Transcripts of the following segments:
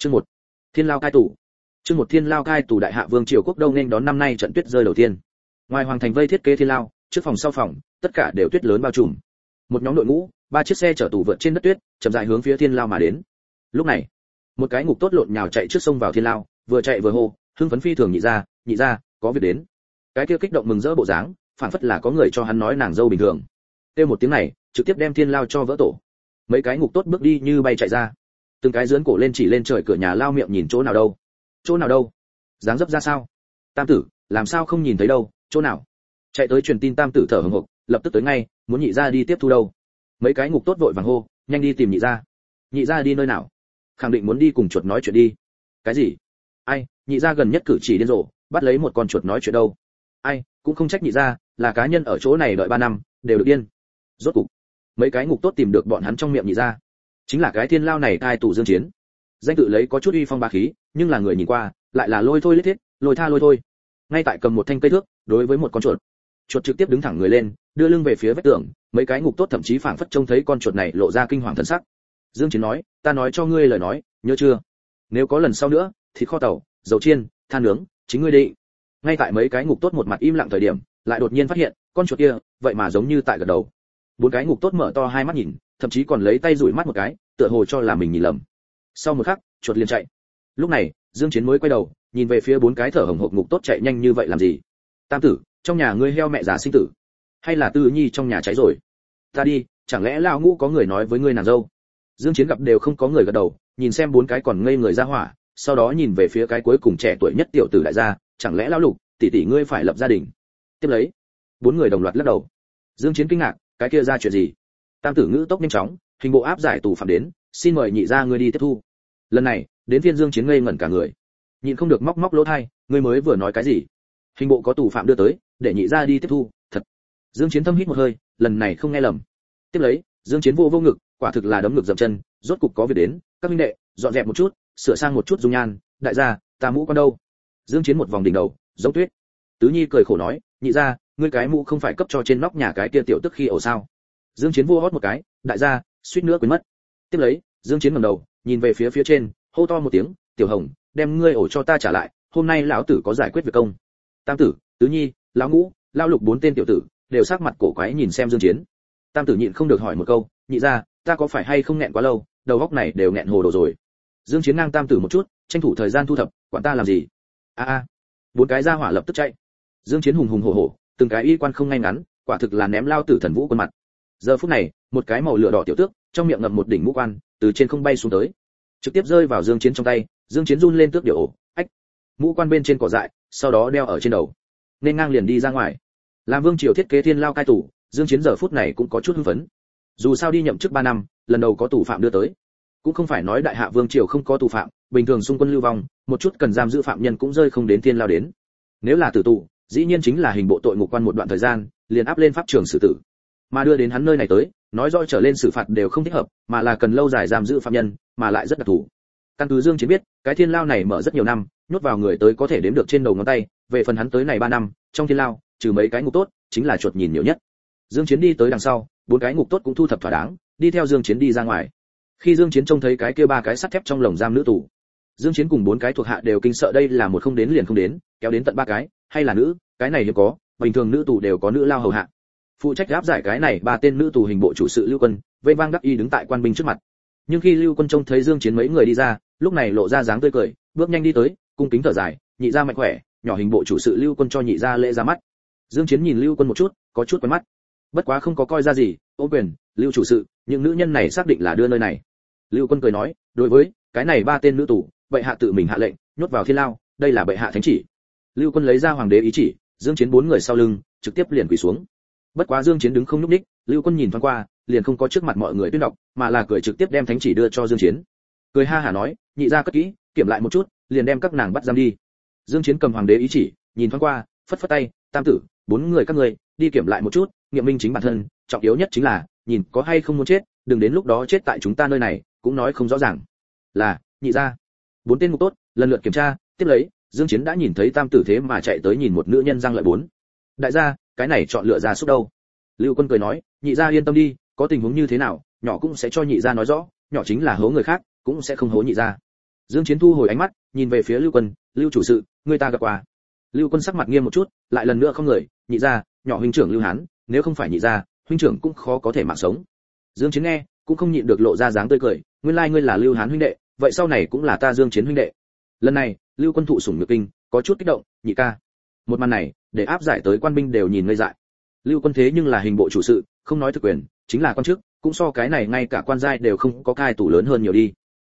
chương một. Thiên lao cai tủ chương một, thiên lao cai tủ đại hạ vương triều quốc đông nên đón năm nay trận tuyết rơi đầu tiên. Ngoài hoàng thành vây thiết kế thiên lao, trước phòng sau phòng, tất cả đều tuyết lớn bao trùm. Một nhóm đội ngũ, ba chiếc xe chở tù vượt trên đất tuyết, chậm dài hướng phía thiên lao mà đến. Lúc này, một cái ngục tốt lộn nhào chạy trước sông vào thiên lao, vừa chạy vừa hô, hưng phấn phi thường nhị ra nhị ra, có việc đến. Cái kia kích động mừng rỡ bộ dáng phản phất là có người cho hắn nói nàng dâu bình thường. Kêu một tiếng này, trực tiếp đem thiên lao cho vỡ tổ. Mấy cái ngục tốt bước đi như bay chạy ra từng cái dướn cổ lên chỉ lên trời cửa nhà lao miệng nhìn chỗ nào đâu. Chỗ nào đâu? Dáng dấp ra sao? Tam tử, làm sao không nhìn thấy đâu? Chỗ nào? Chạy tới truyền tin tam tử thở hừng hực lập tức tới ngay, muốn nhị ra đi tiếp thu đâu. Mấy cái ngục tốt vội vàng hô, nhanh đi tìm nhị ra. Nhị ra đi nơi nào? Khẳng định muốn đi cùng chuột nói chuyện đi. Cái gì? Ai, nhị ra gần nhất cử chỉ điên rồ, bắt lấy một con chuột nói chuyện đâu. Ai, cũng không trách nhị ra, là cá nhân ở chỗ này đợi ba năm, đều được điên. Rốt cục, mấy cái ngục tốt tìm được bọn hắn trong miệng nhị ra chính là cái thiên lao này cai tù dương chiến. Danh tự lấy có chút uy phong bá khí, nhưng là người nhìn qua, lại là lôi thôi lết thiết, lôi tha lôi thôi. Ngay tại cầm một thanh cây thước, đối với một con chuột. Chuột trực tiếp đứng thẳng người lên, đưa lưng về phía vách tường, mấy cái ngục tốt thậm chí phảng phất trông thấy con chuột này lộ ra kinh hoàng thần sắc. Dương chiến nói, ta nói cho ngươi lời nói, nhớ chưa? Nếu có lần sau nữa thì kho tàu, dầu chiên than nướng, chính ngươi đi ngay tại mấy cái ngục tốt một mặt im lặng thời điểm, lại đột nhiên phát hiện, con chuột kia, vậy mà giống như tại gật đầu. Bốn cái ngục tốt mở to hai mắt nhìn thậm chí còn lấy tay rủi mắt một cái, tựa hồ cho là mình nhìn lầm. Sau một khắc, chuột liền chạy. Lúc này, dương chiến mới quay đầu, nhìn về phía bốn cái thở hồng hộc ngục tốt chạy nhanh như vậy làm gì? Tam tử, trong nhà ngươi heo mẹ già sinh tử. Hay là tư nhi trong nhà cháy rồi? Ta đi, chẳng lẽ lão ngũ có người nói với ngươi nàng dâu? Dương chiến gặp đều không có người gật đầu, nhìn xem bốn cái còn ngây người ra hỏa, sau đó nhìn về phía cái cuối cùng trẻ tuổi nhất tiểu tử đại gia, chẳng lẽ lão lục, tỷ tỷ ngươi phải lập gia đình? Tiếp lấy, bốn người đồng loạt lắc đầu. Dương chiến kinh ngạc, cái kia ra chuyện gì? Tam tử ngữ tốc nhanh chóng, hình bộ áp giải tù phạm đến, xin mời nhị gia ngươi đi tiếp thu. Lần này, đến phiên dương chiến ngây ngẩn cả người. Nhịn không được móc móc lỗ thay ngươi mới vừa nói cái gì? Hình bộ có tù phạm đưa tới, để nhị gia đi tiếp thu, thật. Dương chiến thâm hít một hơi, lần này không nghe lầm. Tiếp lấy, dương chiến vô vô ngực, quả thực là đấm ngực dậm chân, rốt cục có việc đến, các minh đệ, dọn dẹp một chút, sửa sang một chút dung nhan, đại gia, ta mũ con đâu? Dương chiến một vòng đỉnh đầu, giống tuyết. Tứ nhi cười khổ nói, nhị gia, ngươi cái mũ không phải cấp cho trên nóc nhà cái kia tiểu tức khi ổ sao? Dương chiến vua hót một cái, đại gia, suýt nữa quên mất. Tiếp lấy, dương chiến ngẩng đầu, nhìn về phía phía trên, hô to một tiếng, tiểu hồng, đem ngươi ổ cho ta trả lại, hôm nay lão tử có giải quyết việc công. Tam tử, tứ nhi, lão ngũ, lão lục bốn tên tiểu tử, đều sắc mặt cổ quái nhìn xem dương chiến. Tam tử nhịn không được hỏi một câu, nhị gia, ta có phải hay không nghẹn quá lâu, đầu góc này đều nghẹn hồ đồ rồi. Dương chiến ngang tam tử một chút, tranh thủ thời gian thu thập, quản ta làm gì? A a. Bốn cái ra hỏa lập tức chạy. Dương chiến hùng hùng hổ hổ, từng cái y quan không ngay ngắn, quả thực là ném lao tử thần vũ quân mặt giờ phút này, một cái màu lửa đỏ tiểu tước, trong miệng ngậm một đỉnh mũ quan, từ trên không bay xuống tới. Trực tiếp rơi vào dương chiến trong tay, dương chiến run lên tước điệu ổ, ách. Mũ quan bên trên cỏ dại, sau đó đeo ở trên đầu. Nên ngang liền đi ra ngoài. Làm vương triều thiết kế thiên lao cai tủ dương chiến giờ phút này cũng có chút hưng phấn. Dù sao đi nhậm chức 3 năm, lần đầu có tù phạm đưa tới. Cũng không phải nói đại hạ vương triều không có tù phạm, bình thường xung quân lưu vong, một chút cần giam giữ phạm nhân cũng rơi không đến thiên lao đến. Nếu là tử tù, dĩ nhiên chính là hình bộ tội ngục quan một đoạn thời gian, liền áp lên pháp trường xử tử mà đưa đến hắn nơi này tới, nói rõ trở lên xử phạt đều không thích hợp, mà là cần lâu dài giam giữ phạm nhân, mà lại rất đặc thù. Căn cứ dương chiến biết, cái thiên lao này mở rất nhiều năm, nhốt vào người tới có thể đếm được trên đầu ngón tay, về phần hắn tới này 3 năm, trong thiên lao, trừ mấy cái ngục tốt, chính là chuột nhìn nhiều nhất. Dương chiến đi tới đằng sau, bốn cái ngục tốt cũng thu thập thỏa đáng, đi theo dương chiến đi ra ngoài. Khi dương chiến trông thấy cái kia ba cái sắt thép trong lồng giam nữ tù, dương chiến cùng bốn cái thuộc hạ đều kinh sợ đây là một không đến liền không đến, kéo đến tận ba cái, hay là nữ, cái này hiếm có, bình thường nữ tù đều có nữ lao hầu hạ phụ trách áp giải cái này ba tên nữ tù hình bộ chủ sự lưu quân, vây vang đắc y đứng tại quan binh trước mặt. Nhưng khi lưu quân trông thấy dương chiến mấy người đi ra, lúc này lộ ra dáng tươi cười, bước nhanh đi tới, cung kính thở dài, nhị gia mạnh khỏe, nhỏ hình bộ chủ sự lưu quân cho nhị gia lễ ra mắt. Dương chiến nhìn lưu quân một chút, có chút quen mắt. Bất quá không có coi ra gì, ô quyền, lưu chủ sự, những nữ nhân này xác định là đưa nơi này. Lưu quân cười nói, đối với cái này ba tên nữ tù, bệ hạ tự mình hạ lệnh, nhốt vào thiên lao, đây là bệ hạ thánh chỉ. Lưu quân lấy ra hoàng đế ý chỉ, dương chiến bốn người sau lưng, trực tiếp liền quỳ xuống bất quá dương chiến đứng không nhúc nhích, lưu quân nhìn thoáng qua, liền không có trước mặt mọi người tuyên đọc, mà là cười trực tiếp đem thánh chỉ đưa cho dương chiến. Cười ha hà nói, nhị gia cất kỹ, kiểm lại một chút, liền đem các nàng bắt giam đi. Dương chiến cầm hoàng đế ý chỉ, nhìn thoáng qua, phất phất tay, tam tử, bốn người các ngươi, đi kiểm lại một chút, nghiệm minh chính bản thân, trọng yếu nhất chính là, nhìn có hay không muốn chết, đừng đến lúc đó chết tại chúng ta nơi này, cũng nói không rõ ràng. Là, nhị gia. Bốn tên ngục tốt, lần lượt kiểm tra, tiếp lấy, dương chiến đã nhìn thấy tam tử thế mà chạy tới nhìn một nữ nhân răng lợi bốn. Đại gia cái này chọn lựa ra xúc đâu? Lưu quân cười nói, nhị gia yên tâm đi, có tình huống như thế nào, nhỏ cũng sẽ cho nhị gia nói rõ, nhỏ chính là hố người khác, cũng sẽ không hố nhị gia. Dương chiến thu hồi ánh mắt, nhìn về phía lưu quân, lưu chủ sự, người ta gặp qua lưu quân sắc mặt nghiêm một chút, lại lần nữa không người, nhị gia, nhỏ huynh trưởng lưu hán, nếu không phải nhị gia, huynh trưởng cũng khó có thể mạng sống. Dương chiến nghe, cũng không nhịn được lộ ra dáng tươi cười, nguyên lai like ngươi là lưu hán huynh đệ, vậy sau này cũng là ta dương chiến huynh đệ. Lần này, lưu quân thụ sủng nhược kinh, có chút kích động, nhị ca một màn này, để áp giải tới quan binh đều nhìn ngây dại. Lưu quân thế nhưng là hình bộ chủ sự, không nói thực quyền, chính là quan chức, cũng so cái này ngay cả quan giai đều không có cai tủ lớn hơn nhiều đi.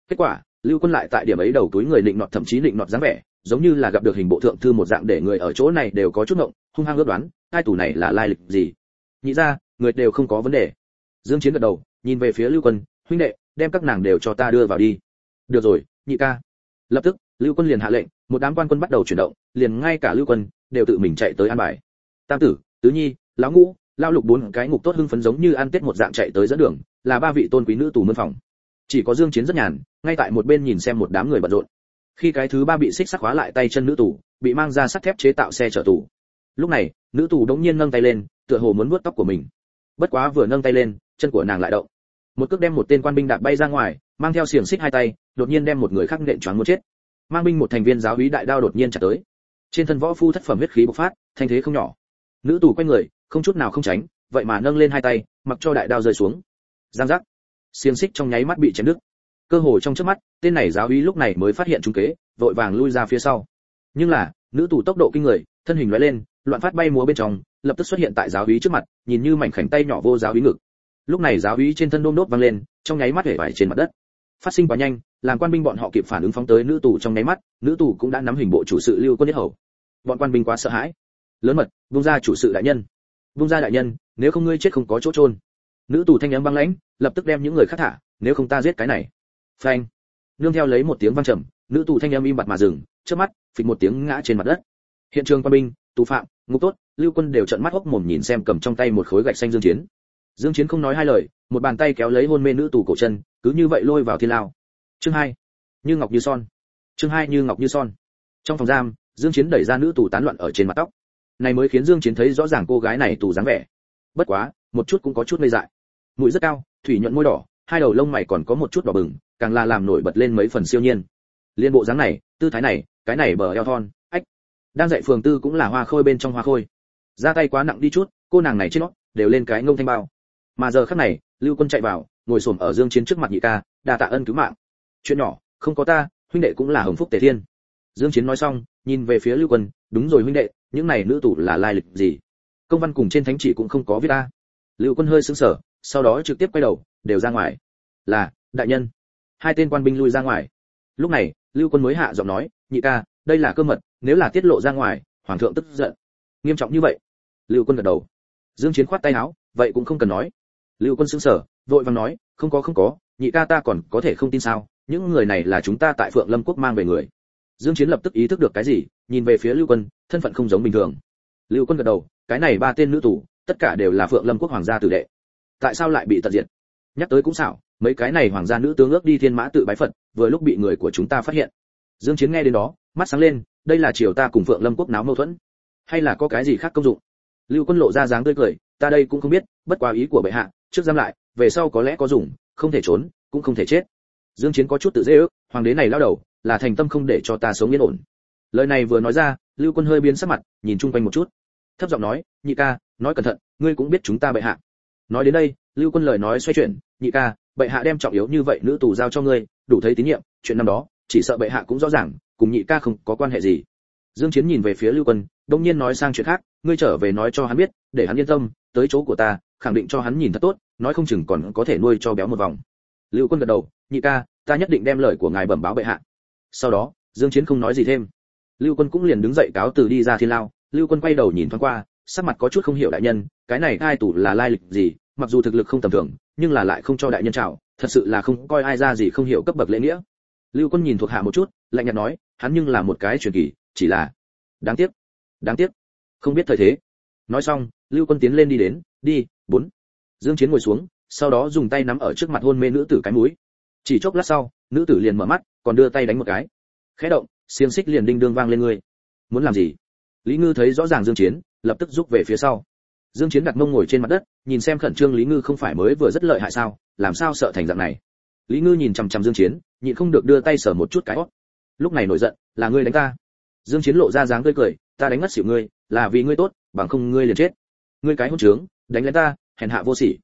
Kết quả, lưu quân lại tại điểm ấy đầu túi người định nọt thậm chí định nọt dáng vẻ, giống như là gặp được hình bộ thượng thư một dạng để người ở chỗ này đều có chút ngộng, hung hăng ước đoán, cai tủ này là lai lịch gì. Nhị ra, người đều không có vấn đề. Dương chiến gật đầu, nhìn về phía lưu quân, huynh đệ, đem các nàng đều cho ta đưa vào đi. Được rồi, nhị ca. Lập tức, lưu quân liền hạ lệnh một đám quan quân bắt đầu chuyển động, liền ngay cả lưu quân đều tự mình chạy tới an bài. Tam tử, tứ nhi, lão ngũ lao lục bốn cái ngục tốt hưng phấn giống như ăn tết một dạng chạy tới dẫn đường, là ba vị tôn quý nữ tù mân phòng. Chỉ có dương chiến rất nhàn, ngay tại một bên nhìn xem một đám người bận rộn. Khi cái thứ ba bị xích sắt khóa lại tay chân nữ tù, bị mang ra sắt thép chế tạo xe chở tù. Lúc này, nữ tù đống nhiên nâng tay lên, tựa hồ muốn vuốt tóc của mình. Bất quá vừa nâng tay lên, chân của nàng lại động. Một cước đem một tên quan binh đạp bay ra ngoài, mang theo xiềng xích hai tay, đột nhiên đem một người khác nện choáng muốn chết mang binh một thành viên giáo úy đại đao đột nhiên chặt tới. Trên thân võ phu thất phẩm huyết khí bộc phát, thanh thế không nhỏ. Nữ tù quay người, không chút nào không tránh, vậy mà nâng lên hai tay, mặc cho đại đao rơi xuống. Giang giác. Xiềng xích trong nháy mắt bị chém đứt. Cơ hồ trong trước mắt, tên này giáo úy lúc này mới phát hiện trung kế, vội vàng lui ra phía sau. Nhưng là, nữ tù tốc độ kinh người, thân hình lóe lên, loạn phát bay múa bên trong, lập tức xuất hiện tại giáo úy trước mặt, nhìn như mảnh khảnh tay nhỏ vô giáo úy ngực. Lúc này giáo úy trên thân đôm nốt văng lên, trong nháy mắt hể vải trên mặt đất. Phát sinh quá nhanh làm quan binh bọn họ kịp phản ứng phóng tới nữ tù trong nháy mắt, nữ tù cũng đã nắm hình bộ chủ sự lưu quân nhất hầu. Bọn quan binh quá sợ hãi. Lớn mật, vung ra chủ sự đại nhân. Vung ra đại nhân, nếu không ngươi chết không có chỗ trôn nữ tù thanh âm băng lãnh, lập tức đem những người khác thả, nếu không ta giết cái này. Phanh. Nương theo lấy một tiếng vang trầm, nữ tù thanh âm im bặt mà dừng trước mắt, phịch một tiếng ngã trên mặt đất. Hiện trường quan binh, tù phạm, ngục tốt, lưu quân đều trợn mắt hốc mồm nhìn xem cầm trong tay một khối gạch xanh dương chiến. Dương chiến không nói hai lời, một bàn tay kéo lấy hôn mê nữ tù cổ chân, cứ như vậy lôi vào thiên lao chương hai, như ngọc như son. Chương hai, như ngọc như son. Trong phòng giam, dương chiến đẩy ra nữ tù tán loạn ở trên mặt tóc. Này mới khiến dương chiến thấy rõ ràng cô gái này tù dáng vẻ. Bất quá, một chút cũng có chút ngây dại. Mũi rất cao, thủy nhuận môi đỏ, hai đầu lông mày còn có một chút đỏ bừng, càng là làm nổi bật lên mấy phần siêu nhiên. Liên bộ dáng này, tư thái này, cái này bờ eo thon, ách. Đang dạy phường tư cũng là hoa khôi bên trong hoa khôi. Ra tay quá nặng đi chút, cô nàng này trên nó đều lên cái ngông thanh bao. Mà giờ khắc này, lưu quân chạy vào, ngồi xổm ở dương chiến trước mặt nhị ca, đa tạ ân cứu mạng chuyện nhỏ, không có ta, huynh đệ cũng là hồng phúc tề thiên. Dương chiến nói xong, nhìn về phía lưu quân, đúng rồi huynh đệ, những này nữ tù là lai lịch gì? Công văn cùng trên thánh chỉ cũng không có viết ta. Lưu quân hơi sững sờ, sau đó trực tiếp quay đầu, đều ra ngoài. Là, đại nhân. Hai tên quan binh lui ra ngoài. Lúc này, lưu quân mới hạ giọng nói, nhị ca, đây là cơ mật, nếu là tiết lộ ra ngoài, hoàng thượng tức giận. Nghiêm trọng như vậy. Lưu quân gật đầu. Dương chiến khoát tay áo, vậy cũng không cần nói. Lưu quân sững sờ, vội vàng nói, không có không có, nhị ca ta còn có thể không tin sao? Những người này là chúng ta tại phượng lâm quốc mang về người. Dương chiến lập tức ý thức được cái gì, nhìn về phía lưu quân, thân phận không giống bình thường. Lưu quân gật đầu, cái này ba tên nữ tù, tất cả đều là phượng lâm quốc hoàng gia tử đệ. Tại sao lại bị tận diệt? Nhắc tới cũng xảo, mấy cái này hoàng gia nữ tướng ước đi thiên mã tự bái phật, vừa lúc bị người của chúng ta phát hiện. Dương chiến nghe đến đó, mắt sáng lên, đây là triều ta cùng phượng lâm quốc náo mâu thuẫn. Hay là có cái gì khác công dụng? Lưu quân lộ ra dáng tươi cười, ta đây cũng không biết, bất quá ý của bệ hạ, trước giam lại, về sau có lẽ có dùng, không thể trốn, cũng không thể chết dương chiến có chút tự dễ ước, hoàng đế này lao đầu, là thành tâm không để cho ta sống yên ổn. Lời này vừa nói ra, lưu quân hơi biến sắc mặt, nhìn chung quanh một chút. Thấp giọng nói, nhị ca, nói cẩn thận, ngươi cũng biết chúng ta bệ hạ. Nói đến đây, lưu quân lời nói xoay chuyển, nhị ca, bệ hạ đem trọng yếu như vậy nữ tù giao cho ngươi, đủ thấy tín nhiệm, chuyện năm đó, chỉ sợ bệ hạ cũng rõ ràng, cùng nhị ca không có quan hệ gì. Dương chiến nhìn về phía lưu quân, đông nhiên nói sang chuyện khác, ngươi trở về nói cho hắn biết, để hắn yên tâm, tới chỗ của ta, khẳng định cho hắn nhìn thật tốt, nói không chừng còn có thể nuôi cho béo một vòng lưu quân gật đầu, nhị ca, ta nhất định đem lời của ngài bẩm báo bệ hạ. Sau đó, dương chiến không nói gì thêm. Lưu quân cũng liền đứng dậy cáo từ đi ra thiên lao. Lưu quân quay đầu nhìn thoáng qua, sắc mặt có chút không hiểu đại nhân, cái này ai tủ là lai lịch gì? Mặc dù thực lực không tầm thường, nhưng là lại không cho đại nhân chào, thật sự là không coi ai ra gì không hiểu cấp bậc lễ nghĩa. Lưu quân nhìn thuộc hạ một chút, lạnh nhạt nói, hắn nhưng là một cái truyền kỳ, chỉ là đáng tiếc đáng tiếc, không biết thời thế. Nói xong, lưu quân tiến lên đi đến, đi, bốn. Dương chiến ngồi xuống sau đó dùng tay nắm ở trước mặt hôn mê nữ tử cái mũi. Chỉ chốc lát sau, nữ tử liền mở mắt, còn đưa tay đánh một cái. Khẽ động, xiềng xích liền đinh đương vang lên người. Muốn làm gì? Lý ngư thấy rõ ràng dương chiến, lập tức rút về phía sau. Dương chiến đặt mông ngồi trên mặt đất, nhìn xem khẩn trương lý ngư không phải mới vừa rất lợi hại sao, làm sao sợ thành dạng này? Lý ngư nhìn chăm chăm dương chiến, nhịn không được đưa tay sờ một chút cái óc. Lúc này nổi giận, là ngươi đánh ta. Dương chiến lộ ra dáng tươi cười, ta đánh ngất xỉu ngươi, là vì ngươi tốt, bằng không ngươi liền chết. Ngươi cái hỗn trướng, đánh lên ta, hèn hạ vô sỉ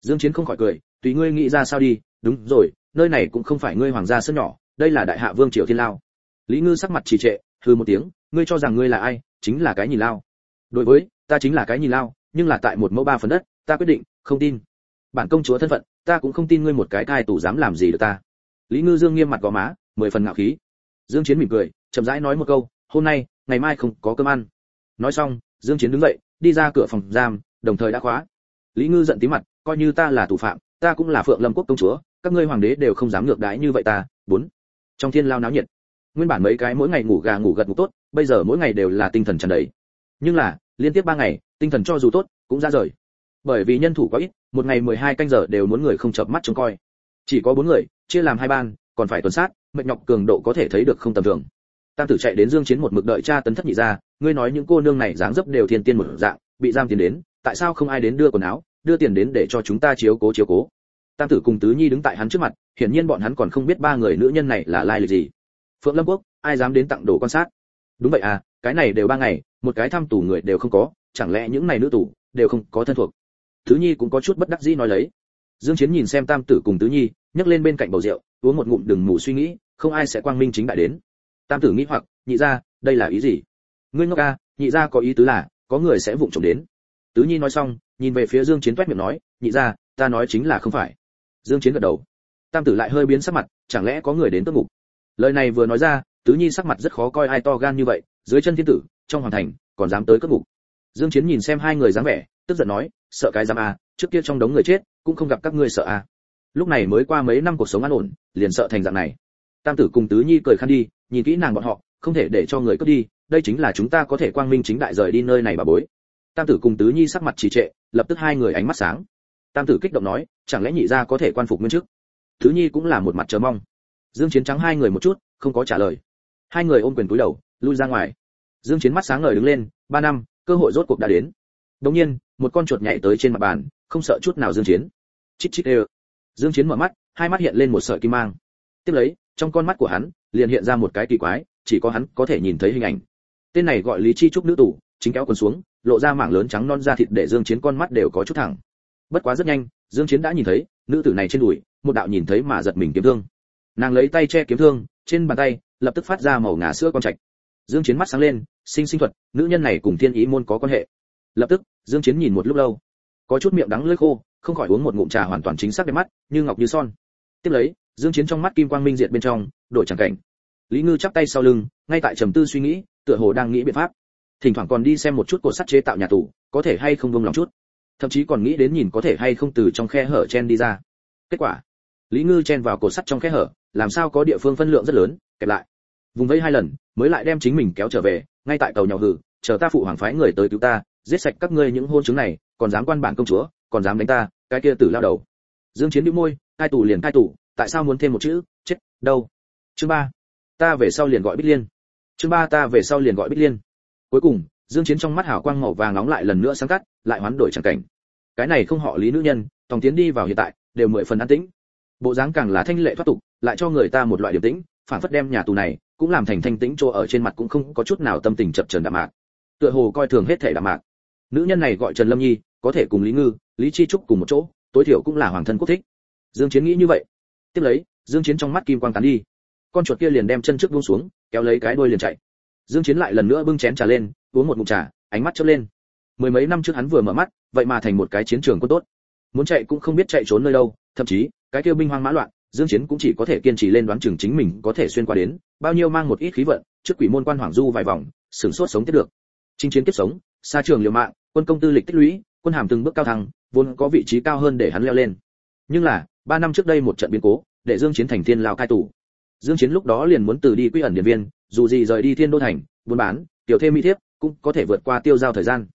dương chiến không khỏi cười, tùy ngươi nghĩ ra sao đi, đúng rồi, nơi này cũng không phải ngươi hoàng gia sân nhỏ, đây là đại hạ vương triều thiên lao. Lý ngư sắc mặt trì trệ, hừ một tiếng, ngươi cho rằng ngươi là ai, chính là cái nhìn lao. Đối với, ta chính là cái nhìn lao, nhưng là tại một mẫu ba phần đất, ta quyết định, không tin. Bản công chúa thân phận, ta cũng không tin ngươi một cái cai tủ dám làm gì được ta. Lý ngư dương nghiêm mặt gò má, mười phần ngạo khí. Dương chiến mỉm cười, chậm rãi nói một câu, hôm nay, ngày mai không có cơm ăn. Nói xong, dương chiến đứng dậy, đi ra cửa phòng giam, đồng thời đã khóa. Lý ngư giận tí mặt coi như ta là tù phạm, ta cũng là phượng lâm quốc công chúa, các ngươi hoàng đế đều không dám ngược đãi như vậy ta. Bốn. Trong thiên lao náo nhiệt. Nguyên bản mấy cái mỗi ngày ngủ gà ngủ gật ngủ tốt, bây giờ mỗi ngày đều là tinh thần tràn đầy. Nhưng là, liên tiếp ba ngày, tinh thần cho dù tốt, cũng ra rời. Bởi vì nhân thủ quá ít, một ngày 12 canh giờ đều muốn người không chợp mắt trông coi. Chỉ có bốn người, chia làm hai ban, còn phải tuần sát, mệt nhọc cường độ có thể thấy được không tầm thường. Tam tử chạy đến dương chiến một mực đợi cha tấn thất nhị ra, ngươi nói những cô nương này dáng dấp đều thiên tiên một dạng, bị giam tiền đến, tại sao không ai đến đưa quần áo? Đưa tiền đến để cho chúng ta chiếu cố chiếu cố. Tam tử cùng tứ nhi đứng tại hắn trước mặt, hiển nhiên bọn hắn còn không biết ba người nữ nhân này là lai lịch gì. Phượng lâm quốc, ai dám đến tặng đồ quan sát? Đúng vậy à cái này đều ba ngày, một cái thăm tù người đều không có, chẳng lẽ những này nữ tù đều không có thân thuộc? Tứ nhi cũng có chút bất đắc dĩ nói lấy. Dương chiến nhìn xem tam tử cùng tứ nhi, nhấc lên bên cạnh bầu rượu, uống một ngụm đừng ngủ suy nghĩ, không ai sẽ quang minh chính đại đến. Tam tử nghĩ hoặc, nhị gia đây là ý gì? Ngươi ngốc a nhị gia có ý tứ là, có người sẽ vụng trộm đến tứ nhi nói xong, nhìn về phía dương chiến toét miệng nói, nhị gia, ta nói chính là không phải. Dương chiến gật đầu. Tam tử lại hơi biến sắc mặt, chẳng lẽ có người đến tước ngục? Lời này vừa nói ra, tứ nhi sắc mặt rất khó coi ai to gan như vậy, dưới chân thiên tử, trong hoàng thành, còn dám tới cất ngục. Dương chiến nhìn xem hai người dáng vẻ, tức giận nói, sợ cái dám à trước kia trong đống người chết, cũng không gặp các ngươi sợ à? lúc này mới qua mấy năm cuộc sống an ổn, liền sợ thành dạng này. Tam tử cùng tứ nhi cười khăn đi, nhìn kỹ nàng bọn họ, không thể để cho người cướp đi, đây chính là chúng ta có thể quang minh chính đại rời đi nơi này bà bối tam tử cùng tứ nhi sắc mặt trì trệ, lập tức hai người ánh mắt sáng. Tam tử kích động nói, chẳng lẽ nhị gia có thể quan phục nguyên chức? Tứ nhi cũng là một mặt chờ mong. Dương chiến trắng hai người một chút, không có trả lời. Hai người ôm quyền cúi đầu, lui ra ngoài. Dương chiến mắt sáng ngời đứng lên, ba năm, cơ hội rốt cuộc đã đến. Đột nhiên, một con chuột nhảy tới trên mặt bàn, không sợ chút nào dương chiến. Chít chít đều. Dương chiến mở mắt, hai mắt hiện lên một sợi kim mang. Tiếp lấy, trong con mắt của hắn, liền hiện ra một cái kỳ quái, chỉ có hắn có thể nhìn thấy hình ảnh. Tên này gọi lý chi trúc nữ tủ chính kéo quần xuống lộ ra mảng lớn trắng non da thịt để dương chiến con mắt đều có chút thẳng. Bất quá rất nhanh, dương chiến đã nhìn thấy, nữ tử này trên đùi, một đạo nhìn thấy mà giật mình kiếm thương. Nàng lấy tay che kiếm thương, trên bàn tay, lập tức phát ra màu ngà sữa con trạch. Dương chiến mắt sáng lên, sinh sinh thuật, nữ nhân này cùng thiên ý môn có quan hệ. Lập tức, dương chiến nhìn một lúc lâu. Có chút miệng đắng lưỡi khô, không khỏi uống một ngụm trà hoàn toàn chính xác đẹp mắt, như ngọc như son. Tiếp lấy, dương chiến trong mắt kim quang minh diệt bên trong, đổi chẳng cảnh. Lý ngư chắp tay sau lưng, ngay tại trầm tư suy nghĩ, tựa hồ đang nghĩ biện pháp thỉnh thoảng còn đi xem một chút cột sắt chế tạo nhà tù, có thể hay không vông lòng chút. Thậm chí còn nghĩ đến nhìn có thể hay không từ trong khe hở chen đi ra. Kết quả, lý ngư chen vào cột sắt trong khe hở, làm sao có địa phương phân lượng rất lớn, kẹp lại. Vùng vẫy hai lần, mới lại đem chính mình kéo trở về, ngay tại tàu nhỏ hử, chờ ta phụ hoàng phái người tới cứu ta, giết sạch các ngươi những hôn chứng này, còn dám quan bản công chúa, còn dám đánh ta, cái kia tử lao đầu. Dương chiến bĩu môi, cai tù liền cai tù, tại sao muốn thêm một chữ, chết, đâu? Chương ba, ta về sau liền gọi bích liên. Chương ba, ta về sau liền gọi bích liên cuối cùng, dương chiến trong mắt hào quang màu vàng nóng lại lần nữa sáng tắt, lại hoán đổi chẳng cảnh. Cái này không họ lý nữ nhân, tòng tiến đi vào hiện tại, đều mười phần an tĩnh. Bộ dáng càng là thanh lệ thoát tục, lại cho người ta một loại điềm tĩnh, phản phất đem nhà tù này, cũng làm thành thanh tĩnh chỗ ở trên mặt cũng không có chút nào tâm tình chập chờn đạm mạc. Tựa hồ coi thường hết thể đạm mạc. Nữ nhân này gọi trần lâm nhi, có thể cùng lý ngư, lý chi trúc cùng một chỗ, tối thiểu cũng là hoàng thân quốc thích. Dương chiến nghĩ như vậy. Tiếp lấy, dương chiến trong mắt kim quang tán đi. Con chuột kia liền đem chân trước buông xuống, kéo lấy cái đuôi liền chạy dương chiến lại lần nữa bưng chén trà lên, uống một ngụm trà, ánh mắt chớp lên. Mười mấy năm trước hắn vừa mở mắt, vậy mà thành một cái chiến trường quân tốt. Muốn chạy cũng không biết chạy trốn nơi đâu, thậm chí, cái kia binh hoang mã loạn, dương chiến cũng chỉ có thể kiên trì lên đoán chừng chính mình có thể xuyên qua đến, bao nhiêu mang một ít khí vận, trước quỷ môn quan hoàng du vài vòng, sửng sốt sống tiếp được. Chinh chiến tiếp sống, xa trường liều mạng, quân công tư lịch tích lũy, quân hàm từng bước cao thăng, vốn có vị trí cao hơn để hắn leo lên. Nhưng là, ba năm trước đây một trận biến cố, để dương chiến thành thiên lao cai tù dương chiến lúc đó liền muốn từ đi quy ẩn điện viên, dù gì rời đi thiên đô thành, buôn bán, tiểu thêm mỹ thiếp, cũng có thể vượt qua tiêu giao thời gian.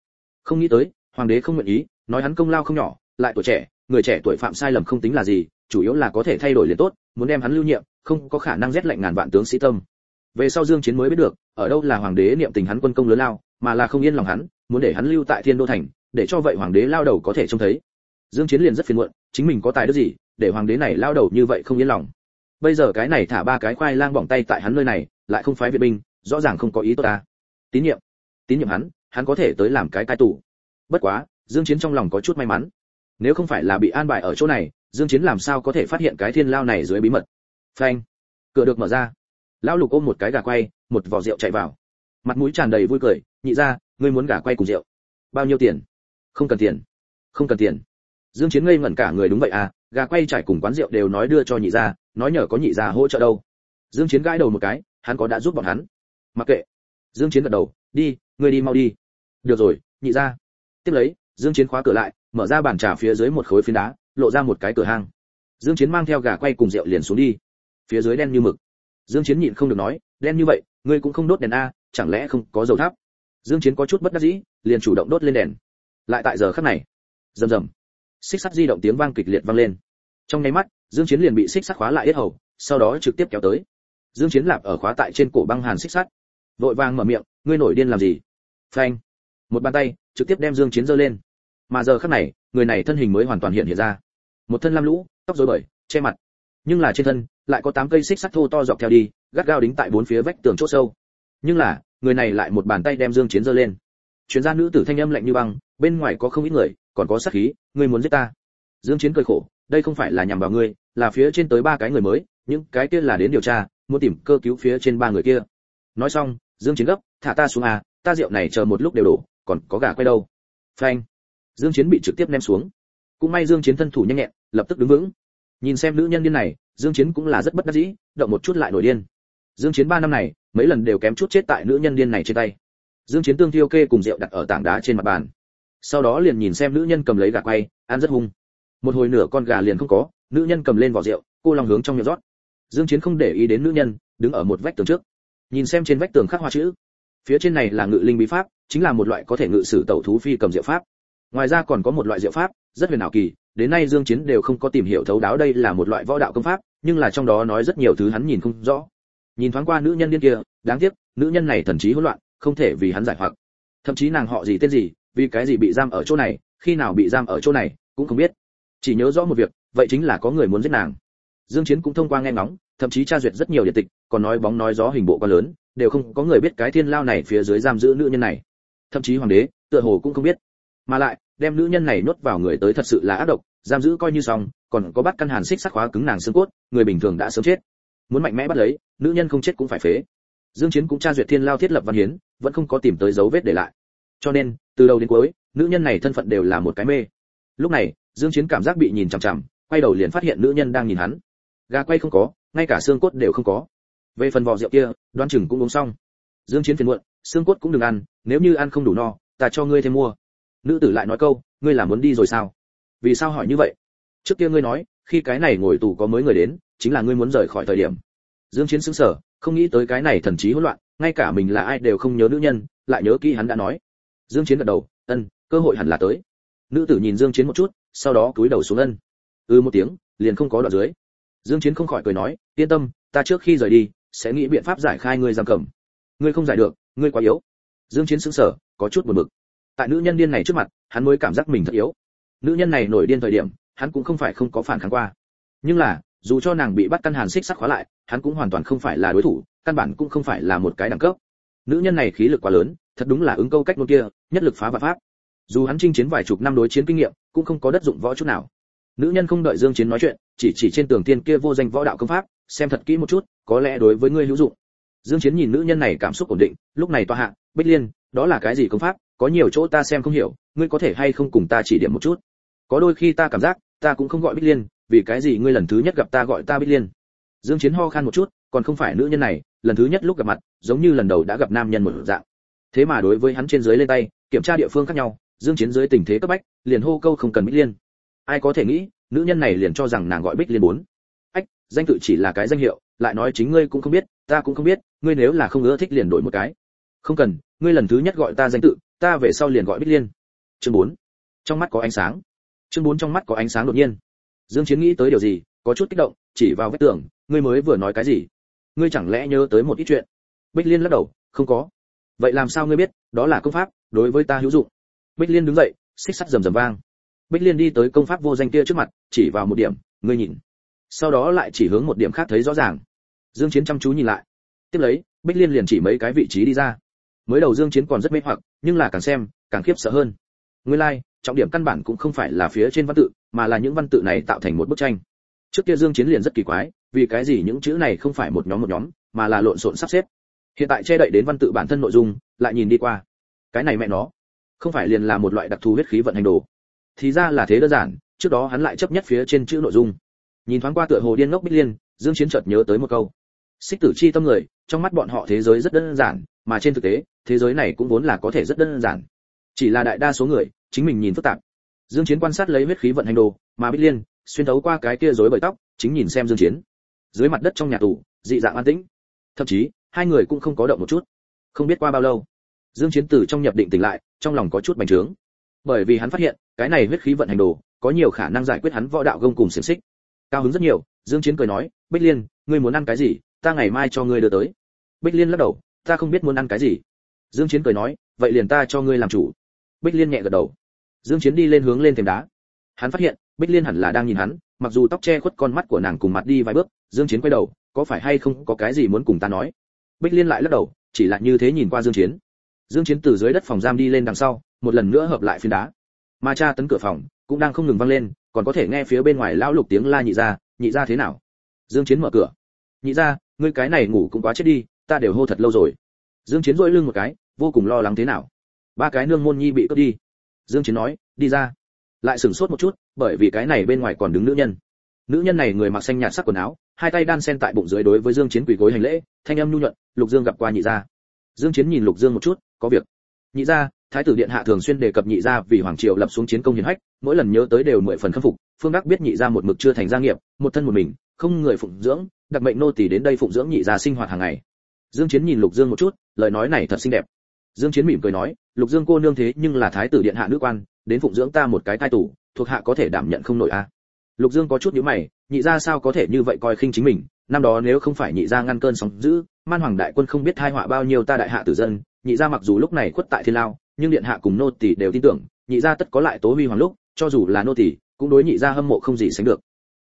Không nghĩ tới, hoàng đế không nguyện ý, nói hắn công lao không nhỏ, lại tuổi trẻ, người trẻ tuổi phạm sai lầm không tính là gì, chủ yếu là có thể thay đổi liền tốt, muốn đem hắn lưu nhiệm, không có khả năng rét lạnh ngàn vạn tướng sĩ tâm. Về sau dương chiến mới biết được, ở đâu là hoàng đế niệm tình hắn quân công lớn lao, mà là không yên lòng hắn, muốn để hắn lưu tại thiên đô thành, để cho vậy hoàng đế lao đầu có thể trông thấy. Dương chiến liền rất phiền muộn, chính mình có tài đức gì, để hoàng đế này lao đầu như vậy không yên lòng bây giờ cái này thả ba cái khoai lang bỏng tay tại hắn nơi này, lại không phái viện binh, rõ ràng không có ý tốt ta. Tín nhiệm. Tín nhiệm hắn hắn có thể tới làm cái cai tù. Bất quá, dương chiến trong lòng có chút may mắn. Nếu không phải là bị an bài ở chỗ này, dương chiến làm sao có thể phát hiện cái thiên lao này dưới bí mật? Phanh. Cửa được mở ra. Lão lục ôm một cái gà quay, một vò rượu chạy vào. Mặt mũi tràn đầy vui cười, nhị ra ngươi muốn gà quay cùng rượu? Bao nhiêu tiền? Không cần tiền. Không cần tiền. Dương chiến ngây ngẩn cả người, đúng vậy à gà quay trải cùng quán rượu đều nói đưa cho nhị gia nói nhờ có nhị gia hỗ trợ đâu. Dương chiến gãi đầu một cái, hắn có đã giúp bọn hắn. Mặc kệ. Dương chiến gật đầu, đi, ngươi đi mau đi. Được rồi, nhị gia. Tiếp lấy, dương chiến khóa cửa lại, mở ra bàn trà phía dưới một khối phiến đá, lộ ra một cái cửa hang. Dương chiến mang theo gà quay cùng rượu liền xuống đi. Phía dưới đen như mực. Dương chiến nhịn không được nói, đen như vậy, ngươi cũng không đốt đèn a, chẳng lẽ không có dầu thắp dương chiến có chút bất đắc dĩ, liền chủ động đốt lên đèn. Lại tại giờ khắc này, rầm rầm. Xích sắt di động tiếng vang kịch liệt vang lên trong nháy mắt, dương chiến liền bị xích sắt khóa lại yết hầu, sau đó trực tiếp kéo tới. Dương chiến lạp ở khóa tại trên cổ băng hàn xích sắt. Vội vàng mở miệng, ngươi nổi điên làm gì? Phanh. Một bàn tay, trực tiếp đem dương chiến giơ lên. Mà giờ khắc này, người này thân hình mới hoàn toàn hiện hiện ra. Một thân lam lũ, tóc rối bời, che mặt. Nhưng là trên thân, lại có tám cây xích sắt thô to dọc theo đi, gắt gao đính tại bốn phía vách tường chỗ sâu. Nhưng là, người này lại một bàn tay đem dương chiến giơ lên. Chuyên gia nữ tử thanh âm lạnh như băng, bên ngoài có không ít người, còn có sát khí, ngươi muốn giết ta. Dương chiến cười khổ đây không phải là nhằm vào ngươi, là phía trên tới ba cái người mới, những cái kia là đến điều tra, muốn tìm cơ cứu phía trên ba người kia. Nói xong, dương chiến gấp, thả ta xuống à ta rượu này chờ một lúc đều đổ, còn có gà quay đâu? Phanh. Dương chiến bị trực tiếp ném xuống. Cũng may dương chiến thân thủ nhanh nhẹn, lập tức đứng vững. Nhìn xem nữ nhân điên này, dương chiến cũng là rất bất đắc dĩ, động một chút lại nổi điên. Dương chiến ba năm này, mấy lần đều kém chút chết tại nữ nhân điên này trên tay. Dương chiến tương thiêu kê cùng rượu đặt ở tảng đá trên mặt bàn. Sau đó liền nhìn xem nữ nhân cầm lấy gà quay, ăn rất hung một hồi nửa con gà liền không có, nữ nhân cầm lên vỏ rượu, cô lòng hướng trong miệng rót. Dương chiến không để ý đến nữ nhân, đứng ở một vách tường trước. Nhìn xem trên vách tường khắc hoa chữ. Phía trên này là ngự linh bí pháp, chính là một loại có thể ngự sử tẩu thú phi cầm diệu pháp. Ngoài ra còn có một loại diệu pháp, rất huyền ảo kỳ, đến nay dương chiến đều không có tìm hiểu thấu đáo đây là một loại võ đạo công pháp, nhưng là trong đó nói rất nhiều thứ hắn nhìn không rõ. Nhìn thoáng qua nữ nhân điên kia, đáng tiếc, nữ nhân này thần trí hỗn loạn, không thể vì hắn giải hoặc. Thậm chí nàng họ gì tên gì, vì cái gì bị giam ở chỗ này, khi nào bị giam ở chỗ này, cũng không biết chỉ nhớ rõ một việc, vậy chính là có người muốn giết nàng. Dương chiến cũng thông qua nghe ngóng, thậm chí tra duyệt rất nhiều điện tịch, còn nói bóng nói gió hình bộ quá lớn, đều không có người biết cái thiên lao này phía dưới giam giữ nữ nhân này. Thậm chí hoàng đế, tựa hồ cũng không biết. Mà lại, đem nữ nhân này nuốt vào người tới thật sự là ác độc, giam giữ coi như xong, còn có bắt căn hàn xích sắc khóa cứng nàng xương cốt, người bình thường đã sớm chết. Muốn mạnh mẽ bắt lấy, nữ nhân không chết cũng phải phế. Dương chiến cũng tra duyệt thiên lao thiết lập văn hiến, vẫn không có tìm tới dấu vết để lại. Cho nên, từ đầu đến cuối, nữ nhân này thân phận đều là một cái mê. Lúc này dương chiến cảm giác bị nhìn chằm chằm, quay đầu liền phát hiện nữ nhân đang nhìn hắn. Gà quay không có, ngay cả xương cốt đều không có. Về phần vò rượu kia đoan chừng cũng uống xong. Dương chiến phiền muộn, xương cốt cũng đừng ăn, nếu như ăn không đủ no, ta cho ngươi thêm mua. Nữ tử lại nói câu, ngươi là muốn đi rồi sao? Vì sao hỏi như vậy? Trước kia ngươi nói, khi cái này ngồi tù có mới người đến, chính là ngươi muốn rời khỏi thời điểm. Dương chiến sững sờ, không nghĩ tới cái này thần trí hỗn loạn, ngay cả mình là ai đều không nhớ nữ nhân, lại nhớ kỹ hắn đã nói. Dương chiến gật đầu, ân, cơ hội hẳn là tới. Nữ tử nhìn dương chiến một chút sau đó cúi đầu xuống ân. Ư ừ một tiếng, liền không có đoạn dưới. Dương chiến không khỏi cười nói, yên tâm, ta trước khi rời đi, sẽ nghĩ biện pháp giải khai ngươi giam cầm. Ngươi không giải được, ngươi quá yếu. Dương chiến sững sờ, có chút buồn bực. Tại nữ nhân điên này trước mặt, hắn mới cảm giác mình thật yếu. Nữ nhân này nổi điên thời điểm, hắn cũng không phải không có phản kháng qua. Nhưng là, dù cho nàng bị bắt căn hàn xích sắc khóa lại, hắn cũng hoàn toàn không phải là đối thủ, căn bản cũng không phải là một cái đẳng cấp. Nữ nhân này khí lực quá lớn, thật đúng là ứng câu cách nôn kia, nhất lực phá và pháp dù hắn chinh chiến vài chục năm đối chiến kinh nghiệm, cũng không có đất dụng võ chút nào. Nữ nhân không đợi dương chiến nói chuyện, chỉ chỉ trên tường tiên kia vô danh võ đạo công pháp, xem thật kỹ một chút, có lẽ đối với ngươi hữu dụng. Dương chiến nhìn nữ nhân này cảm xúc ổn định, lúc này toa hạ, bích liên, đó là cái gì công pháp, có nhiều chỗ ta xem không hiểu, ngươi có thể hay không cùng ta chỉ điểm một chút? Có đôi khi ta cảm giác, ta cũng không gọi bích liên, vì cái gì ngươi lần thứ nhất gặp ta gọi ta bích liên? Dương chiến ho khan một chút, còn không phải nữ nhân này, lần thứ nhất lúc gặp mặt, giống như lần đầu đã gặp nam nhân một dạng. Thế mà đối với hắn trên dưới lên tay, kiểm tra địa phương khác nhau dương chiến dưới tình thế cấp bách, liền hô câu không cần bích liên. Ai có thể nghĩ, nữ nhân này liền cho rằng nàng gọi bích liên bốn. Ách, danh tự chỉ là cái danh hiệu, lại nói chính ngươi cũng không biết, ta cũng không biết, ngươi nếu là không ưa thích liền đổi một cái. Không cần, ngươi lần thứ nhất gọi ta danh tự, ta về sau liền gọi bích liên. Chương 4. trong mắt có ánh sáng. Chương 4 trong mắt có ánh sáng đột nhiên. Dương chiến nghĩ tới điều gì, có chút kích động, chỉ vào vết tường, ngươi mới vừa nói cái gì? Ngươi chẳng lẽ nhớ tới một ít chuyện? Bích liên lắc đầu, không có. Vậy làm sao ngươi biết, đó là công pháp, đối với ta hữu dụng bích liên đứng dậy xích sắt rầm rầm vang. Bích liên đi tới công pháp vô danh kia trước mặt chỉ vào một điểm ngươi nhìn. Sau đó lại chỉ hướng một điểm khác thấy rõ ràng. Dương chiến chăm chú nhìn lại. Tiếp lấy bích liên liền chỉ mấy cái vị trí đi ra. Mới đầu dương chiến còn rất mê hoặc nhưng là càng xem càng khiếp sợ hơn. Nguyên lai like, trọng điểm căn bản cũng không phải là phía trên văn tự mà là những văn tự này tạo thành một bức tranh. Trước kia dương chiến liền rất kỳ quái vì cái gì những chữ này không phải một nhóm một nhóm mà là lộn xộn sắp xếp. Hiện tại che đậy đến văn tự bản thân nội dung lại nhìn đi qua. Cái này mẹ nó không phải liền là một loại đặc thù huyết khí vận hành đồ. Thì ra là thế đơn giản, trước đó hắn lại chấp nhất phía trên chữ nội dung. Nhìn thoáng qua tựa hồ điên ngốc bích liên, dương chiến chợt nhớ tới một câu. Xích tử chi tâm người, trong mắt bọn họ thế giới rất đơn giản, mà trên thực tế, thế giới này cũng vốn là có thể rất đơn giản. Chỉ là đại đa số người, chính mình nhìn phức tạp. Dương chiến quan sát lấy huyết khí vận hành đồ, mà bích liên xuyên thấu qua cái kia rối bời tóc, chính nhìn xem dương chiến. Dưới mặt đất trong nhà tù, dị dạng an tĩnh. Thậm chí, hai người cũng không có động một chút. Không biết qua bao lâu dương chiến từ trong nhập định tỉnh lại, trong lòng có chút bành trướng. Bởi vì hắn phát hiện, cái này huyết khí vận hành đồ, có nhiều khả năng giải quyết hắn võ đạo gông cùng xiển xích. Cao hứng rất nhiều, dương chiến cười nói, bích liên, ngươi muốn ăn cái gì, ta ngày mai cho ngươi đưa tới. Bích liên lắc đầu, ta không biết muốn ăn cái gì. Dương chiến cười nói, vậy liền ta cho ngươi làm chủ. Bích liên nhẹ gật đầu. Dương chiến đi lên hướng lên thềm đá. Hắn phát hiện, bích liên hẳn là đang nhìn hắn, mặc dù tóc che khuất con mắt của nàng cùng mặt đi vài bước, dương chiến quay đầu, có phải hay không có cái gì muốn cùng ta nói? Bích liên lại lắc đầu, chỉ là như thế nhìn qua dương chiến dương chiến từ dưới đất phòng giam đi lên đằng sau, một lần nữa hợp lại phiến đá. Ma cha tấn cửa phòng, cũng đang không ngừng vang lên, còn có thể nghe phía bên ngoài lão lục tiếng la nhị ra nhị ra thế nào? Dương chiến mở cửa. Nhị ra, ngươi cái này ngủ cũng quá chết đi, ta đều hô thật lâu rồi. Dương chiến duỗi lưng một cái, vô cùng lo lắng thế nào? Ba cái nương môn nhi bị cướp đi. Dương chiến nói, đi ra. Lại sửng sốt một chút, bởi vì cái này bên ngoài còn đứng nữ nhân. Nữ nhân này người mặc xanh nhạt sắc quần áo, hai tay đan sen tại bụng dưới đối với dương chiến quỳ gối hành lễ, thanh âm nhu nhuận, lục dương gặp qua nhị gia dương chiến nhìn lục dương một chút có việc. Nhị gia, thái tử điện hạ thường xuyên đề cập nhị gia vì hoàng triều lập xuống chiến công hiển hách, mỗi lần nhớ tới đều mười phần khâm phục. Phương đắc biết nhị gia một mực chưa thành gia nghiệp, một thân một mình, không người phụng dưỡng, đặc mệnh nô tỳ đến đây phụng dưỡng nhị gia sinh hoạt hàng ngày. Dương chiến nhìn lục dương một chút, lời nói này thật xinh đẹp. Dương chiến mỉm cười nói, lục dương cô nương thế nhưng là thái tử điện hạ nữ quan, đến phụng dưỡng ta một cái tai tủ thuộc hạ có thể đảm nhận không nổi a. À. lục dương có chút nhíu mày, nhị gia sao có thể như vậy coi khinh chính mình? Năm đó nếu không phải nhị gia ngăn cơn sóng dữ, man hoàng đại quân không biết thai họa bao nhiêu ta đại hạ tử dân nhị gia mặc dù lúc này khuất tại thiên lao, nhưng điện hạ cùng nô tỳ đều tin tưởng, nhị gia tất có lại tố huy hoàng lúc, cho dù là nô tỳ, cũng đối nhị gia hâm mộ không gì sánh được.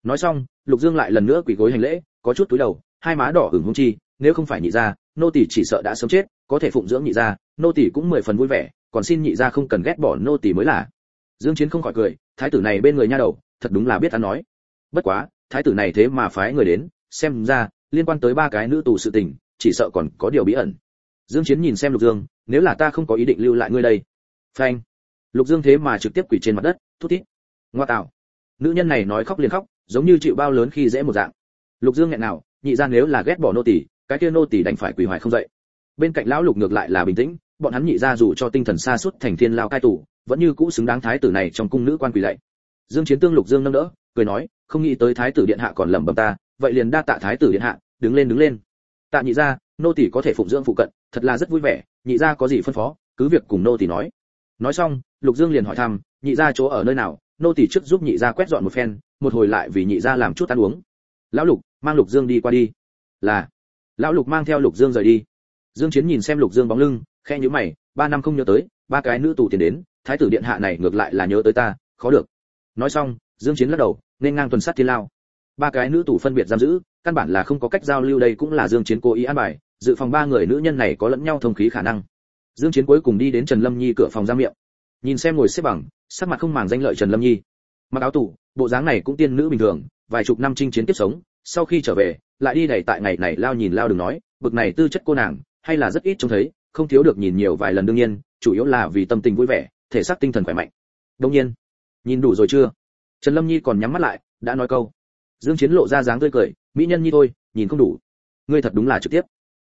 Nói xong, lục dương lại lần nữa quỳ gối hành lễ, có chút túi đầu, hai má đỏ ửng hung chi, nếu không phải nhị gia, nô tỳ chỉ sợ đã sớm chết, có thể phụng dưỡng nhị gia, nô tỳ cũng mười phần vui vẻ, còn xin nhị gia không cần ghét bỏ nô tỳ mới là. Dương chiến không khỏi cười, thái tử này bên người nha đầu, thật đúng là biết ăn nói. Bất quá, thái tử này thế mà phái người đến, xem ra, liên quan tới ba cái nữ tù sự tình, chỉ sợ còn có điều bí ẩn dương chiến nhìn xem lục dương, nếu là ta không có ý định lưu lại ngươi đây. Phanh. Lục dương thế mà trực tiếp quỳ trên mặt đất, thút thít. Ngoa tạo. Nữ nhân này nói khóc liền khóc, giống như chịu bao lớn khi dễ một dạng. Lục dương nghẹn nào, nhị ra nếu là ghét bỏ nô tỳ, cái kia nô tỳ đành phải quỳ hoài không dậy. Bên cạnh lão lục ngược lại là bình tĩnh, bọn hắn nhị ra dù cho tinh thần xa suốt thành thiên lao cai tù, vẫn như cũ xứng đáng thái tử này trong cung nữ quan quỳ lạy dương chiến tương lục dương nâng đỡ, cười nói, không nghĩ tới thái tử điện hạ còn lẩm bẩm ta, vậy liền đa tạ thái tử điện hạ, đứng lên đứng lên. Tạ nhị gia nô tỳ có thể phụng dưỡng phụ cận thật là rất vui vẻ, nhị gia có gì phân phó, cứ việc cùng nô tỳ nói. Nói xong, lục dương liền hỏi thăm, nhị gia chỗ ở nơi nào, nô tỳ trước giúp nhị gia quét dọn một phen, một hồi lại vì nhị gia làm chút ăn uống. Lão lục, mang lục dương đi qua đi. Là. Lão lục mang theo lục dương rời đi. Dương chiến nhìn xem lục dương bóng lưng khen nhíu mày, ba năm không nhớ tới, ba cái nữ tù tiền đến, thái tử điện hạ này ngược lại là nhớ tới ta, khó được. Nói xong, dương chiến lắc đầu, nên ngang tuần sát thiên lao. Ba cái nữ tù phân biệt giam giữ, căn bản là không có cách giao lưu đây cũng là dương chiến cố ý an bài dự phòng ba người nữ nhân này có lẫn nhau thông khí khả năng. Dương chiến cuối cùng đi đến trần lâm nhi cửa phòng ra miệng. Nhìn xem ngồi xếp bằng, sắc mặt không màng danh lợi trần lâm nhi. Mặc áo tù, bộ dáng này cũng tiên nữ bình thường, vài chục năm chinh chiến tiếp sống, sau khi trở về, lại đi đẩy tại ngày này lao nhìn lao đừng nói, bực này tư chất cô nàng, hay là rất ít trông thấy, không thiếu được nhìn nhiều vài lần đương nhiên, chủ yếu là vì tâm tình vui vẻ, thể xác tinh thần khỏe mạnh. Đương nhiên, nhìn đủ rồi chưa? Trần lâm nhi còn nhắm mắt lại, đã nói câu. Dương chiến lộ ra dáng tươi cười, mỹ nhân nhi thôi, nhìn không đủ. Ngươi thật đúng là trực tiếp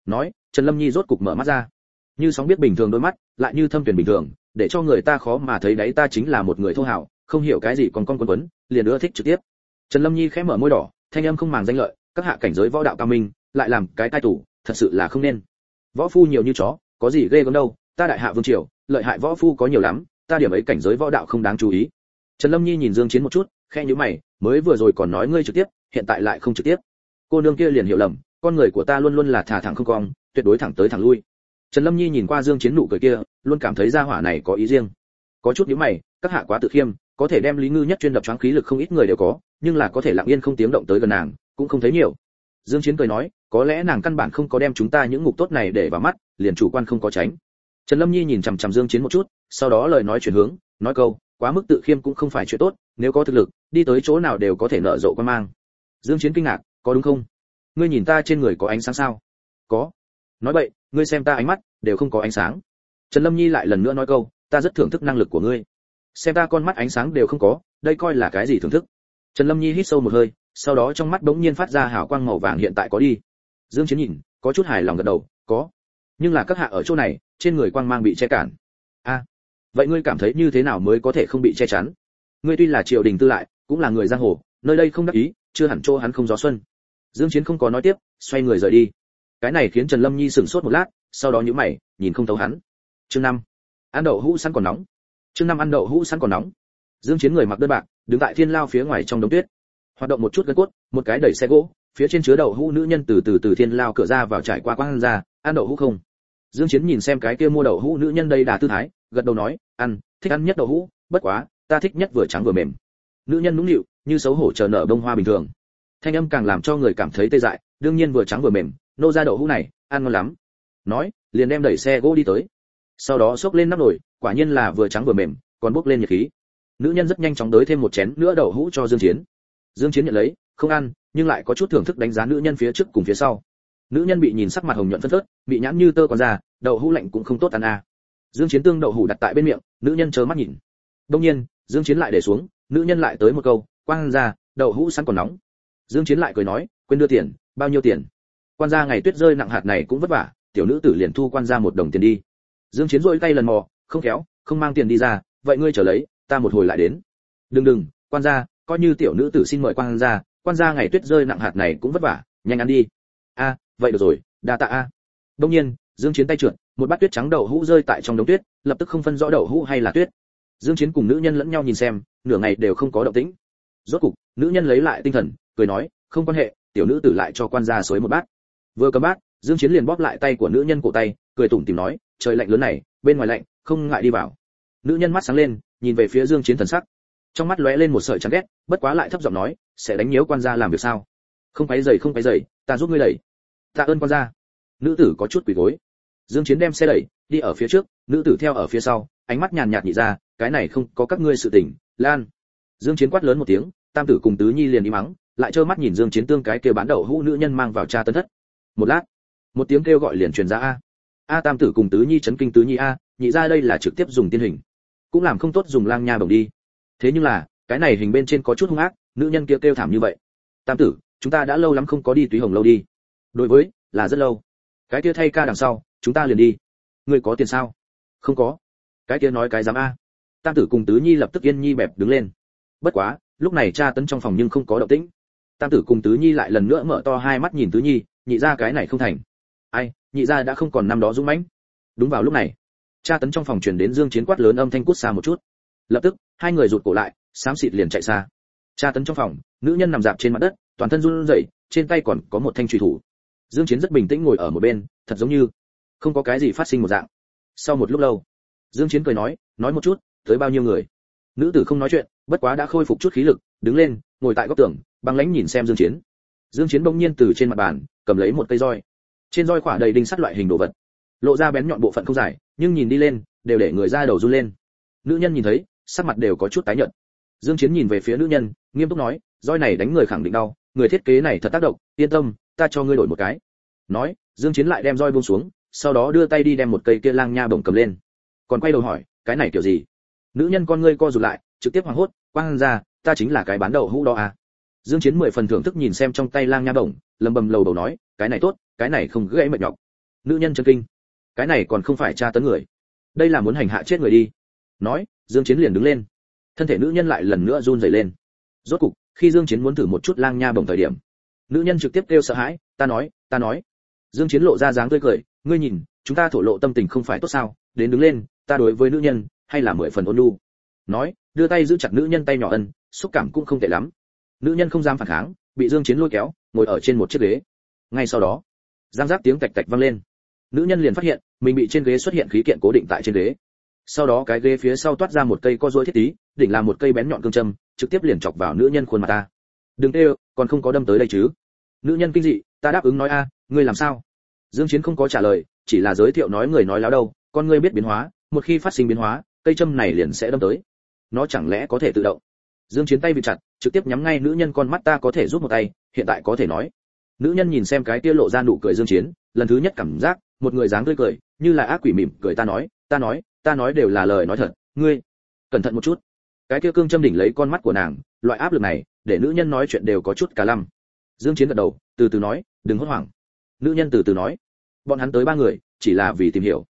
nói, trần lâm nhi rốt cục mở mắt ra. Như sóng biết bình thường đôi mắt, lại như thâm tuyển bình thường, để cho người ta khó mà thấy đấy, ta chính là một người thô hảo, không hiểu cái gì còn con quân quấn, liền ưa thích trực tiếp. Trần lâm nhi khẽ mở môi đỏ, thanh âm không màng danh lợi, các hạ cảnh giới võ đạo cao minh, lại làm cái tai tủ, thật sự là không nên. Võ phu nhiều như chó, có gì ghê gớm đâu, ta đại hạ vương triều, lợi hại võ phu có nhiều lắm, ta điểm ấy cảnh giới võ đạo không đáng chú ý. Trần lâm nhi nhìn dương chiến một chút khe nhíu mày, mới vừa rồi còn nói ngươi trực tiếp, hiện tại lại không trực tiếp. Cô nương kia liền hiểu lầm con người của ta luôn luôn là thả thẳng không cong, tuyệt đối thẳng tới thẳng lui. Trần lâm nhi nhìn qua dương chiến nụ cười kia, luôn cảm thấy gia hỏa này có ý riêng. Có chút nhíu mày, các hạ quá tự khiêm, có thể đem lý ngư nhất chuyên đập choáng khí lực không ít người đều có, nhưng là có thể lặng yên không tiếng động tới gần nàng, cũng không thấy nhiều. Dương chiến cười nói, có lẽ nàng căn bản không có đem chúng ta những ngục tốt này để vào mắt, liền chủ quan không có tránh. Trần lâm nhi nhìn chằm chằm dương chiến một chút, sau đó lời nói chuyển hướng, nói câu, quá mức tự khiêm cũng không phải chuyện tốt, nếu có thực lực, đi tới chỗ nào đều có thể nợ rộ quan mang. Dương chiến kinh ngạc, có đúng không? Ngươi nhìn ta trên người có ánh sáng sao? Có. Nói vậy ngươi xem ta ánh mắt, đều không có ánh sáng. Trần lâm nhi lại lần nữa nói câu, ta rất thưởng thức năng lực của ngươi. Xem ta con mắt ánh sáng đều không có, đây coi là cái gì thưởng thức? Trần lâm nhi hít sâu một hơi, sau đó trong mắt bỗng nhiên phát ra hào quang màu vàng hiện tại có đi. Dương chiến nhìn, có chút hài lòng gật đầu, có. Nhưng là các hạ ở chỗ này, trên người quang mang bị che cản. A, vậy ngươi cảm thấy như thế nào mới có thể không bị che chắn? Ngươi tuy là triều đình tư lại, cũng là người giang hồ, nơi đây không đắc ý, chưa hẳn chỗ hắn không gió xuân dương chiến không có nói tiếp, xoay người rời đi. Cái này khiến trần lâm nhi sửng sốt một lát, sau đó nhíu mày, nhìn không thấu hắn. Chương năm. Ăn đậu hũ sẵn còn nóng. Chương năm ăn đậu hũ sẵn còn nóng. Dương chiến người mặc đơn bạc, đứng tại thiên lao phía ngoài trong đống tuyết. Hoạt động một chút gân cốt, một cái đẩy xe gỗ, phía trên chứa đậu hũ nữ nhân từ từ từ thiên lao cửa ra vào trải qua quang ra, ăn đậu hũ không? Dương chiến nhìn xem cái kia mua đậu hũ nữ nhân đây đà tư thái, gật đầu nói, ăn, thích ăn nhất đậu hũ, bất quá, ta thích nhất vừa trắng vừa mềm. Nữ nhân nũng nịu, như xấu hổ chờ nở bông hoa bình thường thanh âm càng làm cho người cảm thấy tê dại, đương nhiên vừa trắng vừa mềm, nô ra đậu hũ này, ăn ngon lắm. Nói, liền đem đẩy xe gỗ đi tới. Sau đó xốc lên nắp nồi, quả nhiên là vừa trắng vừa mềm, còn bốc lên nhiệt khí. Nữ nhân rất nhanh chóng đới thêm một chén nữa đậu hũ cho dương chiến. Dương chiến nhận lấy, không ăn, nhưng lại có chút thưởng thức đánh giá nữ nhân phía trước cùng phía sau. Nữ nhân bị nhìn sắc mặt hồng nhuận phân phớt, bị nhãn như tơ còn ra đậu hũ lạnh cũng không tốt ăn à. dương chiến tương đậu hũ đặt tại bên miệng, nữ nhân chớ mắt nhìn. Đông nhiên, dương chiến lại để xuống, nữ nhân lại tới một câu, quang ra, đậu hũ sẵn còn nóng dương chiến lại cười nói, quên đưa tiền, bao nhiêu tiền? Quan gia ngày tuyết rơi nặng hạt này cũng vất vả, tiểu nữ tử liền thu quan gia một đồng tiền đi. Dương chiến rỗi tay lần mò, không kéo không mang tiền đi ra, vậy ngươi trở lấy, ta một hồi lại đến. Đừng đừng, quan gia, coi như tiểu nữ tử xin mời quan gia quan gia ngày tuyết rơi nặng hạt này cũng vất vả, nhanh ăn đi. A, vậy được rồi, đa tạ a. Đông nhiên, dương chiến tay trượt, một bát tuyết trắng đậu hũ rơi tại trong đống tuyết, lập tức không phân rõ đậu hũ hay là tuyết. Dương chiến cùng nữ nhân lẫn nhau nhìn xem, nửa ngày đều không có động tĩnh. Rốt cục, nữ nhân lấy lại tinh thần cười nói, không quan hệ, tiểu nữ tử lại cho quan gia xối một bát. Vừa cầm bát, dương chiến liền bóp lại tay của nữ nhân cổ tay, cười tủm tỉm nói, trời lạnh lớn này, bên ngoài lạnh, không ngại đi vào. Nữ nhân mắt sáng lên, nhìn về phía dương chiến thần sắc. Trong mắt lóe lên một sợi chán ghét, bất quá lại thấp giọng nói, sẽ đánh nhiễu quan gia làm việc sao? Không phải giày không phải giày ta giúp ngươi đẩy. Tạ ơn quan gia. Nữ tử có chút quỳ gối. Dương chiến đem xe đẩy, đi ở phía trước, nữ tử theo ở phía sau, ánh mắt nhàn nhạt nhị ra, cái này không có các ngươi sự tình, lan. Dương chiến quát lớn một tiếng, tam tử cùng tứ nhi liền đi mắng lại trơ mắt nhìn dương chiến tương cái kia bán đậu hũ nữ nhân mang vào cha tân thất. Một lát một tiếng kêu gọi liền truyền ra a. A tam tử cùng tứ nhi chấn kinh tứ nhi a nhị ra đây là trực tiếp dùng tiên hình. Cũng làm không tốt dùng lang nha bồng đi. Thế nhưng là cái này hình bên trên có chút hung ác nữ nhân kia kêu, kêu thảm như vậy. Tam tử chúng ta đã lâu lắm không có đi túy hồng lâu đi. Đối với là rất lâu. Cái kia thay ca đằng sau chúng ta liền đi. Ngươi có tiền sao? Không có. Cái kia nói cái dám a. Tam tử cùng tứ nhi lập tức yên nhi bẹp đứng lên. Bất quá lúc này cha tấn trong phòng nhưng không có động tĩnh tam tử cùng tứ nhi lại lần nữa mở to hai mắt nhìn tứ nhi, nhị ra cái này không thành. Ai, nhị ra đã không còn năm đó dũng mãnh. Đúng vào lúc này cha tấn trong phòng truyền đến dương chiến quát lớn âm thanh cút xa một chút. Lập tức, hai người rụt cổ lại, xám xịt liền chạy xa. Cha tấn trong phòng, nữ nhân nằm dạp trên mặt đất, toàn thân run rẩy, trên tay còn có một thanh truy thủ. Dương chiến rất bình tĩnh ngồi ở một bên, thật giống như không có cái gì phát sinh một dạng. Sau một lúc lâu, dương chiến cười nói nói một chút, tới bao nhiêu người? Nữ tử không nói chuyện, bất quá đã khôi phục chút khí lực, đứng lên ngồi tại góc tường, băng lãnh nhìn xem dương chiến. Dương chiến bỗng nhiên từ trên mặt bàn, cầm lấy một cây roi. Trên roi khỏa đầy đinh sắt loại hình đồ vật. Lộ ra bén nhọn bộ phận không dài, nhưng nhìn đi lên, đều để người ra đầu run lên. Nữ nhân nhìn thấy, sắc mặt đều có chút tái nhợt. Dương chiến nhìn về phía nữ nhân, nghiêm túc nói, roi này đánh người khẳng định đau, người thiết kế này thật tác động, yên tâm, ta cho ngươi đổi một cái. Nói, dương chiến lại đem roi buông xuống, sau đó đưa tay đi đem một cây kia lang nha bổng cầm lên. Còn quay đầu hỏi, cái này kiểu gì? Nữ nhân con ngươi co rụt lại, trực tiếp hoảng hốt, quang ra ta chính là cái bán đậu hũ đó à. Dương chiến mười phần thưởng thức nhìn xem trong tay lang nha đồng, lầm bầm lầu đầu nói, cái này tốt, cái này không gãy mệt nhọc. Nữ nhân chân kinh. Cái này còn không phải tra tấn người. Đây là muốn hành hạ chết người đi. Nói, dương chiến liền đứng lên. Thân thể nữ nhân lại lần nữa run rẩy lên. Rốt cục, khi dương chiến muốn thử một chút lang nha bổng thời điểm, nữ nhân trực tiếp kêu sợ hãi, ta nói ta nói. Dương chiến lộ ra dáng tươi cười, ngươi nhìn, chúng ta thổ lộ tâm tình không phải tốt sao? Đến đứng lên, ta đối với nữ nhân, hay là mười phần ôn nhu? Nói, đưa tay giữ chặt nữ nhân tay nhỏ ân, xúc cảm cũng không tệ lắm. Nữ nhân không dám phản kháng, bị dương chiến lôi kéo, ngồi ở trên một chiếc ghế. Ngay sau đó, giang giáp tiếng tạch tạch vang lên. Nữ nhân liền phát hiện, mình bị trên ghế xuất hiện khí kiện cố định tại trên ghế. Sau đó cái ghế phía sau toát ra một cây co rối thiết tí, đỉnh là một cây bén nhọn cương châm, trực tiếp liền chọc vào nữ nhân khuôn mặt ta. Đừng tê còn không có đâm tới đây chứ. Nữ nhân kinh dị, ta đáp ứng nói a, ngươi làm sao? Dương chiến không có trả lời, chỉ là giới thiệu nói người nói láo đâu, con ngươi biết biến hóa, một khi phát sinh biến hóa, cây châm này liền sẽ đâm tới nó chẳng lẽ có thể tự động? Dương chiến tay bị chặt, trực tiếp nhắm ngay nữ nhân con mắt ta có thể giúp một tay, hiện tại có thể nói. Nữ nhân nhìn xem cái tia lộ ra nụ cười dương chiến, lần thứ nhất cảm giác, một người dáng tươi cười, như là ác quỷ mỉm cười ta nói ta nói ta nói đều là lời nói thật, ngươi, cẩn thận một chút. Cái kia cương châm đỉnh lấy con mắt của nàng, loại áp lực này, để nữ nhân nói chuyện đều có chút cả lăm. Dương chiến gật đầu, từ từ nói, đừng hốt hoảng. Nữ nhân từ từ nói, bọn hắn tới ba người, chỉ là vì tìm hiểu.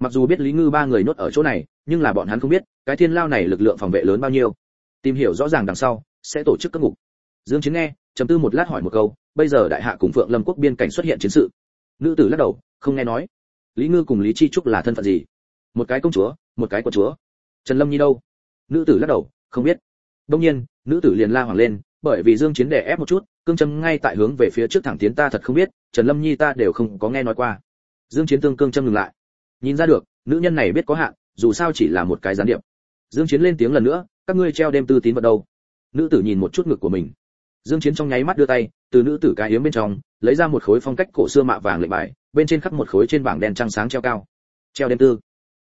Mặc dù biết lý ngư ba người nuốt ở chỗ này nhưng là bọn hắn không biết, cái thiên lao này lực lượng phòng vệ lớn bao nhiêu. Tìm hiểu rõ ràng đằng sau, sẽ tổ chức các ngục. Dương chiến nghe, trầm tư một lát hỏi một câu, bây giờ đại hạ cùng phượng lâm quốc biên cảnh xuất hiện chiến sự. Nữ tử lắc đầu, không nghe nói. Lý ngư cùng lý chi trúc là thân phận gì? Một cái công chúa, một cái quận chúa. Trần lâm nhi đâu? Nữ tử lắc đầu, không biết. Đương nhiên, nữ tử liền la hoàng lên, bởi vì dương chiến đè ép một chút, cương châm ngay tại hướng về phía trước thẳng tiến ta thật không biết, trần lâm nhi ta đều không có nghe nói qua. Dương chiến tương cương châm ngừng lại. Nhìn ra được, nữ nhân này biết có hạn dù sao chỉ là một cái gián điệp. Dương chiến lên tiếng lần nữa các ngươi treo đêm tư tín vào đâu? Nữ tử nhìn một chút ngực của mình. Dương chiến trong nháy mắt đưa tay từ nữ tử cái yếm bên trong lấy ra một khối phong cách cổ xưa mạ vàng lệnh bài bên trên khắc một khối trên bảng đen trăng sáng treo cao. Treo đêm tư.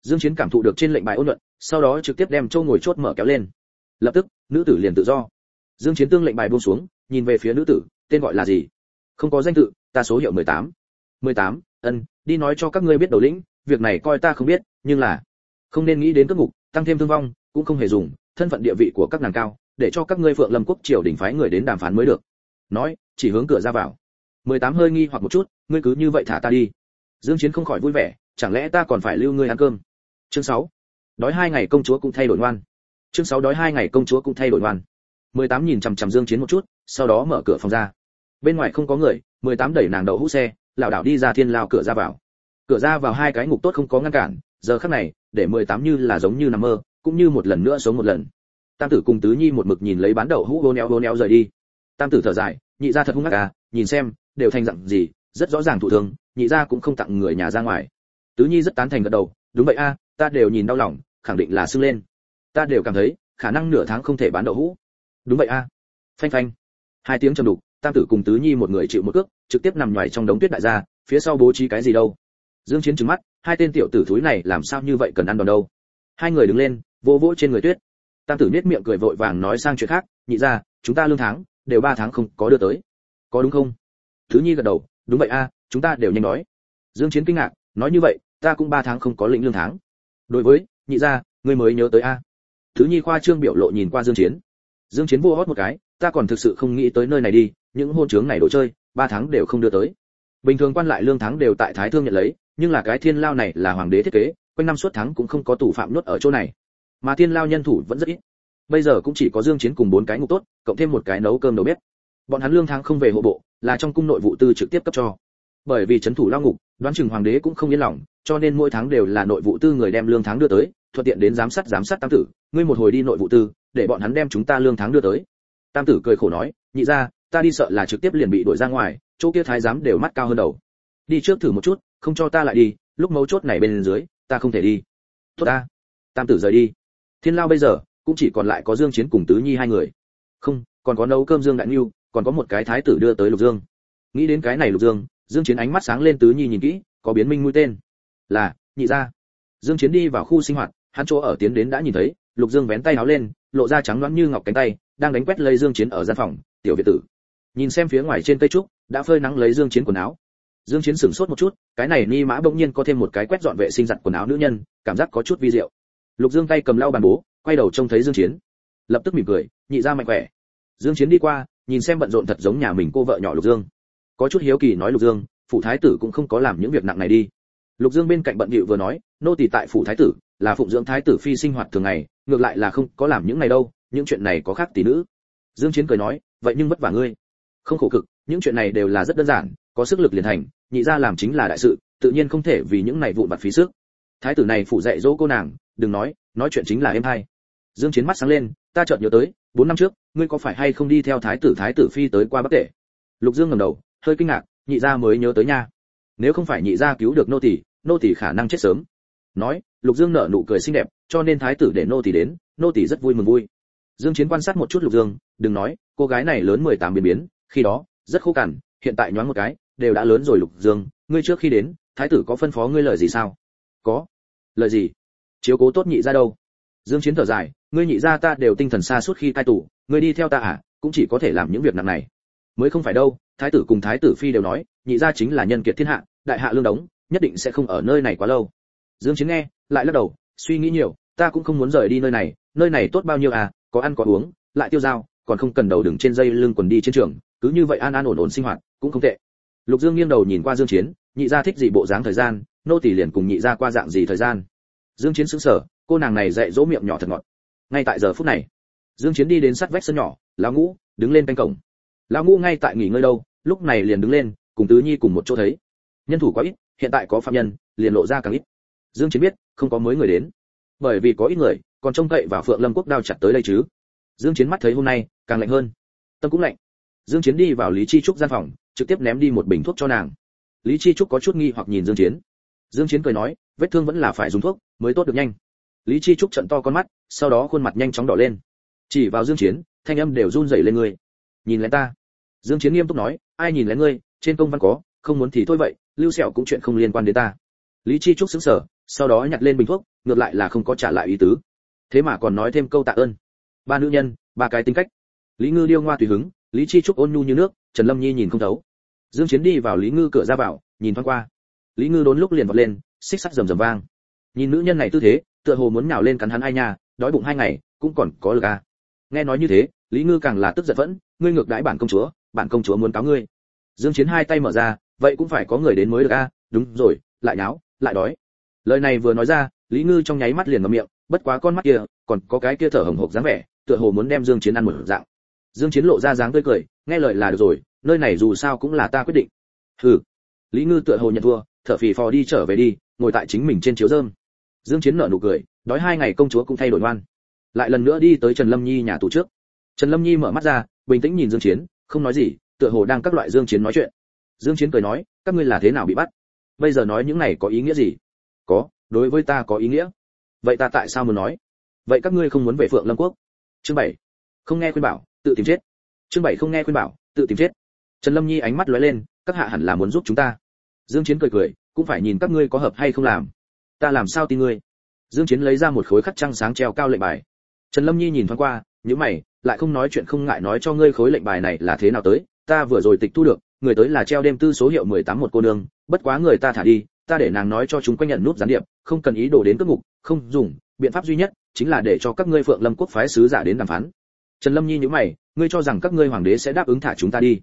Dương chiến cảm thụ được trên lệnh bài ôn luận, sau đó trực tiếp đem châu ngồi chốt mở kéo lên. Lập tức nữ tử liền tự do. Dương chiến tương lệnh bài buông xuống nhìn về phía nữ tử tên gọi là gì? Không có danh tự ta số hiệu 18. 18, ân đi nói cho các ngươi biết đầu lĩnh việc này coi ta không biết nhưng là không nên nghĩ đến cất ngục tăng thêm thương vong, cũng không hề dùng, thân phận địa vị của các nàng cao, để cho các ngươi phượng lâm quốc triều đình phái người đến đàm phán mới được. Nói, chỉ hướng cửa ra vào. 18 hơi nghi hoặc một chút, ngươi cứ như vậy thả ta đi. Dương chiến không khỏi vui vẻ, chẳng lẽ ta còn phải lưu ngươi ăn cơm? Chương 6. đói hai ngày công chúa cũng thay đổi ngoan. Chương 6 đói hai ngày công chúa cũng thay đổi ngoan. 18 nhìn chằm chằm dương chiến một chút, sau đó mở cửa phòng ra. Bên ngoài không có người 18 đẩy nàng đậu hũ xe, lảo đảo đi ra thiên lao cửa ra vào. Cửa ra vào hai cái ngục tốt không có ngăn cản giờ khắc này, để 18 như là giống như nằm mơ, cũng như một lần nữa sống một lần. Tam tử cùng tứ nhi một mực nhìn lấy bán đậu hũ vô neo vô neo rời đi. Tam tử thở dài, nhị gia thật hung ác à nhìn xem, đều thành dặn gì, rất rõ ràng thụ thương, nhị gia cũng không tặng người nhà ra ngoài. Tứ nhi rất tán thành gật đầu, đúng vậy a, ta đều nhìn đau lòng, khẳng định là sưng lên. Ta đều cảm thấy, khả năng nửa tháng không thể bán đậu hũ. Đúng vậy a. Phanh phanh. Hai tiếng trầm đục, tam tử cùng tứ nhi một người chịu một cước, trực tiếp nằm ngoài trong đống tuyết đại gia, phía sau bố trí cái gì đâu. Dương chiến trừng mắt hai tên tiểu tử thúi này làm sao như vậy cần ăn đòn đâu? Hai người đứng lên, vỗ vỗ trên người tuyết. Tam tử nết miệng cười vội vàng nói sang chuyện khác, nhị ra chúng ta lương tháng, đều ba tháng không có đưa tới. Có đúng không? Thứ nhi gật đầu, đúng vậy a, chúng ta đều nhanh nói. Dương chiến kinh ngạc, nói như vậy, ta cũng ba tháng không có lĩnh lương tháng. Đối với, nhị gia, ngươi mới nhớ tới a. Thứ nhi khoa trương biểu lộ nhìn qua dương chiến. Dương chiến vua hót một cái, ta còn thực sự không nghĩ tới nơi này đi, những hôn trướng này đồ chơi, ba tháng đều không đưa tới. Bình thường quan lại lương tháng đều tại thái thương nhận lấy nhưng là cái thiên lao này là hoàng đế thiết kế, quanh năm suốt tháng cũng không có tù phạm nuốt ở chỗ này. Mà thiên lao nhân thủ vẫn rất ít. Bây giờ cũng chỉ có dương chiến cùng bốn cái ngục tốt, cộng thêm một cái nấu cơm đầu bếp. Bọn hắn lương tháng không về hộ bộ, là trong cung nội vụ tư trực tiếp cấp cho. Bởi vì chấn thủ lao ngục, đoán chừng hoàng đế cũng không yên lòng, cho nên mỗi tháng đều là nội vụ tư người đem lương tháng đưa tới, thuận tiện đến giám sát giám sát tam tử, ngươi một hồi đi nội vụ tư, để bọn hắn đem chúng ta lương tháng đưa tới. Tam tử cười khổ nói, nhị ra ta đi sợ là trực tiếp liền bị đuổi ra ngoài, chỗ kia thái giám đều mắt cao hơn đầu. Đi trước thử một chút không cho ta lại đi lúc mấu chốt này bên dưới ta không thể đi. Tốt ta. Tam tử rời đi. Thiên lao bây giờ cũng chỉ còn lại có dương chiến cùng tứ nhi hai người. Không còn có nấu cơm dương đại nhiêu, còn có một cái thái tử đưa tới lục dương. Nghĩ đến cái này lục dương dương chiến ánh mắt sáng lên tứ nhi nhìn kỹ có biến minh mũi tên. Là nhị gia. Dương chiến đi vào khu sinh hoạt hắn chỗ ở tiến đến đã nhìn thấy lục dương vén tay áo lên lộ ra trắng loáng như ngọc cánh tay đang đánh quét lấy dương chiến ở gian phòng tiểu việt tử. Nhìn xem phía ngoài trên cây trúc đã phơi nắng lấy dương chiến quần áo dương chiến sửng sốt một chút, cái này ni mã bỗng nhiên có thêm một cái quét dọn vệ sinh giặt quần áo nữ nhân, cảm giác có chút vi diệu. Lục dương tay cầm lau bàn bố, quay đầu trông thấy dương chiến. Lập tức mỉm cười, nhị ra mạnh khỏe. Dương chiến đi qua, nhìn xem bận rộn thật giống nhà mình cô vợ nhỏ lục dương. Có chút hiếu kỳ nói lục dương phụ thái tử cũng không có làm những việc nặng này đi. Lục dương bên cạnh bận bịu vừa nói, nô tỳ tại phủ thái tử, là phụng dưỡng thái tử phi sinh hoạt thường ngày, ngược lại là không có làm những này đâu, những chuyện này có khác tỷ nữ. Dương chiến cười nói, vậy nhưng vất vả ngươi. Không khổ cực, những chuyện này đều là rất đơn giản có sức lực liền thành, nhị gia làm chính là đại sự, tự nhiên không thể vì những này vụn vặt phí sức. Thái tử này phụ dạy dỗ cô nàng, đừng nói nói chuyện chính là em hay dương chiến mắt sáng lên, ta chợt nhớ tới, bốn năm trước, ngươi có phải hay không đi theo thái tử thái tử phi tới qua bắc tể? Lục dương ngẩng đầu, hơi kinh ngạc, nhị gia mới nhớ tới nha. Nếu không phải nhị gia cứu được nô tỳ nô tỳ khả năng chết sớm. Nói, lục dương nở nụ cười xinh đẹp, cho nên thái tử để nô tỳ đến, nô tỳ rất vui mừng vui. Dương chiến quan sát một chút lục dương, đừng nói, cô gái này lớn 18 biến biến, khi đó, rất khô cằn, hiện tại nhoáng một cái đều đã lớn rồi lục dương, ngươi trước khi đến, thái tử có phân phó ngươi lời gì sao? Có. Lời gì? Chiếu cố tốt nhị ra đâu? Dương chiến thở dài, ngươi nhị ra ta đều tinh thần xa suốt khi cai tù ngươi đi theo ta à cũng chỉ có thể làm những việc nặng này. Mới không phải đâu, thái tử cùng thái tử phi đều nói, nhị gia chính là nhân kiệt thiên hạ, đại hạ lương đống, nhất định sẽ không ở nơi này quá lâu. Dương chiến nghe, lại lắc đầu, suy nghĩ nhiều, ta cũng không muốn rời đi nơi này nơi này tốt bao nhiêu à có ăn có uống, lại tiêu dao, còn không cần đầu đừng trên dây lưng quần đi trên trường, cứ như vậy an an ổn ổn sinh hoạt, cũng không tệ lục dương nghiêng đầu nhìn qua dương chiến, nhị gia thích gì bộ dáng thời gian, nô tỳ liền cùng nhị gia qua dạng gì thời gian. Dương chiến sững sờ, cô nàng này dạy dỗ miệng nhỏ thật ngọt. Ngay tại giờ phút này, dương chiến đi đến sát vách sân nhỏ, lão ngũ, đứng lên canh cổng. Lão ngũ ngay tại nghỉ ngơi đâu, lúc này liền đứng lên, cùng tứ nhi cùng một chỗ thấy. Nhân thủ quá ít, hiện tại có phạm nhân, liền lộ ra càng ít. Dương chiến biết, không có mới người đến. Bởi vì có ít người, còn trông cậy vào phượng lâm quốc đao chặt tới đây chứ. Dương chiến mắt thấy hôm nay, càng lạnh hơn. Tâm cũng lạnh. Dương chiến đi vào lý chi trúc gian phòng trực tiếp ném đi một bình thuốc cho nàng. Lý chi trúc có chút nghi hoặc nhìn dương chiến. Dương chiến cười nói, vết thương vẫn là phải dùng thuốc, mới tốt được nhanh. Lý chi trúc trận to con mắt, sau đó khuôn mặt nhanh chóng đỏ lên. Chỉ vào dương chiến, thanh âm đều run rẩy lên người. Nhìn lén ta. Dương chiến nghiêm túc nói, ai nhìn lén ngươi, trên công văn có, không muốn thì thôi vậy, lưu sẹo cũng chuyện không liên quan đến ta. Lý chi trúc sững sờ, sau đó nhặt lên bình thuốc, ngược lại là không có trả lại ý tứ. Thế mà còn nói thêm câu tạ ơn. Ba nữ nhân, ba cái tính cách. Lý ngư điêu ngoa tùy hứng, lý chi trúc ôn nhu như nước, trần lâm nhi nhìn không thấu dương chiến đi vào lý ngư cửa ra vào, nhìn thoáng qua. Lý ngư đốn lúc liền vọt lên, xích sắt rầm rầm vang. Nhìn nữ nhân này tư thế, tựa hồ muốn nhào lên cắn hắn ai nha, đói bụng hai ngày, cũng còn có lực à. Nghe nói như thế, lý ngư càng là tức giận vẫn, ngươi ngược đãi bản công chúa, bản công chúa muốn cáo ngươi. Dương chiến hai tay mở ra, vậy cũng phải có người đến mới được a đúng rồi, lại nháo, lại đói. Lời này vừa nói ra, lý ngư trong nháy mắt liền ngậm miệng, bất quá con mắt kia, còn có cái kia thở hồng hộc dáng vẻ, tựa hồ muốn đem dương chiến ăn một dạng. Dương chiến lộ ra dáng tươi cười, nghe lời là được rồi nơi này dù sao cũng là ta quyết định. Hừ. Lý ngư tựa hồ nhận thua, thở phì phò đi trở về đi, ngồi tại chính mình trên chiếu rơm. Dương chiến nở nụ cười, đói hai ngày công chúa cũng thay đổi ngoan. Lại lần nữa đi tới trần lâm nhi nhà tù trước. Trần lâm nhi mở mắt ra, bình tĩnh nhìn dương chiến, không nói gì, tựa hồ đang các loại dương chiến nói chuyện. Dương chiến cười nói, các ngươi là thế nào bị bắt? Bây giờ nói những này có ý nghĩa gì? Có, đối với ta có ý nghĩa. Vậy ta tại sao muốn nói? Vậy các ngươi không muốn về phượng lâm quốc? Chương bảy, không nghe khuyên bảo, tự tìm chết. Chương bảy, không nghe khuyên bảo, tự tìm chết trần lâm nhi ánh mắt lóe lên, các hạ hẳn là muốn giúp chúng ta. Dương chiến cười cười, cũng phải nhìn các ngươi có hợp hay không làm. Ta làm sao tin ngươi? Dương chiến lấy ra một khối khắc trăng sáng treo cao lệnh bài. Trần lâm nhi nhìn thoáng qua những mày, lại không nói chuyện không ngại nói cho ngươi khối lệnh bài này là thế nào tới, ta vừa rồi tịch thu được, người tới là treo đêm tư số hiệu 18 một cô nương, bất quá người ta thả đi, ta để nàng nói cho chúng quanh nhận nút gián điệp, không cần ý đồ đến cướp ngục không dùng, biện pháp duy nhất chính là để cho các ngươi phượng lâm quốc phái sứ giả đến đàm phán. Trần lâm nhi nhíu mày, ngươi cho rằng các ngươi hoàng đế sẽ đáp ứng thả chúng ta đi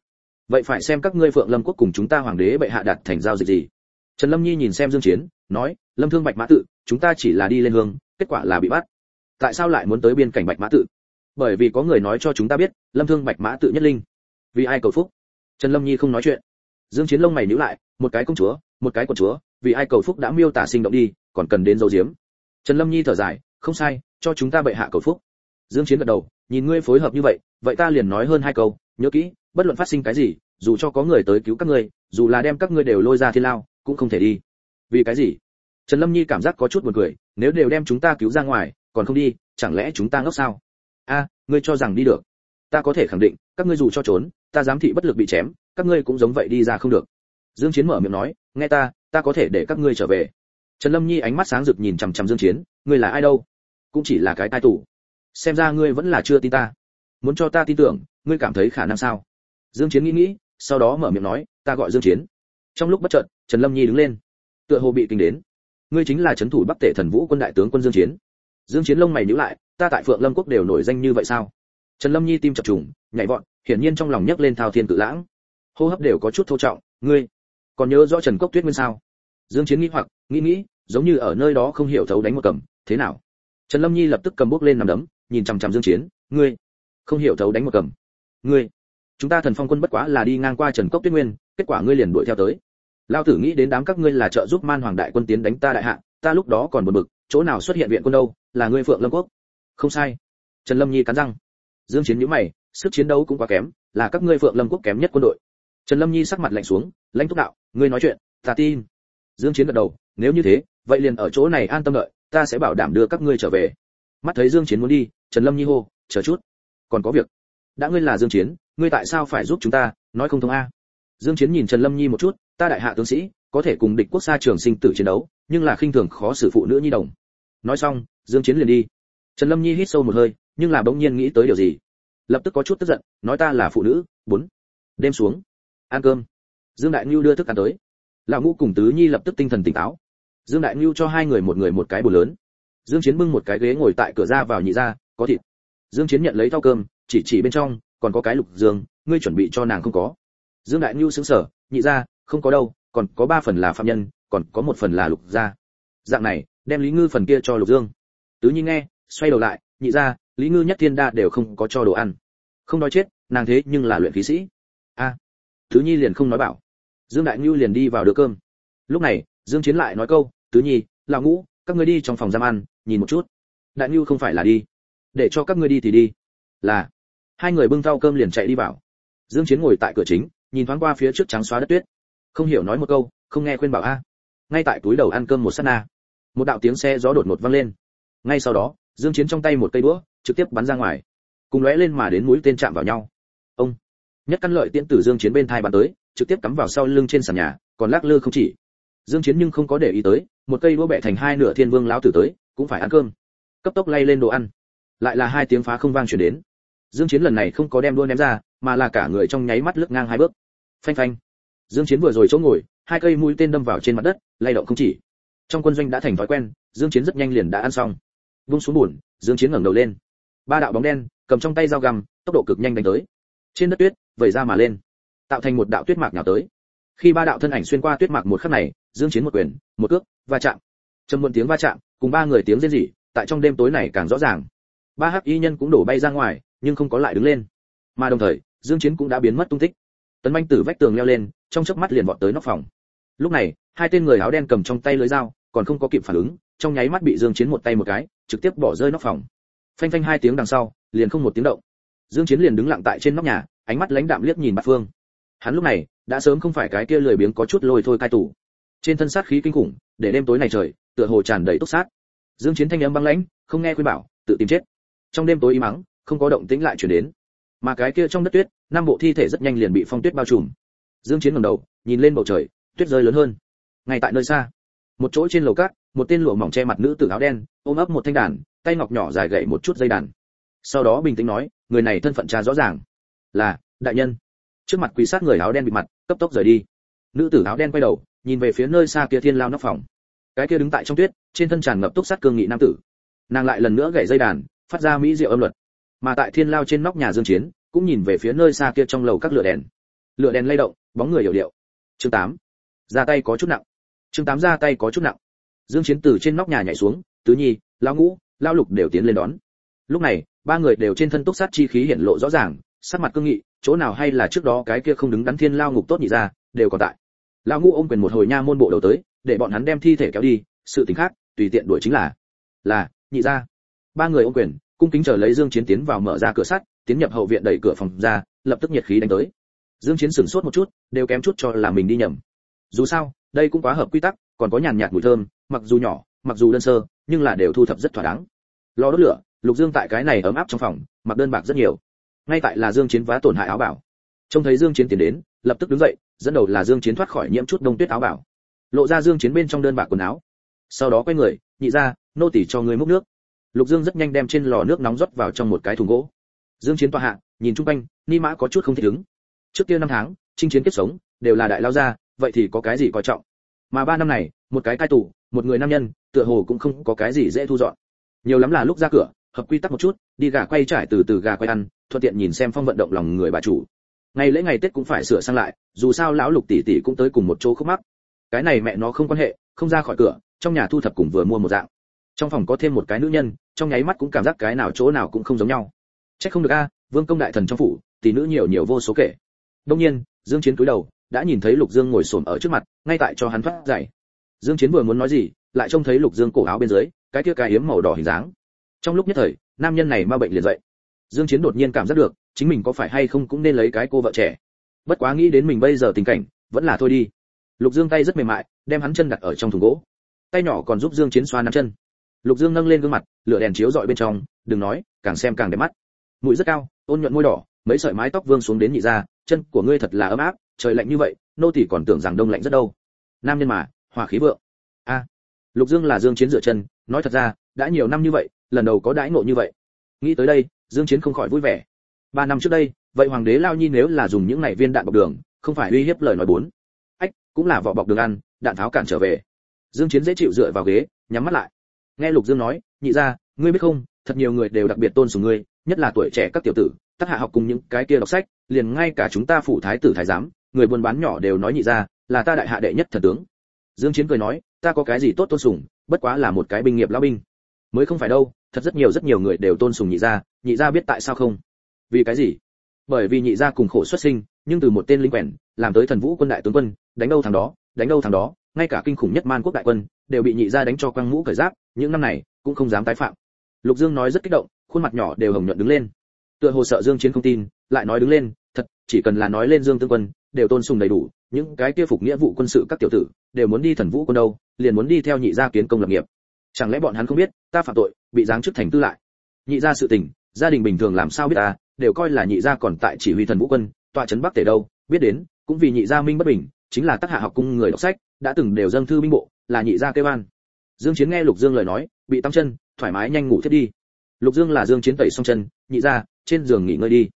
vậy phải xem các ngươi phượng lâm quốc cùng chúng ta hoàng đế bệ hạ đạt thành giao dịch gì. Trần lâm nhi nhìn xem dương chiến, nói, lâm thương bạch mã tự, chúng ta chỉ là đi lên hương, kết quả là bị bắt. Tại sao lại muốn tới biên cảnh bạch mã tự? Bởi vì có người nói cho chúng ta biết, lâm thương bạch mã tự nhất linh. Vì ai cầu phúc? Trần lâm nhi không nói chuyện. Dương chiến lông mày nhíu lại, một cái công chúa, một cái quận chúa, vì ai cầu phúc đã miêu tả sinh động đi, còn cần đến dấu diếm. Trần lâm nhi thở dài, không sai, cho chúng ta bệ hạ cầu phúc. Dương chiến gật đầu, nhìn ngươi phối hợp như vậy vậy ta liền nói hơn hai câu, nhớ kỹ bất luận phát sinh cái gì, dù cho có người tới cứu các ngươi, dù là đem các ngươi đều lôi ra thiên lao, cũng không thể đi. Vì cái gì? Trần lâm nhi cảm giác có chút buồn cười, nếu đều đem chúng ta cứu ra ngoài, còn không đi, chẳng lẽ chúng ta ngốc sao? A, ngươi cho rằng đi được. Ta có thể khẳng định, các ngươi dù cho trốn, ta giám thị bất lực bị chém, các ngươi cũng giống vậy đi ra không được. Dương chiến mở miệng nói, nghe ta ta có thể để các ngươi trở về. Trần lâm nhi ánh mắt sáng rực nhìn chằm chằm dương chiến, ngươi là ai đâu? Cũng chỉ là cái tai tù. Xem ra ngươi vẫn là chưa tin ta. Muốn cho ta tin tưởng, ngươi cảm thấy khả năng sao? Dương chiến nghĩ nghĩ, sau đó mở miệng nói, ta gọi dương chiến. Trong lúc bất chợt, trần lâm nhi đứng lên. Tựa hồ bị kinh đến. Ngươi chính là chấn thủ bắc tể thần vũ quân đại tướng quân dương chiến. Dương chiến lông mày nhíu lại, ta tại phượng lâm quốc đều nổi danh như vậy sao? Trần lâm nhi tim chập trùng, nhảy vọt, hiển nhiên trong lòng nhấc lên thao thiên cự lãng. Hô hấp đều có chút thô trọng, ngươi còn nhớ rõ trần cốc tuyết nguyên sao? Dương chiến nghĩ hoặc, nghĩ nghĩ, giống như ở nơi đó không hiểu thấu đánh một cầm, thế nào? Trần lâm nhi lập tức cầm bước lên nằm đấm, nhìn chằm chằm dương chiến, ngươi không hiểu thấu đánh một cầm. Ngươi chúng ta thần phong quân bất quá là đi ngang qua trần cốc tuyết nguyên, kết quả ngươi liền đuổi theo tới. Lao tử nghĩ đến đám các ngươi là trợ giúp man hoàng đại quân tiến đánh ta đại hạ, ta lúc đó còn buồn bực, chỗ nào xuất hiện viện quân đâu, là ngươi phượng lâm quốc. Không sai. Trần lâm nhi cắn răng. Dương chiến nhíu mày, sức chiến đấu cũng quá kém, là các ngươi phượng lâm quốc kém nhất quân đội. Trần lâm nhi sắc mặt lạnh xuống, lãnh thúc đạo, ngươi nói chuyện, ta tin. Dương chiến gật đầu, nếu như thế, vậy liền ở chỗ này an tâm đợi, ta sẽ bảo đảm đưa các ngươi trở về. Mắt thấy dương chiến muốn đi, trần lâm nhi hô, chờ chút. Còn có việc đã ngươi là dương chiến, ngươi tại sao phải giúp chúng ta, nói không thông a? Dương chiến nhìn trần lâm nhi một chút, ta đại hạ tướng sĩ, có thể cùng địch quốc gia trường sinh tử chiến đấu, nhưng là khinh thường khó xử phụ nữ nhi đồng. Nói xong, dương chiến liền đi. Trần lâm nhi hít sâu một hơi, nhưng là bỗng nhiên nghĩ tới điều gì? Lập tức có chút tức giận, nói ta là phụ nữ, bốn. Đêm xuống, ăn cơm. Dương đại nhu đưa thức ăn tới. Lão ngũ cùng tứ nhi lập tức tinh thần tỉnh táo. Dương đại nhu cho hai người một người một cái bù lớn. Dương chiến bưng một cái ghế ngồi tại cửa ra vào nhị ra, có thịt. Dương chiến nhận lấy thau cơm chỉ chỉ bên trong còn có cái lục dương ngươi chuẩn bị cho nàng không có. Dương đại nhu sững sờ nhị ra không có đâu còn có ba phần là phạm nhân còn có một phần là lục gia. Dạng này đem lý ngư phần kia cho lục dương. Tứ nhi nghe xoay đầu lại nhị ra lý ngư nhất thiên đa đều không có cho đồ ăn. Không nói chết nàng thế nhưng là luyện khí sĩ. A à, tứ nhi liền không nói bảo. Dương đại nhu liền đi vào đưa cơm. Lúc này dương chiến lại nói câu tứ nhi lão ngũ các ngươi đi trong phòng giam ăn nhìn một chút. Đại nhu không phải là đi. Để cho các ngươi đi thì đi. Là hai người bưng thau cơm liền chạy đi vào. Dương chiến ngồi tại cửa chính, nhìn thoáng qua phía trước trắng xóa đất tuyết. Không hiểu nói một câu, không nghe khuyên bảo a. Ngay tại túi đầu ăn cơm một sát na, một đạo tiếng xe gió đột ngột vang lên. Ngay sau đó, dương chiến trong tay một cây đũa, trực tiếp bắn ra ngoài. Cùng lóe lên mà đến mũi tên chạm vào nhau. Ông! Nhất căn lợi tiễn tử dương chiến bên thai bắn tới, trực tiếp cắm vào sau lưng trên sàn nhà, còn lắc lư không chỉ. Dương chiến nhưng không có để ý tới, một cây đũa bẻ thành hai nửa thiên vương lão tử tới, cũng phải ăn cơm. Cấp tốc lay lên đồ ăn. Lại là hai tiếng phá không vang truyền đến dương chiến lần này không có đem đũa ném ra, mà là cả người trong nháy mắt lướt ngang hai bước. Phanh phanh. Dương chiến vừa rồi chỗ ngồi, hai cây mũi tên đâm vào trên mặt đất, lay động không chỉ. Trong quân doanh đã thành thói quen, dương chiến rất nhanh liền đã ăn xong. Vung xuống buồn dương chiến ngẩng đầu lên. Ba đạo bóng đen, cầm trong tay dao găm, tốc độ cực nhanh đánh tới. Trên đất tuyết, vẩy ra mà lên. Tạo thành một đạo tuyết mạc nhào tới. Khi ba đạo thân ảnh xuyên qua tuyết mạc một khắc này, dương chiến một quyền, một cước, va chạm. Trầm muộn tiếng va chạm, cùng ba người tiếng rên rỉ, tại trong đêm tối này càng rõ ràng. Ba hắc y nhân cũng đổ bay ra ngoài nhưng không có lại đứng lên. Mà đồng thời, dương chiến cũng đã biến mất tung tích. Tấn manh từ vách tường leo lên, trong chớp mắt liền vọt tới nóc phòng. Lúc này, hai tên người áo đen cầm trong tay lưới dao, còn không có kịp phản ứng, trong nháy mắt bị dương chiến một tay một cái, trực tiếp bỏ rơi nóc phòng. Phanh phanh hai tiếng đằng sau, liền không một tiếng động. Dương chiến liền đứng lặng tại trên nóc nhà, ánh mắt lãnh đạm liếc nhìn bát phương. Hắn lúc này, đã sớm không phải cái kia lười biếng có chút lôi thôi cai tủ trên thân sát khí kinh khủng, để đêm tối này trời, tựa hồ tràn đầy túc sát. Dương chiến thanh âm băng lãnh, không nghe khuyên bảo, tự tìm chết. Trong đêm tối im mắng không có động tĩnh lại chuyển đến. Mà cái kia trong đất tuyết, năm bộ thi thể rất nhanh liền bị phong tuyết bao trùm. Dương chiến ngẩng đầu, nhìn lên bầu trời, tuyết rơi lớn hơn. Ngay tại nơi xa, một chỗ trên lầu cát, một tên lụa mỏng che mặt nữ tử áo đen, ôm ấp một thanh đàn, tay ngọc nhỏ dài gậy một chút dây đàn. Sau đó bình tĩnh nói, người này thân phận cha rõ ràng. Là, đại nhân. Trước mặt quỷ sát người áo đen bị mặt, cấp tốc rời đi. Nữ tử áo đen quay đầu, nhìn về phía nơi xa kia thiên lao nóc phòng. Cái kia đứng tại trong tuyết, trên thân tràn ngập túc sát cương nghị nam tử. Nàng lại lần nữa gảy dây đàn, phát ra mỹ diệu âm luật mà tại thiên lao trên nóc nhà dương chiến, cũng nhìn về phía nơi xa kia trong lầu các lửa đèn. Lửa đèn lay động, bóng người hiểu điệu. Chương 8. ra tay có chút nặng. Chương 8 ra tay có chút nặng. Dương chiến từ trên nóc nhà nhảy xuống, tứ nhi, lão ngũ, lão lục đều tiến lên đón. Lúc này, ba người đều trên thân túc sát chi khí hiện lộ rõ ràng, sắc mặt cương nghị, chỗ nào hay là trước đó cái kia không đứng đắn thiên lao ngục tốt nhị ra, đều còn tại. Lão ngũ ôm quyền một hồi nha môn bộ đầu tới, để bọn hắn đem thi thể kéo đi, sự tình khác, tùy tiện đuổi chính là là, nhị ra. Ba người ôm quyền cung kính chờ lấy dương chiến tiến vào mở ra cửa sắt, tiến nhập hậu viện đẩy cửa phòng ra, lập tức nhiệt khí đánh tới. Dương chiến sửng sốt một chút, đều kém chút cho là mình đi nhầm. Dù sao, đây cũng quá hợp quy tắc, còn có nhàn nhạt mùi thơm, mặc dù nhỏ, mặc dù đơn sơ, nhưng là đều thu thập rất thỏa đáng. Lò đốt lửa, lục dương tại cái này ấm áp trong phòng, mặc đơn bạc rất nhiều. Ngay tại là dương chiến vá tổn hại áo bảo. Trông thấy dương chiến tiến đến, lập tức đứng dậy, dẫn đầu là dương chiến thoát khỏi nhiễm chút đông tuyết áo bảo. Lộ ra dương chiến bên trong đơn bạc quần áo. Sau đó quay người, nhị ra, nô tỳ cho người múc nước lục dương rất nhanh đem trên lò nước nóng rót vào trong một cái thùng gỗ. Dương chiến tòa hạ, nhìn chung quanh, ni mã có chút không thích ứng. Trước kia năm tháng, chinh chiến kiếp sống, đều là đại lao gia, vậy thì có cái gì coi trọng? Mà ba năm này, một cái cai tù, một người nam nhân, tựa hồ cũng không có cái gì dễ thu dọn. Nhiều lắm là lúc ra cửa, hợp quy tắc một chút, đi gà quay trải từ từ gà quay ăn, thuận tiện nhìn xem phong vận động lòng người bà chủ. Ngày lễ ngày tết cũng phải sửa sang lại, dù sao lão lục tỷ tỷ cũng tới cùng một chỗ khúc mắc. Cái này mẹ nó không quan hệ, không ra khỏi cửa, trong nhà thu thập cùng vừa mua một dạng trong phòng có thêm một cái nữ nhân, trong nháy mắt cũng cảm giác cái nào chỗ nào cũng không giống nhau. Trách không được a, vương công đại thần trong phủ, tỷ nữ nhiều nhiều vô số kể. Đông nhiên, dương chiến cúi đầu, đã nhìn thấy lục dương ngồi xổm ở trước mặt, ngay tại cho hắn thoát giải dương chiến vừa muốn nói gì, lại trông thấy lục dương cổ áo bên dưới, cái kia cái hiếm màu đỏ hình dáng. Trong lúc nhất thời, nam nhân này ma bệnh liền dậy. Dương chiến đột nhiên cảm giác được, chính mình có phải hay không cũng nên lấy cái cô vợ trẻ. Bất quá nghĩ đến mình bây giờ tình cảnh, vẫn là thôi đi. Lục dương tay rất mềm mại, đem hắn chân đặt ở trong thùng gỗ. Tay nhỏ còn giúp dương chiến xoa nắm chân lục dương nâng lên gương mặt, lửa đèn chiếu dọi bên trong, đừng nói, càng xem càng đẹp mắt. Mũi rất cao, ôn nhuận môi đỏ, mấy sợi mái tóc vương xuống đến nhị ra, chân của ngươi thật là ấm áp, trời lạnh như vậy, nô tỳ còn tưởng rằng đông lạnh rất đâu. Nam nhân mà hỏa khí vượng. A. Lục dương là dương chiến dựa chân, nói thật ra, đã nhiều năm như vậy, lần đầu có đãi ngộ như vậy. Nghĩ tới đây, dương chiến không khỏi vui vẻ. Ba năm trước đây, vậy hoàng đế lao nhi nếu là dùng những này viên đạn bọc đường, không phải uy hiếp lời nói bốn. Ách, cũng là vỏ bọc đường ăn, đạn tháo cản trở về. Dương chiến dễ chịu dựa vào ghế, nhắm mắt lại nghe lục dương nói, nhị gia, ngươi biết không, thật nhiều người đều đặc biệt tôn sùng ngươi, nhất là tuổi trẻ các tiểu tử tác hạ học cùng những cái kia đọc sách, liền ngay cả chúng ta phủ thái tử thái giám, người buôn bán nhỏ đều nói nhị gia, là ta đại hạ đệ nhất thần tướng. Dương chiến cười nói, ta có cái gì tốt tôn sùng, bất quá là một cái binh nghiệp lão binh. Mới không phải đâu, thật rất nhiều rất nhiều người đều tôn sùng nhị gia nhị gia biết tại sao không? Vì cái gì? Bởi vì nhị gia cùng khổ xuất sinh, nhưng từ một tên linh quèn, làm tới thần vũ quân đại tướng quân, đánh đâu thằng đó, đánh đâu thằng đó, ngay cả kinh khủng nhất man quốc đại quân, đều bị nhị gia đánh cho quăng mũ cởi giáp những năm này cũng không dám tái phạm. Lục dương nói rất kích động, khuôn mặt nhỏ đều hồng nhuận đứng lên. Tựa hồ sợ dương chiến không tin, lại nói đứng lên, thật, chỉ cần là nói lên dương tương quân, đều tôn sùng đầy đủ, những cái kia phục nghĩa vụ quân sự các tiểu tử, đều muốn đi thần vũ quân đâu, liền muốn đi theo nhị gia kiến công lập nghiệp. Chẳng lẽ bọn hắn không biết, ta phạm tội, bị giáng chức thành tư lại? Nhị gia sự tình, gia đình bình thường làm sao biết ta, đều coi là nhị gia còn tại chỉ huy thần vũ quân, tọa trấn bắc tề đâu, biết đến, cũng vì nhị gia minh bất bình, chính là tác hạ học cung người đọc sách, đã từng đều dâng thư minh bộ, là nhị gia kêu an dương chiến nghe lục dương lời nói, bị tăng chân, thoải mái nhanh ngủ thiết đi. Lục dương là dương chiến tẩy xong chân, nhị ra, trên giường nghỉ ngơi đi.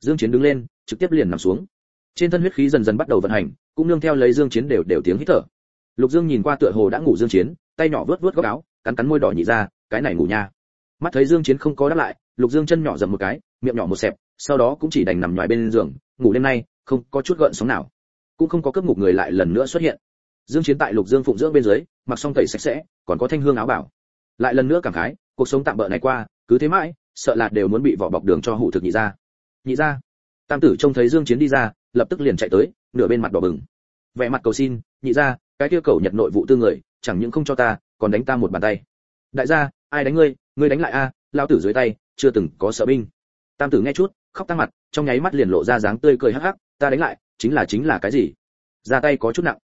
Dương chiến đứng lên, trực tiếp liền nằm xuống. Trên thân huyết khí dần dần bắt đầu vận hành, cũng nương theo lấy dương chiến đều đều tiếng hít thở. Lục dương nhìn qua tựa hồ đã ngủ dương chiến, tay nhỏ vớt vớt góc áo, cắn cắn môi đỏ nhị ra, cái này ngủ nha. Mắt thấy dương chiến không có đáp lại, lục dương chân nhỏ dầm một cái, miệng nhỏ một xẹp, sau đó cũng chỉ đành nằm nhòi bên giường, ngủ đêm nay, không có chút gợn sóng nào. Cũng không có cướp ngục người lại lần nữa xuất hiện dương chiến tại lục dương phụng dưỡng bên dưới, mặc xong tẩy sạch sẽ, còn có thanh hương áo bảo. Lại lần nữa cảm khái, cuộc sống tạm bỡ này qua, cứ thế mãi, sợ là đều muốn bị vỏ bọc đường cho hủ thực nhị ra nhị ra tam tử trông thấy dương chiến đi ra, lập tức liền chạy tới, nửa bên mặt đỏ bừng. Vẻ mặt cầu xin, nhị ra cái kia cầu nhật nội vụ tư người, chẳng những không cho ta, còn đánh ta một bàn tay. Đại gia, ai đánh ngươi? Ngươi đánh lại a lao tử dưới tay, chưa từng có sợ binh. Tam tử nghe chút, khóc tăng mặt, trong nháy mắt liền lộ ra dáng tươi cười hắc hắc, ta đánh lại, chính là chính là cái gì? Ra tay có chút nặng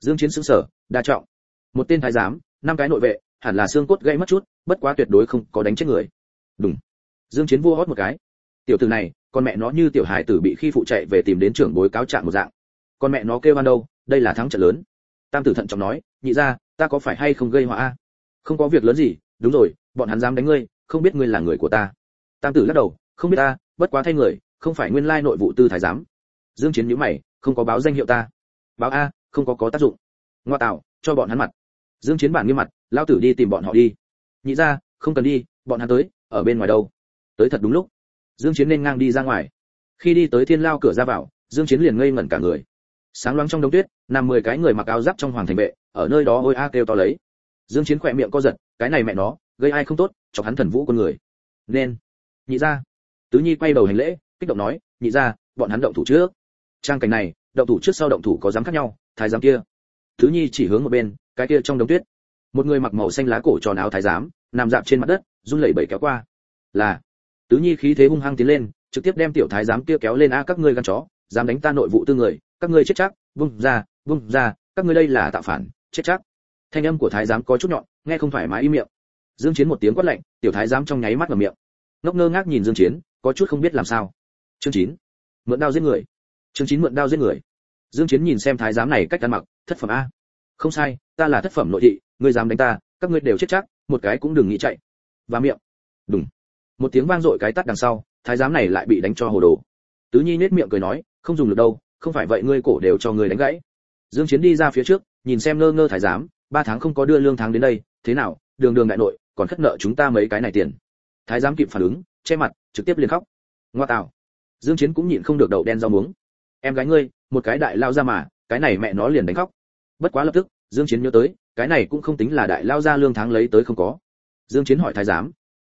dương chiến sững sờ, đa trọng. Một tên thái giám, năm cái nội vệ, hẳn là xương cốt gãy mất chút, bất quá tuyệt đối không có đánh chết người. Đúng dương chiến vua hót một cái. Tiểu tử này, con mẹ nó như tiểu hải tử bị khi phụ chạy về tìm đến trưởng bối cáo trạng một dạng. Con mẹ nó kêu ban đâu, đây là thắng trận lớn. Tam tử thận trọng nói, nhị ra ta có phải hay không gây họa a? Không có việc lớn gì, đúng rồi, bọn hắn dám đánh ngươi, không biết ngươi là người của ta. Tam tử lắc đầu, không biết ta, bất quá thay người, không phải nguyên lai nội vụ tư thái giám. Dương chiến nhíu mày, không có báo danh hiệu ta. Báo a không có có tác dụng. Ngoa tạo, cho bọn hắn mặt. Dương chiến bản nghiêm mặt, lao tử đi tìm bọn họ đi. Nhị ra, không cần đi, bọn hắn tới, ở bên ngoài đâu? Tới thật đúng lúc. Dương chiến nên ngang đi ra ngoài. Khi đi tới thiên lao cửa ra vào, dương chiến liền ngây ngẩn cả người. Sáng loáng trong đống tuyết, nằm mười cái người mặc áo giáp trong hoàng thành vệ, ở nơi đó ôi a kêu to lấy. Dương chiến khỏe miệng co giật, cái này mẹ nó, gây ai không tốt cho hắn thần vũ con người. Nên. Nhị gia tứ nhi quay đầu hành lễ, kích động nói, nhị gia bọn hắn động thủ trước. Trang cảnh này, động thủ trước sau động thủ có dám khác nhau thái giám kia. Tứ nhi chỉ hướng một bên, cái kia trong đống tuyết. Một người mặc màu xanh lá cổ tròn áo thái giám, nằm dạp trên mặt đất, run lẩy bẩy kéo qua. Là, tứ nhi khí thế hung hăng tiến lên, trực tiếp đem tiểu thái giám kia kéo lên, a, các ngươi gan chó, dám đánh ta nội vụ tư người, các ngươi chết chắc, vung ra vung ra, các ngươi đây là tạo phản, chết chắc. Thanh âm của thái giám có chút nhọn, nghe không thoải mái im miệng. Dương chiến một tiếng quát lạnh, tiểu thái giám trong nháy mắt mở miệng. Ngốc ngơ ngác nhìn dương chiến, có chút không biết làm sao. Chương 9. mượn đao giết người. Chương 9 mượn đao giết người dương chiến nhìn xem thái giám này cách ăn mặc, thất phẩm a. Không sai, ta là thất phẩm nội thị, ngươi dám đánh ta, các ngươi đều chết chắc, một cái cũng đừng nghĩ chạy. Và miệng. Đùng. Một tiếng vang dội cái tát đằng sau, thái giám này lại bị đánh cho hồ đồ. Tứ nhi nết miệng cười nói, không dùng được đâu, không phải vậy ngươi cổ đều cho ngươi đánh gãy. Dương chiến đi ra phía trước, nhìn xem ngơ ngơ thái giám, ba tháng không có đưa lương tháng đến đây, thế nào, đường đường đại nội, còn khất nợ chúng ta mấy cái này tiền. Thái giám kịp phản ứng, che mặt, trực tiếp liền khóc. Ngoa tào. Dương chiến cũng nhịn không được đầu đen rau muống. Em gái ngươi một cái đại lao ra mà, cái này mẹ nó liền đánh khóc. Bất quá lập tức, dương chiến nhớ tới, cái này cũng không tính là đại lao ra lương tháng lấy tới không có. Dương chiến hỏi thái giám.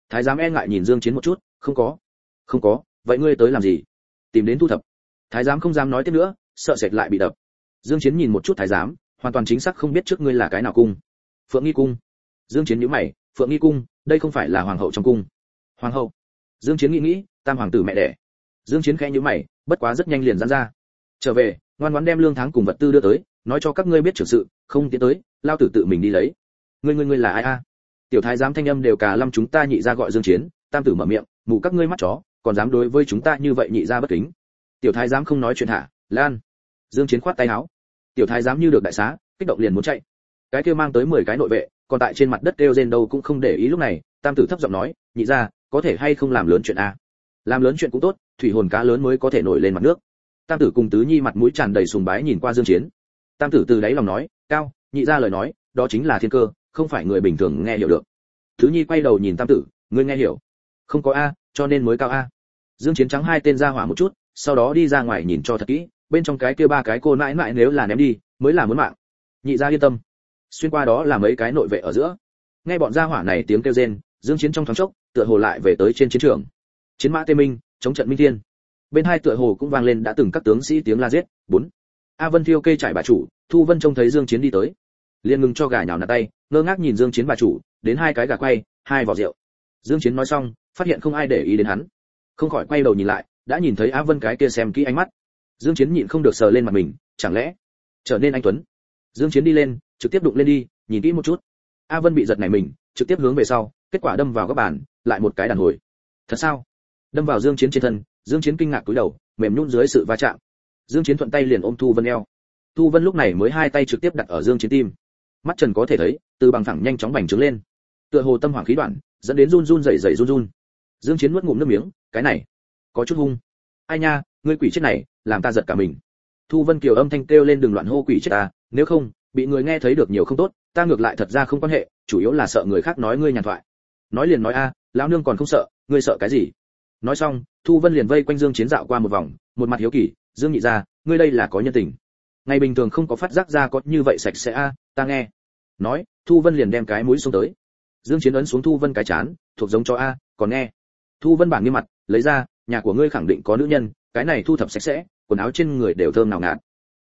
Thái giám e ngại nhìn dương chiến một chút, không có. Không có, vậy ngươi tới làm gì? Tìm đến thu thập. Thái giám không dám nói tiếp nữa, sợ sệt lại bị đập. Dương chiến nhìn một chút thái giám, hoàn toàn chính xác không biết trước ngươi là cái nào cung. Phượng nghi cung. Dương chiến nhíu mày, phượng nghi cung, đây không phải là hoàng hậu trong cung. Hoàng hậu? Dương chiến nghĩ nghĩ, tam hoàng tử mẹ đẻ. Dương chiến khẽ nhíu mày, bất quá rất nhanh liền giãn ra trở về, ngoan ngoãn đem lương tháng cùng vật tư đưa tới, nói cho các ngươi biết trưởng sự, không tiến tới, lao tử tự mình đi lấy. Ngươi ngươi ngươi là ai a? Tiểu thái giám thanh âm đều cả lâm chúng ta nhị ra gọi dương chiến, tam tử mở miệng, mù các ngươi mắt chó, còn dám đối với chúng ta như vậy nhị ra bất kính. Tiểu thái giám không nói chuyện hả? Lan. Dương chiến khoát tay áo. Tiểu thái giám như được đại xá, kích động liền muốn chạy. Cái kia mang tới 10 cái nội vệ, còn tại trên mặt đất kêu rên đâu cũng không để ý lúc này, tam tử thấp giọng nói, nhị ra, có thể hay không làm lớn chuyện a? Làm lớn chuyện cũng tốt, thủy hồn cá lớn mới có thể nổi lên mặt nước tam tử cùng tứ nhi mặt mũi tràn đầy sùng bái nhìn qua dương chiến. Tam tử từ đáy lòng nói, cao, nhị ra lời nói, đó chính là thiên cơ, không phải người bình thường nghe hiểu được. Tứ nhi quay đầu nhìn tam tử, ngươi nghe hiểu? Không có a, cho nên mới cao a. Dương chiến trắng hai tên ra hỏa một chút, sau đó đi ra ngoài nhìn cho thật kỹ, bên trong cái kia ba cái cô nãi nãi nếu là ném đi, mới là muốn mạng. Nhị gia yên tâm. Xuyên qua đó là mấy cái nội vệ ở giữa. Nghe bọn gia hỏa này tiếng kêu rên, dương chiến trong thoáng chốc, tựa hồ lại về tới trên chiến trường. Chiến mã tê minh, chống trận minh thiên bên hai tựa hồ cũng vang lên đã từng các tướng sĩ tiếng la giết. Bốn. A vân thiêu kê trải bà chủ, thu vân trông thấy dương chiến đi tới. Liền ngừng cho gà nhào nạt tay, ngơ ngác nhìn dương chiến bà chủ, đến hai cái gà quay, hai vỏ rượu. Dương chiến nói xong, phát hiện không ai để ý đến hắn. Không khỏi quay đầu nhìn lại, đã nhìn thấy a vân cái kia xem kỹ ánh mắt. Dương chiến nhịn không được sờ lên mặt mình, chẳng lẽ trở nên anh tuấn? Dương chiến đi lên, trực tiếp đụng lên đi, nhìn kỹ một chút. A vân bị giật này mình, trực tiếp hướng về sau, kết quả đâm vào các bàn, lại một cái đàn hồi. Thật sao? Đâm vào dương chiến trên thân dương chiến kinh ngạc cúi đầu, mềm nhũn dưới sự va chạm. Dương chiến thuận tay liền ôm thu vân eo. Thu vân lúc này mới hai tay trực tiếp đặt ở dương chiến tim. Mắt trần có thể thấy, từ bằng thẳng nhanh chóng bành trướng lên. Tựa hồ tâm hoàng khí đoạn, dẫn đến run run rẩy rẩy run run. Dương chiến nuốt ngụm nước miếng, cái này, có chút hung. Ai nha, ngươi quỷ chết này, làm ta giật cả mình. Thu vân kiều âm thanh kêu lên đừng loạn hô quỷ chết ta, nếu không, bị người nghe thấy được nhiều không tốt, ta ngược lại thật ra không quan hệ, chủ yếu là sợ người khác nói ngươi nhàn thoại. Nói liền nói a, lão nương còn không sợ, ngươi sợ cái gì? Nói xong, thu vân liền vây quanh dương chiến dạo qua một vòng, một mặt hiếu kỳ, dương nhị ra ngươi đây là có nhân tình. Ngày bình thường không có phát giác ra có như vậy sạch sẽ a à, ta nghe. Nói, thu vân liền đem cái mũi xuống tới. Dương chiến ấn xuống thu vân cái chán, thuộc giống cho a, còn nghe. Thu vân bản nghiêm mặt, lấy ra, nhà của ngươi khẳng định có nữ nhân, cái này thu thập sạch sẽ, quần áo trên người đều thơm nào ngạt.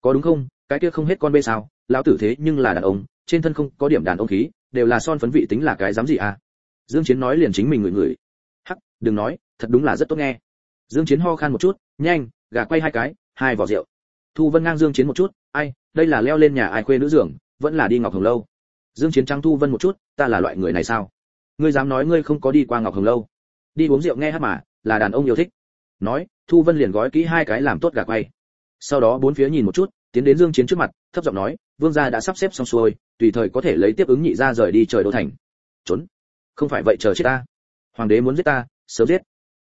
Có đúng không? Cái kia không hết con bê sao, lão tử thế nhưng là đàn ông, trên thân không có điểm đàn ông khí, đều là son phấn vị tính là cái dám gì à dương chiến nói liền chính mình người người đừng nói, thật đúng là rất tốt nghe. Dương chiến ho khan một chút, nhanh, gà quay hai cái, hai vỏ rượu. Thu vân ngang dương chiến một chút, ai, đây là leo lên nhà ai khuê nữ giường, vẫn là đi ngọc hồng lâu. Dương chiến trắng thu vân một chút, ta là loại người này sao? Ngươi dám nói ngươi không có đi qua ngọc hồng lâu? Đi uống rượu nghe hát mà, là đàn ông yêu thích. Nói, thu vân liền gói kỹ hai cái làm tốt gà quay. Sau đó bốn phía nhìn một chút, tiến đến dương chiến trước mặt, thấp giọng nói, vương gia đã sắp xếp xong xuôi, tùy thời có thể lấy tiếp ứng nhị gia rời đi trời đô thành. Trốn. Không phải vậy chờ chết ta. Hoàng đế muốn giết ta sớm giết.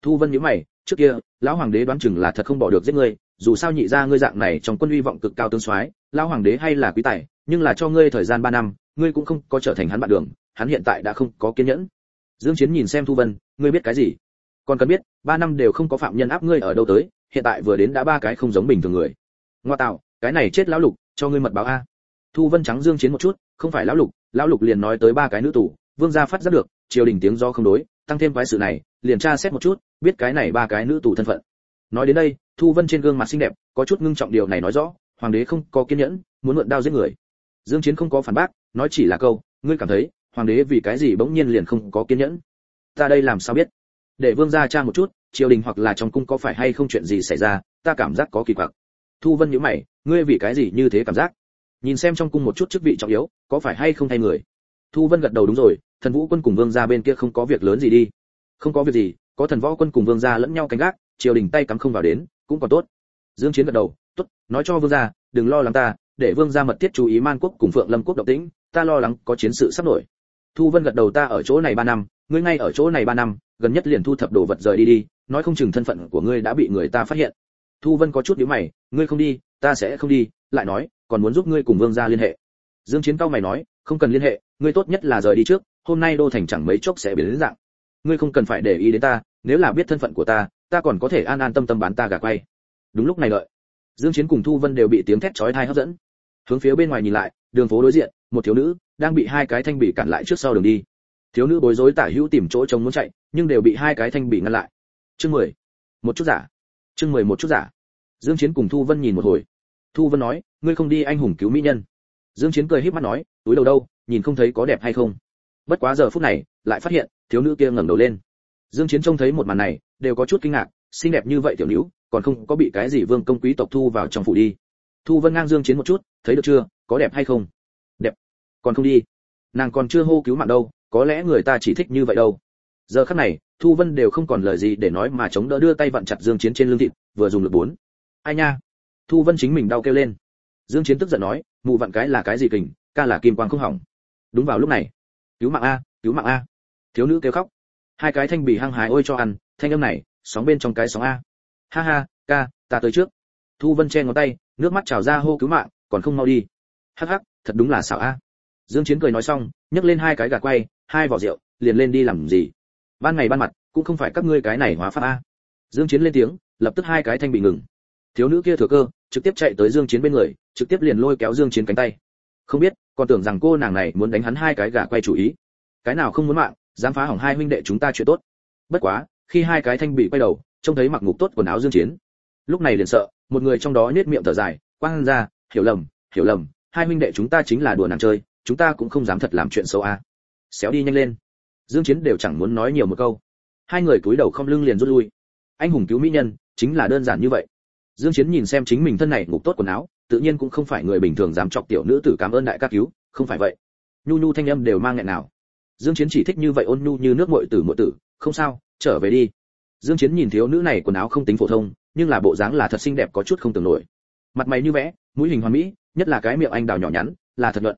Thu vân nhíu mày, trước kia, lão hoàng đế đoán chừng là thật không bỏ được giết ngươi, dù sao nhị gia ngươi dạng này trong quân uy vọng cực cao tương soái, lão hoàng đế hay là quý tài, nhưng là cho ngươi thời gian ba năm, ngươi cũng không có trở thành hắn bạn đường, hắn hiện tại đã không có kiên nhẫn. Dương chiến nhìn xem thu vân, ngươi biết cái gì? Còn cần biết, ba năm đều không có phạm nhân áp ngươi ở đâu tới, hiện tại vừa đến đã ba cái không giống bình thường người. Ngoa tạo, cái này chết lão lục, cho ngươi mật báo a. Thu vân trắng dương chiến một chút, không phải lão lục lão lục liền nói tới ba cái nữ tù, vương gia phát giác được, triều đình tiếng do không đối tăng thêm quái sự này, liền tra xét một chút, biết cái này ba cái nữ tù thân phận. Nói đến đây, thu vân trên gương mặt xinh đẹp, có chút ngưng trọng điều này nói rõ, hoàng đế không có kiên nhẫn, muốn mượn đao giết người. Dương chiến không có phản bác, nói chỉ là câu, ngươi cảm thấy, hoàng đế vì cái gì bỗng nhiên liền không có kiên nhẫn? Ta đây làm sao biết? Để vương gia tra một chút, triều đình hoặc là trong cung có phải hay không chuyện gì xảy ra, ta cảm giác có kỳ quặc. Thu vân nhíu mày, ngươi vì cái gì như thế cảm giác? Nhìn xem trong cung một chút chức vị trọng yếu, có phải hay không thay người? Thu vân gật đầu đúng rồi, thần vũ quân cùng vương gia bên kia không có việc lớn gì đi. Không có việc gì, có thần võ quân cùng vương gia lẫn nhau canh gác, triều đình tay cắm không vào đến, cũng còn tốt. Dương chiến gật đầu, tốt, nói cho vương gia, đừng lo lắng ta, để vương gia mật thiết chú ý man quốc cùng phượng lâm quốc động tĩnh, ta lo lắng có chiến sự sắp nổi. Thu vân gật đầu, ta ở chỗ này ba năm, ngươi ngay ở chỗ này ba năm, gần nhất liền thu thập đồ vật rời đi đi, nói không chừng thân phận của ngươi đã bị người ta phát hiện. Thu vân có chút nhíu mày, ngươi không đi, ta sẽ không đi, lại nói, còn muốn giúp ngươi cùng vương gia liên hệ. Dương chiến cao mày nói không cần liên hệ, ngươi tốt nhất là rời đi trước, hôm nay đô thành chẳng mấy chốc sẽ biến đến dạng. Ngươi không cần phải để ý đến ta, nếu là biết thân phận của ta ta còn có thể an an tâm tâm bán ta gà quay. Đúng lúc này đợi, dương chiến cùng thu vân đều bị tiếng thét chói tai hấp dẫn. Hướng phía bên ngoài nhìn lại, đường phố đối diện, một thiếu nữ đang bị hai cái thanh bị cản lại trước sau đường đi. Thiếu nữ bối rối tả hữu tìm chỗ trống muốn chạy, nhưng đều bị hai cái thanh bị ngăn lại. Chương mười, một chút giả. Chương mười một chút giả. Dương chiến cùng thu vân nhìn một hồi. Thu vân nói, ngươi không đi anh hùng cứu mỹ nhân dương chiến cười híp mắt nói, túi đầu đâu, nhìn không thấy có đẹp hay không? Bất quá giờ phút này, lại phát hiện, thiếu nữ kia ngẩng đầu lên. Dương chiến trông thấy một màn này, đều có chút kinh ngạc, xinh đẹp như vậy tiểu nữ, còn không có bị cái gì vương công quý tộc thu vào trong phủ đi. Thu vân ngang dương chiến một chút, thấy được chưa, có đẹp hay không? Đẹp, còn không đi. Nàng còn chưa hô cứu mạng đâu, có lẽ người ta chỉ thích như vậy đâu. Giờ khắc này, thu vân đều không còn lời gì để nói mà chống đỡ đưa tay vặn chặt dương chiến trên lưng thịt, vừa dùng lực bốn. Ai nha. Thu vân chính mình đau kêu lên dương chiến tức giận nói, mụ vặn cái là cái gì kình, ca là kim quang không hỏng. Đúng vào lúc này, cứu mạng a, cứu mạng a. Thiếu nữ kêu khóc. Hai cái thanh bì hăng hái ôi cho ăn, thanh âm này, sóng bên trong cái sóng a. Ha ha, ca, ta tới trước. Thu vân che ngón tay, nước mắt trào ra hô cứu mạng, còn không mau đi. Hắc hắc, thật đúng là xảo a. Dương chiến cười nói xong, nhấc lên hai cái gà quay, hai vỏ rượu, liền lên đi làm gì? Ban ngày ban mặt, cũng không phải các ngươi cái này hóa pháp a. Dương chiến lên tiếng, lập tức hai cái thanh bị ngừng. Thiếu nữ kia thừa cơ, trực tiếp chạy tới dương chiến bên người trực tiếp liền lôi kéo dương chiến cánh tay. Không biết, còn tưởng rằng cô nàng này muốn đánh hắn hai cái gà quay chủ ý. Cái nào không muốn mạng, dám phá hỏng hai huynh đệ chúng ta chuyện tốt. Bất quá, khi hai cái thanh bị quay đầu, trông thấy mặc ngục tốt quần áo dương chiến. Lúc này liền sợ, một người trong đó nhếch miệng thở dài, quang ra, hiểu lầm hiểu lầm, hai huynh đệ chúng ta chính là đùa nàng chơi, chúng ta cũng không dám thật làm chuyện xấu a à. xéo đi nhanh lên. Dương chiến đều chẳng muốn nói nhiều một câu. Hai người cúi đầu không lưng liền rút lui. Anh hùng cứu mỹ nhân, chính là đơn giản như vậy. Dương chiến nhìn xem chính mình thân này ngục tốt quần áo tự nhiên cũng không phải người bình thường dám chọc tiểu nữ tử cảm ơn đại ca cứu, không phải vậy. Nhu nhu thanh âm đều mang nghẹn nào. Dương chiến chỉ thích như vậy ôn nhu như nước muội tử muội tử, không sao, trở về đi. Dương chiến nhìn thiếu nữ này quần áo không tính phổ thông, nhưng là bộ dáng là thật xinh đẹp có chút không tưởng nổi. Mặt mày như vẽ, mũi hình hoàn mỹ, nhất là cái miệng anh đào nhỏ nhắn, là thật luận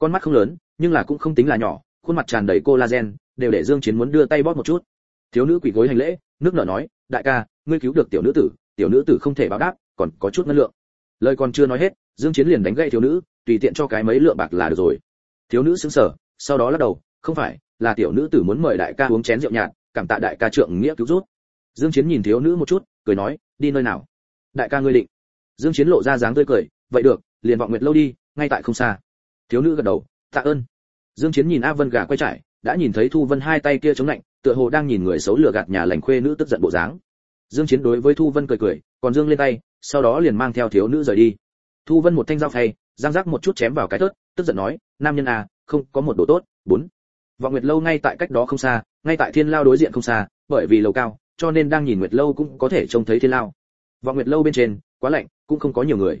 con mắt không lớn, nhưng là cũng không tính là nhỏ, khuôn mặt tràn đầy collagen đều để dương chiến muốn đưa tay bóp một chút. Thiếu nữ quỳ gối hành lễ, nước nở nói, đại ca, ngươi cứu được tiểu nữ tử, tiểu nữ tử không thể báo đáp, còn có chút ngân lượng lời còn chưa nói hết, dương chiến liền đánh gậy thiếu nữ, tùy tiện cho cái mấy lượng bạc là được rồi. Thiếu nữ sững sờ, sau đó lắc đầu, không phải, là tiểu nữ tử muốn mời đại ca uống chén rượu nhạt, cảm tạ đại ca trượng nghĩa cứu rút dương chiến nhìn thiếu nữ một chút, cười nói, đi nơi nào? Đại ca ngươi định. Dương chiến lộ ra dáng tươi cười, vậy được, liền vọng nguyệt lâu đi, ngay tại không xa. Thiếu nữ gật đầu, tạ ơn. Dương chiến nhìn a vân gà quay trải, đã nhìn thấy thu vân hai tay kia chống lạnh, tựa hồ đang nhìn người xấu lừa gạt nhà lành khuê nữ tức giận bộ dáng. Dương chiến đối với thu vân cười cười, còn dương lên tay sau đó liền mang theo thiếu nữ rời đi. Thu vân một thanh dao phay, giang rắc một chút chém vào cái tớt tức giận nói, nam nhân à không có một đồ tốt. Bốn. Vọng nguyệt lâu ngay tại cách đó không xa, ngay tại thiên lao đối diện không xa, bởi vì lầu cao, cho nên đang nhìn nguyệt lâu cũng có thể trông thấy thiên lao. Vọng nguyệt lâu bên trên, quá lạnh, cũng không có nhiều người.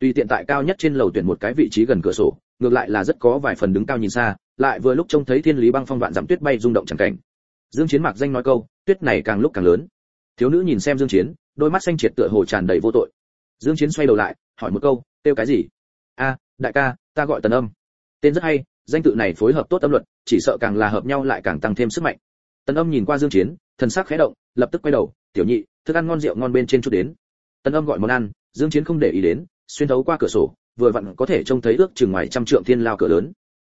Tùy tiện tại cao nhất trên lầu tuyển một cái vị trí gần cửa sổ, ngược lại là rất có vài phần đứng cao nhìn xa, lại vừa lúc trông thấy thiên lý băng phong vạn dặm tuyết bay rung động chẳng cảnh. Dương chiến mặc danh nói câu, tuyết này càng lúc càng lớn. Thiếu nữ nhìn xem dương chiến đôi mắt xanh triệt tựa hồ tràn đầy vô tội. Dương chiến xoay đầu lại, hỏi một câu tiêu cái gì? A, đại ca, ta gọi tần âm. Tên rất hay, danh tự này phối hợp tốt âm luật, chỉ sợ càng là hợp nhau lại càng tăng thêm sức mạnh. Tần âm nhìn qua dương chiến, thần sắc khẽ động, lập tức quay đầu, tiểu nhị, thức ăn ngon rượu ngon bên trên chút đến. Tần âm gọi món ăn, dương chiến không để ý đến, xuyên thấu qua cửa sổ, vừa vặn có thể trông thấy ước chừng ngoài trăm trượng thiên lao cửa lớn.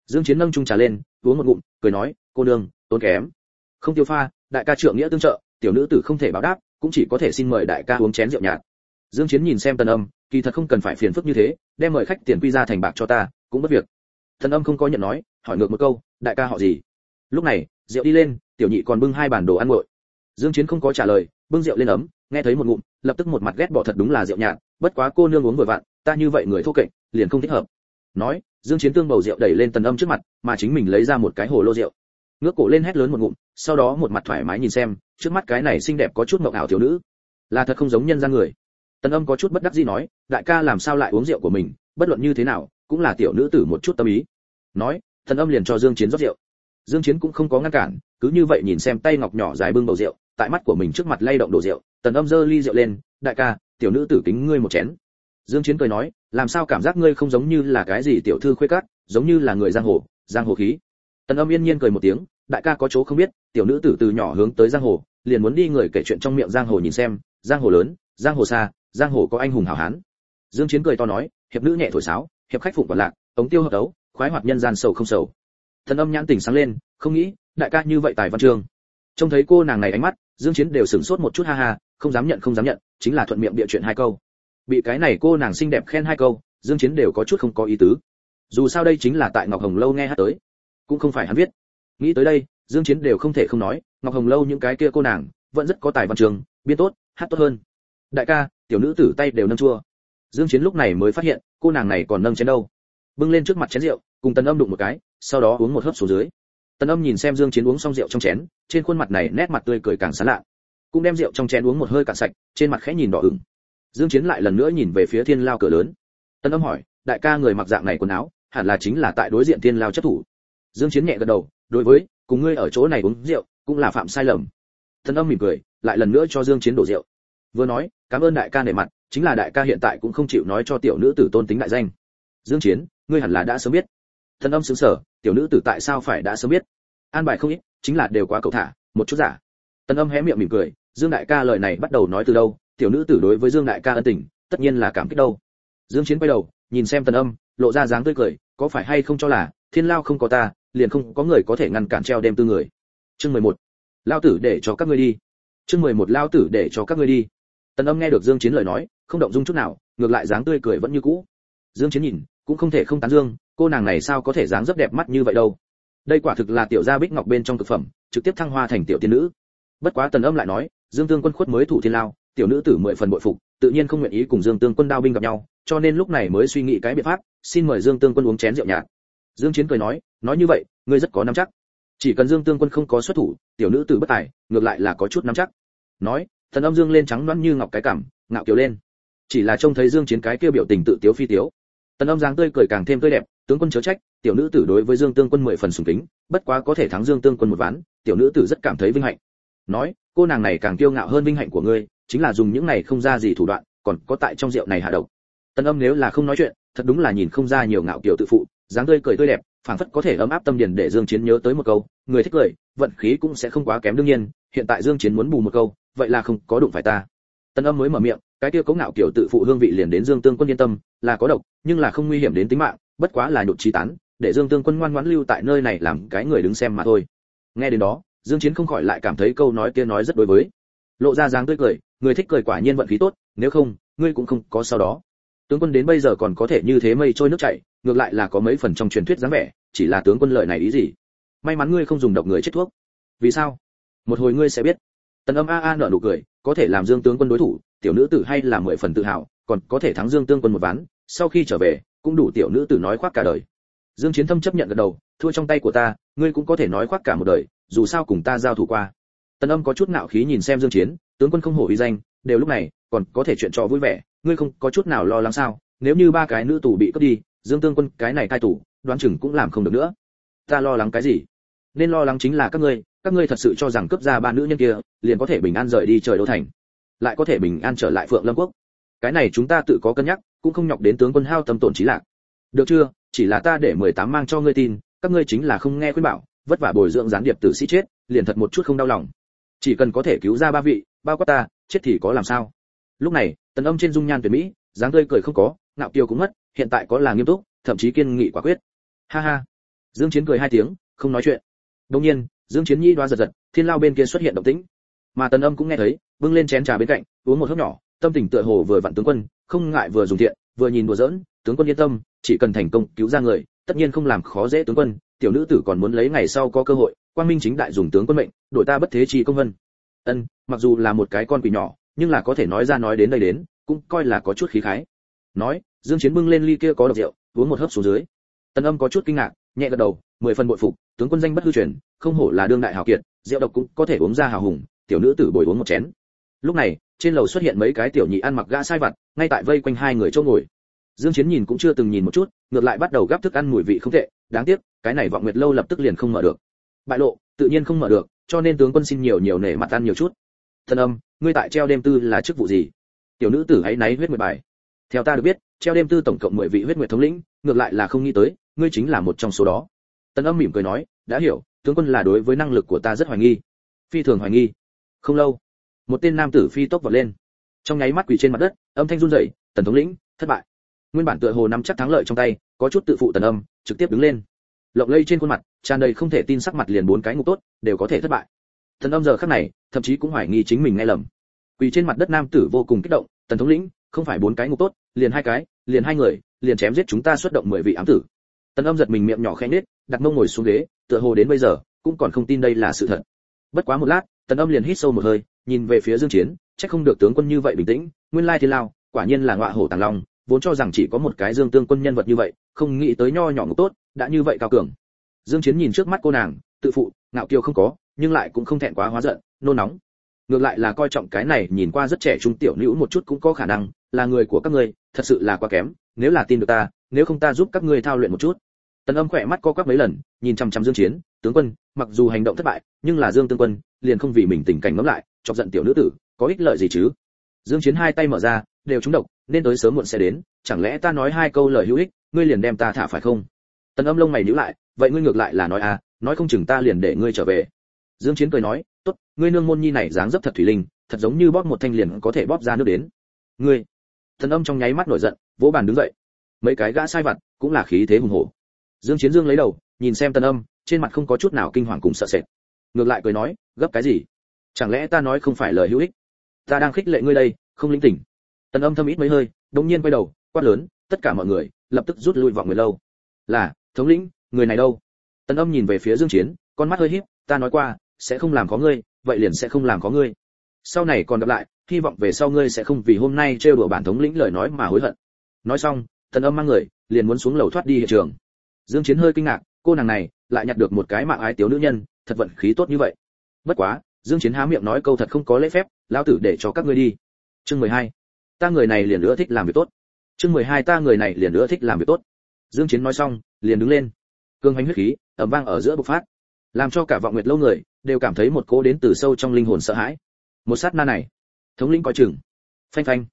Dương chiến nâng chung trà lên, uống một ngụm, cười nói, cô nương, tốn kém. Không tiêu pha, đại ca trượng nghĩa tương trợ, tiểu nữ tử không thể báo đáp cũng chỉ có thể xin mời đại ca uống chén rượu nhạt. Dương chiến nhìn xem tần âm, kỳ thật không cần phải phiền phức như thế, đem mời khách tiền quy ra thành bạc cho ta, cũng bất việc. Tần âm không có nhận nói, hỏi ngược một câu, đại ca họ gì? Lúc này, rượu đi lên, tiểu nhị còn bưng hai bàn đồ ăn nguội. Dương chiến không có trả lời, bưng rượu lên ấm, nghe thấy một ngụm, lập tức một mặt ghét bỏ thật đúng là rượu nhạt, bất quá cô nương uống vừa vặn, ta như vậy người thô kệch, liền không thích hợp. Nói, dương chiến tương bầu rượu đẩy lên tần âm trước mặt, mà chính mình lấy ra một cái hồ lô rượu. Ngước cổ lên hét lớn một ngụm sau đó một mặt thoải mái nhìn xem, trước mắt cái này xinh đẹp có chút mộng ảo thiếu nữ. Là thật không giống nhân gian người. Tần âm có chút bất đắc dĩ nói, đại ca làm sao lại uống rượu của mình, bất luận như thế nào, cũng là tiểu nữ tử một chút tâm ý. Nói, tần âm liền cho dương chiến rót rượu. Dương chiến cũng không có ngăn cản, cứ như vậy nhìn xem tay ngọc nhỏ dài bưng bầu rượu, tại mắt của mình trước mặt lay động đổ rượu, tần âm giơ ly rượu lên, đại ca, tiểu nữ tử kính ngươi một chén. Dương chiến cười nói, làm sao cảm giác ngươi không giống như là cái gì tiểu thư khuê cát giống như là người giang hồ giang hồ khí. Tần âm yên nhiên cười một tiếng đại ca có chỗ không biết, tiểu nữ tử từ nhỏ hướng tới giang hồ, liền muốn đi người kể chuyện trong miệng giang hồ nhìn xem, giang hồ lớn, giang hồ xa, giang hồ có anh hùng hảo hán. Dương chiến cười to nói, hiệp nữ nhẹ thổi sáo, hiệp khách phụng quản lạc, ống tiêu hợp đấu, khoái hoạt nhân gian sầu không sầu. Thần âm nhãn tỉnh sáng lên, không nghĩ, đại ca như vậy tài văn chương. Trông thấy cô nàng này ánh mắt, dương chiến đều sửng sốt một chút ha ha, không dám nhận, không dám nhận, chính là thuận miệng bịa chuyện hai câu. Bị cái này cô nàng xinh đẹp khen hai câu, dương chiến đều có chút không có ý tứ. Dù sao đây chính là tại ngọc hồng lâu nghe hát tới, cũng không phải hắn viết nghĩ tới đây, dương chiến đều không thể không nói, ngọc hồng lâu những cái kia cô nàng, vẫn rất có tài văn trường, biên tốt, hát tốt hơn. Đại ca, tiểu nữ tử tay đều nâng chua. Dương chiến lúc này mới phát hiện, cô nàng này còn nâng chén đâu. Bưng lên trước mặt chén rượu, cùng tần âm đụng một cái, sau đó uống một hớp xuống dưới. Tần âm nhìn xem dương chiến uống xong rượu trong chén, trên khuôn mặt này nét mặt tươi cười càng sán lạ. Cũng đem rượu trong chén uống một hơi cạn sạch, trên mặt khẽ nhìn đỏ ửng. Dương chiến lại lần nữa nhìn về phía thiên lao cửa lớn. Tần âm hỏi, đại ca người mặc dạng này quần áo, hẳn là chính là tại đối diện thiên lao chấp thủ. Dương chiến nhẹ gật đầu đối với, cùng ngươi ở chỗ này uống rượu, cũng là phạm sai lầm. Tần âm mỉm cười, lại lần nữa cho dương chiến đổ rượu. Vừa nói, cảm ơn đại ca nể mặt, chính là đại ca hiện tại cũng không chịu nói cho tiểu nữ tử tôn tính đại danh. Dương chiến, ngươi hẳn là đã sớm biết. Thần âm sướng sở tiểu nữ tử tại sao phải đã sớm biết? An bài không ít, chính là đều quá cầu thả, một chút giả. Tần âm hé miệng mỉm cười, dương đại ca lời này bắt đầu nói từ đâu, tiểu nữ tử đối với dương đại ca ân tình, tất nhiên là cảm kích đâu. Dương chiến quay đầu, nhìn xem tần âm, lộ ra dáng tươi cười, có phải hay không cho là, thiên lao không có ta liền không có người có thể ngăn cản treo đem tư người. Chương 11. lao tử để cho các ngươi đi. Chương 11 lao tử để cho các ngươi đi. Tần âm nghe được dương chiến lời nói, không động dung chút nào, ngược lại dáng tươi cười vẫn như cũ. Dương chiến nhìn, cũng không thể không tán dương, cô nàng này sao có thể dáng rất đẹp mắt như vậy đâu. Đây quả thực là tiểu gia bích ngọc bên trong thực phẩm, trực tiếp thăng hoa thành tiểu tiên nữ. Bất quá tần âm lại nói, dương tương quân khuất mới thủ thiên lao, tiểu nữ tử mười phần bội phục, tự nhiên không nguyện ý cùng dương tương quân đao binh gặp nhau, cho nên lúc này mới suy nghĩ cái biện pháp, xin mời dương tương quân uống chén rượu nhạt dương chiến cười nói nói như vậy, ngươi rất có nắm chắc. Chỉ cần dương tương quân không có xuất thủ, tiểu nữ tử bất tài, ngược lại là có chút nắm chắc. Nói, thần âm dương lên trắng đoán như ngọc cái cảm, ngạo kiều lên. Chỉ là trông thấy dương chiến cái kia biểu tình tự tiếu phi tiếu. Tần âm dáng tươi cười càng thêm tươi đẹp, tướng quân chớ trách, tiểu nữ tử đối với dương tương quân mười phần sùng kính, bất quá có thể thắng dương tương quân một ván, tiểu nữ tử rất cảm thấy vinh hạnh. Nói, cô nàng này càng kiêu ngạo hơn vinh hạnh của ngươi, chính là dùng những này không ra gì thủ đoạn, còn có tại trong rượu này hạ độc. Tần âm nếu là không nói chuyện, thật đúng là nhìn không ra nhiều ngạo kiều tự phụ dáng tươi cười tươi đẹp, phảng phất có thể ấm áp tâm điền để dương chiến nhớ tới một câu, người thích cười, vận khí cũng sẽ không quá kém đương nhiên, hiện tại dương chiến muốn bù một câu, vậy là không có đụng phải ta. Tân âm mới mở miệng, cái kia cấu ngạo kiểu tự phụ hương vị liền đến dương tương quân yên tâm, là có độc, nhưng là không nguy hiểm đến tính mạng, bất quá là nhụt trí tán, để dương tương quân ngoan ngoãn lưu tại nơi này làm cái người đứng xem mà thôi. Nghe đến đó, dương chiến không khỏi lại cảm thấy câu nói kia nói rất đối với. Lộ ra dáng tươi cười, người thích cười quả nhiên vận khí tốt, nếu không, ngươi cũng không có sau đó. Tướng quân đến bây giờ còn có thể như thế mây trôi nước chảy ngược lại là có mấy phần trong truyền thuyết dáng vẻ, chỉ là tướng quân lợi này ý gì? May mắn ngươi không dùng độc người chết thuốc. Vì sao? Một hồi ngươi sẽ biết. Tần âm a a nở nụ cười, có thể làm dương tướng quân đối thủ, tiểu nữ tử hay là mười phần tự hào, còn có thể thắng dương tương quân một ván, sau khi trở về, cũng đủ tiểu nữ tử nói khoác cả đời. Dương chiến thâm chấp nhận gật đầu, thua trong tay của ta, ngươi cũng có thể nói khoác cả một đời, dù sao cùng ta giao thủ qua. Tần âm có chút nạo khí nhìn xem dương chiến, tướng quân không hổ uy danh, đều lúc này, còn có thể chuyện trò vui vẻ, ngươi không có chút nào lo lắng sao? Nếu như ba cái nữ tù bị cướp đi dương tương quân, cái này cai tủ đoán chừng cũng làm không được nữa. Ta lo lắng cái gì? Nên lo lắng chính là các ngươi các ngươi thật sự cho rằng cướp ra ba nữ nhân kia, liền có thể bình an rời đi trời đô thành, lại có thể bình an trở lại phượng lâm quốc. Cái này chúng ta tự có cân nhắc, cũng không nhọc đến tướng quân hao tâm tổn trí lạc. Được chưa? Chỉ là ta để 18 mang cho ngươi tin, các ngươi chính là không nghe khuyên bảo, vất vả bồi dưỡng gián điệp tử sĩ chết, liền thật một chút không đau lòng. Chỉ cần có thể cứu ra ba vị, bao quát ta, chết thì có làm sao? Lúc này, tần âm trên dung nhan tuyệt mỹ, dáng tươi cười không có, ngạo kiều cũng mất hiện tại có là nghiêm túc, thậm chí kiên nghị quả quyết. Ha ha. Dương chiến cười hai tiếng, không nói chuyện. Đương nhiên, dương chiến nhi đoá giật giật, thiên lao bên kia xuất hiện động tĩnh. Mà tần âm cũng nghe thấy, bưng lên chén trà bên cạnh, uống một hớp nhỏ, tâm tình tựa hồ vừa vặn tướng quân, không ngại vừa dùng thiện, vừa nhìn đùa giỡn, tướng quân yên tâm, chỉ cần thành công cứu ra người, tất nhiên không làm khó dễ tướng quân, tiểu nữ tử còn muốn lấy ngày sau có cơ hội, quang minh chính đại dùng tướng quân mệnh, đổi ta bất thế chi công vân. Ân, mặc dù là một cái con quỷ nhỏ, nhưng là có thể nói ra nói đến đây đến, cũng coi là có chút khí khái. Nói dương chiến bưng lên ly kia có độc rượu, uống một hớp xuống dưới. Tần âm có chút kinh ngạc, nhẹ gật đầu, mười phần bội phục, tướng quân danh bất hư truyền, không hổ là đương đại hào kiệt, rượu độc cũng có thể uống ra hào hùng, tiểu nữ tử bồi uống một chén. Lúc này, trên lầu xuất hiện mấy cái tiểu nhị ăn mặc gã sai vặt, ngay tại vây quanh hai người chỗ ngồi. Dương chiến nhìn cũng chưa từng nhìn một chút, ngược lại bắt đầu gắp thức ăn mùi vị không tệ, đáng tiếc, cái này vọng nguyệt lâu lập tức liền không mở được. Bại lộ, tự nhiên không mở được, cho nên tướng quân xin nhiều nhiều nể mặt ăn nhiều chút. Thân âm, ngươi tại treo đêm tư là chức vụ gì? Tiểu nữ tử hãy náy huyết nguyệt bài theo ta được biết, treo đêm tư tổng cộng 10 vị huyết nguyệt thống lĩnh, ngược lại là không nghĩ tới, ngươi chính là một trong số đó. Tân âm mỉm cười nói, đã hiểu, tướng quân là đối với năng lực của ta rất hoài nghi. Phi thường hoài nghi. Không lâu, một tên nam tử phi tốc vọt lên. Trong nháy mắt quỳ trên mặt đất, âm thanh run rẩy, tần thống lĩnh, thất bại. Nguyên bản tựa hồ nắm chắc thắng lợi trong tay, có chút tự phụ tần âm, trực tiếp đứng lên. Lộng lây trên khuôn mặt, tràn đầy không thể tin sắc mặt liền bốn cái ngục tốt, đều có thể thất bại. Tần âm giờ khắc này, thậm chí cũng hoài nghi chính mình nghe lầm. Quỳ trên mặt đất nam tử vô cùng kích động, tần thống lĩnh không phải bốn cái ngục tốt, liền hai cái, liền hai người, liền chém giết chúng ta xuất động mười vị ám tử. Tần âm giật mình miệng nhỏ khẽ nết đặt mông ngồi xuống ghế, tựa hồ đến bây giờ, cũng còn không tin đây là sự thật. Bất quá một lát, tần âm liền hít sâu một hơi, nhìn về phía dương chiến, chắc không được tướng quân như vậy bình tĩnh, nguyên lai thiên lao, quả nhiên là ngọa hổ tàng long, vốn cho rằng chỉ có một cái dương tương quân nhân vật như vậy, không nghĩ tới nho nhỏ ngục tốt, đã như vậy cao cường. Dương chiến nhìn trước mắt cô nàng, tự phụ, ngạo kiêu không có, nhưng lại cũng không thẹn quá hóa giận, nôn nóng. Ngược lại là coi trọng cái này, nhìn qua rất trẻ trung tiểu nữ một chút cũng có khả năng là người của các ngươi, thật sự là quá kém, nếu là tin được ta, nếu không ta giúp các ngươi thao luyện một chút. Tần âm khỏe mắt co quắp mấy lần, nhìn chăm chăm dương chiến, tướng quân, mặc dù hành động thất bại, nhưng là dương tương quân, liền không vì mình tình cảnh ngấm lại, chọc giận tiểu nữ tử, có ích lợi gì chứ? Dương chiến hai tay mở ra, đều trúng độc, nên tới sớm muộn sẽ đến, chẳng lẽ ta nói hai câu lời hữu ích, ngươi liền đem ta thả phải không? Tần âm lông mày nhíu lại, vậy ngươi ngược lại là nói à nói không chừng ta liền để ngươi trở về. Dương chiến cười nói, tốt, ngươi nương môn nhi này dáng dấp thật thủy linh, thật giống như bóp một thanh liền có thể bóp ra nước đến. Ngươi thần âm trong nháy mắt nổi giận, vỗ bàn đứng dậy. Mấy cái gã sai vặt cũng là khí thế hùng hổ. Dương chiến dương lấy đầu, nhìn xem tần âm, trên mặt không có chút nào kinh hoàng cùng sợ sệt. Ngược lại cười nói, gấp cái gì? Chẳng lẽ ta nói không phải lời hữu ích? Ta đang khích lệ ngươi đây, không linh tỉnh. Tần âm thâm ít mấy hơi, đống nhiên quay đầu, quát lớn, tất cả mọi người, lập tức rút lui vọng người lâu. Là, thống lĩnh, người này đâu? Tần âm nhìn về phía dương chiến, con mắt hơi híp, ta nói qua, sẽ không làm có ngươi, vậy liền sẽ không làm có ngươi. Sau này còn gặp lại hy vọng về sau ngươi sẽ không vì hôm nay trêu đùa bản thống lĩnh lời nói mà hối hận. Nói xong tần âm mang người, liền muốn xuống lầu thoát đi hiện trường. Dương chiến hơi kinh ngạc, cô nàng này lại nhặt được một cái mạng ái tiểu nữ nhân, thật vận khí tốt như vậy. Bất quá, dương chiến há miệng nói câu thật không có lễ phép, lão tử để cho các ngươi đi. Chương 12. ta người này liền nữa thích làm việc tốt. Chương 12 ta người này liền nữa thích làm việc tốt. Dương chiến nói xong, liền đứng lên. Cương hành huyết khí, ầm vang ở giữa bộc phát. Làm cho cả vọng nguyệt lâu người đều cảm thấy một cỗ đến từ sâu trong linh hồn sợ hãi. Một sát na này thống lĩnh coi chừng. Phanh phanh.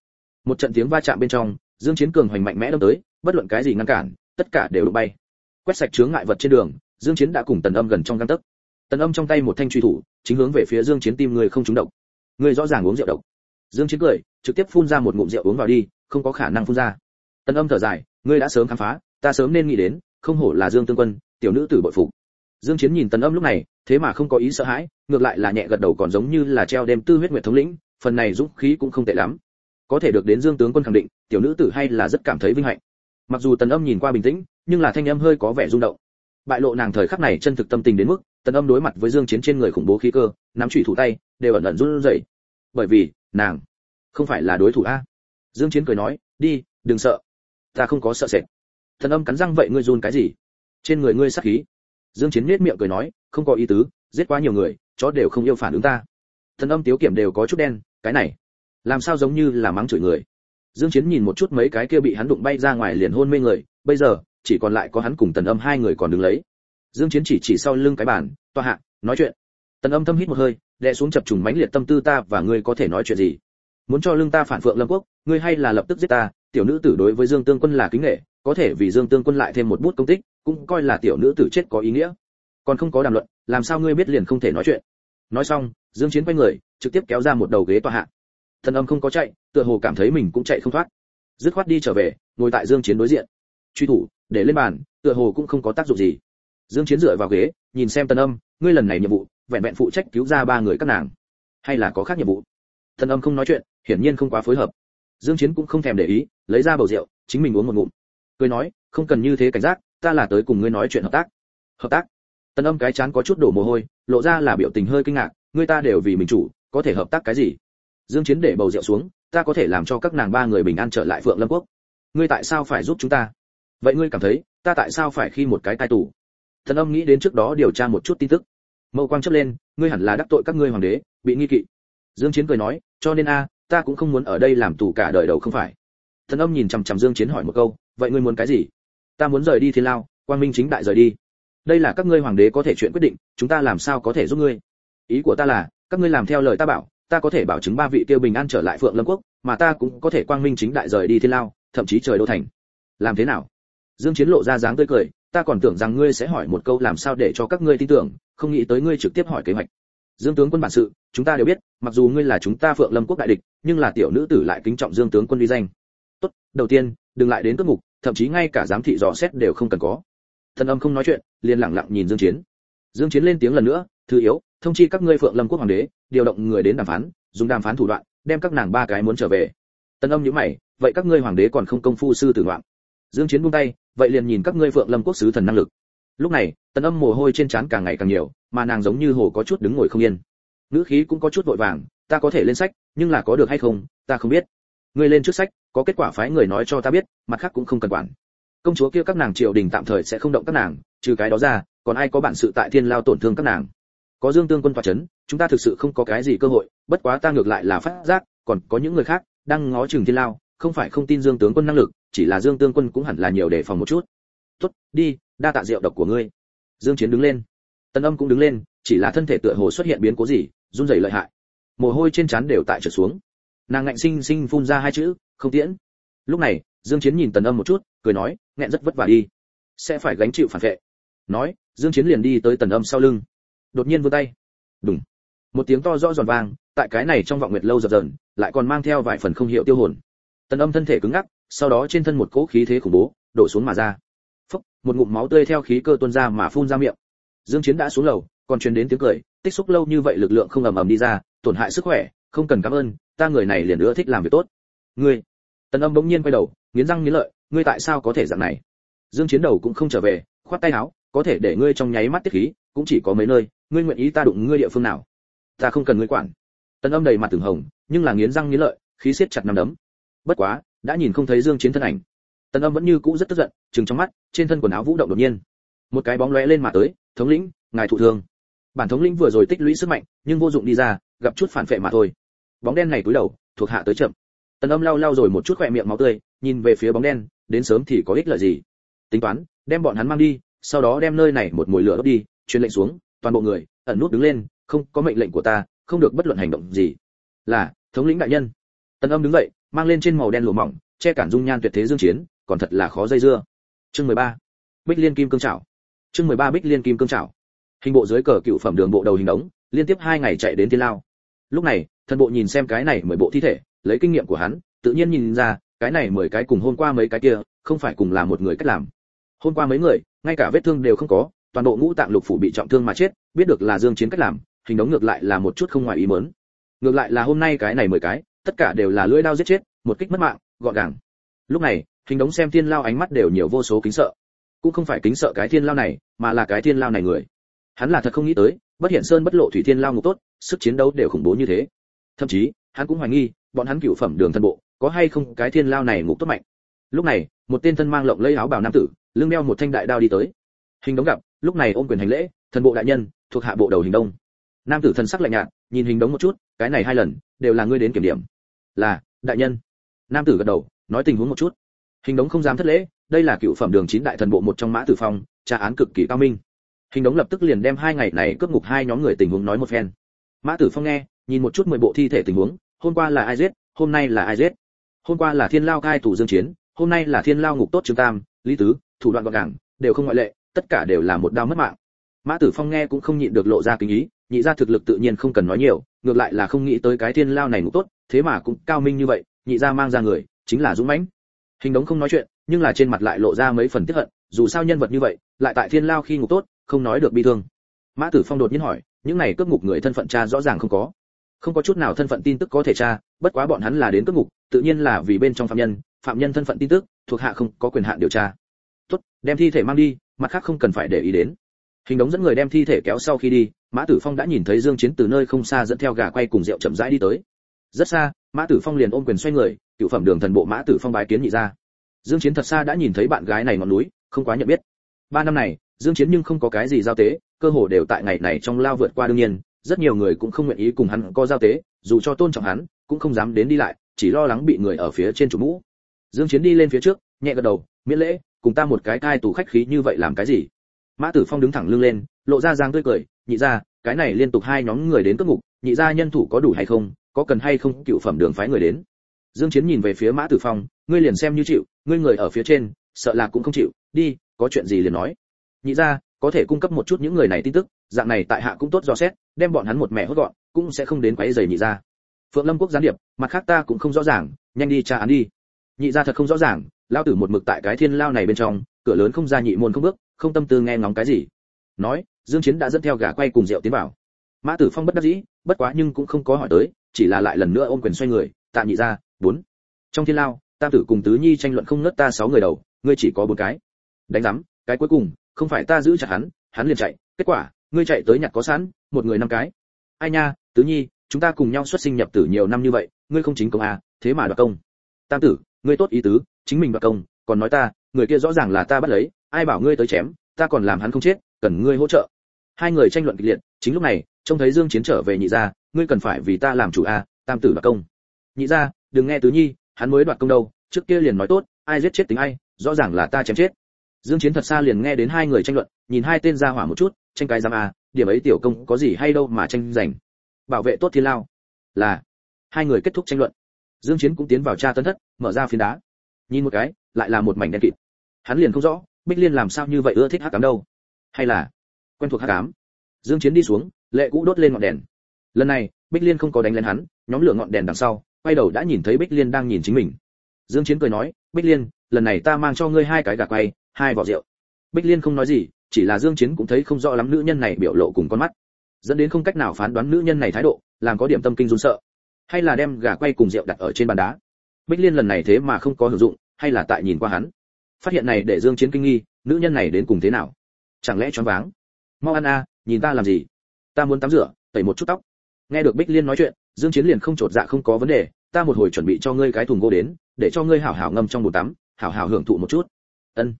Một trận tiếng va chạm bên trong, dương chiến cường hoành mạnh mẽ đâm tới, bất luận cái gì ngăn cản, tất cả đều đụng bay. Quét sạch chướng ngại vật trên đường, dương chiến đã cùng tần âm gần trong gan tấc. Tần âm trong tay một thanh truy thủ, chính hướng về phía dương chiến tim người không trúng độc. Người rõ ràng uống rượu độc. Dương chiến cười, trực tiếp phun ra một ngụm rượu uống vào đi, không có khả năng phun ra. Tần âm thở dài, ngươi đã sớm khám phá, ta sớm nên nghĩ đến, không hổ là dương tương quân, tiểu nữ tử bội phục. Dương chiến nhìn tần âm lúc này, thế mà không có ý sợ hãi, ngược lại là nhẹ gật đầu còn giống như là treo đêm tư huyết nguyệt thống lĩnh phần này dũng khí cũng không tệ lắm. Có thể được đến dương tướng quân khẳng định, tiểu nữ tử hay là rất cảm thấy vinh hạnh. Mặc dù tần âm nhìn qua bình tĩnh, nhưng là thanh âm hơi có vẻ rung động. Bại lộ nàng thời khắc này chân thực tâm tình đến mức, tần âm đối mặt với dương chiến trên người khủng bố khí cơ, nắm chủy thủ tay, đều ẩn ẩn run rẩy. Bởi vì, nàng không phải là đối thủ a. Dương chiến cười nói, đi, đừng sợ. Ta không có sợ sệt. Tần âm cắn răng, vậy ngươi run cái gì? Trên người ngươi sát khí. Dương chiến nét miệng cười nói, không có ý tứ, giết quá nhiều người, chó đều không yêu phản ứng ta. Tần âm tiếu kiểm đều có chút đen cái này, làm sao giống như là mắng chửi người? Dương chiến nhìn một chút mấy cái kia bị hắn đụng bay ra ngoài liền hôn mê người, bây giờ, chỉ còn lại có hắn cùng tần âm hai người còn đứng lấy. Dương chiến chỉ chỉ sau lưng cái bàn, toa hạ, nói chuyện. Tần âm thâm hít một hơi, đè xuống chập trùng mãnh liệt tâm tư ta và ngươi có thể nói chuyện gì? Muốn cho lưng ta phản phượng lâm quốc, ngươi hay là lập tức giết ta? Tiểu nữ tử đối với dương tương quân là kính nghệ có thể vì dương tương quân lại thêm một bút công tích, cũng coi là tiểu nữ tử chết có ý nghĩa. Còn không có đàm luận, làm sao ngươi biết liền không thể nói chuyện? Nói xong, dương chiến quay người trực tiếp kéo ra một đầu ghế tòa hạ. Thần âm không có chạy, tựa hồ cảm thấy mình cũng chạy không thoát. Dứt khoát đi trở về, ngồi tại dương chiến đối diện. Truy thủ, để lên bàn, tựa hồ cũng không có tác dụng gì. Dương chiến dựa vào ghế, nhìn xem tần âm, ngươi lần này nhiệm vụ, vẹn vẹn phụ trách cứu ra ba người các nàng. Hay là có khác nhiệm vụ? Tần âm không nói chuyện, hiển nhiên không quá phối hợp. Dương chiến cũng không thèm để ý, lấy ra bầu rượu, chính mình uống một ngụm. Cười nói, không cần như thế cảnh giác, ta là tới cùng ngươi nói chuyện hợp tác. Hợp tác? Tần âm cái chán có chút đổ mồ hôi, lộ ra là biểu tình hơi kinh ngạc, ngươi ta đều vì mình chủ có thể hợp tác cái gì? Dương chiến để bầu rượu xuống, ta có thể làm cho các nàng ba người bình an trở lại phượng lâm quốc. Ngươi tại sao phải giúp chúng ta? Vậy ngươi cảm thấy, ta tại sao phải khi một cái tai tù? Thần âm nghĩ đến trước đó điều tra một chút tin tức. Mâu quang chấp lên, ngươi hẳn là đắc tội các ngươi hoàng đế, bị nghi kỵ. Dương chiến cười nói, cho nên a, ta cũng không muốn ở đây làm tù cả đời đầu không phải. Thần âm nhìn chằm chằm dương chiến hỏi một câu, vậy ngươi muốn cái gì? Ta muốn rời đi thiên lao, quang minh chính đại rời đi. Đây là các ngươi hoàng đế có thể chuyện quyết định, chúng ta làm sao có thể giúp ngươi? Ý của ta là các ngươi làm theo lời ta bảo, ta có thể bảo chứng ba vị tiêu bình an trở lại phượng lâm quốc, mà ta cũng có thể quang minh chính đại rời đi thiên lao, thậm chí trời đô thành. Làm thế nào? Dương chiến lộ ra dáng tươi cười, ta còn tưởng rằng ngươi sẽ hỏi một câu làm sao để cho các ngươi tin tưởng, không nghĩ tới ngươi trực tiếp hỏi kế hoạch. Dương tướng quân bản sự, chúng ta đều biết, mặc dù ngươi là chúng ta phượng lâm quốc đại địch, nhưng là tiểu nữ tử lại kính trọng dương tướng quân uy danh. Tốt, đầu tiên, đừng lại đến tước mục, thậm chí ngay cả giám thị dò xét đều không cần có. Thần âm không nói chuyện, liền lặng lặng nhìn dương chiến. Dương chiến lên tiếng lần nữa, thứ yếu thông chi các ngươi phượng lâm quốc hoàng đế, điều động người đến đàm phán, dùng đàm phán thủ đoạn, đem các nàng ba cái muốn trở về. Tân âm nhíu mày, vậy các ngươi hoàng đế còn không công phu sư tử ngoạn dương chiến buông tay, vậy liền nhìn các ngươi phượng lâm quốc sứ thần năng lực. Lúc này tân âm mồ hôi trên trán càng ngày càng nhiều, mà nàng giống như hồ có chút đứng ngồi không yên. Nữ khí cũng có chút vội vàng, ta có thể lên sách, nhưng là có được hay không, ta không biết. Ngươi lên trước sách, có kết quả phái người nói cho ta biết, mặt khác cũng không cần quản. Công chúa kia các nàng triều đình tạm thời sẽ không động các nàng, trừ cái đó ra, còn ai có bản sự tại thiên lao tổn thương các nàng? Có dương tương quân tọa chấn, chúng ta thực sự không có cái gì cơ hội, bất quá ta ngược lại là phát giác, còn có những người khác đang ngó chừng thiên lao, không phải không tin dương tướng quân năng lực, chỉ là dương tương quân cũng hẳn là nhiều đề phòng một chút. Tốt, đi, đa tạ rượu độc của ngươi. Dương chiến đứng lên. Tân âm cũng đứng lên, chỉ là thân thể tựa hồ xuất hiện biến cố gì, run rẩy lợi hại. Mồ hôi trên trán đều tại trở xuống. Nàng ngạnh sinh sinh phun ra hai chữ, không tiễn. Lúc này, dương chiến nhìn tần âm một chút, cười nói, nghẹn rất vất vả đi. Sẽ phải gánh chịu phản vệ. Nói, dương chiến liền đi tới tần âm sau lưng đột nhiên vươn tay. Đùng. Một tiếng to rõ giòn vang, tại cái này trong vọng nguyệt lâu dập dờn, lại còn mang theo vài phần không hiểu tiêu hồn. Tần âm thân thể cứng ngắc, sau đó trên thân một cỗ khí thế khủng bố, đổ xuống mà ra. Phúc, một ngụm máu tươi theo khí cơ tuôn ra mà phun ra miệng. Dương chiến đã xuống lầu, còn truyền đến tiếng cười, tích xúc lâu như vậy lực lượng không ầm ầm đi ra, tổn hại sức khỏe, không cần cảm ơn, ta người này liền nữa thích làm việc tốt. Ngươi. Tần âm bỗng nhiên quay đầu, nghiến răng nghiến lợi, ngươi tại sao có thể dạng này? Dương chiến đầu cũng không trở về, khoát tay áo, có thể để ngươi trong nháy mắt tiết khí, cũng chỉ có mấy nơi ngươi nguyện ý ta đụng ngươi địa phương nào? Ta không cần ngươi quản. Tần âm đầy mặt từng hồng, nhưng là nghiến răng nghiến lợi, khí siết chặt nắm đấm. Bất quá, đã nhìn không thấy dương chiến thân ảnh. Tần âm vẫn như cũ rất tức giận, trừng trong mắt, trên thân quần áo vũ động đột nhiên. Một cái bóng lóe lên mà tới, thống lĩnh, ngài thụ thương. Bản thống lĩnh vừa rồi tích lũy sức mạnh, nhưng vô dụng đi ra, gặp chút phản phệ mà thôi. Bóng đen này cúi đầu, thuộc hạ tới chậm. Tần âm lau lau rồi một chút khỏe miệng máu tươi, nhìn về phía bóng đen, đến sớm thì có ích lợi gì? Tính toán, đem bọn hắn mang đi, sau đó đem nơi này một mùi lửa đốt đi, truyền lệnh xuống toàn bộ người, ẩn nút đứng lên, không có mệnh lệnh của ta, không được bất luận hành động gì. Là, thống lĩnh đại nhân. Tần âm đứng dậy, mang lên trên màu đen lụa mỏng, che cản dung nhan tuyệt thế dương chiến, còn thật là khó dây dưa. Chương 13. bích liên kim cương trảo. Chương 13 bích liên kim cương trảo. Hình bộ dưới cờ cựu phẩm đường bộ đầu hình đống, liên tiếp hai ngày chạy đến thiên lao. Lúc này, thần bộ nhìn xem cái này mười bộ thi thể, lấy kinh nghiệm của hắn, tự nhiên nhìn ra, cái này mười cái cùng hôm qua mấy cái kia, không phải cùng là một người cách làm. Hôm qua mấy người, ngay cả vết thương đều không có toàn bộ ngũ tạng lục phủ bị trọng thương mà chết, biết được là dương chiến cách làm, hình đống ngược lại là một chút không ngoài ý muốn. Ngược lại là hôm nay cái này mười cái, tất cả đều là lưỡi đao giết chết, một kích mất mạng, gọn gàng. Lúc này, hình đống xem thiên lao ánh mắt đều nhiều vô số kính sợ. Cũng không phải kính sợ cái thiên lao này, mà là cái thiên lao này người. Hắn là thật không nghĩ tới, bất hiện sơn bất lộ thủy thiên lao ngục tốt, sức chiến đấu đều khủng bố như thế. Thậm chí, hắn cũng hoài nghi, bọn hắn cựu phẩm đường thân bộ, có hay không cái thiên lao này ngục tốt mạnh. Lúc này, một tên thân mang lộng lấy áo bào nam tử, lưng đeo một thanh đại đao đi tới hình đống gặp, lúc này ôm quyền hành lễ, thần bộ đại nhân, thuộc hạ bộ đầu hình đông. Nam tử thần sắc lạnh nhạt, nhìn hình đống một chút, cái này hai lần, đều là ngươi đến kiểm điểm. Là, đại nhân. Nam tử gật đầu, nói tình huống một chút. Hình đống không dám thất lễ, đây là cựu phẩm đường chín đại thần bộ một trong mã tử phong, tra án cực kỳ cao minh. Hình đống lập tức liền đem hai ngày này cướp ngục hai nhóm người tình huống nói một phen. Mã tử phong nghe, nhìn một chút mười bộ thi thể tình huống, hôm qua là ai giết, hôm nay là ai giết? Hôm qua là thiên lao cai thủ dương chiến, hôm nay là thiên lao ngục tốt trương tam, lý tứ, thủ đoạn gọn gàng, đều không ngoại lệ tất cả đều là một đao mất mạng. Mã tử phong nghe cũng không nhịn được lộ ra kính ý, nhị ra thực lực tự nhiên không cần nói nhiều, ngược lại là không nghĩ tới cái thiên lao này ngục tốt, thế mà cũng cao minh như vậy, nhị ra mang ra người, chính là dũng mãnh. Hình đống không nói chuyện, nhưng là trên mặt lại lộ ra mấy phần tiếc hận, dù sao nhân vật như vậy, lại tại thiên lao khi ngục tốt, không nói được bi thương. Mã tử phong đột nhiên hỏi, những này cướp ngục người thân phận cha rõ ràng không có? Không có chút nào thân phận tin tức có thể tra, bất quá bọn hắn là đến cướp ngục, tự nhiên là vì bên trong phạm nhân phạm nhân thân phận tin tức, thuộc hạ không có quyền hạn điều tra. Tốt, đem thi thể mang đi mặt khác không cần phải để ý đến. Hình đống dẫn người đem thi thể kéo sau khi đi, mã tử phong đã nhìn thấy dương chiến từ nơi không xa dẫn theo gà quay cùng rượu chậm rãi đi tới. Rất xa, mã tử phong liền ôm quyền xoay người, cựu phẩm đường thần bộ mã tử phong bái kiến nhị ra dương chiến thật xa đã nhìn thấy bạn gái này ngọn núi, không quá nhận biết. Ba năm này, dương chiến nhưng không có cái gì giao tế, cơ hồ đều tại ngày này trong lao vượt qua đương nhiên, rất nhiều người cũng không nguyện ý cùng hắn có giao tế, dù cho tôn trọng hắn, cũng không dám đến đi lại, chỉ lo lắng bị người ở phía trên chủ mũ. Dương chiến đi lên phía trước, nhẹ gật đầu, miễn lễ cùng ta một cái thai tù khách khí như vậy làm cái gì? Mã tử phong đứng thẳng lưng lên, lộ ra giang tươi cười, nhị ra cái này liên tục hai nhóm người đến cất ngục, nhị ra nhân thủ có đủ hay không, có cần hay không cựu phẩm đường phái người đến? Dương chiến nhìn về phía mã tử phong, ngươi liền xem như chịu, ngươi người ở phía trên, sợ là cũng không chịu, đi, có chuyện gì liền nói. Nhị ra có thể cung cấp một chút những người này tin tức, dạng này tại hạ cũng tốt do xét, đem bọn hắn một mẹ hốt gọn, cũng sẽ không đến quấy rầy nhị ra phượng lâm quốc gián điệp, mặt khác ta cũng không rõ ràng, nhanh đi tra án đi. Nhị ra thật không rõ ràng lao tử một mực tại cái thiên lao này bên trong, cửa lớn không ra nhị môn không bước, không tâm tư nghe ngóng cái gì. Nói, dương chiến đã dẫn theo gà quay cùng rượu tiến vào. Mã tử phong bất đắc dĩ, bất quá nhưng cũng không có hỏi tới, chỉ là lại lần nữa ôm quyền xoay người tạm nhị ra, bốn. Trong thiên lao, tam tử cùng tứ nhi tranh luận không nứt ta sáu người đầu, ngươi chỉ có bốn cái. Đánh rắm cái cuối cùng, không phải ta giữ chặt hắn hắn liền chạy, kết quả, ngươi chạy tới nhặt có sẵn, một người năm cái. Ai nha, tứ nhi, chúng ta cùng nhau xuất sinh nhập tử nhiều năm như vậy, ngươi không chính công à thế mà đoạt công. Tam tử, ngươi tốt ý tứ chính mình đoạt công còn nói ta người kia rõ ràng là ta bắt lấy ai bảo ngươi tới chém ta còn làm hắn không chết cần ngươi hỗ trợ. Hai người tranh luận kịch liệt chính lúc này trông thấy dương chiến trở về nhị gia ngươi cần phải vì ta làm chủ a à, tam tử đoạt công. Nhị gia đừng nghe tứ nhi hắn mới đoạt công đâu trước kia liền nói tốt ai giết chết tính ai rõ ràng là ta chém chết. Dương chiến thật xa liền nghe đến hai người tranh luận nhìn hai tên ra hỏa một chút tranh cái giam a điểm ấy tiểu công có gì hay đâu mà tranh giành. Bảo vệ tốt thiên lao. Là hai người kết thúc tranh luận. Dương chiến cũng tiến vào tra tân thất mở ra phiến đá nhìn một cái, lại là một mảnh đen kịt. Hắn liền không rõ, bích liên làm sao như vậy ưa thích hắc ám đâu. Hay là quen thuộc hắc ám? Dương chiến đi xuống, lệ cũ đốt lên ngọn đèn. Lần này, bích liên không có đánh lên hắn, nhóm lửa ngọn đèn đằng sau, quay đầu đã nhìn thấy bích liên đang nhìn chính mình. Dương chiến cười nói, bích liên, lần này ta mang cho ngươi hai cái gà quay, hai vỏ rượu. Bích liên không nói gì, chỉ là dương chiến cũng thấy không rõ lắm nữ nhân này biểu lộ cùng con mắt. Dẫn đến không cách nào phán đoán nữ nhân này thái độ, làm có điểm tâm kinh run sợ. Hay là đem gà quay cùng rượu đặt ở trên bàn đá. Bích liên lần này thế mà không có hữu dụng hay là tại nhìn qua hắn? Phát hiện này để dương chiến kinh nghi, nữ nhân này đến cùng thế nào? Chẳng lẽ choáng váng? Mau ăn a, nhìn ta làm gì? Ta muốn tắm rửa, tẩy một chút tóc. Nghe được bích liên nói chuyện, dương chiến liền không trột dạ không có vấn đề, ta một hồi chuẩn bị cho ngươi cái thùng gỗ đến, để cho ngươi hảo hảo ngâm trong bồn tắm, hảo hảo hưởng thụ một chút. Ân.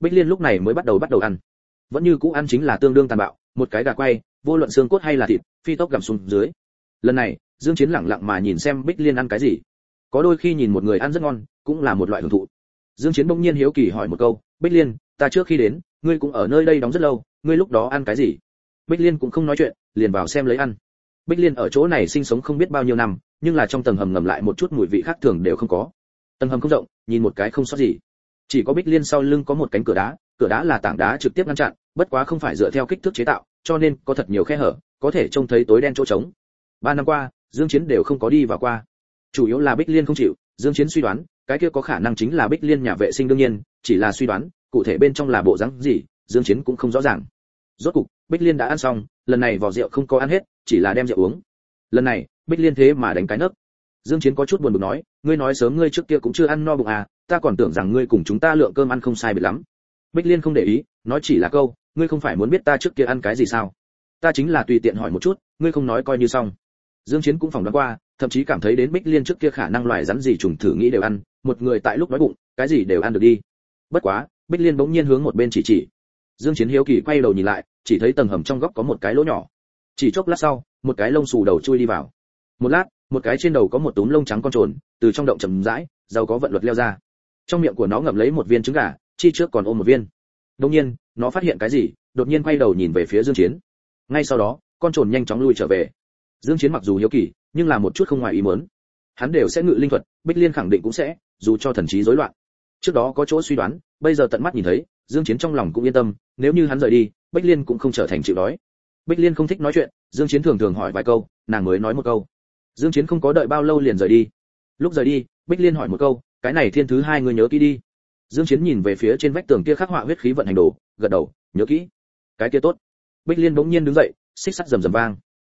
Bích liên lúc này mới bắt đầu bắt đầu ăn. Vẫn như cũ ăn chính là tương đương tàn bạo, một cái gà quay, vô luận xương cốt hay là thịt, phi tốc gặm xuống dưới. Lần này, dương chiến lặng lặng mà nhìn xem bích liên ăn cái gì. Có đôi khi nhìn một người ăn rất ngon cũng là một loại hưởng thụ. Dương chiến bỗng nhiên hiếu kỳ hỏi một câu, bích liên, ta trước khi đến, ngươi cũng ở nơi đây đóng rất lâu, ngươi lúc đó ăn cái gì? Bích liên cũng không nói chuyện, liền vào xem lấy ăn. Bích liên ở chỗ này sinh sống không biết bao nhiêu năm, nhưng là trong tầng hầm ngầm lại một chút mùi vị khác thường đều không có. Tầng hầm không rộng, nhìn một cái không sót gì. Chỉ có bích liên sau lưng có một cánh cửa đá cửa đá là tảng đá trực tiếp ngăn chặn, bất quá không phải dựa theo kích thước chế tạo, cho nên có thật nhiều khe hở, có thể trông thấy tối đen chỗ trống. Ba năm qua, dương chiến đều không có đi vào qua. Chủ yếu là bích liên không chịu, dương chiến suy đoán cái kia có khả năng chính là bích liên nhà vệ sinh đương nhiên, chỉ là suy đoán, cụ thể bên trong là bộ dáng gì, dương chiến cũng không rõ ràng. Rốt cục, bích liên đã ăn xong, lần này vỏ rượu không có ăn hết, chỉ là đem rượu uống. Lần này, bích liên thế mà đánh cái nấc. Dương chiến có chút buồn bực nói, ngươi nói sớm ngươi trước kia cũng chưa ăn no bụng à ta còn tưởng rằng ngươi cùng chúng ta lượng cơm ăn không sai biệt lắm. Bích liên không để ý, nói chỉ là câu, ngươi không phải muốn biết ta trước kia ăn cái gì sao? Ta chính là tùy tiện hỏi một chút, ngươi không nói coi như xong. Dương chiến cũng phỏng đoán qua, thậm chí cảm thấy đến bích liên trước kia khả năng loài rắn gì trùng thử nghĩ đều ăn một người tại lúc đói bụng, cái gì đều ăn được đi. Bất quá, bích liên bỗng nhiên hướng một bên chỉ chỉ. Dương chiến hiếu kỳ quay đầu nhìn lại, chỉ thấy tầng hầm trong góc có một cái lỗ nhỏ. Chỉ chốc lát sau, một cái lông xù đầu chui đi vào. Một lát, một cái trên đầu có một túm lông trắng con trồn, từ trong động chầm rãi, giàu có vận luật leo ra. Trong miệng của nó ngậm lấy một viên trứng gà, chi trước còn ôm một viên. Đột nhiên, nó phát hiện cái gì, đột nhiên quay đầu nhìn về phía dương chiến. Ngay sau đó, con trồn nhanh chóng lui trở về. Dương chiến mặc dù hiếu kỳ, nhưng là một chút không ngoài ý muốn. Hắn đều sẽ ngự linh thuật, bích liên khẳng định cũng sẽ dù cho thần trí rối loạn. Trước đó có chỗ suy đoán, bây giờ tận mắt nhìn thấy, dương chiến trong lòng cũng yên tâm, nếu như hắn rời đi, bích liên cũng không trở thành chịu đói. Bích liên không thích nói chuyện, dương chiến thường thường hỏi vài câu, nàng mới nói một câu. Dương chiến không có đợi bao lâu liền rời đi. Lúc rời đi, bích liên hỏi một câu, cái này thiên thứ hai người nhớ kỹ đi. Dương chiến nhìn về phía trên vách tường kia khắc họa huyết khí vận hành đồ, gật đầu, nhớ kỹ. Cái kia tốt. Bích liên bỗng nhiên đứng dậy, xích sắt rầm rầm vang.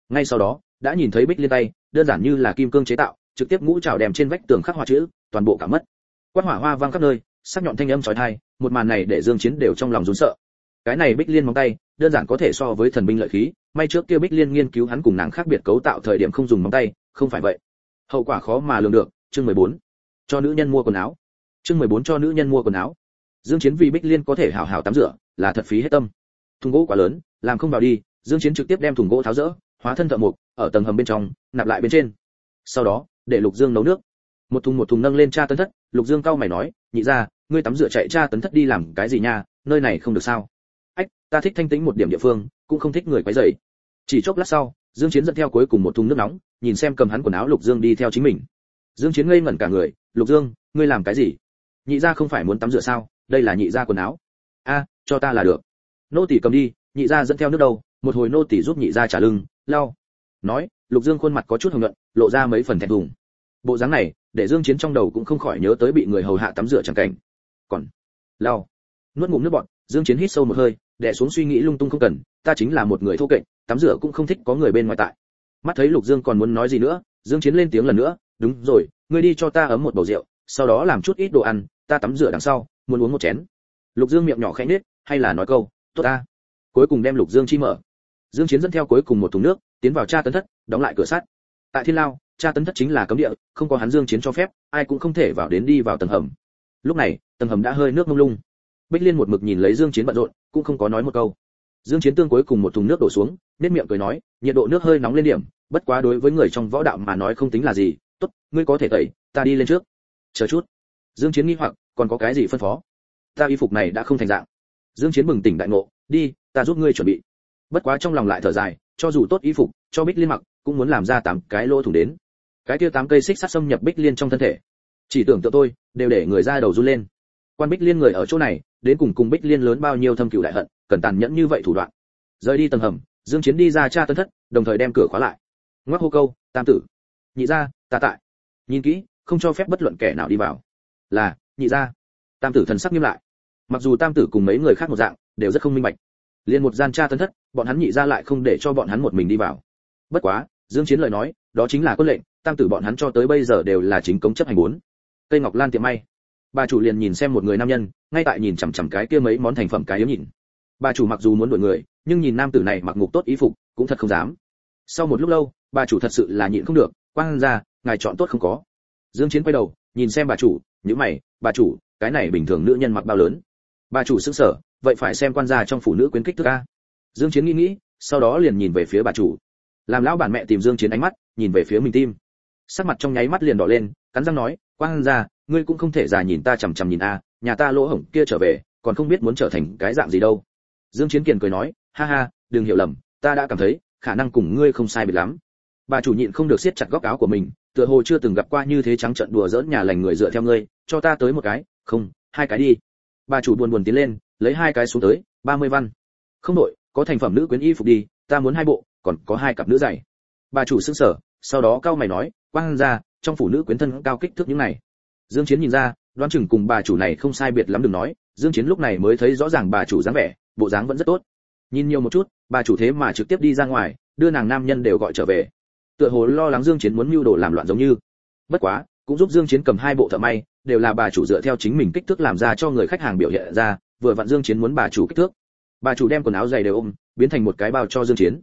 Ngay sau đó, đã nhìn thấy bích liên tay, đơn giản như là kim cương chế tạo trực tiếp ngũ trào đèm trên vách tường khắc họa chữ toàn bộ cả mất. Quát hỏa hoa vang khắp nơi sắc nhọn thanh âm chói tai một màn này để dương chiến đều trong lòng run sợ. Cái này bích liên móng tay đơn giản có thể so với thần binh lợi khí may trước kia bích liên nghiên cứu hắn cùng nàng khác biệt cấu tạo thời điểm không dùng móng tay không phải vậy. Hậu quả khó mà lường được chương 14. cho nữ nhân mua quần áo. Chương 14 cho nữ nhân mua quần áo. Dương chiến vì bích liên có thể hảo hảo tắm rửa là thật phí hết tâm. Thùng gỗ quá lớn làm không vào đi dương chiến trực tiếp đem thùng gỗ tháo rỡ hóa thân thợ mộc, ở tầng hầm bên trong nạp lại bên trên. Sau đó để lục dương nấu nước. Một thùng một thùng nâng lên cha tấn thất, lục dương cau mày nói, nhị ra ngươi tắm rửa chạy cha tấn thất đi làm cái gì nha, nơi này không được sao? Ách, ta thích thanh tĩnh một điểm địa phương, cũng không thích người quấy rầy. Chỉ chốc lát sau, dương chiến dẫn theo cuối cùng một thùng nước nóng, nhìn xem cầm hắn quần áo lục dương đi theo chính mình. Dương chiến ngây ngẩn cả người, lục dương, ngươi làm cái gì? Nhị gia không phải muốn tắm rửa sao? Đây là nhị gia quần áo. A, cho ta là được. Nô tỳ cầm đi, nhị gia dẫn theo nước đâu, một hồi nô tỳ giúp nhị gia trả lưng, lau nói, lục dương khuôn mặt có chút hồng nhuận, lộ ra mấy phần thẹn thùng. Bộ dáng này, để dương chiến trong đầu cũng không khỏi nhớ tới bị người hầu hạ tắm rửa chẳng cảnh. Còn, lao, nuốt ngụm nước bọt, dương chiến hít sâu một hơi, đè xuống suy nghĩ lung tung không cần, ta chính là một người thô kệch, tắm rửa cũng không thích có người bên ngoài tại. Mắt thấy lục dương còn muốn nói gì nữa, dương chiến lên tiếng lần nữa, đúng rồi, ngươi đi cho ta ấm một bầu rượu, sau đó làm chút ít đồ ăn, ta tắm rửa đằng sau, muốn uống một chén. Lục dương miệng nhỏ khẽ nết hay là nói câu, tốt ta. Cuối cùng đem lục dương chi mở. Dương chiến dẫn theo cuối cùng một thùng nước tiến vào tra tấn thất, đóng lại cửa sắt. Tại thiên lao, tra tấn thất chính là cấm địa, không có hắn dương chiến cho phép, ai cũng không thể vào đến đi vào tầng hầm. Lúc này, tầng hầm đã hơi nước mông lung. Bích liên một mực nhìn lấy dương chiến bận rộn, cũng không có nói một câu. Dương chiến tương cuối cùng một thùng nước đổ xuống nét miệng cười nói, nhiệt độ nước hơi nóng lên điểm, bất quá đối với người trong võ đạo mà nói không tính là gì. Tốt, ngươi có thể tẩy, ta đi lên trước. Chờ chút. Dương chiến nghi hoặc, còn có cái gì phân phó? Ta y phục này đã không thành dạng. Dương chiến bừng tỉnh đại ngộ, đi, ta giúp ngươi chuẩn bị. Bất quá trong lòng lại thở dài cho dù tốt y phục, cho bích liên mặc, cũng muốn làm ra tám cái lỗ thủng đến. Cái kia tám cây xích sắt xâm nhập bích liên trong thân thể. Chỉ tưởng tượng tôi, đều để người ra đầu run lên. Quan bích liên người ở chỗ này, đến cùng cùng bích liên lớn bao nhiêu thâm cựu đại hận, cần tàn nhẫn như vậy thủ đoạn. Rời đi tầng hầm, dương chiến đi ra tra tân thất, đồng thời đem cửa khóa lại. Ngoắc hô câu, tam tử. Nhị gia, ta tại. Nhìn kỹ, không cho phép bất luận kẻ nào đi vào. Là, nhị gia. Tam tử thần sắc nghiêm lại. Mặc dù tam tử cùng mấy người khác một dạng, đều rất không minh bạch. Liền một gian tra tân thất bọn hắn nhị ra lại không để cho bọn hắn một mình đi vào. Bất quá, dương chiến lời nói, đó chính là quân lệnh, tam tử bọn hắn cho tới bây giờ đều là chính công chấp hành bốn. Tây ngọc lan tiệm may. Bà chủ liền nhìn xem một người nam nhân, ngay tại nhìn chằm chằm cái kia mấy món thành phẩm cái yếu nhìn. Bà chủ mặc dù muốn đuổi người, nhưng nhìn nam tử này mặc ngục tốt ý phục, cũng thật không dám. Sau một lúc lâu, bà chủ thật sự là nhịn không được, quang ra, ngài chọn tốt không có. Dương chiến quay đầu, nhìn xem bà chủ những mày, bà chủ, cái này bình thường nữ nhân mặc bao lớn? Bà chủ sững sờ, vậy phải xem quan gia trong phụ nữ quyến kích thước a dương chiến nghĩ nghĩ, sau đó liền nhìn về phía bà chủ. Làm lão bản mẹ tìm dương chiến ánh mắt, nhìn về phía mình tim. Sắc mặt trong nháy mắt liền đỏ lên, cắn răng nói, quang gia, ngươi cũng không thể già nhìn ta chằm chằm nhìn a, nhà ta lỗ hổng kia trở về, còn không biết muốn trở thành cái dạng gì đâu. Dương chiến kiền cười nói, ha ha, đừng hiểu lầm, ta đã cảm thấy, khả năng cùng ngươi không sai biệt lắm. Bà chủ nhịn không được siết chặt góc áo của mình, tựa hồ chưa từng gặp qua như thế trắng trận đùa giỡn nhà lành người dựa theo ngươi, cho ta tới một cái, không, hai cái đi. Bà chủ buồn buồn tiến lên, lấy hai cái xuống tới, ba mươi văn. Không đội có thành phẩm nữ quyến y phục đi, ta muốn hai bộ, còn có hai cặp nữ giày. Bà chủ sững sờ, sau đó cao mày nói, quang ra, trong phụ nữ quyến thân cao kích thước những này. Dương chiến nhìn ra, đoán chừng cùng bà chủ này không sai biệt lắm đừng nói, dương chiến lúc này mới thấy rõ ràng bà chủ dáng vẻ, bộ dáng vẫn rất tốt. Nhìn nhiều một chút, bà chủ thế mà trực tiếp đi ra ngoài, đưa nàng nam nhân đều gọi trở về. Tựa hồ lo lắng dương chiến muốn mưu đồ làm loạn giống như. Bất quá, cũng giúp dương chiến cầm hai bộ thợ may, đều là bà chủ dựa theo chính mình kích thước làm ra cho người khách hàng biểu hiện ra, vừa vặn dương chiến muốn bà chủ kích thước bà chủ đem quần áo dày đều ôm, biến thành một cái bao cho dương chiến.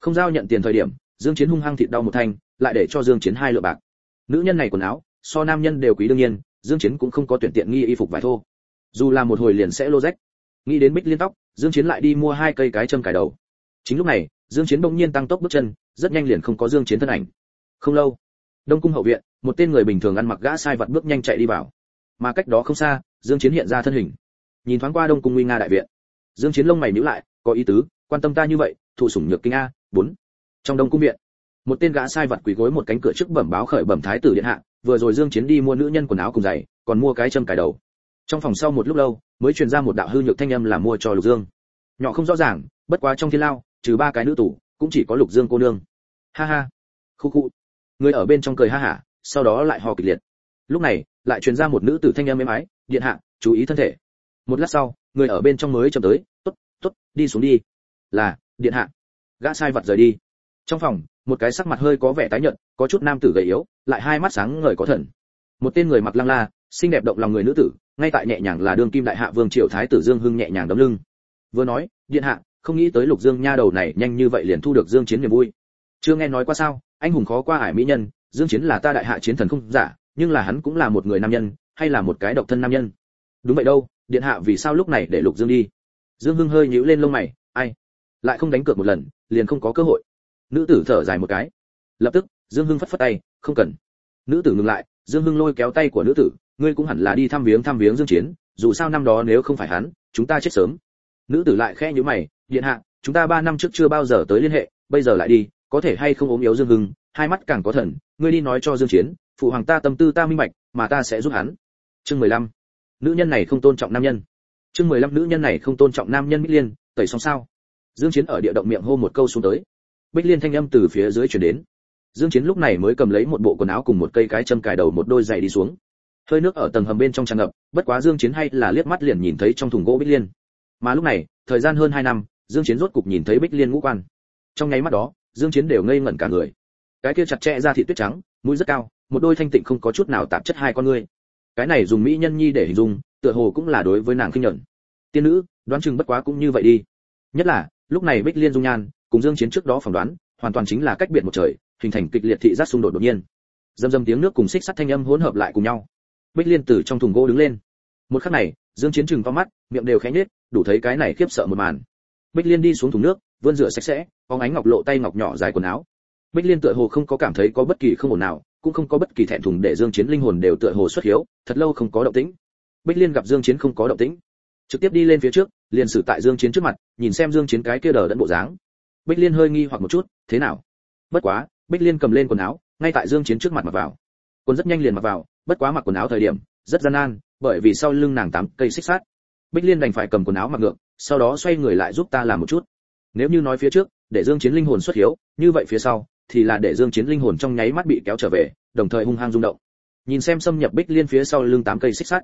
Không giao nhận tiền thời điểm, dương chiến hung hăng thịt đau một thanh, lại để cho dương chiến hai lượng bạc. Nữ nhân này quần áo, so nam nhân đều quý đương nhiên, dương chiến cũng không có tuyển tiện nghi y phục vải thô. Dù là một hồi liền sẽ lô rách. Nghĩ đến bích liên tóc, dương chiến lại đi mua hai cây cái châm cài đầu. Chính lúc này, dương chiến bỗng nhiên tăng tốc bước chân, rất nhanh liền không có dương chiến thân ảnh. Không lâu, đông cung hậu viện, một tên người bình thường ăn mặc gã sai vật bước nhanh chạy đi vào. Mà cách đó không xa, dương chiến hiện ra thân hình. Nhìn thoáng qua đông cung nguy nga đại viện dương chiến lông mày nhíu lại, có ý tứ, quan tâm ta như vậy, thụ sủng nhược kinh a, bốn. Trong đông cung viện, một tên gã sai vật quỳ gối một cánh cửa trước bẩm báo khởi bẩm thái tử điện hạ, vừa rồi dương chiến đi mua nữ nhân quần áo cùng giày, còn mua cái châm cài đầu. Trong phòng sau một lúc lâu, mới truyền ra một đạo hư nhược thanh âm là mua cho lục dương. Nhỏ không rõ ràng, bất quá trong thiên lao, trừ ba cái nữ tủ cũng chỉ có lục dương cô nương. Ha ha. Khu khu. Người ở bên trong cười ha hả, sau đó lại hò kịch liệt. Lúc này, lại truyền ra một nữ tử thanh âm êm ái, điện hạ, chú ý thân thể. Một lát sau người ở bên trong mới chậm tới, tốt tốt, đi xuống đi. Là, điện hạ. Gã sai vật rời đi. Trong phòng, một cái sắc mặt hơi có vẻ tái nhợt, có chút nam tử gầy yếu, lại hai mắt sáng ngời có thần. Một tên người mặc lăng la, xinh đẹp động lòng người nữ tử, ngay tại nhẹ nhàng là đương kim đại hạ vương triều thái tử dương hưng nhẹ nhàng đấm lưng. Vừa nói, điện hạ, không nghĩ tới lục dương nha đầu này nhanh như vậy liền thu được dương chiến niềm vui. Chưa nghe nói qua sao, anh hùng khó qua ải mỹ nhân, dương chiến là ta đại hạ chiến thần không giả, nhưng là hắn cũng là một người nam nhân, hay là một cái độc thân nam nhân đúng vậy đâu, điện hạ vì sao lúc này để lục dương đi? Dương hưng hơi nhíu lên lông mày, ai? Lại không đánh cược một lần, liền không có cơ hội. Nữ tử thở dài một cái. Lập tức, dương hưng phất phất tay, không cần. Nữ tử ngừng lại, dương hưng lôi kéo tay của nữ tử, ngươi cũng hẳn là đi thăm viếng thăm viếng dương chiến, dù sao năm đó nếu không phải hắn, chúng ta chết sớm. Nữ tử lại khẽ nhíu mày, điện hạ, chúng ta ba năm trước chưa bao giờ tới liên hệ, bây giờ lại đi, có thể hay không ốm yếu dương hưng? Hai mắt càng có thần, ngươi đi nói cho dương chiến, phụ hoàng ta tâm tư ta minh bạch, mà ta sẽ giúp hắn. Chương 15 nữ nhân này không tôn trọng nam nhân. Chương 15 nữ nhân này không tôn trọng nam nhân Bích liên, tẩy xong sao? Dương chiến ở địa động miệng hô một câu xuống tới. Bích liên thanh âm từ phía dưới truyền đến. Dương chiến lúc này mới cầm lấy một bộ quần áo cùng một cây cái châm cài đầu một đôi giày đi xuống. Hơi nước ở tầng hầm bên trong tràn ngập, bất quá dương chiến hay là liếc mắt liền nhìn thấy trong thùng gỗ bích liên. Mà lúc này, thời gian hơn 2 năm, dương chiến rốt cục nhìn thấy bích liên ngũ quan. Trong nháy mắt đó, dương chiến đều ngây ngẩn cả người. Cái kia chặt chẽ ra thị tuyết trắng, mũi rất cao, một đôi thanh tịnh không có chút nào tạp chất hai con ngươi cái này dùng mỹ nhân nhi để hình dung, tựa hồ cũng là đối với nàng khinh nhẫn tiên nữ, đoán chừng bất quá cũng như vậy đi. Nhất là, lúc này bích liên dung nhan, cùng dương chiến trước đó phỏng đoán, hoàn toàn chính là cách biệt một trời, hình thành kịch liệt thị giác xung đột đột nhiên. Dầm dầm tiếng nước cùng xích sắt thanh âm hỗn hợp lại cùng nhau. Bích liên từ trong thùng gỗ đứng lên. Một khắc này, dương chiến chừng to mắt, miệng đều khẽ nhếch, đủ thấy cái này khiếp sợ một màn. Bích liên đi xuống thùng nước, vươn rửa sạch sẽ có ánh ngọc lộ tay ngọc nhỏ dài quần áo. Bích liên tựa hồ không có cảm thấy có bất kỳ không ổn nào cũng không có bất kỳ thẹn thùng để dương chiến linh hồn đều tựa hồ xuất hiếu, thật lâu không có động tĩnh. Bích liên gặp dương chiến không có động tĩnh. Trực tiếp đi lên phía trước, liền xử tại dương chiến trước mặt, nhìn xem dương chiến cái kia đờ đẫn bộ dáng. Bích liên hơi nghi hoặc một chút, thế nào? Bất quá, bích liên cầm lên quần áo, ngay tại dương chiến trước mặt mặc vào. Quần rất nhanh liền mặc vào, bất quá mặc quần áo thời điểm, rất gian nan, bởi vì sau lưng nàng tám cây xích sắt. Bích liên đành phải cầm quần áo mặc ngược, sau đó xoay người lại giúp ta làm một chút. Nếu như nói phía trước, để dương chiến linh hồn xuất hiếu, như vậy phía sau thì là để dương chiến linh hồn trong nháy mắt bị kéo trở về, đồng thời hung hăng rung động. Nhìn xem xâm nhập bích liên phía sau lưng tám cây xích sắt,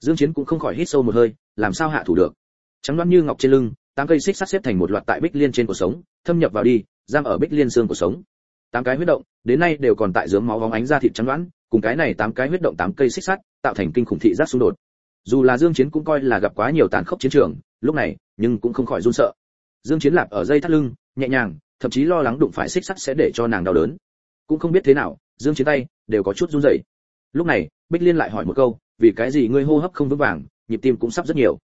dương chiến cũng không khỏi hít sâu một hơi, làm sao hạ thủ được? Trắng đoán như ngọc trên lưng, tám cây xích sắt xếp thành một loạt tại bích liên trên cổ sống, thâm nhập vào đi, giam ở bích liên xương cổ sống. Tám cái huyết động, đến nay đều còn tại dướng máu vóng ánh ra thịt trắng đoán, cùng cái này tám cái huyết động tám cây xích sắt, tạo thành kinh khủng thị giác xung đột. Dù là dương chiến cũng coi là gặp quá nhiều tàn khốc chiến trường, lúc này, nhưng cũng không khỏi run sợ. Dương chiến lạp ở dây thắt lưng, nhẹ nhàng thậm chí lo lắng đụng phải xích sắt sẽ để cho nàng đau đớn. Cũng không biết thế nào, dương chiến tay đều có chút run rẩy. Lúc này, bích liên lại hỏi một câu, vì cái gì ngươi hô hấp không vững vàng, nhịp tim cũng sắp rất nhiều?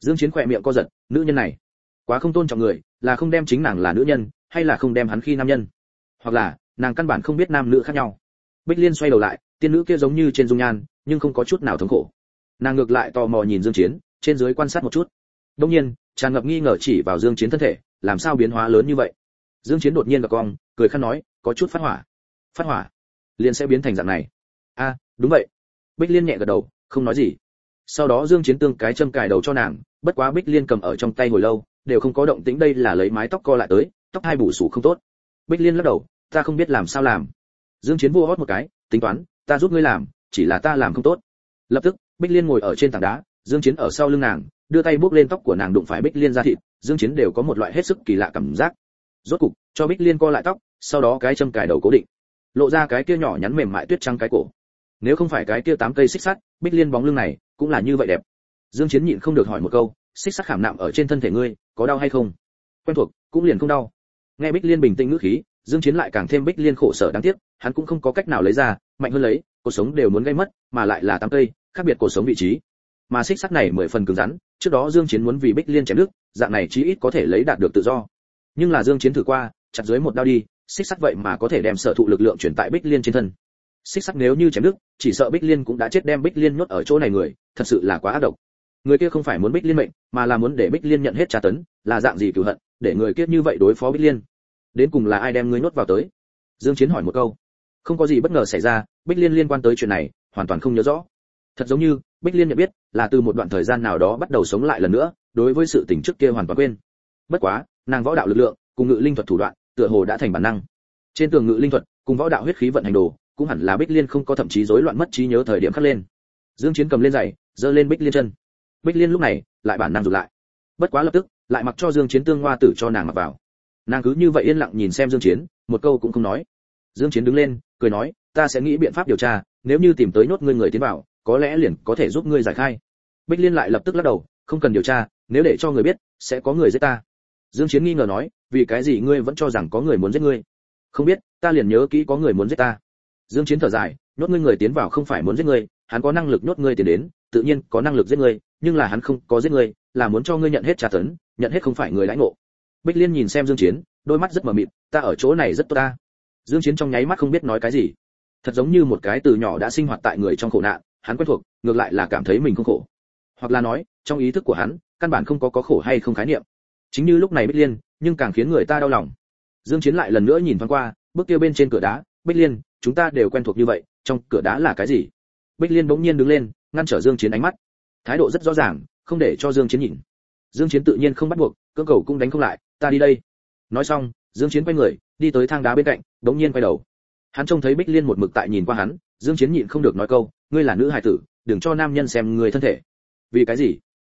Dương chiến khỏe miệng co giật, nữ nhân này, quá không tôn trọng người, là không đem chính nàng là nữ nhân, hay là không đem hắn khi nam nhân? Hoặc là, nàng căn bản không biết nam nữ khác nhau. Bích liên xoay đầu lại, tiên nữ kia giống như trên dung nhan, nhưng không có chút nào thống khổ. Nàng ngược lại tò mò nhìn dương chiến, trên dưới quan sát một chút. Đương nhiên, tràn ngập nghi ngờ chỉ vào dương chiến thân thể, làm sao biến hóa lớn như vậy? Dương chiến đột nhiên gặp cong, cười khăn nói, có chút phát hỏa. Phát hỏa? Liền sẽ biến thành dạng này. A, đúng vậy. Bích liên nhẹ gật đầu, không nói gì. Sau đó dương chiến tương cái châm cài đầu cho nàng, bất quá bích liên cầm ở trong tay hồi lâu, đều không có động tĩnh đây là lấy mái tóc co lại tới, tóc hai bù sủ không tốt. Bích liên lắc đầu, ta không biết làm sao làm. Dương chiến vua hót một cái, tính toán, ta giúp ngươi làm, chỉ là ta làm không tốt. Lập tức, bích liên ngồi ở trên tảng đá, dương chiến ở sau lưng nàng, đưa tay buốt lên tóc của nàng đụng phải bích liên ra thịt, dương chiến đều có một loại hết sức kỳ lạ cảm giác rốt cục, cho bích liên co lại tóc, sau đó cái châm cài đầu cố định. Lộ ra cái kia nhỏ nhắn mềm mại tuyết trắng cái cổ. Nếu không phải cái kia tám cây xích sắt, bích liên bóng lưng này cũng là như vậy đẹp. Dương chiến nhịn không được hỏi một câu, xích sắt khảm nạm ở trên thân thể ngươi, có đau hay không? Quen thuộc, cũng liền không đau. Nghe bích liên bình tĩnh ngữ khí, dương chiến lại càng thêm bích liên khổ sở đáng tiếc, hắn cũng không có cách nào lấy ra, mạnh hơn lấy cuộc sống đều muốn gây mất, mà lại là tám cây, khác biệt cuộc sống vị trí. Mà xích sắt này mười phần cứng rắn, trước đó dương chiến muốn vì bích liên chém nước dạng này chí ít có thể lấy đạt được tự do nhưng là dương chiến thử qua, chặt dưới một đao đi, xích sắt vậy mà có thể đem sở thụ lực lượng chuyển tại bích liên trên thân. Xích sắt nếu như chém đứt chỉ sợ bích liên cũng đã chết đem bích liên nhốt ở chỗ này người, thật sự là quá ác độc. Người kia không phải muốn bích liên mệnh, mà là muốn để bích liên nhận hết tra tấn, là dạng gì cửu hận, để người kia như vậy đối phó bích liên? Đến cùng là ai đem ngươi nhốt vào tới? Dương chiến hỏi một câu. Không có gì bất ngờ xảy ra, bích liên liên quan tới chuyện này, hoàn toàn không nhớ rõ. Thật giống như, bích liên nhận biết, là từ một đoạn thời gian nào đó bắt đầu sống lại lần nữa, đối với sự tình trước kia hoàn toàn quên. Bất quá nàng võ đạo lực lượng, cùng ngự linh thuật thủ đoạn, tựa hồ đã thành bản năng. Trên tường ngự linh thuật, cùng võ đạo huyết khí vận hành đồ, cũng hẳn là bích liên không có thậm chí rối loạn mất trí nhớ thời điểm khắc lên. Dương chiến cầm lên giày, giơ lên bích liên chân. Bích liên lúc này, lại bản năng rụt lại. Bất quá lập tức, lại mặc cho dương chiến tương hoa tử cho nàng mặc vào. Nàng cứ như vậy yên lặng nhìn xem dương chiến, một câu cũng không nói. Dương chiến đứng lên, cười nói, ta sẽ nghĩ biện pháp điều tra, nếu như tìm tới nốt ngươi người tiến vào, có lẽ liền có thể giúp ngươi giải khai. Bích liên lại lập tức lắc đầu, không cần điều tra, nếu để cho người biết, sẽ có người giết ta dương chiến nghi ngờ nói, vì cái gì ngươi vẫn cho rằng có người muốn giết ngươi? Không biết, ta liền nhớ kỹ có người muốn giết ta. Dương chiến thở dài, nhốt ngươi người tiến vào không phải muốn giết ngươi, hắn có năng lực nhốt ngươi tiến đến, tự nhiên có năng lực giết ngươi, nhưng là hắn không có giết ngươi, là muốn cho ngươi nhận hết trả tấn, nhận hết không phải người lãnh ngộ. Bích liên nhìn xem dương chiến, đôi mắt rất mờ mịt, ta ở chỗ này rất tốt ta. Dương chiến trong nháy mắt không biết nói cái gì. Thật giống như một cái từ nhỏ đã sinh hoạt tại người trong khổ nạn, hắn quen thuộc, ngược lại là cảm thấy mình không khổ. Hoặc là nói, trong ý thức của hắn, căn bản không có có khổ hay không khái niệm chính như lúc này bích liên, nhưng càng khiến người ta đau lòng. Dương chiến lại lần nữa nhìn thoáng qua, bước kia bên trên cửa đá, bích liên, chúng ta đều quen thuộc như vậy, trong cửa đá là cái gì? Bích liên bỗng nhiên đứng lên, ngăn trở dương chiến ánh mắt. Thái độ rất rõ ràng, không để cho dương chiến nhìn. Dương chiến tự nhiên không bắt buộc, cưỡng cầu cũng đánh không lại, ta đi đây. Nói xong, dương chiến quay người, đi tới thang đá bên cạnh, bỗng nhiên quay đầu. Hắn trông thấy bích liên một mực tại nhìn qua hắn, dương chiến nhịn không được nói câu, ngươi là nữ hài tử, đừng cho nam nhân xem người thân thể. Vì cái gì?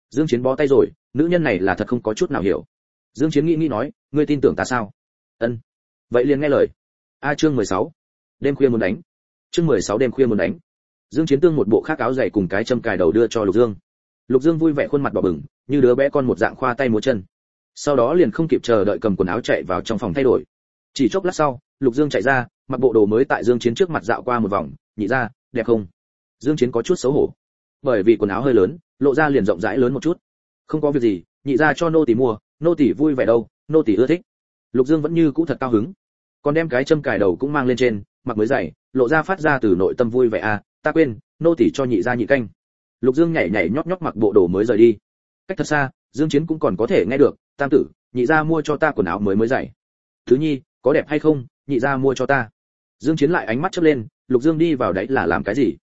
Dương chiến bó tay rồi nữ nhân này là thật không có chút nào hiểu. Dương chiến nghĩ nghĩ nói, ngươi tin tưởng ta sao? Ân. Vậy liền nghe lời. A chương 16. đêm khuya muốn đánh. Chương 16 đêm khuya muốn đánh. Dương chiến tương một bộ khác áo dày cùng cái châm cài đầu đưa cho lục dương. Lục dương vui vẻ khuôn mặt đỏ bừng, như đứa bé con một dạng khoa tay múa chân. Sau đó liền không kịp chờ đợi cầm quần áo chạy vào trong phòng thay đổi. Chỉ chốc lát sau, lục dương chạy ra, mặc bộ đồ mới tại dương chiến trước mặt dạo qua một vòng, nhị ra, đẹp không? Dương chiến có chút xấu hổ. Bởi vì quần áo hơi lớn, lộ ra liền rộng rãi lớn một chút không có việc gì, nhị ra cho nô tỷ mua, nô tỷ vui vẻ đâu, nô tỷ ưa thích. Lục dương vẫn như cũ thật cao hứng. Còn đem cái châm cài đầu cũng mang lên trên, mặc mới dày, lộ ra phát ra từ nội tâm vui vẻ à ta quên, nô tỷ cho nhị ra nhị canh. Lục dương nhảy nhảy nhót nhót mặc bộ đồ mới rời đi. Cách thật xa, dương chiến cũng còn có thể nghe được, tam tử, nhị ra mua cho ta quần áo mới mới dày. Thứ nhi, có đẹp hay không, nhị ra mua cho ta. Dương chiến lại ánh mắt chớp lên, lục dương đi vào đấy là làm cái gì?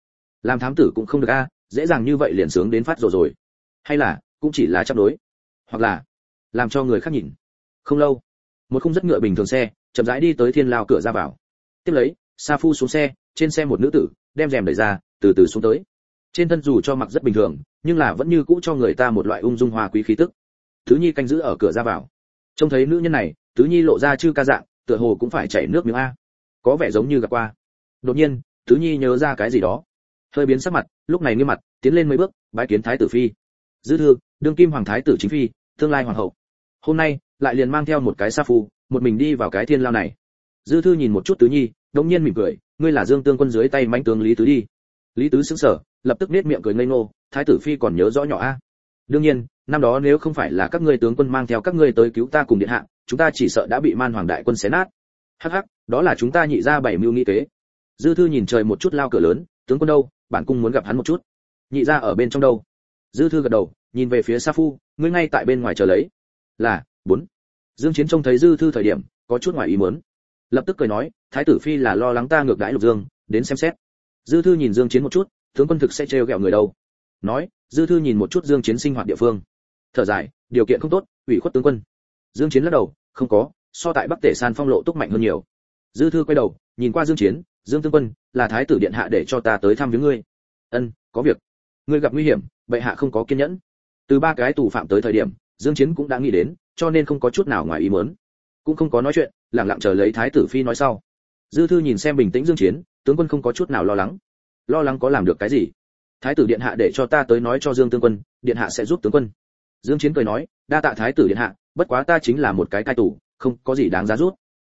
Làm thám tử cũng không được a, dễ dàng như vậy liền sướng đến phát rồi rồi. Hay là cũng chỉ là chấp đối, hoặc là làm cho người khác nhìn. Không lâu, một khung rất ngựa bình thường xe chậm rãi đi tới thiên lao cửa ra vào. Tiếp lấy, sa phu xuống xe, trên xe một nữ tử, đem rèm đẩy ra, từ từ xuống tới. Trên thân dù cho mặc rất bình thường, nhưng là vẫn như cũ cho người ta một loại ung dung hòa quý khí tức. Thứ nhi canh giữ ở cửa ra vào. Trông thấy nữ nhân này tứ nhi lộ ra chư ca dạng, tựa hồ cũng phải chảy nước miếng a. Có vẻ giống như gặp qua. Đột nhiên tứ nhi nhớ ra cái gì đó. Hơi biến sắc mặt, lúc này nghiêm mặt, tiến lên mấy bước, bái kiến thái tử phi. Dư thư đương kim hoàng thái tử chính phi, tương lai hoàng hậu. Hôm nay, lại liền mang theo một cái sa phu, một mình đi vào cái thiên lao này. Dư thư nhìn một chút tứ nhi, đống nhiên mỉm cười, ngươi là dương tương quân dưới tay mãnh tướng lý tứ đi. Lý tứ sững sờ, lập tức nết miệng cười ngây ngô, thái tử phi còn nhớ rõ nhỏ a. Đương nhiên, năm đó nếu không phải là các ngươi tướng quân mang theo các ngươi tới cứu ta cùng điện hạ, chúng ta chỉ sợ đã bị man hoàng đại quân xé nát. Hắc hắc, đó là chúng ta nhị ra bảy mưu nghi kế. Dư thư nhìn trời một chút lao cửa lớn, tướng quân đâu, bản cung muốn gặp hắn một chút. Nhị ra ở bên trong đâu? Dư thư gật đầu nhìn về phía sa phu, ngươi ngay tại bên ngoài chờ lấy. Là, bốn. Dương chiến trông thấy dư thư thời điểm, có chút ngoài ý muốn. Lập tức cười nói, thái tử phi là lo lắng ta ngược đãi lục dương, đến xem xét. Dư thư nhìn dương chiến một chút, tướng quân thực sẽ trêu ghẹo người đâu. Nói, dư thư nhìn một chút dương chiến sinh hoạt địa phương. Thở dài, điều kiện không tốt, ủy khuất tướng quân. Dương chiến lắc đầu, không có, so tại bắc tể san phong lộ túc mạnh hơn nhiều. Dư thư quay đầu, nhìn qua dương chiến, dương tướng quân, là thái tử điện hạ để cho ta tới thăm viếng ngươi. Ân, có việc. Ngươi gặp nguy hiểm, bệ hạ không có kiên nhẫn từ ba cái tù phạm tới thời điểm, dương chiến cũng đã nghĩ đến, cho nên không có chút nào ngoài ý muốn. Cũng không có nói chuyện, lặng lặng chờ lấy thái tử phi nói sau. Dư thư nhìn xem bình tĩnh dương chiến, tướng quân không có chút nào lo lắng. Lo lắng có làm được cái gì? Thái tử điện hạ để cho ta tới nói cho dương tướng quân, điện hạ sẽ giúp tướng quân. Dương chiến cười nói, đa tạ thái tử điện hạ, bất quá ta chính là một cái cai tù, không có gì đáng giá rút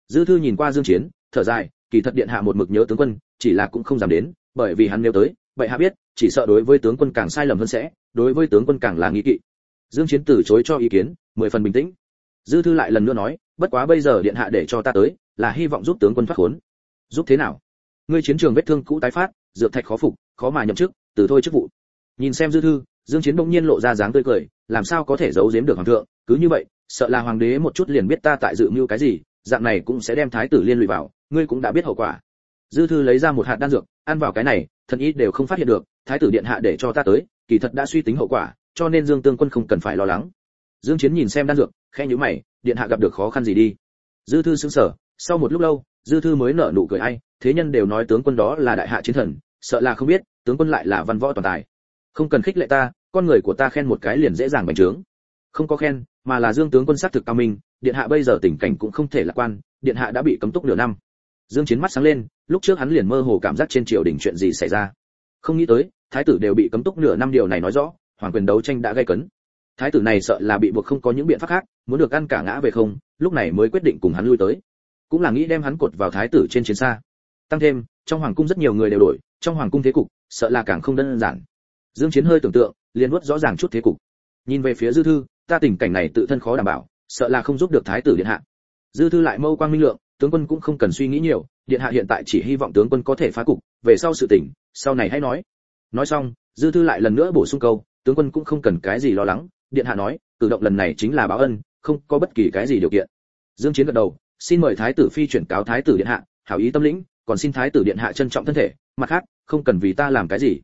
dư thư nhìn qua dương chiến, thở dài, kỳ thật điện hạ một mực nhớ tướng quân, chỉ là cũng không dám đến, bởi vì hắn nếu tới vậy hạ biết chỉ sợ đối với tướng quân càng sai lầm hơn sẽ, đối với tướng quân càng là nghi kỵ. Dương chiến từ chối cho ý kiến, mười phần bình tĩnh. Dư thư lại lần nữa nói, bất quá bây giờ điện hạ để cho ta tới, là hy vọng giúp tướng quân thoát khốn. Giúp thế nào? Ngươi chiến trường vết thương cũ tái phát, dược thạch khó phục, khó mà nhậm chức, từ thôi chức vụ. Nhìn xem dư thư, dương chiến bỗng nhiên lộ ra dáng tươi cười, làm sao có thể giấu giếm được hoàng thượng, cứ như vậy, sợ là hoàng đế một chút liền biết ta tại dự mưu cái gì, dạng này cũng sẽ đem thái tử liên lụy vào, ngươi cũng đã biết hậu quả. Dư thư lấy ra một hạt đan dược, ăn vào cái này, thần ý đều không phát hiện được thái tử điện hạ để cho ta tới, kỳ thật đã suy tính hậu quả, cho nên dương tương quân không cần phải lo lắng. Dương chiến nhìn xem đan dược, khẽ nhíu mày, điện hạ gặp được khó khăn gì đi. Dư thư sững sờ, sau một lúc lâu, dư thư mới nở nụ cười ai, thế nhân đều nói tướng quân đó là đại hạ chiến thần, sợ là không biết, tướng quân lại là văn võ toàn tài. Không cần khích lệ ta, con người của ta khen một cái liền dễ dàng bành trướng. Không có khen, mà là dương tướng quân sát thực cao minh, điện hạ bây giờ tình cảnh cũng không thể lạc quan, điện hạ đã bị cấm túc nửa năm. Dương chiến mắt sáng lên, lúc trước hắn liền mơ hồ cảm giác trên triều đình chuyện gì xảy ra không nghĩ tới, thái tử đều bị cấm túc nửa năm điều này nói rõ, hoàng quyền đấu tranh đã gây cấn. Thái tử này sợ là bị buộc không có những biện pháp khác, muốn được ăn cả ngã về không, lúc này mới quyết định cùng hắn lui tới. Cũng là nghĩ đem hắn cột vào thái tử trên chiến xa. Tăng thêm, trong hoàng cung rất nhiều người đều đổi, trong hoàng cung thế cục, sợ là càng không đơn giản. Dương chiến hơi tưởng tượng, liền nuốt rõ ràng chút thế cục. Nhìn về phía dư thư, ta tình cảnh này tự thân khó đảm bảo, sợ là không giúp được thái tử điện hạ. Dư thư lại mâu quang minh lượng, tướng quân cũng không cần suy nghĩ nhiều điện hạ hiện tại chỉ hy vọng tướng quân có thể phá cục, về sau sự tỉnh sau này hãy nói. Nói xong, dư thư lại lần nữa bổ sung câu, tướng quân cũng không cần cái gì lo lắng, điện hạ nói, cử động lần này chính là báo ân, không có bất kỳ cái gì điều kiện. Dương chiến gật đầu, xin mời thái tử phi chuyển cáo thái tử điện hạ, hảo ý tâm lĩnh, còn xin thái tử điện hạ trân trọng thân thể, mặt khác, không cần vì ta làm cái gì.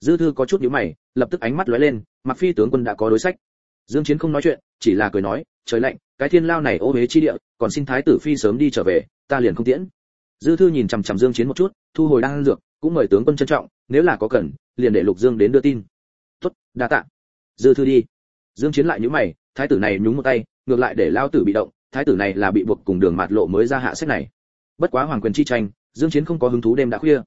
Dư thư có chút nhíu mày, lập tức ánh mắt lóe lên, mặc phi tướng quân đã có đối sách. Dương chiến không nói chuyện, chỉ là cười nói, trời lạnh, cái thiên lao này ô hế chi địa, còn xin thái tử phi sớm đi trở về, ta liền không tiễn dư thư nhìn chằm chằm dương chiến một chút, thu hồi đang dược, cũng mời tướng quân trân trọng, nếu là có cần, liền để lục dương đến đưa tin. Tốt, đa tạ. Dư thư đi. Dương chiến lại nhíu mày, thái tử này nhúng một tay, ngược lại để lao tử bị động, thái tử này là bị buộc cùng đường mạt lộ mới ra hạ sách này. Bất quá hoàng quyền chi tranh, dương chiến không có hứng thú đêm đã khuya.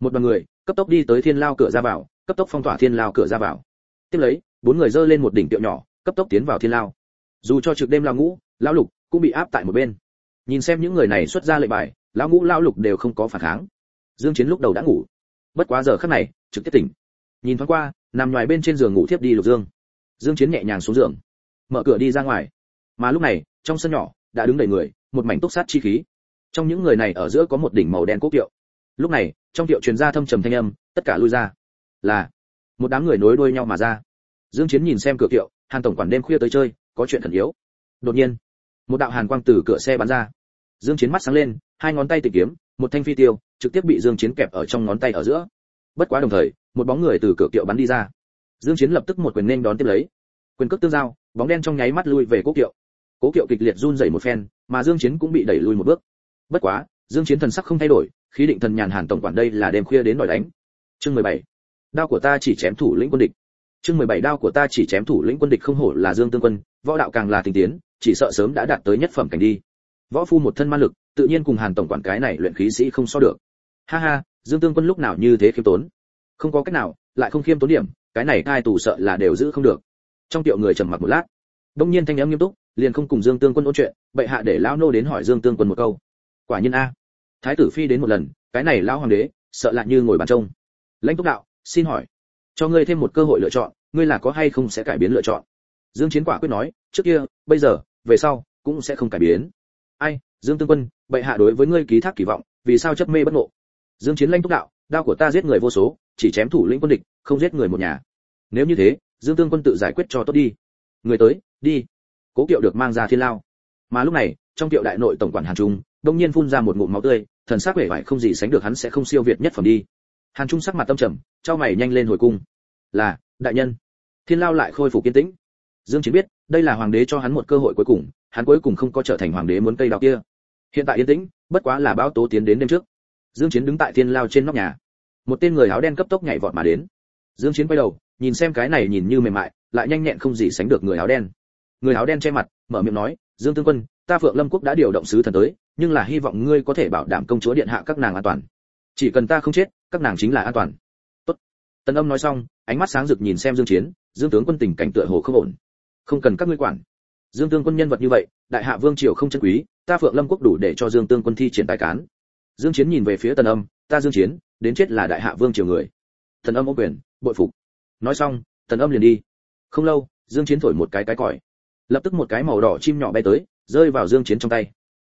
Một đoàn người, cấp tốc đi tới thiên lao cửa ra vào, cấp tốc phong tỏa thiên lao cửa ra vào. Tiếp lấy, bốn người dơ lên một đỉnh tiệu nhỏ, cấp tốc tiến vào thiên lao. Dù cho trực đêm lao ngũ lão lục cũng bị áp tại một bên. Nhìn xem những người này xuất ra lệnh bài lão ngũ lão lục đều không có phản kháng. Dương chiến lúc đầu đã ngủ. Bất quá giờ khắc này trực tiếp tỉnh. Nhìn thoáng qua nằm ngoài bên trên giường ngủ thiếp đi lục dương. Dương chiến nhẹ nhàng xuống giường. Mở cửa đi ra ngoài. Mà lúc này trong sân nhỏ đã đứng đầy người một mảnh túc sát chi khí. Trong những người này ở giữa có một đỉnh màu đen quốc tiệu lúc này trong tiệu truyền ra thâm trầm thanh âm tất cả lui ra. Là một đám người nối đuôi nhau mà ra. Dương chiến nhìn xem cửa tiệu, hàn tổng quản đêm khuya tới chơi có chuyện thần yếu. Đột nhiên một đạo hàn quang từ cửa xe bắn ra. Dương chiến mắt sáng lên hai ngón tay tìm kiếm, một thanh phi tiêu, trực tiếp bị dương chiến kẹp ở trong ngón tay ở giữa. Bất quá đồng thời, một bóng người từ cửa kiệu bắn đi ra. Dương chiến lập tức một quyền nên đón tiếp lấy. Quyền cước tương giao, bóng đen trong nháy mắt lui về cố kiệu. Cố kiệu kịch liệt run rẩy một phen, mà dương chiến cũng bị đẩy lui một bước. Bất quá, dương chiến thần sắc không thay đổi, khí định thần nhàn hàn tổng quản đây là đêm khuya đến đòi đánh. Chương 17. đao của ta chỉ chém thủ lĩnh quân địch. Chương 17 đao của ta chỉ chém thủ lĩnh quân địch không hổ là dương tương quân, võ đạo càng là tình tiến, chỉ sợ sớm đã đạt tới nhất phẩm cảnh đi võ phu một thân ma lực, tự nhiên cùng hàn tổng quản cái này luyện khí sĩ không so được. Ha ha, dương tương quân lúc nào như thế khiêm tốn? Không có cách nào, lại không khiêm tốn điểm, cái này ai tù sợ là đều giữ không được. Trong tiệu người trầm mặc một lát. Đông nhiên thanh âm nghiêm túc, liền không cùng dương tương quân ôn chuyện, bệ hạ để lão nô đến hỏi dương tương quân một câu. Quả nhiên a. Thái tử phi đến một lần, cái này lão hoàng đế, sợ lại như ngồi bàn trông. Lãnh túc đạo, xin hỏi, cho ngươi thêm một cơ hội lựa chọn, ngươi là có hay không sẽ cải biến lựa chọn? Dương chiến quả quyết nói, trước kia, bây giờ, về sau, cũng sẽ không cải biến ai, dương tương quân, bệ hạ đối với ngươi ký thác kỳ vọng, vì sao chấp mê bất ngộ? Dương chiến lãnh túc đạo, đao của ta giết người vô số, chỉ chém thủ lĩnh quân địch, không giết người một nhà. Nếu như thế, dương tương quân tự giải quyết cho tốt đi. Người tới, đi. Cố kiệu được mang ra thiên lao. Mà lúc này, trong kiệu đại nội tổng quản hàn trung, đông nhiên phun ra một ngụm máu tươi, thần sắc vẻ vải không gì sánh được hắn sẽ không siêu việt nhất phẩm đi. Hàn trung sắc mặt tâm trầm, trao mày nhanh lên hồi cung. Là, đại nhân. Thiên lao lại khôi phục kiên tĩnh. Dương chiến biết, đây là hoàng đế cho hắn một cơ hội cuối cùng hắn cuối cùng không có trở thành hoàng đế muốn cây đào kia. Hiện tại yên tĩnh, bất quá là báo tố tiến đến đêm trước. Dương chiến đứng tại thiên lao trên nóc nhà. Một tên người áo đen cấp tốc nhảy vọt mà đến. Dương chiến quay đầu, nhìn xem cái này nhìn như mềm mại, lại nhanh nhẹn không gì sánh được người áo đen. Người áo đen che mặt, mở miệng nói, dương tương quân, ta phượng lâm quốc đã điều động sứ thần tới, nhưng là hy vọng ngươi có thể bảo đảm công chúa điện hạ các nàng an toàn. Chỉ cần ta không chết, các nàng chính là an toàn. Tốt. Tần âm nói xong, ánh mắt sáng rực nhìn xem dương chiến, dương tướng quân tình cảnh tựa hồ không ổn. Không cần các ngươi quản dương tương quân nhân vật như vậy, đại hạ vương triều không chân quý, ta phượng lâm quốc đủ để cho dương tương quân thi triển tài cán. Dương chiến nhìn về phía tần âm, ta dương chiến, đến chết là đại hạ vương triều người. Tần âm ô quyền, bội phục. Nói xong, tần âm liền đi. Không lâu, dương chiến thổi một cái cái còi. Lập tức một cái màu đỏ chim nhỏ bay tới, rơi vào dương chiến trong tay.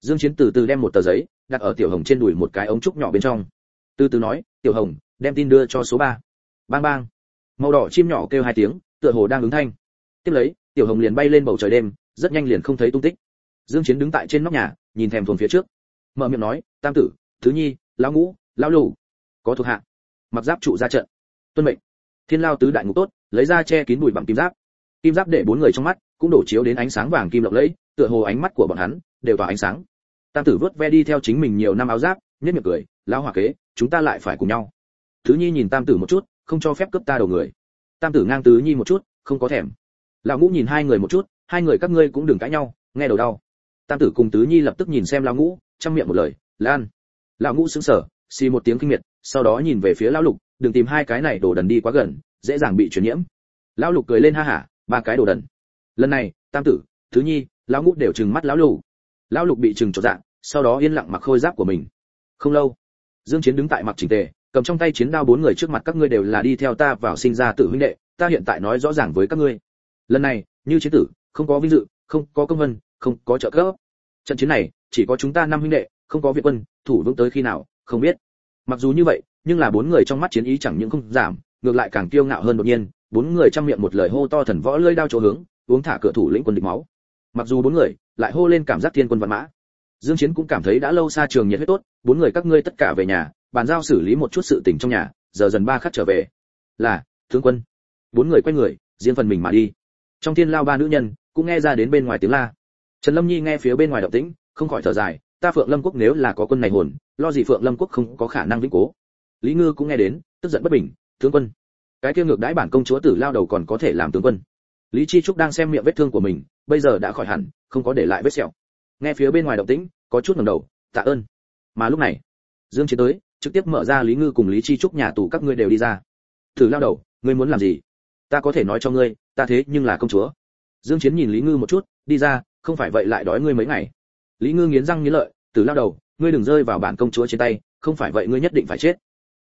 Dương chiến từ từ đem một tờ giấy, đặt ở tiểu hồng trên đùi một cái ống trúc nhỏ bên trong. Từ từ nói, tiểu hồng, đem tin đưa cho số 3. bang bang. Màu đỏ chim nhỏ kêu hai tiếng, tựa hồ đang ứng thanh. Tiếp lấy tiểu hồng liền bay lên bầu trời đêm, rất nhanh liền không thấy tung tích. Dương chiến đứng tại trên nóc nhà, nhìn thèm thuồng phía trước. Mở miệng nói, tam tử, thứ nhi, lão ngũ, lão lù, có thuộc hạ. Mặc giáp trụ ra trận. Tuân mệnh. Thiên lao tứ đại ngục tốt, lấy ra che kín bụi bằng kim giáp. Kim giáp để bốn người trong mắt, cũng đổ chiếu đến ánh sáng vàng kim lộng lẫy, tựa hồ ánh mắt của bọn hắn đều tỏa ánh sáng. Tam tử vớt ve đi theo chính mình nhiều năm áo giáp nhất miệng cười, lão hòa kế, chúng ta lại phải cùng nhau. Thứ nhi nhìn tam tử một chút, không cho phép cướp ta đầu người. Tam tử ngang tứ nhi một chút, không có thèm lão ngũ nhìn hai người một chút, hai người các ngươi cũng đừng cãi nhau, nghe đầu đau. Tam tử cùng tứ nhi lập tức nhìn xem lão ngũ trong miệng một lời, lan. Lão ngũ sững sờ, xì một tiếng kinh miệt, sau đó nhìn về phía lão lục, đừng tìm hai cái này đổ đần đi quá gần, dễ dàng bị truyền nhiễm. Lão lục cười lên ha hả, ba cái đồ đần. Lần này, tam tử thứ nhi, lão ngũ đều trừng mắt lão lục. Lão lục bị trừng trọt dạng, sau đó yên lặng mặc khôi giáp của mình. Không lâu, dương chiến đứng tại mặc chỉnh tề, cầm trong tay chiến đao bốn người trước mặt các ngươi đều là đi theo ta vào sinh ra tự huynh đệ, ta hiện tại nói rõ ràng với các ngươi lần này, như chiến tử, không có vinh dự, không có công vân, không có trợ cấp. Trận chiến này, chỉ có chúng ta năm huynh đệ, không có việt quân, thủ vững tới khi nào, không biết. Mặc dù như vậy, nhưng là bốn người trong mắt chiến ý chẳng những không giảm, ngược lại càng kiêu ngạo hơn đột nhiên, bốn người trong miệng một lời hô to thần võ lưỡi đao chỗ hướng, uống thả cửa thủ lĩnh quân địch máu. Mặc dù bốn người lại hô lên cảm giác thiên quân văn mã. Dương chiến cũng cảm thấy đã lâu xa trường nhiệt huyết tốt, bốn người các ngươi tất cả về nhà, bàn giao xử lý một chút sự tình trong nhà, giờ dần ba khắc trở về. Là, tướng quân. Bốn người quay người, riêng phần mình mà đi trong thiên lao ba nữ nhân, cũng nghe ra đến bên ngoài tiếng la. Trần lâm nhi nghe phía bên ngoài động tĩnh, không khỏi thở dài, ta phượng lâm quốc nếu là có quân này hồn, lo gì phượng lâm quốc không có khả năng vĩnh cố. Lý ngư cũng nghe đến, tức giận bất bình, tướng quân. Cái kia ngược đãi bản công chúa tử lao đầu còn có thể làm tướng quân. Lý chi trúc đang xem miệng vết thương của mình, bây giờ đã khỏi hẳn, không có để lại vết sẹo. Nghe phía bên ngoài động tĩnh, có chút ngẩng đầu, tạ ơn. Mà lúc này, dương chiến tới, trực tiếp mở ra lý ngư cùng lý chi trúc nhà tù các ngươi đều đi ra. Thử lao đầu, ngươi muốn làm gì? Ta có thể nói cho ngươi, ta thế nhưng là công chúa. Dương chiến nhìn lý ngư một chút, đi ra, không phải vậy lại đói ngươi mấy ngày. Lý ngư nghiến răng nghiến lợi, từ lao đầu, ngươi đừng rơi vào bản công chúa trên tay, không phải vậy ngươi nhất định phải chết.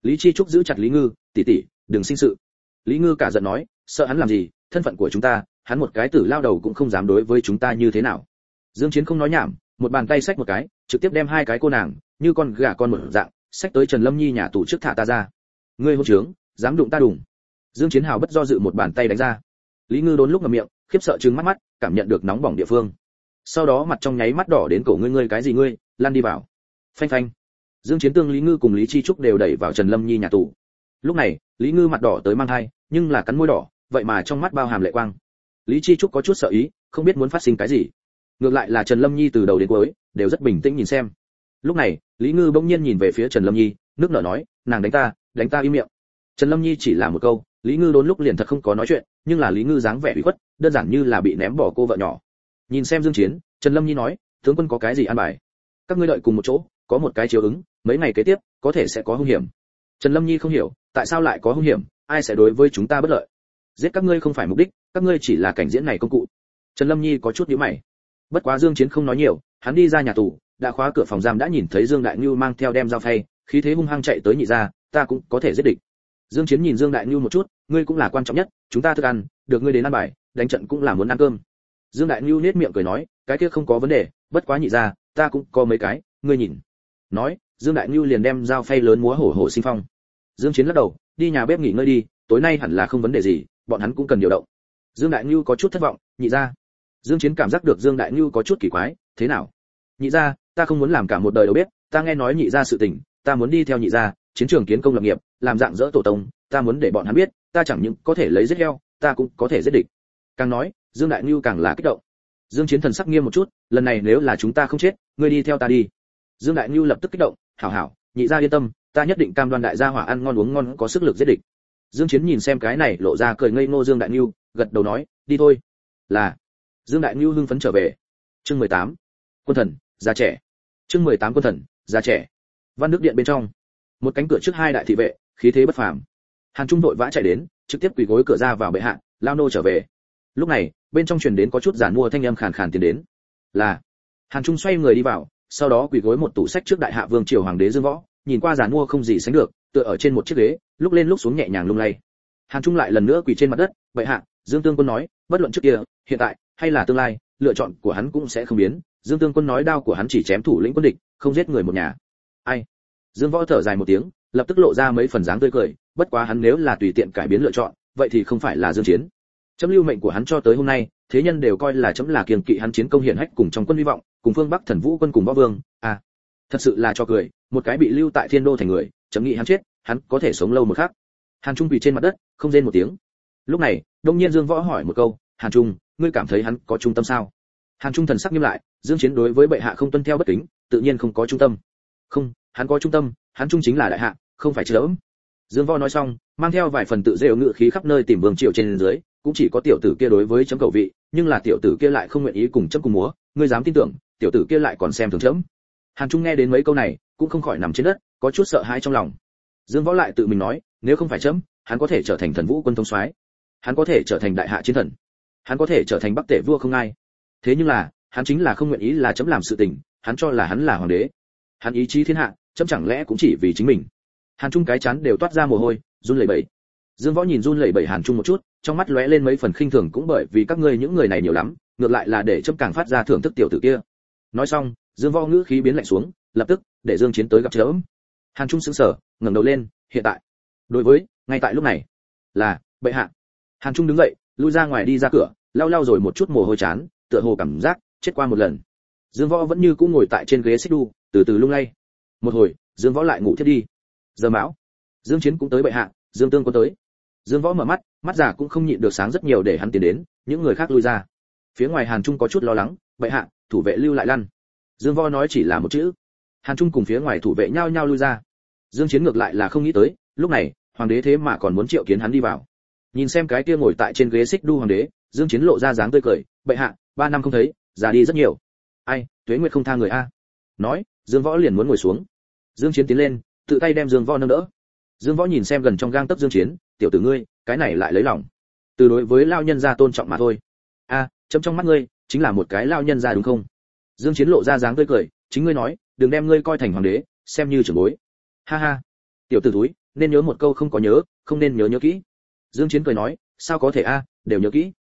Lý chi trúc giữ chặt lý ngư, tỷ tỷ, đừng sinh sự. Lý ngư cả giận nói, sợ hắn làm gì, thân phận của chúng ta, hắn một cái tử lao đầu cũng không dám đối với chúng ta như thế nào. Dương chiến không nói nhảm, một bàn tay xách một cái, trực tiếp đem hai cái cô nàng, như con gà con một dạng, xách tới trần lâm nhi nhà tù trước thả ta ra. Ngươi hôn trướng, dám đụng ta đùng dương chiến hào bất do dự một bàn tay đánh ra. Lý ngư đốn lúc ngậm miệng, khiếp sợ trừng mắt mắt, cảm nhận được nóng bỏng địa phương. Sau đó mặt trong nháy mắt đỏ đến cổ ngươi ngươi cái gì ngươi lan đi vào. Phanh phanh. Dương chiến tương, lý ngư cùng lý chi trúc đều đẩy vào trần lâm nhi nhà tù. Lúc này, lý ngư mặt đỏ tới mang hai nhưng là cắn môi đỏ, vậy mà trong mắt bao hàm lệ quang. Lý chi trúc có chút sợ ý, không biết muốn phát sinh cái gì. Ngược lại là trần lâm nhi từ đầu đến cuối, đều rất bình tĩnh nhìn xem. Lúc này, lý ngư bỗng nhiên nhìn về phía trần lâm nhi, nước nở nói, nàng đánh ta đánh ta im miệng. Trần lâm nhi chỉ là một câu lý ngư đốn lúc liền thật không có nói chuyện, nhưng là lý ngư dáng vẻ bị khuất, đơn giản như là bị ném bỏ cô vợ nhỏ. Nhìn xem dương chiến, trần lâm nhi nói, tướng quân có cái gì an bài? Các ngươi đợi cùng một chỗ, có một cái chiếu ứng, mấy ngày kế tiếp, có thể sẽ có hung hiểm. Trần lâm nhi không hiểu, tại sao lại có hung hiểm, ai sẽ đối với chúng ta bất lợi? Giết các ngươi không phải mục đích, các ngươi chỉ là cảnh diễn này công cụ. Trần lâm nhi có chút nhíu mày. Bất quá dương chiến không nói nhiều, hắn đi ra nhà tù, đã khóa cửa phòng giam đã nhìn thấy dương đại nhu mang theo đem dao phay, khí thế hung hăng chạy tới nhị gia, ta cũng có thể giết địch dương chiến nhìn dương đại nhu một chút, ngươi cũng là quan trọng nhất, chúng ta thức ăn, được ngươi đến ăn bài, đánh trận cũng là muốn ăn cơm. Dương đại nhu nét miệng cười nói, cái kia không có vấn đề, bất quá nhị gia, ta cũng có mấy cái, ngươi nhìn. Nói, dương đại nhu liền đem dao phay lớn múa hổ hổ sinh phong. Dương chiến lắc đầu, đi nhà bếp nghỉ ngơi đi, tối nay hẳn là không vấn đề gì, bọn hắn cũng cần điều động. Dương đại nhu có chút thất vọng, nhị gia. Dương chiến cảm giác được dương đại nhu có chút kỳ quái, thế nào? Nhị gia, ta không muốn làm cả một đời đâu biết ta nghe nói nhị gia sự tình, ta muốn đi theo nhị gia chiến trường kiến công lập nghiệp, làm dạng dỡ tổ tông, ta muốn để bọn hắn biết, ta chẳng những có thể lấy giết heo, ta cũng có thể giết địch. Càng nói, dương đại nhu càng là kích động. Dương chiến thần sắc nghiêm một chút, lần này nếu là chúng ta không chết, ngươi đi theo ta đi. Dương đại nhu lập tức kích động, hảo hảo, nhị gia yên tâm, ta nhất định cam đoan đại gia hỏa ăn ngon uống ngon có sức lực giết địch. Dương chiến nhìn xem cái này lộ ra cười ngây ngô dương đại nhu gật đầu nói, đi thôi. Là, dương đại nhu hưng phấn trở về. Chương 18. quân thần, già trẻ. Chương 18 quân thần, già trẻ. Văn nước điện bên trong một cánh cửa trước hai đại thị vệ, khí thế bất phàm. Hàn trung vội vã chạy đến, trực tiếp quỳ gối cửa ra vào bệ hạ, lao nô trở về. Lúc này, bên trong truyền đến có chút giản mua thanh âm khàn khàn tiến đến. Là, hàn trung xoay người đi vào, sau đó quỳ gối một tủ sách trước đại hạ vương triều hoàng đế dương võ, nhìn qua giản mua không gì sánh được, tựa ở trên một chiếc ghế, lúc lên lúc xuống nhẹ nhàng lung lay. Hàn trung lại lần nữa quỳ trên mặt đất, bệ hạ, dương tương quân nói, bất luận trước kia, hiện tại, hay là tương lai, lựa chọn của hắn cũng sẽ không biến. Dương tương quân nói đao của hắn chỉ chém thủ lĩnh quân địch, không giết người một nhà. Ai? Dương võ thở dài một tiếng, lập tức lộ ra mấy phần dáng tươi cười, bất quá hắn nếu là tùy tiện cải biến lựa chọn, vậy thì không phải là dương chiến. Chấm lưu mệnh của hắn cho tới hôm nay, thế nhân đều coi là chấm là kiêng kỵ hắn chiến công hiển hách cùng trong quân hy vọng, cùng phương bắc thần vũ quân cùng võ vương à thật sự là cho cười, một cái bị lưu tại thiên đô thành người, chấm nghĩ hắn chết, hắn có thể sống lâu một khắc. Hàn trung quỳ trên mặt đất, không rên một tiếng. Lúc này, đông nhiên dương võ hỏi một câu, hàn trung, ngươi cảm thấy hắn có trung tâm sao? Hàn trung thần sắc nghiêm lại, dương chiến đối với bệ hạ không tuân theo bất kính, tự nhiên không có trung tâm. Không hắn có trung tâm, hắn trung chính là đại hạ, không phải chớm dương võ nói xong, mang theo vài phần tự rêu ngự khí khắp nơi tìm vương triều trên dưới, cũng chỉ có tiểu tử kia đối với chấm cầu vị, nhưng là tiểu tử kia lại không nguyện ý cùng chấm cùng múa. Ngươi dám tin tưởng, tiểu tử kia lại còn xem thường chấm. Hàn trung nghe đến mấy câu này, cũng không khỏi nằm trên đất, có chút sợ hãi trong lòng. Dương võ lại tự mình nói, nếu không phải chấm, hắn có thể trở thành thần vũ quân thông soái. Hắn có thể trở thành đại hạ chiến thần. Hắn có thể trở thành bắc tể vua không ai. Thế nhưng là, hắn chính là không nguyện ý là chấm làm sự tình, hắn cho là hắn là hoàng đế. Hắn ý chí thiên hạ chấm chẳng lẽ cũng chỉ vì chính mình? Hàn trung cái chán đều toát ra mồ hôi, run lẩy bẩy. Dương võ nhìn run lẩy bẩy hàn trung một chút, trong mắt lóe lên mấy phần khinh thường cũng bởi vì các ngươi những người này nhiều lắm, ngược lại là để chấm càng phát ra thưởng thức tiểu tử kia. Nói xong, dương võ ngữ khí biến lạnh xuống, lập tức để dương chiến tới gặp chớm hàn trung sững sờ, ngẩng đầu lên, hiện tại, đối với, ngay tại lúc này, là, bệ hạ. Hàn trung đứng dậy, lui ra ngoài đi ra cửa, lau lau rồi một chút mồ hôi chán, tựa hồ cảm giác chết qua một lần. Dương võ vẫn như cũ ngồi tại trên ghế xích đu, từ từ lung lay một hồi, dương võ lại ngủ thiết đi. Giờ mão. Dương chiến cũng tới bệ hạ, dương tương có tới. Dương võ mở mắt mắt giả cũng không nhịn được sáng rất nhiều để hắn tiến đến, những người khác lui ra. Phía ngoài hàn trung có chút lo lắng, bệ hạ, thủ vệ lưu lại lăn. Dương võ nói chỉ là một chữ. Hàn trung cùng phía ngoài thủ vệ nhao nhao lui ra. Dương chiến ngược lại là không nghĩ tới, lúc này, hoàng đế thế mà còn muốn triệu kiến hắn đi vào. Nhìn xem cái kia ngồi tại trên ghế xích đu hoàng đế, dương chiến lộ ra dáng tươi cười, bệ hạ, ba năm không thấy, già đi rất nhiều. Ai, tuế nguyệt không tha người a? Nói, dương võ liền muốn ngồi xuống dương chiến tiến lên, tự tay đem dương võ nâng đỡ. Dương võ nhìn xem gần trong gang tấc dương chiến, tiểu tử ngươi, cái này lại lấy lòng. Từ đối với lao nhân gia tôn trọng mà thôi. A, chấm trong mắt ngươi, chính là một cái lao nhân gia đúng không? Dương chiến lộ ra dáng tươi cười, chính ngươi nói, đừng đem ngươi coi thành hoàng đế, xem như trưởng bối. Ha ha, tiểu tử túi nên nhớ một câu không có nhớ, không nên nhớ nhớ kỹ. Dương chiến cười nói, sao có thể a, đều nhớ kỹ.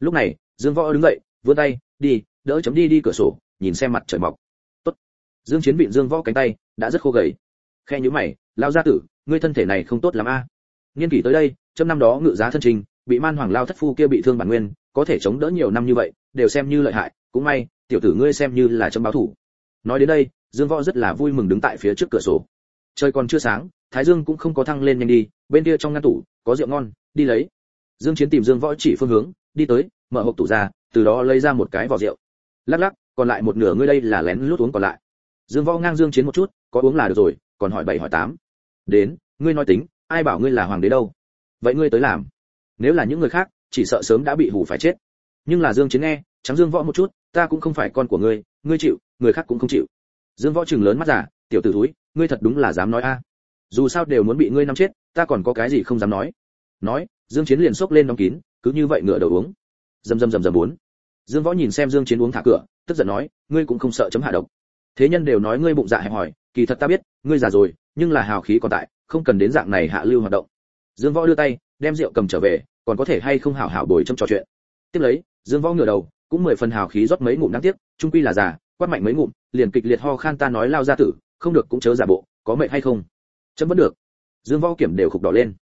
Lúc này, dương võ đứng dậy, vươn tay, đi, đỡ chấm đi đi cửa sổ, nhìn xem mặt trời mọc dương chiến bị dương võ cánh tay, đã rất khô gầy. Khe nhíu mày lao gia tử, ngươi thân thể này không tốt lắm a. À. niên kỷ tới đây trong năm đó ngự giá thân trình, bị man hoàng lao thất phu kia bị thương bản nguyên, có thể chống đỡ nhiều năm như vậy, đều xem như lợi hại. Cũng may, tiểu tử ngươi xem như là trong báo thủ. Nói đến đây, dương võ rất là vui mừng đứng tại phía trước cửa sổ. Trời còn chưa sáng, thái dương cũng không có thăng lên nhanh đi, bên kia trong ngăn tủ, có rượu ngon, đi lấy. Dương chiến tìm dương võ chỉ phương hướng, đi tới, mở hộp tủ ra, từ đó lấy ra một cái vỏ rượu. Lắc lắc, còn lại một nửa ngươi đây là lén lút uống còn lại dương võ ngang dương chiến một chút, có uống là được rồi, còn hỏi bảy, hỏi tám. Đến, ngươi nói tính, ai bảo ngươi là hoàng đế đâu? Vậy ngươi tới làm. Nếu là những người khác, chỉ sợ sớm đã bị hù phải chết. Nhưng là dương chiến nghe, trắng dương võ một chút, ta cũng không phải con của ngươi ngươi chịu, người khác cũng không chịu. Dương võ trừng lớn mắt giả, tiểu tử thúi, ngươi thật đúng là dám nói a. À. Dù sao đều muốn bị ngươi nắm chết, ta còn có cái gì không dám nói. Nói, dương chiến liền xốc lên đóng kín, cứ như vậy ngửa đầu uống. Dầm dầm dầm dầm bốn. Dương võ nhìn xem dương chiến uống thả cửa, tức giận nói, ngươi cũng không sợ chấm hạ độc thế nhân đều nói ngươi bụng dạ hẹp hỏi kỳ thật ta biết, ngươi già rồi, nhưng là hào khí còn tại, không cần đến dạng này hạ lưu hoạt động. Dương võ đưa tay, đem rượu cầm trở về, còn có thể hay không hảo hảo bồi trong trò chuyện. Tiếp lấy, dương võ ngửa đầu, cũng mười phần hào khí rót mấy ngụm đáng tiếc, trung quy là già, quát mạnh mấy ngụm, liền kịch liệt ho khan ta nói lao ra tử, không được cũng chớ giả bộ, có mệt hay không? Chấm vẫn được. Dương võ kiểm đều khục đỏ lên.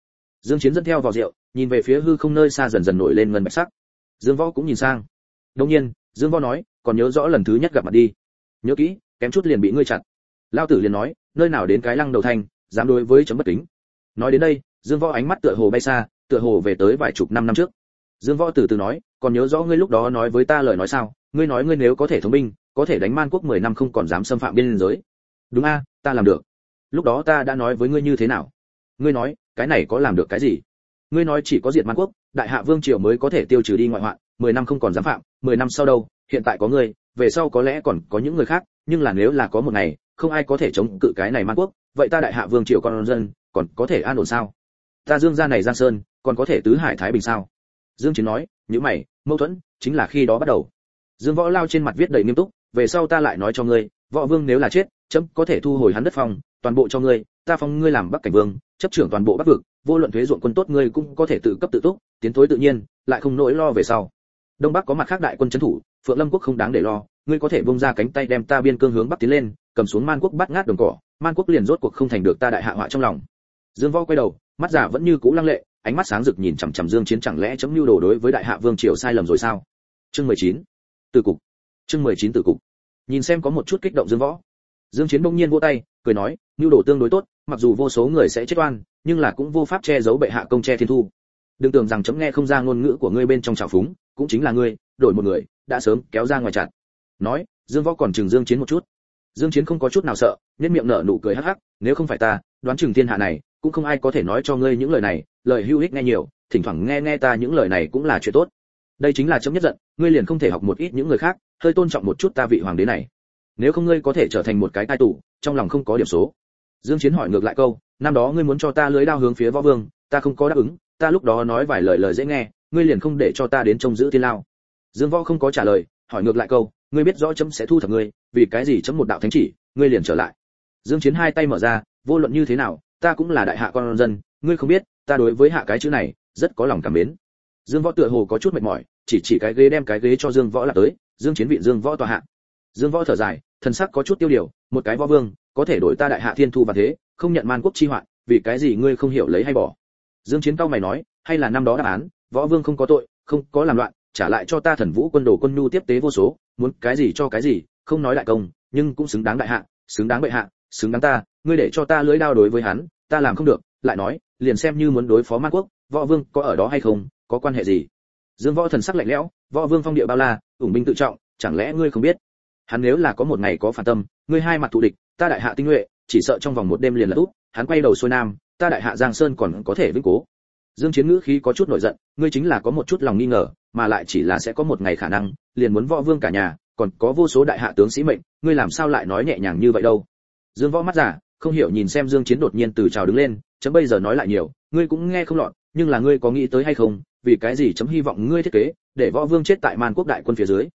Dương chiến dẫn theo vào rượu, nhìn về phía hư không nơi xa dần dần nổi lên ngân bạch sắc. Dương võ cũng nhìn sang. Đương nhiên, dương võ nói, còn nhớ rõ lần thứ nhất gặp mặt đi. Nhớ kỹ kém chút liền bị ngươi chặn lao tử liền nói, nơi nào đến cái lăng đầu thanh dám đối với chấm bất kính. Nói đến đây, dương võ ánh mắt tựa hồ bay xa, tựa hồ về tới vài chục năm năm trước. Dương võ từ từ nói, còn nhớ rõ ngươi lúc đó nói với ta lời nói sao? Ngươi nói ngươi nếu có thể thông minh có thể đánh man quốc 10 năm không còn dám xâm phạm biên giới. Đúng a, ta làm được. Lúc đó ta đã nói với ngươi như thế nào? Ngươi nói, cái này có làm được cái gì? Ngươi nói chỉ có diệt man quốc, đại hạ vương triều mới có thể tiêu trừ đi ngoại hoạn 10 năm không còn dám phạm 10 năm sau đâu, hiện tại có ngươi, về sau có lẽ còn có những người khác nhưng là nếu là có một ngày, không ai có thể chống cự cái này man quốc, vậy ta đại hạ vương triều con dân, còn có thể an ổn sao? Ta dương gia này giang sơn, còn có thể tứ hải thái bình sao? Dương chiến nói những mày, mâu thuẫn chính là khi đó bắt đầu. Dương võ lao trên mặt viết đầy nghiêm túc, về sau ta lại nói cho ngươi, võ vương nếu là chết, chấm có thể thu hồi hắn đất phong, toàn bộ cho ngươi, ta phong ngươi làm bắc cảnh vương, chấp trưởng toàn bộ bắc vực, vô luận thuế ruộng quân tốt ngươi cũng có thể tự cấp tự túc, tiến thối tự nhiên, lại không nỗi lo về sau. Đông bắc có mặt khác đại quân chấn thủ, phượng lâm quốc không đáng để lo ngươi có thể bung ra cánh tay đem ta biên cương hướng bắc tiến lên, cầm xuống man quốc bắt ngát đồng cỏ, man quốc liền rốt cuộc không thành được ta đại hạ họa trong lòng. Dương võ quay đầu, mắt giả vẫn như cũ lăng lệ, ánh mắt sáng rực nhìn chằm chằm dương chiến chẳng lẽ chấm lưu đồ đối với đại hạ vương triều sai lầm rồi sao? Chương 19. từ cục. Chương 19 từ cục. Nhìn xem có một chút kích động dương võ. Dương chiến bỗng nhiên vỗ tay, cười nói lưu đồ tương đối tốt, mặc dù vô số người sẽ chết oan, nhưng là cũng vô pháp che giấu bệ hạ công che thiên thu. Đừng tưởng rằng chấm nghe không ra ngôn ngữ của ngươi bên trong trào phúng, cũng chính là ngươi, đổi một người, đã sớm kéo ra ngoài chặt nói, dương võ còn chừng dương chiến một chút. Dương chiến không có chút nào sợ nên miệng nở nụ cười hắc hắc, nếu không phải ta, đoán chừng thiên hạ này, cũng không ai có thể nói cho ngươi những lời này, lời hữu ích nghe nhiều, thỉnh thoảng nghe nghe ta những lời này cũng là chuyện tốt. Đây chính là chấm nhất giận, ngươi liền không thể học một ít những người khác, hơi tôn trọng một chút ta vị hoàng đế này. Nếu không ngươi có thể trở thành một cái tai tủ trong lòng không có điểm số. Dương chiến hỏi ngược lại câu, năm đó ngươi muốn cho ta lưới đao hướng phía võ vương, ta không có đáp ứng, ta lúc đó nói vài lời lời dễ nghe, ngươi liền không để cho ta đến trông giữ thiên lao. Dương võ không có trả lời, hỏi ngược lại câu ngươi biết rõ chấm sẽ thu thập ngươi, vì cái gì chấm một đạo thánh chỉ, ngươi liền trở lại. Dương chiến hai tay mở ra, vô luận như thế nào, ta cũng là đại hạ con dân, ngươi không biết, ta đối với hạ cái chữ này, rất có lòng cảm mến. Dương võ tựa hồ có chút mệt mỏi, chỉ chỉ cái ghế đem cái ghế cho dương võ là tới, dương chiến vị dương võ tòa hạ. Dương võ thở dài, thần sắc có chút tiêu điều, một cái võ vương, có thể đổi ta đại hạ thiên thu và thế, không nhận man quốc chi hoạn, vì cái gì ngươi không hiểu lấy hay bỏ. Dương chiến cao mày nói, hay là năm đó đáp án, võ vương không có tội, không có làm loạn trả lại cho ta thần vũ quân đồ quân nhu tiếp tế vô số, muốn cái gì cho cái gì, không nói đại công, nhưng cũng xứng đáng đại hạ, xứng đáng bệ hạ, xứng đáng ta, ngươi để cho ta lưỡi đao đối với hắn, ta làm không được, lại nói, liền xem như muốn đối phó man quốc, võ vương có ở đó hay không, có quan hệ gì? Dương võ thần sắc lạnh lẽo, võ vương phong địa bao la, ủng binh tự trọng, chẳng lẽ ngươi không biết? Hắn nếu là có một ngày có phản tâm, ngươi hai mặt thù địch, ta đại hạ tinh nhuệ, chỉ sợ trong vòng một đêm liền là út hắn quay đầu xuôi nam, ta đại hạ giang sơn còn có thể vĩnh cố dương chiến ngữ khí có chút nổi giận, ngươi chính là có một chút lòng nghi ngờ, mà lại chỉ là sẽ có một ngày khả năng, liền muốn võ vương cả nhà, còn có vô số đại hạ tướng sĩ mệnh, ngươi làm sao lại nói nhẹ nhàng như vậy đâu? Dương võ mắt giả không hiểu nhìn xem dương chiến đột nhiên từ chào đứng lên, chấm bây giờ nói lại nhiều, ngươi cũng nghe không lọt, nhưng là ngươi có nghĩ tới hay không, vì cái gì chấm hy vọng ngươi thiết kế, để võ vương chết tại màn quốc đại quân phía dưới?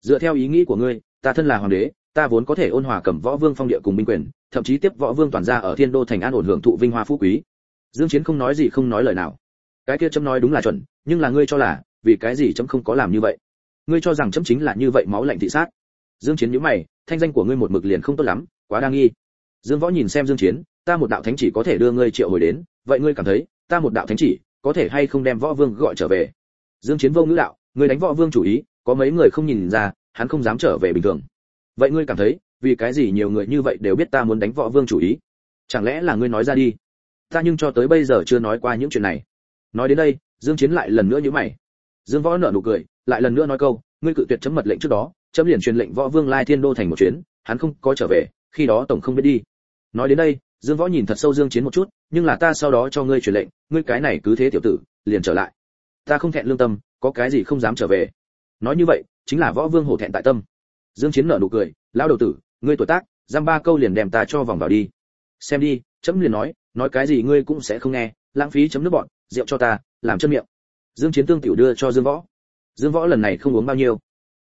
Dựa theo ý nghĩ của ngươi, ta thân là hoàng đế, ta vốn có thể ôn hòa cầm võ vương phong địa cùng binh quyền, thậm chí tiếp võ vương toàn gia ở thiên đô thành an ổn hưởng thụ vinh hoa phú quý. Dương chiến không nói gì không nói lời nào cái kia chấm nói đúng là chuẩn, nhưng là ngươi cho là, vì cái gì chấm không có làm như vậy? Ngươi cho rằng chấm chính là như vậy máu lạnh thị sát. Dương chiến nhíu mày, thanh danh của ngươi một mực liền không tốt lắm, quá đa nghi. Dương võ nhìn xem dương chiến, ta một đạo thánh chỉ có thể đưa ngươi triệu hồi đến, vậy ngươi cảm thấy, ta một đạo thánh chỉ có thể hay không đem võ vương gọi trở về? Dương chiến vô ngữ đạo, ngươi đánh võ vương chủ ý, có mấy người không nhìn ra, hắn không dám trở về bình thường. Vậy ngươi cảm thấy, vì cái gì nhiều người như vậy đều biết ta muốn đánh võ vương chủ ý? Chẳng lẽ là ngươi nói ra đi? Ta nhưng cho tới bây giờ chưa nói qua những chuyện này nói đến đây, dương chiến lại lần nữa nhíu mày. Dương võ nở nụ cười, lại lần nữa nói câu, ngươi cự tuyệt chấm mật lệnh trước đó, chấm liền truyền lệnh võ vương lai thiên đô thành một chuyến, hắn không có trở về, khi đó tổng không biết đi. Nói đến đây, dương võ nhìn thật sâu dương chiến một chút, nhưng là ta sau đó cho ngươi truyền lệnh, ngươi cái này cứ thế tiểu tử, liền trở lại. Ta không thẹn lương tâm, có cái gì không dám trở về. Nói như vậy, chính là võ vương hổ thẹn tại tâm. Dương chiến nở nụ cười, lão đầu tử, ngươi tuổi tác, giam ba câu liền đem ta cho vòng vào đi. Xem đi, chấm liền nói nói cái gì ngươi cũng sẽ không nghe, lãng phí chấm nước bọn rượu cho ta, làm chân miệng. Dương chiến tương tiểu đưa cho dương võ. Dương võ lần này không uống bao nhiêu.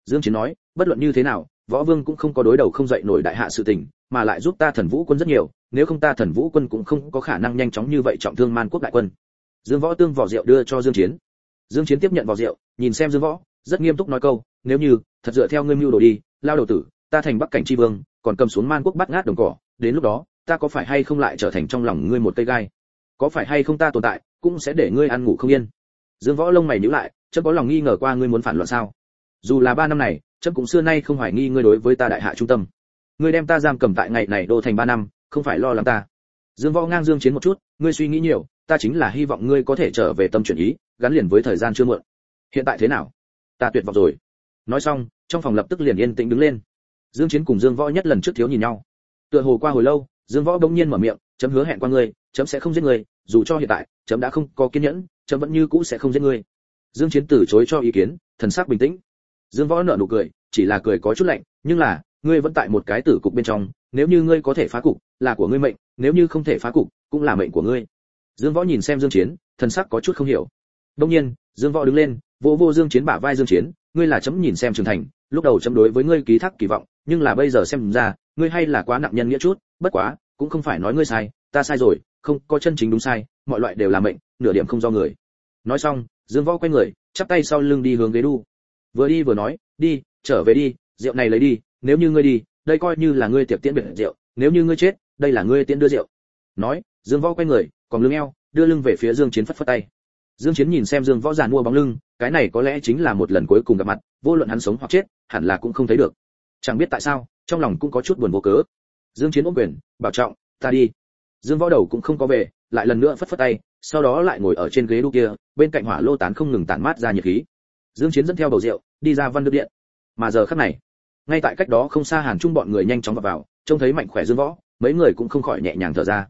Dương chiến nói, bất luận như thế nào, võ vương cũng không có đối đầu không dậy nổi đại hạ sự tình, mà lại giúp ta thần vũ quân rất nhiều, nếu không ta thần vũ quân cũng không có khả năng nhanh chóng như vậy trọng thương man quốc đại quân. Dương võ tương vỏ rượu đưa cho dương chiến. Dương chiến tiếp nhận vỏ rượu, nhìn xem dương võ, rất nghiêm túc nói câu, nếu như, thật dựa theo ngươi mưu đồ đi, lao đầu tử, ta thành bắc cảnh tri vương, còn cầm xuống man quốc bắt ngát đồng cỏ, đến lúc đó, ta có phải hay không lại trở thành trong lòng ngươi một cây gai? Có phải hay không ta tồn tại cũng sẽ để ngươi ăn ngủ không yên. Dương võ lông mày nhíu lại, chớ có lòng nghi ngờ qua ngươi muốn phản loạn sao. Dù là ba năm này, chớ cũng xưa nay không hoài nghi ngươi đối với ta đại hạ trung tâm. Ngươi đem ta giam cầm tại ngày này đô thành ba năm, không phải lo lắng ta. Dương võ ngang dương chiến một chút, ngươi suy nghĩ nhiều, ta chính là hy vọng ngươi có thể trở về tâm chuyển ý, gắn liền với thời gian chưa muộn. Hiện tại thế nào? Ta tuyệt vọng rồi. Nói xong, trong phòng lập tức liền yên tĩnh đứng lên. Dương chiến cùng dương võ nhất lần trước thiếu nhìn nhau. Tựa hồ qua hồi lâu, dương võ bỗng nhiên mở miệng, chấm hứa hẹn qua ngươi, chấm sẽ không giết ngươi dù cho hiện tại, chấm đã không có kiên nhẫn, chấm vẫn như cũ sẽ không giết ngươi. Dương chiến từ chối cho ý kiến, thần sắc bình tĩnh. Dương võ nở nụ cười, chỉ là cười có chút lạnh, nhưng là, ngươi vẫn tại một cái tử cục bên trong, nếu như ngươi có thể phá cục, là của ngươi mệnh, nếu như không thể phá cục, cũng là mệnh của ngươi. Dương võ nhìn xem dương chiến, thần sắc có chút không hiểu. Đông nhiên, dương võ đứng lên vô vô dương chiến bả vai dương chiến, ngươi là chấm nhìn xem trưởng thành, lúc đầu chấm đối với ngươi ký thác kỳ vọng, nhưng là bây giờ xem ra, ngươi hay là quá nặng nhân nghĩa chút, bất quá, cũng không phải nói ngươi sai, ta sai rồi không có chân chính đúng sai, mọi loại đều là mệnh, nửa điểm không do người. Nói xong, dương võ quay người, chắp tay sau lưng đi hướng ghế đu. Vừa đi vừa nói, đi, trở về đi, rượu này lấy đi, nếu như ngươi đi, đây coi như là ngươi tiệc tiễn biệt rượu, nếu như ngươi chết, đây là ngươi tiễn đưa rượu. Nói, dương võ quay người, còn lưng eo, đưa lưng về phía dương chiến phất phất tay. Dương chiến nhìn xem dương võ giàn mua bóng lưng, cái này có lẽ chính là một lần cuối cùng gặp mặt, vô luận hắn sống hoặc chết, hẳn là cũng không thấy được. Chẳng biết tại sao, trong lòng cũng có chút buồn vô cớ. Dương chiến ôm quyền, bảo trọng, ta đi dương võ đầu cũng không có về, lại lần nữa phất phất tay, sau đó lại ngồi ở trên ghế đu kia, bên cạnh hỏa lô tán không ngừng tản mát ra nhiệt khí. Dương chiến dẫn theo bầu rượu, đi ra văn đức điện. Mà giờ khắc này, ngay tại cách đó không xa hàn trung bọn người nhanh chóng vào vào, trông thấy mạnh khỏe dương võ, mấy người cũng không khỏi nhẹ nhàng thở ra.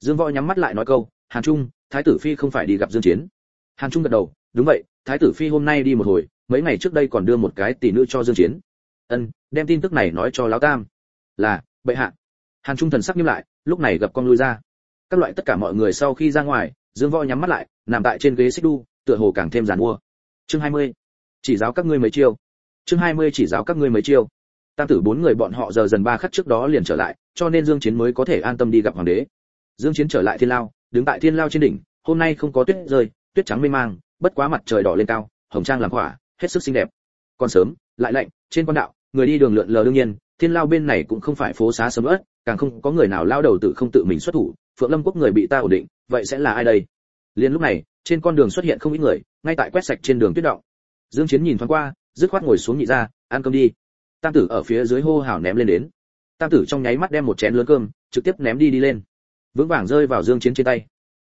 Dương võ nhắm mắt lại nói câu, hàn trung, thái tử phi không phải đi gặp dương chiến. Hàn trung gật đầu, đúng vậy, thái tử phi hôm nay đi một hồi, mấy ngày trước đây còn đưa một cái tỷ nữ cho dương chiến. Ân, đem tin tức này nói cho lão tam. Là, bệ hạ hàn trung thần sắc nghiêm lại, lúc này gặp con lui ra. Các loại tất cả mọi người sau khi ra ngoài, dương võ nhắm mắt lại, nằm tại trên ghế xích đu, tựa hồ càng thêm giàn mua. Chương 20. chỉ giáo các ngươi mấy chiêu. Chương 20 chỉ giáo các ngươi mấy chiêu. Tam tử bốn người bọn họ giờ dần ba khắc trước đó liền trở lại, cho nên dương chiến mới có thể an tâm đi gặp hoàng đế. Dương chiến trở lại thiên lao, đứng tại thiên lao trên đỉnh, hôm nay không có tuyết rơi, tuyết trắng mê mang, bất quá mặt trời đỏ lên cao, hồng trang làm quả hết sức xinh đẹp. Còn sớm, lại lạnh, trên quan đạo, người đi đường lượn lờ đương nhiên, thiên lao bên này cũng không phải phố xá sớm ớt càng không có người nào lao đầu tự không tự mình xuất thủ, phượng lâm quốc người bị ta ổn định, vậy sẽ là ai đây? Liền lúc này, trên con đường xuất hiện không ít người, ngay tại quét sạch trên đường tuyết động. Dương chiến nhìn thoáng qua, dứt khoát ngồi xuống nhị ra, ăn cơm đi. Tam tử ở phía dưới hô hào ném lên đến. Tam tử trong nháy mắt đem một chén lớn cơm, trực tiếp ném đi đi lên. Vững vàng rơi vào dương chiến trên tay.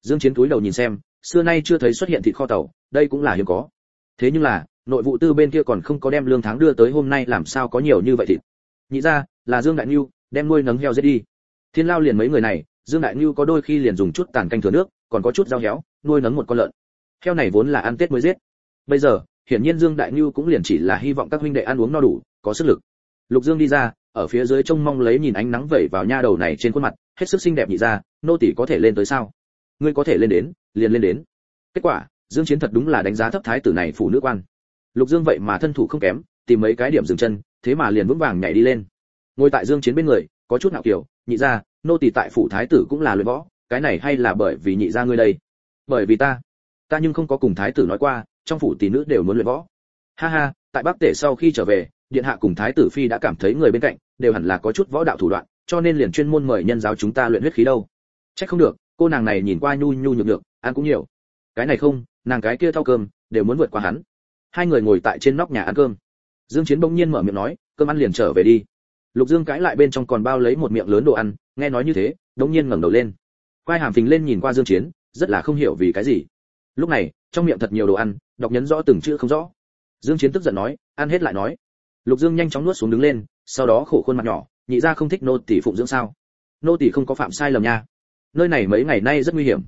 Dương chiến túi đầu nhìn xem, xưa nay chưa thấy xuất hiện thịt kho tàu, đây cũng là hiếm có. Thế nhưng là, nội vụ tư bên kia còn không có đem lương tháng đưa tới hôm nay, làm sao có nhiều như vậy thịt? Nhị ra, là dương đại nhiêu đem nuôi nấng heo giết đi. Thiên lao liền mấy người này, dương đại nhu có đôi khi liền dùng chút tàn canh thừa nước, còn có chút rau héo, nuôi nấng một con lợn. Heo này vốn là ăn tết mới giết. Bây giờ, hiển nhiên dương đại nhu cũng liền chỉ là hy vọng các huynh đệ ăn uống no đủ, có sức lực. Lục dương đi ra, ở phía dưới trông mong lấy nhìn ánh nắng vẩy vào nha đầu này trên khuôn mặt, hết sức xinh đẹp nhị ra, nô tỷ có thể lên tới sao? Ngươi có thể lên đến, liền lên đến. Kết quả, dương chiến thật đúng là đánh giá thấp thái tử này phụ nữ quan. Lục dương vậy mà thân thủ không kém, tìm mấy cái điểm dừng chân, thế mà liền vững vàng nhảy đi lên ngồi tại dương chiến bên người có chút ngạo kiểu nhị gia, nô tỳ tại phủ thái tử cũng là luyện võ cái này hay là bởi vì nhị gia ngươi đây? Bởi vì ta ta nhưng không có cùng thái tử nói qua trong phủ tỷ nữ đều muốn luyện võ. Ha ha tại bắc tể sau khi trở về điện hạ cùng thái tử phi đã cảm thấy người bên cạnh đều hẳn là có chút võ đạo thủ đoạn cho nên liền chuyên môn mời nhân giáo chúng ta luyện huyết khí đâu. Trách không được cô nàng này nhìn qua nhu nhu nhược nhược ăn cũng nhiều. Cái này không nàng cái kia thao cơm đều muốn vượt qua hắn. Hai người ngồi tại trên nóc nhà ăn cơm. Dương chiến bỗng nhiên mở miệng nói cơm ăn liền trở về đi lục dương cãi lại bên trong còn bao lấy một miệng lớn đồ ăn, nghe nói như thế, đống nhiên ngẩng đầu lên. Quai hàm phình lên nhìn qua dương chiến, rất là không hiểu vì cái gì. Lúc này, trong miệng thật nhiều đồ ăn, đọc nhấn rõ từng chữ không rõ. Dương chiến tức giận nói, ăn hết lại nói. Lục dương nhanh chóng nuốt xuống đứng lên, sau đó khổ khuôn mặt nhỏ, nhị gia không thích nô tỳ phụng dưỡng sao? Nô tỳ không có phạm sai lầm nha. Nơi này mấy ngày nay rất nguy hiểm.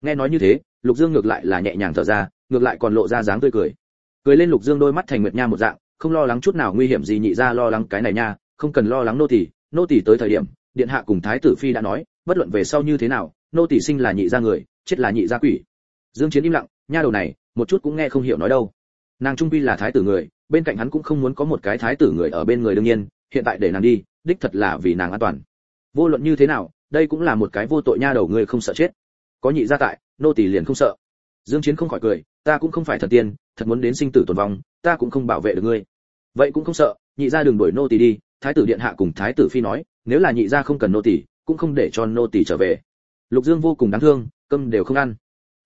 Nghe nói như thế, lục dương ngược lại là nhẹ nhàng thở ra, ngược lại còn lộ ra dáng tươi cười. Cười lên lục dương đôi mắt thành nguyệt nha một dạng, không lo lắng chút nào nguy hiểm gì nhị gia lo lắng cái này nha không cần lo lắng nô tỳ nô tỳ tới thời điểm, điện hạ cùng thái tử phi đã nói, bất luận về sau như thế nào, nô tỳ sinh là nhị gia người, chết là nhị gia quỷ. Dương chiến im lặng, nha đầu này, một chút cũng nghe không hiểu nói đâu. Nàng trung quy là thái tử người, bên cạnh hắn cũng không muốn có một cái thái tử người ở bên người đương nhiên, hiện tại để nàng đi, đích thật là vì nàng an toàn. Vô luận như thế nào, đây cũng là một cái vô tội nha đầu người không sợ chết. Có nhị gia tại, nô tỳ liền không sợ. Dương chiến không khỏi cười, ta cũng không phải thần tiên, thật muốn đến sinh tử tồn vong, ta cũng không bảo vệ được ngươi. Vậy cũng không sợ, nhị gia đừng đuổi nô tỳ đi thái tử điện hạ cùng thái tử phi nói, nếu là nhị gia không cần nô tỳ, cũng không để cho nô tỳ trở về. Lục dương vô cùng đáng thương, cơm đều không ăn.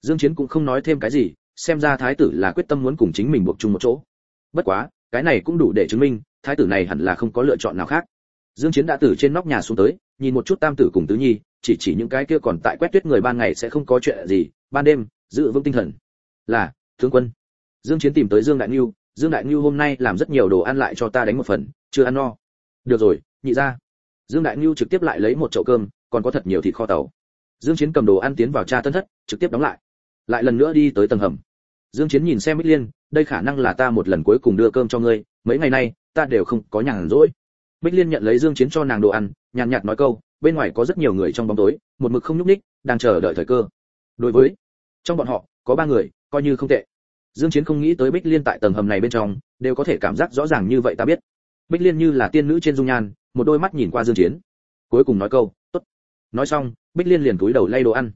Dương chiến cũng không nói thêm cái gì, xem ra thái tử là quyết tâm muốn cùng chính mình buộc chung một chỗ. Bất quá, cái này cũng đủ để chứng minh, thái tử này hẳn là không có lựa chọn nào khác. Dương chiến đã từ trên nóc nhà xuống tới, nhìn một chút tam tử cùng tứ nhi, chỉ chỉ những cái kia còn tại quét tuyết người ban ngày sẽ không có chuyện gì, ban đêm, giữ vững tinh thần. Là, tướng quân. Dương chiến tìm tới dương đại nhu dương đại nhu hôm nay làm rất nhiều đồ ăn lại cho ta đánh một phần, chưa ăn no được rồi, nhị ra dương đại ngưu trực tiếp lại lấy một chậu cơm, còn có thật nhiều thịt kho tàu. Dương chiến cầm đồ ăn tiến vào cha tân thất, trực tiếp đóng lại. Lại lần nữa đi tới tầng hầm. Dương chiến nhìn xem bích liên, đây khả năng là ta một lần cuối cùng đưa cơm cho ngươi, mấy ngày nay, ta đều không có nhàn rỗi. Bích liên nhận lấy dương chiến cho nàng đồ ăn, nhàn nhạt nói câu, bên ngoài có rất nhiều người trong bóng tối, một mực không nhúc nhích, đang chờ đợi thời cơ. Đối với trong bọn họ, có ba người, coi như không tệ. Dương chiến không nghĩ tới bích liên tại tầng hầm này bên trong, đều có thể cảm giác rõ ràng như vậy ta biết bích liên như là tiên nữ trên dung nhan, một đôi mắt nhìn qua dương chiến. Cuối cùng nói câu, tốt. Nói xong, bích liên liền cúi đầu lay đồ ăn.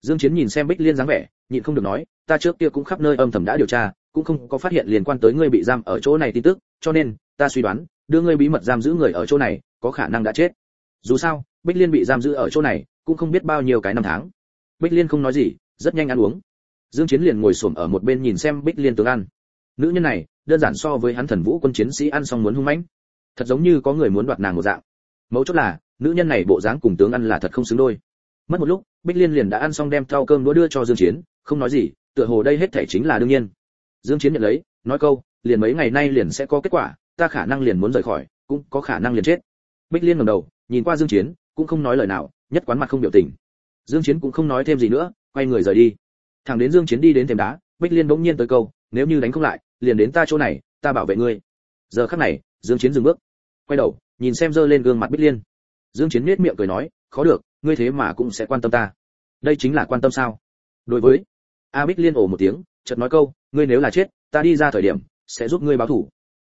Dương chiến nhìn xem bích liên dáng vẻ, nhịn không được nói, ta trước kia cũng khắp nơi âm thầm đã điều tra, cũng không có phát hiện liên quan tới ngươi bị giam ở chỗ này tin tức, cho nên, ta suy đoán, đưa ngươi bí mật giam giữ người ở chỗ này, có khả năng đã chết. Dù sao, bích liên bị giam giữ ở chỗ này, cũng không biết bao nhiêu cái năm tháng. Bích liên không nói gì, rất nhanh ăn uống. Dương chiến liền ngồi xổm ở một bên nhìn xem bích liên tướng ăn nữ nhân này, đơn giản so với hắn thần vũ quân chiến sĩ ăn xong muốn hung mãnh. Thật giống như có người muốn đoạt nàng một dạng. Mấu chốt là, nữ nhân này bộ dáng cùng tướng ăn là thật không xứng đôi. Mất một lúc, bích liên liền đã ăn xong đem thau cơm đũa đưa cho dương chiến, không nói gì, tựa hồ đây hết thể chính là đương nhiên. Dương chiến nhận lấy, nói câu, liền mấy ngày nay liền sẽ có kết quả, ta khả năng liền muốn rời khỏi, cũng có khả năng liền chết. Bích liên ngẩng đầu, nhìn qua dương chiến, cũng không nói lời nào, nhất quán mặt không biểu tình. Dương chiến cũng không nói thêm gì nữa, quay người rời đi. Thẳng đến dương chiến đi đến thềm đá, bích liên bỗng nhiên tới câu nếu như đánh không lại, liền đến ta chỗ này, ta bảo vệ ngươi. Giờ khắc này, dương chiến dừng bước, quay đầu, nhìn xem dơ lên gương mặt bích liên. Dương chiến nhếch miệng cười nói, khó được, ngươi thế mà cũng sẽ quan tâm ta. Đây chính là quan tâm sao? Đối với a bích liên ồ một tiếng, chợt nói câu, ngươi nếu là chết, ta đi ra thời điểm, sẽ giúp ngươi báo thù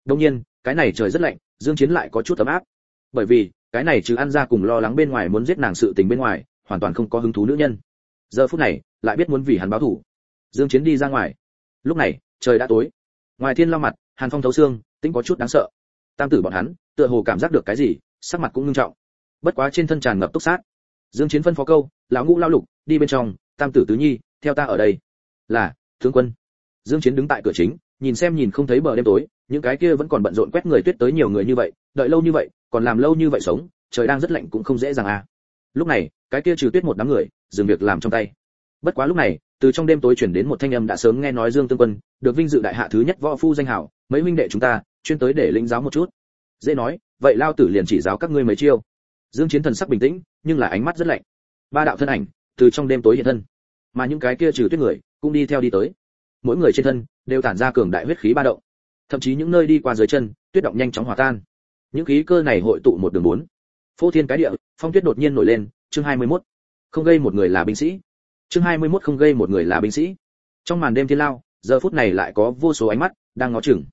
đương nhiên, cái này trời rất lạnh, dương chiến lại có chút ấm áp. Bởi vì, cái này trừ ăn ra cùng lo lắng bên ngoài muốn giết nàng sự tình bên ngoài, hoàn toàn không có hứng thú nữ nhân. Giờ phút này, lại biết muốn vì hắn báo thù dương chiến đi ra ngoài lúc này, trời đã tối. Ngoài thiên lao mặt, hàn phong thấu xương tĩnh có chút đáng sợ. Tam tử bọn hắn, tựa hồ cảm giác được cái gì, sắc mặt cũng nghiêm trọng. Bất quá trên thân tràn ngập túc sát. Dương chiến phân phó câu, lão ngũ lao lục, đi bên trong, tam tử tứ nhi, theo ta ở đây. Là, tướng quân. Dương chiến đứng tại cửa chính, nhìn xem nhìn không thấy bờ đêm tối, những cái kia vẫn còn bận rộn quét người tuyết tới nhiều người như vậy, đợi lâu như vậy, còn làm lâu như vậy sống, trời đang rất lạnh cũng không dễ dàng à. Lúc này, cái kia trừ tuyết một đám người, dừng việc làm trong tay bất quá lúc này, từ trong đêm tối chuyển đến một thanh âm đã sớm nghe nói dương tương quân, được vinh dự đại hạ thứ nhất võ phu danh hảo, mấy huynh đệ chúng ta, chuyên tới để lĩnh giáo một chút. Dễ nói, vậy lao tử liền chỉ giáo các ngươi mấy chiêu. Dương chiến thần sắc bình tĩnh, nhưng là ánh mắt rất lạnh. Ba đạo thân ảnh, từ trong đêm tối hiện thân. Mà những cái kia trừ tuyết người, cũng đi theo đi tới. Mỗi người trên thân, đều tản ra cường đại huyết khí ba động. Thậm chí những nơi đi qua dưới chân, tuyết động nhanh chóng hòa tan. Những khí cơ này hội tụ một đường bốn. Phô thiên cái địa, phong tuyết đột nhiên nổi lên, chương 21. không gây một người là binh sĩ chương 21 không gây một người là binh sĩ. Trong màn đêm thiên lao giờ phút này lại có vô số ánh mắt đang ngó chừng.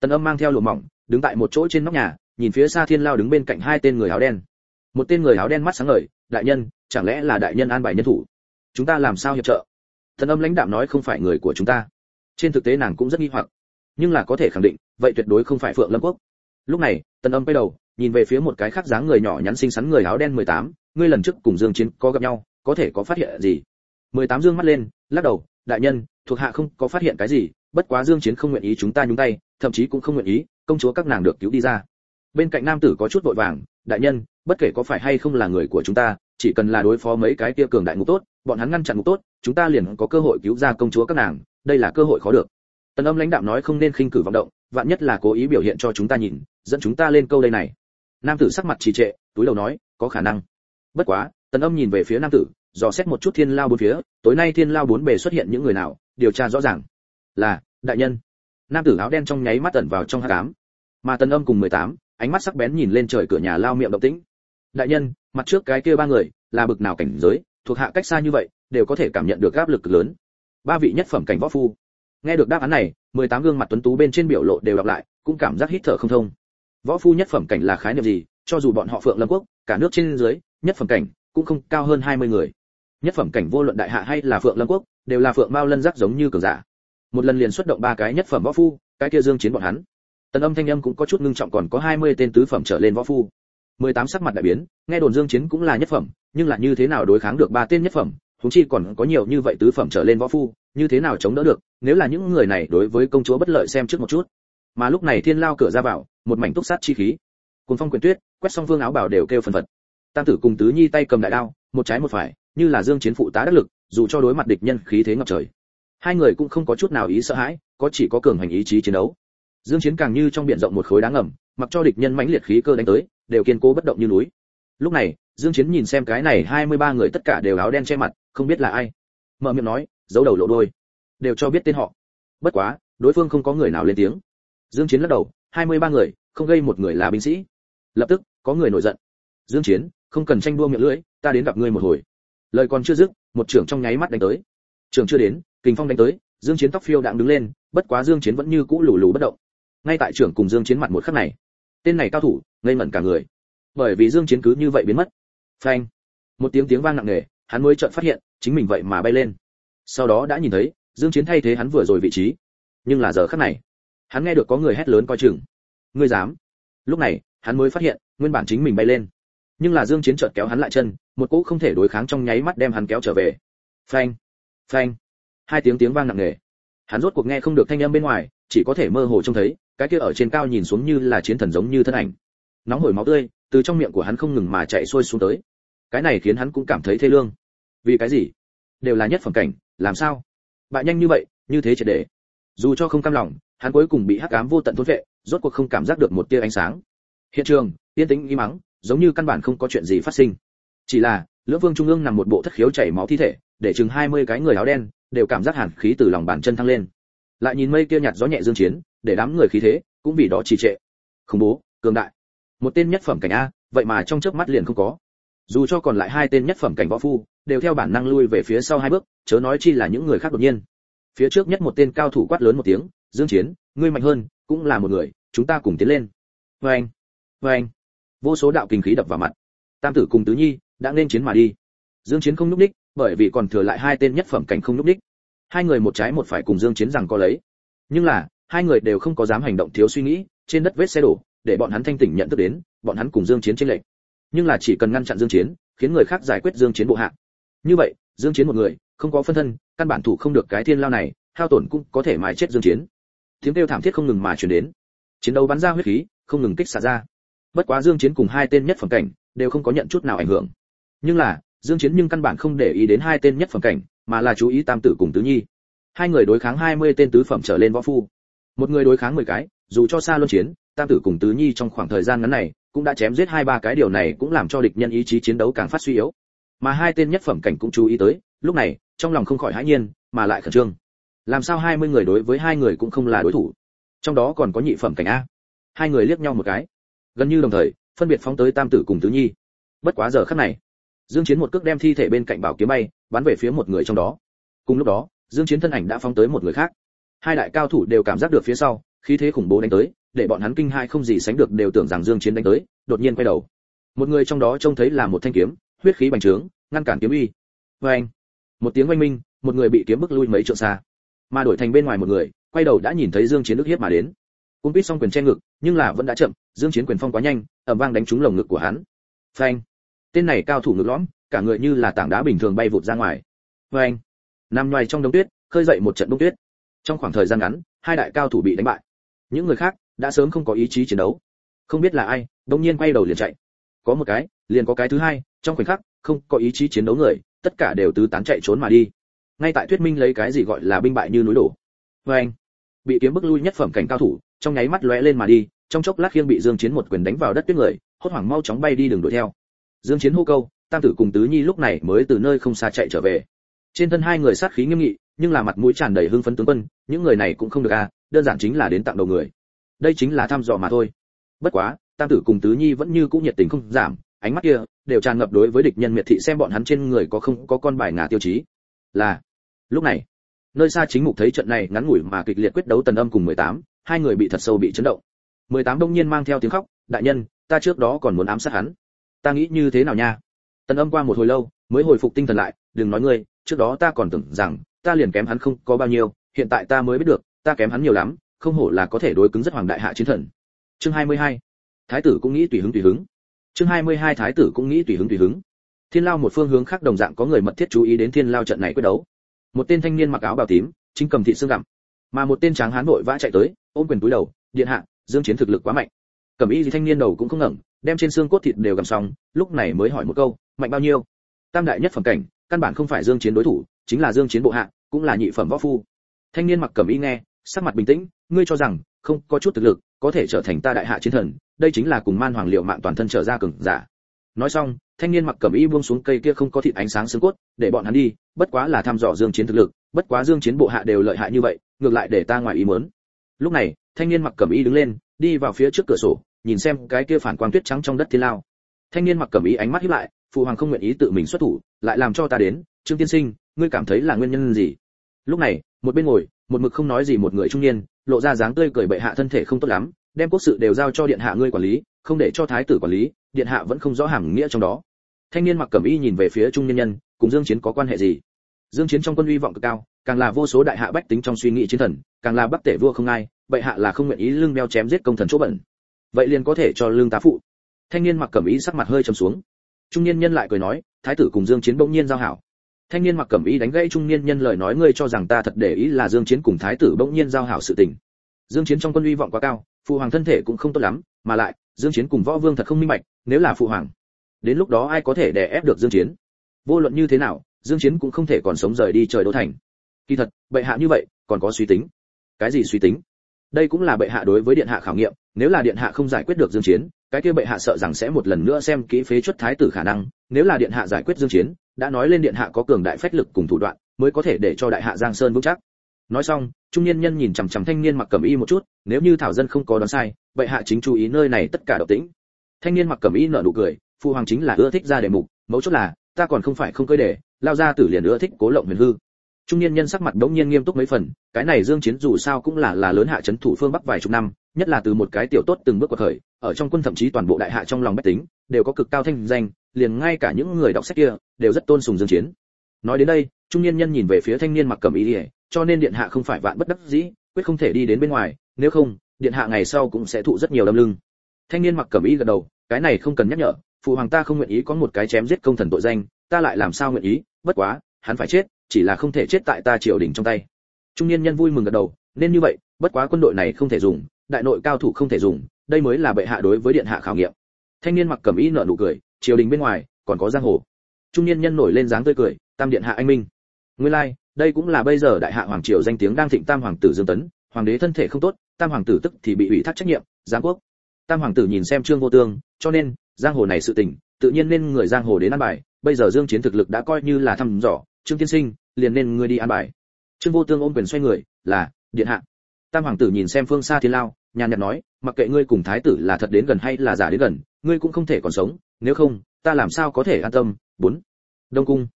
Tần âm mang theo lụa mỏng đứng tại một chỗ trên nóc nhà nhìn phía xa thiên lao đứng bên cạnh hai tên người áo đen. Một tên người áo đen mắt sáng ngời đại nhân chẳng lẽ là đại nhân an bài nhân thủ? Chúng ta làm sao hiệp trợ? Thần âm lãnh đạm nói không phải người của chúng ta. Trên thực tế nàng cũng rất nghi hoặc nhưng là có thể khẳng định vậy tuyệt đối không phải phượng lâm quốc. Lúc này tần âm quay đầu nhìn về phía một cái khác dáng người nhỏ nhắn xinh xắn người áo đen 18, ngươi lần trước cùng dương chiến có gặp nhau có thể có phát hiện gì? 18 dương mắt lên, lắc đầu, đại nhân, thuộc hạ không có phát hiện cái gì, bất quá dương chiến không nguyện ý chúng ta nhúng tay, thậm chí cũng không nguyện ý công chúa các nàng được cứu đi ra. Bên cạnh nam tử có chút vội vàng, đại nhân, bất kể có phải hay không là người của chúng ta, chỉ cần là đối phó mấy cái kia cường đại ngục tốt, bọn hắn ngăn chặn ngục tốt, chúng ta liền có cơ hội cứu ra công chúa các nàng, đây là cơ hội khó được. Tần âm lãnh đạo nói không nên khinh cử vọng động, vạn nhất là cố ý biểu hiện cho chúng ta nhìn, dẫn chúng ta lên câu đây này. Nam tử sắc mặt trì trệ, túi đầu nói, có khả năng. Bất quá, tần âm nhìn về phía nam tử dò xét một chút thiên lao bốn phía, tối nay thiên lao bốn bề xuất hiện những người nào, điều tra rõ ràng. Là, đại nhân. Nam tử áo đen trong nháy mắt tẩn vào trong hát cám mà tần âm cùng mười tám, ánh mắt sắc bén nhìn lên trời cửa nhà lao miệng động tĩnh. Đại nhân, mặt trước cái kia ba người, là bực nào cảnh giới, thuộc hạ cách xa như vậy, đều có thể cảm nhận được áp lực lớn. Ba vị nhất phẩm cảnh võ phu. Nghe được đáp án này, mười tám gương mặt tuấn tú bên trên biểu lộ đều đọc lại, cũng cảm giác hít thở không thông. Võ phu nhất phẩm cảnh là khái niệm gì? Cho dù bọn họ phượng lâm quốc, cả nước trên dưới, nhất phẩm cảnh, cũng không cao hơn 20 người nhất phẩm cảnh vô luận đại hạ hay là phượng lâm quốc, đều là phượng mao lân giác giống như cường giả. Một lần liền xuất động ba cái nhất phẩm võ phu, cái kia dương chiến bọn hắn. Tần âm thanh âm cũng có chút ngưng trọng còn có 20 tên tứ phẩm trở lên võ phu. 18 sắc mặt đại biến, nghe đồn dương chiến cũng là nhất phẩm, nhưng là như thế nào đối kháng được ba tên nhất phẩm chúng chi còn có nhiều như vậy tứ phẩm trở lên võ phu, như thế nào chống đỡ được, nếu là những người này đối với công chúa bất lợi xem trước một chút. Mà lúc này thiên lao cửa ra vào, một mảnh túc sát chi khí. Cùng phong quyền tuyết, quét xong vương áo bảo đều kêu phần phật. Tam tử cùng tứ nhi tay cầm đại đao, một trái một phải như là dương chiến phụ tá đắc lực, dù cho đối mặt địch nhân khí thế ngập trời. Hai người cũng không có chút nào ý sợ hãi, có chỉ có cường hành ý chí chiến đấu. Dương chiến càng như trong biển rộng một khối đá ngầm, mặc cho địch nhân mãnh liệt khí cơ đánh tới, đều kiên cố bất động như núi. Lúc này, dương chiến nhìn xem cái này 23 người tất cả đều áo đen che mặt, không biết là ai. Mở miệng nói, giấu đầu lộ đuôi. Đều cho biết tên họ. Bất quá, đối phương không có người nào lên tiếng. Dương chiến lắc đầu 23 người, không gây một người là binh sĩ. Lập tức, có người nổi giận. Dương chiến, không cần tranh đua miệng lưỡi, ta đến gặp ngươi một hồi lời còn chưa dứt, một trưởng trong nháy mắt đánh tới. Trưởng chưa đến, kình phong đánh tới, dương chiến tóc phiêu đạm đứng lên, bất quá dương chiến vẫn như cũ lù lù bất động. Ngay tại trưởng cùng dương chiến mặt một khắc này, tên này cao thủ, ngây ngẩn cả người. Bởi vì dương chiến cứ như vậy biến mất. Phanh. Một tiếng tiếng vang nặng nề, hắn mới chợt phát hiện, chính mình vậy mà bay lên. Sau đó đã nhìn thấy, dương chiến thay thế hắn vừa rồi vị trí. Nhưng là giờ khắc này, hắn nghe được có người hét lớn coi chừng. Ngươi dám. Lúc này, hắn mới phát hiện, nguyên bản chính mình bay lên nhưng là dương chiến chợt kéo hắn lại chân, một cú không thể đối kháng trong nháy mắt đem hắn kéo trở về. Phanh phanh, hai tiếng tiếng vang nặng nề. Hắn rốt cuộc nghe không được thanh âm bên ngoài, chỉ có thể mơ hồ trông thấy, cái kia ở trên cao nhìn xuống như là chiến thần giống như thân ảnh. Nóng hổi máu tươi, từ trong miệng của hắn không ngừng mà chạy xuôi xuống tới. Cái này khiến hắn cũng cảm thấy thê lương. Vì cái gì? Đều là nhất phẩm cảnh, làm sao? Bại nhanh như vậy, như thế triệt để. Dù cho không cam lòng, hắn cuối cùng bị hắc ám vô tận thôn vệ rốt cuộc không cảm giác được một tia ánh sáng. Hiện trường, yên tĩnh, im mắng giống như căn bản không có chuyện gì phát sinh. Chỉ là, lưỡng vương trung ương nằm một bộ thất khiếu chảy máu thi thể, để chừng 20 cái người áo đen, đều cảm giác hàn khí từ lòng bàn chân thăng lên. Lại nhìn mây kia nhạt gió nhẹ dương chiến, để đám người khí thế, cũng vì đó trì trệ. Khủng bố, cường đại. Một tên nhất phẩm cảnh a, vậy mà trong chớp mắt liền không có. Dù cho còn lại hai tên nhất phẩm cảnh võ phu, đều theo bản năng lui về phía sau hai bước, chớ nói chi là những người khác đột nhiên. Phía trước nhất một tên cao thủ quát lớn một tiếng, dương chiến, ngươi mạnh hơn, cũng là một người, chúng ta cùng tiến lên. Với anh anh vô số đạo kinh khí đập vào mặt. Tam tử cùng tứ nhi đã nên chiến mà đi. Dương chiến không núp đích bởi vì còn thừa lại hai tên nhất phẩm cảnh không núp đích hai người một trái một phải cùng dương chiến rằng có lấy. Nhưng là, hai người đều không có dám hành động thiếu suy nghĩ, trên đất vết xe đổ, để bọn hắn thanh tỉnh nhận thức đến, bọn hắn cùng dương chiến trên lệnh nhưng là chỉ cần ngăn chặn dương chiến, khiến người khác giải quyết dương chiến bộ hạ. Như vậy, dương chiến một người, không có phân thân, căn bản thủ không được cái thiên lao này, hao tổn cũng có thể mài chết dương chiến. Tiếng kêu thảm thiết không ngừng mà truyền đến. Chiến đấu bắn ra huyết khí, không ngừng kích xả ra bất quá dương chiến cùng hai tên nhất phẩm cảnh đều không có nhận chút nào ảnh hưởng. Nhưng là, dương chiến nhưng căn bản không để ý đến hai tên nhất phẩm cảnh, mà là chú ý tam tử cùng tứ nhi. Hai người đối kháng 20 tên tứ phẩm trở lên võ phu. Một người đối kháng 10 cái, dù cho xa luân chiến, tam tử cùng tứ nhi trong khoảng thời gian ngắn này cũng đã chém giết hai ba cái điều này cũng làm cho địch nhân ý chí chiến đấu càng phát suy yếu. Mà hai tên nhất phẩm cảnh cũng chú ý tới, lúc này, trong lòng không khỏi hãi nhiên, mà lại khẩn trương. Làm sao 20 người đối với hai người cũng không là đối thủ? Trong đó còn có nhị phẩm cảnh a. Hai người liếc nhau một cái gần như đồng thời, phân biệt phóng tới tam tử cùng tứ nhi. Bất quá giờ khắc này, dương chiến một cước đem thi thể bên cạnh bảo kiếm bay, bắn về phía một người trong đó. Cùng lúc đó, dương chiến thân ảnh đã phóng tới một người khác. Hai đại cao thủ đều cảm giác được phía sau, khí thế khủng bố đánh tới, để bọn hắn kinh hai không gì sánh được đều tưởng rằng dương chiến đánh tới, đột nhiên quay đầu. Một người trong đó trông thấy là một thanh kiếm, huyết khí bành trướng, ngăn cản kiếm uy. Với anh một tiếng oanh minh, một người bị kiếm bức lui mấy trượng xa. Mà đổi thành bên ngoài một người, quay đầu đã nhìn thấy dương chiến nước hiếp mà đến. Cung bít xong quyền che ngực nhưng là vẫn đã chậm, dương chiến quyền phong quá nhanh, ầm vang đánh trúng lồng ngực của hắn. Phanh. Tên này cao thủ ngực lõm, cả người như là tảng đá bình thường bay vụt ra ngoài. Phanh. Nằm ngoài trong đống tuyết, khơi dậy một trận đông tuyết. Trong khoảng thời gian ngắn, hai đại cao thủ bị đánh bại. Những người khác đã sớm không có ý chí chiến đấu. Không biết là ai, đông nhiên quay đầu liền chạy. Có một cái, liền có cái thứ hai, trong khoảnh khắc, không có ý chí chiến đấu người, tất cả đều tứ tán chạy trốn mà đi. Ngay tại thuyết minh lấy cái gì gọi là binh bại như núi đổ. Vê anh bị kiếm bức lui nhất phẩm cảnh cao thủ trong nháy mắt lóe lên mà đi trong chốc lát khiêng bị dương chiến một quyền đánh vào đất tuyết người hốt hoảng mau chóng bay đi đường đuổi theo. Dương chiến hô câu tam tử cùng tứ nhi lúc này mới từ nơi không xa chạy trở về. Trên thân hai người sát khí nghiêm nghị nhưng là mặt mũi tràn đầy hưng phấn tướng quân những người này cũng không được a đơn giản chính là đến tặng đầu người. Đây chính là thăm dò mà thôi. Bất quá tam tử cùng tứ nhi vẫn như cũ nhiệt tình không giảm ánh mắt kia đều tràn ngập đối với địch nhân miệt thị xem bọn hắn trên người có không có con bài ngà tiêu chí. Là lúc này nơi xa chính mục thấy trận này ngắn ngủi mà kịch liệt quyết đấu tần âm cùng 18, hai người bị thật sâu bị chấn động. 18 đông nhiên mang theo tiếng khóc, đại nhân, ta trước đó còn muốn ám sát hắn. Ta nghĩ như thế nào nha? Tần âm qua một hồi lâu, mới hồi phục tinh thần lại, đừng nói ngươi, trước đó ta còn tưởng rằng, ta liền kém hắn không có bao nhiêu, hiện tại ta mới biết được, ta kém hắn nhiều lắm, không hổ là có thể đối cứng rất hoàng đại hạ chiến thần. Chương 22. thái tử cũng nghĩ tùy hứng tùy hứng. Chương 22 thái tử cũng nghĩ tùy hứng tùy hứng. Thiên lao một phương hướng khác đồng dạng có người mật thiết chú ý đến thiên lao trận này quyết đấu. Một tên thanh niên mặc áo bào tím, chính cầm thị xương gặm, mà một tên tráng hán vội vã chạy tới ôm quyền túi đầu, điện hạ, dương chiến thực lực quá mạnh. Cẩm y gì thanh niên đầu cũng không ngẩng, đem trên xương cốt thịt đều gầm xong, lúc này mới hỏi một câu, mạnh bao nhiêu? Tam đại nhất phẩm cảnh, căn bản không phải dương chiến đối thủ, chính là dương chiến bộ hạ, cũng là nhị phẩm võ phu. Thanh niên mặc cẩm y nghe, sắc mặt bình tĩnh, ngươi cho rằng, không có chút thực lực, có thể trở thành ta đại hạ chiến thần, đây chính là cùng man hoàng liệu mạng toàn thân trở ra cường giả. Nói xong, thanh niên mặc cẩm y buông xuống cây kia không có thịt ánh sáng xương cốt, để bọn hắn đi, bất quá là thăm dò dương chiến thực lực, bất quá dương chiến bộ hạ đều lợi hại như vậy, ngược lại để ta ngoài ý muốn lúc này, thanh niên mặc cẩm y đứng lên, đi vào phía trước cửa sổ, nhìn xem cái kia phản quang tuyết trắng trong đất thiên lao. Thanh niên mặc cẩm y ánh mắt híp lại, phụ hoàng không nguyện ý tự mình xuất thủ, lại làm cho ta đến. Trương tiên sinh, ngươi cảm thấy là nguyên nhân gì? Lúc này, một bên ngồi, một mực không nói gì một người trung niên, lộ ra dáng tươi cười bệ hạ thân thể không tốt lắm, đem quốc sự đều giao cho điện hạ ngươi quản lý, không để cho thái tử quản lý, điện hạ vẫn không rõ hàm nghĩa trong đó. Thanh niên mặc cẩm y nhìn về phía trung nhân nhân, cùng dương chiến có quan hệ gì? Dương chiến trong quân uy vọng cực cao, càng là vô số đại hạ bách tính trong suy nghĩ chiến thần, càng là bắc tể vua không ai, bệ hạ là không nguyện ý lưng đeo chém giết công thần chỗ bẩn. Vậy liền có thể cho lương tá phụ. Thanh niên mặc cẩm y sắc mặt hơi trầm xuống. Trung niên nhân lại cười nói, thái tử cùng dương chiến bỗng nhiên giao hảo. Thanh niên mặc cẩm y đánh gãy trung niên nhân lời nói, ngươi cho rằng ta thật để ý là dương chiến cùng thái tử bỗng nhiên giao hảo sự tình. Dương chiến trong quân uy vọng quá cao, phụ hoàng thân thể cũng không tốt lắm, mà lại, dương chiến cùng võ vương thật không minh bạch, nếu là phụ hoàng, đến lúc đó ai có thể đè ép được dương chiến? Vô luận như thế nào dương chiến cũng không thể còn sống rời đi trời đô thành. Kỳ thật, bệ hạ như vậy, còn có suy tính. Cái gì suy tính? Đây cũng là bệ hạ đối với điện hạ khảo nghiệm, nếu là điện hạ không giải quyết được dương chiến, cái kia bệ hạ sợ rằng sẽ một lần nữa xem kỹ phế chuất thái tử khả năng. Nếu là điện hạ giải quyết dương chiến, đã nói lên điện hạ có cường đại phách lực cùng thủ đoạn, mới có thể để cho đại hạ giang sơn vững chắc. Nói xong, trung niên nhân nhìn chằm chằm thanh niên mặc cẩm y một chút, nếu như thảo dân không có đoán sai, bệ hạ chính chú ý nơi này tất cả động tĩnh thanh niên mặc cẩm y nở nụ cười, phụ hoàng chính là ưa thích ra đề mục, mấu chốt là, ta còn không phải không cơi để lao ra tử liền ưa thích cố lộng huyền hư. Trung niên nhân sắc mặt đống nhiên nghiêm túc mấy phần, cái này dương chiến dù sao cũng là là lớn hạ chấn thủ phương bắc vài chục năm, nhất là từ một cái tiểu tốt từng bước qua khởi ở trong quân thậm chí toàn bộ đại hạ trong lòng bách tính, đều có cực cao thanh danh, liền ngay cả những người đọc sách kia, đều rất tôn sùng dương chiến. Nói đến đây, trung niên nhân nhìn về phía thanh niên mặc cẩm y cho nên điện hạ không phải vạn bất đắc dĩ, quyết không thể đi đến bên ngoài, nếu không, điện hạ ngày sau cũng sẽ thụ rất nhiều đâm lưng. Thanh niên mặc cẩm y gật đầu, cái này không cần nhắc nhở, phụ hoàng ta không nguyện ý có một cái chém giết công thần tội danh ta lại làm sao nguyện ý bất quá hắn phải chết chỉ là không thể chết tại ta triều đình trong tay. Trung niên nhân vui mừng gật đầu nên như vậy bất quá quân đội này không thể dùng đại nội cao thủ không thể dùng đây mới là bệ hạ đối với điện hạ khảo nghiệm. Thanh niên mặc cẩm y nở nụ cười triều đình bên ngoài còn có giang hồ. Trung niên nhân nổi lên dáng tươi cười tam điện hạ anh minh. Nguyên lai like, đây cũng là bây giờ đại hạ hoàng triều danh tiếng đang thịnh tam hoàng tử dương tấn hoàng đế thân thể không tốt tam hoàng tử tức thì bị ủy thác trách nhiệm giang quốc. Tam hoàng tử nhìn xem trương vô tương cho nên giang hồ này sự tình tự nhiên nên người giang hồ đến ăn bài bây giờ dương chiến thực lực đã coi như là thăm dò, trương tiên sinh, liền nên ngươi đi ăn bài. Trương vô tương ôm quyền xoay người, là, điện hạ. Tam hoàng tử nhìn xem phương xa thiên lao, nhàn nhạt nói, mặc kệ ngươi cùng thái tử là thật đến gần hay là giả đến gần, ngươi cũng không thể còn sống, nếu không, ta làm sao có thể an tâm? Bốn. Đông cung.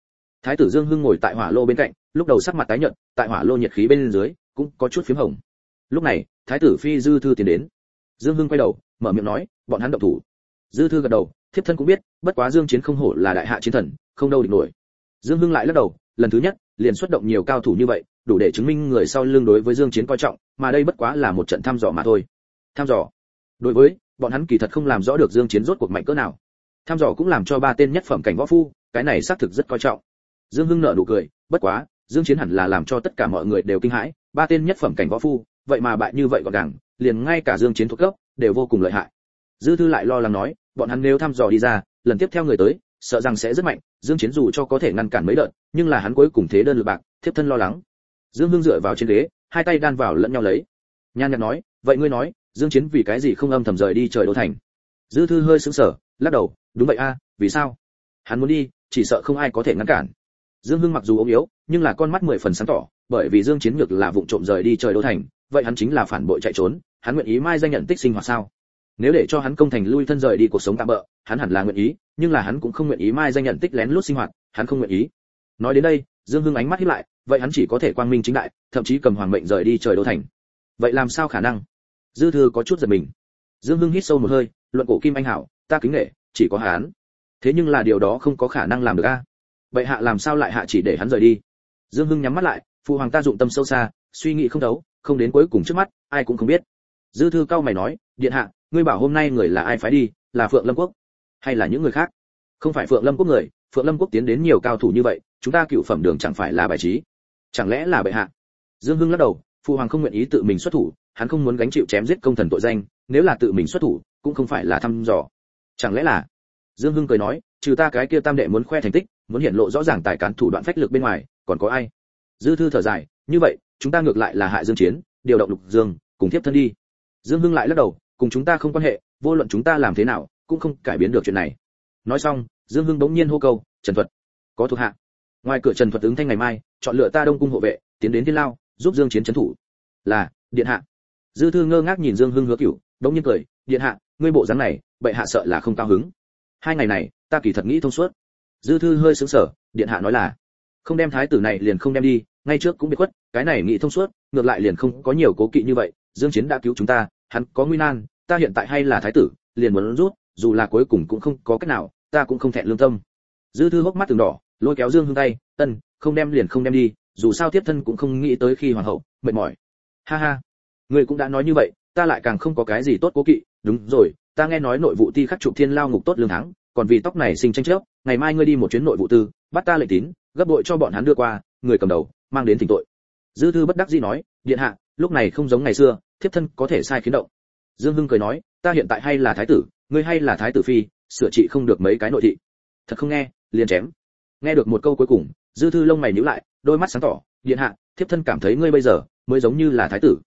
Thái tử dương hưng ngồi tại hỏa lô bên cạnh, lúc đầu sắc mặt tái nhợt, tại hỏa lô nhiệt khí bên dưới, cũng có chút phím hồng. Lúc này, thái tử phi dư thư tiến đến. Dương hưng quay đầu, mở miệng nói, bọn hắn động thủ. Dư thư gật đầu thiếp thân cũng biết, bất quá dương chiến không hổ là đại hạ chiến thần, không đâu địch nổi. Dương hưng lại lắc đầu, lần thứ nhất, liền xuất động nhiều cao thủ như vậy, đủ để chứng minh người sau lưng đối với dương chiến coi trọng, mà đây bất quá là một trận thăm dò mà thôi. Thăm dò? Đối với, bọn hắn kỳ thật không làm rõ được dương chiến rốt cuộc mạnh cỡ nào. Thăm dò cũng làm cho ba tên nhất phẩm cảnh võ phu, cái này xác thực rất coi trọng. Dương hưng nở nụ cười, bất quá, dương chiến hẳn là làm cho tất cả mọi người đều kinh hãi, ba tên nhất phẩm cảnh võ phu, vậy mà bại như vậy gọn gàng, liền ngay cả dương chiến thuộc cấp đều vô cùng lợi hại dư thư lại lo lắng nói, bọn hắn nếu thăm dò đi ra, lần tiếp theo người tới, sợ rằng sẽ rất mạnh, dương chiến dù cho có thể ngăn cản mấy đợt, nhưng là hắn cuối cùng thế đơn lực bạc, thiếp thân lo lắng. Dương hương dựa vào trên ghế, hai tay đan vào lẫn nhau lấy. Nhan nhạt nói, vậy ngươi nói, dương chiến vì cái gì không âm thầm rời đi trời đô thành? Dư thư hơi sững sờ, lắc đầu, đúng vậy a, vì sao? Hắn muốn đi, chỉ sợ không ai có thể ngăn cản. Dương hưng mặc dù ốm yếu, nhưng là con mắt mười phần sáng tỏ, bởi vì dương chiến ngược là vụng trộm rời đi trời đô thành, vậy hắn chính là phản bội chạy trốn, hắn nguyện ý mai danh nhận tích sinh hoạt sao? Nếu để cho hắn công thành lui thân rời đi cuộc sống tạm bỡ hắn hẳn là nguyện ý nhưng là hắn cũng không nguyện ý mai danh nhận tích lén lút sinh hoạt hắn không nguyện ý. Nói đến đây dương hưng ánh mắt híp lại vậy hắn chỉ có thể quang minh chính đại thậm chí cầm hoàng mệnh rời đi trời đô thành. Vậy làm sao khả năng? Dư thư có chút giật mình. Dương hưng hít sâu một hơi luận cổ kim anh hảo ta kính nghệ chỉ có hắn thế nhưng là điều đó không có khả năng làm được a. Vậy hạ làm sao lại hạ chỉ để hắn rời đi? Dương hưng nhắm mắt lại phụ hoàng ta dụng tâm sâu xa suy nghĩ không đấu, không đến cuối cùng trước mắt ai cũng không biết. Dư thư cao mày nói điện hạ ngươi bảo hôm nay người là ai phái đi, là phượng lâm quốc, hay là những người khác? Không phải phượng lâm quốc người, phượng lâm quốc tiến đến nhiều cao thủ như vậy, chúng ta cựu phẩm đường chẳng phải là bài trí. Chẳng lẽ là bệ hạ? Dương hưng lắc đầu phụ hoàng không nguyện ý tự mình xuất thủ, hắn không muốn gánh chịu chém giết công thần tội danh, nếu là tự mình xuất thủ, cũng không phải là thăm dò. Chẳng lẽ là? Dương hưng cười nói, trừ ta cái kia tam đệ muốn khoe thành tích, muốn hiện lộ rõ ràng tài cán thủ đoạn phách lực bên ngoài, còn có ai? Dư thư thở dài, như vậy, chúng ta ngược lại là hại dương chiến, điều động lục dương, cùng tiếp thân đi. Dương hưng lại lắc đầu cùng chúng ta không quan hệ, vô luận chúng ta làm thế nào, cũng không cải biến được chuyện này. Nói xong, dương hưng bỗng nhiên hô câu, trần thuật, có thuộc hạ. Ngoài cửa trần thuật ứng thanh ngày mai, chọn lựa ta đông cung hộ vệ, tiến đến thiên lao, giúp dương chiến trấn thủ. Là, điện hạ. Dư thư ngơ ngác nhìn dương hưng hứa cửu đống nhiên cười, điện hạ, ngươi bộ dáng này, bệ hạ sợ là không cao hứng. Hai ngày này, ta kỳ thật nghĩ thông suốt. Dư thư hơi sững sờ, điện hạ nói là, không đem thái tử này liền không đem đi, ngay trước cũng bị khuất, cái này nghĩ thông suốt, ngược lại liền không có nhiều cố kỵ như vậy, dương chiến đã cứu chúng ta hắn có nguy nan, ta hiện tại hay là thái tử, liền muốn rút, dù là cuối cùng cũng không có cách nào, ta cũng không thẹn lương tâm. Dư thư hốc mắt từng đỏ, lôi kéo dương hưng tay, ân, không đem liền không đem đi, dù sao tiếp thân cũng không nghĩ tới khi hoàng hậu, mệt mỏi. Ha ha, người cũng đã nói như vậy, ta lại càng không có cái gì tốt cố kỵ. Đúng rồi, ta nghe nói nội vụ ti khắc trục thiên lao ngục tốt lương thắng còn vì tóc này sinh tranh chấp, ngày mai ngươi đi một chuyến nội vụ tư, bắt ta lệnh tín, gấp đội cho bọn hắn đưa qua, người cầm đầu, mang đến thỉnh tội. Dư thư bất đắc dĩ nói, điện hạ lúc này không giống ngày xưa, thiếp thân có thể sai khiến động. Dương hưng cười nói, ta hiện tại hay là thái tử, ngươi hay là thái tử phi, sửa trị không được mấy cái nội thị. Thật không nghe, liền chém. Nghe được một câu cuối cùng, dư thư lông mày nhíu lại, đôi mắt sáng tỏ, điện hạ, thiếp thân cảm thấy ngươi bây giờ mới giống như là thái tử.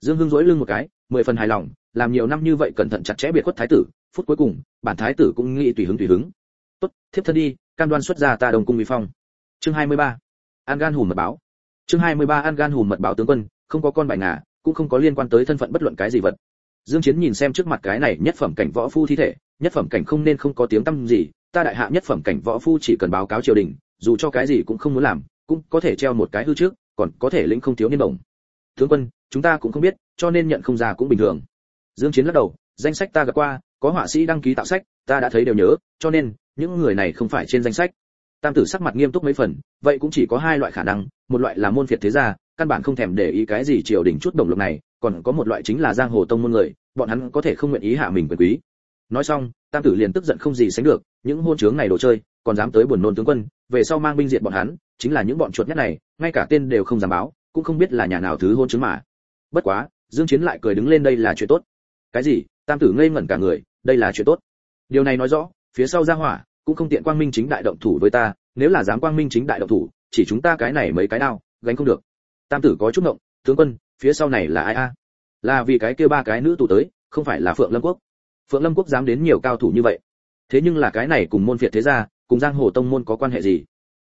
Dương hưng dỗi lưng một cái, mười phần hài lòng, làm nhiều năm như vậy cẩn thận chặt chẽ biệt khuất thái tử, phút cuối cùng, bản thái tử cũng nghĩ tùy hứng tùy hứng. Tốt, thiếp thân đi, cam đoan xuất ra ta đồng cung vi phong. Chương 23. an gan hùm mật báo. Chương 23 an gan hùm mật báo tướng quân không có con bài ngà, cũng không có liên quan tới thân phận bất luận cái gì vật. Dương chiến nhìn xem trước mặt cái này nhất phẩm cảnh võ phu thi thể, nhất phẩm cảnh không nên không có tiếng tăm gì, ta đại hạ nhất phẩm cảnh võ phu chỉ cần báo cáo triều đình, dù cho cái gì cũng không muốn làm, cũng có thể treo một cái hư trước, còn có thể lĩnh không thiếu niên đồng. Tướng quân, chúng ta cũng không biết, cho nên nhận không ra cũng bình thường. Dương chiến lắc đầu, danh sách ta gặp qua, có họa sĩ đăng ký tạo sách, ta đã thấy đều nhớ, cho nên, những người này không phải trên danh sách. Tam tử sắc mặt nghiêm túc mấy phần, vậy cũng chỉ có hai loại khả năng, một loại là môn phiệt thế gia căn bản không thèm để ý cái gì triều đình chút đồng lộc này, còn có một loại chính là giang hồ tông môn người, bọn hắn có thể không nguyện ý hạ mình quyền quý. Nói xong, tam tử liền tức giận không gì sánh được, những hôn trướng này đồ chơi, còn dám tới buồn nôn tướng quân, về sau mang binh diệt bọn hắn, chính là những bọn chuột nhất này, ngay cả tên đều không dám báo, cũng không biết là nhà nào thứ hôn chứng mà. Bất quá, dương chiến lại cười đứng lên đây là chuyện tốt. Cái gì? Tam tử ngây ngẩn cả người, đây là chuyện tốt. Điều này nói rõ, phía sau gia hỏa, cũng không tiện quang minh chính đại động thủ với ta, nếu là dám quang minh chính đại động thủ, chỉ chúng ta cái này mấy cái đao gánh không được tam tử có chút ngộng, tướng quân, phía sau này là ai a? Là vì cái kia ba cái nữ tù tới, không phải là phượng lâm quốc. Phượng lâm quốc dám đến nhiều cao thủ như vậy. Thế nhưng là cái này cùng môn phiệt thế gia, cùng giang hồ tông môn có quan hệ gì?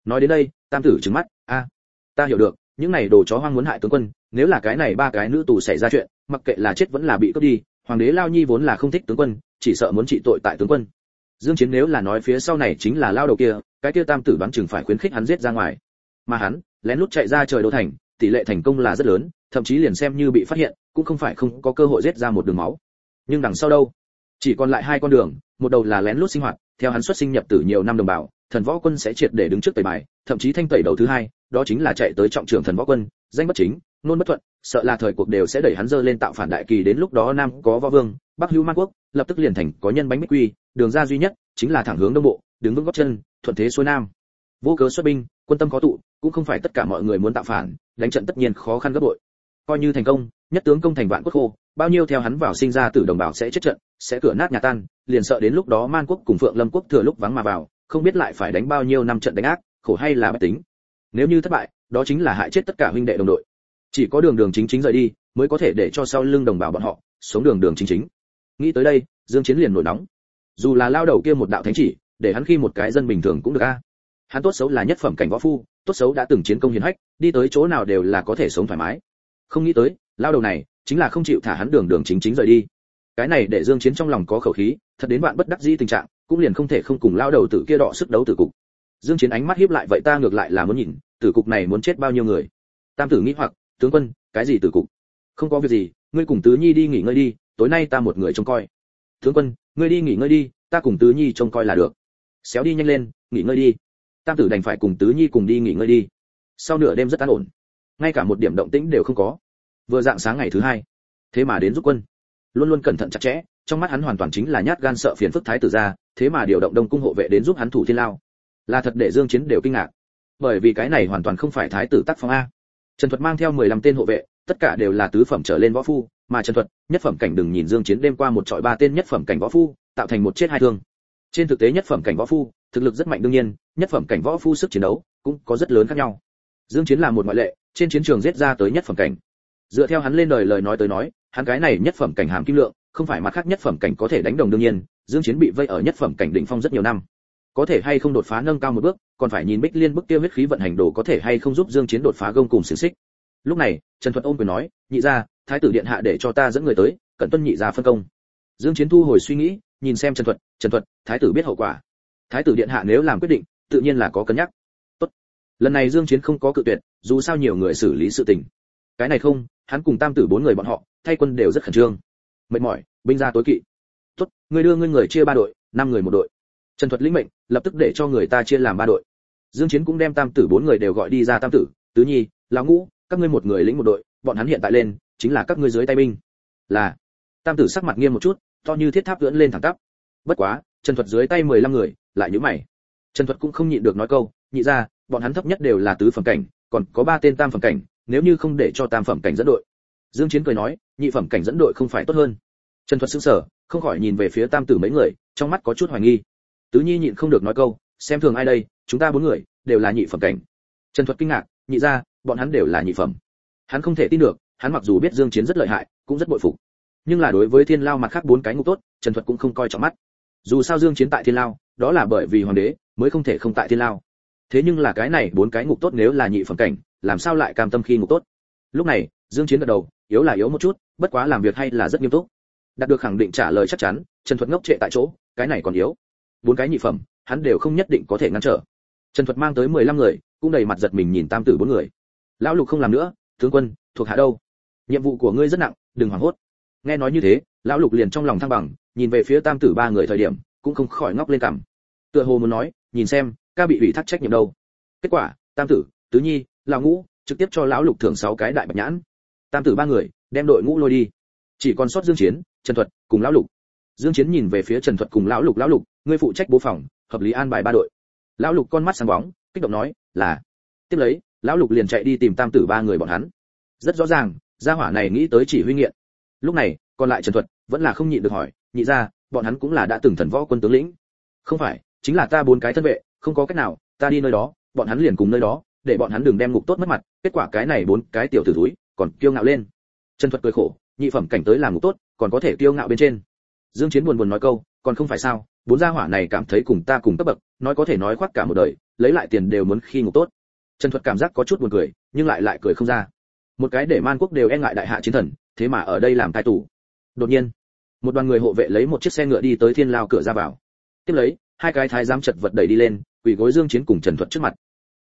Nói đến đây, tam tử trừng mắt, a, ta hiểu được, những này đồ chó hoang muốn hại tướng quân, nếu là cái này ba cái nữ tù xảy ra chuyện, mặc kệ là chết vẫn là bị cướp đi, hoàng đế lao nhi vốn là không thích tướng quân, chỉ sợ muốn trị tội tại tướng quân. Dương chiến nếu là nói phía sau này chính là lao đầu kia, cái kia tam tử đoán chừng phải khuyến khích hắn giết ra ngoài. Mà hắn, lén lút chạy ra trời đô thành tỷ lệ thành công là rất lớn, thậm chí liền xem như bị phát hiện, cũng không phải không có cơ hội giết ra một đường máu. Nhưng đằng sau đâu? Chỉ còn lại hai con đường, một đầu là lén lút sinh hoạt, theo hắn xuất sinh nhập tử nhiều năm đồng bào, thần võ quân sẽ triệt để đứng trước tẩy bài, thậm chí thanh tẩy đầu thứ hai, đó chính là chạy tới trọng trưởng thần võ quân, danh bất chính, nôn bất thuận, sợ là thời cuộc đều sẽ đẩy hắn dơ lên tạo phản đại kỳ đến lúc đó nam có võ vương, bắc hữu man quốc, lập tức liền thành có nhân bánh bích quy, đường ra duy nhất chính là thẳng hướng đông bộ, đứng vững gót chân, thuận thế xuôi nam vô cớ xuất binh, quân tâm có tụ, cũng không phải tất cả mọi người muốn tạo phản, đánh trận tất nhiên khó khăn gấp bội. Coi như thành công, nhất tướng công thành vạn quốc khô, bao nhiêu theo hắn vào sinh ra tử đồng bào sẽ chết trận, sẽ cửa nát nhà tan, liền sợ đến lúc đó man quốc cùng phượng lâm quốc thừa lúc vắng mà vào, không biết lại phải đánh bao nhiêu năm trận đánh ác, khổ hay là bất tính. Nếu như thất bại, đó chính là hại chết tất cả huynh đệ đồng đội. Chỉ có đường đường chính chính rời đi, mới có thể để cho sau lưng đồng bào bọn họ, sống đường đường chính chính. Nghĩ tới đây, dương chiến liền nổi nóng. Dù là lao đầu kia một đạo thánh chỉ, để hắn khi một cái dân bình thường cũng được a hắn tốt xấu là nhất phẩm cảnh võ phu, tốt xấu đã từng chiến công hiển hách, đi tới chỗ nào đều là có thể sống thoải mái. Không nghĩ tới, lao đầu này, chính là không chịu thả hắn đường đường chính chính rời đi. Cái này để dương chiến trong lòng có khẩu khí, thật đến bạn bất đắc dĩ tình trạng, cũng liền không thể không cùng lao đầu tử kia đọ sức đấu tử cục. Dương chiến ánh mắt hiếp lại vậy ta ngược lại là muốn nhìn, tử cục này muốn chết bao nhiêu người. Tam tử nghĩ hoặc, tướng quân, cái gì tử cục? Không có việc gì, ngươi cùng tứ nhi đi nghỉ ngơi đi, tối nay ta một người trông coi. Tướng quân, ngươi đi nghỉ ngơi đi, ta cùng tứ nhi trông coi là được. Xéo đi nhanh lên, nghỉ ngơi đi tam tử đành phải cùng tứ nhi cùng đi nghỉ ngơi đi. Sau nửa đêm rất an ổn. Ngay cả một điểm động tĩnh đều không có. Vừa dạng sáng ngày thứ hai, thế mà đến giúp quân. Luôn luôn cẩn thận chặt chẽ, trong mắt hắn hoàn toàn chính là nhát gan sợ phiền phức thái tử ra, thế mà điều động đông cung hộ vệ đến giúp hắn thủ thiên lao. Là thật để dương chiến đều kinh ngạc. Bởi vì cái này hoàn toàn không phải thái tử tác phong a. Trần thuật mang theo 15 tên hộ vệ, tất cả đều là tứ phẩm trở lên võ phu, mà trần thuật, nhất phẩm cảnh đừng nhìn dương chiến đêm qua một trọi ba tên nhất phẩm cảnh võ phu, tạo thành một chết hai thương trên thực tế nhất phẩm cảnh võ phu, thực lực rất mạnh đương nhiên, nhất phẩm cảnh võ phu sức chiến đấu cũng có rất lớn khác nhau. Dương chiến là một ngoại lệ, trên chiến trường giết ra tới nhất phẩm cảnh. Dựa theo hắn lên đời lời nói tới nói, hắn cái này nhất phẩm cảnh hàm kim lượng, không phải mặt khác nhất phẩm cảnh có thể đánh đồng đương nhiên, dương chiến bị vây ở nhất phẩm cảnh đỉnh phong rất nhiều năm. Có thể hay không đột phá nâng cao một bước, còn phải nhìn bích liên bức tiêu huyết khí vận hành đồ có thể hay không giúp dương chiến đột phá gông cùng xiềng xích. Lúc này, trần thuật ôn quyền nói, nhị gia, thái tử điện hạ để cho ta dẫn người tới cẩn tuân nhị gia phân công. Dương chiến thu hồi suy nghĩ nhìn xem trần thuật trần thuật, thái tử biết hậu quả. Thái tử điện hạ nếu làm quyết định, tự nhiên là có cân nhắc. Tốt. Lần này dương chiến không có cự tuyệt, dù sao nhiều người xử lý sự tình. Cái này không, hắn cùng tam tử bốn người bọn họ, thay quân đều rất khẩn trương. Mệt mỏi, binh ra tối kỵ. Tốt, người đưa ngươi người chia ba đội, năm người một đội. Trần thuật lĩnh mệnh, lập tức để cho người ta chia làm ba đội. Dương chiến cũng đem tam tử bốn người đều gọi đi ra tam tử. Tứ nhi, lão ngũ, các ngươi một người lĩnh một đội, bọn hắn hiện tại lên, chính là các ngươi dưới tay binh. Là. Tam tử sắc mặt nghiêm một chút to như thiết tháp ưỡn lên thẳng tắp. Bất quá, trần thuật dưới tay 15 người lại nhíu mày. Trần thuật cũng không nhịn được nói câu, nhị ra bọn hắn thấp nhất đều là tứ phẩm cảnh, còn có ba tên tam phẩm cảnh, nếu như không để cho tam phẩm cảnh dẫn đội. Dương chiến cười nói, nhị phẩm cảnh dẫn đội không phải tốt hơn. Trần thuật sững sờ, không khỏi nhìn về phía tam tử mấy người, trong mắt có chút hoài nghi. Tứ nhi nhịn không được nói câu, xem thường ai đây, chúng ta bốn người đều là nhị phẩm cảnh. Trần thuật kinh ngạc, nhị ra bọn hắn đều là nhị phẩm. Hắn không thể tin được, hắn mặc dù biết dương chiến rất lợi hại, cũng rất bội phục nhưng là đối với thiên lao mặt khác bốn cái ngục tốt, trần thuật cũng không coi trọng mắt. Dù sao dương chiến tại thiên lao, đó là bởi vì hoàng đế, mới không thể không tại thiên lao. Thế nhưng là cái này bốn cái ngục tốt nếu là nhị phẩm cảnh, làm sao lại cam tâm khi ngục tốt? Lúc này, dương chiến gật đầu, yếu là yếu một chút, bất quá làm việc hay là rất nghiêm túc. Đạt được khẳng định trả lời chắc chắn, trần thuật ngốc trệ tại chỗ, cái này còn yếu. Bốn cái nhị phẩm, hắn đều không nhất định có thể ngăn trở. Trần thuật mang tới 15 người, cũng đầy mặt giật mình nhìn tam tử bốn người. Lão lục không làm nữa, tướng quân, thuộc hạ đâu? Nhiệm vụ của ngươi rất nặng, đừng hoảng hốt nghe nói như thế, lão lục liền trong lòng thăng bằng, nhìn về phía tam tử ba người thời điểm, cũng không khỏi ngóc lên cằm. Tựa hồ muốn nói, nhìn xem, ca bị ủy thác trách nhiệm đâu. Kết quả, tam tử, tứ nhi, lão ngũ, trực tiếp cho lão lục thưởng sáu cái đại bạch nhãn. Tam tử ba người, đem đội ngũ lôi đi. Chỉ còn sót dương chiến, trần thuật cùng lão lục. Dương chiến nhìn về phía trần thuật cùng lão lục lão lục, ngươi phụ trách bố phòng, hợp lý an bài ba đội. Lão lục con mắt sáng bóng, kích động nói, là. Tiếp lấy, lão lục liền chạy đi tìm tam tử ba người bọn hắn. Rất rõ ràng, gia hỏa này nghĩ tới chỉ huy nghiện lúc này, còn lại trần thuật vẫn là không nhịn được hỏi, nhị ra bọn hắn cũng là đã từng thần võ quân tướng lĩnh. Không phải, chính là ta bốn cái thân vệ, không có cách nào, ta đi nơi đó, bọn hắn liền cùng nơi đó, để bọn hắn đừng đem ngục tốt mất mặt. Kết quả cái này bốn cái tiểu tử túi còn kiêu ngạo lên. Trần thuật cười khổ, nhị phẩm cảnh tới làm ngục tốt, còn có thể kiêu ngạo bên trên. Dương chiến buồn buồn nói câu, còn không phải sao, bốn gia hỏa này cảm thấy cùng ta cùng cấp bậc, nói có thể nói khoác cả một đời, lấy lại tiền đều muốn khi ngục tốt. Trần thuật cảm giác có chút buồn cười, nhưng lại lại cười không ra. Một cái để man quốc đều e ngại đại hạ chiến thần thế mà ở đây làm tai tù. Đột nhiên, một đoàn người hộ vệ lấy một chiếc xe ngựa đi tới thiên lao cửa ra vào. Tiếp lấy, hai cái thái giám chật vật đẩy đi lên, quỳ gối dương chiến cùng trần thuật trước mặt.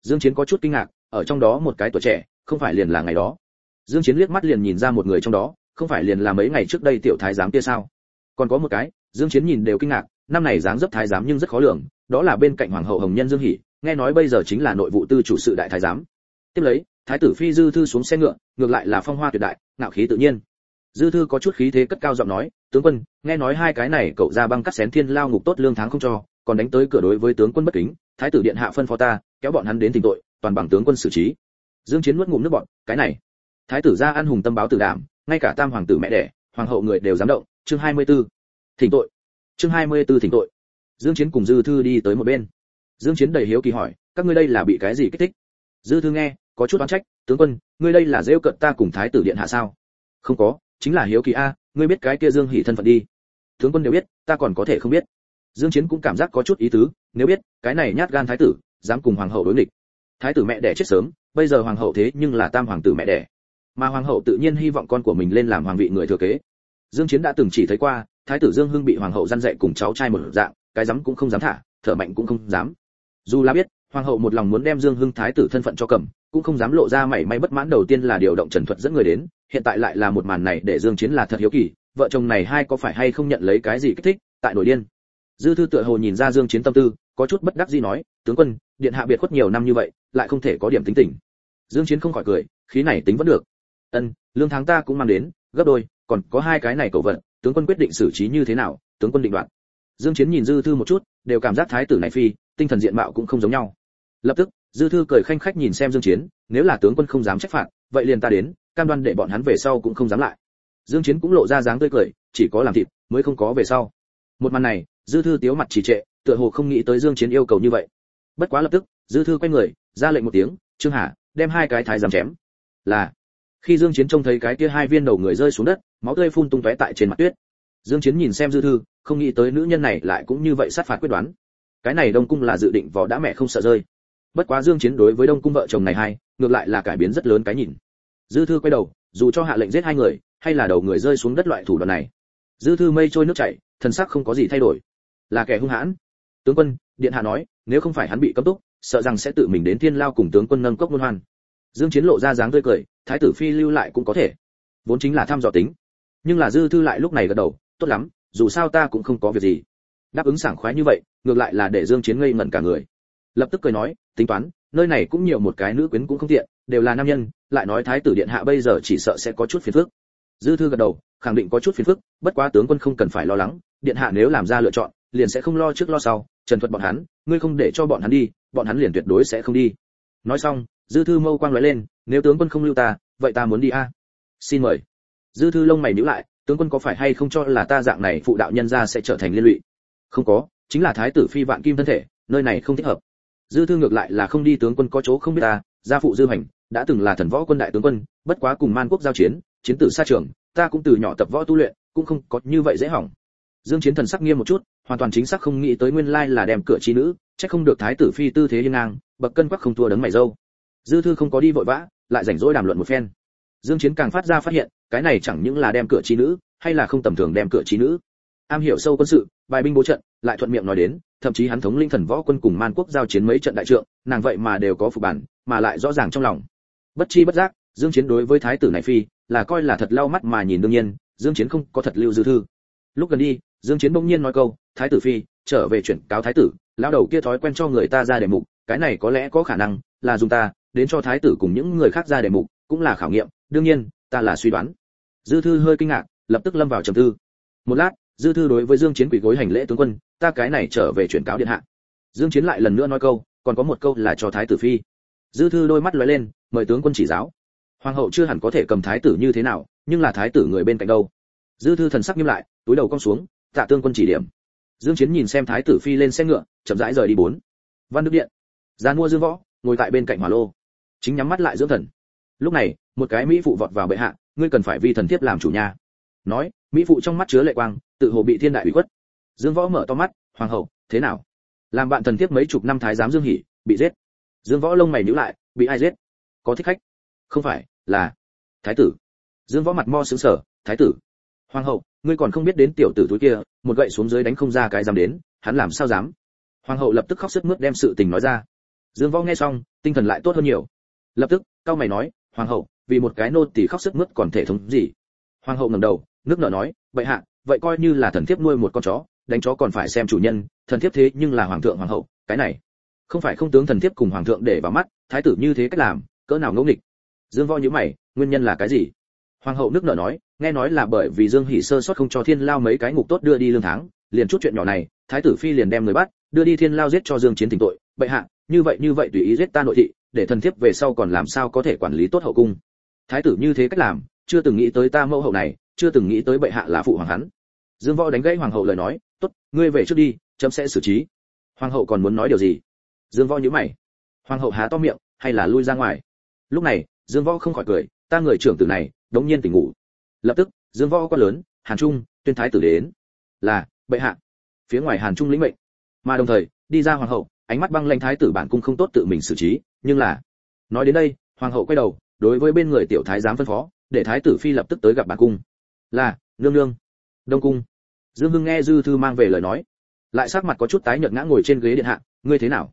Dương chiến có chút kinh ngạc, ở trong đó một cái tuổi trẻ, không phải liền là ngày đó. Dương chiến liếc mắt liền nhìn ra một người trong đó, không phải liền là mấy ngày trước đây tiểu thái giám kia sao? Còn có một cái, dương chiến nhìn đều kinh ngạc, năm này dáng dấp thái giám nhưng rất khó lường, đó là bên cạnh hoàng hậu hồng nhân dương hỉ nghe nói bây giờ chính là nội vụ tư chủ sự đại thái giám. Tiếp lấy, thái tử phi dư thư xuống xe ngựa ngược lại là phong hoa tuyệt đại, ngạo khí tự nhiên. Dư thư có chút khí thế cất cao giọng nói, tướng quân, nghe nói hai cái này cậu ra băng cắt xén thiên lao ngục tốt lương tháng không cho, còn đánh tới cửa đối với tướng quân bất kính, thái tử điện hạ phân phó ta, kéo bọn hắn đến tình tội, toàn bằng tướng quân xử trí. Dương chiến nuốt ngụm nước bọt, cái này. Thái tử gia an hùng tâm báo tử đảm ngay cả tam hoàng tử mẹ đẻ, hoàng hậu người đều dám động, chương 24. thỉnh tội. Chương 24 thỉnh tội. Dương chiến cùng dư thư đi tới một bên. Dương chiến đầy hiếu kỳ hỏi, các ngươi đây là bị cái gì kích thích? Dư thư nghe có chút oán trách, tướng quân, ngươi đây là rêu cận ta cùng thái tử điện hạ sao? Không có, chính là hiếu kỳ a, ngươi biết cái kia dương hỉ thân phận đi. Tướng quân đều biết, ta còn có thể không biết. Dương chiến cũng cảm giác có chút ý tứ, nếu biết, cái này nhát gan thái tử, dám cùng hoàng hậu đối nghịch. Thái tử mẹ đẻ chết sớm, bây giờ hoàng hậu thế nhưng là tam hoàng tử mẹ đẻ. Mà hoàng hậu tự nhiên hy vọng con của mình lên làm hoàng vị người thừa kế. Dương chiến đã từng chỉ thấy qua, thái tử dương hưng bị hoàng hậu gian dạy cùng cháu trai một dạng, cái dám cũng không dám thả, thở mạnh cũng không dám. Dù là biết, hoàng hậu một lòng muốn đem dương hưng thái tử thân phận cho cầm cũng không dám lộ ra mảy may bất mãn đầu tiên là điều động trần thuật dẫn người đến, hiện tại lại là một màn này để dương chiến là thật hiếu kỳ, vợ chồng này hai có phải hay không nhận lấy cái gì kích thích, tại nổi điên. Dư thư tựa hồ nhìn ra dương chiến tâm tư, có chút bất đắc dĩ nói, tướng quân, điện hạ biệt khuất nhiều năm như vậy, lại không thể có điểm tính tình. Dương chiến không khỏi cười, khí này tính vẫn được. Ân, lương tháng ta cũng mang đến, gấp đôi, còn có hai cái này cầu vận, tướng quân quyết định xử trí như thế nào, tướng quân định đoạt. Dương chiến nhìn dư thư một chút, đều cảm giác thái tử này phi, tinh thần diện mạo cũng không giống nhau. Lập tức dư thư cười khanh khách nhìn xem dương chiến, nếu là tướng quân không dám trách phạt, vậy liền ta đến, cam đoan để bọn hắn về sau cũng không dám lại. Dương chiến cũng lộ ra dáng tươi cười, chỉ có làm thịt, mới không có về sau. Một màn này, dư thư tiếu mặt chỉ trệ, tựa hồ không nghĩ tới dương chiến yêu cầu như vậy. Bất quá lập tức, dư thư quay người, ra lệnh một tiếng, trương hà, đem hai cái thái giám chém. Là, khi dương chiến trông thấy cái kia hai viên đầu người rơi xuống đất, máu tươi phun tung tóe tại trên mặt tuyết. Dương chiến nhìn xem dư thư, không nghĩ tới nữ nhân này lại cũng như vậy sát phạt quyết đoán. Cái này đông cung là dự định vỏ đã mẹ không sợ rơi bất quá dương chiến đối với đông cung vợ chồng này hai ngược lại là cải biến rất lớn cái nhìn. Dư thư quay đầu, dù cho hạ lệnh giết hai người, hay là đầu người rơi xuống đất loại thủ đoạn này. Dư thư mây trôi nước chảy, thần sắc không có gì thay đổi. Là kẻ hung hãn. Tướng quân, điện hạ nói, nếu không phải hắn bị cấm túc, sợ rằng sẽ tự mình đến thiên lao cùng tướng quân nâng cốc luân hoan. Dương chiến lộ ra dáng tươi cười, thái tử phi lưu lại cũng có thể. Vốn chính là tham dò tính. Nhưng là dư thư lại lúc này gật đầu, tốt lắm, dù sao ta cũng không có việc gì. Đáp ứng sảng khoái như vậy, ngược lại là để dương chiến ngây ngẩn cả người lập tức cười nói, tính toán, nơi này cũng nhiều một cái nữ quyến cũng không tiện, đều là nam nhân, lại nói thái tử điện hạ bây giờ chỉ sợ sẽ có chút phiền phức. Dư thư gật đầu, khẳng định có chút phiền phức, bất quá tướng quân không cần phải lo lắng, điện hạ nếu làm ra lựa chọn, liền sẽ không lo trước lo sau, trần thuật bọn hắn, ngươi không để cho bọn hắn đi, bọn hắn liền tuyệt đối sẽ không đi. Nói xong, dư thư mâu quang lóe lên, nếu tướng quân không lưu ta, vậy ta muốn đi a. Xin mời. Dư thư lông mày nhíu lại, tướng quân có phải hay không cho là ta dạng này phụ đạo nhân gia sẽ trở thành liên lụy? Không có, chính là thái tử phi vạn kim thân thể, nơi này không thích hợp dư thư ngược lại là không đi tướng quân có chỗ không biết ta, gia phụ dư hành đã từng là thần võ quân đại tướng quân, bất quá cùng man quốc giao chiến chiến tử xa trường, ta cũng từ nhỏ tập võ tu luyện, cũng không có như vậy dễ hỏng. Dương chiến thần sắc nghiêm một chút, hoàn toàn chính xác không nghĩ tới nguyên lai là đem cửa chi nữ, chắc không được thái tử phi tư thế hiên ngang, bậc cân quắc không thua đấng mày dâu. Dư thư không có đi vội vã, lại rảnh rỗi đàm luận một phen. Dương chiến càng phát ra phát hiện, cái này chẳng những là đem cửa chi nữ, hay là không tầm thường đem cửa chi nữ. Am hiểu sâu quân sự, bài binh bố trận, lại thuận miệng nói đến thậm chí hắn thống linh thần võ quân cùng man quốc giao chiến mấy trận đại trượng, nàng vậy mà đều có phục bản, mà lại rõ ràng trong lòng. Bất chi bất giác, dương chiến đối với thái tử này phi, là coi là thật lau mắt mà nhìn đương nhiên, dương chiến không có thật lưu dư thư. Lúc gần đi, dương chiến bỗng nhiên nói câu, thái tử phi, trở về chuyển cáo thái tử, lão đầu kia thói quen cho người ta ra đề mục, cái này có lẽ có khả năng là dùng ta, đến cho thái tử cùng những người khác ra đề mục, cũng là khảo nghiệm, đương nhiên, ta là suy đoán. Dư thư hơi kinh ngạc, lập tức lâm vào trầm tư. Một lát, dư thư đối với dương chiến quỷ gối hành lễ tướng quân ta cái này trở về chuyển cáo điện hạ. Dương chiến lại lần nữa nói câu, còn có một câu là cho thái tử phi. Dư thư đôi mắt lóe lên, mời tướng quân chỉ giáo. Hoàng hậu chưa hẳn có thể cầm thái tử như thế nào, nhưng là thái tử người bên cạnh đâu. Dư thư thần sắc nghiêm lại, túi đầu cong xuống, tạ tương quân chỉ điểm. Dương chiến nhìn xem thái tử phi lên xe ngựa, chậm rãi rời đi bốn. Văn đức điện. Gian mua dương võ, ngồi tại bên cạnh hỏa lô. Chính nhắm mắt lại dưỡng thần. Lúc này, một cái mỹ phụ vọt vào bệ hạ, ngươi cần phải vi thần thiếp làm chủ nhà nói, mỹ phụ trong mắt chứa lệ quang, tự hồ bị thiên đại ủy khuất dương võ mở to mắt, hoàng hậu, thế nào? Làm bạn thần thiếp mấy chục năm thái giám dương hỉ bị giết. Dương võ lông mày nhíu lại, bị ai giết? Có thích khách? Không phải, là thái tử. Dương võ mặt mo sững sờ, thái tử? Hoàng hậu, ngươi còn không biết đến tiểu tử túi kia, một gậy xuống dưới đánh không ra cái dám đến, hắn làm sao dám? Hoàng hậu lập tức khóc sức mướt đem sự tình nói ra. Dương võ nghe xong, tinh thần lại tốt hơn nhiều. Lập tức cao mày nói, hoàng hậu, vì một cái nô tỳ khóc sức mướt còn thể thống gì? Hoàng hậu ngẩng đầu, nước nở nói vậy hạ, vậy coi như là thần thiếp nuôi một con chó đánh chó còn phải xem chủ nhân, thần thiếp thế nhưng là hoàng thượng hoàng hậu, cái này. Không phải không tướng thần thiếp cùng hoàng thượng để vào mắt, thái tử như thế cách làm, cỡ nào ngẫu nghịch. Dương võ nhíu mày, nguyên nhân là cái gì? Hoàng hậu nước nở nói, nghe nói là bởi vì dương hỷ sơ sót không cho thiên lao mấy cái ngục tốt đưa đi lương tháng, liền chút chuyện nhỏ này, thái tử phi liền đem người bắt, đưa đi thiên lao giết cho dương chiến tình tội, bệ hạ, như vậy như vậy tùy ý giết ta nội thị, để thần thiếp về sau còn làm sao có thể quản lý tốt hậu cung. Thái tử như thế cách làm, chưa từng nghĩ tới ta mẫu hậu này, chưa từng nghĩ tới bệ hạ là phụ hoàng hắn. Dương võ đánh gãy hoàng hậu lời nói tốt, ngươi về trước đi, chấm sẽ xử trí. Hoàng hậu còn muốn nói điều gì? Dương võ nhíu mày. Hoàng hậu há to miệng, hay là lui ra ngoài? Lúc này, dương võ không khỏi cười, ta người trưởng tử này, đống nhiên tỉnh ngủ. Lập tức, dương võ quát lớn, hàn trung, tuyên thái tử đến. Là, bệ hạ. Phía ngoài hàn trung lĩnh mệnh. Mà đồng thời, đi ra hoàng hậu, ánh mắt băng lãnh thái tử bản cung không tốt tự mình xử trí, nhưng là, nói đến đây, hoàng hậu quay đầu, đối với bên người tiểu thái giám phân phó, để thái tử phi lập tức tới gặp bản cung. Là, nương nương. Đông cung dương hưng nghe dư thư mang về lời nói, lại sắc mặt có chút tái nhợt ngã ngồi trên ghế điện hạ, ngươi thế nào?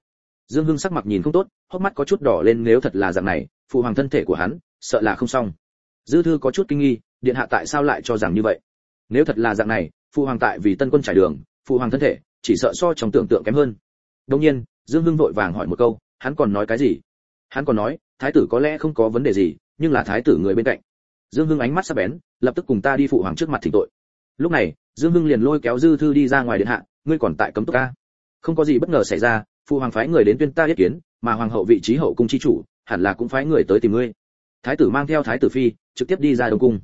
Dương hưng sắc mặt nhìn không tốt, hốc mắt có chút đỏ lên, nếu thật là dạng này, phụ hoàng thân thể của hắn, sợ là không xong. Dư thư có chút kinh nghi, điện hạ tại sao lại cho rằng như vậy? Nếu thật là dạng này, phụ hoàng tại vì tân quân trải đường, phụ hoàng thân thể, chỉ sợ so trong tưởng tượng kém hơn. Đương nhiên, dương hưng vội vàng hỏi một câu, hắn còn nói cái gì? Hắn còn nói, thái tử có lẽ không có vấn đề gì, nhưng là thái tử người bên cạnh. Dương hưng ánh mắt sắc bén, lập tức cùng ta đi phụ hoàng trước mặt thỉnh tội. Lúc này dương hưng liền lôi kéo dư thư đi ra ngoài điện hạ, ngươi còn tại cấm túc ca? Không có gì bất ngờ xảy ra, phụ hoàng phái người đến tuyên ta yết kiến, mà hoàng hậu vị trí hậu cung chi chủ, hẳn là cũng phái người tới tìm ngươi. Thái tử mang theo thái tử phi, trực tiếp đi ra đông cung.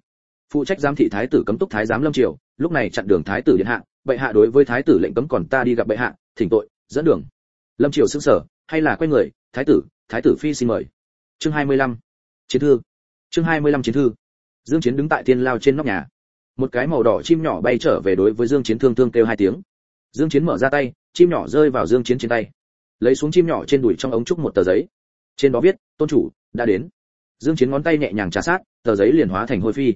Phụ trách giám thị thái tử cấm túc thái giám lâm triều, lúc này chặn đường thái tử điện hạ, bệ hạ đối với thái tử lệnh cấm còn ta đi gặp bệ hạ, thỉnh tội, dẫn đường. Lâm triều sững sở hay là quay người, thái tử thái tử phi xin mời. Chương 25. chiến thư. Chương 25 chiến thư. Dương chiến đứng tại thiên lao trên nóc nhà một cái màu đỏ chim nhỏ bay trở về đối với dương chiến thương thương kêu hai tiếng. Dương chiến mở ra tay, chim nhỏ rơi vào dương chiến trên tay. Lấy xuống chim nhỏ trên đùi trong ống trúc một tờ giấy. Trên đó viết, tôn chủ, đã đến. Dương chiến ngón tay nhẹ nhàng trà sát, tờ giấy liền hóa thành hôi phi.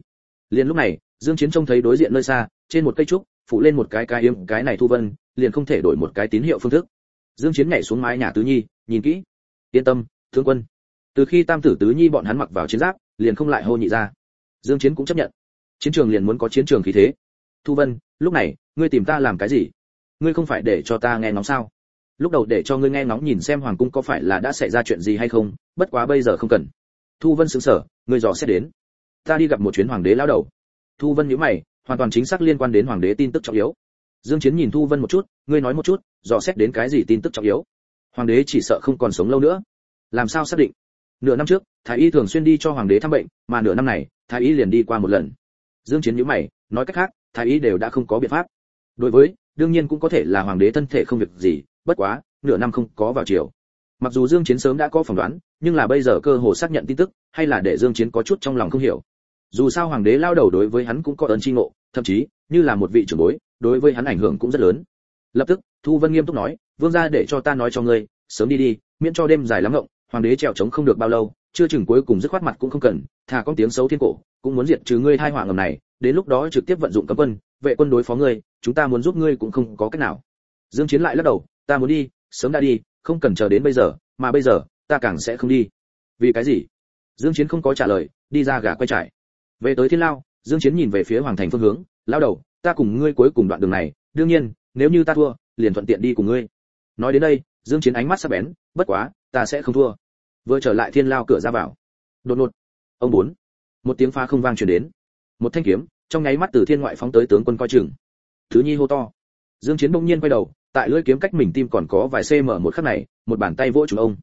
Liền lúc này, dương chiến trông thấy đối diện nơi xa, trên một cây trúc, phủ lên một cái cái yếm, cái này thu vân, liền không thể đổi một cái tín hiệu phương thức. Dương chiến nhảy xuống mái nhà tứ nhi, nhìn kỹ. Yên tâm, thương quân. Từ khi tam tử tứ nhi bọn hắn mặc vào chiến giáp, liền không lại hô nhị ra. Dương chiến cũng chấp nhận chiến trường liền muốn có chiến trường khí thế. Thu vân, lúc này, ngươi tìm ta làm cái gì? Ngươi không phải để cho ta nghe ngóng sao? Lúc đầu để cho ngươi nghe ngóng nhìn xem hoàng cung có phải là đã xảy ra chuyện gì hay không, bất quá bây giờ không cần. Thu vân xứng sở ngươi dò xét đến. Ta đi gặp một chuyến hoàng đế lão đầu. Thu vân nhíu mày, hoàn toàn chính xác liên quan đến hoàng đế tin tức trọng yếu. Dương chiến nhìn thu vân một chút, ngươi nói một chút, dò xét đến cái gì tin tức trọng yếu? Hoàng đế chỉ sợ không còn sống lâu nữa. Làm sao xác định? Nửa năm trước, thái y thường xuyên đi cho hoàng đế thăm bệnh, mà nửa năm này, thái y liền đi qua một lần dương chiến nhíu mày, nói cách khác, thái y đều đã không có biện pháp. Đối với, đương nhiên cũng có thể là hoàng đế thân thể không việc gì, bất quá, nửa năm không có vào triều. mặc dù dương chiến sớm đã có phỏng đoán, nhưng là bây giờ cơ hồ xác nhận tin tức, hay là để dương chiến có chút trong lòng không hiểu. Dù sao hoàng đế lao đầu đối với hắn cũng có ơn chi ngộ, thậm chí, như là một vị trưởng bối, đối với hắn ảnh hưởng cũng rất lớn. Lập tức, thu vân nghiêm túc nói, vương gia để cho ta nói cho ngươi, sớm đi đi, miễn cho đêm dài lắm ngộng, hoàng đế trèo trống không được bao lâu chưa chừng cuối cùng dứt khoát mặt cũng không cần, thà con tiếng xấu thiên cổ, cũng muốn diệt trừ ngươi thai họa ngầm này, đến lúc đó trực tiếp vận dụng cấm quân, vệ quân đối phó ngươi, chúng ta muốn giúp ngươi cũng không có cách nào. Dương chiến lại lắc đầu, ta muốn đi, sớm đã đi, không cần chờ đến bây giờ, mà bây giờ, ta càng sẽ không đi. Vì cái gì? Dương chiến không có trả lời, đi ra gà quay trải về tới thiên lao, dương chiến nhìn về phía hoàng thành phương hướng, lao đầu, ta cùng ngươi cuối cùng đoạn đường này, đương nhiên, nếu như ta thua, liền thuận tiện đi cùng ngươi. Nói đến đây, dương chiến ánh mắt sắc bén, bất quá, ta sẽ không thua vừa trở lại thiên lao cửa ra vào. Đột ngột, ông bốn, một tiếng phá không vang truyền đến. Một thanh kiếm, trong nháy mắt từ thiên ngoại phóng tới tướng quân coi chừng. Thứ nhi hô to. Dương chiến bỗng nhiên quay đầu, tại lưỡi kiếm cách mình tim còn có vài cm một khắc này, một bàn tay vỗ trúng ông.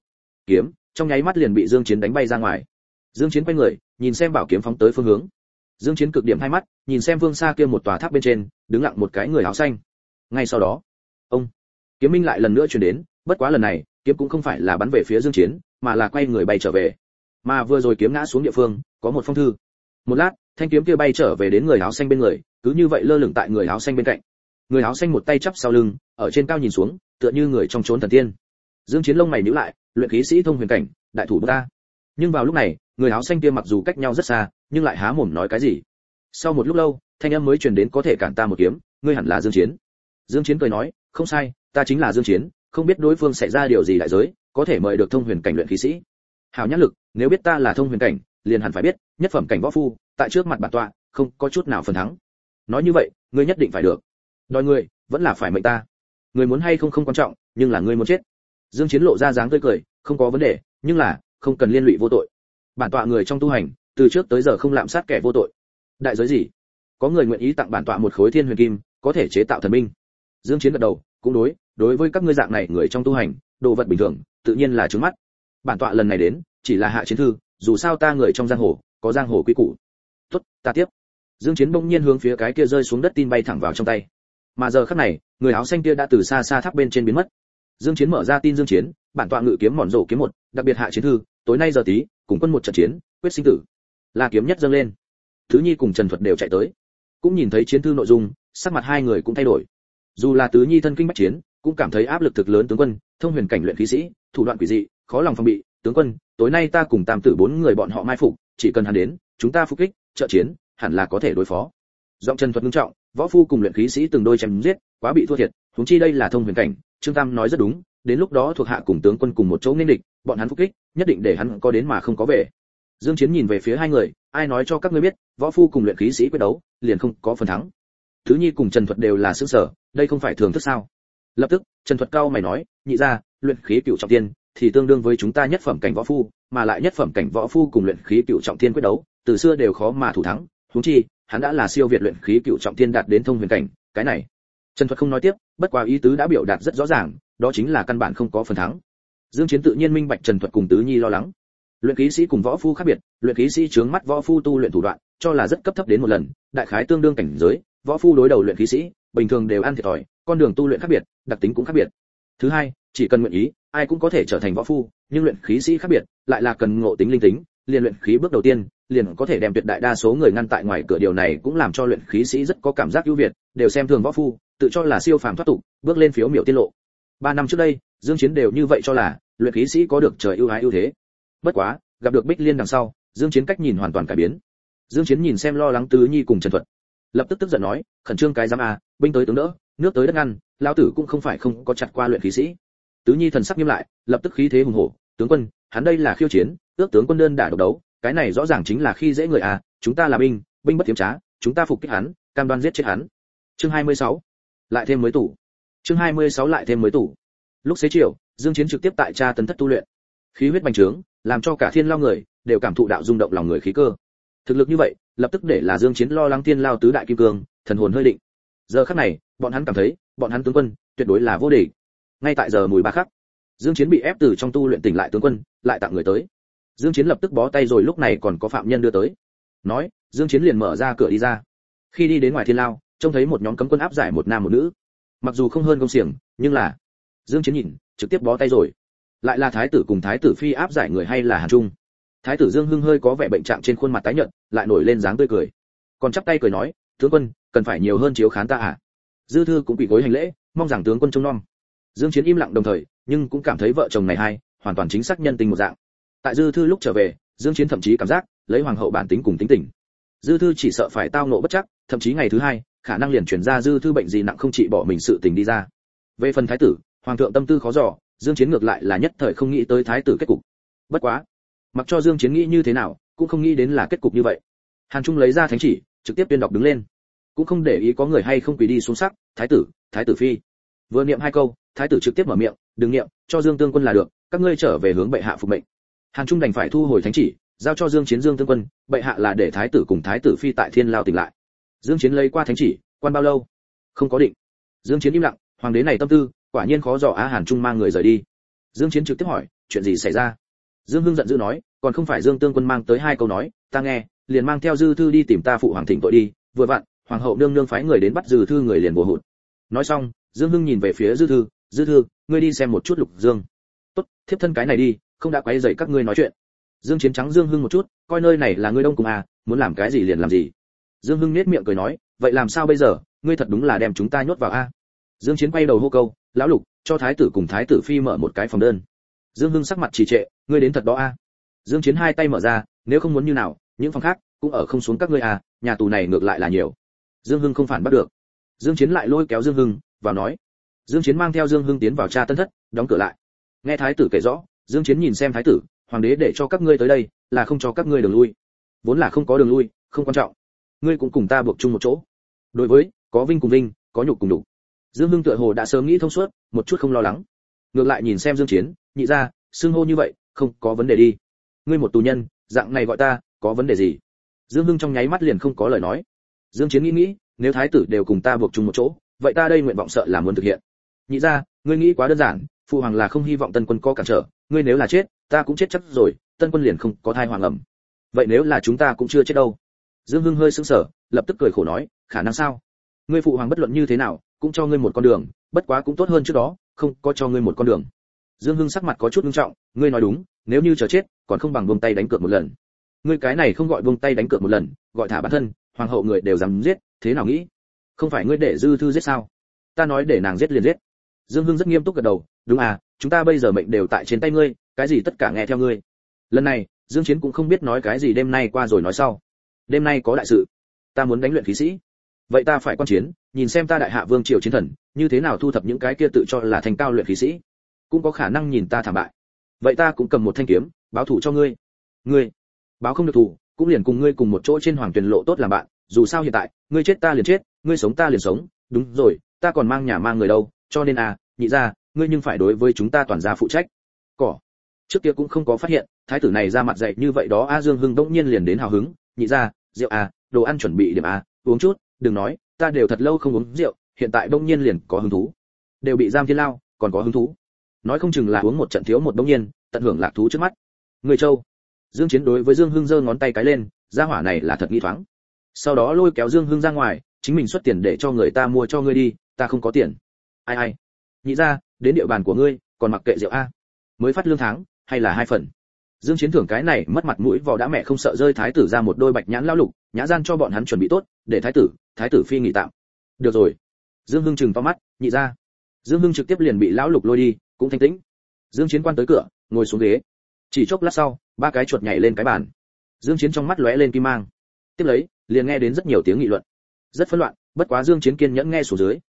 Kiếm, trong nháy mắt liền bị dương chiến đánh bay ra ngoài. Dương chiến quay người, nhìn xem bảo kiếm phóng tới phương hướng. Dương chiến cực điểm hai mắt, nhìn xem vương xa kia một tòa tháp bên trên, đứng lặng một cái người áo xanh. Ngay sau đó, ông, kiếm minh lại lần nữa truyền đến, bất quá lần này, kiếm cũng không phải là bắn về phía dương chiến mà là quay người bay trở về. Mà vừa rồi kiếm ngã xuống địa phương, có một phong thư. Một lát, thanh kiếm kia bay trở về đến người áo xanh bên người, cứ như vậy lơ lửng tại người áo xanh bên cạnh. Người áo xanh một tay chắp sau lưng, ở trên cao nhìn xuống, tựa như người trong chốn thần tiên. Dương chiến lông mày nhíu lại, luyện khí sĩ thông huyền cảnh, đại thủ ta. Nhưng vào lúc này, người áo xanh kia mặc dù cách nhau rất xa, nhưng lại há mồm nói cái gì? Sau một lúc lâu, thanh âm mới truyền đến có thể cản ta một kiếm, ngươi hẳn là dương chiến. Dương chiến cười nói, không sai, ta chính là dương chiến không biết đối phương xảy ra điều gì đại giới, có thể mời được thông huyền cảnh luyện khí sĩ. Hào nhãn lực, nếu biết ta là thông huyền cảnh, liền hẳn phải biết, nhất phẩm cảnh võ phu, tại trước mặt bản tọa, không có chút nào phần thắng. Nói như vậy, ngươi nhất định phải được. Đòi ngươi vẫn là phải mệnh ta. Người muốn hay không không quan trọng, nhưng là ngươi muốn chết. Dương chiến lộ ra dáng tươi cười, không có vấn đề, nhưng là, không cần liên lụy vô tội. Bản tọa người trong tu hành, từ trước tới giờ không lạm sát kẻ vô tội. Đại giới gì? Có người nguyện ý tặng bản tọa một khối thiên huyền kim, có thể chế tạo thần minh. Dương chiến gật đầu, cũng đối đối với các ngươi dạng này người trong tu hành, đồ vật bình thường, tự nhiên là trướng mắt. Bản tọa lần này đến, chỉ là hạ chiến thư, dù sao ta người trong giang hồ, có giang hồ quy củ. Tốt, ta tiếp. Dương chiến bỗng nhiên hướng phía cái kia rơi xuống đất tin bay thẳng vào trong tay. Mà giờ khắc này, người áo xanh kia đã từ xa xa tháp bên trên biến mất. Dương chiến mở ra tin dương chiến, bản tọa ngự kiếm mòn rổ kiếm một, đặc biệt hạ chiến thư, tối nay giờ tí, cùng quân một trận chiến, quyết sinh tử. La kiếm nhất dâng lên. Thứ nhi cùng trần thuật đều chạy tới. Cũng nhìn thấy chiến thư nội dung, sắc mặt hai người cũng thay đổi. Dù là tứ nhi thân kinh bách chiến cũng cảm thấy áp lực thực lớn tướng quân, thông huyền cảnh luyện khí sĩ, thủ đoạn quỷ dị, khó lòng phòng bị. Tướng quân, tối nay ta cùng tam tử bốn người bọn họ mai phục, chỉ cần hắn đến, chúng ta phục kích, trợ chiến, hẳn là có thể đối phó. Giọng trần thuật nghiêm trọng, võ phu cùng luyện khí sĩ từng đôi chém giết, quá bị thua thiệt chúng chi đây là thông huyền cảnh, trương tam nói rất đúng, đến lúc đó thuộc hạ cùng tướng quân cùng một chỗ nên địch, bọn hắn phục kích, nhất định để hắn có đến mà không có về. Dương chiến nhìn về phía hai người, ai nói cho các ngươi biết, võ phu cùng luyện khí sĩ quyết đấu, liền không có phần thắng. Thứ nhi cùng trần thuật đều là sướng sở, đây không phải thường thức sao? Lập tức, trần thuật cao mày nói, nhị ra luyện khí cựu trọng tiên thì tương đương với chúng ta nhất phẩm cảnh võ phu, mà lại nhất phẩm cảnh võ phu cùng luyện khí cựu trọng tiên quyết đấu, từ xưa đều khó mà thủ thắng. Huống chi, hắn đã là siêu việt luyện khí cựu trọng tiên đạt đến thông huyền cảnh, cái này. Trần thuật không nói tiếp, bất quá ý tứ đã biểu đạt rất rõ ràng, đó chính là căn bản không có phần thắng. Dương chiến tự nhiên minh bạch trần thuật cùng tứ nhi lo lắng. Luyện khí sĩ cùng võ phu khác biệt, luyện khí sĩ trướng mắt võ phu tu luyện thủ đoạn, cho là rất cấp thấp đến một lần, đại khái tương đương cảnh giới, võ phu đối đầu luyện khí sĩ, bình thường đều ăn thiệt thòi con đường tu luyện khác biệt đặc tính cũng khác biệt. Thứ hai chỉ cần nguyện ý ai cũng có thể trở thành võ phu nhưng luyện khí sĩ khác biệt lại là cần ngộ tính linh tính liền luyện khí bước đầu tiên liền có thể đem tuyệt đại đa số người ngăn tại ngoài cửa. Điều này cũng làm cho luyện khí sĩ rất có cảm giác ưu việt đều xem thường võ phu tự cho là siêu phàm thoát tục bước lên phiếu miểu tiết lộ. Ba năm trước đây dương chiến đều như vậy cho là luyện khí sĩ có được trời ưu ái ưu thế. Bất quá gặp được bích liên đằng sau dương chiến cách nhìn hoàn toàn cải biến. Dương chiến nhìn xem lo lắng tứ nhi cùng trần thuật lập tức tức giận nói khẩn trương cái giám à, binh tới tướng đỡ nước tới đất ngăn, lão tử cũng không phải không có chặt qua luyện khí sĩ. Tứ nhi thần sắc nghiêm lại, lập tức khí thế hùng hổ. Tướng quân, hắn đây là khiêu chiến, ước tướng quân đơn đả độc đấu, cái này rõ ràng chính là khi dễ người à chúng ta là binh binh bất tiếm trá, chúng ta phục kích hắn, cam đoan giết chết hắn. Chương 26. lại thêm mới tủ. Chương 26 lại thêm mới tủ. Lúc xế chiều, dương chiến trực tiếp tại cha tấn thất tu luyện. Khí huyết bành trướng, làm cho cả thiên lao người đều cảm thụ đạo rung động lòng người khí cơ. Thực lực như vậy, lập tức để là dương chiến lo lắng thiên lao tứ đại kim cương, thần hồn hơi định giờ khắc này, bọn hắn cảm thấy, bọn hắn tướng quân, tuyệt đối là vô địch. Ngay tại giờ mùi ba khắc, dương chiến bị ép từ trong tu luyện tỉnh lại tướng quân, lại tặng người tới. Dương chiến lập tức bó tay rồi lúc này còn có phạm nhân đưa tới. Nói, dương chiến liền mở ra cửa đi ra. Khi đi đến ngoài thiên lao, trông thấy một nhóm cấm quân áp giải một nam một nữ. Mặc dù không hơn công xiềng, nhưng là, dương chiến nhìn, trực tiếp bó tay rồi. Lại là thái tử cùng thái tử phi áp giải người hay là hàn trung? Thái tử dương hưng hơi có vẻ bệnh trạng trên khuôn mặt tái nhợt, lại nổi lên dáng tươi cười. Còn chắp tay cười nói, tướng quân cần phải nhiều hơn chiếu khán ta à? Dư thư cũng quỳ gối hành lễ, mong rằng tướng quân trông nom. Dương chiến im lặng đồng thời, nhưng cũng cảm thấy vợ chồng này hay hoàn toàn chính xác nhân tình một dạng. Tại dư thư lúc trở về, dương chiến thậm chí cảm giác lấy hoàng hậu bản tính cùng tính tình. Dư thư chỉ sợ phải tao nộ bất chắc, thậm chí ngày thứ hai, khả năng liền chuyển ra dư thư bệnh gì nặng không trị bỏ mình sự tình đi ra. Về phần thái tử, hoàng thượng tâm tư khó dò, dương chiến ngược lại là nhất thời không nghĩ tới thái tử kết cục. Bất quá, mặc cho dương chiến nghĩ như thế nào, cũng không nghĩ đến là kết cục như vậy. Hàn trung lấy ra thánh chỉ, trực tiếp tuyên đọc đứng lên cũng không để ý có người hay không quỳ đi xuống sắc, thái tử thái tử phi. Vừa niệm hai câu, thái tử trực tiếp mở miệng, đừng niệm, cho dương tương quân là được, các ngươi trở về hướng bệ hạ phục mệnh. Hàn trung đành phải thu hồi thánh chỉ, giao cho dương chiến dương tương quân, bệ hạ là để thái tử cùng thái tử phi tại thiên lao tỉnh lại. Dương chiến lấy qua thánh chỉ, quan bao lâu? Không có định. Dương chiến im lặng, hoàng đế này tâm tư, quả nhiên khó dò á hàn trung mang người rời đi. Dương chiến trực tiếp hỏi, chuyện gì xảy ra? Dương hưng giận dữ nói, còn không phải dương tương quân mang tới hai câu nói, ta nghe, liền mang theo dư thư đi tìm ta phụ hoàng thịnh tội đi, vừa vặn hoàng hậu nương nương phái người đến bắt dư thư người liền bùa hụt. Nói xong, dương hưng nhìn về phía dư thư dư thư, ngươi đi xem một chút lục dương. Tốt, thiếp thân cái này đi, không đã quấy rầy các ngươi nói chuyện. Dương chiến trắng dương hưng một chút, coi nơi này là ngươi đông cùng à muốn làm cái gì liền làm gì. Dương hưng nét miệng cười nói, vậy làm sao bây giờ, ngươi thật đúng là đem chúng ta nhốt vào a. Dương chiến quay đầu hô câu, lão lục, cho thái tử cùng thái tử phi mở một cái phòng đơn. Dương hưng sắc mặt trì trệ, ngươi đến thật đó a. Dương chiến hai tay mở ra, nếu không muốn như nào, những phòng khác cũng ở không xuống các ngươi à nhà tù này ngược lại là nhiều dương hưng không phản bắt được. Dương chiến lại lôi kéo dương hưng, vào nói. Dương chiến mang theo dương hưng tiến vào cha tân thất, đóng cửa lại. Nghe thái tử kể rõ, dương chiến nhìn xem thái tử, hoàng đế để cho các ngươi tới đây, là không cho các ngươi đường lui. Vốn là không có đường lui, không quan trọng. Ngươi cũng cùng ta buộc chung một chỗ. Đối với, có vinh cùng vinh, có nhục cùng nhục. Dương hưng tựa hồ đã sớm nghĩ thông suốt, một chút không lo lắng. Ngược lại nhìn xem dương chiến, nhị ra xưng hô như vậy, không có vấn đề đi. Ngươi một tù nhân, dạng này gọi ta, có vấn đề gì? Dương hưng trong nháy mắt liền không có lời nói dương chiến nghĩ nghĩ, nếu thái tử đều cùng ta buộc chung một chỗ, vậy ta đây nguyện vọng sợ là muốn thực hiện. Nhị ra ngươi nghĩ quá đơn giản, phụ hoàng là không hy vọng tân quân có cản trở, ngươi nếu là chết, ta cũng chết chắc rồi, tân quân liền không có thai hoàng ẩm. Vậy nếu là chúng ta cũng chưa chết đâu? Dương hưng hơi sững sờ, lập tức cười khổ nói, khả năng sao? Ngươi phụ hoàng bất luận như thế nào, cũng cho ngươi một con đường, bất quá cũng tốt hơn trước đó, không có cho ngươi một con đường. Dương hưng sắc mặt có chút nghiêm trọng, ngươi nói đúng, nếu như chờ chết, còn không bằng buông tay đánh cược một lần. Ngươi cái này không gọi buông tay đánh cược một lần, gọi thả bản thân hoàng hậu người đều dám giết, thế nào nghĩ? Không phải ngươi để dư thư giết sao? Ta nói để nàng giết liền giết. Dương hưng rất nghiêm túc gật đầu, đúng à chúng ta bây giờ mệnh đều tại trên tay ngươi, cái gì tất cả nghe theo ngươi. Lần này, dương chiến cũng không biết nói cái gì đêm nay qua rồi nói sau. Đêm nay có đại sự. Ta muốn đánh luyện khí sĩ. Vậy ta phải quan chiến, nhìn xem ta đại hạ vương triều chiến thần, như thế nào thu thập những cái kia tự cho là thành cao luyện khí sĩ. Cũng có khả năng nhìn ta thảm bại. Vậy ta cũng cầm một thanh kiếm, báo thủ cho ngươi. Ngươi, báo không được thủ cũng liền cùng ngươi cùng một chỗ trên hoàng tuyển lộ tốt làm bạn, dù sao hiện tại, ngươi chết ta liền chết, ngươi sống ta liền sống, đúng rồi, ta còn mang nhà mang người đâu, cho nên à nhị ra ngươi nhưng phải đối với chúng ta toàn gia phụ trách. Cỏ. Trước kia cũng không có phát hiện, thái tử này ra mặt dạy như vậy đó, a dương hưng đông nhiên liền đến hào hứng, nhị ra rượu à đồ ăn chuẩn bị điểm à uống chút, đừng nói, ta đều thật lâu không uống rượu, hiện tại đông nhiên liền có hứng thú. Đều bị giam thiên lao, còn có hứng thú. Nói không chừng là uống một trận thiếu một đông nhiên, tận hưởng lạc thú trước mắt. Người châu dương chiến đối với dương hưng giơ ngón tay cái lên, gia hỏa này là thật nghi thoáng. Sau đó lôi kéo dương hưng ra ngoài, chính mình xuất tiền để cho người ta mua cho ngươi đi, ta không có tiền. Ai ai. Nhị ra, đến địa bàn của ngươi, còn mặc kệ rượu a. Mới phát lương tháng, hay là hai phần. Dương chiến thưởng cái này, mất mặt mũi vào đã mẹ không sợ rơi thái tử ra một đôi bạch nhãn lão lục, nhã gian cho bọn hắn chuẩn bị tốt, để thái tử thái tử phi nghỉ tạm. Được rồi. Dương hưng chừng to mắt, nhị ra. Dương hưng trực tiếp liền bị lão lục lôi đi, cũng thanh tĩnh. Dương chiến quan tới cửa, ngồi xuống ghế chỉ chốc lát sau, ba cái chuột nhảy lên cái bàn. Dương chiến trong mắt lóe lên kim mang. Tiếp lấy, liền nghe đến rất nhiều tiếng nghị luận. Rất phân loạn, bất quá dương chiến kiên nhẫn nghe xuống dưới.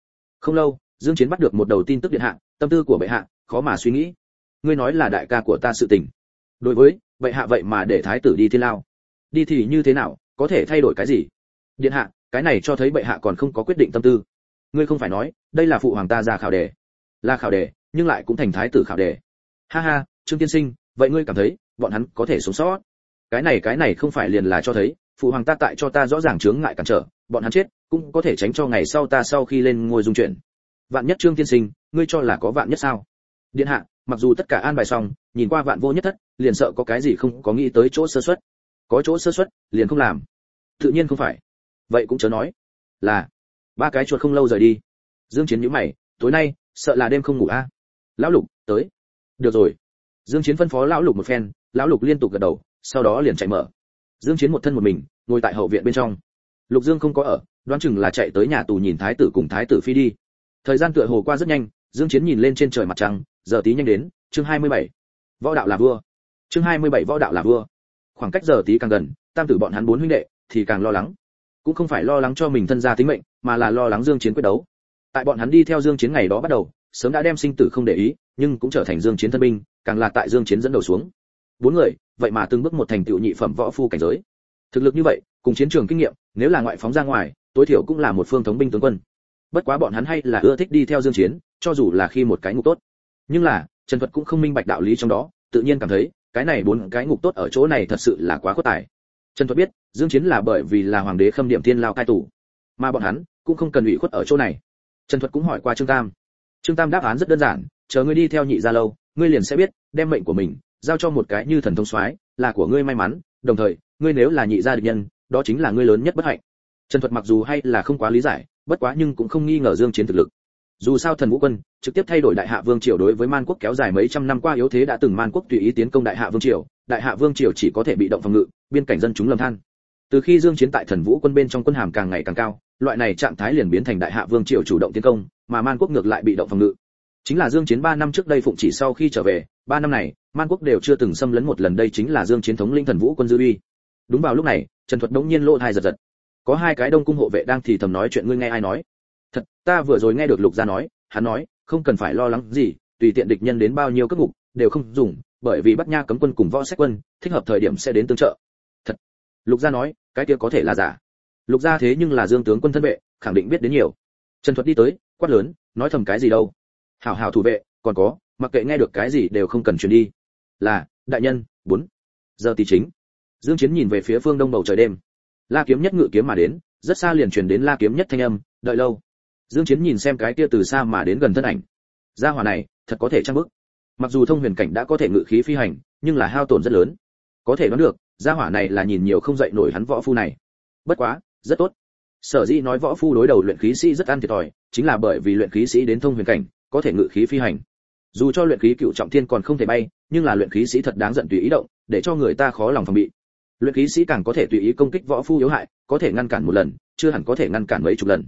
Không lâu, dương chiến bắt được một đầu tin tức điện hạ, tâm tư của bệ hạ, khó mà suy nghĩ. Ngươi nói là đại ca của ta sự tình. Đối với, bệ hạ vậy mà để thái tử đi thiên lao. Đi thì như thế nào, có thể thay đổi cái gì? Điện hạ, cái này cho thấy bệ hạ còn không có quyết định tâm tư. Ngươi không phải nói, đây là phụ hoàng ta ra khảo đề. Là khảo đề, nhưng lại cũng thành thái tử khảo đề. Ha ha, trương tiên sinh vậy ngươi cảm thấy bọn hắn có thể sống sót? Cái này cái này không phải liền là cho thấy, phụ hoàng ta tại cho ta rõ ràng chướng ngại cản trở, bọn hắn chết cũng có thể tránh cho ngày sau ta sau khi lên ngôi dung chuyện vạn nhất trương tiên sinh, ngươi cho là có vạn nhất sao? Điện hạ, mặc dù tất cả an bài xong, nhìn qua vạn vô nhất thất, liền sợ có cái gì không có nghĩ tới chỗ sơ suất. Có chỗ sơ suất, liền không làm. Tự nhiên không phải. Vậy cũng chớ nói. Là, ba cái chuột không lâu rời đi. Dương chiến nhíu mày, tối nay, sợ là đêm không ngủ a. À? lão lục, tới. Được rồi dương chiến phân phó lão lục một phen, lão lục liên tục gật đầu, sau đó liền chạy mở. Dương chiến một thân một mình, ngồi tại hậu viện bên trong. Lục dương không có ở, đoán chừng là chạy tới nhà tù nhìn thái tử cùng thái tử phi đi. Thời gian tựa hồ qua rất nhanh, dương chiến nhìn lên trên trời mặt trăng, giờ tí nhanh đến, chương 27. võ đạo là vua. Chương 27 võ đạo là vua. Khoảng cách giờ tí càng gần, tam tử bọn hắn bốn huynh đệ thì càng lo lắng. Cũng không phải lo lắng cho mình thân gia tính mệnh, mà là lo lắng dương chiến quyết đấu. Tại bọn hắn đi theo dương chiến ngày đó bắt đầu sớm đã đem sinh tử không để ý, nhưng cũng trở thành dương chiến thân binh, càng là tại dương chiến dẫn đầu xuống. Bốn người, vậy mà từng bước một thành tựu nhị phẩm võ phu cảnh giới. Thực lực như vậy, cùng chiến trường kinh nghiệm, nếu là ngoại phóng ra ngoài, tối thiểu cũng là một phương thống binh tướng quân. Bất quá bọn hắn hay là ưa thích đi theo dương chiến, cho dù là khi một cái ngục tốt. Nhưng là, trần thuật cũng không minh bạch đạo lý trong đó, tự nhiên cảm thấy, cái này bốn cái ngục tốt ở chỗ này thật sự là quá khuất tài. Trần thuật biết, dương chiến là bởi vì là hoàng đế khâm điểm thiên lao cai tù. Mà bọn hắn cũng không cần ủy khuất ở chỗ này. Trần thuật cũng hỏi qua trương tam trương tam đáp án rất đơn giản, chờ ngươi đi theo nhị gia lâu, ngươi liền sẽ biết, đem mệnh của mình, giao cho một cái như thần thông soái, là của ngươi may mắn, đồng thời, ngươi nếu là nhị gia địch nhân, đó chính là ngươi lớn nhất bất hạnh. Trần thuật mặc dù hay là không quá lý giải, bất quá nhưng cũng không nghi ngờ dương chiến thực lực. Dù sao thần vũ quân, trực tiếp thay đổi đại hạ vương triều đối với man quốc kéo dài mấy trăm năm qua yếu thế đã từng man quốc tùy ý tiến công đại hạ vương triều, đại hạ vương triều chỉ có thể bị động phòng ngự, biên cảnh dân chúng lầm than từ khi dương chiến tại thần vũ quân bên trong quân hàm càng ngày càng cao, loại này trạng thái liền biến thành đại hạ vương triều chủ động tiến công, mà man quốc ngược lại bị động phòng ngự. Chính là dương chiến 3 năm trước đây phụng chỉ sau khi trở về 3 năm này, man quốc đều chưa từng xâm lấn một lần đây chính là dương chiến thống linh thần vũ quân dư uy. Đúng vào lúc này, trần thuật đống nhiên lộ hai giật giật. Có hai cái đông cung hộ vệ đang thì thầm nói chuyện ngươi nghe ai nói. Thật, ta vừa rồi nghe được lục gia nói, hắn nói, không cần phải lo lắng gì, tùy tiện địch nhân đến bao nhiêu cấp ngục, đều không dùng, bởi vì bắc nha cấm quân cùng võ sách quân, thích hợp thời điểm sẽ đến tương trợ lục gia nói, cái kia có thể là giả. Lục gia thế nhưng là dương tướng quân thân vệ, khẳng định biết đến nhiều. Trần thuật đi tới, quát lớn, nói thầm cái gì đâu? Hảo hảo thủ vệ, còn có, mặc kệ nghe được cái gì đều không cần truyền đi. Là, đại nhân, bốn giờ tỷ chính. Dương chiến nhìn về phía phương đông bầu trời đêm. La kiếm nhất ngự kiếm mà đến, rất xa liền truyền đến la kiếm nhất thanh âm, đợi lâu. Dương chiến nhìn xem cái kia từ xa mà đến gần thân ảnh. Gia hỏa này, thật có thể trang bức. Mặc dù thông huyền cảnh đã có thể ngự khí phi hành, nhưng là hao tổn rất lớn. Có thể đoán được gia hỏa này là nhìn nhiều không dậy nổi hắn võ phu này. Bất quá, rất tốt. Sở dĩ nói võ phu đối đầu luyện khí sĩ rất ăn thiệt thòi, chính là bởi vì luyện khí sĩ đến thông huyền cảnh, có thể ngự khí phi hành. Dù cho luyện khí cựu trọng thiên còn không thể bay, nhưng là luyện khí sĩ thật đáng giận tùy ý động, để cho người ta khó lòng phòng bị. Luyện khí sĩ càng có thể tùy ý công kích võ phu yếu hại, có thể ngăn cản một lần, chưa hẳn có thể ngăn cản mấy chục lần.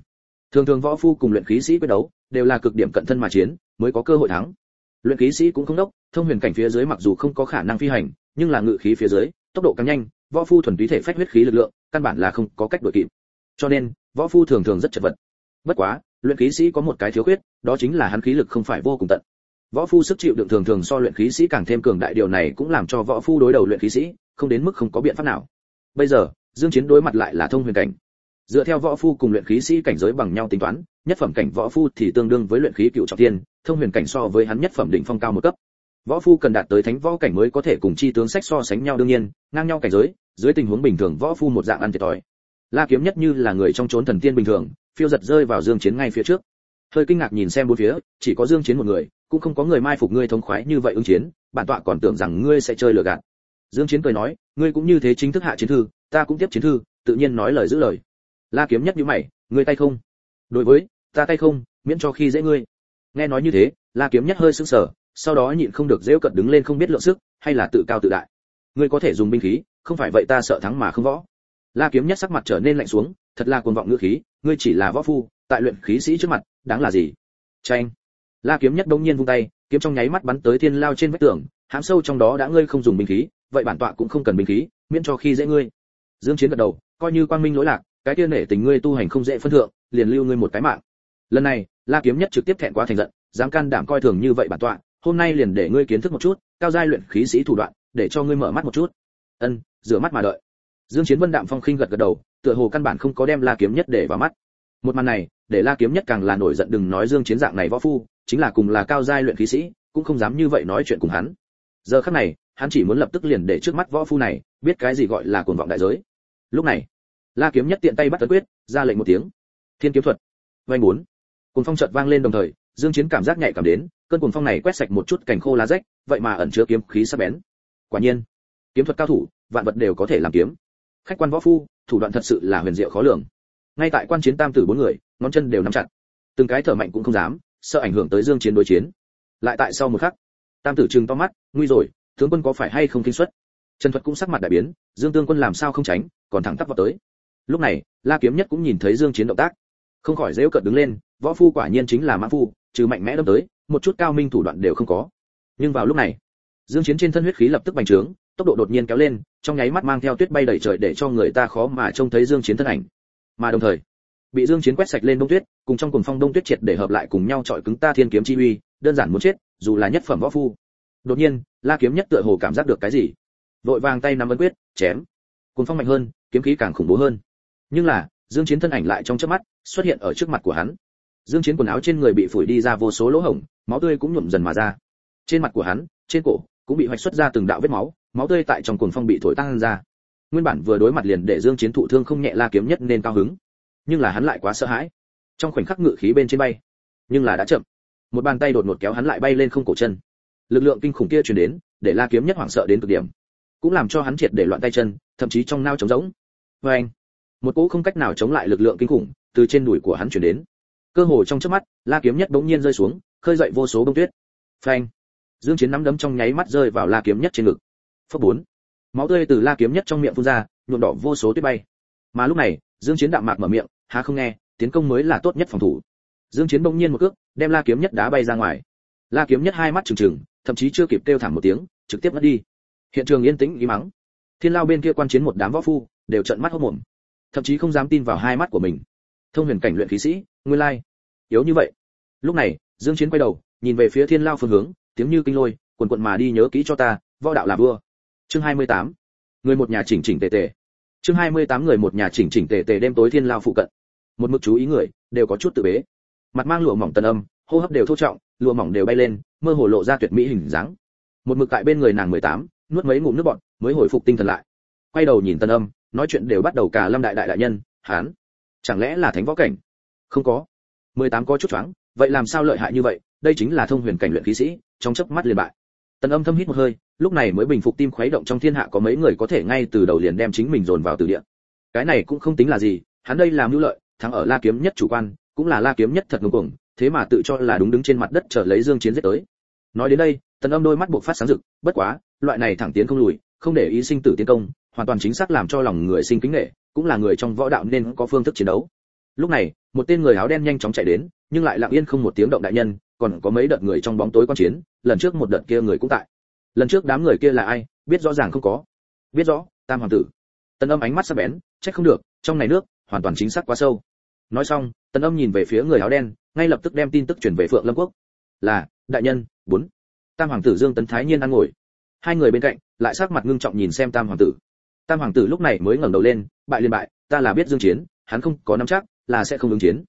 Thường thường võ phu cùng luyện khí sĩ quyết đấu, đều là cực điểm cận thân mà chiến, mới có cơ hội thắng. Luyện khí sĩ cũng không đốc, thông huyền cảnh phía dưới mặc dù không có khả năng phi hành, nhưng là ngự khí phía dưới tốc độ càng nhanh, võ phu thuần túy thể phách huyết khí lực lượng, căn bản là không có cách đuổi kịp. Cho nên, võ phu thường thường rất chật vật. Bất quá, luyện khí sĩ có một cái thiếu khuyết, đó chính là hắn khí lực không phải vô cùng tận. Võ phu sức chịu đựng thường thường so luyện khí sĩ càng thêm cường đại, điều này cũng làm cho võ phu đối đầu luyện khí sĩ không đến mức không có biện pháp nào. Bây giờ, dương chiến đối mặt lại là thông huyền cảnh. Dựa theo võ phu cùng luyện khí sĩ cảnh giới bằng nhau tính toán, nhất phẩm cảnh võ phu thì tương đương với luyện khí cựu trọng thiên, thông huyền cảnh so với hắn nhất phẩm đỉnh phong cao một cấp võ phu cần đạt tới thánh võ cảnh mới có thể cùng chi tướng sách so sánh nhau đương nhiên, ngang nhau cảnh giới, dưới tình huống bình thường võ phu một dạng ăn thiệt thòi. La kiếm nhất như là người trong chốn thần tiên bình thường, phiêu giật rơi vào dương chiến ngay phía trước. Hơi kinh ngạc nhìn xem bốn phía, chỉ có dương chiến một người, cũng không có người mai phục ngươi thống khoái như vậy ứng chiến, bản tọa còn tưởng rằng ngươi sẽ chơi lừa gạt. Dương chiến cười nói, ngươi cũng như thế chính thức hạ chiến thư, ta cũng tiếp chiến thư, tự nhiên nói lời giữ lời. La kiếm nhất như mày, ngươi tay không? Đối với, ta tay không, miễn cho khi dễ ngươi. Nghe nói như thế, la kiếm nhất hơi sững sờ sau đó nhịn không được rêu cận đứng lên không biết lượng sức, hay là tự cao tự đại. Ngươi có thể dùng binh khí, không phải vậy ta sợ thắng mà không võ. La kiếm nhất sắc mặt trở nên lạnh xuống, thật là cuồng vọng ngữ khí, ngươi chỉ là võ phu, tại luyện khí sĩ trước mặt, đáng là gì? Tranh la kiếm nhất đông nhiên vung tay, kiếm trong nháy mắt bắn tới thiên lao trên vách tường, hãm sâu trong đó đã ngươi không dùng binh khí, vậy bản tọa cũng không cần binh khí, miễn cho khi dễ ngươi. Dương chiến gật đầu, coi như quang minh lỗi lạc, cái kia nể tình ngươi tu hành không dễ phân thượng, liền lưu ngươi một cái mạng. Lần này, la kiếm nhất trực tiếp thẹn quá thành giận, dám can đảm coi thường như vậy bản tọa hôm nay liền để ngươi kiến thức một chút, cao giai luyện khí sĩ thủ đoạn, để cho ngươi mở mắt một chút. Ân, rửa mắt mà đợi. Dương chiến vân đạm phong khinh gật gật đầu, tựa hồ căn bản không có đem la kiếm nhất để vào mắt. Một màn này, để la kiếm nhất càng là nổi giận đừng nói dương chiến dạng này võ phu, chính là cùng là cao giai luyện khí sĩ, cũng không dám như vậy nói chuyện cùng hắn. Giờ khắc này, hắn chỉ muốn lập tức liền để trước mắt võ phu này biết cái gì gọi là cuồng vọng đại giới. Lúc này, la kiếm nhất tiện tay bắt tấn quyết, ra lệnh một tiếng. Thiên kiếm thuật vanh muốn cuồng phong chợt vang lên đồng thời dương chiến cảm giác nhạy cảm đến, cơn cuồng phong này quét sạch một chút cành khô lá rách, vậy mà ẩn chứa kiếm khí sắc bén. Quả nhiên, kiếm thuật cao thủ, vạn vật đều có thể làm kiếm. Khách quan võ phu, thủ đoạn thật sự là huyền diệu khó lường. Ngay tại quan chiến tam tử bốn người, ngón chân đều nắm chặt. Từng cái thở mạnh cũng không dám, sợ ảnh hưởng tới dương chiến đối chiến. Lại tại sau một khắc, tam tử trừng to mắt, nguy rồi, tướng quân có phải hay không kinh suất? Trần thuật cũng sắc mặt đại biến, dương tương quân làm sao không tránh, còn thẳng tắp vào tới. Lúc này, la kiếm nhất cũng nhìn thấy dương chiến động tác không khỏi dễ cợt đứng lên, võ phu quả nhiên chính là mã phu, trừ mạnh mẽ đâm tới, một chút cao minh thủ đoạn đều không có. Nhưng vào lúc này, dương chiến trên thân huyết khí lập tức bành trướng, tốc độ đột nhiên kéo lên, trong nháy mắt mang theo tuyết bay đầy trời để cho người ta khó mà trông thấy dương chiến thân ảnh. Mà đồng thời, bị dương chiến quét sạch lên đông tuyết, cùng trong cuồng phong đông tuyết triệt để hợp lại cùng nhau chọi cứng ta thiên kiếm chi uy, đơn giản muốn chết, dù là nhất phẩm võ phu. Đột nhiên, la kiếm nhất tựa hồ cảm giác được cái gì. Vội vàng tay nắm ấn quyết, chém. Cuồng phong mạnh hơn, kiếm khí càng khủng bố hơn. Nhưng là dương chiến thân ảnh lại trong chớp mắt xuất hiện ở trước mặt của hắn. Dương chiến quần áo trên người bị phủi đi ra vô số lỗ hổng, máu tươi cũng nhuộm dần mà ra. Trên mặt của hắn, trên cổ cũng bị hoạch xuất ra từng đạo vết máu máu tươi tại trong cuồng phong bị thổi tăng ra. Nguyên bản vừa đối mặt liền để dương chiến thụ thương không nhẹ la kiếm nhất nên cao hứng. Nhưng là hắn lại quá sợ hãi. Trong khoảnh khắc ngự khí bên trên bay, nhưng là đã chậm. Một bàn tay đột ngột kéo hắn lại bay lên không cổ chân. Lực lượng kinh khủng kia truyền đến, để la kiếm nhất hoảng sợ đến cực điểm. Cũng làm cho hắn triệt để loạn tay chân, thậm chí trong nao trống rỗng. Với anh một cỗ không cách nào chống lại lực lượng kinh khủng từ trên đùi của hắn chuyển đến. Cơ hồ trong chớp mắt, la kiếm nhất bỗng nhiên rơi xuống, khơi dậy vô số bông tuyết. Phanh! Dương chiến nắm đấm trong nháy mắt rơi vào la kiếm nhất trên ngực. Phấp bốn! Máu tươi từ la kiếm nhất trong miệng phun ra, nhuộm đỏ vô số tuyết bay. Mà lúc này, dương chiến đạm mạc mở miệng, há không nghe, tiến công mới là tốt nhất phòng thủ. Dương chiến bỗng nhiên một cước, đem la kiếm nhất đá bay ra ngoài. La kiếm nhất hai mắt trừng trừng, thậm chí chưa kịp kêu thảm một tiếng, trực tiếp mất đi. Hiện trường yên tĩnh ý mắng thiên lao bên kia quan chiến một đám võ phu, đều trợn mắt hốt mồm thậm chí không dám tin vào hai mắt của mình. Thông huyền cảnh luyện khí sĩ nguyên lai yếu như vậy. Lúc này dương chiến quay đầu nhìn về phía thiên lao phương hướng tiếng như kinh lôi quần quần mà đi nhớ kỹ cho ta võ đạo là vua. Chương 28. người một nhà chỉnh chỉnh tề tề. Chương 28 người một nhà chỉnh chỉnh tề tề đêm tối thiên lao phụ cận. Một mực chú ý người đều có chút tự bế. Mặt mang lụa mỏng tần âm hô hấp đều thô trọng lụa mỏng đều bay lên mơ hồ lộ ra tuyệt mỹ hình dáng. Một mực tại bên người nàng 18, nuốt mấy ngụm nước bọt mới hồi phục tinh thần lại. Quay đầu nhìn tần âm nói chuyện đều bắt đầu cả lâm đại đại đại nhân, hán. Chẳng lẽ là thánh võ cảnh? Không có. 18 có chút choáng, vậy làm sao lợi hại như vậy? Đây chính là thông huyền cảnh luyện khí sĩ, trong chớp mắt liền bại. Tần âm thâm hít một hơi, lúc này mới bình phục tim khuấy động trong thiên hạ có mấy người có thể ngay từ đầu liền đem chính mình dồn vào từ địa. Cái này cũng không tính là gì, hắn đây làm mưu lợi, thắng ở la kiếm nhất chủ quan, cũng là la kiếm nhất thật ngông cuồng thế mà tự cho là đúng đứng trên mặt đất chờ lấy dương chiến giết tới. Nói đến đây, tần âm đôi mắt buộc phát sáng rực, bất quá, loại này thẳng tiến không lùi, không để ý sinh tử tiến công hoàn toàn chính xác làm cho lòng người sinh kính nể, cũng là người trong võ đạo nên có phương thức chiến đấu. Lúc này, một tên người áo đen nhanh chóng chạy đến, nhưng lại lặng yên không một tiếng động đại nhân, còn có mấy đợt người trong bóng tối quan chiến, lần trước một đợt kia người cũng tại. Lần trước đám người kia là ai, biết rõ ràng không có. Biết rõ, tam hoàng tử. Tần âm ánh mắt sắc bén, trách không được, trong này nước, hoàn toàn chính xác quá sâu. Nói xong, tần âm nhìn về phía người áo đen, ngay lập tức đem tin tức chuyển về phượng lâm quốc. Là, đại nhân, bốn. Tam hoàng tử dương tấn thái nhiên ăn ngồi. Hai người bên cạnh, lại sắc mặt ngưng trọng nhìn xem tam hoàng tử tam hoàng tử lúc này mới ngẩng đầu lên, bại liên bại, ta là biết dương chiến, hắn không có nắm chắc, là sẽ không ứng chiến.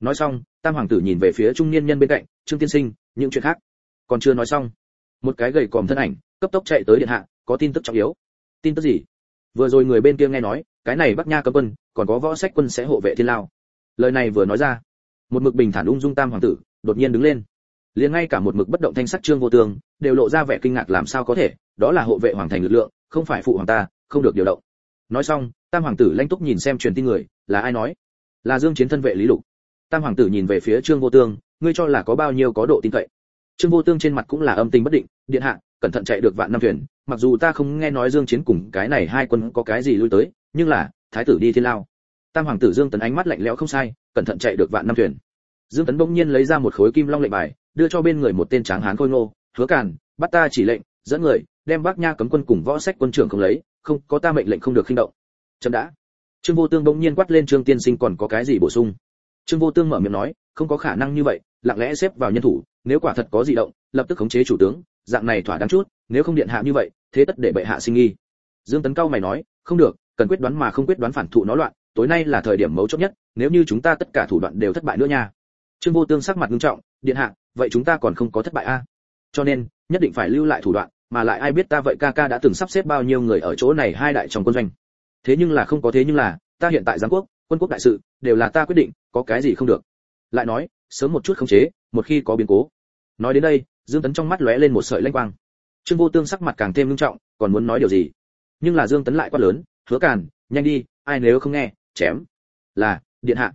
Nói xong, tam hoàng tử nhìn về phía trung niên nhân bên cạnh, trương tiên sinh, những chuyện khác? Còn chưa nói xong, một cái gầy còm thân ảnh, cấp tốc chạy tới điện hạ, có tin tức trọng yếu. Tin tức gì? Vừa rồi người bên kia nghe nói, cái này bắc nha cấm quân, còn có võ sách quân sẽ hộ vệ thiên lao. Lời này vừa nói ra, một mực bình thản ung dung tam hoàng tử đột nhiên đứng lên. Liền ngay cả một mực bất động thanh sắc trương vô tương, đều lộ ra vẻ kinh ngạc làm sao có thể, đó là hộ vệ hoàng thành lực lượng, không phải phụ hoàng ta không được điều động. Nói xong, tam hoàng tử lanh túc nhìn xem truyền tin người, là ai nói? Là dương chiến thân vệ lý lục. Tam hoàng tử nhìn về phía trương vô tương, ngươi cho là có bao nhiêu có độ tin cậy? Trương vô tương trên mặt cũng là âm tình bất định, điện hạ, cẩn thận chạy được vạn năm thuyền, mặc dù ta không nghe nói dương chiến cùng cái này hai quân có cái gì lui tới, nhưng là, thái tử đi thiên lao. Tam hoàng tử dương tấn ánh mắt lạnh lẽo không sai, cẩn thận chạy được vạn năm thuyền. Dương tấn bỗng nhiên lấy ra một khối kim long lệnh bài, đưa cho bên người một tên tráng hán khôi ngô, hứa càn, bắt ta chỉ lệnh, dẫn người, đem bác nha cấm quân cùng võ sách quân trưởng không lấy không có ta mệnh lệnh không được khinh động. Chậm đã. Trương vô tương bỗng nhiên quát lên trương tiên sinh còn có cái gì bổ sung? Trương vô tương mở miệng nói, không có khả năng như vậy, lặng lẽ xếp vào nhân thủ, nếu quả thật có gì động, lập tức khống chế chủ tướng, dạng này thỏa đáng chút, nếu không điện hạ như vậy, thế tất để bệ hạ sinh nghi. Dương tấn cao mày nói, không được, cần quyết đoán mà không quyết đoán phản thụ nó loạn, tối nay là thời điểm mấu chốt nhất, nếu như chúng ta tất cả thủ đoạn đều thất bại nữa nha. Trương vô tương sắc mặt nghiêm trọng, điện hạ, vậy chúng ta còn không có thất bại a? Cho nên, nhất định phải lưu lại thủ đoạn mà lại ai biết ta vậy ca ca đã từng sắp xếp bao nhiêu người ở chỗ này hai đại trong quân doanh. Thế nhưng là không có thế nhưng là, ta hiện tại giám quốc, quân quốc đại sự, đều là ta quyết định, có cái gì không được. Lại nói, sớm một chút khống chế, một khi có biến cố. Nói đến đây, dương tấn trong mắt lóe lên một sợi lanh quang. Trương vô tương sắc mặt càng thêm nghiêm trọng, còn muốn nói điều gì? Nhưng là dương tấn lại quát lớn, hứa càn, nhanh đi, ai nếu không nghe, chém. Là, điện hạ.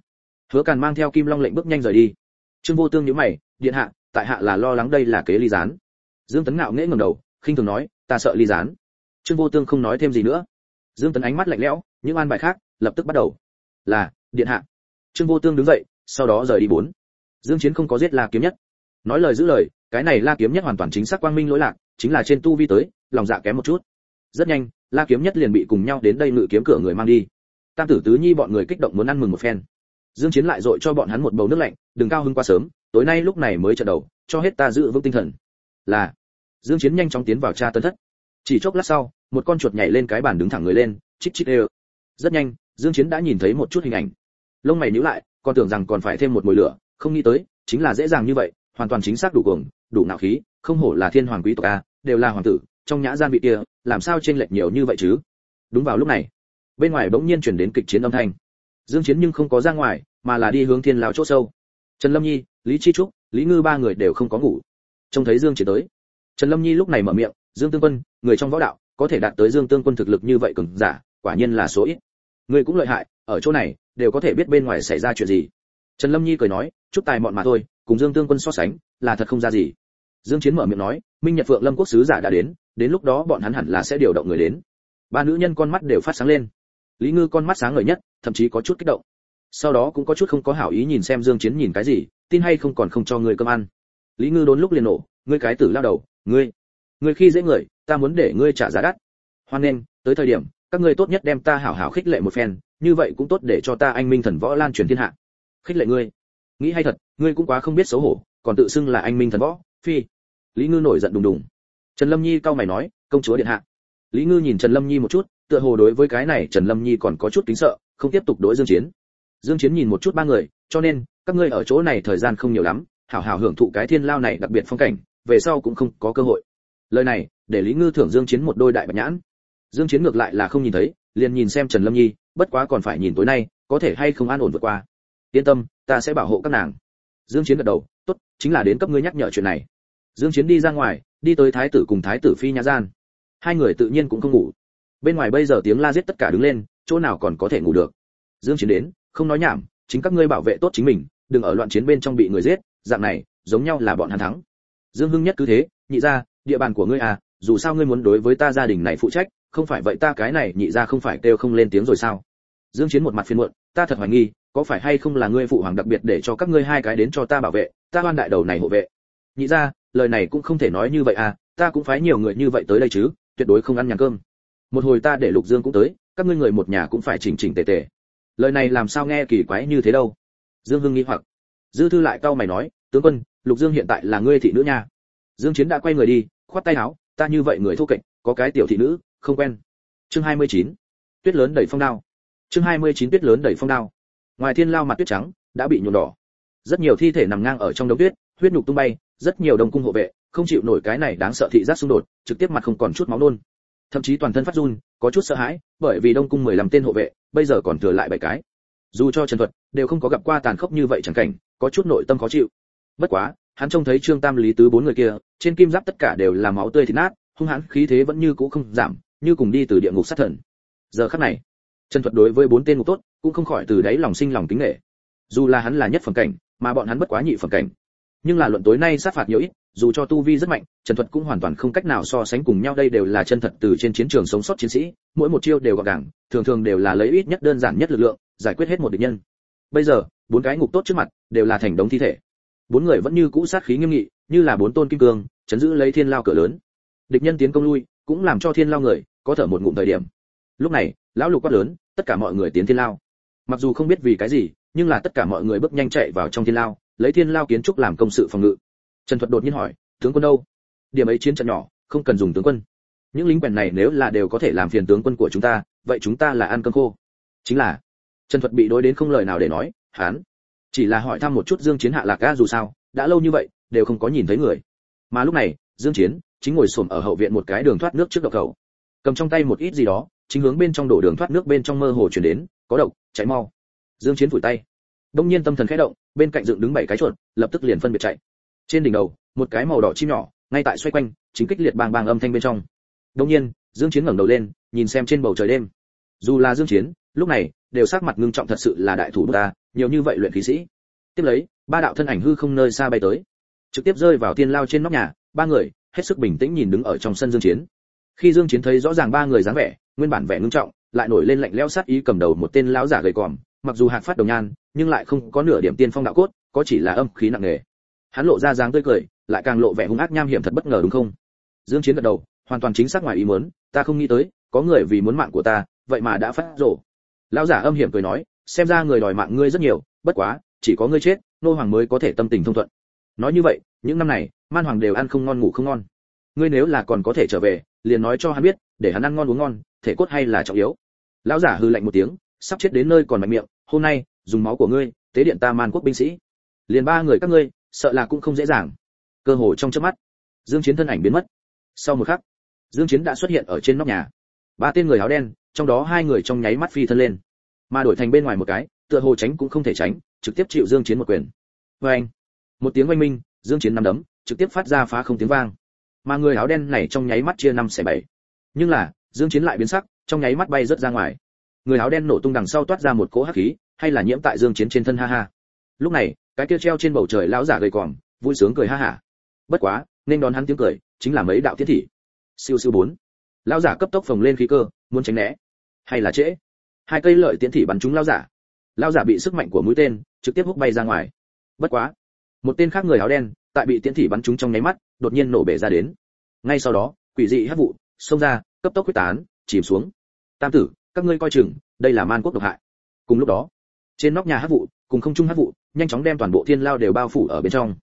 Hứa càn mang theo kim long lệnh bước nhanh rời đi. Trương vô tương nhíu mày, điện hạ, tại hạ là lo lắng đây là kế ly gián. Dương tấn ngạo nghễ ngẩng đầu khinh thường nói, ta sợ ly gián. Trương vô tương không nói thêm gì nữa. Dương tấn ánh mắt lạnh lẽo, những an bài khác lập tức bắt đầu. Là, điện hạ. Trương vô tương đứng dậy, sau đó rời đi bốn. Dương chiến không có giết la kiếm nhất. Nói lời giữ lời, cái này la kiếm nhất hoàn toàn chính xác quang minh lỗi lạc, chính là trên tu vi tới, lòng dạ kém một chút. Rất nhanh, la kiếm nhất liền bị cùng nhau đến đây ngự kiếm cửa người mang đi. Tam tử tứ nhi bọn người kích động muốn ăn mừng một phen. Dương chiến lại dội cho bọn hắn một bầu nước lạnh, đừng cao hứng quá sớm, tối nay lúc này mới trận đầu, cho hết ta giữ vững tinh thần. Là dương chiến nhanh chóng tiến vào tra tân thất. Chỉ chốc lát sau, một con chuột nhảy lên cái bàn đứng thẳng người lên, chích chích đều rất nhanh, dương chiến đã nhìn thấy một chút hình ảnh. Lông mày nhíu lại, còn tưởng rằng còn phải thêm một mùi lửa, không nghĩ tới, chính là dễ dàng như vậy, hoàn toàn chính xác đủ cuồng, đủ nạo khí, không hổ là thiên hoàng quý tộc a, đều là hoàng tử, trong nhã gian bị kia, làm sao trên lệch nhiều như vậy chứ? Đúng vào lúc này, bên ngoài bỗng nhiên chuyển đến kịch chiến âm thanh. Dương chiến nhưng không có ra ngoài, mà là đi hướng thiên lão chỗ sâu. Trần lâm nhi, lý chi trúc, lý ngư ba người đều không có ngủ. Trông thấy dương chiến tới trần lâm nhi lúc này mở miệng, dương tương quân, người trong võ đạo, có thể đạt tới dương tương quân thực lực như vậy cường giả, quả nhiên là số ít. Người cũng lợi hại, ở chỗ này, đều có thể biết bên ngoài xảy ra chuyện gì. Trần lâm nhi cười nói, chút tài mọn mà thôi, cùng dương tương quân so sánh, là thật không ra gì. Dương chiến mở miệng nói, minh nhật phượng lâm quốc sứ giả đã đến đến lúc đó bọn hắn hẳn là sẽ điều động người đến. Ba nữ nhân con mắt đều phát sáng lên. Lý ngư con mắt sáng ngời nhất, thậm chí có chút kích động. Sau đó cũng có chút không có hảo ý nhìn xem dương chiến nhìn cái gì, tin hay không còn không cho người cơm ăn. Lý ngư đốn lúc liền nổ, ngươi cái tử lao đầu ngươi ngươi khi dễ người, ta muốn để ngươi trả giá đắt. Hoan nên, tới thời điểm, các ngươi tốt nhất đem ta hảo hảo khích lệ một phen, như vậy cũng tốt để cho ta anh minh thần võ lan truyền thiên hạ. Khích lệ ngươi. Nghĩ hay thật, ngươi cũng quá không biết xấu hổ, còn tự xưng là anh minh thần võ, phi. Lý ngư nổi giận đùng đùng. Trần lâm nhi cau mày nói, công chúa điện hạ. Lý ngư nhìn trần lâm nhi một chút, tựa hồ đối với cái này trần lâm nhi còn có chút kính sợ, không tiếp tục đối dương chiến. Dương chiến nhìn một chút ba người, cho nên, các ngươi ở chỗ này thời gian không nhiều lắm, hảo hảo hưởng thụ cái thiên lao này đặc biệt phong cảnh về sau cũng không có cơ hội. Lời này, để lý ngư thưởng dương chiến một đôi đại bạch nhãn. Dương chiến ngược lại là không nhìn thấy, liền nhìn xem trần lâm nhi, bất quá còn phải nhìn tối nay, có thể hay không an ổn vượt qua. Yên tâm, ta sẽ bảo hộ các nàng. Dương chiến gật đầu, tốt, chính là đến cấp ngươi nhắc nhở chuyện này. Dương chiến đi ra ngoài, đi tới thái tử cùng thái tử phi nhã gian. Hai người tự nhiên cũng không ngủ. Bên ngoài bây giờ tiếng la giết tất cả đứng lên, chỗ nào còn có thể ngủ được. Dương chiến đến, không nói nhảm, chính các ngươi bảo vệ tốt chính mình, đừng ở loạn chiến bên trong bị người giết, dạng này, giống nhau là bọn hắn thắng dương hưng nhất cứ thế, nhị ra địa bàn của ngươi à dù sao ngươi muốn đối với ta gia đình này phụ trách, không phải vậy ta cái này nhị ra không phải kêu không lên tiếng rồi sao? Dương chiến một mặt phiền muộn, ta thật hoài nghi, có phải hay không là ngươi phụ hoàng đặc biệt để cho các ngươi hai cái đến cho ta bảo vệ, ta hoan đại đầu này hộ vệ? Nhị ra lời này cũng không thể nói như vậy à ta cũng phái nhiều người như vậy tới đây chứ, tuyệt đối không ăn nhàn cơm. Một hồi ta để lục dương cũng tới, các ngươi người một nhà cũng phải chỉnh chỉnh tề tề. Lời này làm sao nghe kỳ quái như thế đâu? Dương hưng nghĩ hoặc. Dư thư lại cau mày nói, tướng quân lục dương hiện tại là ngươi thị nữ nha. Dương chiến đã quay người đi, khoát tay áo, ta như vậy người thô kệch, có cái tiểu thị nữ, không quen. Chương 29. tuyết lớn đẩy phong đao. Chương 29 tuyết lớn đẩy phong đao. Ngoài thiên lao mặt tuyết trắng, đã bị nhuộm đỏ. Rất nhiều thi thể nằm ngang ở trong đống tuyết, huyết nhục tung bay, rất nhiều đồng cung hộ vệ, không chịu nổi cái này đáng sợ thị giác xung đột, trực tiếp mặt không còn chút máu nôn. Thậm chí toàn thân phát run, có chút sợ hãi, bởi vì đông cung 15 tên hộ vệ, bây giờ còn thừa lại bảy cái. Dù cho trần thuật, đều không có gặp qua tàn khốc như vậy chẳng cảnh, có chút nội tâm khó chịu bất quá, hắn trông thấy trương tam lý tứ bốn người kia, trên kim giáp tất cả đều là máu tươi thịt nát, hung hãn khí thế vẫn như cũ không giảm, như cùng đi từ địa ngục sát thần. Giờ khắc này, trần thuật đối với bốn tên ngục tốt cũng không khỏi từ đáy lòng sinh lòng kính nghệ dù là hắn là nhất phẩm cảnh, mà bọn hắn bất quá nhị phẩm cảnh. Nhưng là luận tối nay sát phạt nhiều ít, dù cho tu vi rất mạnh, trần thuật cũng hoàn toàn không cách nào so sánh cùng nhau, đây đều là chân thật từ trên chiến trường sống sót chiến sĩ, mỗi một chiêu đều gọn gàng, thường thường đều là lấy ít nhất đơn giản nhất lực lượng, giải quyết hết một địch nhân. Bây giờ, bốn cái ngục tốt trước mặt, đều là thành đống thi thể bốn người vẫn như cũ sát khí nghiêm nghị, như là bốn tôn kim cương, chấn giữ lấy thiên lao cửa lớn. Địch nhân tiến công lui, cũng làm cho thiên lao người, có thở một ngụm thời điểm. Lúc này, lão lục quát lớn, tất cả mọi người tiến thiên lao. Mặc dù không biết vì cái gì, nhưng là tất cả mọi người bước nhanh chạy vào trong thiên lao, lấy thiên lao kiến trúc làm công sự phòng ngự. Trần thuật đột nhiên hỏi, tướng quân đâu? Điểm ấy chiến trận nhỏ, không cần dùng tướng quân. Những lính quèn này nếu là đều có thể làm phiền tướng quân của chúng ta, vậy chúng ta là ăn cơm khô. Chính là. Trần thuật bị đối đến không lời nào để nói, hán chỉ là hỏi thăm một chút dương chiến hạ lạc ga dù sao, đã lâu như vậy, đều không có nhìn thấy người. Mà lúc này, dương chiến chính ngồi xổm ở hậu viện một cái đường thoát nước trước độc cầu. Cầm trong tay một ít gì đó, chính hướng bên trong đổ đường thoát nước bên trong mơ hồ chuyển đến, có độc cháy mau. Dương chiến phủi tay. Đông nhiên tâm thần khẽ động, bên cạnh dựng đứng bảy cái chuột, lập tức liền phân biệt chạy. Trên đỉnh đầu, một cái màu đỏ chim nhỏ, ngay tại xoay quanh, chính kích liệt bang bang âm thanh bên trong. Đông nhiên, dương chiến ngẩng đầu lên, nhìn xem trên bầu trời đêm. Dù là dương chiến, lúc này, đều sắc mặt ngưng trọng thật sự là đại thủ ta nhiều như vậy luyện khí sĩ. Tiếp lấy, ba đạo thân ảnh hư không nơi xa bay tới. Trực tiếp rơi vào thiên lao trên nóc nhà, ba người, hết sức bình tĩnh nhìn đứng ở trong sân dương chiến. Khi dương chiến thấy rõ ràng ba người dáng vẻ, nguyên bản vẻ ngưng trọng, lại nổi lên lạnh lẽo sát ý cầm đầu một tên lão giả gầy còm, mặc dù hạc phát đồng nhan, nhưng lại không có nửa điểm tiên phong đạo cốt, có chỉ là âm khí nặng nề. Hắn lộ ra dáng tươi cười, lại càng lộ vẻ hung ác nham hiểm thật bất ngờ đúng không? Dương chiến gật đầu, hoàn toàn chính xác ngoài ý muốn, ta không nghĩ tới, có người vì muốn mạng của ta, vậy mà đã phát rổ lão giả âm hiểm cười nói xem ra người đòi mạng ngươi rất nhiều, bất quá, chỉ có ngươi chết, nô hoàng mới có thể tâm tình thông thuận. Nói như vậy, những năm này, man hoàng đều ăn không ngon ngủ không ngon. Ngươi nếu là còn có thể trở về, liền nói cho hắn biết, để hắn ăn ngon uống ngon, thể cốt hay là trọng yếu. Lão giả hư lạnh một tiếng, sắp chết đến nơi còn mạnh miệng, hôm nay, dùng máu của ngươi, tế điện ta man quốc binh sĩ. Liền ba người các ngươi, sợ là cũng không dễ dàng. Cơ hội trong chớp mắt, dương chiến thân ảnh biến mất. Sau một khắc, dương chiến đã xuất hiện ở trên nóc nhà. Ba tên người áo đen, trong đó hai người trong nháy mắt phi thân lên mà đổi thành bên ngoài một cái, tựa hồ tránh cũng không thể tránh, trực tiếp chịu dương chiến một quyền. Với anh, một tiếng oanh minh, dương chiến nắm đấm, trực tiếp phát ra phá không tiếng vang. Mà người áo đen này trong nháy mắt chia năm xẻ bảy. Nhưng là, dương chiến lại biến sắc, trong nháy mắt bay rất ra ngoài. Người áo đen nổ tung đằng sau toát ra một cỗ hắc khí, hay là nhiễm tại dương chiến trên thân ha ha. Lúc này, cái kia treo trên bầu trời lão giả gầy còm, vui sướng cười ha ha. Bất quá, nên đón hắn tiếng cười, chính là mấy đạo thiết thị. Siêu siêu bốn. Lão giả cấp tốc phồng lên khí cơ, muốn tránh né. Hay là trễ hai cây lợi tiễn thị bắn trúng lão giả. Lão giả bị sức mạnh của mũi tên trực tiếp hút bay ra ngoài. Bất quá, một tên khác người áo đen tại bị tiễn thị bắn trúng trong nháy mắt, đột nhiên nổ bể ra đến. Ngay sau đó, quỷ dị hắc vụ xông ra, cấp tốc quyết tán, chìm xuống. Tam tử, các ngươi coi chừng, đây là man quốc độc hại. Cùng lúc đó, trên nóc nhà hắc vụ cùng không trung hắc vụ nhanh chóng đem toàn bộ thiên lao đều bao phủ ở bên trong.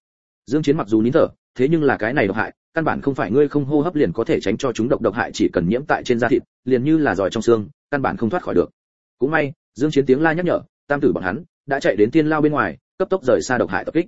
Dương chiến mặc dù nín thở, thế nhưng là cái này độc hại, căn bản không phải ngươi không hô hấp liền có thể tránh cho chúng độc độc hại chỉ cần nhiễm tại trên da thịt, liền như là giỏi trong xương, căn bản không thoát khỏi được cũng may, dương chiến tiếng la nhắc nhở, tam tử bọn hắn đã chạy đến thiên lao bên ngoài, cấp tốc rời xa độc hại tập kích.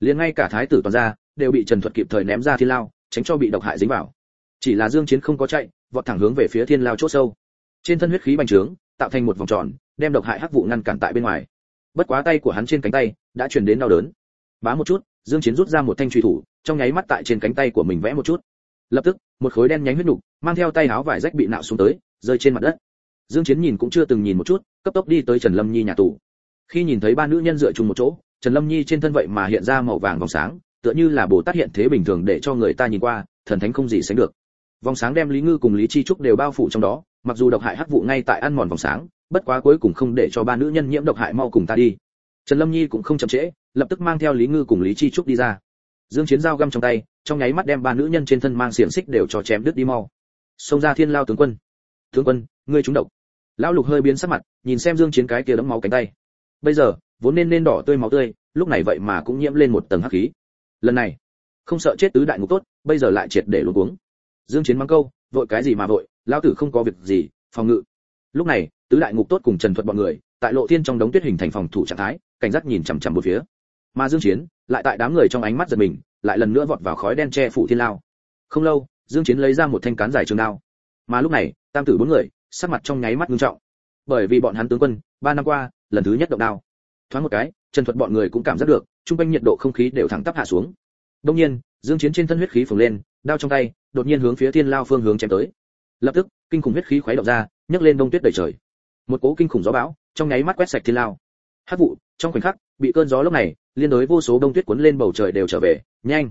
Liền ngay cả thái tử toàn gia đều bị trần thuật kịp thời ném ra thiên lao, tránh cho bị độc hại dính vào. Chỉ là dương chiến không có chạy, vọt thẳng hướng về phía thiên lao chỗ sâu. Trên thân huyết khí bành trướng, tạo thành một vòng tròn, đem độc hại hắc vụ ngăn cản tại bên ngoài. Bất quá tay của hắn trên cánh tay đã truyền đến đau đớn. Bá một chút, dương chiến rút ra một thanh truy thủ, trong nháy mắt tại trên cánh tay của mình vẽ một chút. Lập tức, một khối đen nhánh huyết nục, mang theo tay áo vải rách bị nạo xuống tới, rơi trên mặt đất dương chiến nhìn cũng chưa từng nhìn một chút, cấp tốc đi tới trần lâm nhi nhà tù. Khi nhìn thấy ba nữ nhân dựa chung một chỗ, trần lâm nhi trên thân vậy mà hiện ra màu vàng vòng sáng, tựa như là bồ tát hiện thế bình thường để cho người ta nhìn qua, thần thánh không gì sánh được. Vòng sáng đem lý ngư cùng lý chi trúc đều bao phủ trong đó, mặc dù độc hại hắc vụ ngay tại ăn mòn vòng sáng, bất quá cuối cùng không để cho ba nữ nhân nhiễm độc hại mau cùng ta đi. Trần lâm nhi cũng không chậm trễ, lập tức mang theo lý ngư cùng lý chi trúc đi ra. Dương chiến dao găm trong tay, trong nháy mắt đem ba nữ nhân trên thân mang xiềng xích đều cho chém đứt đi mau. Xông ra thiên lao tướng quân. Tướng quân, ngươi trúng độc lão lục hơi biến sắc mặt, nhìn xem dương chiến cái kia đẫm máu cánh tay. Bây giờ, vốn nên nên đỏ tươi máu tươi, lúc này vậy mà cũng nhiễm lên một tầng hắc khí. Lần này, không sợ chết tứ đại ngục tốt, bây giờ lại triệt để luống cuống. Dương chiến mắng câu, vội cái gì mà vội, lão tử không có việc gì, phòng ngự. Lúc này, tứ đại ngục tốt cùng trần thuật bọn người, tại lộ thiên trong đống tuyết hình thành phòng thủ trạng thái, cảnh giác nhìn chằm chằm một phía. Mà dương chiến, lại tại đám người trong ánh mắt giật mình, lại lần nữa vọt vào khói đen che phủ thiên lao. Không lâu, dương chiến lấy ra một thanh cán dài trường đao. Mà lúc này, tam tử bốn người sắc mặt trong nháy mắt nghiêm trọng. Bởi vì bọn hắn tướng quân, ba năm qua, lần thứ nhất động đao. Thoáng một cái, trần thuật bọn người cũng cảm giác được trung quanh nhiệt độ không khí đều thẳng tắp hạ xuống. Đông nhiên, dương chiến trên thân huyết khí phồng lên, đao trong tay, đột nhiên hướng phía thiên lao phương hướng chém tới. Lập tức, kinh khủng huyết khí khuấy động ra, nhấc lên đông tuyết đầy trời. Một cỗ kinh khủng gió bão, trong nháy mắt quét sạch thiên lao. Hắc vụ, trong khoảnh khắc, bị cơn gió lúc này, liên đối vô số đông tuyết cuốn lên bầu trời đều trở về, nhanh.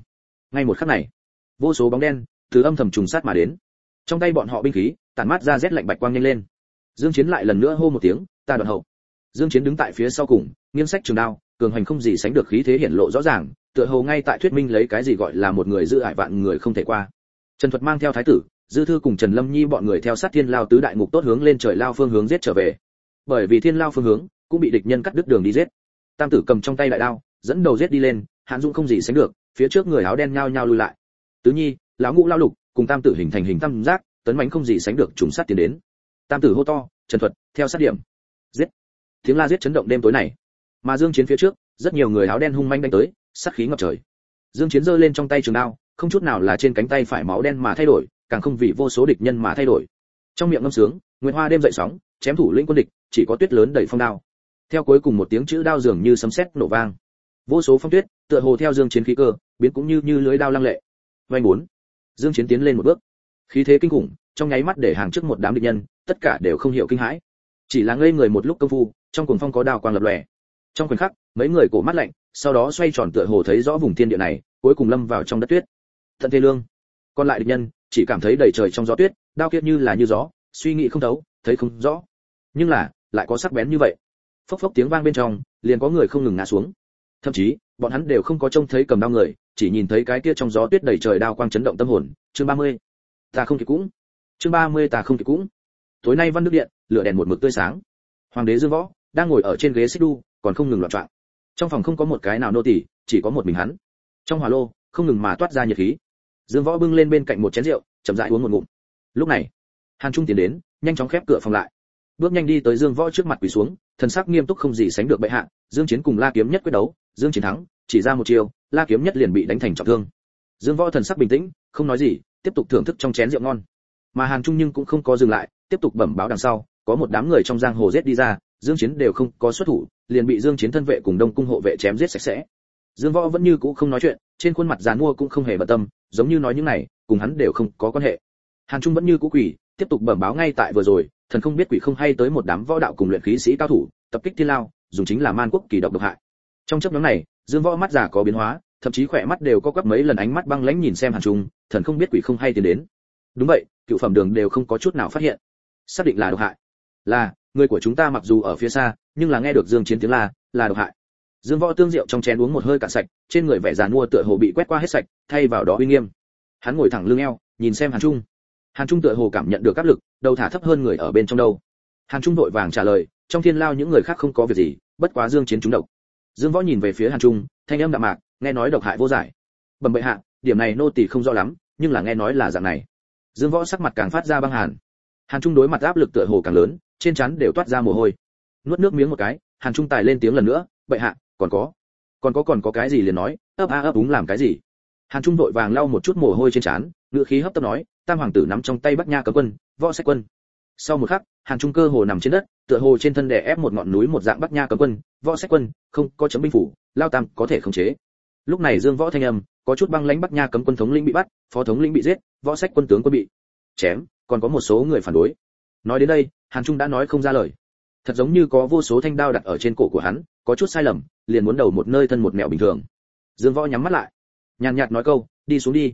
Ngay một khắc này, vô số bóng đen từ âm thầm trùng sát mà đến. Trong tay bọn họ binh khí tản mát ra rét lạnh bạch quang nhanh lên. Dương chiến lại lần nữa hô một tiếng, ta đoạn hậu. Dương chiến đứng tại phía sau cùng, nghiêng sách trường đao, cường hành không gì sánh được khí thế hiển lộ rõ ràng, tựa hồ ngay tại thuyết minh lấy cái gì gọi là một người giữ ải vạn người không thể qua. Trần thuật mang theo thái tử, dư thư cùng trần lâm nhi bọn người theo sát thiên lao tứ đại ngục tốt hướng lên trời lao phương hướng giết trở về. Bởi vì thiên lao phương hướng cũng bị địch nhân cắt đứt đường đi giết. Tam tử cầm trong tay đại đao, dẫn đầu giết đi lên hàn dung không gì sánh được, phía trước người áo đen nhao nhao lui lại. Tứ nhi, lão ngũ lao lục, cùng tam tử hình thành hình tam giác tấn mãnh không gì sánh được trùng sát tiến đến. Tam tử hô to, trần thuật, theo sát điểm. Giết. Tiếng la giết chấn động đêm tối này. Mà dương chiến phía trước, rất nhiều người áo đen hung manh đánh tới, sát khí ngập trời. Dương chiến giơ lên trong tay trường đao, không chút nào là trên cánh tay phải máu đen mà thay đổi, càng không vì vô số địch nhân mà thay đổi. Trong miệng ngâm sướng, nguyệt hoa đêm dậy sóng, chém thủ lĩnh quân địch, chỉ có tuyết lớn đầy phong đao. Theo cuối cùng một tiếng chữ đao dường như sấm sét nổ vang. Vô số phong tuyết, tựa hồ theo dương chiến khí cơ, biến cũng như như lưới đao lăng lệ. Vay muốn dương chiến tiến lên một bước khí thế kinh khủng, trong nháy mắt để hàng trước một đám địch nhân, tất cả đều không hiểu kinh hãi. Chỉ là ngây người một lúc công phu, trong cuồng phong có đào quang lập lòe. Trong khoảnh khắc, mấy người cổ mắt lạnh, sau đó xoay tròn tựa hồ thấy rõ vùng thiên địa này, cuối cùng lâm vào trong đất tuyết. Tận thế lương. Còn lại địch nhân, chỉ cảm thấy đầy trời trong gió tuyết, đao kiệt như là như gió, suy nghĩ không thấu, thấy không rõ. Nhưng là, lại có sắc bén như vậy. Phốc phốc tiếng vang bên trong, liền có người không ngừng ngã xuống. Thậm chí, bọn hắn đều không có trông thấy cầm đao người, chỉ nhìn thấy cái kia trong gió tuyết đầy trời đao quang chấn động tâm hồn. Chương 30 ta không kịp cũng. Chương 30 ta không kịp cũng. Tối nay văn đức điện, lửa đèn một mực tươi sáng. Hoàng đế dương võ đang ngồi ở trên ghế xích đu, còn không ngừng loạn trọn trong phòng không có một cái nào nô tỳ, chỉ có một mình hắn. Trong hỏa lô, không ngừng mà toát ra nhiệt khí. Dương võ bưng lên bên cạnh một chén rượu, chậm rãi uống một ngụm. Lúc này, hàn trung tiến đến, nhanh chóng khép cửa phòng lại. Bước nhanh đi tới dương võ trước mặt quỳ xuống, thần sắc nghiêm túc không gì sánh được bệ hạ. Dương chiến cùng la kiếm nhất quyết đấu, dương chiến thắng, chỉ ra một chiều la kiếm nhất liền bị đánh thành trọng thương. Dương võ thần sắc bình tĩnh, không nói gì tiếp tục thưởng thức trong chén rượu ngon. Mà hàn trung nhưng cũng không có dừng lại, tiếp tục bẩm báo đằng sau, có một đám người trong giang hồ giết đi ra, dương chiến đều không có xuất thủ, liền bị dương chiến thân vệ cùng đông cung hộ vệ chém giết sạch sẽ. Dương võ vẫn như cũ không nói chuyện, trên khuôn mặt giàn mua cũng không hề bận tâm, giống như nói những này, cùng hắn đều không có quan hệ. Hàn trung vẫn như cũ quỷ tiếp tục bẩm báo ngay tại vừa rồi, thần không biết quỷ không hay tới một đám võ đạo cùng luyện khí sĩ cao thủ, tập kích thiên lao, dùng chính là man quốc kỳ độc độc hại. Trong chấp nhóm này, dương võ mắt già có biến hóa thậm chí khỏe mắt đều có quắp mấy lần ánh mắt băng lãnh nhìn xem hàn trung, thần không biết quỷ không hay tiến đến. Đúng vậy, cựu phẩm đường đều không có chút nào phát hiện. Xác định là độc hại. Là, người của chúng ta mặc dù ở phía xa, nhưng là nghe được dương chiến tiếng la, là độc hại. Dương võ tương rượu trong chén uống một hơi cạn sạch, trên người vẻ giàn mua tựa hồ bị quét qua hết sạch, thay vào đó uy nghiêm. Hắn ngồi thẳng lưng eo, nhìn xem hàn trung. Hàn trung tựa hồ cảm nhận được áp lực, đầu thả thấp hơn người ở bên trong đâu. Hàn trung đội vàng trả lời, trong thiên lao những người khác không có việc gì, bất quá dương chiến chúng độc. Dương võ nhìn về phía hàn trung, thanh âm đạm mạc nghe nói độc hại vô giải. Bẩm bệ hạ, điểm này nô tỳ không rõ lắm, nhưng là nghe nói là dạng này. Dương võ sắc mặt càng phát ra băng hàn. Hàn trung đối mặt áp lực tựa hồ càng lớn, trên trán đều toát ra mồ hôi. Nuốt nước miếng một cái, hàn trung tài lên tiếng lần nữa, bệ hạ, còn có còn có còn có cái gì liền nói, ấp a ấp úng làm cái gì? Hàn trung vội vàng lau một chút mồ hôi trên trán, ngựa khí hấp tấp nói, tam hoàng tử nắm trong tay bắc nha cấm quân, võ sách quân. Sau một khắc, hàn trung cơ hồ nằm trên đất, tựa hồ trên thân đè ép một ngọn núi một dạng bắc nha cấm quân, võ sách quân, không có chấm binh phủ, lao tam có thể khống chế lúc này dương võ thanh âm, có chút băng lãnh bắc nha cấm quân thống lĩnh bị bắt, phó thống lĩnh bị giết, võ sách quân tướng quân bị chém, còn có một số người phản đối. Nói đến đây, hàn trung đã nói không ra lời. Thật giống như có vô số thanh đao đặt ở trên cổ của hắn, có chút sai lầm, liền muốn đầu một nơi thân một mẹo bình thường. Dương võ nhắm mắt lại. Nhàn nhạt nói câu, đi xuống đi.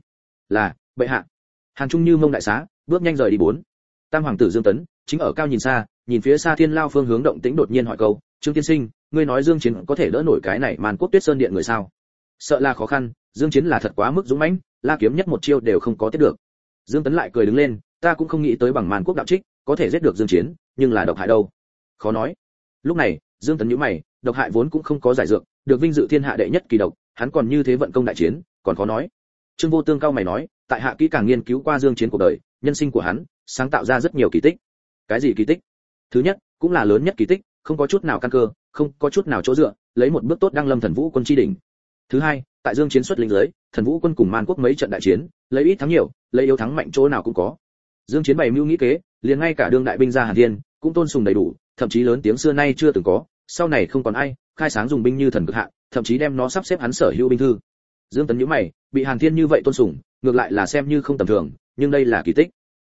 Là, bệ hạ. Hàn trung như mông đại xá, bước nhanh rời đi bốn. Tam hoàng tử dương tấn, chính ở cao nhìn xa, nhìn phía xa thiên lao phương hướng động tĩnh đột nhiên hỏi câu, trương tiên sinh, ngươi nói dương chiến có thể đỡ nổi cái này màn quốc tuyết sơn điện người sao? Sợ là khó khăn, dương chiến là thật quá mức dũng mãnh, la kiếm nhất một chiêu đều không có tiếp được. Dương tấn lại cười đứng lên, ta cũng không nghĩ tới bằng màn quốc đạo trích, có thể giết được dương chiến, nhưng là độc hại đâu. Khó nói. Lúc này, dương tấn nhíu mày, độc hại vốn cũng không có giải dược, được vinh dự thiên hạ đệ nhất kỳ độc, hắn còn như thế vận công đại chiến, còn khó nói. Trương vô tương cao mày nói, tại hạ kỹ càng nghiên cứu qua dương chiến cuộc đời, nhân sinh của hắn, sáng tạo ra rất nhiều kỳ tích. Cái gì kỳ tích? Thứ nhất, cũng là lớn nhất kỳ tích, không có chút nào căn cơ, không có chút nào chỗ dựa, lấy một bước tốt đăng lâm thần vũ quân chi đỉnh thứ hai tại dương chiến xuất linh giới thần vũ quân cùng man quốc mấy trận đại chiến lấy ít thắng nhiều lấy yếu thắng mạnh chỗ nào cũng có. Dương chiến bày mưu nghĩ kế liền ngay cả đương đại binh gia hàn thiên cũng tôn sùng đầy đủ thậm chí lớn tiếng xưa nay chưa từng có sau này không còn ai khai sáng dùng binh như thần cực hạ, thậm chí đem nó sắp xếp hắn sở hữu binh thư. Dương tấn nhíu mày bị hàn thiên như vậy tôn sùng ngược lại là xem như không tầm thường nhưng đây là kỳ tích.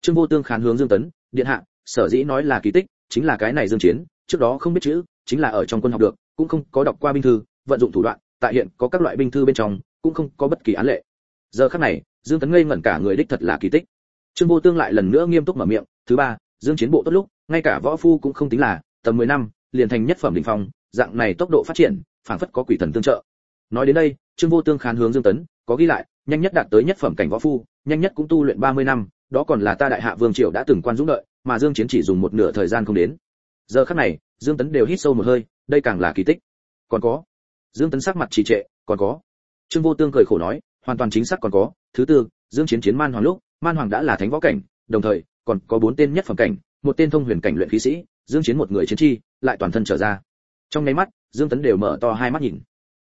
Trương vô tương khán hướng dương tấn điện hạ sở dĩ nói là kỳ tích chính là cái này dương chiến trước đó không biết chữ chính là ở trong quân học được cũng không có đọc qua binh thư vận dụng thủ đoạn tại hiện có các loại binh thư bên trong, cũng không có bất kỳ án lệ. Giờ khắc này, dương tấn ngây ngẩn cả người đích thật là kỳ tích. Trương vô tương lại lần nữa nghiêm túc mở miệng, thứ ba, dương chiến bộ tốt lúc, ngay cả võ phu cũng không tính là, tầm 10 năm, liền thành nhất phẩm đỉnh phong, dạng này tốc độ phát triển, phảng phất có quỷ thần tương trợ. Nói đến đây, trương vô tương khán hướng dương tấn, có ghi lại, nhanh nhất đạt tới nhất phẩm cảnh võ phu, nhanh nhất cũng tu luyện 30 năm, đó còn là ta đại hạ vương triều đã từng quan dũng đợi, mà dương chiến chỉ dùng một nửa thời gian không đến. Giờ khắc này, dương tấn đều hít sâu một hơi, đây càng là kỳ tích. Còn có dương tấn sắc mặt trì trệ, còn có. Trương vô tương cười khổ nói, hoàn toàn chính xác còn có, thứ tư, dương chiến chiến man hoàng lúc, man hoàng đã là thánh võ cảnh, đồng thời, còn có bốn tên nhất phẩm cảnh, một tên thông huyền cảnh luyện khí sĩ, dương chiến một người chiến chi, lại toàn thân trở ra. Trong nháy mắt, dương tấn đều mở to hai mắt nhìn.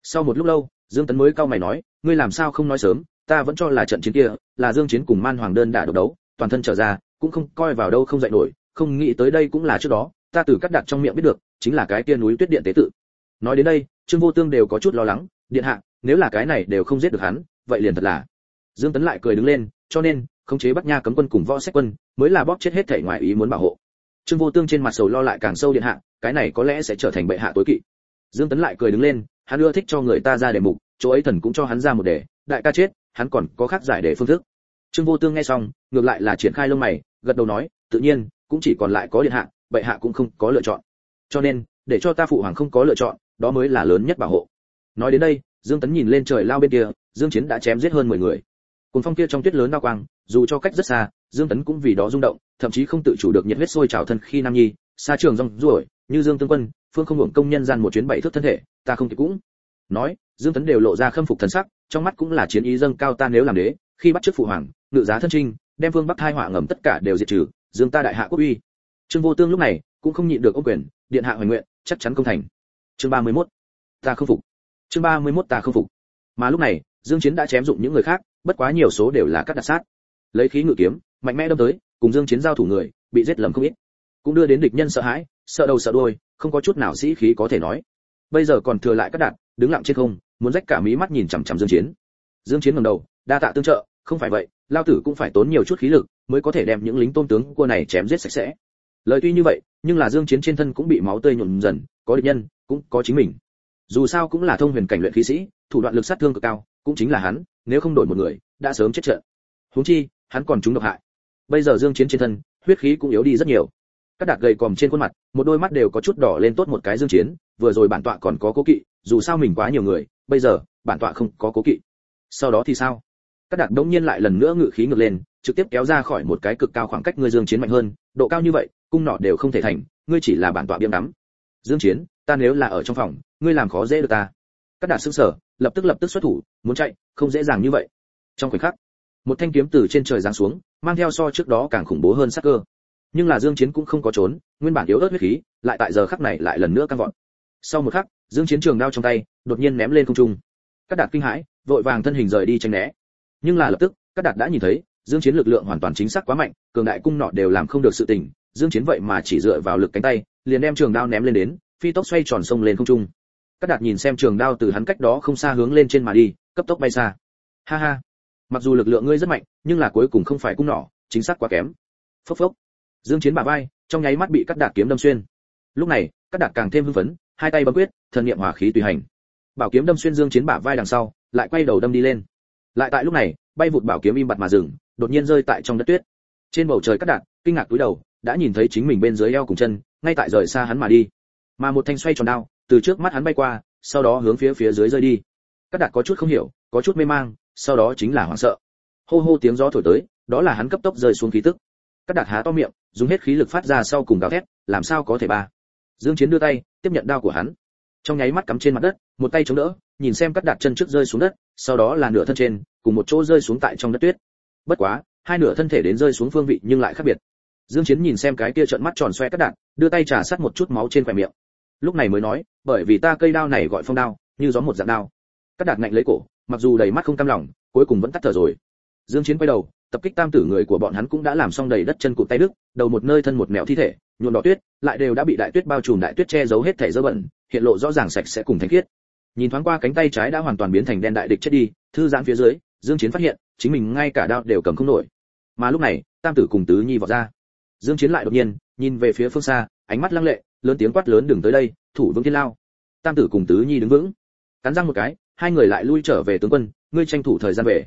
Sau một lúc lâu, dương tấn mới cau mày nói, ngươi làm sao không nói sớm, ta vẫn cho là trận chiến kia, là dương chiến cùng man hoàng đơn đả độc đấu, toàn thân trở ra, cũng không coi vào đâu không dậy nổi, không nghĩ tới đây cũng là trước đó, ta từ cắt đặt trong miệng biết được, chính là cái kia núi tuyết điện tế tự nói đến đây, trương vô tương đều có chút lo lắng, điện hạ, nếu là cái này đều không giết được hắn, vậy liền thật là. Dương tấn lại cười đứng lên, cho nên, khống chế bắc nha cấm quân cùng võ sách quân, mới là bóp chết hết thể ngoài ý muốn bảo hộ. Trương vô tương trên mặt sầu lo lại càng sâu, điện hạ, cái này có lẽ sẽ trở thành bệ hạ tối kỵ. Dương tấn lại cười đứng lên, hắn ưa thích cho người ta ra đề mục, chỗ ấy thần cũng cho hắn ra một đề, đại ca chết, hắn còn có khác giải đề phương thức. Trương vô tương nghe xong, ngược lại là triển khai lông mày, gật đầu nói, tự nhiên, cũng chỉ còn lại có điện hạ, bệ hạ cũng không có lựa chọn. Cho nên, để cho ta phụ hoàng không có lựa chọn đó mới là lớn nhất bảo hộ. Nói đến đây, dương tấn nhìn lên trời lao bên kia, dương chiến đã chém giết hơn 10 người. Cùng phong kia trong tuyết lớn đao quang, dù cho cách rất xa, dương tấn cũng vì đó rung động, thậm chí không tự chủ được nhiệt huyết sôi trào thân khi nam nhi, xa trường rong ruổi, như dương tương quân, phương không hưởng công nhân gian một chuyến bảy thước thân thể, ta không kịp cũng. Nói, dương tấn đều lộ ra khâm phục thần sắc, trong mắt cũng là chiến ý dâng cao ta nếu làm đế, khi bắt trước phụ hoàng, ngự giá thân trinh, đem phương bắc thai họa ngầm tất cả đều diệt trừ, dương ta đại hạ quốc uy. Trương vô tương lúc này cũng không nhịn được ông quyền, điện hạ hoành nguyện, chắc chắn công thành chương 31. ta không phục. Chương 31 ta không phục. Mà lúc này, dương chiến đã chém dụng những người khác, bất quá nhiều số đều là các đặc sát. Lấy khí ngự kiếm, mạnh mẽ đâm tới, cùng dương chiến giao thủ người, bị giết lầm không ít. Cũng đưa đến địch nhân sợ hãi, sợ đầu sợ đuôi, không có chút nào sĩ khí có thể nói. Bây giờ còn thừa lại các đạn, đứng lặng trên không, muốn rách cả mí mắt nhìn chằm chằm dương chiến. Dương chiến ngẩng đầu, đa tạ tương trợ, không phải vậy, lao tử cũng phải tốn nhiều chút khí lực, mới có thể đem những lính tôn tướng của này chém giết sạch sẽ. Lời tuy như vậy, nhưng là dương chiến trên thân cũng bị máu tươi nhuộm dần có địch nhân, cũng có chính mình. Dù sao cũng là thông huyền cảnh luyện khí sĩ, thủ đoạn lực sát thương cực cao, cũng chính là hắn, nếu không đổi một người, đã sớm chết trận. Huống chi, hắn còn trúng độc hại. Bây giờ dương chiến trên thân, huyết khí cũng yếu đi rất nhiều. Các đạt gầy còm trên khuôn mặt, một đôi mắt đều có chút đỏ lên tốt một cái dương chiến, vừa rồi bản tọa còn có cố kỵ, dù sao mình quá nhiều người, bây giờ, bản tọa không có cố kỵ. Sau đó thì sao? Các đạt đống nhiên lại lần nữa ngự khí ngược lên, trực tiếp kéo ra khỏi một cái cực cao khoảng cách ngươi dương chiến mạnh hơn, độ cao như vậy, cung nọ đều không thể thành, ngươi chỉ là bản tọa biếm đắm dương chiến, ta nếu là ở trong phòng, ngươi làm khó dễ được ta. Các đạt sững sờ lập tức lập tức xuất thủ, muốn chạy, không dễ dàng như vậy. Trong khoảnh khắc, một thanh kiếm từ trên trời giáng xuống, mang theo so trước đó càng khủng bố hơn sắc cơ. Nhưng là dương chiến cũng không có trốn, nguyên bản yếu ớt huyết khí, lại tại giờ khắc này lại lần nữa căng vọt. Sau một khắc, dương chiến trường đao trong tay, đột nhiên ném lên không trung. Các đạt kinh hãi, vội vàng thân hình rời đi tránh né. Nhưng là lập tức, các đạt đã nhìn thấy, dương chiến lực lượng hoàn toàn chính xác quá mạnh, cường đại cung nọ đều làm không được sự tình, dương chiến vậy mà chỉ dựa vào lực cánh tay liền đem trường đao ném lên đến, phi tốc xoay tròn sông lên không trung. Các đạt nhìn xem trường đao từ hắn cách đó không xa hướng lên trên mà đi, cấp tốc bay xa. Ha ha. Mặc dù lực lượng ngươi rất mạnh, nhưng là cuối cùng không phải cung nỏ chính xác quá kém. Phốc phốc. Dương chiến bả vai, trong nháy mắt bị cắt đạt kiếm đâm xuyên. Lúc này cắt đạt càng thêm hưng phấn, hai tay bấm quyết, thần niệm hỏa khí tùy hành. Bảo kiếm đâm xuyên dương chiến bả vai đằng sau, lại quay đầu đâm đi lên. Lại tại lúc này, bay vụt bảo kiếm im bặt mà dừng, đột nhiên rơi tại trong đất tuyết. Trên bầu trời cắt Đạt, kinh ngạc cúi đầu, đã nhìn thấy chính mình bên dưới eo cùng chân ngay tại rời xa hắn mà đi. Mà một thanh xoay tròn đao, từ trước mắt hắn bay qua, sau đó hướng phía phía dưới rơi đi. Các đạt có chút không hiểu, có chút mê mang, sau đó chính là hoảng sợ. Hô hô tiếng gió thổi tới, đó là hắn cấp tốc rơi xuống khí tức. Các đạt há to miệng, dùng hết khí lực phát ra sau cùng gào thét, làm sao có thể ba. Dương chiến đưa tay, tiếp nhận đao của hắn. Trong nháy mắt cắm trên mặt đất, một tay chống đỡ, nhìn xem các đạt chân trước rơi xuống đất, sau đó là nửa thân trên, cùng một chỗ rơi xuống tại trong đất tuyết. Bất quá, hai nửa thân thể đến rơi xuống phương vị nhưng lại khác biệt dương chiến nhìn xem cái kia trợn mắt tròn xoe cắt đạn, đưa tay trà sát một chút máu trên khóe miệng. Lúc này mới nói, bởi vì ta cây đao này gọi phong đao, như gió một dạng đao. Cắt đạn ngạnh lấy cổ, mặc dù đầy mắt không cam lòng, cuối cùng vẫn tắt thở rồi. Dương chiến quay đầu, tập kích tam tử người của bọn hắn cũng đã làm xong đầy đất chân cụt tay đức đầu một nơi thân một mèo thi thể, nhuộm đỏ tuyết, lại đều đã bị đại tuyết bao trùm, đại tuyết che giấu hết thể dơ bẩn, hiện lộ rõ ràng sạch sẽ cùng thanh khiết. Nhìn thoáng qua cánh tay trái đã hoàn toàn biến thành đen đại địch chết đi, thư giãn phía dưới, dương chiến phát hiện, chính mình ngay cả đao đều cầm không nổi. Mà lúc này, tam tử cùng tứ nhi vọt ra dương chiến lại đột nhiên, nhìn về phía phương xa, ánh mắt lăng lệ, lớn tiếng quát lớn đừng tới đây, thủ vương thiên lao. Tam tử cùng tứ nhi đứng vững. Cắn răng một cái, hai người lại lui trở về tướng quân, ngươi tranh thủ thời gian về.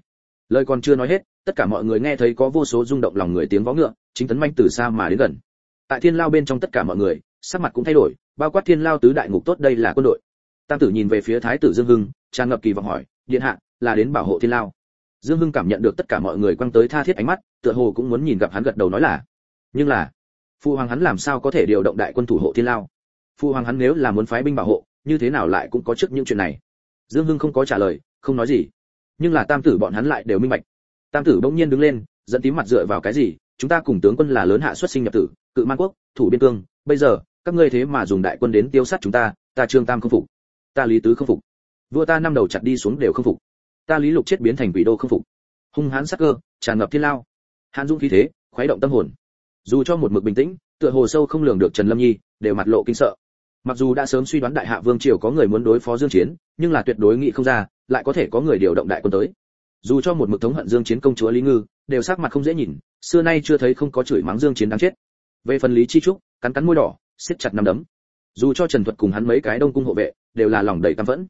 Lời còn chưa nói hết, tất cả mọi người nghe thấy có vô số rung động lòng người tiếng vó ngựa, chính tấn manh từ xa mà đến gần. Tại thiên lao bên trong tất cả mọi người, sắc mặt cũng thay đổi, bao quát thiên lao tứ đại ngục tốt đây là quân đội. Tam tử nhìn về phía thái tử dương hưng, tràn ngập kỳ vọng hỏi, điện hạ, là đến bảo hộ thiên lao? Dương hưng cảm nhận được tất cả mọi người quăng tới tha thiết ánh mắt, tựa hồ cũng muốn nhìn gặp hắn gật đầu nói là nhưng là, phu hoàng hắn làm sao có thể điều động đại quân thủ hộ thiên lao? Phu hoàng hắn nếu là muốn phái binh bảo hộ, như thế nào lại cũng có trước những chuyện này? Dương hưng không có trả lời, không nói gì. Nhưng là tam tử bọn hắn lại đều minh bạch. Tam tử bỗng nhiên đứng lên dẫn tím mặt dựa vào cái gì? Chúng ta cùng tướng quân là lớn hạ xuất sinh nhập tử, cự man quốc, thủ biên cương. Bây giờ, các ngươi thế mà dùng đại quân đến tiêu sát chúng ta ta trương tam không phục. Ta lý tứ không phục. Vua ta năm đầu chặt đi xuống đều không phục. Ta lý lục chết biến thành quỷ đô không phục. Hung hãn sắc cơ, tràn ngập thiên lao. Hàn dung khí thế, khuấy động tâm hồn dù cho một mực bình tĩnh, tựa hồ sâu không lường được trần lâm nhi, đều mặt lộ kinh sợ. Mặc dù đã sớm suy đoán đại hạ vương triều có người muốn đối phó dương chiến, nhưng là tuyệt đối nghĩ không ra, lại có thể có người điều động đại quân tới. Dù cho một mực thống hận dương chiến công chúa lý ngư, đều sắc mặt không dễ nhìn, xưa nay chưa thấy không có chửi mắng dương chiến đáng chết. Về phần lý chi trúc, cắn cắn môi đỏ, siết chặt nắm đấm. Dù cho trần thuật cùng hắn mấy cái đông cung hộ vệ, đều là lòng đầy căm phẫn.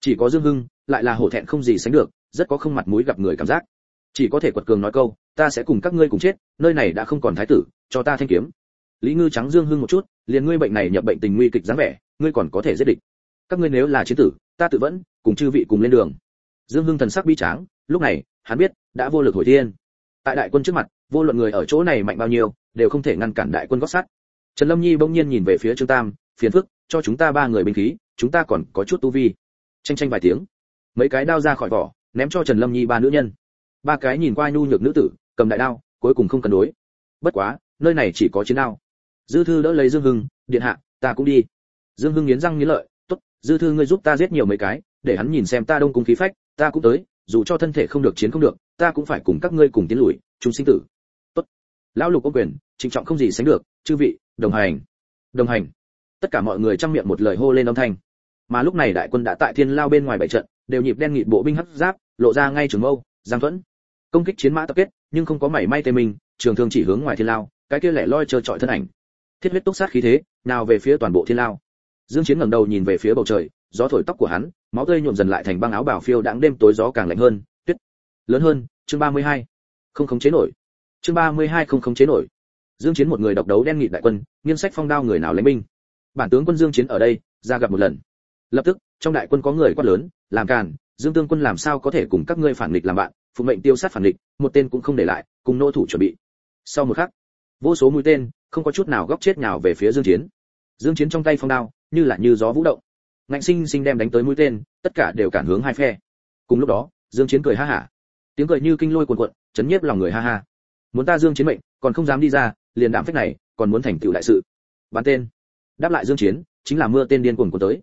Chỉ có dương hưng, lại là hổ thẹn không gì sánh được, rất có không mặt mũi gặp người cảm giác chỉ có thể quật cường nói câu, ta sẽ cùng các ngươi cùng chết, nơi này đã không còn thái tử, cho ta thanh kiếm. Lý ngư trắng dương hưng một chút, liền ngươi bệnh này nhập bệnh tình nguy kịch dáng vẻ, ngươi còn có thể giết địch. Các ngươi nếu là chiến tử, ta tự vẫn, cùng chư vị cùng lên đường. Dương hưng thần sắc bi tráng, lúc này, hắn biết, đã vô lực hồi thiên. Tại đại quân trước mặt, vô luận người ở chỗ này mạnh bao nhiêu, đều không thể ngăn cản đại quân gót sắt. Trần lâm nhi bỗng nhiên nhìn về phía trương tam, phiền phức, cho chúng ta ba người binh khí, chúng ta còn có chút tu vi. Tranh tranh vài tiếng, mấy cái đao ra khỏi vỏ, ném cho trần lâm nhi ba nữ nhân ba cái nhìn qua nhu nhược nữ tử, cầm đại đao, cuối cùng không cần đối. Bất quá, nơi này chỉ có chiến đao. Dư thư đỡ lấy dương hưng, điện hạ, ta cũng đi. Dương hưng nghiến răng nghiến lợi, tốt, dư thư ngươi giúp ta giết nhiều mấy cái, để hắn nhìn xem ta đông cung khí phách, ta cũng tới, dù cho thân thể không được chiến không được, ta cũng phải cùng các ngươi cùng tiến lùi, chúng sinh tử. Tốt. Lão lục có quyền, trịnh trọng không gì sánh được, chư vị, đồng hành. Đồng hành. Tất cả mọi người trong miệng một lời hô lên âm thanh. Mà lúc này đại quân đã tại thiên lao bên ngoài bảy trận, đều nhịp đen nghịt bộ binh hấp giáp, lộ ra ngay trường mâu, giang thuẫn công kích chiến mã tập kết, nhưng không có mảy may tê mình trường thương chỉ hướng ngoài thiên lao, cái kia lẻ loi chờ trọi thân ảnh. Thiết huyết túc sát khí thế, nào về phía toàn bộ thiên lao. Dương chiến ngẩng đầu nhìn về phía bầu trời, gió thổi tóc của hắn, máu tươi nhuộm dần lại thành băng áo bảo phiêu đãng đêm tối gió càng lạnh hơn, tuyết. Lớn hơn, chương 32. không khống chế nổi. Chương 32 không khống chế nổi. Dương chiến một người độc đấu đen nghị đại quân, nghiêng sách phong đao người nào lấy binh. Bản tướng quân dương chiến ở đây, ra gặp một lần. Lập tức, trong đại quân có người quát lớn, làm càn dương tương quân làm sao có thể cùng các ngươi phản nghịch làm bạn phụ mệnh tiêu sát phản nghịch một tên cũng không để lại cùng nô thủ chuẩn bị. Sau một khắc vô số mũi tên không có chút nào góc chết nào về phía dương chiến. Dương chiến trong tay phong đao như là như gió vũ động. Ngạnh sinh sinh đem đánh tới mũi tên tất cả đều cản hướng hai phe. Cùng lúc đó dương chiến cười ha ha, tiếng cười như kinh lôi cuồn cuộn chấn nhiếp lòng người ha ha. Muốn ta dương chiến mệnh còn không dám đi ra liền đạm phách này còn muốn thành tựu đại sự. Bắn tên. Đáp lại dương chiến chính là mưa tên điên cuồng của tới.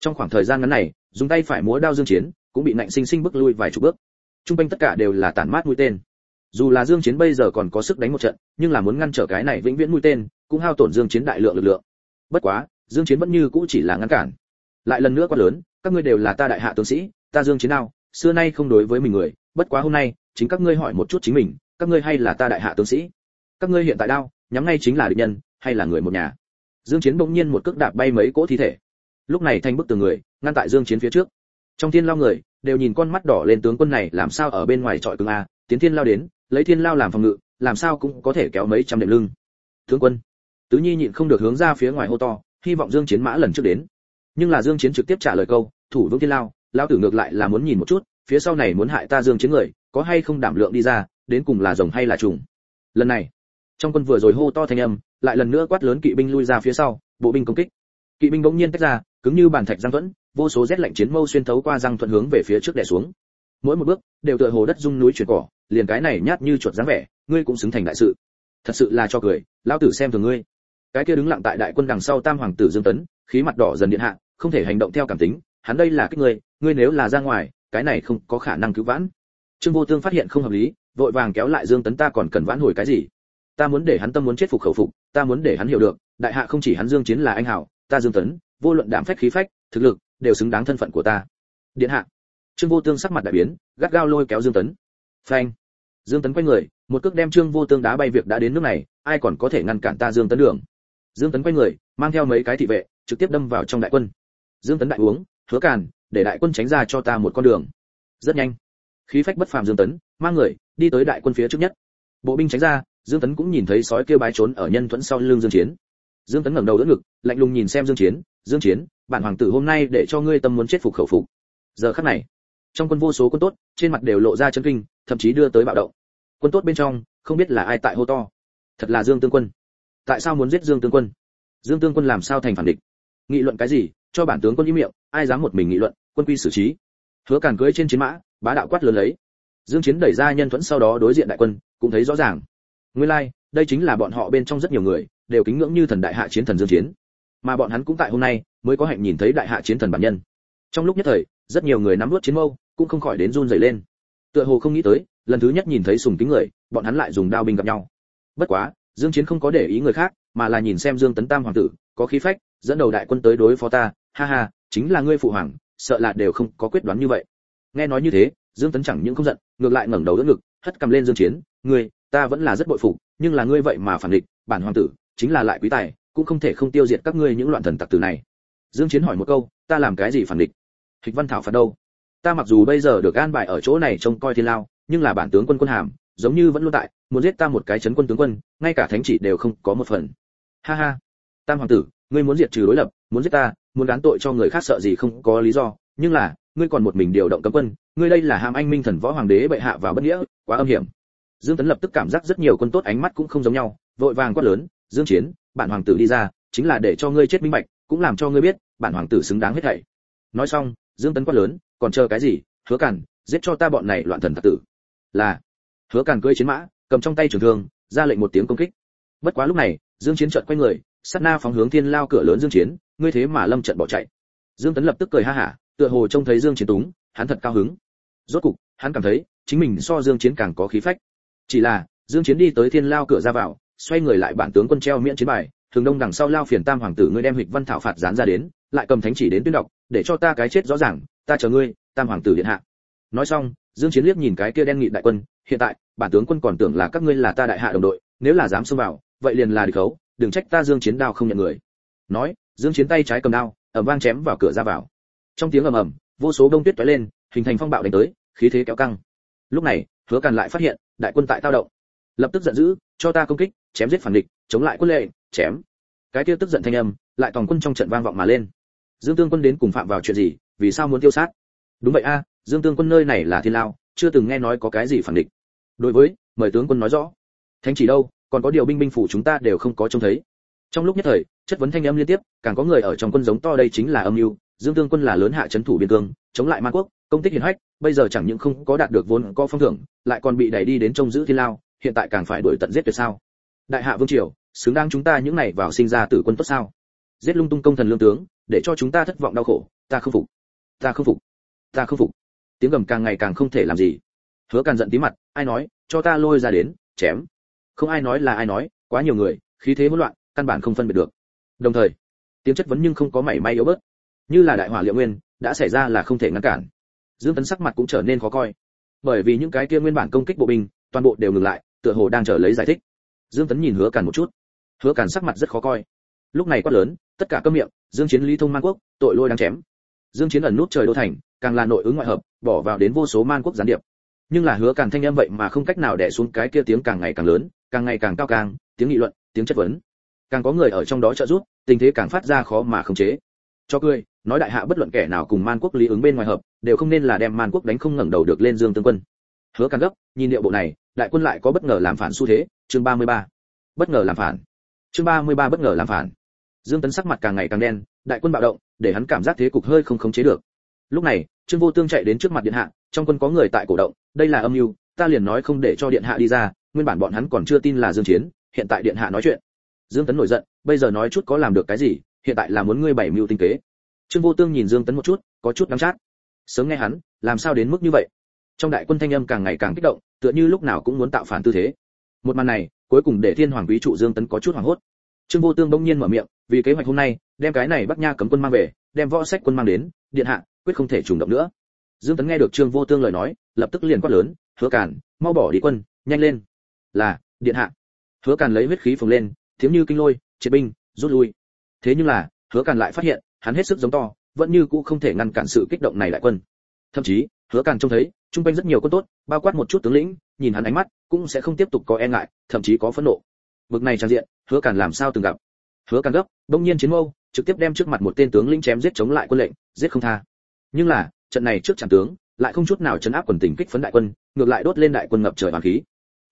Trong khoảng thời gian ngắn này dùng tay phải múa đao dương chiến cũng bị nạnh sinh sinh bước lui vài chục bước. Trung quanh tất cả đều là tản mát mũi tên. Dù là dương chiến bây giờ còn có sức đánh một trận, nhưng là muốn ngăn trở cái này vĩnh viễn mũi tên, cũng hao tổn dương chiến đại lượng lực lượng. Bất quá, dương chiến vẫn như cũ chỉ là ngăn cản. Lại lần nữa quá lớn, các ngươi đều là ta đại hạ tướng sĩ, ta dương chiến nào, xưa nay không đối với mình người, bất quá hôm nay, chính các ngươi hỏi một chút chính mình, các ngươi hay là ta đại hạ tướng sĩ? Các ngươi hiện tại đao, nhắm ngay chính là địch nhân, hay là người một nhà? Dương chiến bỗng nhiên một cước đạp bay mấy cỗ thi thể. Lúc này thanh bức từ người, ngăn tại dương chiến phía trước trong thiên lao người, đều nhìn con mắt đỏ lên tướng quân này làm sao ở bên ngoài trọi cứng a, tiến thiên lao đến, lấy thiên lao làm phòng ngự, làm sao cũng có thể kéo mấy trăm đệm lưng. Tướng quân, tứ nhi nhịn không được hướng ra phía ngoài hô to, hy vọng dương chiến mã lần trước đến. Nhưng là dương chiến trực tiếp trả lời câu, thủ vương thiên lao lao tử ngược lại là muốn nhìn một chút, phía sau này muốn hại ta dương chiến người, có hay không đảm lượng đi ra, đến cùng là rồng hay là trùng. Lần này, trong quân vừa rồi hô to thanh âm, lại lần nữa quát lớn kỵ binh lui ra phía sau, bộ binh công kích. Kỵ binh bỗng nhiên tách ra, cứng như bàn thạch giang vẫn vô số rét lạnh chiến mâu xuyên thấu qua răng thuận hướng về phía trước đè xuống. Mỗi một bước, đều tựa hồ đất rung núi chuyển cỏ, liền cái này nhát như chuột dáng vẻ, ngươi cũng xứng thành đại sự. Thật sự là cho cười, lão tử xem thường ngươi. Cái kia đứng lặng tại đại quân đằng sau tam hoàng tử dương tấn, khí mặt đỏ dần điện hạ, không thể hành động theo cảm tính, hắn đây là cái ngươi ngươi nếu là ra ngoài, cái này không có khả năng cứu vãn. Trương vô tương phát hiện không hợp lý, vội vàng kéo lại dương tấn ta còn cần vãn hồi cái gì? Ta muốn để hắn tâm muốn chết phục khẩu phục, ta muốn để hắn hiểu được, đại hạ không chỉ hắn dương chiến là anh hảo, ta dương tấn, vô luận đảm phách khí phách, thực lực đều xứng đáng thân phận của ta. Điện hạ. Trương vô tương sắc mặt đại biến, gắt gao lôi kéo dương tấn. Phanh. Dương tấn quay người, một cước đem trương vô tương đá bay việc đã đến nước này, ai còn có thể ngăn cản ta dương tấn đường? Dương tấn quay người, mang theo mấy cái thị vệ, trực tiếp đâm vào trong đại quân. Dương tấn đại uống, hứa càn, để đại quân tránh ra cho ta một con đường. Rất nhanh. Khí phách bất phàm dương tấn, mang người, đi tới đại quân phía trước nhất. Bộ binh tránh ra, dương tấn cũng nhìn thấy sói kêu bái trốn ở nhân thuẫn sau lưng dương chiến. Dương tấn ngẩng đầu đỡ ngực, lạnh lùng nhìn xem dương chiến dương chiến bản hoàng tử hôm nay để cho ngươi tâm muốn chết phục khẩu phục. Giờ khắc này trong quân vô số quân tốt trên mặt đều lộ ra chấn kinh thậm chí đưa tới bạo động. Quân tốt bên trong không biết là ai tại hô to. Thật là dương tương quân. Tại sao muốn giết dương tương quân? Dương tương quân làm sao thành phản địch? Nghị luận cái gì? Cho bản tướng quân im miệng ai dám một mình nghị luận quân quy xử trí? Hứa càn cưỡi trên chiến mã bá đạo quát lớn lấy. Dương chiến đẩy ra nhân thuẫn sau đó đối diện đại quân cũng thấy rõ ràng. Nguyên lai like, đây chính là bọn họ bên trong rất nhiều người đều kính ngưỡng như thần đại hạ chiến thần dương chiến mà bọn hắn cũng tại hôm nay mới có hạnh nhìn thấy đại hạ chiến thần bản nhân. Trong lúc nhất thời, rất nhiều người nắm nuốt chiến mâu, cũng không khỏi đến run rẩy lên. Tựa hồ không nghĩ tới, lần thứ nhất nhìn thấy sùng kính người, bọn hắn lại dùng đao binh gặp nhau. Bất quá, dương chiến không có để ý người khác, mà là nhìn xem dương tấn tam hoàng tử, có khí phách, dẫn đầu đại quân tới đối phó ta, ha ha, chính là ngươi phụ hoàng, sợ là đều không có quyết đoán như vậy. Nghe nói như thế, dương tấn chẳng những không giận, ngược lại ngẩng đầu đỡ ngực, hất cầm lên dương chiến, ngươi, ta vẫn là rất bội phục, nhưng là ngươi vậy mà phản địch, bản hoàng tử, chính là lại quý tài cũng không thể không tiêu diệt các ngươi những loạn thần tặc tử này. Dương chiến hỏi một câu, ta làm cái gì phản địch? Hịch văn thảo phạt đâu? Ta mặc dù bây giờ được an bài ở chỗ này trông coi thiên lao, nhưng là bản tướng quân quân hàm, giống như vẫn luôn tại, muốn giết ta một cái chấn quân tướng quân, ngay cả thánh chỉ đều không có một phần. Ha ha, tam hoàng tử, ngươi muốn diệt trừ đối lập, muốn giết ta, muốn gán tội cho người khác sợ gì không có lý do, nhưng là, ngươi còn một mình điều động cấm quân, ngươi đây là hàm anh minh thần võ hoàng đế bệ hạ và bất nghĩa, quá âm hiểm. Dương tấn lập tức cảm giác rất nhiều quân tốt ánh mắt cũng không giống nhau, vội vàng quát lớn, dương chiến bản hoàng tử đi ra, chính là để cho ngươi chết minh bạch, cũng làm cho ngươi biết, bản hoàng tử xứng đáng hết thảy. Nói xong, dương tấn quát lớn, còn chờ cái gì? Hứa cản giết cho ta bọn này loạn thần tặc tử. Là, hứa cản cưỡi chiến mã, cầm trong tay trường thương, ra lệnh một tiếng công kích. Bất quá lúc này, dương chiến chợt quay người, sát na phóng hướng thiên lao cửa lớn dương chiến, ngươi thế mà lâm trận bỏ chạy. Dương tấn lập tức cười ha hả, tựa hồ trông thấy dương chiến túng, hắn thật cao hứng. Rốt cục, hắn cảm thấy, chính mình so dương chiến càng có khí phách. Chỉ là, dương chiến đi tới thiên lao cửa ra vào xoay người lại bản tướng quân treo miễn chiến bài, thường đông đằng sau lao phiền tam hoàng tử ngươi đem hịch văn thảo phạt dán ra đến, lại cầm thánh chỉ đến tuyên đọc, để cho ta cái chết rõ ràng, ta chờ ngươi, tam hoàng tử điện hạ. Nói xong, dương chiến liếc nhìn cái kia đen nghị đại quân, hiện tại, bản tướng quân còn tưởng là các ngươi là ta đại hạ đồng đội, nếu là dám xông vào, vậy liền là địch khấu, đừng trách ta dương chiến đao không nhận người. Nói, dương chiến tay trái cầm đao, ầm vang chém vào cửa ra vào. Trong tiếng ầm ầm, vô số đông tuyết tóe lên, hình thành phong bạo đánh tới, khí thế kéo căng. Lúc này, hứa càn lại phát hiện, đại quân tại tao động. Lập tức giận dữ, cho ta công kích chém giết phản địch, chống lại quân lệ, chém. Cái kia tức giận thanh âm, lại toàn quân trong trận vang vọng mà lên. Dương tương quân đến cùng phạm vào chuyện gì, vì sao muốn tiêu sát? Đúng vậy a, dương tương quân nơi này là thiên lao, chưa từng nghe nói có cái gì phản địch. Đối với, mời tướng quân nói rõ. Thánh chỉ đâu, còn có điều binh binh phủ chúng ta đều không có trông thấy. Trong lúc nhất thời, chất vấn thanh âm liên tiếp, càng có người ở trong quân giống to đây chính là âm mưu. Dương tương quân là lớn hạ trấn thủ biên cương, chống lại man quốc, công tích hiển hách, bây giờ chẳng những không có đạt được vốn có phong thưởng, lại còn bị đẩy đi đến trông giữ thiên lao, hiện tại càng phải đuổi tận giết tuyệt sao? Đại hạ vương triều, xứng đáng chúng ta những này vào sinh ra tử quân tốt sao? Giết lung tung công thần lương tướng, để cho chúng ta thất vọng đau khổ. Ta không phục. Ta không phục. Ta không phục. Tiếng gầm càng ngày càng không thể làm gì. Hứa càng giận tí mặt, ai nói, cho ta lôi ra đến, chém. Không ai nói là ai nói, quá nhiều người, khí thế hỗn loạn, căn bản không phân biệt được. Đồng thời, tiếng chất vấn nhưng không có mảy may yếu bớt. Như là đại hỏa liệu nguyên, đã xảy ra là không thể ngăn cản. Dương tấn sắc mặt cũng trở nên khó coi. Bởi vì những cái kia nguyên bản công kích bộ binh, toàn bộ đều ngừng lại, tựa hồ đang chờ lấy giải thích dương tấn nhìn hứa càn một chút. Hứa càn sắc mặt rất khó coi. Lúc này quát lớn, tất cả câm miệng, dương chiến lý thông man quốc, tội lôi đang chém. Dương chiến ẩn nút trời đô thành, càng là nội ứng ngoại hợp, bỏ vào đến vô số man quốc gián điệp. Nhưng là hứa càn thanh âm vậy mà không cách nào đè xuống cái kia tiếng càng ngày càng lớn, càng ngày càng cao càng, tiếng nghị luận, tiếng chất vấn. Càng có người ở trong đó trợ giúp, tình thế càng phát ra khó mà khống chế. Cho cười, nói đại hạ bất luận kẻ nào cùng man quốc lý ứng bên ngoài hợp, đều không nên là đem man quốc đánh không ngẩng đầu được lên dương tương quân. Hứa càn gấp, nhìn điệu bộ này, đại quân lại có bất ngờ làm phản xu thế chương 33. bất ngờ làm phản. Chương 33 bất ngờ làm phản. Dương tấn sắc mặt càng ngày càng đen, đại quân bạo động, để hắn cảm giác thế cục hơi không khống chế được. Lúc này, trương vô tương chạy đến trước mặt điện hạ, trong quân có người tại cổ động, đây là âm mưu, ta liền nói không để cho điện hạ đi ra, nguyên bản bọn hắn còn chưa tin là dương chiến, hiện tại điện hạ nói chuyện. Dương tấn nổi giận, bây giờ nói chút có làm được cái gì, hiện tại là muốn ngươi bảy mưu tinh kế. Trương vô tương nhìn dương tấn một chút, có chút đắng chát. Sớm nghe hắn, làm sao đến mức như vậy? Trong đại quân thanh âm càng ngày càng kích động, tựa như lúc nào cũng muốn tạo phản tư thế một màn này, cuối cùng để thiên hoàng quý trụ dương tấn có chút hoảng hốt. Trương vô tương bỗng nhiên mở miệng, vì kế hoạch hôm nay, đem cái này bắc nha cấm quân mang về, đem võ sách quân mang đến, điện hạ, quyết không thể trùng động nữa. Dương tấn nghe được trương vô tương lời nói, lập tức liền quát lớn, hứa càn, mau bỏ đi quân, nhanh lên. Là, điện hạ. Hứa càn lấy huyết khí phồng lên tiếng như kinh lôi triệt binh, rút lui. Thế nhưng là, hứa càn lại phát hiện, hắn hết sức giống to, vẫn như cũ không thể ngăn cản sự kích động này lại quân. Thậm chí, hứa càn trông thấy, trung quanh rất nhiều quân tốt, bao quát một chút tướng lĩnh nhìn hắn ánh mắt, cũng sẽ không tiếp tục có e ngại, thậm chí có phẫn nộ. Bực này trang diện, hứa càn làm sao từng gặp? Hứa càn gấp đông nhiên chiến mâu, trực tiếp đem trước mặt một tên tướng lĩnh chém giết chống lại quân lệnh, giết không tha. Nhưng là, trận này trước trận tướng, lại không chút nào chấn áp quần tình kích phấn đại quân, ngược lại đốt lên đại quân ngập trời hoàng khí.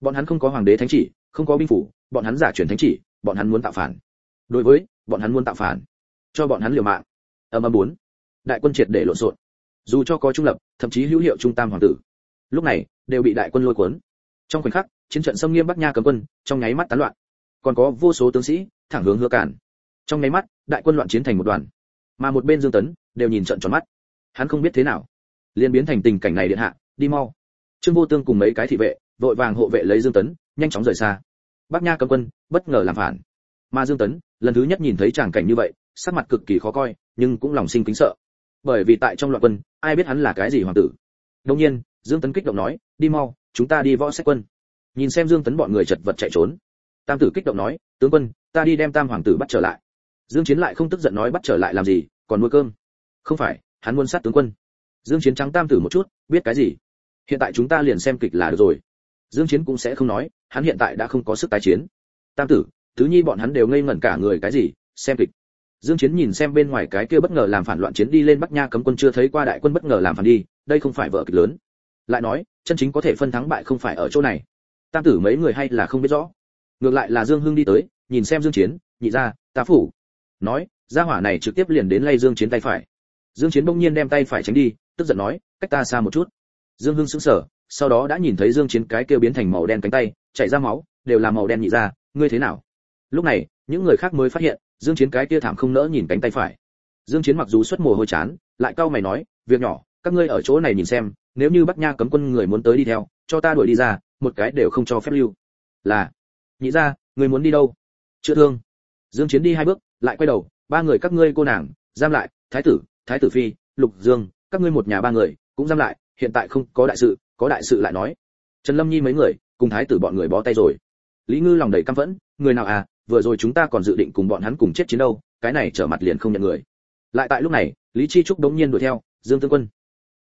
Bọn hắn không có hoàng đế thánh chỉ, không có binh phủ, bọn hắn giả truyền thánh chỉ, bọn hắn muốn tạo phản. Đối với, bọn hắn muốn tạo phản. Cho bọn hắn liều mạng. Âm âm bốn. Đại quân triệt để lộn xộn. Dù cho có trung lập, thậm chí hữu hiệu trung tam hoàng tử lúc này, đều bị đại quân lôi cuốn. Trong khoảnh khắc, chiến trận xâm nghiêm bắc nha cấm quân, trong nháy mắt tán loạn. Còn có vô số tướng sĩ, thẳng hướng hứa cản. Trong nháy mắt, đại quân loạn chiến thành một đoàn. Mà một bên dương tấn, đều nhìn trận tròn mắt. Hắn không biết thế nào. Liên biến thành tình cảnh này điện hạ, đi mau. Trương vô tương cùng mấy cái thị vệ, vội vàng hộ vệ lấy dương tấn, nhanh chóng rời xa. Bắc nha cấm quân, bất ngờ làm phản. Mà dương tấn, lần thứ nhất nhìn thấy tràng cảnh như vậy, sắc mặt cực kỳ khó coi, nhưng cũng lòng sinh kính sợ. Bởi vì tại trong loạn quân, ai biết hắn là cái gì hoàng tử. Đương nhiên dương tấn kích động nói, đi mau, chúng ta đi võ sách quân. Nhìn xem dương tấn bọn người chật vật chạy trốn, tam tử kích động nói, tướng quân, ta đi đem tam hoàng tử bắt trở lại. Dương chiến lại không tức giận nói, bắt trở lại làm gì? Còn nuôi cơm? Không phải, hắn muốn sát tướng quân. Dương chiến trắng tam tử một chút, biết cái gì? Hiện tại chúng ta liền xem kịch là được rồi. Dương chiến cũng sẽ không nói, hắn hiện tại đã không có sức tái chiến. Tam tử, tứ nhi bọn hắn đều ngây ngẩn cả người, cái gì? Xem kịch. Dương chiến nhìn xem bên ngoài cái kia bất ngờ làm phản loạn chiến đi lên bắc nha cấm quân chưa thấy qua đại quân bất ngờ làm phản đi, đây không phải vợ kịch lớn lại nói, chân chính có thể phân thắng bại không phải ở chỗ này. Tam tử mấy người hay là không biết rõ. Ngược lại là dương hưng đi tới, nhìn xem dương chiến, nhị ra, ta phủ. Nói, gia hỏa này trực tiếp liền đến lay dương chiến tay phải. Dương chiến bỗng nhiên đem tay phải tránh đi, tức giận nói, cách ta xa một chút. Dương hưng sững sờ, sau đó đã nhìn thấy dương chiến cái kia biến thành màu đen cánh tay, chảy ra máu, đều là màu đen nhị ra, ngươi thế nào? Lúc này, những người khác mới phát hiện, dương chiến cái kia thảm không nỡ nhìn cánh tay phải. Dương chiến mặc dù xuất mồ hôi chán, lại cau mày nói, việc nhỏ, các ngươi ở chỗ này nhìn xem nếu như bắc nha cấm quân người muốn tới đi theo, cho ta đuổi đi ra, một cái đều không cho phép lưu. Là, nhị ra người muốn đi đâu? Chữa thương. Dương chiến đi hai bước, lại quay đầu, ba người các ngươi cô nàng, giam lại, thái tử thái tử phi, lục dương, các ngươi một nhà ba người, cũng giam lại, hiện tại không có đại sự, có đại sự lại nói. Trần lâm nhi mấy người, cùng thái tử bọn người bó tay rồi. Lý ngư lòng đầy căm phẫn, người nào à vừa rồi chúng ta còn dự định cùng bọn hắn cùng chết chiến đâu, cái này trở mặt liền không nhận người. Lại tại lúc này, lý chi trúc đống nhiên đuổi theo, dương tương quân.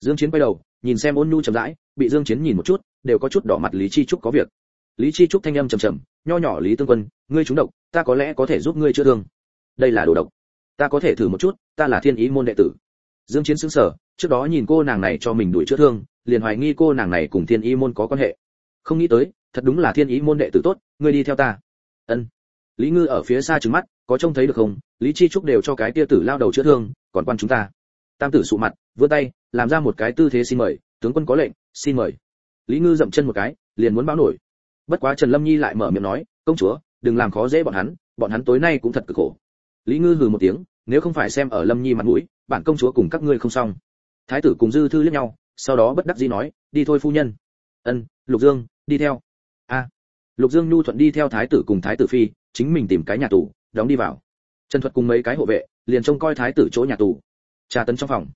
Dương chiến quay đầu nhìn xem ôn nhu chậm rãi, bị dương chiến nhìn một chút, đều có chút đỏ mặt lý chi trúc có việc. Lý chi trúc thanh âm trầm trầm, nho nhỏ lý tương quân, ngươi trúng độc, ta có lẽ có thể giúp ngươi chữa thương. Đây là đồ độc. Ta có thể thử một chút, ta là thiên ý môn đệ tử. Dương chiến sững sờ, trước đó nhìn cô nàng này cho mình đuổi chữa thương, liền hoài nghi cô nàng này cùng thiên ý môn có quan hệ. Không nghĩ tới, thật đúng là thiên ý môn đệ tử tốt, ngươi đi theo ta. Ân. Lý ngư ở phía xa trừng mắt, có trông thấy được không? Lý chi trúc đều cho cái tia tử lao đầu chữa thương, còn quan chúng ta. Tam tử sụ mặt vươn tay, làm ra một cái tư thế xin mời, tướng quân có lệnh, xin mời. Lý ngư dậm chân một cái, liền muốn báo nổi. Bất quá trần lâm nhi lại mở miệng nói, công chúa, đừng làm khó dễ bọn hắn bọn hắn tối nay cũng thật cực khổ. Lý ngư hừ một tiếng, nếu không phải xem ở lâm nhi mặt mũi, bản công chúa cùng các ngươi không xong. Thái tử cùng dư thư liếc nhau, sau đó bất đắc dĩ nói, đi thôi phu nhân. Ân, lục dương, đi theo. A. Lục dương nhu thuận đi theo thái tử cùng thái tử phi, chính mình tìm cái nhà tù, đóng đi vào. Trần thuật cùng mấy cái hộ vệ, liền trông coi thái tử chỗ nhà tù. Trà tấn trong phòng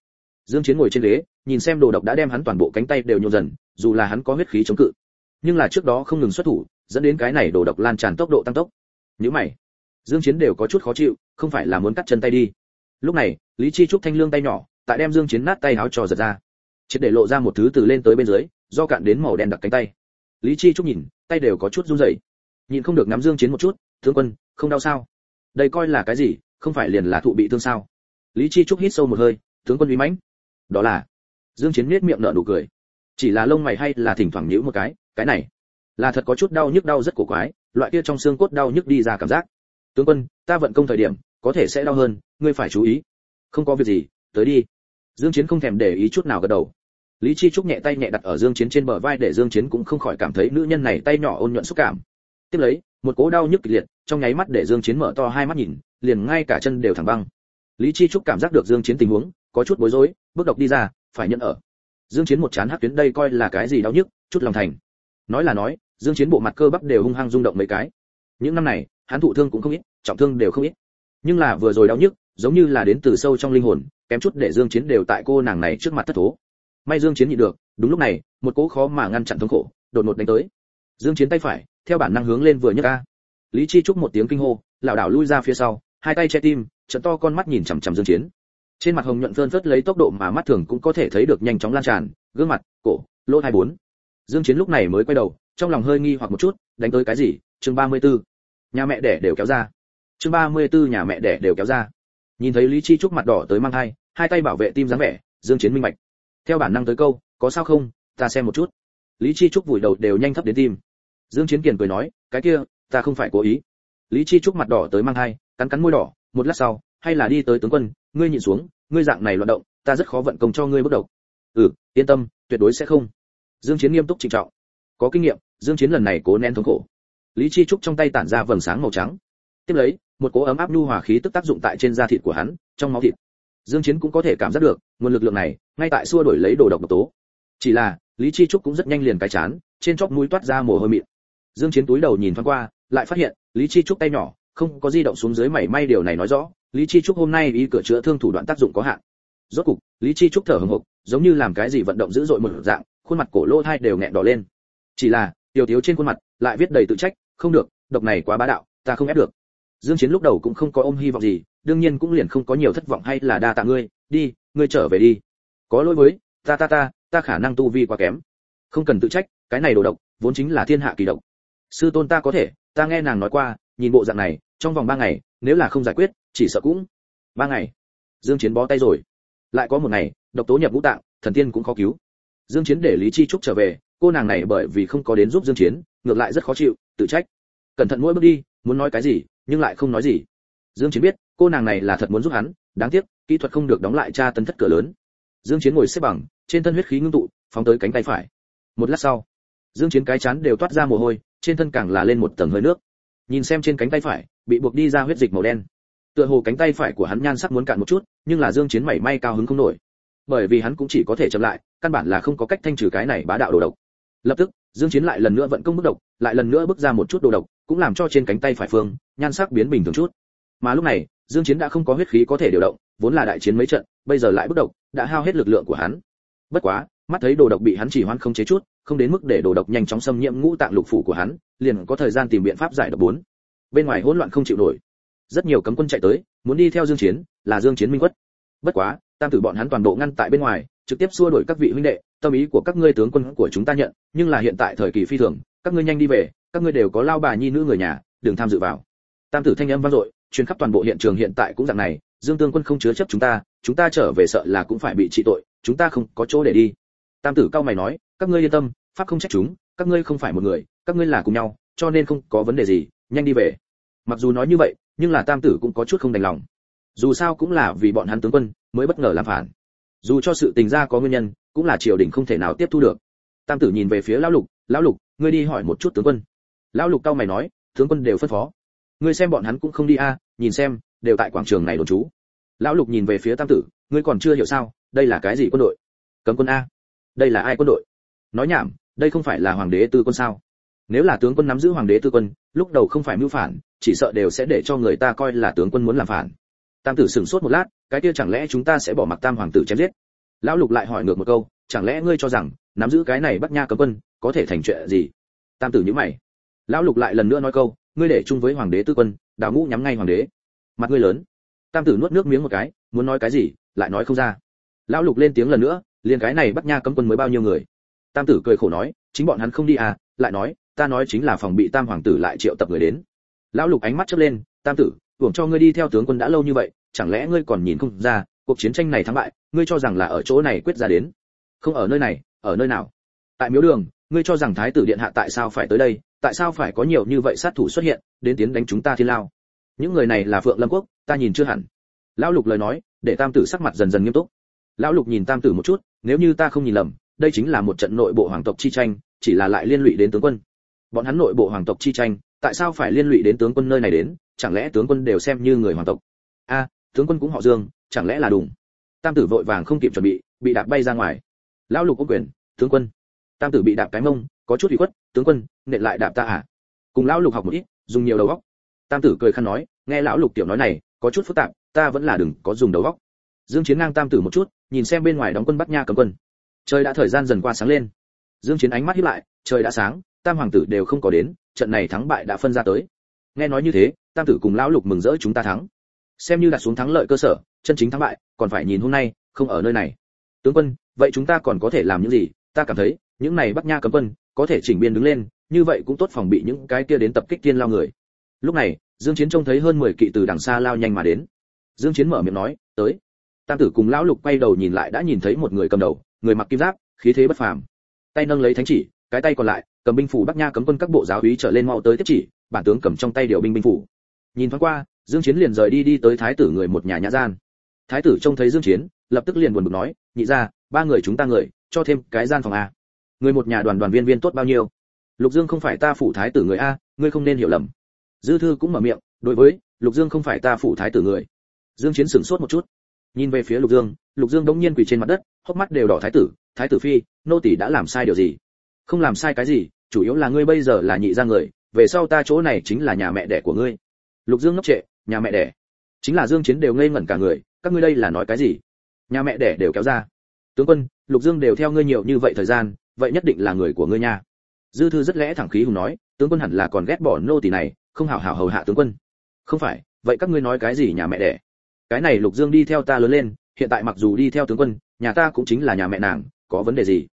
dương chiến ngồi trên ghế, nhìn xem đồ độc đã đem hắn toàn bộ cánh tay đều nhô dần, dù là hắn có huyết khí chống cự. Nhưng là trước đó không ngừng xuất thủ, dẫn đến cái này đồ độc lan tràn tốc độ tăng tốc. Nếu mày. Dương chiến đều có chút khó chịu, không phải là muốn cắt chân tay đi. Lúc này, lý chi trúc thanh lương tay nhỏ, tại đem dương chiến nát tay áo trò giật ra. Triệt để lộ ra một thứ từ lên tới bên dưới, do cạn đến màu đen đặc cánh tay. Lý chi trúc nhìn, tay đều có chút run rẩy. Nhìn không được nắm dương chiến một chút tướng quân, không đau sao? Đây coi là cái gì, không phải liền là thụ bị thương sao? Lý chi trúc hít sâu một hơi tướng quân uy mãnh đó là, dương chiến miết miệng nở nụ cười. Chỉ là lông mày hay là thỉnh thoảng nhíu một cái cái này, là thật có chút đau nhức đau rất cổ quái, loại kia trong xương cốt đau nhức đi ra cảm giác. Tướng quân, ta vận công thời điểm, có thể sẽ đau hơn, ngươi phải chú ý. Không có việc gì, tới đi. Dương chiến không thèm để ý chút nào gật đầu. Lý chi trúc nhẹ tay nhẹ đặt ở dương chiến trên bờ vai để dương chiến cũng không khỏi cảm thấy nữ nhân này tay nhỏ ôn nhuận xúc cảm. Tiếp lấy, một cố đau nhức kịch liệt, trong nháy mắt để dương chiến mở to hai mắt nhìn, liền ngay cả chân đều thẳng băng. Lý chi trúc cảm giác được dương chiến tình huống có chút bối rối, bước độc đi ra, phải nhận ở. Dương chiến một chán hắc tuyến đây coi là cái gì đau nhức, chút lòng thành. Nói là nói, dương chiến bộ mặt cơ bắp đều hung hăng rung động mấy cái. Những năm này, hắn thụ thương cũng không ít, trọng thương đều không ít. Nhưng là vừa rồi đau nhức, giống như là đến từ sâu trong linh hồn, kém chút để dương chiến đều tại cô nàng này trước mặt thất thố. May dương chiến nhịn được, đúng lúc này, một cỗ khó mà ngăn chặn thống khổ, đột ngột đánh tới. Dương chiến tay phải, theo bản năng hướng lên vừa nhấc ra. Lý chi trúc một tiếng kinh hô, lảo đảo lui ra phía sau, hai tay che tim, trận to con mắt nhìn chằm chằm dương chiến trên mặt hồng nhuận phơn phớt lấy tốc độ mà mắt thường cũng có thể thấy được nhanh chóng lan tràn, gương mặt, cổ, lỗ hai bốn. Dương chiến lúc này mới quay đầu, trong lòng hơi nghi hoặc một chút, đánh tới cái gì? Chương 34. nhà mẹ đẻ đều kéo ra. Chương 34 nhà mẹ đẻ đều kéo ra. Nhìn thấy lý chi trúc mặt đỏ tới mang hai hai tay bảo vệ tim dáng vẻ, dương chiến minh bạch. Theo bản năng tới câu, có sao không? Ta xem một chút. Lý chi trúc vùi đầu đều nhanh thấp đến tim. Dương chiến kiền cười nói, cái kia, ta không phải cố ý. Lý chi trúc mặt đỏ tới mang hai, cắn cắn môi đỏ, một lát sau, hay là đi tới tướng quân ngươi nhìn xuống, ngươi dạng này loạn động, ta rất khó vận công cho ngươi bước đầu. Ừ yên tâm, tuyệt đối sẽ không. Dương chiến nghiêm túc trịnh trọng. Có kinh nghiệm, dương chiến lần này cố nén thống khổ. Lý chi trúc trong tay tản ra vầng sáng màu trắng. Tiếp lấy, một cỗ ấm áp nhu hòa khí tức tác dụng tại trên da thịt của hắn, trong máu thịt. Dương chiến cũng có thể cảm giác được, nguồn lực lượng này, ngay tại xua đổi lấy đồ độc độc tố. Chỉ là, lý chi trúc cũng rất nhanh liền cái chán, trên chóp mũi toát ra mồ hôi mịn. Dương chiến túi đầu nhìn thoáng qua, lại phát hiện, lý chi trúc tay nhỏ không có di động xuống dưới mảy may điều này nói rõ, lý chi trúc hôm nay y cửa chữa thương thủ đoạn tác dụng có hạn. Rốt cục, lý chi trúc thở hổn hộc, giống như làm cái gì vận động dữ dội một dạng, khuôn mặt cổ lỗ thai đều nghẹn đỏ lên. Chỉ là, tiểu thiếu trên khuôn mặt lại viết đầy tự trách, không được, độc này quá bá đạo, ta không ép được. Dương chiến lúc đầu cũng không có ôm hy vọng gì, đương nhiên cũng liền không có nhiều thất vọng hay là đa tạ ngươi, đi, ngươi trở về đi. Có lỗi với, ta ta ta ta khả năng tu vi quá kém. Không cần tự trách, cái này đồ độc, vốn chính là thiên hạ kỳ độc. Sư tôn ta có thể, ta nghe nàng nói qua nhìn bộ dạng này, trong vòng ba ngày, nếu là không giải quyết, chỉ sợ cũng ba ngày. Dương chiến bó tay rồi. Lại có một ngày, độc tố nhập ngũ tạng, thần tiên cũng khó cứu. Dương chiến để lý chi trúc trở về, cô nàng này bởi vì không có đến giúp dương chiến, ngược lại rất khó chịu, tự trách. Cẩn thận mỗi bước đi, muốn nói cái gì, nhưng lại không nói gì. Dương chiến biết, cô nàng này là thật muốn giúp hắn, đáng tiếc, kỹ thuật không được đóng lại tra tấn thất cửa lớn. Dương chiến ngồi xếp bằng, trên thân huyết khí ngưng tụ, phóng tới cánh tay phải. Một lát sau, dương chiến cái chán đều toát ra mồ hôi, trên thân càng là lên một tầng hơi nước nhìn xem trên cánh tay phải, bị buộc đi ra huyết dịch màu đen. Tựa hồ cánh tay phải của hắn nhan sắc muốn cạn một chút, nhưng là dương chiến mảy may cao hứng không nổi. Bởi vì hắn cũng chỉ có thể chậm lại, căn bản là không có cách thanh trừ cái này bá đạo đồ độc. Lập tức, dương chiến lại lần nữa vận công bức độc, lại lần nữa bước ra một chút đồ độc, cũng làm cho trên cánh tay phải phương, nhan sắc biến bình thường chút. Mà lúc này, dương chiến đã không có huyết khí có thể điều động, vốn là đại chiến mấy trận, bây giờ lại bức độc, đã hao hết lực lượng của hắn. Bất quá mắt thấy đồ độc bị hắn chỉ hoãn không chế chút, không đến mức để đồ độc nhanh chóng xâm nhiễm ngũ tạng lục phủ của hắn, liền có thời gian tìm biện pháp giải độc bốn. Bên ngoài hỗn loạn không chịu nổi. Rất nhiều cấm quân chạy tới, muốn đi theo dương chiến, là dương chiến minh quất. Bất quá, tam tử bọn hắn toàn bộ ngăn tại bên ngoài, trực tiếp xua đuổi các vị huynh đệ, tâm ý của các ngươi tướng quân của chúng ta nhận, nhưng là hiện tại thời kỳ phi thường, các ngươi nhanh đi về, các ngươi đều có lao bà nhi nữ người nhà, đừng tham dự vào. Tam tử thanh âm vang dội, truyền khắp toàn bộ hiện trường hiện tại cũng dạng này, dương tương quân không chứa chấp chúng ta chúng ta trở về sợ là cũng phải bị trị tội, chúng ta không có chỗ để đi tam tử cao mày nói, các ngươi yên tâm, pháp không trách chúng, các ngươi không phải một người, các ngươi là cùng nhau, cho nên không có vấn đề gì, nhanh đi về. Mặc dù nói như vậy, nhưng là tam tử cũng có chút không đành lòng. Dù sao cũng là vì bọn hắn tướng quân, mới bất ngờ làm phản. Dù cho sự tình ra có nguyên nhân, cũng là triều đình không thể nào tiếp thu được. Tam tử nhìn về phía lão lục lão lục, ngươi đi hỏi một chút tướng quân. Lão lục cao mày nói, tướng quân đều phân phó. Ngươi xem bọn hắn cũng không đi a, nhìn xem, đều tại quảng trường này đồn trú. Lão lục nhìn về phía tam tử, ngươi còn chưa hiểu sao, đây là cái gì quân đội? Cấm quân a đây là ai quân đội? Nói nhảm, đây không phải là hoàng đế tư quân sao? Nếu là tướng quân nắm giữ hoàng đế tư quân, lúc đầu không phải mưu phản, chỉ sợ đều sẽ để cho người ta coi là tướng quân muốn làm phản. Tam tử sửng sốt một lát, cái kia chẳng lẽ chúng ta sẽ bỏ mặc tam hoàng tử chém giết? Lão lục lại hỏi ngược một câu, chẳng lẽ ngươi cho rằng, nắm giữ cái này bắt nha cấm quân, có thể thành chuyện gì? Tam tử nhíu mày. Lão lục lại lần nữa nói câu, ngươi để chung với hoàng đế tư quân, đào ngũ nhắm ngay hoàng đế. Mặt ngươi lớn. Tam tử nuốt nước miếng một cái, muốn nói cái gì, lại nói không ra. Lão lục lên tiếng lần nữa liền cái này bắt nha cấm quân mới bao nhiêu người? Tam tử cười khổ nói, chính bọn hắn không đi à lại nói, ta nói chính là phòng bị tam hoàng tử lại triệu tập người đến. Lão lục ánh mắt chớp lên, tam tử, hưởng cho ngươi đi theo tướng quân đã lâu như vậy, chẳng lẽ ngươi còn nhìn không ra, cuộc chiến tranh này thắng bại, ngươi cho rằng là ở chỗ này quyết ra đến? Không ở nơi này, ở nơi nào? Tại miếu đường, ngươi cho rằng thái tử điện hạ tại sao phải tới đây, tại sao phải có nhiều như vậy sát thủ xuất hiện, đến tiến đánh chúng ta thiên lao? Những người này là phượng lâm quốc, ta nhìn chưa hẳn. Lão lục lời nói, để tam tử sắc mặt dần dần nghiêm túc lão lục nhìn tam tử một chút, nếu như ta không nhìn lầm, đây chính là một trận nội bộ hoàng tộc chi tranh, chỉ là lại liên lụy đến tướng quân. Bọn hắn nội bộ hoàng tộc chi tranh, tại sao phải liên lụy đến tướng quân nơi này đến? Chẳng lẽ tướng quân đều xem như người hoàng tộc? A, tướng quân cũng họ dương, chẳng lẽ là đùng? Tam tử vội vàng không kịp chuẩn bị bị đạp bay ra ngoài. Lão lục có quyền, tướng quân. Tam tử bị đạp cái mông, có chút ủy khuất, tướng quân, nện lại đạp ta à? Cùng lão lục học một ít, dùng nhiều đầu óc. Tam tử cười khăn nói, nghe lão lục tiểu nói này, có chút phức tạp, ta vẫn là đừng có dùng đầu óc. Dương chiến ngang tam tử một chút nhìn xem bên ngoài đóng quân bắt nha cầm quân. Trời đã thời gian dần qua sáng lên. Dương chiến ánh mắt híp lại, trời đã sáng, tam hoàng tử đều không có đến, trận này thắng bại đã phân ra tới. Nghe nói như thế, tam tử cùng lão lục mừng rỡ chúng ta thắng. Xem như đặt xuống thắng lợi cơ sở, chân chính thắng bại, còn phải nhìn hôm nay, không ở nơi này. Tướng quân, vậy chúng ta còn có thể làm những gì? Ta cảm thấy, những này bắt nha cấm quân, có thể chỉnh biên đứng lên, như vậy cũng tốt phòng bị những cái kia đến tập kích tiên lao người. Lúc này, dương chiến trông thấy hơn 10 kỵ từ đằng xa lao nhanh mà đến. Dương chiến mở miệng nói, tới tam tử cùng lão lục quay đầu nhìn lại đã nhìn thấy một người cầm đầu, người mặc kim giáp, khí thế bất phàm. Tay nâng lấy thánh chỉ, cái tay còn lại, cầm binh phủ bắc nha cấm quân các bộ giáo úy trở lên mau tới tiếp chỉ, bản tướng cầm trong tay điều binh binh phủ. Nhìn thoáng qua, dương chiến liền rời đi đi tới thái tử người một nhà nhã gian. Thái tử trông thấy dương chiến, lập tức liền buồn bực nói, nhị ra ba người chúng ta người, cho thêm cái gian phòng a. Người một nhà đoàn đoàn viên viên tốt bao nhiêu? Lục dương không phải ta phủ thái tử người a, ngươi không nên hiểu lầm. Dư thư cũng mở miệng, đối với, lục dương không phải ta phủ thái tử người. Dương chiến sửng sốt một chút nhìn về phía lục dương lục dương đống nhiên quỳ trên mặt đất, hốc mắt đều đỏ thái tử thái tử phi, nô tỳ đã làm sai điều gì? Không làm sai cái gì, chủ yếu là ngươi bây giờ là nhị gia người, về sau ta chỗ này chính là nhà mẹ đẻ của ngươi. Lục dương ngốc trệ, nhà mẹ đẻ. Chính là dương chiến đều ngây ngẩn cả người, các ngươi đây là nói cái gì? Nhà mẹ đẻ đều kéo ra. Tướng quân, lục dương đều theo ngươi nhiều như vậy thời gian, vậy nhất định là người của ngươi nha. Dư thư rất lẽ thẳng khí hùng nói, tướng quân hẳn là còn ghét bỏ nô tỳ này, không hảo hảo hầu hạ tướng quân. Không phải, vậy các ngươi nói cái gì nhà mẹ đẻ? Cái này lục dương đi theo ta lớn lên, hiện tại mặc dù đi theo tướng quân, nhà ta cũng chính là nhà mẹ nàng, có vấn đề gì?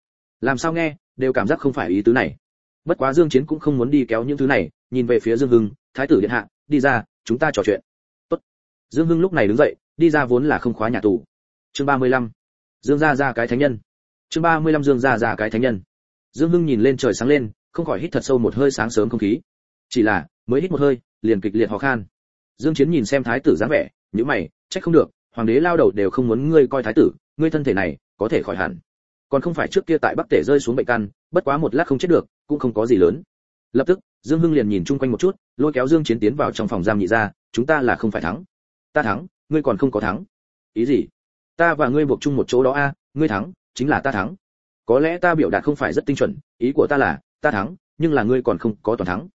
Làm sao nghe, đều cảm giác không phải ý tứ này. Bất quá dương chiến cũng không muốn đi kéo những thứ này, nhìn về phía dương hưng, thái tử điện hạ, đi ra, chúng ta trò chuyện. Tốt. Dương hưng lúc này đứng dậy, đi ra vốn là không khóa nhà tù. Chương 35. dương gia ra cái thánh nhân. Chương 35 dương gia ra cái thánh nhân. Dương hưng nhìn lên trời sáng lên, không khỏi hít thật sâu một hơi sáng sớm không khí. Chỉ là, mới hít một hơi, liền kịch liệt ho khan. Dương chiến nhìn xem thái tử dáng vẻ nhíu mày, trách không được, hoàng đế lao đầu đều không muốn ngươi coi thái tử, ngươi thân thể này có thể khỏi hẳn. Còn không phải trước kia tại bắc tể rơi xuống bệnh căn, bất quá một lát không chết được, cũng không có gì lớn. Lập tức, dương hưng liền nhìn chung quanh một chút, lôi kéo dương chiến tiến vào trong phòng giam nhị ra chúng ta là không phải thắng. Ta thắng, ngươi còn không có thắng. Ý gì? Ta và ngươi buộc chung một chỗ đó a, ngươi thắng, chính là ta thắng. Có lẽ ta biểu đạt không phải rất tinh chuẩn, ý của ta là, ta thắng, nhưng là ngươi còn không có toàn thắng.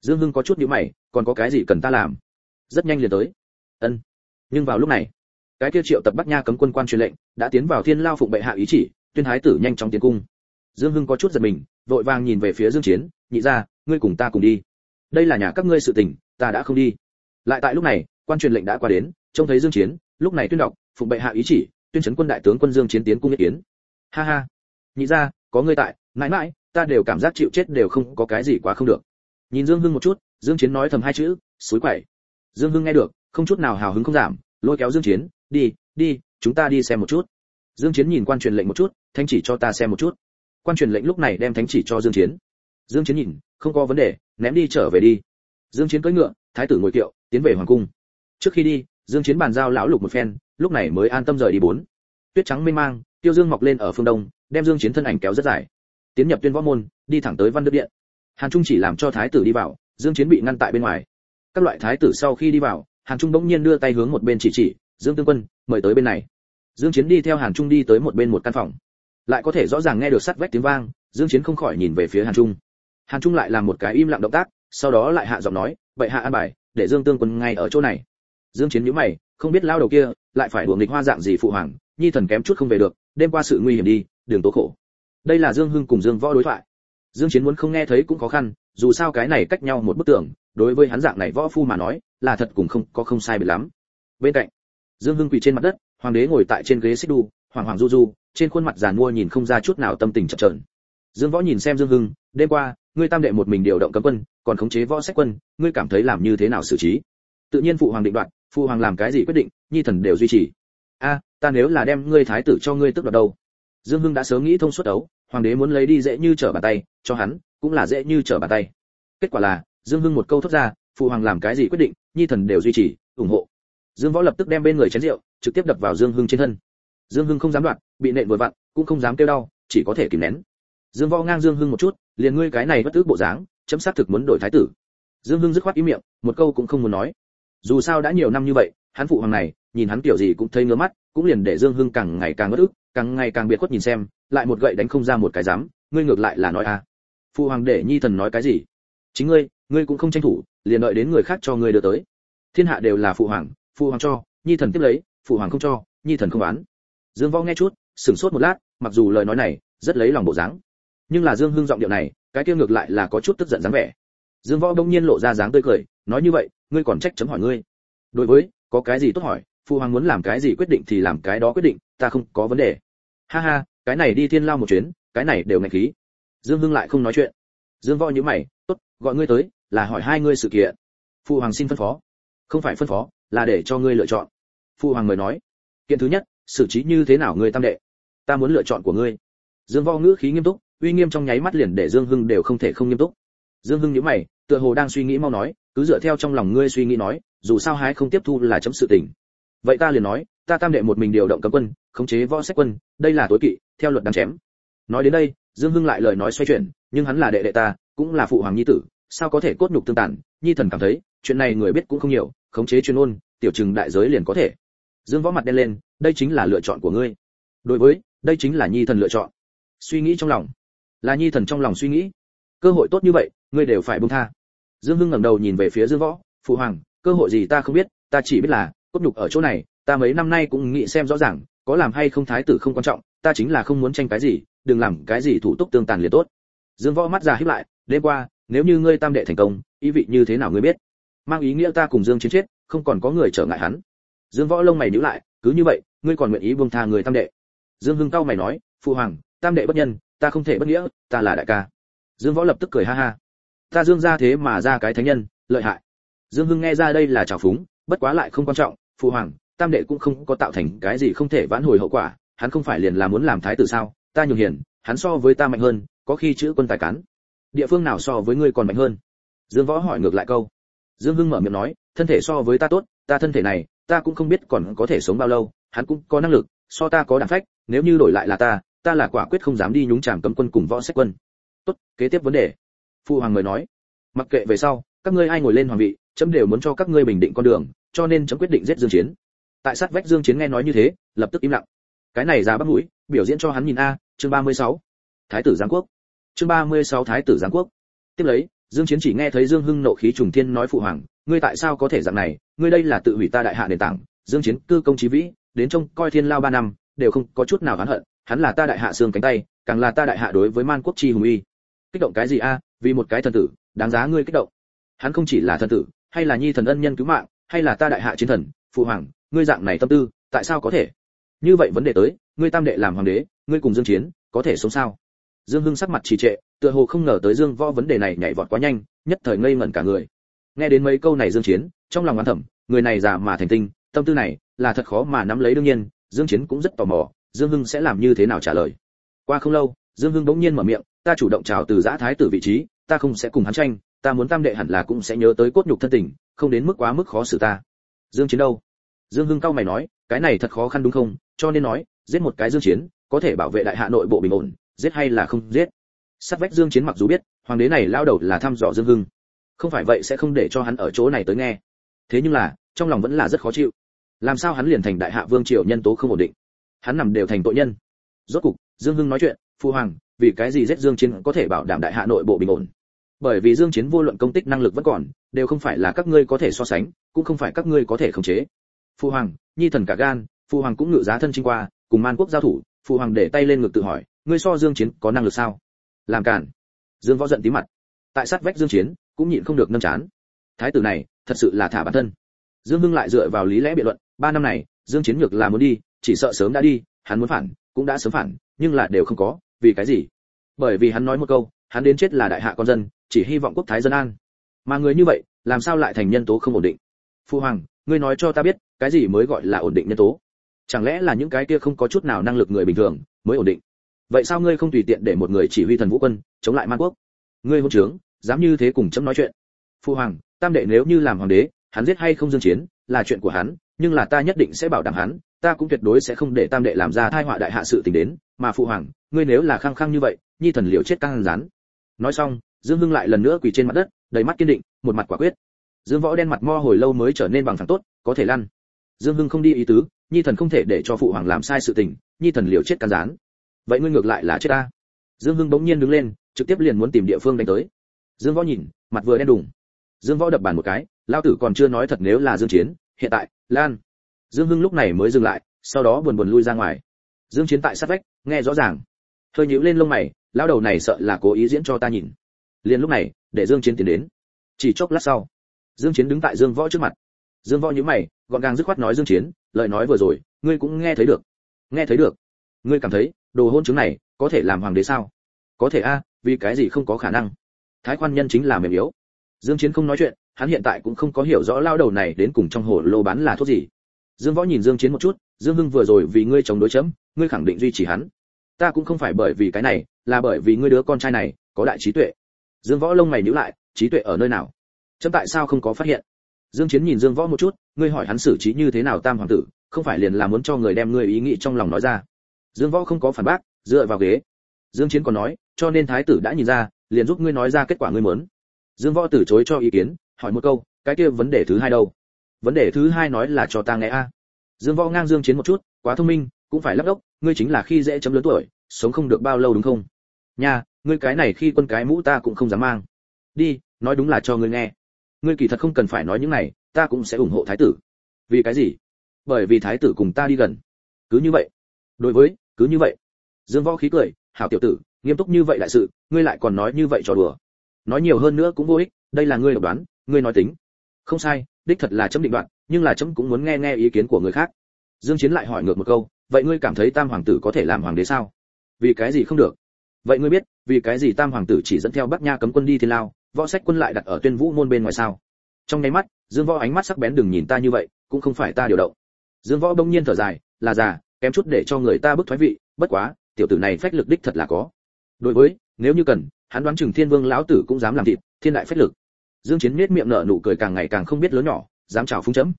Dương hưng có chút nhíu mày, còn có cái gì cần ta làm? Rất nhanh liền tới. Ân nhưng vào lúc này, cái kia triệu tập bắc nha cấm quân quan truyền lệnh đã tiến vào thiên lao phụng bệ hạ ý chỉ, tuyên thái tử nhanh chóng tiến cung. Dương hưng có chút giật mình, vội vàng nhìn về phía dương chiến, nhị gia, ngươi cùng ta cùng đi. Đây là nhà các ngươi sự tình, ta đã không đi. Lại tại lúc này, quan truyền lệnh đã qua đến, trông thấy dương chiến, lúc này tuyên đọc, phụng bệ hạ ý chỉ, tuyên chấn quân đại tướng quân dương chiến tiến cung ý kiến. Ha ha. Nhị gia, có ngươi tại, mãi mãi, ta đều cảm giác chịu chết đều không có cái gì quá không được. Nhìn dương hưng một chút, dương chiến nói thầm hai chữ suối quẩy dương hưng nghe được không chút nào hào hứng không giảm, lôi kéo dương chiến, đi đi, chúng ta đi xem một chút. Dương chiến nhìn quan truyền lệnh một chút, thánh chỉ cho ta xem một chút. Quan truyền lệnh lúc này đem thánh chỉ cho dương chiến. Dương chiến nhìn, không có vấn đề, ném đi trở về đi. Dương chiến cưỡi ngựa, thái tử ngồi kiệu, tiến về hoàng cung. Trước khi đi, dương chiến bàn giao lão lục một phen, lúc này mới an tâm rời đi bốn. Tuyết trắng mênh mang, tiêu dương mọc lên ở phương đông, đem dương chiến thân ảnh kéo rất dài. Tiến nhập tuyên võ môn, đi thẳng tới văn đức điện. Hàn trung chỉ làm cho thái tử đi vào, dương chiến bị ngăn tại bên ngoài. Các loại thái tử sau khi đi vào hàn trung bỗng nhiên đưa tay hướng một bên chỉ chỉ, dương tương quân, mời tới bên này. Dương chiến đi theo hàn trung đi tới một bên một căn phòng. Lại có thể rõ ràng nghe được sắt vách tiếng vang, dương chiến không khỏi nhìn về phía hàn trung. Hàn trung lại làm một cái im lặng động tác, sau đó lại hạ giọng nói vậy hạ an bài, để dương tương quân ngay ở chỗ này. Dương chiến nhíu mày, không biết lao đầu kia lại phải đuổi nghịch hoa dạng gì phụ hoàng, nhi thần kém chút không về được, đêm qua sự nguy hiểm đi, đường tố khổ. Đây là dương hưng cùng dương võ đối thoại. Dương chiến muốn không nghe thấy cũng khó khăn dù sao cái này cách nhau một bức tường, đối với hắn dạng này võ phu mà nói, là thật cũng không, có không sai biệt lắm. Bên cạnh, dương hưng quỳ trên mặt đất, hoàng đế ngồi tại trên ghế xích đu hoàng hoàng du du, trên khuôn mặt giàn mua nhìn không ra chút nào tâm tình chợt trợn. dương võ nhìn xem dương hưng, đêm qua, ngươi tam đệ một mình điều động cấm quân, còn khống chế võ sách quân, ngươi cảm thấy làm như thế nào xử trí? Tự nhiên phụ hoàng định đoạt, phụ hoàng làm cái gì quyết định, nhi thần đều duy trì. A, ta nếu là đem ngươi thái tử cho ngươi tức đoạt đâu? Dương hưng đã sớm nghĩ thông suốt đấu hoàng đế muốn lấy đi dễ như trở bàn tay, cho hắn cũng là dễ như trở bàn tay. Kết quả là, dương hưng một câu thốt ra, phụ hoàng làm cái gì quyết định, nhi thần đều duy trì, ủng hộ. Dương võ lập tức đem bên người chén rượu, trực tiếp đập vào dương hưng trên thân. Dương hưng không dám đoạt bị nện vừa vặn, cũng không dám kêu đau, chỉ có thể kìm nén. Dương võ ngang dương hưng một chút, liền ngươi cái này bất tức bộ dáng, chấm xác thực muốn đổi thái tử. Dương hưng dứt khoát ý miệng, một câu cũng không muốn nói. Dù sao đã nhiều năm như vậy, hắn phụ hoàng này, nhìn hắn kiểu gì cũng thấy ngứa mắt, cũng liền để dương hưng càng ngày càng bất ức càng ngày càng biệt khuất nhìn xem, lại một gậy đánh không ra một cái dám ngươi ngược lại là nói a à. phụ hoàng để nhi thần nói cái gì? Chính ngươi ngươi cũng không tranh thủ, liền đợi đến người khác cho ngươi đưa tới. Thiên hạ đều là phụ hoàng phụ hoàng cho, nhi thần tiếp lấy, phụ hoàng không cho, nhi thần không bán. Dương võ nghe chút, sửng sốt một lát, mặc dù lời nói này, rất lấy lòng bộ dáng. Nhưng là dương hưng giọng điệu này, cái kia ngược lại là có chút tức giận dáng vẻ. Dương võ đông nhiên lộ ra dáng tươi cười, nói như vậy, ngươi còn trách chấm hỏi ngươi. Đối với, có cái gì tốt hỏi? Phụ hoàng muốn làm cái gì quyết định thì làm cái đó quyết định, ta không có vấn đề. Ha ha, cái này đi thiên lao một chuyến, cái này đều ngạch khí. Dương hưng lại không nói chuyện. Dương võ nhíu mày, tốt, gọi ngươi tới là hỏi hai ngươi sự kiện. Phụ hoàng xin phân phó. Không phải phân phó, là để cho ngươi lựa chọn. Phụ hoàng mời nói. Kiện thứ nhất, xử trí như thế nào ngươi tam đệ? Ta muốn lựa chọn của ngươi. Dương võ ngữ khí nghiêm túc, uy nghiêm trong nháy mắt liền để dương hưng đều không thể không nghiêm túc. Dương hưng nhíu mày, tựa hồ đang suy nghĩ mau nói, cứ dựa theo trong lòng ngươi suy nghĩ nói, dù sao hái không tiếp thu là chấm sự tình vậy ta liền nói, ta tam đệ một mình điều động cấm quân, khống chế võ sách quân, đây là tối kỵ, theo luật đáng chém. Nói đến đây, dương hưng lại lời nói xoay chuyển, nhưng hắn là đệ đệ ta, cũng là phụ hoàng nhi tử, sao có thể cốt nhục tương tàn? Nhi thần cảm thấy, chuyện này người biết cũng không nhiều, khống chế chuyên ôn tiểu trừng đại giới liền có thể. Dương võ mặt đen lên, đây chính là lựa chọn của ngươi. Đối với, đây chính là nhi thần lựa chọn. Suy nghĩ trong lòng. Là nhi thần trong lòng suy nghĩ. Cơ hội tốt như vậy, ngươi đều phải buông tha. Dương hưng ngẩng đầu nhìn về phía dương võ, phụ hoàng, cơ hội gì ta không biết, ta chỉ biết là cốt nhục ở chỗ này, ta mấy năm nay cũng nghĩ xem rõ ràng, có làm hay không thái tử không quan trọng, ta chính là không muốn tranh cái gì, đừng làm cái gì thủ tục tương tàn liền tốt. Dương võ mắt ra híp lại, đêm qua, nếu như ngươi tam đệ thành công, ý vị như thế nào ngươi biết? Mang ý nghĩa ta cùng dương chiến chết, không còn có người trở ngại hắn. Dương võ lông mày nhíu lại, cứ như vậy, ngươi còn nguyện ý buông tha người tam đệ? Dương hưng cao mày nói phụ hoàng, tam đệ bất nhân, ta không thể bất nghĩa, ta là đại ca. Dương võ lập tức cười ha ha. Ta dương ra thế mà ra cái thánh nhân, lợi hại. Dương hưng nghe ra đây là trào phúng, bất quá lại không quan trọng phụ hoàng, tam đệ cũng không có tạo thành cái gì không thể vãn hồi hậu quả, hắn không phải liền là muốn làm thái tử sao? Ta nhường hiền, hắn so với ta mạnh hơn, có khi chữ quân tài cán. Địa phương nào so với ngươi còn mạnh hơn? Dương võ hỏi ngược lại câu. Dương hưng mở miệng nói, thân thể so với ta tốt, ta thân thể này, ta cũng không biết còn có thể sống bao lâu, hắn cũng có năng lực, so ta có đảm phách, nếu như đổi lại là ta ta là quả quyết không dám đi nhúng chàm cấm quân cùng võ sách quân. Tốt, kế tiếp vấn đề. Phụ hoàng người nói. Mặc kệ về sau, các ngươi ai ngồi lên hoàng vị, chấm đều muốn cho các ngươi bình định con đường cho nên chấm quyết định giết dương chiến. Tại sát vách dương chiến nghe nói như thế, lập tức im lặng. Cái này ra bắt mũi, biểu diễn cho hắn nhìn a, chương 36. thái tử giáng quốc. Chương 36 thái tử giáng quốc. Tiếp lấy, dương chiến chỉ nghe thấy dương hưng nộ khí trùng thiên nói phụ hoàng, ngươi tại sao có thể dạng này? Ngươi đây là tự hủy ta đại hạ nền tảng, dương chiến cư công chí vĩ, đến trông coi thiên lao ba năm, đều không có chút nào oán hận, hắn là ta đại hạ xương cánh tay, càng là ta đại hạ đối với man quốc chi hùng uy. Kích động cái gì a? Vì một cái thần tử, đáng giá ngươi kích động. Hắn không chỉ là thần tử, hay là nhi thần ân nhân cứu mạng hay là ta đại hạ chiến thần, phụ hoàng, ngươi dạng này tâm tư, tại sao có thể? Như vậy vấn đề tới, ngươi tam đệ làm hoàng đế, ngươi cùng dương chiến, có thể sống sao? Dương hưng sắc mặt trì trệ, tựa hồ không ngờ tới dương võ vấn đề này nhảy vọt quá nhanh, nhất thời ngây ngẩn cả người. Nghe đến mấy câu này dương chiến, trong lòng oán thầm, người này giả mà thành tinh, tâm tư này là thật khó mà nắm lấy đương nhiên, dương chiến cũng rất tò mò, dương hưng sẽ làm như thế nào trả lời. Qua không lâu, dương hưng bỗng nhiên mở miệng, ta chủ động chào từ giã thái tử vị trí, ta không sẽ cùng hắn tranh, ta muốn tam đệ hẳn là cũng sẽ nhớ tới cốt nhục thân tình không đến mức quá mức khó xử ta. Dương chiến đâu? Dương hưng cao mày nói, cái này thật khó khăn đúng không? Cho nên nói, giết một cái dương chiến, có thể bảo vệ đại hạ nội bộ bình ổn, giết hay là không giết? Sát vách dương chiến mặc dù biết, hoàng đế này lao đầu là thăm dò dương hưng. Không phải vậy sẽ không để cho hắn ở chỗ này tới nghe. Thế nhưng là, trong lòng vẫn là rất khó chịu. Làm sao hắn liền thành đại hạ vương triều nhân tố không ổn định? Hắn nằm đều thành tội nhân. Rốt cục, dương hưng nói chuyện, phu hoàng, vì cái gì giết dương chiến có thể bảo đảm đại hạ nội bộ bình ổn? Bởi vì dương chiến vô luận công tích năng lực vẫn còn, đều không phải là các ngươi có thể so sánh, cũng không phải các ngươi có thể khống chế. Phu hoàng, nhi thần cả gan, phu hoàng cũng ngự giá thân chinh qua, cùng man quốc giao thủ, phu hoàng để tay lên ngực tự hỏi, ngươi so dương chiến có năng lực sao? Làm cản. Dương võ giận tí mặt. Tại sát vách dương chiến, cũng nhịn không được nâng chán. Thái tử này, thật sự là thả bản thân. Dương hưng lại dựa vào lý lẽ biện luận, ba năm này, dương chiến ngược là muốn đi, chỉ sợ sớm đã đi, hắn muốn phản, cũng đã sớm phản, nhưng là đều không có, vì cái gì? Bởi vì hắn nói một câu, hắn đến chết là đại hạ con dân chỉ hy vọng quốc thái dân an. Mà người như vậy, làm sao lại thành nhân tố không ổn định? Phu hoàng, ngươi nói cho ta biết, cái gì mới gọi là ổn định nhân tố? Chẳng lẽ là những cái kia không có chút nào năng lực người bình thường mới ổn định? Vậy sao ngươi không tùy tiện để một người chỉ huy thần vũ quân chống lại man quốc? Ngươi hôn trướng, dám như thế cùng chấm nói chuyện. Phu hoàng, tam đệ nếu như làm hoàng đế, hắn giết hay không dương chiến, là chuyện của hắn, nhưng là ta nhất định sẽ bảo đảm hắn, ta cũng tuyệt đối sẽ không để tam đệ làm ra tai họa đại hạ sự tình đến. Mà phụ hoàng, ngươi nếu là khăng khăng như vậy, nhi thần liều chết căng rán nói xong dương hưng lại lần nữa quỳ trên mặt đất, đầy mắt kiên định, một mặt quả quyết. Dương võ đen mặt mo hồi lâu mới trở nên bằng phẳng tốt, có thể lăn. Dương hưng không đi ý tứ, nhi thần không thể để cho phụ hoàng làm sai sự tình, nhi thần liều chết can rán vậy ngươi ngược lại là chết ta. Dương hưng bỗng nhiên đứng lên, trực tiếp liền muốn tìm địa phương đánh tới. Dương võ nhìn, mặt vừa đen đùng. Dương võ đập bàn một cái lao tử còn chưa nói thật nếu là dương chiến, hiện tại, lan. Dương hưng lúc này mới dừng lại, sau đó buồn buồn lui ra ngoài. Dương chiến tại sát vách, nghe rõ ràng. Hơi nhíu lên lông mày lao đầu này sợ là cố ý diễn cho ta nhìn liền lúc này, để dương chiến tiến đến. Chỉ chốc lát sau, dương chiến đứng tại dương võ trước mặt. Dương võ nhíu mày, gọn gàng dứt khoát nói dương chiến, lời nói vừa rồi, ngươi cũng nghe thấy được. Nghe thấy được. Ngươi cảm thấy, đồ hôn chứng này, có thể làm hoàng đế sao? Có thể a, vì cái gì không có khả năng? Thái quan nhân chính là mềm yếu. Dương chiến không nói chuyện, hắn hiện tại cũng không có hiểu rõ lao đầu này đến cùng trong hồ lô bán là thuốc gì. Dương võ nhìn dương chiến một chút, dương hưng vừa rồi vì ngươi chống đối chấm, ngươi khẳng định duy trì hắn. Ta cũng không phải bởi vì cái này, là bởi vì ngươi đứa con trai này, có đại trí tuệ dương võ lông mày nhíu lại, trí tuệ ở nơi nào? Chấm tại sao không có phát hiện? Dương chiến nhìn dương võ một chút, ngươi hỏi hắn xử trí như thế nào tam hoàng tử, không phải liền là muốn cho người đem ngươi ý nghĩ trong lòng nói ra? Dương võ không có phản bác, dựa vào ghế. Dương chiến còn nói, cho nên thái tử đã nhìn ra, liền giúp ngươi nói ra kết quả ngươi muốn. Dương võ từ chối cho ý kiến, hỏi một câu, cái kia vấn đề thứ hai đâu? Vấn đề thứ hai nói là cho ta nghe a. Dương võ ngang dương chiến một chút, quá thông minh, cũng phải lắp đốc, ngươi chính là khi dễ chấm lớn tuổi, sống không được bao lâu đúng không? Nha ngươi cái này khi quân cái mũ ta cũng không dám mang. Đi, nói đúng là cho ngươi nghe. Ngươi kỳ thật không cần phải nói những này, ta cũng sẽ ủng hộ thái tử. Vì cái gì? Bởi vì thái tử cùng ta đi gần. Cứ như vậy. Đối với, cứ như vậy. Dương võ khí cười, hảo tiểu tử, nghiêm túc như vậy đại sự, ngươi lại còn nói như vậy trò đùa. Nói nhiều hơn nữa cũng vô ích, đây là ngươi độc đoán, ngươi nói tính. Không sai, đích thật là chấm định đoạn nhưng là chấm cũng muốn nghe nghe ý kiến của người khác. Dương chiến lại hỏi ngược một câu, vậy ngươi cảm thấy tam hoàng tử có thể làm hoàng đế sao? Vì cái gì không được vậy ngươi biết, vì cái gì tam hoàng tử chỉ dẫn theo bắc nha cấm quân đi thiên lao, võ sách quân lại đặt ở tuyên vũ môn bên ngoài sao? Trong nháy mắt, dương võ ánh mắt sắc bén đừng nhìn ta như vậy, cũng không phải ta điều động. Dương võ bỗng nhiên thở dài, là già, kém chút để cho người ta bức thoái vị, bất quá, tiểu tử này phách lực đích thật là có. Đối với, nếu như cần, hắn đoán chừng thiên vương lão tử cũng dám làm thịt, thiên đại phách lực. Dương chiến miết miệng nở nụ cười càng ngày càng không biết lớn nhỏ, dám chào phúng chấm.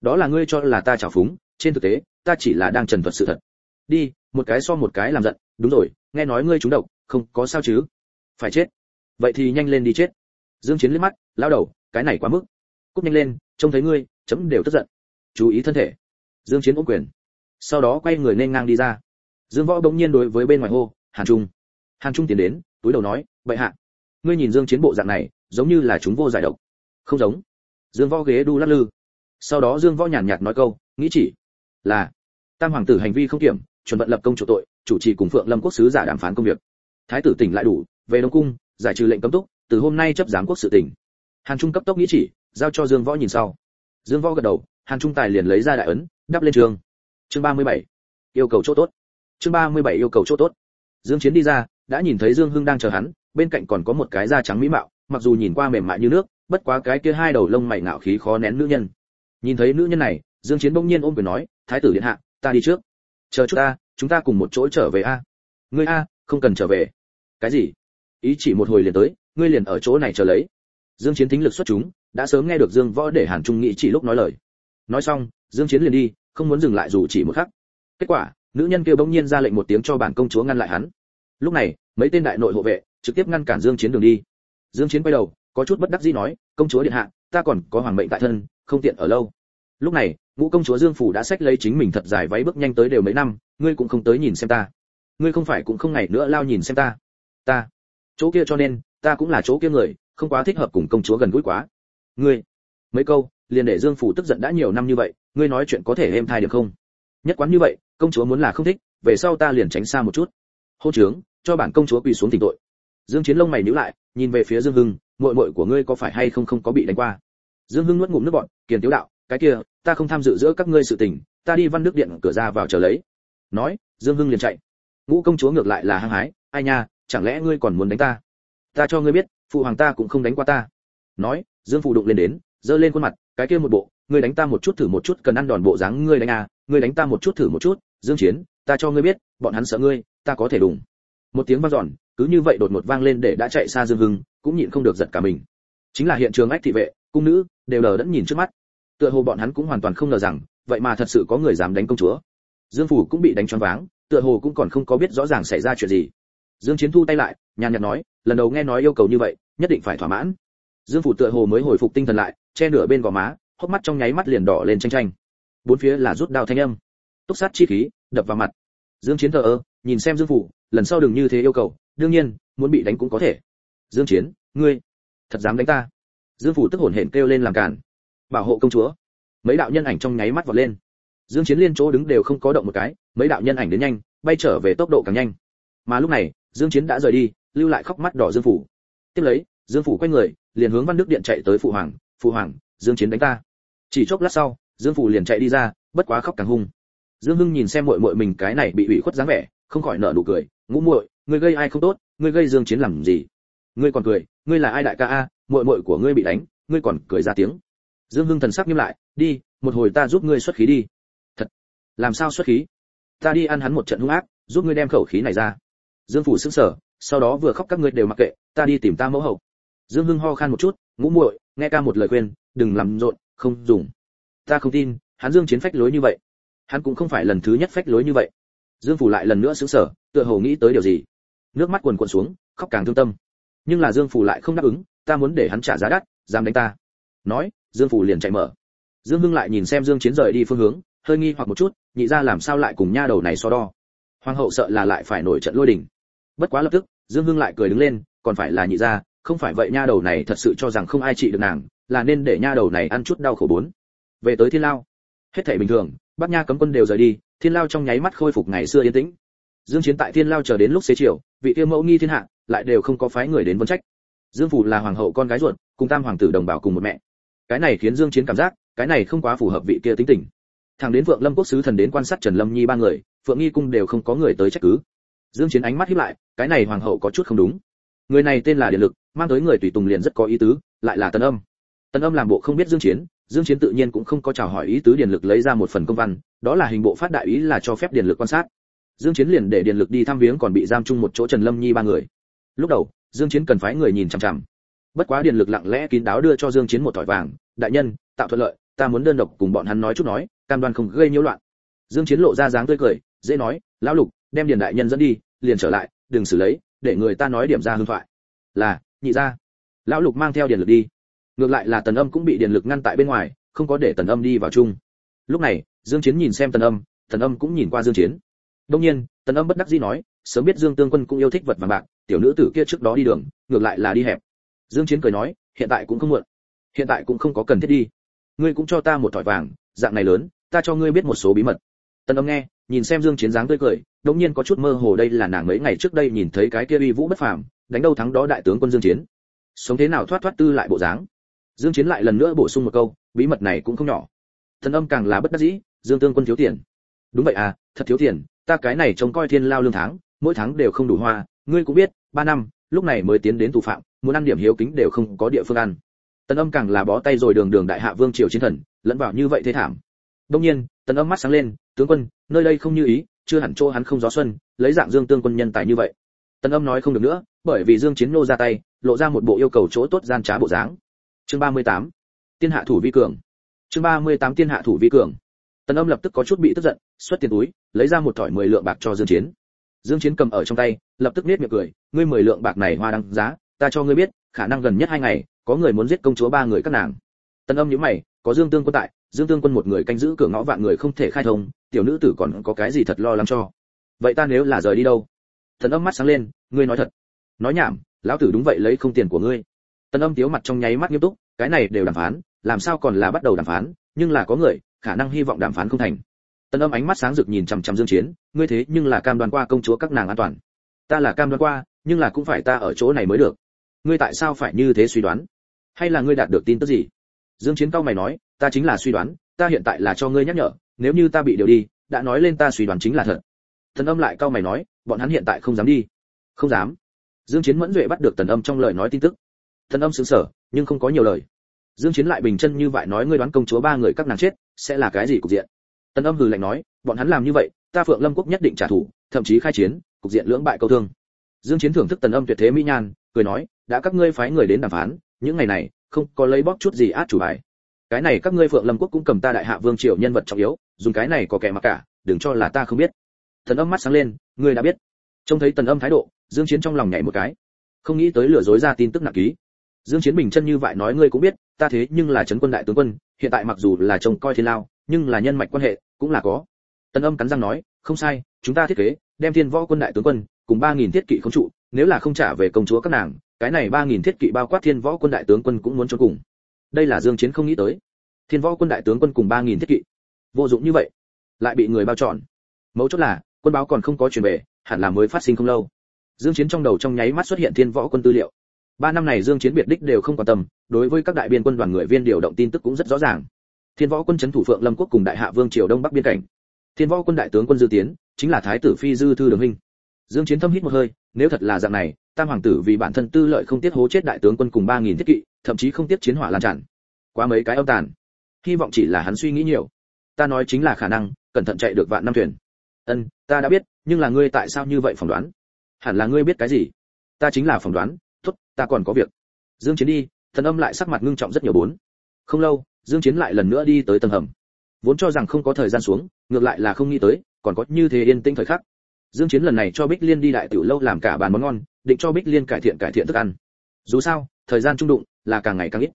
Đó là ngươi cho là ta chào phúng, trên thực tế, ta chỉ là đang trần thuật sự thật. Đi, một cái so một cái làm giận, đúng rồi nghe nói ngươi trúng độc, không có sao chứ? Phải chết. Vậy thì nhanh lên đi chết. Dương chiến liếc mắt lão đầu, cái này quá mức. Cúp nhanh lên, trông thấy ngươi, chấm đều tức giận. Chú ý thân thể. Dương chiến ôm quyền. Sau đó quay người nên ngang đi ra. Dương võ bỗng nhiên đối với bên ngoài hô, hàn trung. Hàn trung tiến đến, túi đầu nói, bệ hạ, ngươi nhìn dương chiến bộ dạng này, giống như là chúng vô giải độc. Không giống. Dương võ ghế đu lắc lư. Sau đó dương võ nhàn nhạt nói câu, nghĩ chỉ là tam hoàng tử hành vi không kiểm chuẩn vận lập công chủ tội, chủ trì cùng phượng lâm quốc sứ giả đàm phán công việc. Thái tử tỉnh lại đủ, về đông cung, giải trừ lệnh cấm túc, từ hôm nay chấp giám quốc sự tỉnh. Hàn trung cấp tốc nghĩ chỉ, giao cho dương võ nhìn sau. Dương võ gật đầu, hàn trung tài liền lấy ra đại ấn, đắp lên trường. Chương 37. yêu cầu chỗ tốt. Chương 37 yêu cầu chỗ tốt. Dương chiến đi ra, đã nhìn thấy dương hưng đang chờ hắn, bên cạnh còn có một cái da trắng mỹ mạo, mặc dù nhìn qua mềm mại như nước, bất quá cái kia hai đầu lông mày ngạo khí khó nén nữ nhân. Nhìn thấy nữ nhân này, dương chiến bỗng nhiên ôm quyền nói, thái tử điện hạ, ta đi trước chờ chút ta, chúng ta cùng một chỗ trở về a. Ngươi a, không cần trở về. Cái gì? Ý chỉ một hồi liền tới, ngươi liền ở chỗ này chờ lấy. Dương chiến thính lực xuất chúng, đã sớm nghe được dương võ để hàn trung nghĩ chỉ lúc nói lời. Nói xong, dương chiến liền đi, không muốn dừng lại dù chỉ một khắc. Kết quả, nữ nhân kia bỗng nhiên ra lệnh một tiếng cho bản công chúa ngăn lại hắn. Lúc này, mấy tên đại nội hộ vệ trực tiếp ngăn cản dương chiến đường đi. Dương chiến quay đầu, có chút bất đắc dĩ nói, công chúa điện hạ, ta còn có hoàng mệnh tại thân, không tiện ở lâu lúc này, ngũ công chúa dương phủ đã xách lấy chính mình thật dài váy bước nhanh tới đều mấy năm, ngươi cũng không tới nhìn xem ta. Ngươi không phải cũng không ngày nữa lao nhìn xem ta. Ta. Chỗ kia cho nên, ta cũng là chỗ kia người, không quá thích hợp cùng công chúa gần gũi quá. Ngươi. Mấy câu, liền để dương phủ tức giận đã nhiều năm như vậy, ngươi nói chuyện có thể êm thai được không? Nhất quán như vậy, công chúa muốn là không thích, về sau ta liền tránh xa một chút. Hôn trướng, cho bản công chúa quỳ xuống tỉnh tội. Dương chiến lông mày nhíu lại, nhìn về phía dương hưng, muội muội của ngươi có phải hay không không có bị đánh qua? Dương hưng nuốt ngụm nước bọt, kiền tiếu đạo cái kia, ta không tham dự giữa các ngươi sự tình, ta đi văn đức điện cửa ra vào chờ lấy. Nói, dương hưng liền chạy. Ngũ công chúa ngược lại là hăng hái, ai nha, chẳng lẽ ngươi còn muốn đánh ta? Ta cho ngươi biết, phụ hoàng ta cũng không đánh qua ta. Nói, dương phụ đụng lên đến, giơ lên khuôn mặt, cái kia một bộ, ngươi đánh ta một chút thử một chút, cần ăn đòn bộ dáng ngươi đánh à ngươi đánh ta một chút thử một chút, dương chiến, ta cho ngươi biết, bọn hắn sợ ngươi, ta có thể đùng một tiếng vang dọn, cứ như vậy đột ngột vang lên để đã chạy xa dương hưng, cũng nhịn không được giật cả mình. Chính là hiện trường ách thị vệ, cung nữ, đều lờ đẫn nhìn trước mắt tựa hồ bọn hắn cũng hoàn toàn không ngờ rằng, vậy mà thật sự có người dám đánh công chúa. Dương phủ cũng bị đánh choáng váng, tựa hồ cũng còn không có biết rõ ràng xảy ra chuyện gì. Dương chiến thu tay lại, nhàn nhạt nói, lần đầu nghe nói yêu cầu như vậy, nhất định phải thỏa mãn. Dương phủ tựa hồ mới hồi phục tinh thần lại, che nửa bên gò má, hốc mắt trong nháy mắt liền đỏ lên tranh tranh bốn phía là rút đao thanh âm. Túc sát chi khí, đập vào mặt. Dương chiến thờ ơ, nhìn xem dương phủ, lần sau đừng như thế yêu cầu, đương nhiên, muốn bị đánh cũng có thể. Dương chiến, ngươi, thật dám đánh ta. Dương phủ tức hổn hển kêu lên làm cản bảo hộ công chúa. Mấy đạo nhân ảnh trong nháy mắt vọt lên. Dương chiến liên chỗ đứng đều không có động một cái, mấy đạo nhân ảnh đến nhanh, bay trở về tốc độ càng nhanh. Mà lúc này, dương chiến đã rời đi, lưu lại khóc mắt đỏ dương phủ. Tiếp lấy, dương phủ quay người, liền hướng văn đức điện chạy tới phụ hoàng phụ hoàng, dương chiến đánh ta. Chỉ chốc lát sau, dương phủ liền chạy đi ra, bất quá khóc càng hung. Dương hưng nhìn xem muội muội mình cái này bị ủy khuất dáng vẻ, không khỏi nở nụ cười, ngũ muội, ngươi gây ai không tốt, ngươi gây dương chiến làm gì? Ngươi còn cười, ngươi là ai đại ca a, muội muội của ngươi bị đánh, ngươi còn cười ra tiếng dương hưng thần sắc nghiêm lại, đi, một hồi ta giúp ngươi xuất khí đi. Thật? Làm sao xuất khí? Ta đi ăn hắn một trận hung ác, giúp ngươi đem khẩu khí này ra. Dương phủ sững sờ, sau đó vừa khóc các ngươi đều mặc kệ, ta đi tìm ta mẫu hậu. Dương hưng ho khan một chút, ngũ muội, nghe ca một lời khuyên, đừng làm rộn, không dùng. Ta không tin, hắn dương chiến phách lối như vậy. Hắn cũng không phải lần thứ nhất phách lối như vậy. Dương phủ lại lần nữa sững sờ, tựa hồ nghĩ tới điều gì. Nước mắt quần quần xuống, khóc càng thương tâm. Nhưng là dương phủ lại không đáp ứng, ta muốn để hắn trả giá đắt, dám đánh ta nói, dương phủ liền chạy mở. Dương hưng lại nhìn xem dương chiến rời đi phương hướng, hơi nghi hoặc một chút, nhị ra làm sao lại cùng nha đầu này so đo. Hoàng hậu sợ là lại phải nổi trận lôi đình. Bất quá lập tức, dương hưng lại cười đứng lên, còn phải là nhị ra, không phải vậy nha đầu này thật sự cho rằng không ai trị được nàng, là nên để nha đầu này ăn chút đau khổ bốn. Về tới thiên lao. Hết thảy bình thường, bác nha cấm quân đều rời đi, thiên lao trong nháy mắt khôi phục ngày xưa yên tĩnh. Dương chiến tại thiên lao chờ đến lúc xế chiều, vị tiêu mẫu nghi thiên hạ, lại đều không có phái người đến vấn trách. Dương phủ là hoàng hậu con gái ruột, cùng tam hoàng tử đồng bào cùng một mẹ cái này khiến dương chiến cảm giác, cái này không quá phù hợp vị kia tính tình. Thằng đến vượng lâm quốc sứ thần đến quan sát trần lâm nhi ba người, phượng nghi cung đều không có người tới trách cứ. Dương chiến ánh mắt híp lại, cái này hoàng hậu có chút không đúng. Người này tên là điện lực, mang tới người tùy tùng liền rất có ý tứ, lại là tần âm. Tần âm làm bộ không biết dương chiến dương chiến tự nhiên cũng không có chào hỏi ý tứ điện lực lấy ra một phần công văn, đó là hình bộ phát đại ý là cho phép điện lực quan sát. Dương chiến liền để điện lực đi thăm viếng còn bị giam chung một chỗ trần lâm nhi ba người. Lúc đầu, dương chiến cần phái người nhìn chằm chằm bất quá điện lực lặng lẽ kín đáo đưa cho dương chiến một thỏi vàng, đại nhân, tạo thuận lợi, ta muốn đơn độc cùng bọn hắn nói chút nói, cam đoan không gây nhiễu loạn. Dương chiến lộ ra dáng tươi cười, dễ nói, lão lục, đem điền đại nhân dẫn đi, liền trở lại, đừng xử lấy, để người ta nói điểm ra hương thoại. Là, nhị gia. Lão lục mang theo điền lực đi. Ngược lại là tần âm cũng bị điền lực ngăn tại bên ngoài, không có để tần âm đi vào chung. Lúc này, dương chiến nhìn xem tần âm tần âm cũng nhìn qua dương chiến. Đương nhiên, tần âm bất đắc dĩ nói, sớm biết dương tương quân cũng yêu thích vật vàng bạc, tiểu nữ tử kia trước đó đi đường, ngược lại là đi hẹp dương chiến cười nói, hiện tại cũng không muộn. Hiện tại cũng không có cần thiết đi. Ngươi cũng cho ta một thỏi vàng, dạng này lớn, ta cho ngươi biết một số bí mật. Tần âm nghe, nhìn xem dương chiến dáng tươi cười, đống nhiên có chút mơ hồ đây là nàng mấy ngày trước đây nhìn thấy cái kia uy vũ bất phàm, đánh đâu thắng đó đại tướng quân dương chiến. Sống thế nào thoát thoát tư lại bộ dáng. Dương chiến lại lần nữa bổ sung một câu, bí mật này cũng không nhỏ. Thần âm càng là bất đắc dĩ, dương tương quân thiếu tiền. Đúng vậy à thật thiếu tiền, ta cái này trông coi thiên lao lương tháng, mỗi tháng đều không đủ hoa, ngươi cũng biết, ba năm lúc này mới tiến đến tù phạm, muốn ăn điểm hiếu kính đều không có địa phương ăn. Tần âm càng là bó tay rồi đường đường đại hạ vương triều chiến thần, lẫn vào như vậy thế thảm. Đông nhiên, tần âm mắt sáng lên, tướng quân, nơi đây không như ý, chưa hẳn chỗ hắn không gió xuân, lấy dạng dương tương quân nhân tài như vậy. Tần âm nói không được nữa, bởi vì dương chiến nô ra tay, lộ ra một bộ yêu cầu chỗ tốt gian trá bộ dáng. Chương 38. tiên hạ thủ vi cường. Chương 38 tiên hạ thủ vi cường. Tần âm lập tức có chút bị tức giận, xuất tiền túi, lấy ra một thỏi 10 lượng bạc cho dương chiến dương chiến cầm ở trong tay, lập tức nét miệng cười, ngươi 10 lượng bạc này hoa đăng giá, ta cho ngươi biết, khả năng gần nhất hai ngày, có người muốn giết công chúa ba người các nàng. Tần âm nhíu mày, có dương tương quân tại, dương tương quân một người canh giữ cửa ngõ vạn người không thể khai thông, tiểu nữ tử còn có cái gì thật lo lắng cho? Vậy ta nếu là rời đi đâu? Thần âm mắt sáng lên, ngươi nói thật. Nói nhảm, lão tử đúng vậy lấy không tiền của ngươi. Tần âm tiếu mặt trong nháy mắt nghiêm túc, cái này đều đàm phán, làm sao còn là bắt đầu đàm phán, nhưng là có người, khả năng hy vọng đàm phán không thành tần âm ánh mắt sáng rực nhìn chằm chằm dương chiến, ngươi thế nhưng là cam đoan qua công chúa các nàng an toàn. Ta là cam đoan qua, nhưng là cũng phải ta ở chỗ này mới được. Ngươi tại sao phải như thế suy đoán? Hay là ngươi đạt được tin tức gì? Dương chiến cao mày nói, ta chính là suy đoán, ta hiện tại là cho ngươi nhắc nhở, nếu như ta bị điều đi, đã nói lên ta suy đoán chính là thật. Tần âm lại cao mày nói, bọn hắn hiện tại không dám đi. Không dám? Dương chiến mẫn duệ bắt được tần âm trong lời nói tin tức. Tần âm sững sờ, nhưng không có nhiều lời. Dương chiến lại bình chân như vậy nói, ngươi đoán công chúa ba người các nàng chết, sẽ là cái gì cục diện? Tần âm hừ lạnh nói, bọn hắn làm như vậy, ta phượng lâm quốc nhất định trả thù, thậm chí khai chiến, cục diện lưỡng bại câu thương. Dương chiến thưởng thức tần âm tuyệt thế mỹ nhan, cười nói, đã các ngươi phái người đến đàm phán, những ngày này, không có lấy bóp chút gì át chủ bài. Cái này các ngươi phượng lâm quốc cũng cầm ta đại hạ vương triều nhân vật trọng yếu, dùng cái này có kẻ mặc cả, đừng cho là ta không biết. Thần âm mắt sáng lên, ngươi đã biết. Trông thấy tần âm thái độ, dương chiến trong lòng nhảy một cái. Không nghĩ tới lừa dối ra tin tức nặng ký. Dương chiến bình chân như vậy nói ngươi cũng biết, ta thế nhưng là chấn quân đại tướng quân, hiện tại mặc dù là chồng coi thiên lao, nhưng là nhân mạch quan hệ cũng là có. Tần âm cắn răng nói, không sai, chúng ta thiết kế, đem thiên võ quân đại tướng quân cùng ba nghìn thiết kỵ không trụ, nếu là không trả về công chúa các nàng, cái này ba nghìn thiết kỵ bao quát thiên võ quân đại tướng quân cũng muốn chôn cùng. Đây là dương chiến không nghĩ tới. Thiên võ quân đại tướng quân cùng ba nghìn thiết kỵ. Vô dụng như vậy. Lại bị người bao trọn. Mấu chốt là, quân báo còn không có truyền về, hẳn là mới phát sinh không lâu. Dương chiến trong đầu trong nháy mắt xuất hiện thiên võ quân tư liệu. Ba năm này dương chiến biệt đích đều không quan tâm, đối với các đại biên quân đoàn người viên điều động tin tức cũng rất rõ ràng thiên võ quân chấn thủ phượng lâm quốc cùng đại hạ vương triều đông bắc biên cảnh. Thiên võ quân đại tướng quân dư tiến, chính là thái tử phi dư thư đường huynh dương chiến thâm hít một hơi, nếu thật là dạng này, tam hoàng tử vì bản thân tư lợi không tiếc hố chết đại tướng quân cùng ba nghìn thiết kỵ, thậm chí không tiếc chiến hỏa lan tràn. Quá mấy cái âm tàn. Hy vọng chỉ là hắn suy nghĩ nhiều. Ta nói chính là khả năng, cẩn thận chạy được vạn năm thuyền. Ân, ta đã biết, nhưng là ngươi tại sao như vậy phỏng đoán? Hẳn là ngươi biết cái gì? Ta chính là phỏng đoán. Tốt, ta còn có việc. Dương chiến đi, thần âm lại sắc mặt ngưng trọng rất nhiều bốn. Không lâu dương chiến lại lần nữa đi tới tầng hầm. Vốn cho rằng không có thời gian xuống, ngược lại là không nghĩ tới, còn có như thế yên tĩnh thời khắc. Dương chiến lần này cho bích liên đi đại tiểu lâu làm cả bàn món ngon, định cho bích liên cải thiện cải thiện thức ăn. Dù sao, thời gian trung đụng là càng ngày càng ít.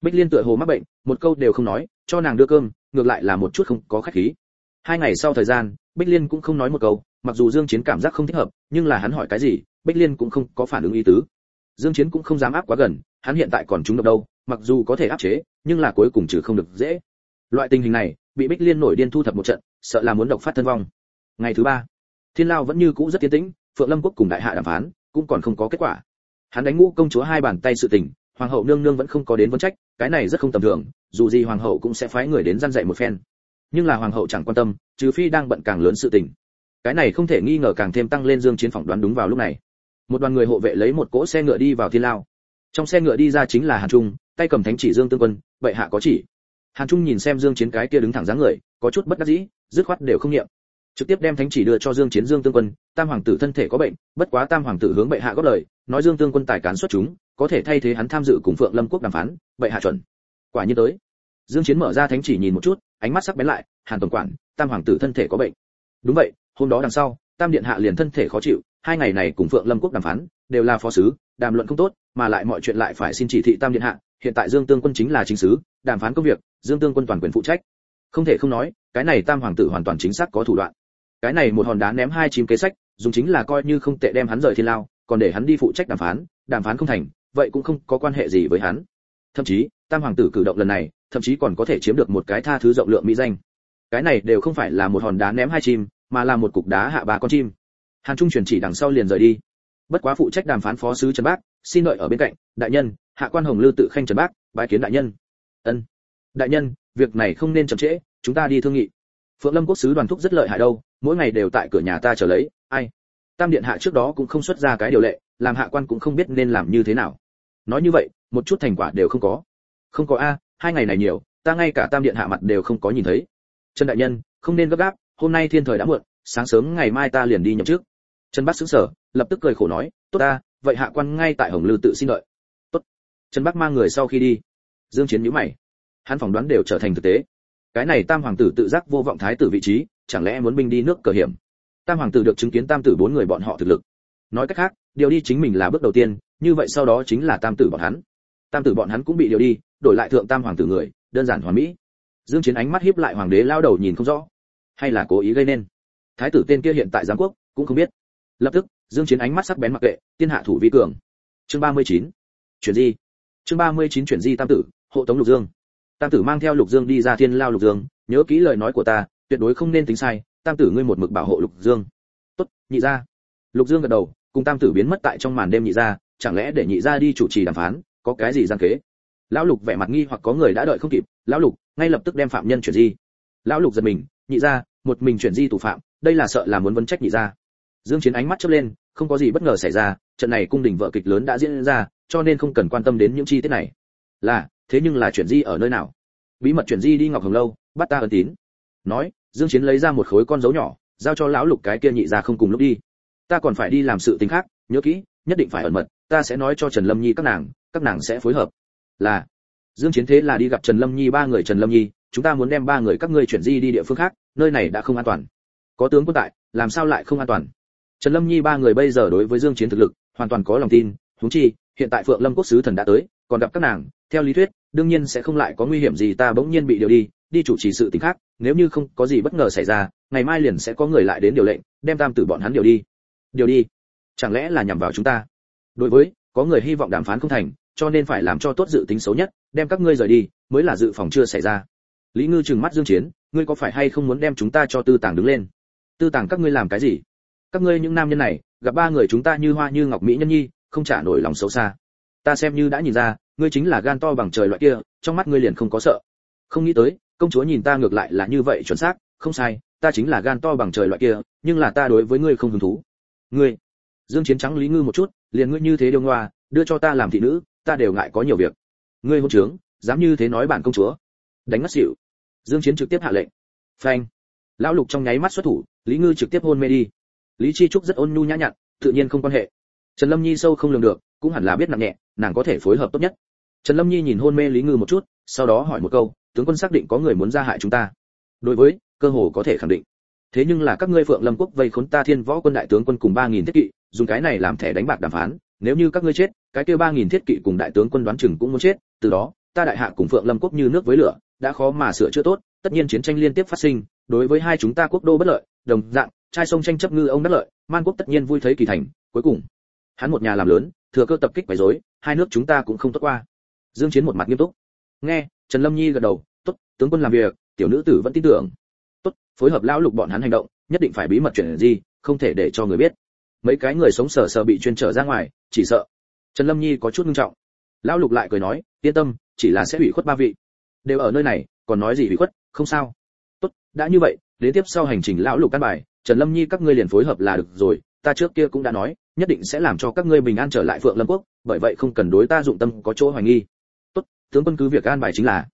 Bích liên tựa hồ mắc bệnh, một câu đều không nói, cho nàng đưa cơm, ngược lại là một chút không có khách khí. Hai ngày sau thời gian, bích liên cũng không nói một câu, mặc dù dương chiến cảm giác không thích hợp, nhưng là hắn hỏi cái gì, bích liên cũng không có phản ứng ý tứ. Dương chiến cũng không dám áp quá gần, hắn hiện tại còn trúng độc đâu mặc dù có thể áp chế, nhưng là cuối cùng trừ không được dễ. Loại tình hình này, bị bích liên nổi điên thu thập một trận, sợ là muốn độc phát thân vong. Ngày thứ ba, thiên lao vẫn như cũ rất tiến tĩnh, phượng lâm quốc cùng đại hạ đàm phán, cũng còn không có kết quả. Hắn đánh ngũ công chúa hai bàn tay sự tình, hoàng hậu nương nương vẫn không có đến vấn trách, cái này rất không tầm thường, dù gì hoàng hậu cũng sẽ phái người đến gian dạy một phen. Nhưng là hoàng hậu chẳng quan tâm, trừ phi đang bận càng lớn sự tình. Cái này không thể nghi ngờ càng thêm tăng lên dương chiến phỏng đoán đúng vào lúc này. Một đoàn người hộ vệ lấy một cỗ xe ngựa đi vào thiên lao. Trong xe ngựa đi ra chính là hàn trung tay cầm thánh chỉ dương tương quân vậy hạ có chỉ. Hàn trung nhìn xem dương chiến cái kia đứng thẳng dáng người, có chút bất đắc dĩ, dứt khoát đều không niệm. Trực tiếp đem thánh chỉ đưa cho dương chiến dương tương quân, tam hoàng tử thân thể có bệnh, bất quá tam hoàng tử hướng bệ hạ góp lời, nói dương tương quân tài cán xuất chúng, có thể thay thế hắn tham dự cùng phượng lâm quốc đàm phán, bệ hạ chuẩn. Quả nhiên tới. Dương chiến mở ra thánh chỉ nhìn một chút, ánh mắt sắc bén lại, hàn tổng quản, tam hoàng tử thân thể có bệnh. Đúng vậy, hôm đó đằng sau, tam điện hạ liền thân thể khó chịu, hai ngày này cùng phượng lâm quốc đàm phán, đều là phó sứ, đàm luận không tốt, mà lại mọi chuyện lại phải xin chỉ thị tam điện hạ hiện tại dương tương quân chính là chính sứ, đàm phán công việc, dương tương quân toàn quyền phụ trách. Không thể không nói, cái này tam hoàng tử hoàn toàn chính xác có thủ đoạn. Cái này một hòn đá ném hai chim kế sách, dùng chính là coi như không tệ đem hắn rời thiên lao, còn để hắn đi phụ trách đàm phán đàm phán không thành, vậy cũng không có quan hệ gì với hắn. Thậm chí, tam hoàng tử cử động lần này, thậm chí còn có thể chiếm được một cái tha thứ rộng lượng mỹ danh. Cái này đều không phải là một hòn đá ném hai chim, mà là một cục đá hạ ba con chim. Hàn trung truyền chỉ đằng sau liền rời đi. Bất quá phụ trách đàm phán phó sứ trần bác, xin đợi ở bên cạnh, đại nhân hạ quan hồng lư tự khanh trần bác, bái kiến đại nhân. Ân. Đại nhân, việc này không nên chậm trễ, chúng ta đi thương nghị. Phượng lâm quốc sứ đoàn thúc rất lợi hại đâu, mỗi ngày đều tại cửa nhà ta chờ lấy, ai? Tam điện hạ trước đó cũng không xuất ra cái điều lệ, làm hạ quan cũng không biết nên làm như thế nào. Nói như vậy, một chút thành quả đều không có. Không có a, hai ngày này nhiều, ta ngay cả tam điện hạ mặt đều không có nhìn thấy. Trần đại nhân, không nên gấp gáp, hôm nay thiên thời đã muộn, sáng sớm ngày mai ta liền đi nhậm trước. trần Bát sững sờ, lập tức cười khổ nói, tốt ta, vậy hạ quan ngay tại hồng lư tự xin đợi trần bắc mang người sau khi đi. Dương chiến nhíu mày. Hắn phỏng đoán đều trở thành thực tế. Cái này tam hoàng tử tự giác vô vọng thái tử vị trí, chẳng lẽ muốn binh đi nước cờ hiểm? Tam hoàng tử được chứng kiến tam tử bốn người bọn họ thực lực. Nói cách khác, điều đi chính mình là bước đầu tiên, như vậy sau đó chính là tam tử bọn hắn. Tam tử bọn hắn cũng bị điều đi, đổi lại thượng tam hoàng tử người, đơn giản hoàn mỹ. Dương chiến ánh mắt hiếp lại hoàng đế lao đầu nhìn không rõ. Hay là cố ý gây nên? Thái tử tên kia hiện tại giám quốc, cũng không biết. Lập tức, dương chiến ánh mắt sắc bén mặc kệ tiên hạ thủ vi cường. Chương 39. chuyển gì chương 39 chuyển di tam tử, hộ tống lục dương. Tam tử mang theo lục dương đi ra thiên lao lục dương, nhớ kỹ lời nói của ta, tuyệt đối không nên tính sai, tam tử ngươi một mực bảo hộ lục dương. Tốt, nhị gia. Lục dương gật đầu, cùng tam tử biến mất tại trong màn đêm nhị gia, chẳng lẽ để nhị gia đi chủ trì đàm phán, có cái gì gian kế? Lão lục vẻ mặt nghi hoặc có người đã đợi không kịp, lão lục, ngay lập tức đem phạm nhân chuyển di. Lão lục giật mình, nhị gia, một mình chuyển di tù phạm, đây là sợ là muốn vấn trách nhị gia. Dương chiến ánh mắt chớp lên, không có gì bất ngờ xảy ra trận này cung đình vợ kịch lớn đã diễn ra, cho nên không cần quan tâm đến những chi tiết này. Là, thế nhưng là chuyện gì ở nơi nào? Bí mật chuyện gì đi ngọc hồng lâu, bắt ta ân tín. Nói, dương chiến lấy ra một khối con dấu nhỏ, giao cho lão lục cái kia nhị ra không cùng lúc đi. Ta còn phải đi làm sự tình khác, nhớ kỹ, nhất định phải ẩn mật, ta sẽ nói cho trần lâm nhi các nàng các nàng sẽ phối hợp. Là, dương chiến thế là đi gặp trần lâm nhi ba người trần lâm nhi, chúng ta muốn đem ba người các ngươi chuyển di đi địa phương khác, nơi này đã không an toàn. Có tướng quân tại, làm sao lại không an toàn? Trần lâm nhi ba người bây giờ đối với dương chiến thực lực hoàn toàn có lòng tin, huống chi, hiện tại phượng lâm quốc sứ thần đã tới, còn gặp các nàng, theo lý thuyết, đương nhiên sẽ không lại có nguy hiểm gì ta bỗng nhiên bị điều đi đi chủ trì sự tình khác, nếu như không có gì bất ngờ xảy ra, ngày mai liền sẽ có người lại đến điều lệnh, đem tam tử bọn hắn điều đi. Điều đi? Chẳng lẽ là nhằm vào chúng ta? Đối với, có người hy vọng đàm phán không thành, cho nên phải làm cho tốt dự tính xấu nhất, đem các ngươi rời đi, mới là dự phòng chưa xảy ra. Lý ngư trừng mắt dương chiến, ngươi có phải hay không muốn đem chúng ta cho tư tàng đứng lên? Tư tàng các ngươi làm cái gì? Các ngươi những nam nhân này gặp ba người chúng ta như hoa như ngọc mỹ nhân nhi, không trả nổi lòng xấu xa. Ta xem như đã nhìn ra, ngươi chính là gan to bằng trời loại kia, trong mắt ngươi liền không có sợ. Không nghĩ tới, công chúa nhìn ta ngược lại là như vậy chuẩn xác, không sai, ta chính là gan to bằng trời loại kia, nhưng là ta đối với ngươi không hứng thú. Ngươi, dương chiến trắng lý ngư một chút, liền ngươi như thế điêu ngoa, đưa cho ta làm thị nữ, ta đều ngại có nhiều việc. Ngươi hôn trướng, dám như thế nói bản công chúa. Đánh ngất xỉu. Dương chiến trực tiếp hạ lệnh. Phanh. Lão lục trong nháy mắt xuất thủ, lý ngư trực tiếp hôn mê đi lý chi trúc rất ôn nhu nhã nhặn, tự nhiên không quan hệ. Trần lâm nhi sâu không lường được, cũng hẳn là biết nặng nhẹ, nàng có thể phối hợp tốt nhất. Trần lâm nhi nhìn hôn mê lý ngư một chút, sau đó hỏi một câu, tướng quân xác định có người muốn ra hại chúng ta. Đối với, cơ hồ có thể khẳng định. Thế nhưng là các ngươi phượng lâm quốc vây khốn ta thiên võ quân đại tướng quân cùng ba nghìn thiết kỵ, dùng cái này làm thẻ đánh bạc đàm phán, nếu như các ngươi chết, cái kia ba nghìn thiết kỵ cùng đại tướng quân đoán chừng cũng muốn chết, từ đó, ta đại hạ cùng phượng lâm quốc như nước với lửa, đã khó mà sửa chữa tốt, tất nhiên chiến tranh liên tiếp phát sinh, đối với hai chúng ta quốc đô bất lợi, đồng dạng trai sông tranh chấp ngư ông đắc lợi, man quốc tất nhiên vui thấy kỳ thành, cuối cùng, hắn một nhà làm lớn, thừa cơ tập kích quấy rối, hai nước chúng ta cũng không tốt qua. Dương chiến một mặt nghiêm túc. Nghe, trần lâm nhi gật đầu, tốt, tướng quân làm việc, tiểu nữ tử vẫn tin tưởng. Tốt, phối hợp lão lục bọn hắn hành động, nhất định phải bí mật chuyện gì không thể để cho người biết. Mấy cái người sống sờ sờ bị chuyên trở ra ngoài, chỉ sợ. Trần lâm nhi có chút nghiêm trọng. Lão lục lại cười nói, yên tâm, chỉ là sẽ hủy khuất ba vị. Đều ở nơi này, còn nói gì hủy khuất, không sao. Tốt, đã như vậy, đến tiếp sau hành trình lão lục căn bài trần lâm nhi các ngươi liền phối hợp là được rồi, ta trước kia cũng đã nói, nhất định sẽ làm cho các ngươi bình an trở lại phượng lâm quốc, bởi vậy không cần đối ta dụng tâm có chỗ hoài nghi. Tốt, tướng quân cứ việc an bài chính là.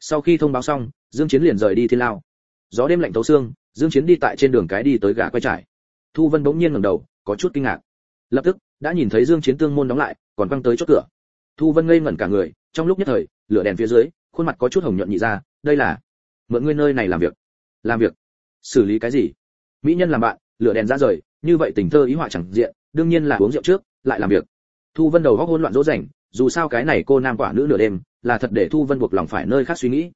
Sau khi thông báo xong, dương chiến liền rời đi thiên lao. Gió đêm lạnh thấu xương, dương chiến đi tại trên đường cái đi tới gã quay trải thu vân bỗng nhiên ngẩng đầu, có chút kinh ngạc. Lập tức, đã nhìn thấy dương chiến tương môn đóng lại, còn quăng tới chốt cửa. Thu vân ngây ngẩn cả người, trong lúc nhất thời, lửa đèn phía dưới, khuôn mặt có chút hồng nhuận nhị ra, đây là, mượn ngươi nơi này làm việc. Làm việc? Xử lý cái gì? Mỹ nhân làm bạn, lửa đèn ra rời, như vậy tình thơ ý họa chẳng diện, đương nhiên là uống rượu trước, lại làm việc. Thu vân đầu góc hỗn loạn dỗ dành, dù sao cái này cô nam quả nữ nửa đêm, là thật để thu vân buộc lòng phải nơi khác suy nghĩ.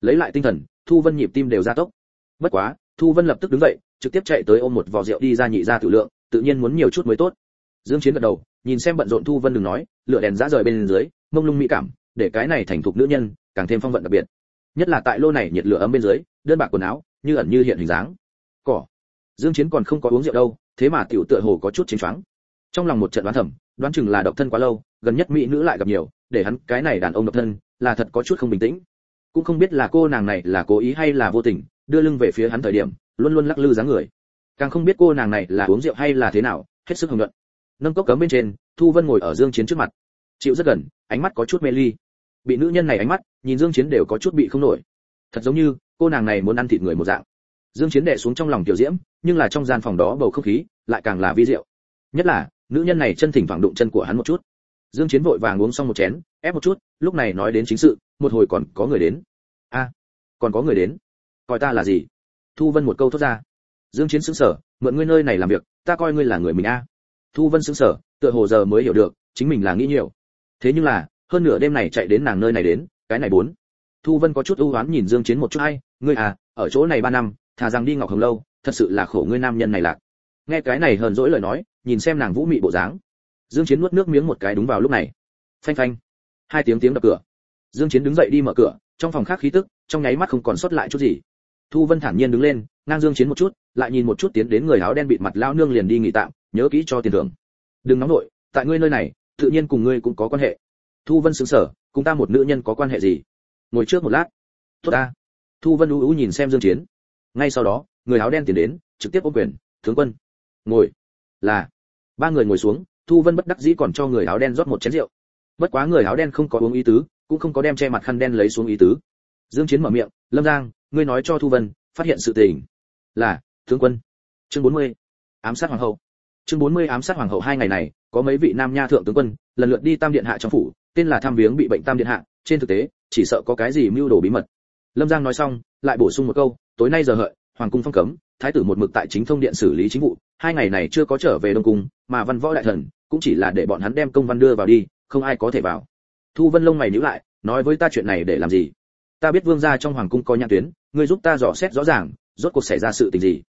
Lấy lại tinh thần, thu vân nhịp tim đều ra tốc. Bất quá, thu vân lập tức đứng dậy, trực tiếp chạy tới ôm một vò rượu đi ra nhị ra tự lượng, tự nhiên muốn nhiều chút mới tốt. Dương chiến gật đầu, nhìn xem bận rộn thu vân đừng nói, lửa đèn ra rời bên dưới, mông lung mỹ cảm, để cái này thành thục nữ nhân, càng thêm phong vận đặc biệt. Nhất là tại lô này nhiệt lửa ấm bên dưới, đơn bạc quần áo, như ẩn như hiện hình dáng. Cỏ dương chiến còn không có uống rượu đâu, thế mà tiểu tựa hồ có chút chính choáng. Trong lòng một trận đoán thầm, đoán chừng là độc thân quá lâu, gần nhất mỹ nữ lại gặp nhiều, để hắn cái này đàn ông độc thân, là thật có chút không bình tĩnh. Cũng không biết là cô nàng này là cố ý hay là vô tình, đưa lưng về phía hắn thời điểm, luôn luôn lắc lư dáng người. Càng không biết cô nàng này là uống rượu hay là thế nào, hết sức hồng luận. nâng cốc cấm bên trên, thu vân ngồi ở dương chiến trước mặt. Chịu rất gần, ánh mắt có chút mê ly. Bị nữ nhân này ánh mắt, nhìn dương chiến đều có chút bị không nổi. Thật giống như, cô nàng này muốn ăn thịt người một dạng dương chiến đè xuống trong lòng tiểu diễm, nhưng là trong gian phòng đó bầu không khí lại càng là vi diệu. Nhất là, nữ nhân này chân thỉnh thoảng đụng chân của hắn một chút. Dương chiến vội vàng uống xong một chén, ép một chút, lúc này nói đến chính sự, một hồi còn có người đến. A, còn có người đến. Coi ta là gì? Thu vân một câu thốt ra. Dương chiến sững sờ, mượn ngươi nơi này làm việc, ta coi ngươi là người mình a. Thu vân sững sờ, tựa hồ giờ mới hiểu được, chính mình là nghĩ nhiều. Thế nhưng là, hơn nửa đêm này chạy đến nàng nơi này đến, cái này bốn. Thu vân có chút ưu ám nhìn dương chiến một chút hay ngươi à ở chỗ này ba năm thà rằng đi ngọc hồng lâu thật sự là khổ ngươi nam nhân này lạc. Nghe cái này hờn dỗi lời nói nhìn xem nàng vũ mị bộ dáng. Dương chiến nuốt nước miếng một cái đúng vào lúc này. Phanh phanh. Hai tiếng tiếng đập cửa. Dương chiến đứng dậy đi mở cửa trong phòng khác khí tức trong nháy mắt không còn sót lại chút gì. Thu vân thản nhiên đứng lên ngang dương chiến một chút lại nhìn một chút tiến đến người áo đen bịt mặt lao nương liền đi nghỉ tạm nhớ kỹ cho tiền thưởng. Đừng nóng nổi, tại ngươi nơi này tự nhiên cùng ngươi cũng có quan hệ. Thu vân sững sờ cùng ta một nữ nhân có quan hệ gì? Ngồi trước một lát. Tốt ta. Thu vân u u nhìn xem dương chiến ngay sau đó, người áo đen tiến đến, trực tiếp ôm quyền, tướng quân, ngồi. Là, ba người ngồi xuống, thu vân bất đắc dĩ còn cho người áo đen rót một chén rượu. Bất quá người áo đen không có uống ý tứ, cũng không có đem che mặt khăn đen lấy xuống ý tứ. Dương chiến mở miệng, lâm giang, ngươi nói cho thu vân, phát hiện sự tình. Là, tướng quân. Chương 40. ám sát hoàng hậu. Chương 40 ám sát hoàng hậu hai ngày này, có mấy vị nam nha thượng tướng quân, lần lượt đi tam điện hạ trong phủ, tên là tham viếng bị bệnh tam điện hạ, trên thực tế, chỉ sợ có cái gì mưu đồ bí mật. Lâm giang nói xong, lại bổ sung một câu tối nay giờ hợi, hoàng cung phong cấm, thái tử một mực tại chính thông điện xử lý chính vụ, hai ngày này chưa có trở về đông cung, mà văn võ đại thần cũng chỉ là để bọn hắn đem công văn đưa vào đi, không ai có thể vào. Thu vân lông mày nhíu lại, nói với ta chuyện này để làm gì? Ta biết vương gia trong hoàng cung có nhãn tuyến, ngươi giúp ta dò xét rõ ràng, rốt cuộc xảy ra sự tình gì?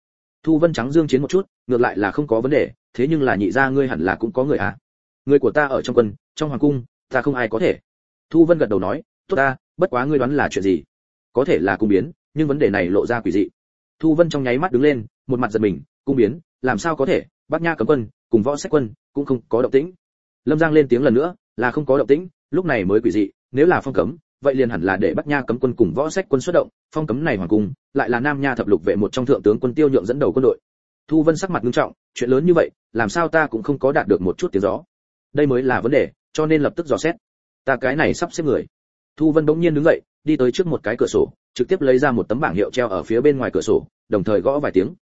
Thu vân trắng dương chiến một chút, ngược lại là không có vấn đề, thế nhưng là nhị gia ngươi hẳn là cũng có người à? Người của ta ở trong quân, trong hoàng cung, ta không ai có thể. Thu vân gật đầu nói, tốt ta, bất quá ngươi đoán là chuyện gì? Có thể là cung biến nhưng vấn đề này lộ ra quỷ dị. Thu vân trong nháy mắt đứng lên, một mặt giật mình, cung biến, làm sao có thể bắc nha cấm quân, cùng võ sách quân, cũng không có động tĩnh. Lâm giang lên tiếng lần nữa, là không có động tĩnh, lúc này mới quỷ dị, nếu là phong cấm, vậy liền hẳn là để bắc nha cấm quân cùng võ sách quân xuất động, phong cấm này hoàng cung lại là nam nha thập lục vệ một trong thượng tướng quân tiêu nhượng dẫn đầu quân đội. Thu vân sắc mặt nghiêm trọng, chuyện lớn như vậy, làm sao ta cũng không có đạt được một chút tiếng gió. Đây mới là vấn đề, cho nên lập tức dò xét. Ta cái này sắp xếp người. Thu vân bỗng nhiên đứng dậy đi tới trước một cái cửa sổ, trực tiếp lấy ra một tấm bảng hiệu treo ở phía bên ngoài cửa sổ, đồng thời gõ vài tiếng.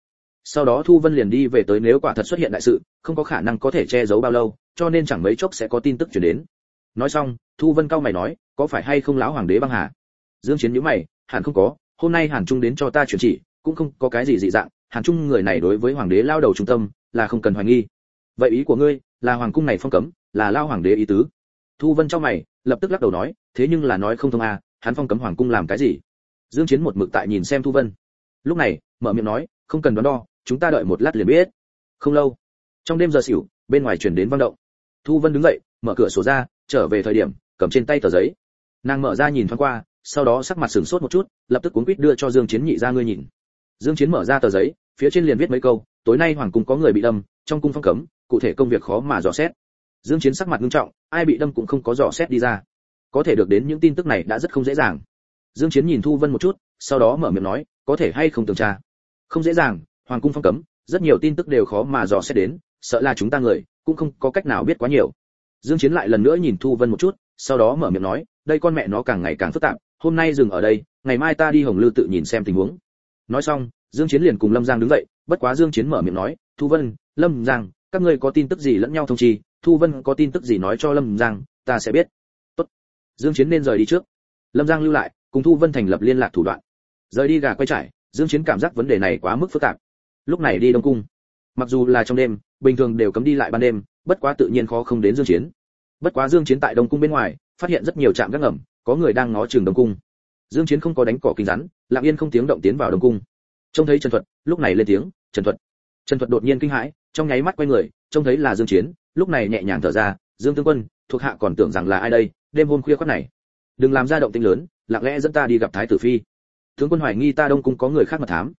Sau đó thu vân liền đi về tới nếu quả thật xuất hiện đại sự, không có khả năng có thể che giấu bao lâu, cho nên chẳng mấy chốc sẽ có tin tức chuyển đến. Nói xong, thu vân cao mày nói, có phải hay không lão hoàng đế băng hà? Dương chiến nhíu mày, hẳn không có, hôm nay hàn trung đến cho ta chuyển chỉ, cũng không có cái gì dị dạng, hàn trung người này đối với hoàng đế lao đầu trung tâm, là không cần hoài nghi. Vậy ý của ngươi, là hoàng cung này phong cấm, là lao hoàng đế ý tứ? Thu vân trong mày, lập tức lắc đầu nói, thế nhưng là nói không thông à hắn phong cấm hoàng cung làm cái gì? Dương chiến một mực tại nhìn xem thu vân. Lúc này, mở miệng nói, không cần đoán đo, chúng ta đợi một lát liền biết. Không lâu, trong đêm giờ xỉu, bên ngoài truyền đến vang động. Thu vân đứng dậy, mở cửa sổ ra, trở về thời điểm, cầm trên tay tờ giấy. Nàng mở ra nhìn thoáng qua, sau đó sắc mặt sửng sốt một chút, lập tức cuốn quýt đưa cho dương chiến nhị ra ngươi nhìn. Dương chiến mở ra tờ giấy, phía trên liền viết mấy câu, tối nay hoàng cung có người bị đâm, trong cung phong cấm, cụ thể công việc khó mà dò xét. Dương chiến sắc mặt nghiêm trọng, ai bị đâm cũng không có dò xét đi ra có thể được đến những tin tức này đã rất không dễ dàng. Dương chiến nhìn thu vân một chút, sau đó mở miệng nói, có thể hay không tường tra? Không dễ dàng, hoàng cung phong cấm, rất nhiều tin tức đều khó mà dò xét đến, sợ là chúng ta người, cũng không có cách nào biết quá nhiều. Dương chiến lại lần nữa nhìn thu vân một chút, sau đó mở miệng nói, đây con mẹ nó càng ngày càng phức tạp, hôm nay dừng ở đây, ngày mai ta đi hồng lư tự nhìn xem tình huống. Nói xong, dương chiến liền cùng lâm giang đứng dậy, bất quá dương chiến mở miệng nói, thu vân, lâm giang, các ngươi có tin tức gì lẫn nhau thông trì thu vân có tin tức gì nói cho lâm giang, ta sẽ biết dương chiến nên rời đi trước. Lâm giang lưu lại, cùng thu vân thành lập liên lạc thủ đoạn. Rời đi gà quay trải, dương chiến cảm giác vấn đề này quá mức phức tạp. Lúc này đi đông cung. Mặc dù là trong đêm, bình thường đều cấm đi lại ban đêm, bất quá tự nhiên khó không đến dương chiến. Bất quá dương chiến tại đông cung bên ngoài, phát hiện rất nhiều trạm gác ngầm, có người đang ngó chừng đông cung. Dương chiến không có đánh cỏ kinh rắn, lặng yên không tiếng động tiến vào đông cung. Trông thấy trần thuật, lúc này lên tiếng, trần thuật. Trần thuật đột nhiên kinh hãi, trong nháy mắt quay người, trông thấy là dương chiến, lúc này nhẹ nhàng thở ra, dương tướng quân, thuộc hạ còn tưởng rằng là ai đây? Đêm hôm khuya khoắt này. Đừng làm ra động tĩnh lớn, lặng lẽ dẫn ta đi gặp thái tử phi. Tướng quân hoài nghi ta đông cung có người khác mà thám.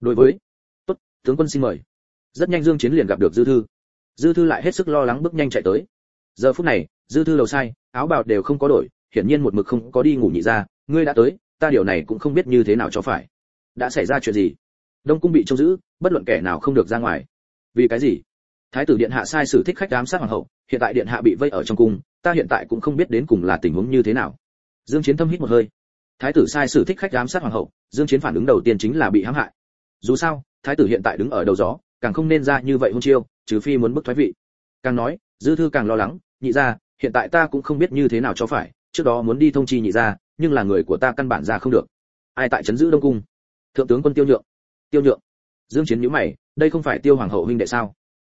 Đối với, tốt, tướng quân xin mời. Rất nhanh dương chiến liền gặp được dư thư. Dư thư lại hết sức lo lắng bước nhanh chạy tới. Giờ phút này, dư thư đầu sai, áo bào đều không có đổi, hiển nhiên một mực không có đi ngủ nhị ra. Ngươi đã tới, ta điều này cũng không biết như thế nào cho phải. Đã xảy ra chuyện gì? Đông cung bị trông giữ, bất luận kẻ nào không được ra ngoài. Vì cái gì? Thái tử điện hạ sai sử thích khách giám sát hoàng hậu, hiện tại điện hạ bị vây ở trong cung ta hiện tại cũng không biết đến cùng là tình huống như thế nào. Dương chiến thâm hít một hơi. Thái tử sai sử thích khách giám sát hoàng hậu, dương chiến phản ứng đầu tiên chính là bị hãm hại. Dù sao, thái tử hiện tại đứng ở đầu gió, càng không nên ra như vậy hôn chiêu, trừ phi muốn bức thoái vị. Càng nói, dư thư càng lo lắng, nhị gia, hiện tại ta cũng không biết như thế nào cho phải, trước đó muốn đi thông chi nhị gia, nhưng là người của ta căn bản ra không được. Ai tại trấn giữ đông cung? Thượng tướng quân tiêu nhượng. Tiêu nhượng. Dương chiến nhíu mày, đây không phải tiêu hoàng hậu huynh đệ sao?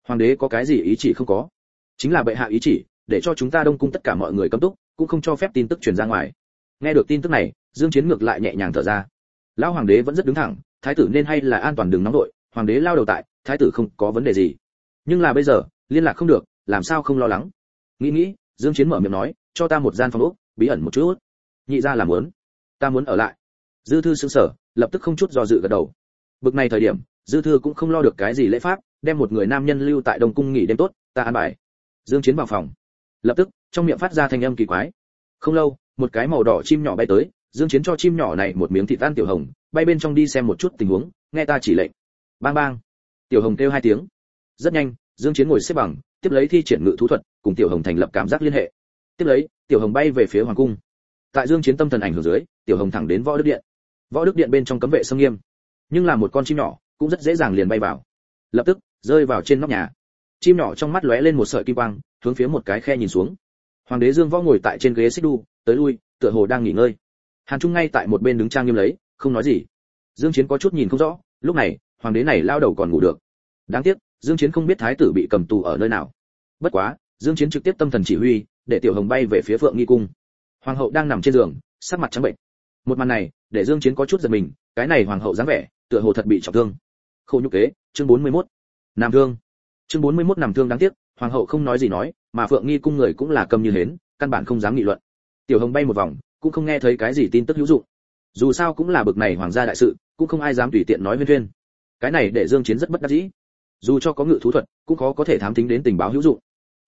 Hoàng đế có cái gì ý chỉ không có? Chính là bệ hạ ý chỉ để cho chúng ta đông cung tất cả mọi người cấm túc, cũng không cho phép tin tức truyền ra ngoài. Nghe được tin tức này, dương chiến ngược lại nhẹ nhàng thở ra. Lão hoàng đế vẫn rất đứng thẳng, thái tử nên hay là an toàn đừng nóng đội hoàng đế lao đầu tại, thái tử không có vấn đề gì. Nhưng là bây giờ, liên lạc không được, làm sao không lo lắng? Nghĩ nghĩ, dương chiến mở miệng nói, cho ta một gian phòng ốc, bí ẩn một chút. Nhị ra làm muốn. Ta muốn ở lại. Dư thư sững sờ, lập tức không chút do dự gật đầu. Bực này thời điểm, dư thư cũng không lo được cái gì lễ pháp, đem một người nam nhân lưu tại đông cung nghỉ đêm tốt, ta an bài. Dương chiến vào phòng lập tức, trong miệng phát ra thanh âm kỳ quái. Không lâu, một cái màu đỏ chim nhỏ bay tới, dương chiến cho chim nhỏ này một miếng thịt tan tiểu hồng, bay bên trong đi xem một chút tình huống, nghe ta chỉ lệnh. Bang bang. Tiểu hồng kêu hai tiếng. Rất nhanh, dương chiến ngồi xếp bằng, tiếp lấy thi triển ngự thú thuật, cùng tiểu hồng thành lập cảm giác liên hệ. Tiếp lấy, tiểu hồng bay về phía hoàng cung. Tại dương chiến tâm thần ảnh hưởng dưới, tiểu hồng thẳng đến võ đức điện. Võ đức điện bên trong cấm vệ sông nghiêm. Nhưng là một con chim nhỏ, cũng rất dễ dàng liền bay vào. Lập tức, rơi vào trên nóc nhà chim nhỏ trong mắt lóe lên một sợi kim quang, hướng phía một cái khe nhìn xuống. Hoàng đế dương võ ngồi tại trên ghế xích đu tới lui, tựa hồ đang nghỉ ngơi. Hàn trung ngay tại một bên đứng trang nghiêm lấy, không nói gì. Dương chiến có chút nhìn không rõ, lúc này, hoàng đế này lao đầu còn ngủ được. Đáng tiếc, dương chiến không biết thái tử bị cầm tù ở nơi nào. Bất quá, dương chiến trực tiếp tâm thần chỉ huy, để tiểu hồng bay về phía phượng nghi cung. Hoàng hậu đang nằm trên giường, sắc mặt trắng bệnh. Một màn này, để dương chiến có chút giật mình, cái này hoàng hậu dáng vẻ, tựa hồ thật bị trọng thương. Khổ nhục kế, chương 41. nam thương chương 41 nằm thương đáng tiếc, hoàng hậu không nói gì nói, mà phượng nghi cung người cũng là cầm như hến, căn bản không dám nghị luận. Tiểu hồng bay một vòng, cũng không nghe thấy cái gì tin tức hữu dụng. Dù sao cũng là bực này hoàng gia đại sự, cũng không ai dám tùy tiện nói viên thuyên cái này để dương chiến rất bất đắc dĩ. Dù cho có ngự thú thuật, cũng khó có thể thám thính đến tình báo hữu dụng.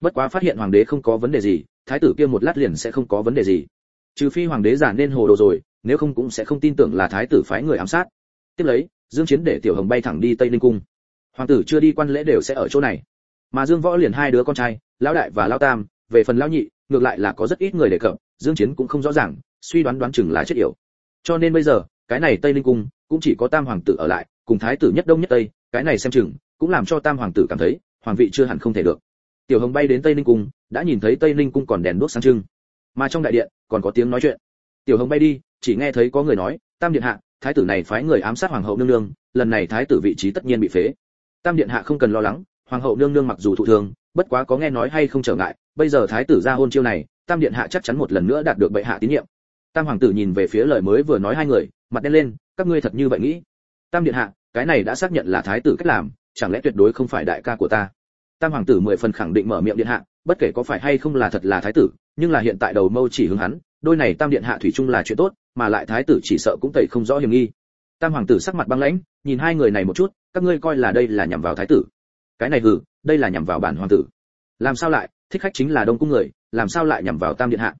Bất quá phát hiện hoàng đế không có vấn đề gì, thái tử kia một lát liền sẽ không có vấn đề gì. Trừ phi hoàng đế giả nên hồ đồ rồi, nếu không cũng sẽ không tin tưởng là thái tử phái người ám sát. Tiếp lấy, dương chiến để tiểu hồng bay thẳng đi tây ninh cung hoàng tử chưa đi quan lễ đều sẽ ở chỗ này. Mà dương võ liền hai đứa con trai, lão đại và lão tam, về phần lão nhị, ngược lại là có rất ít người đề cập, dương chiến cũng không rõ ràng, suy đoán đoán chừng là chết yểu. Cho nên bây giờ, cái này tây ninh cung, cũng chỉ có tam hoàng tử ở lại, cùng thái tử nhất đông nhất tây, cái này xem chừng, cũng làm cho tam hoàng tử cảm thấy, hoàng vị chưa hẳn không thể được. Tiểu hồng bay đến tây ninh cung, đã nhìn thấy tây ninh cung còn đèn đuốc sáng trưng. Mà trong đại điện, còn có tiếng nói chuyện. Tiểu hồng bay đi, chỉ nghe thấy có người nói, tam điện hạ, thái tử này phái người ám sát hoàng hậu nương nương, lần này thái tử vị trí tất nhiên bị phế tam điện hạ không cần lo lắng, hoàng hậu nương nương mặc dù thụ thương, bất quá có nghe nói hay không trở ngại, bây giờ thái tử ra hôn chiêu này, tam điện hạ chắc chắn một lần nữa đạt được bệ hạ tín nhiệm. Tam hoàng tử nhìn về phía lời mới vừa nói hai người, mặt đen lên, các ngươi thật như vậy nghĩ? Tam điện hạ, cái này đã xác nhận là thái tử cách làm, chẳng lẽ tuyệt đối không phải đại ca của ta? Tam hoàng tử mười phần khẳng định mở miệng điện hạ, bất kể có phải hay không là thật là thái tử, nhưng là hiện tại đầu mâu chỉ hướng hắn, đôi này tam điện hạ thủy chung là chuyện tốt, mà lại thái tử chỉ sợ cũng tẩy không rõ hiểm nghi. Tam hoàng tử sắc mặt băng lãnh, nhìn hai người này một chút các ngươi coi là đây là nhằm vào thái tử. Cái này hừ, đây là nhằm vào bản hoàng tử. Làm sao lại, thích khách chính là đông cung người, làm sao lại nhằm vào tam điện hạ?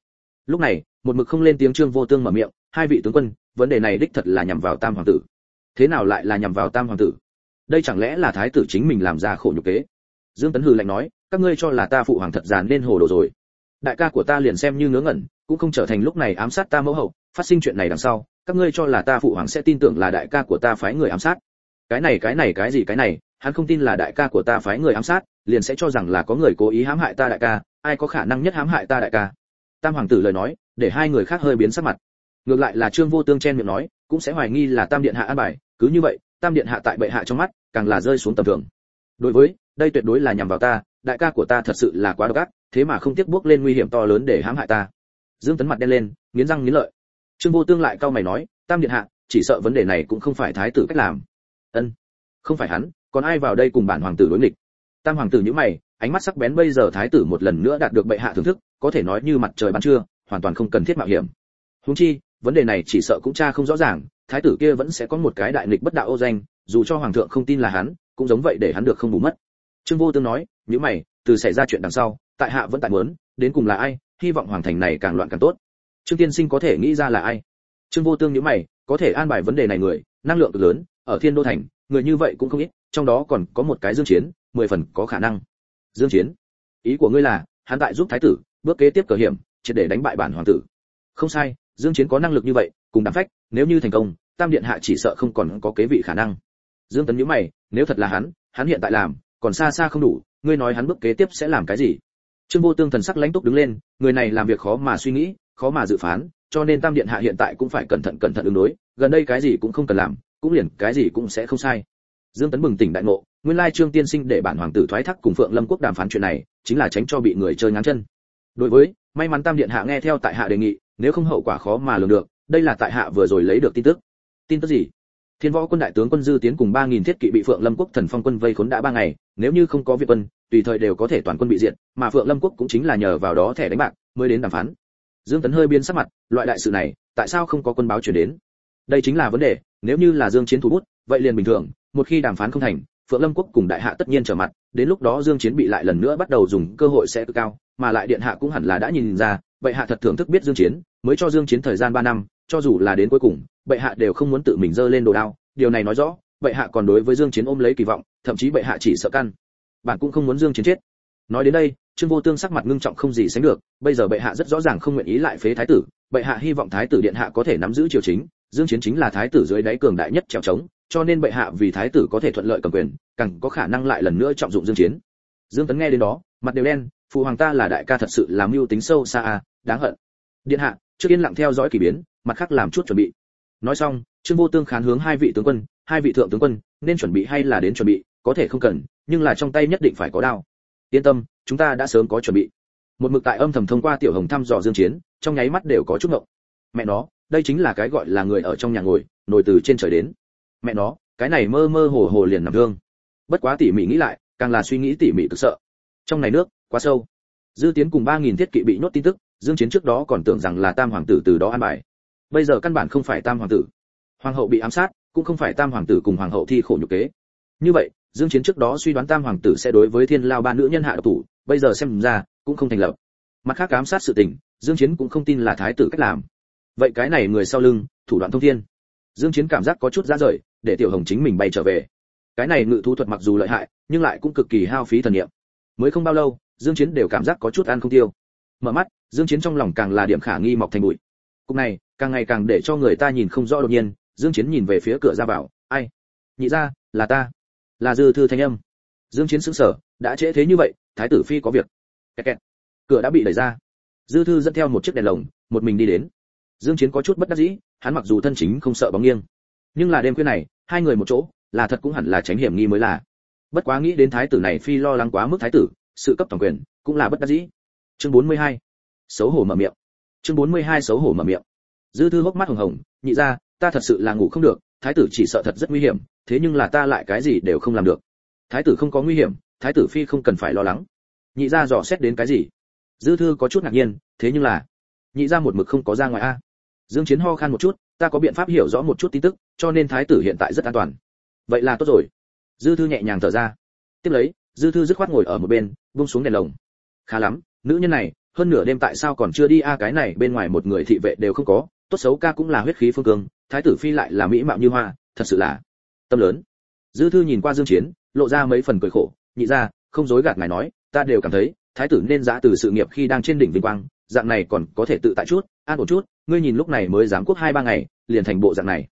Lúc này, một mực không lên tiếng trương vô tương mở miệng, hai vị tướng quân, vấn đề này đích thật là nhằm vào tam hoàng tử. Thế nào lại là nhằm vào tam hoàng tử? Đây chẳng lẽ là thái tử chính mình làm ra khổ nhục kế? Dương tấn hừ lạnh nói, các ngươi cho là ta phụ hoàng thật giàn nên hồ đồ rồi. Đại ca của ta liền xem như ngớ ngẩn, cũng không trở thành lúc này ám sát ta mẫu hậu, phát sinh chuyện này đằng sau, các ngươi cho là ta phụ hoàng sẽ tin tưởng là đại ca của ta phái người ám sát cái này cái này, cái gì, cái này, hắn không tin là đại ca của ta phái người ám sát, liền sẽ cho rằng là có người cố ý hãm hại ta đại ca, ai có khả năng nhất hãm hại ta đại ca? Tam hoàng tử lời nói, để hai người khác hơi biến sắc mặt. Ngược lại là trương vô tương chen miệng nói, cũng sẽ hoài nghi là tam điện hạ an bài, cứ như vậy, tam điện hạ tại bệ hạ trong mắt, càng là rơi xuống tầm thường. Đối với, đây tuyệt đối là nhằm vào ta, đại ca của ta thật sự là quá độc ác, thế mà không tiếc bước lên nguy hiểm to lớn để hãm hại ta. Dương tấn mặt đen lên, nghiến răng nghiến lợi. Trương vô tương lại cau mày nói, tam điện hạ, chỉ sợ vấn đề này cũng không phải thái tử cách làm ân, không phải hắn, còn ai vào đây cùng bản hoàng tử đối nghịch? Tam hoàng tử nhíu mày, ánh mắt sắc bén bây giờ thái tử một lần nữa đạt được bệ hạ thưởng thức, có thể nói như mặt trời ban trưa, hoàn toàn không cần thiết mạo hiểm. Huống chi, vấn đề này chỉ sợ cũng cha không rõ ràng, thái tử kia vẫn sẽ có một cái đại nghịch bất đạo ô danh, dù cho hoàng thượng không tin là hắn, cũng giống vậy để hắn được không bù mất. Trương vô tương nói, nhíu mày, từ xảy ra chuyện đằng sau, tại hạ vẫn tại muốn, đến cùng là ai, hy vọng hoàng thành này càng loạn càng tốt. Trương tiên sinh có thể nghĩ ra là ai? Trương vô tương nhíu mày, có thể an bài vấn đề này người, năng lượng cực lớn ở thiên đô thành, người như vậy cũng không ít, trong đó còn có một cái dương chiến, mười phần có khả năng. Dương chiến, ý của ngươi là, hắn tại giúp thái tử, bước kế tiếp cờ hiểm, triệt để đánh bại bản hoàng tử. Không sai, dương chiến có năng lực như vậy, cùng đám phách, nếu như thành công, tam điện hạ chỉ sợ không còn có kế vị khả năng. Dương tấn nhíu mày, nếu thật là hắn hắn hiện tại làm, còn xa xa không đủ, ngươi nói hắn bước kế tiếp sẽ làm cái gì? Trương vô tương thần sắc lãnh túc đứng lên, người này làm việc khó mà suy nghĩ, khó mà dự phán, cho nên tam điện hạ hiện tại cũng phải cẩn thận cẩn thận ứng đối, gần đây cái gì cũng không cần làm cũng liền cái gì cũng sẽ không sai. Dương tấn bừng tỉnh đại ngộ, nguyên lai trương tiên sinh để bản hoàng tử thoái thác cùng phượng lâm quốc đàm phán chuyện này, chính là tránh cho bị người chơi ngáng chân. Đối với, may mắn tam điện hạ nghe theo tại hạ đề nghị, nếu không hậu quả khó mà lường được, đây là tại hạ vừa rồi lấy được tin tức. Tin tức gì? Thiên võ quân đại tướng quân dư tiến cùng ba nghìn thiết kỵ bị phượng lâm quốc thần phong quân vây khốn đã ba ngày, nếu như không có việt quân, tùy thời đều có thể toàn quân bị diệt, mà phượng lâm quốc cũng chính là nhờ vào đó thẻ đánh bạc, mới đến đàm phán. Dương tấn hơi biến sắc mặt, loại đại sự này, tại sao không có quân báo chuyển đến? Đây chính là vấn đề nếu như là dương chiến thủ bút, vậy liền bình thường, một khi đàm phán không thành, phượng lâm quốc cùng đại hạ tất nhiên trở mặt, đến lúc đó dương chiến bị lại lần nữa bắt đầu dùng cơ hội sẽ cực cao, mà lại điện hạ cũng hẳn là đã nhìn ra, vậy hạ thật thưởng thức biết dương chiến, mới cho dương chiến thời gian 3 năm, cho dù là đến cuối cùng bệ hạ đều không muốn tự mình dơ lên đồ đao. Điều này nói rõ bệ hạ còn đối với dương chiến ôm lấy kỳ vọng, thậm chí bệ hạ chỉ sợ căn. Bạn cũng không muốn dương chiến chết. Nói đến đây, trương vô tương sắc mặt ngưng trọng không gì sánh được, bây giờ bệ hạ rất rõ ràng không nguyện ý lại phế thái tử, bệ hạ hy vọng thái tử điện hạ có thể nắm giữ triều chính dương chiến chính là thái tử dưới đáy cường đại nhất trèo trống, cho nên bệ hạ vì thái tử có thể thuận lợi cầm quyền, càng có khả năng lại lần nữa trọng dụng dương chiến. Dương tấn nghe đến đó, mặt đều đen, phụ hoàng ta là đại ca thật sự là mưu tính sâu xa à đáng hận. Điện hạ, trước yên lặng theo dõi kỳ biến, mặt khác làm chút chuẩn bị. Nói xong, trương vô tương khán hướng hai vị tướng quân, hai vị thượng tướng quân, nên chuẩn bị hay là đến chuẩn bị, có thể không cần, nhưng là trong tay nhất định phải có đao. Yên tâm, chúng ta đã sớm có chuẩn bị. Một mực tại âm thầm thông qua tiểu hồng thăm dò dương chiến, trong nháy mắt đều có chút ngộng. Mẹ nó đây chính là cái gọi là người ở trong nhà ngồi nổi từ trên trời đến. Mẹ nó, cái này mơ mơ hồ hồ liền nằm thương. Bất quá tỉ mỉ nghĩ lại, càng là suy nghĩ tỉ mỉ cực sợ. Trong này nước, quá sâu. Dư tiến cùng ba nghìn thiết kỵ bị nhốt tin tức, dương chiến trước đó còn tưởng rằng là tam hoàng tử từ đó an bài. Bây giờ căn bản không phải tam hoàng tử. Hoàng hậu bị ám sát, cũng không phải tam hoàng tử cùng hoàng hậu thi khổ nhục kế. Như vậy, dương chiến trước đó suy đoán tam hoàng tử sẽ đối với thiên lao ba nữ nhân hạ độc thủ, bây giờ xem ra, cũng không thành lập. Mặt khác ám sát sự tình, dương chiến cũng không tin là thái tử cách làm vậy cái này người sau lưng, thủ đoạn thông thiên. Dương chiến cảm giác có chút ra rời, để tiểu hồng chính mình bay trở về. Cái này ngự thú thuật mặc dù lợi hại, nhưng lại cũng cực kỳ hao phí thần niệm. Mới không bao lâu, dương chiến đều cảm giác có chút ăn không tiêu. Mở mắt, dương chiến trong lòng càng là điểm khả nghi mọc thành bụi. Cục này, càng ngày càng để cho người ta nhìn không rõ đột nhiên, dương chiến nhìn về phía cửa ra vào, ai? Nhị ra là ta. Là dư thư thanh âm. Dương chiến sững sờ, đã trễ thế như vậy, thái tử phi có việc. Kẹt kẹt. cửa đã bị đẩy ra. Dư thư dẫn theo một chiếc đèn lồng, một mình đi đến dương chiến có chút bất đắc dĩ, hắn mặc dù thân chính không sợ bóng nghiêng, nhưng là đêm khuya này, hai người một chỗ, là thật cũng hẳn là tránh hiểm nghi mới là. Bất quá nghĩ đến thái tử này phi lo lắng quá mức thái tử, sự cấp toàn quyền cũng là bất đắc dĩ. Chương 42. xấu hổ mở miệng. Chương 42 xấu hổ mở miệng. Dư thư hốc mắt hồng hồng, nhị ra, ta thật sự là ngủ không được, thái tử chỉ sợ thật rất nguy hiểm, thế nhưng là ta lại cái gì đều không làm được. Thái tử không có nguy hiểm, thái tử phi không cần phải lo lắng. Nhị ra dò xét đến cái gì? Dư thư có chút ngạc nhiên, thế nhưng là, nhị ra một mực không có ra ngoài a dương chiến ho khan một chút, ta có biện pháp hiểu rõ một chút tin tức, cho nên thái tử hiện tại rất an toàn. Vậy là tốt rồi. Dư thư nhẹ nhàng thở ra. Tiếp lấy, dư thư dứt khoát ngồi ở một bên, buông xuống đèn lồng. Khá lắm, nữ nhân này, hơn nửa đêm tại sao còn chưa đi a, cái này bên ngoài một người thị vệ đều không có, tốt xấu ca cũng là huyết khí phương cương, thái tử phi lại là mỹ mạo như hoa, thật sự là tâm lớn. Dư thư nhìn qua dương chiến, lộ ra mấy phần cười khổ, nhị ra, không dối gạt ngài nói, ta đều cảm thấy, thái tử nên giã từ sự nghiệp khi đang trên đỉnh vinh quang, dạng này còn có thể tự tại chút, an ổn chút ngươi nhìn lúc này mới giám quốc hai ba ngày, liền thành bộ dạng này.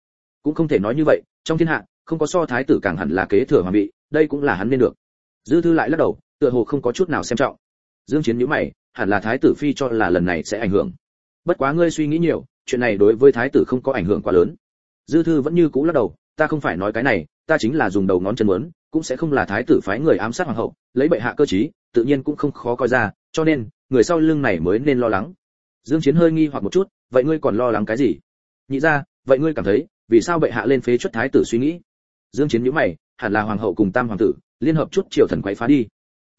Cũng không thể nói như vậy, trong thiên hạ, không có so thái tử càng hẳn là kế thừa hoàng vị, đây cũng là hắn nên được. Dư thư lại lắc đầu, tựa hồ không có chút nào xem trọng. Dương chiến nhíu mày, hẳn là thái tử phi cho là lần này sẽ ảnh hưởng. Bất quá ngươi suy nghĩ nhiều, chuyện này đối với thái tử không có ảnh hưởng quá lớn. Dư thư vẫn như cũ lắc đầu, ta không phải nói cái này, ta chính là dùng đầu ngón chân muốn, cũng sẽ không là thái tử phái người ám sát hoàng hậu, lấy bệ hạ cơ trí, tự nhiên cũng không khó coi ra, cho nên, người sau lưng này mới nên lo lắng. Dương chiến hơi nghi hoặc một chút vậy ngươi còn lo lắng cái gì? Nhị ra, vậy ngươi cảm thấy, vì sao bệ hạ lên phế chuất thái tử suy nghĩ? Dương chiến nhíu mày, hẳn là hoàng hậu cùng tam hoàng tử, liên hợp chút triều thần quấy phá đi.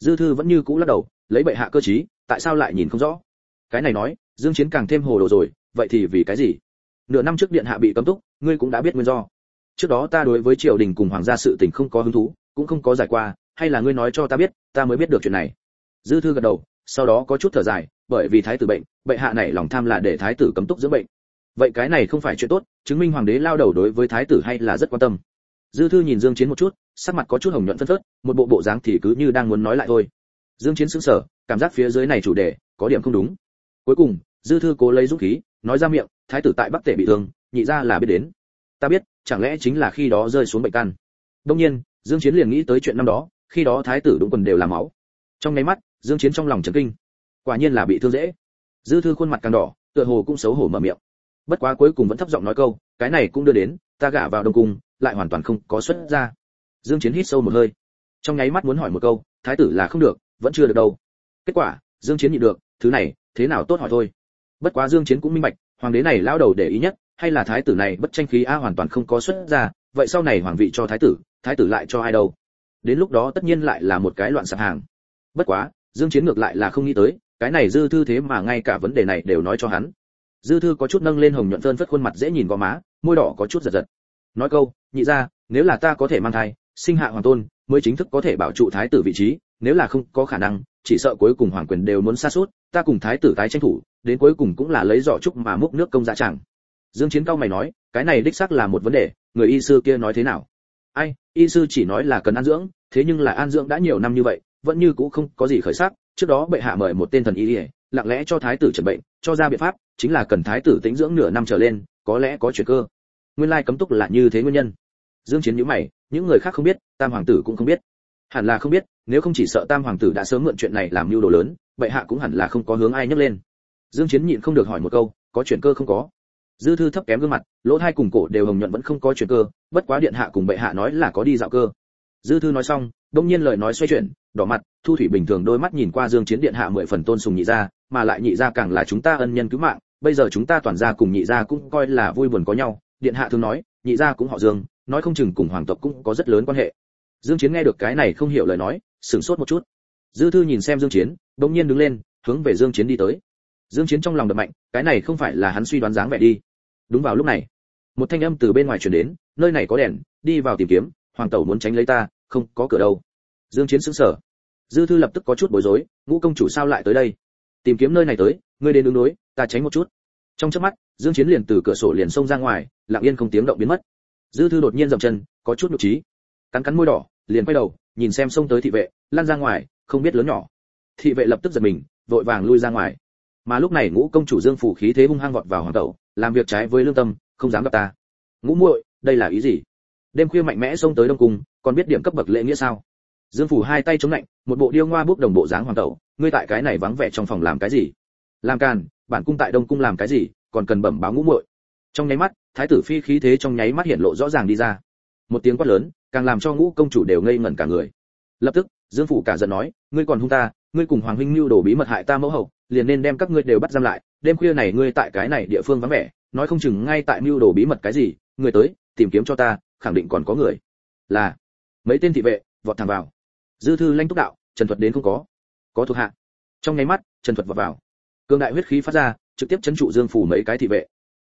Dư thư vẫn như cũ lắc đầu, lấy bệ hạ cơ trí, tại sao lại nhìn không rõ? Cái này nói, dương chiến càng thêm hồ đồ rồi, vậy thì vì cái gì? Nửa năm trước điện hạ bị cấm túc, ngươi cũng đã biết nguyên do. Trước đó ta đối với triều đình cùng hoàng gia sự tình không có hứng thú, cũng không có giải qua, hay là ngươi nói cho ta biết, ta mới biết được chuyện này. Dư thư gật đầu, sau đó có chút thở dài bởi vì thái tử bệnh, bệ hạ này lòng tham là để thái tử cấm túc dưỡng bệnh. Vậy cái này không phải chuyện tốt, chứng minh hoàng đế lao đầu đối với thái tử hay là rất quan tâm. Dư thư nhìn dương chiến một chút, sắc mặt có chút hồng nhuận phân phớt, một bộ bộ dáng thì cứ như đang muốn nói lại thôi. Dương chiến sững sờ, cảm giác phía dưới này chủ đề, có điểm không đúng. Cuối cùng, dư thư cố lấy dũng khí, nói ra miệng, thái tử tại bắc tể bị thương, nhị ra là biết đến. Ta biết, chẳng lẽ chính là khi đó rơi xuống bệnh căn? Đông nhiên, dương chiến liền nghĩ tới chuyện năm đó, khi đó thái tử đúng quần đều là máu. Trong ngay mắt, dương chiến trong lòng chấn kinh quả nhiên là bị thương dễ. Dư thư khuôn mặt càng đỏ, tựa hồ cũng xấu hổ mở miệng. Bất quá cuối cùng vẫn thấp giọng nói câu, cái này cũng đưa đến, ta gả vào đông cung, lại hoàn toàn không có xuất ra dương chiến hít sâu một hơi. Trong nháy mắt muốn hỏi một câu, thái tử là không được, vẫn chưa được đâu. Kết quả, dương chiến nhịn được, thứ này, thế nào tốt hỏi thôi. Bất quá dương chiến cũng minh bạch, hoàng đế này lao đầu để ý nhất, hay là thái tử này bất tranh khí a hoàn toàn không có xuất ra vậy sau này hoàng vị cho thái tử thái tử lại cho ai đâu? Đến lúc đó tất nhiên lại là một cái loạn sạp hàng. Bất quá, dương chiến ngược lại là không nghĩ tới cái này dư thư thế mà ngay cả vấn đề này đều nói cho hắn. Dư thư có chút nâng lên hồng nhuận phơn phất khuôn mặt dễ nhìn gò má, môi đỏ có chút giật giật. Nói câu, nhị ra nếu là ta có thể mang thai, sinh hạ hoàng tôn, mới chính thức có thể bảo trụ thái tử vị trí, nếu là không có khả năng, chỉ sợ cuối cùng hoàng quyền đều muốn xa suốt ta cùng thái tử tái tranh thủ, đến cuối cùng cũng là lấy giỏ trúc mà múc nước công dạ chẳng. Dương chiến cao mày nói, cái này đích xác là một vấn đề, người y sư kia nói thế nào? Ai, y sư chỉ nói là cần ăn dưỡng, thế nhưng là an dưỡng đã nhiều năm như vậy, vẫn như cũ không có gì khởi sắc trước đó bệ hạ mời một tên thần y lặng lẽ cho thái tử chẩn bệnh, cho ra biện pháp, chính là cần thái tử tĩnh dưỡng nửa năm trở lên, có lẽ có chuyện cơ. Nguyên lai cấm túc là như thế nguyên nhân. Dương chiến nhíu mày, những người khác không biết, tam hoàng tử cũng không biết. Hẳn là không biết, nếu không chỉ sợ tam hoàng tử đã sớm mượn chuyện này làm mưu đồ lớn, bệ hạ cũng hẳn là không có hướng ai nhấc lên. Dương chiến nhịn không được hỏi một câu, có chuyện cơ không có? Dư thư thấp kém gương mặt, lỗ hai cùng cổ đều hồng nhuận vẫn không có chuyện cơ, bất quá điện hạ cùng bệ hạ nói là có đi dạo cơ. Dư thư nói xong đông nhiên lời nói xoay chuyển, đỏ mặt, thu thủy bình thường đôi mắt nhìn qua dương chiến điện hạ mười phần tôn sùng nhị gia, mà lại nhị gia càng là chúng ta ân nhân cứu mạng, bây giờ chúng ta toàn gia cùng nhị gia cũng coi là vui buồn có nhau. Điện hạ thường nói, nhị gia cũng họ dương, nói không chừng cùng hoàng tộc cũng có rất lớn quan hệ. Dương chiến nghe được cái này không hiểu lời nói, sửng sốt một chút. Dư thư nhìn xem dương chiến đột nhiên đứng lên, hướng về dương chiến đi tới. Dương chiến trong lòng đập mạnh, cái này không phải là hắn suy đoán dáng vẻ đi. Đúng vào lúc này, một thanh âm từ bên ngoài truyền đến, nơi này có đèn, đi vào tìm kiếm, hoàng tẩu muốn tránh lấy ta không có cửa đâu. Dương chiến sững sờ. Dư thư lập tức có chút bối rối, ngũ công chủ sao lại tới đây? Tìm kiếm nơi này tới, ngươi đến đứng đối, ta tránh một chút. Trong chớp mắt, dương chiến liền từ cửa sổ liền xông ra ngoài, lặng yên không tiếng động biến mất. Dư thư đột nhiên dậm chân, có chút nhục trí. Cắn cắn môi đỏ, liền quay đầu, nhìn xem xông tới thị vệ, lăn ra ngoài, không biết lớn nhỏ. Thị vệ lập tức giật mình, vội vàng lui ra ngoài. Mà lúc này ngũ công chủ dương phủ khí thế hung hăng vọt vào hoàng tẩu, làm việc trái với lương tâm, không dám gặp ta. Ngũ muội, đây là ý gì? Đêm khuya mạnh mẽ xông tới đông cung còn biết điểm cấp bậc lễ nghĩa sao? Dương phủ hai tay chống lạnh, một bộ điêu ngoa bút đồng bộ dáng hoàng tẩu, ngươi tại cái này vắng vẻ trong phòng làm cái gì? Làm càn, bản cung tại đông cung làm cái gì, còn cần bẩm báo ngũ muội. Trong nháy mắt, thái tử phi khí thế trong nháy mắt hiện lộ rõ ràng đi ra. Một tiếng quát lớn, càng làm cho ngũ công chủ đều ngây ngẩn cả người. Lập tức, dương phủ cả giận nói, ngươi còn hung ta, ngươi cùng hoàng huynh mưu đồ bí mật hại ta mẫu hậu, liền nên đem các ngươi đều bắt giam lại. Đêm khuya này ngươi tại cái này địa phương vắng vẻ, nói không chừng ngay tại mưu đồ bí mật cái gì người tới, tìm kiếm cho ta, khẳng định còn có người. Là mấy tên thị vệ vọt thẳng vào. Dư thư lanh túc đạo, trần thuật đến không có. Có thuộc hạ. Trong nháy mắt, trần thuật vọt vào. Cương đại huyết khí phát ra, trực tiếp chấn trụ dương phủ mấy cái thị vệ.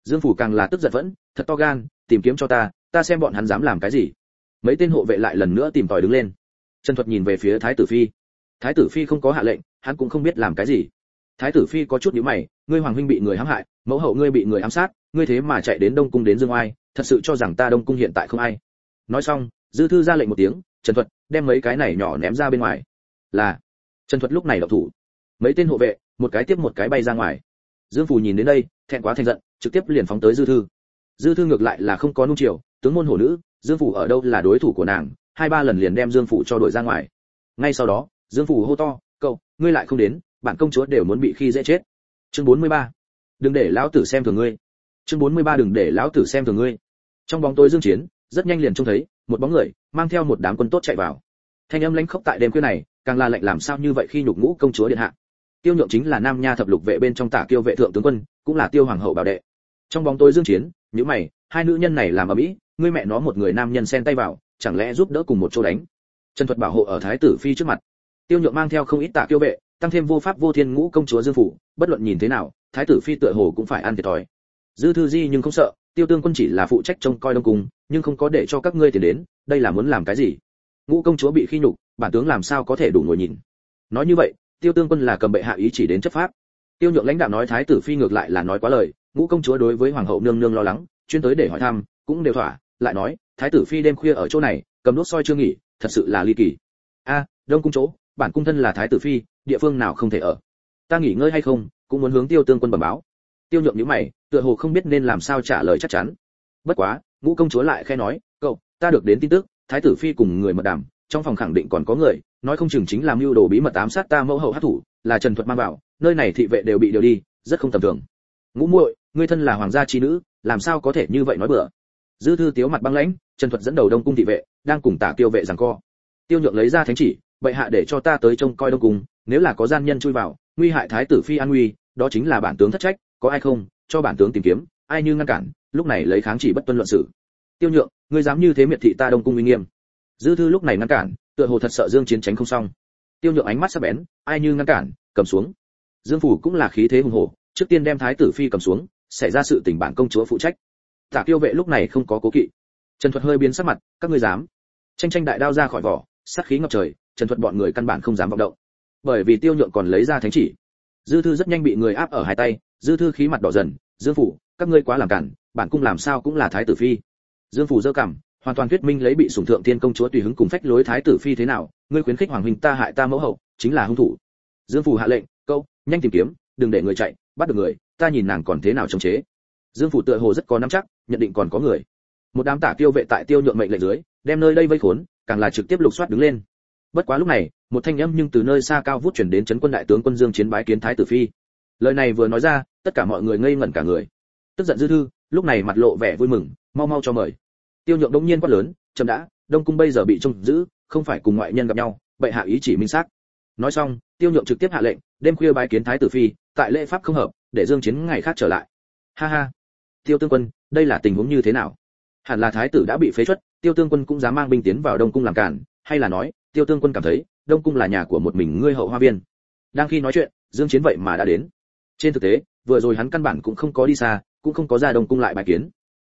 Dương phủ càng là tức giận vẫn, thật to gan, tìm kiếm cho ta ta xem bọn hắn dám làm cái gì. Mấy tên hộ vệ lại lần nữa tìm tòi đứng lên. Trần thuật nhìn về phía thái tử phi. Thái tử phi không có hạ lệnh, hắn cũng không biết làm cái gì. Thái tử phi có chút nhíu mày, ngươi hoàng huynh bị người hãm hại, mẫu hậu ngươi bị người ám sát, ngươi thế mà chạy đến đông cung đến dương oai, thật sự cho rằng ta đông cung hiện tại không ai. Nói xong dư thư ra lệnh một tiếng, trần thuật đem mấy cái này nhỏ ném ra bên ngoài. Là, trần thuật lúc này đọc thủ. Mấy tên hộ vệ, một cái tiếp một cái bay ra ngoài. Dương phù nhìn đến đây, thẹn quá thành giận, trực tiếp liền phóng tới dư thư. Dư thư ngược lại là không có nung chiều, tướng môn hổ nữ, dương phủ ở đâu là đối thủ của nàng, hai ba lần liền đem dương phủ cho đuổi ra ngoài. Ngay sau đó, dương phủ hô to, cậu, ngươi lại không đến, bản công chúa đều muốn bị khi dễ chết. Chương 43. đừng để lão tử xem thường ngươi. Chương 43 đừng để lão tử xem thường ngươi. Trong bóng tối dương chiến rất nhanh liền trông thấy, một bóng người mang theo một đám quân tốt chạy vào. Thanh âm lãnh khốc tại đêm khuya này, càng là lạnh làm sao như vậy khi nhục ngũ công chúa điện hạ. Tiêu nhượng chính là nam nha thập lục vệ bên trong tả kiêu vệ thượng tướng quân, cũng là tiêu hoàng hậu bảo đệ. Trong bóng tối dương chiến những mày, hai nữ nhân này làm ở mỹ ngươi mẹ nó một người nam nhân xen tay vào, chẳng lẽ giúp đỡ cùng một chỗ đánh? Trần thuật bảo hộ ở thái tử phi trước mặt. Tiêu nhượng mang theo không ít tạ kiêu vệ, tăng thêm vô pháp vô thiên ngũ công chúa dương phủ, bất luận nhìn thế nào, thái tử phi tựa hồ cũng phải ăn thiệt thòi. Dư thư di nhưng không sợ tiêu tương quân chỉ là phụ trách trông coi đông cung, nhưng không có để cho các ngươi tiền đến, đây là muốn làm cái gì? Ngũ công chúa bị khi nhục, bản tướng làm sao có thể đủ ngồi nhìn? Nói như vậy, tiêu tương quân là cầm bệ hạ ý chỉ đến chấp pháp. Tiêu nhượng lãnh đạo nói thái tử phi ngược lại là nói quá lời, ngũ công chúa đối với hoàng hậu nương nương lo lắng, chuyên tới để hỏi thăm, cũng đều thỏa, lại nói, thái tử phi đêm khuya ở chỗ này, cầm nốt soi chưa nghỉ, thật sự là ly kỳ. A, đông cung chỗ, bản cung thân là thái tử phi, địa phương nào không thể ở? Ta nghỉ ngơi hay không, cũng muốn hướng tiêu tương quân bẩm báo tiêu nhượng nhíu mày, tựa hồ không biết nên làm sao trả lời chắc chắn. Bất quá, ngũ công chúa lại khẽ nói, cậu, ta được đến tin tức, thái tử phi cùng người mật đàm, trong phòng khẳng định còn có người, nói không chừng chính là mưu đồ bí mật ám sát ta mẫu hậu hát thủ, là trần thuật mang vào, nơi này thị vệ đều bị điều đi, rất không tầm thường. Ngũ muội, ngươi thân là hoàng gia chi nữ, làm sao có thể như vậy nói bừa? Dư thư tiếu mặt băng lãnh, trần thuật dẫn đầu đông cung thị vệ, đang cùng tả tiêu vệ giằng co. Tiêu nhượng lấy ra thánh chỉ, bệ hạ để cho ta tới trông coi đông cung, nếu là có gian nhân chui vào, nguy hại thái tử phi an nguy, đó chính là bản tướng thất trách có ai không, cho bản tướng tìm kiếm, ai như ngăn cản, lúc này lấy kháng chỉ bất tuân luận sự. Tiêu nhượng, ngươi dám như thế miệt thị ta đông cung uy nghiêm. Dư thư lúc này ngăn cản, tựa hồ thật sợ dương chiến tránh không xong. Tiêu nhượng ánh mắt sắc bén, ai như ngăn cản, cầm xuống. Dương phủ cũng là khí thế hùng hổ, trước tiên đem thái tử phi cầm xuống, xảy ra sự tình bản công chúa phụ trách. Tả tiêu vệ lúc này không có cố kỵ. Trần thuật hơi biến sắc mặt, các ngươi dám. Tranh tranh đại đao ra khỏi vỏ, sát khí ngập trời, trần thuật bọn người căn bản không dám vọng động. Bởi vì tiêu nhượng còn lấy ra thánh chỉ dư thư rất nhanh bị người áp ở hai tay dư thư khí mặt đỏ dần dương phủ các ngươi quá làm cản bản cung làm sao cũng là thái tử phi. Dương phủ dơ cảm, hoàn toàn thuyết minh lấy bị sủng thượng tiên công chúa tùy hứng cùng phách lối thái tử phi thế nào ngươi khuyến khích hoàng huynh ta hại ta mẫu hậu chính là hung thủ. Dương phủ hạ lệnh câu nhanh tìm kiếm đừng để người chạy bắt được người ta nhìn nàng còn thế nào chống chế. Dương phủ tựa hồ rất có nắm chắc nhận định còn có người. Một đám tả tiêu vệ tại tiêu nhượng mệnh lệnh dưới đem nơi đây vây khốn càng là trực tiếp lục soát đứng lên bất quá lúc này, một thanh âm nhưng từ nơi xa cao vút chuyển đến chấn quân đại tướng quân dương chiến bái kiến thái tử phi. Lời này vừa nói ra, tất cả mọi người ngây ngẩn cả người. Tức giận dư thư, lúc này mặt lộ vẻ vui mừng, mau mau cho mời. Tiêu nhượng đông nhiên quát lớn, chậm đã, đông cung bây giờ bị trông giữ, không phải cùng ngoại nhân gặp nhau, bệ hạ ý chỉ minh xác. Nói xong, tiêu nhượng trực tiếp hạ lệnh, đêm khuya bái kiến thái tử phi, tại lễ pháp không hợp, để dương chiến ngày khác trở lại. Ha ha. Tiêu tương quân, đây là tình huống như thế nào? Hẳn là thái tử đã bị phế truất tiêu tương quân cũng dám mang binh tiến vào đông cung làm cản hay là nói, tiêu tương quân cảm thấy, đông cung là nhà của một mình ngươi hậu hoa viên. Đang khi nói chuyện, dương chiến vậy mà đã đến. Trên thực tế, vừa rồi hắn căn bản cũng không có đi xa, cũng không có ra đông cung lại bài kiến,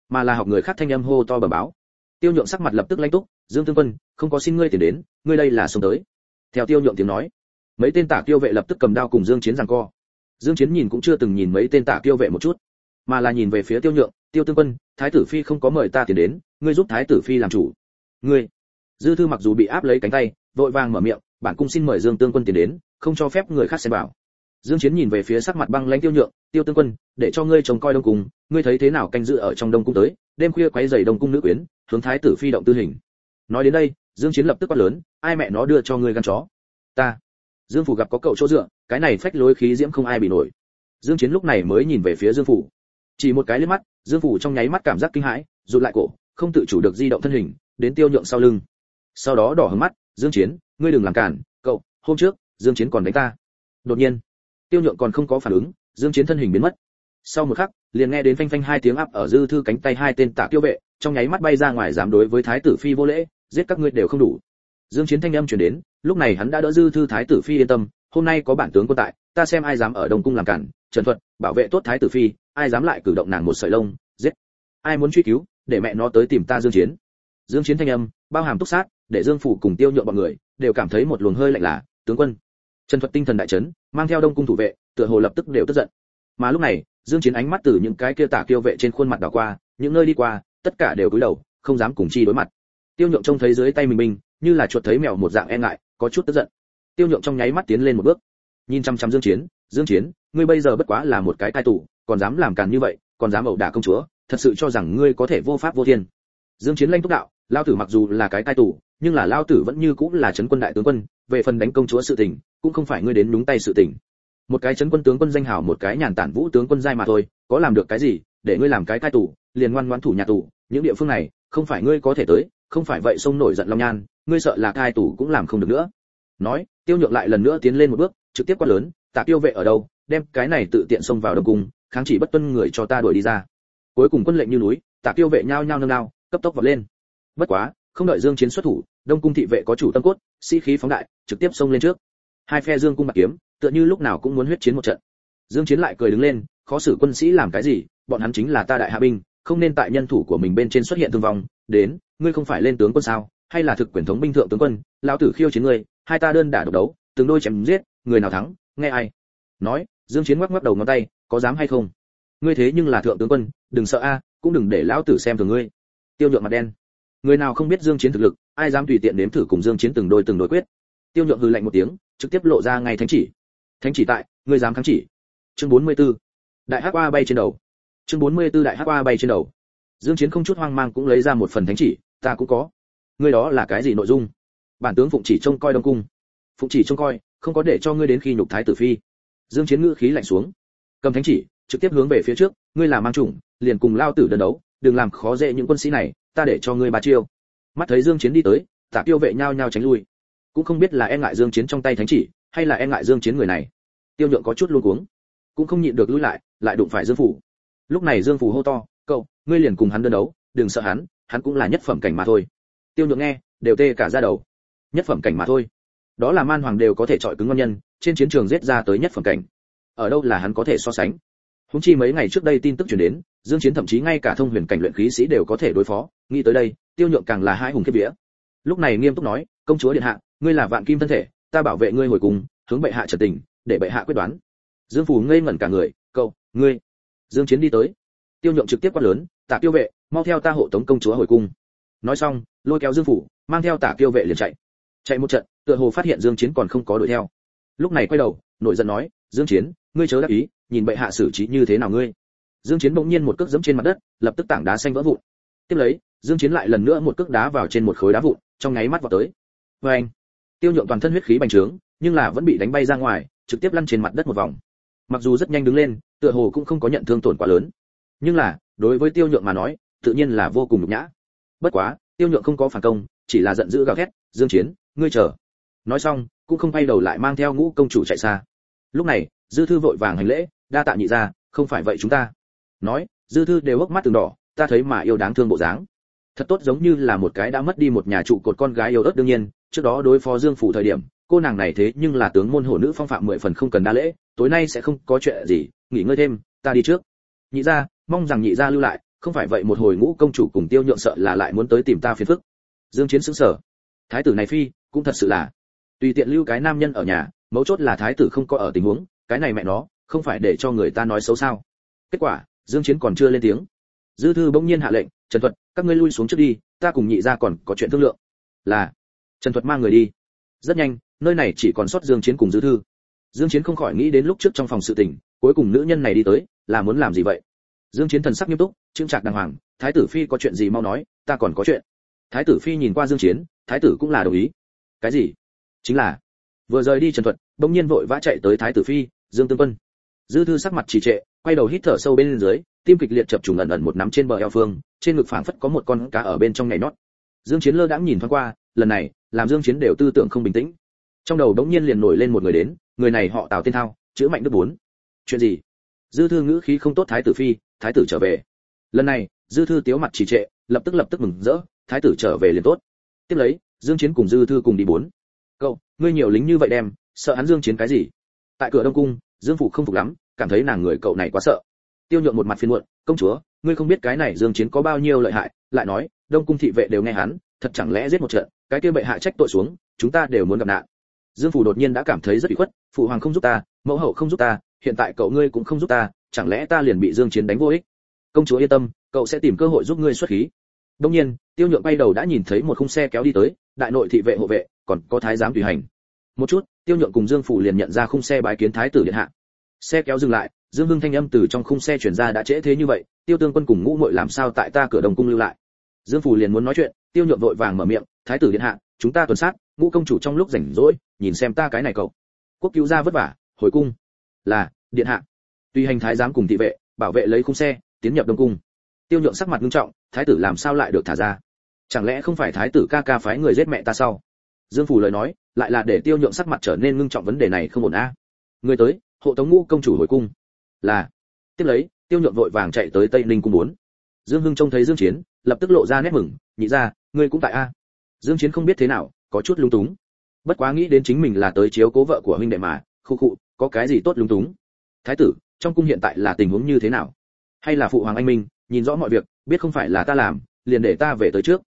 mà là học người khác thanh âm hô to bẩm báo. Tiêu nhượng sắc mặt lập tức lãnh túc, dương tương quân, không có xin ngươi tiền đến, ngươi đây là xuống tới. Theo tiêu nhượng tiếng nói, mấy tên tả tiêu vệ lập tức cầm đao cùng dương chiến giằng co. Dương chiến nhìn cũng chưa từng nhìn mấy tên tả tiêu vệ một chút, mà là nhìn về phía tiêu nhượng, tiêu tương quân, thái tử phi không có mời ta tiền đến, ngươi giúp thái tử phi làm chủ. Ngươi? Dư thư mặc dù bị áp lấy cánh tay, vội vàng mở miệng, bản cung xin mời dương tương quân tiền đến, không cho phép người khác xem vào. Dương chiến nhìn về phía sắc mặt băng lãnh tiêu nhượng, tiêu tương quân, để cho ngươi trông coi đông cung, ngươi thấy thế nào canh giữ ở trong đông cung tới? Đêm khuya quấy giày đông cung nữ quyến, hướng thái tử phi động tư hình. Nói đến đây, dương chiến lập tức quát lớn, ai mẹ nó đưa cho ngươi gan chó? Ta. Dương phủ gặp có cậu chỗ dựa, cái này phách lối khí diễm không ai bị nổi. Dương chiến lúc này mới nhìn về phía dương phủ. Chỉ một cái liếc mắt, dương phủ trong nháy mắt cảm giác kinh hãi, rụt lại cổ, không tự chủ được di động thân hình, đến tiêu nhượng sau lưng sau đó đỏ hứng mắt, dương chiến, ngươi đừng làm cản, cậu, hôm trước, dương chiến còn đánh ta. Đột nhiên, tiêu nhượng còn không có phản ứng, dương chiến thân hình biến mất. Sau một khắc, liền nghe đến phanh phanh hai tiếng áp ở dư thư cánh tay hai tên tạ tiêu vệ, trong nháy mắt bay ra ngoài dám đối với thái tử phi vô lễ, giết các ngươi đều không đủ. Dương chiến thanh âm truyền đến, lúc này hắn đã đỡ dư thư thái tử phi yên tâm, hôm nay có bản tướng quân tại, ta xem ai dám ở đông cung làm cản, trần thuật, bảo vệ tốt thái tử phi, ai dám lại cử động nàng một sợi lông, giết. Ai muốn truy cứu, để mẹ nó tới tìm ta dương chiến. Dương chiến thanh âm, bao hàm túc sát để dương phủ cùng tiêu nhượng bọn người đều cảm thấy một luồng hơi lạnh là, tướng quân. Trần thuật tinh thần đại chấn, mang theo đông cung thủ vệ, tựa hồ lập tức đều tức giận. Mà lúc này, dương chiến ánh mắt từ những cái kia tả tiêu vệ trên khuôn mặt đảo qua, những nơi đi qua, tất cả đều cúi đầu, không dám cùng chi đối mặt. Tiêu nhượng trông thấy dưới tay mình mình, như là chuột thấy mèo một dạng e ngại, có chút tức giận. Tiêu nhượng trong nháy mắt tiến lên một bước. Nhìn chăm chăm dương chiến dương chiến, ngươi bây giờ bất quá là một cái tai tù, còn dám làm càn như vậy, còn dám ẩu đả công chúa, thật sự cho rằng ngươi có thể vô pháp vô thiên. Dương chiến lanh túc đạo lao tử mặc dù là cái tai tù, nhưng là lao tử vẫn như cũng là chấn quân đại tướng quân, về phần đánh công chúa sự tình, cũng không phải ngươi đến đúng tay sự tình. Một cái chấn quân tướng quân danh hào, một cái nhàn tản vũ tướng quân giai mà thôi, có làm được cái gì, để ngươi làm cái cai tù, liền ngoan ngoãn thủ nhà tù, những địa phương này, không phải ngươi có thể tới, không phải vậy sông nổi giận long nhan, ngươi sợ là cai tù cũng làm không được nữa. Nói, tiêu nhượng lại lần nữa tiến lên một bước, trực tiếp quát lớn, tạ tiêu vệ ở đâu, đem cái này tự tiện xông vào đông cung, kháng chỉ bất tuân người cho ta đuổi đi ra. Cuối cùng quân lệnh như núi, tạ tiêu vệ nhao nhao nâng nao cấp tốc vọt lên bất quá, không đợi dương chiến xuất thủ, đông cung thị vệ có chủ tâm cốt, sĩ khí phóng đại, trực tiếp xông lên trước. Hai phe dương cung bạc kiếm, tựa như lúc nào cũng muốn huyết chiến một trận. Dương chiến lại cười đứng lên, khó xử quân sĩ làm cái gì, bọn hắn chính là ta đại hạ binh, không nên tại nhân thủ của mình bên trên xuất hiện thương vong, đến, ngươi không phải lên tướng quân sao, hay là thực quyền thống binh thượng tướng quân, lão tử khiêu chiến ngươi, hai ta đơn đả độc đấu, từng đôi chém giết, người nào thắng, nghe ai? Nói, dương chiến ngoắc ngoắc đầu ngón tay, có dám hay không? Ngươi thế nhưng là thượng tướng quân, đừng sợ a, cũng đừng để lão tử xem thường ngươi. Tiêu nhượng mặt đen người nào không biết dương chiến thực lực, ai dám tùy tiện nếm thử cùng dương chiến từng đôi từng đôi quyết? Tiêu nhượng hừ lạnh một tiếng, trực tiếp lộ ra ngay thánh chỉ. Thánh chỉ tại ngươi dám kháng chỉ. Chương 44. đại hắc qua bay trên đầu. Chương 44 đại hắc qua bay trên đầu. Dương chiến không chút hoang mang cũng lấy ra một phần thánh chỉ, ta cũng có. Ngươi đó là cái gì nội dung? Bản tướng phụng chỉ trông coi đông cung. Phụng chỉ trông coi, không có để cho ngươi đến khi nhục thái tử phi. Dương chiến ngữ khí lạnh xuống. Cầm thánh chỉ, trực tiếp hướng về phía trước, ngươi là mang chủng, liền cùng lao tử đơn đấu, đừng làm khó dễ những quân sĩ này ta để cho ngươi ba chiêu. Mắt thấy dương chiến đi tới, tạ tiêu vệ nhao nhao tránh lui. Cũng không biết là e ngại dương chiến trong tay thánh chỉ, hay là e ngại dương chiến người này. Tiêu nhượng có chút luống cuống, cũng không nhịn được lui lại lại đụng phải dương phủ. Lúc này dương phủ hô to, cậu, ngươi liền cùng hắn đơn đấu, đừng sợ hắn hắn cũng là nhất phẩm cảnh mà thôi. Tiêu nhượng nghe, đều tê cả ra đầu. Nhất phẩm cảnh mà thôi. Đó là man hoàng đều có thể chọi cứng ngon nhân, trên chiến trường giết ra tới nhất phẩm cảnh. Ở đâu là hắn có thể so sánh? Húng chi mấy ngày trước đây tin tức truyền đến, dương chiến thậm chí ngay cả thông huyền cảnh luyện khí sĩ đều có thể đối phó nghĩ tới đây, tiêu nhượng càng là hai hùng kiếp vía. Lúc này nghiêm túc nói, công chúa điện hạ, ngươi là vạn kim thân thể, ta bảo vệ ngươi hồi cùng, hướng bệ hạ trật tình, để bệ hạ quyết đoán. Dương phủ ngây ngẩn cả người, cậu, ngươi. Dương chiến đi tới. Tiêu nhượng trực tiếp quát lớn, tạ tiêu vệ, mau theo ta hộ tống công chúa hồi cung. Nói xong, lôi kéo dương phủ mang theo tả tiêu vệ liền chạy. Chạy một trận, tựa hồ phát hiện dương chiến còn không có đuổi theo. Lúc này quay đầu nội giận nói, dương chiến, ngươi chớ đắc ý, nhìn bệ hạ xử trí như thế nào ngươi? Dương chiến bỗng nhiên một cước giẫm trên mặt đất, lập tức tảng đá xanh vỡ vụn. Tiếp lấy dương chiến lại lần nữa một cước đá vào trên một khối đá vụn, trong nháy mắt vào tới. Với anh, tiêu nhượng toàn thân huyết khí bành trướng, nhưng là vẫn bị đánh bay ra ngoài, trực tiếp lăn trên mặt đất một vòng. Mặc dù rất nhanh đứng lên, tựa hồ cũng không có nhận thương tổn quá lớn. Nhưng là, đối với tiêu nhượng mà nói, tự nhiên là vô cùng nhục nhã. Bất quá, tiêu nhượng không có phản công, chỉ là giận dữ gào thét, dương chiến, ngươi chờ. Nói xong, cũng không quay đầu lại mang theo ngũ công chủ chạy xa. Lúc này, dư thư vội vàng hành lễ, đa tạ nhị ra không phải vậy chúng ta. Nói, dư thư đều hốc mắt từng đỏ, ta thấy mà yêu đáng thương bộ dáng thật tốt giống như là một cái đã mất đi một nhà trụ cột con gái yêu ớt đương nhiên, trước đó đối phó dương phủ thời điểm, cô nàng này thế nhưng là tướng môn hổ nữ phong phạm mười phần không cần đa lễ, tối nay sẽ không có chuyện gì, nghỉ ngơi thêm, ta đi trước. Nhị gia, mong rằng nhị gia lưu lại, không phải vậy một hồi ngũ công chủ cùng tiêu nhượng sợ là lại muốn tới tìm ta phiền phức. Dương chiến sững sờ. Thái tử này phi, cũng thật sự là. Tùy tiện lưu cái nam nhân ở nhà, mấu chốt là thái tử không có ở tình huống, cái này mẹ nó, không phải để cho người ta nói xấu sao. Kết quả, dương chiến còn chưa lên tiếng. Dư thư bỗng nhiên hạ lệnh, trần thuật các ngươi lui xuống trước đi, ta cùng nhị gia còn có chuyện thương lượng. Là, trần thuật mang người đi. Rất nhanh, nơi này chỉ còn sót dương chiến cùng dư thư. Dương chiến không khỏi nghĩ đến lúc trước trong phòng sự tình, cuối cùng nữ nhân này đi tới, là muốn làm gì vậy? Dương chiến thần sắc nghiêm túc trương trạc đàng hoàng, thái tử phi có chuyện gì mau nói, ta còn có chuyện. Thái tử phi nhìn qua dương chiến, thái tử cũng là đồng ý. Cái gì? Chính là, vừa rời đi trần thuật, bỗng nhiên vội vã chạy tới thái tử phi, dương tương quân. Dư thư sắc mặt trì trệ, quay đầu hít thở sâu bên dưới tim kịch liệt chập trùng ẩn ẩn một nắm trên bờ eo phương, trên ngực phảng phất có một con cá ở bên trong nhảy nót dương chiến lơ đãng nhìn thoáng qua, lần này, làm dương chiến đều tư tưởng không bình tĩnh. Trong đầu đống nhiên liền nổi lên một người đến, người này họ tào tiên thao, chữ mạnh đức bốn. Chuyện gì? Dư thư ngữ khí không tốt thái tử phi, thái tử trở về. Lần này, dư thư tiếu mặt trì trệ, lập tức lập tức mừng rỡ, thái tử trở về liền tốt. Tiếp lấy, dương chiến cùng dư thư cùng đi bốn. Cậu, ngươi nhiều lính như vậy đem, sợ hắn dương chiến cái gì? Tại cửa đông cung, dương phụ không phục lắm, cảm thấy nàng người cậu này quá sợ tiêu nhượng một mặt phiền muộn, công chúa, ngươi không biết cái này dương chiến có bao nhiêu lợi hại. Lại nói, đông cung thị vệ đều nghe hắn, thật chẳng lẽ giết một trận, cái kia bệ hạ trách tội xuống, chúng ta đều muốn gặp nạn. Dương phủ đột nhiên đã cảm thấy rất bị khuất, phụ hoàng không giúp ta, mẫu hậu không giúp ta, hiện tại cậu ngươi cũng không giúp ta, chẳng lẽ ta liền bị dương chiến đánh vô ích? Công chúa yên tâm, cậu sẽ tìm cơ hội giúp ngươi xuất khí. Đông nhiên, tiêu nhượng bay đầu đã nhìn thấy một khung xe kéo đi tới, đại nội thị vệ hộ vệ, còn có thái giám tùy hành. Một chút, tiêu nhượng cùng dương phủ liền nhận ra khung xe bái kiến thái tử điện hạ. Xe kéo dừng lại dương hưng thanh âm từ trong khung xe chuyển ra đã trễ thế như vậy, tiêu tương quân cùng ngũ muội làm sao tại ta cửa đồng cung lưu lại? Dương phủ liền muốn nói chuyện, tiêu nhượng vội vàng mở miệng, thái tử điện hạ, chúng ta tuần sát, ngũ công chủ trong lúc rảnh rỗi, nhìn xem ta cái này cậu. Quốc cứu gia vất vả, hồi cung. Là, điện hạ. Tuy hành thái giám cùng thị vệ, bảo vệ lấy khung xe, tiến nhập đông cung. Tiêu nhượng sắc mặt nghiêm trọng, thái tử làm sao lại được thả ra? Chẳng lẽ không phải thái tử ca ca phái người giết mẹ ta sau? Dương phủ lời nói, lại là để tiêu nhượng sắc mặt trở nên ngưng trọng vấn đề này không ổn a. Người tới, hộ tống ngũ công chủ hồi cung là, tiếp lấy, tiêu nhượng vội vàng chạy tới tây ninh cung bốn. Dương hưng trông thấy dương chiến, lập tức lộ ra nét mừng, nhị ra, ngươi cũng tại a. Dương chiến không biết thế nào, có chút lung túng. Bất quá nghĩ đến chính mình là tới chiếu cố vợ của huynh đệ mà, khu khu, có cái gì tốt lung túng? Thái tử, trong cung hiện tại là tình huống như thế nào? Hay là phụ hoàng anh minh, nhìn rõ mọi việc, biết không phải là ta làm, liền để ta về tới trước.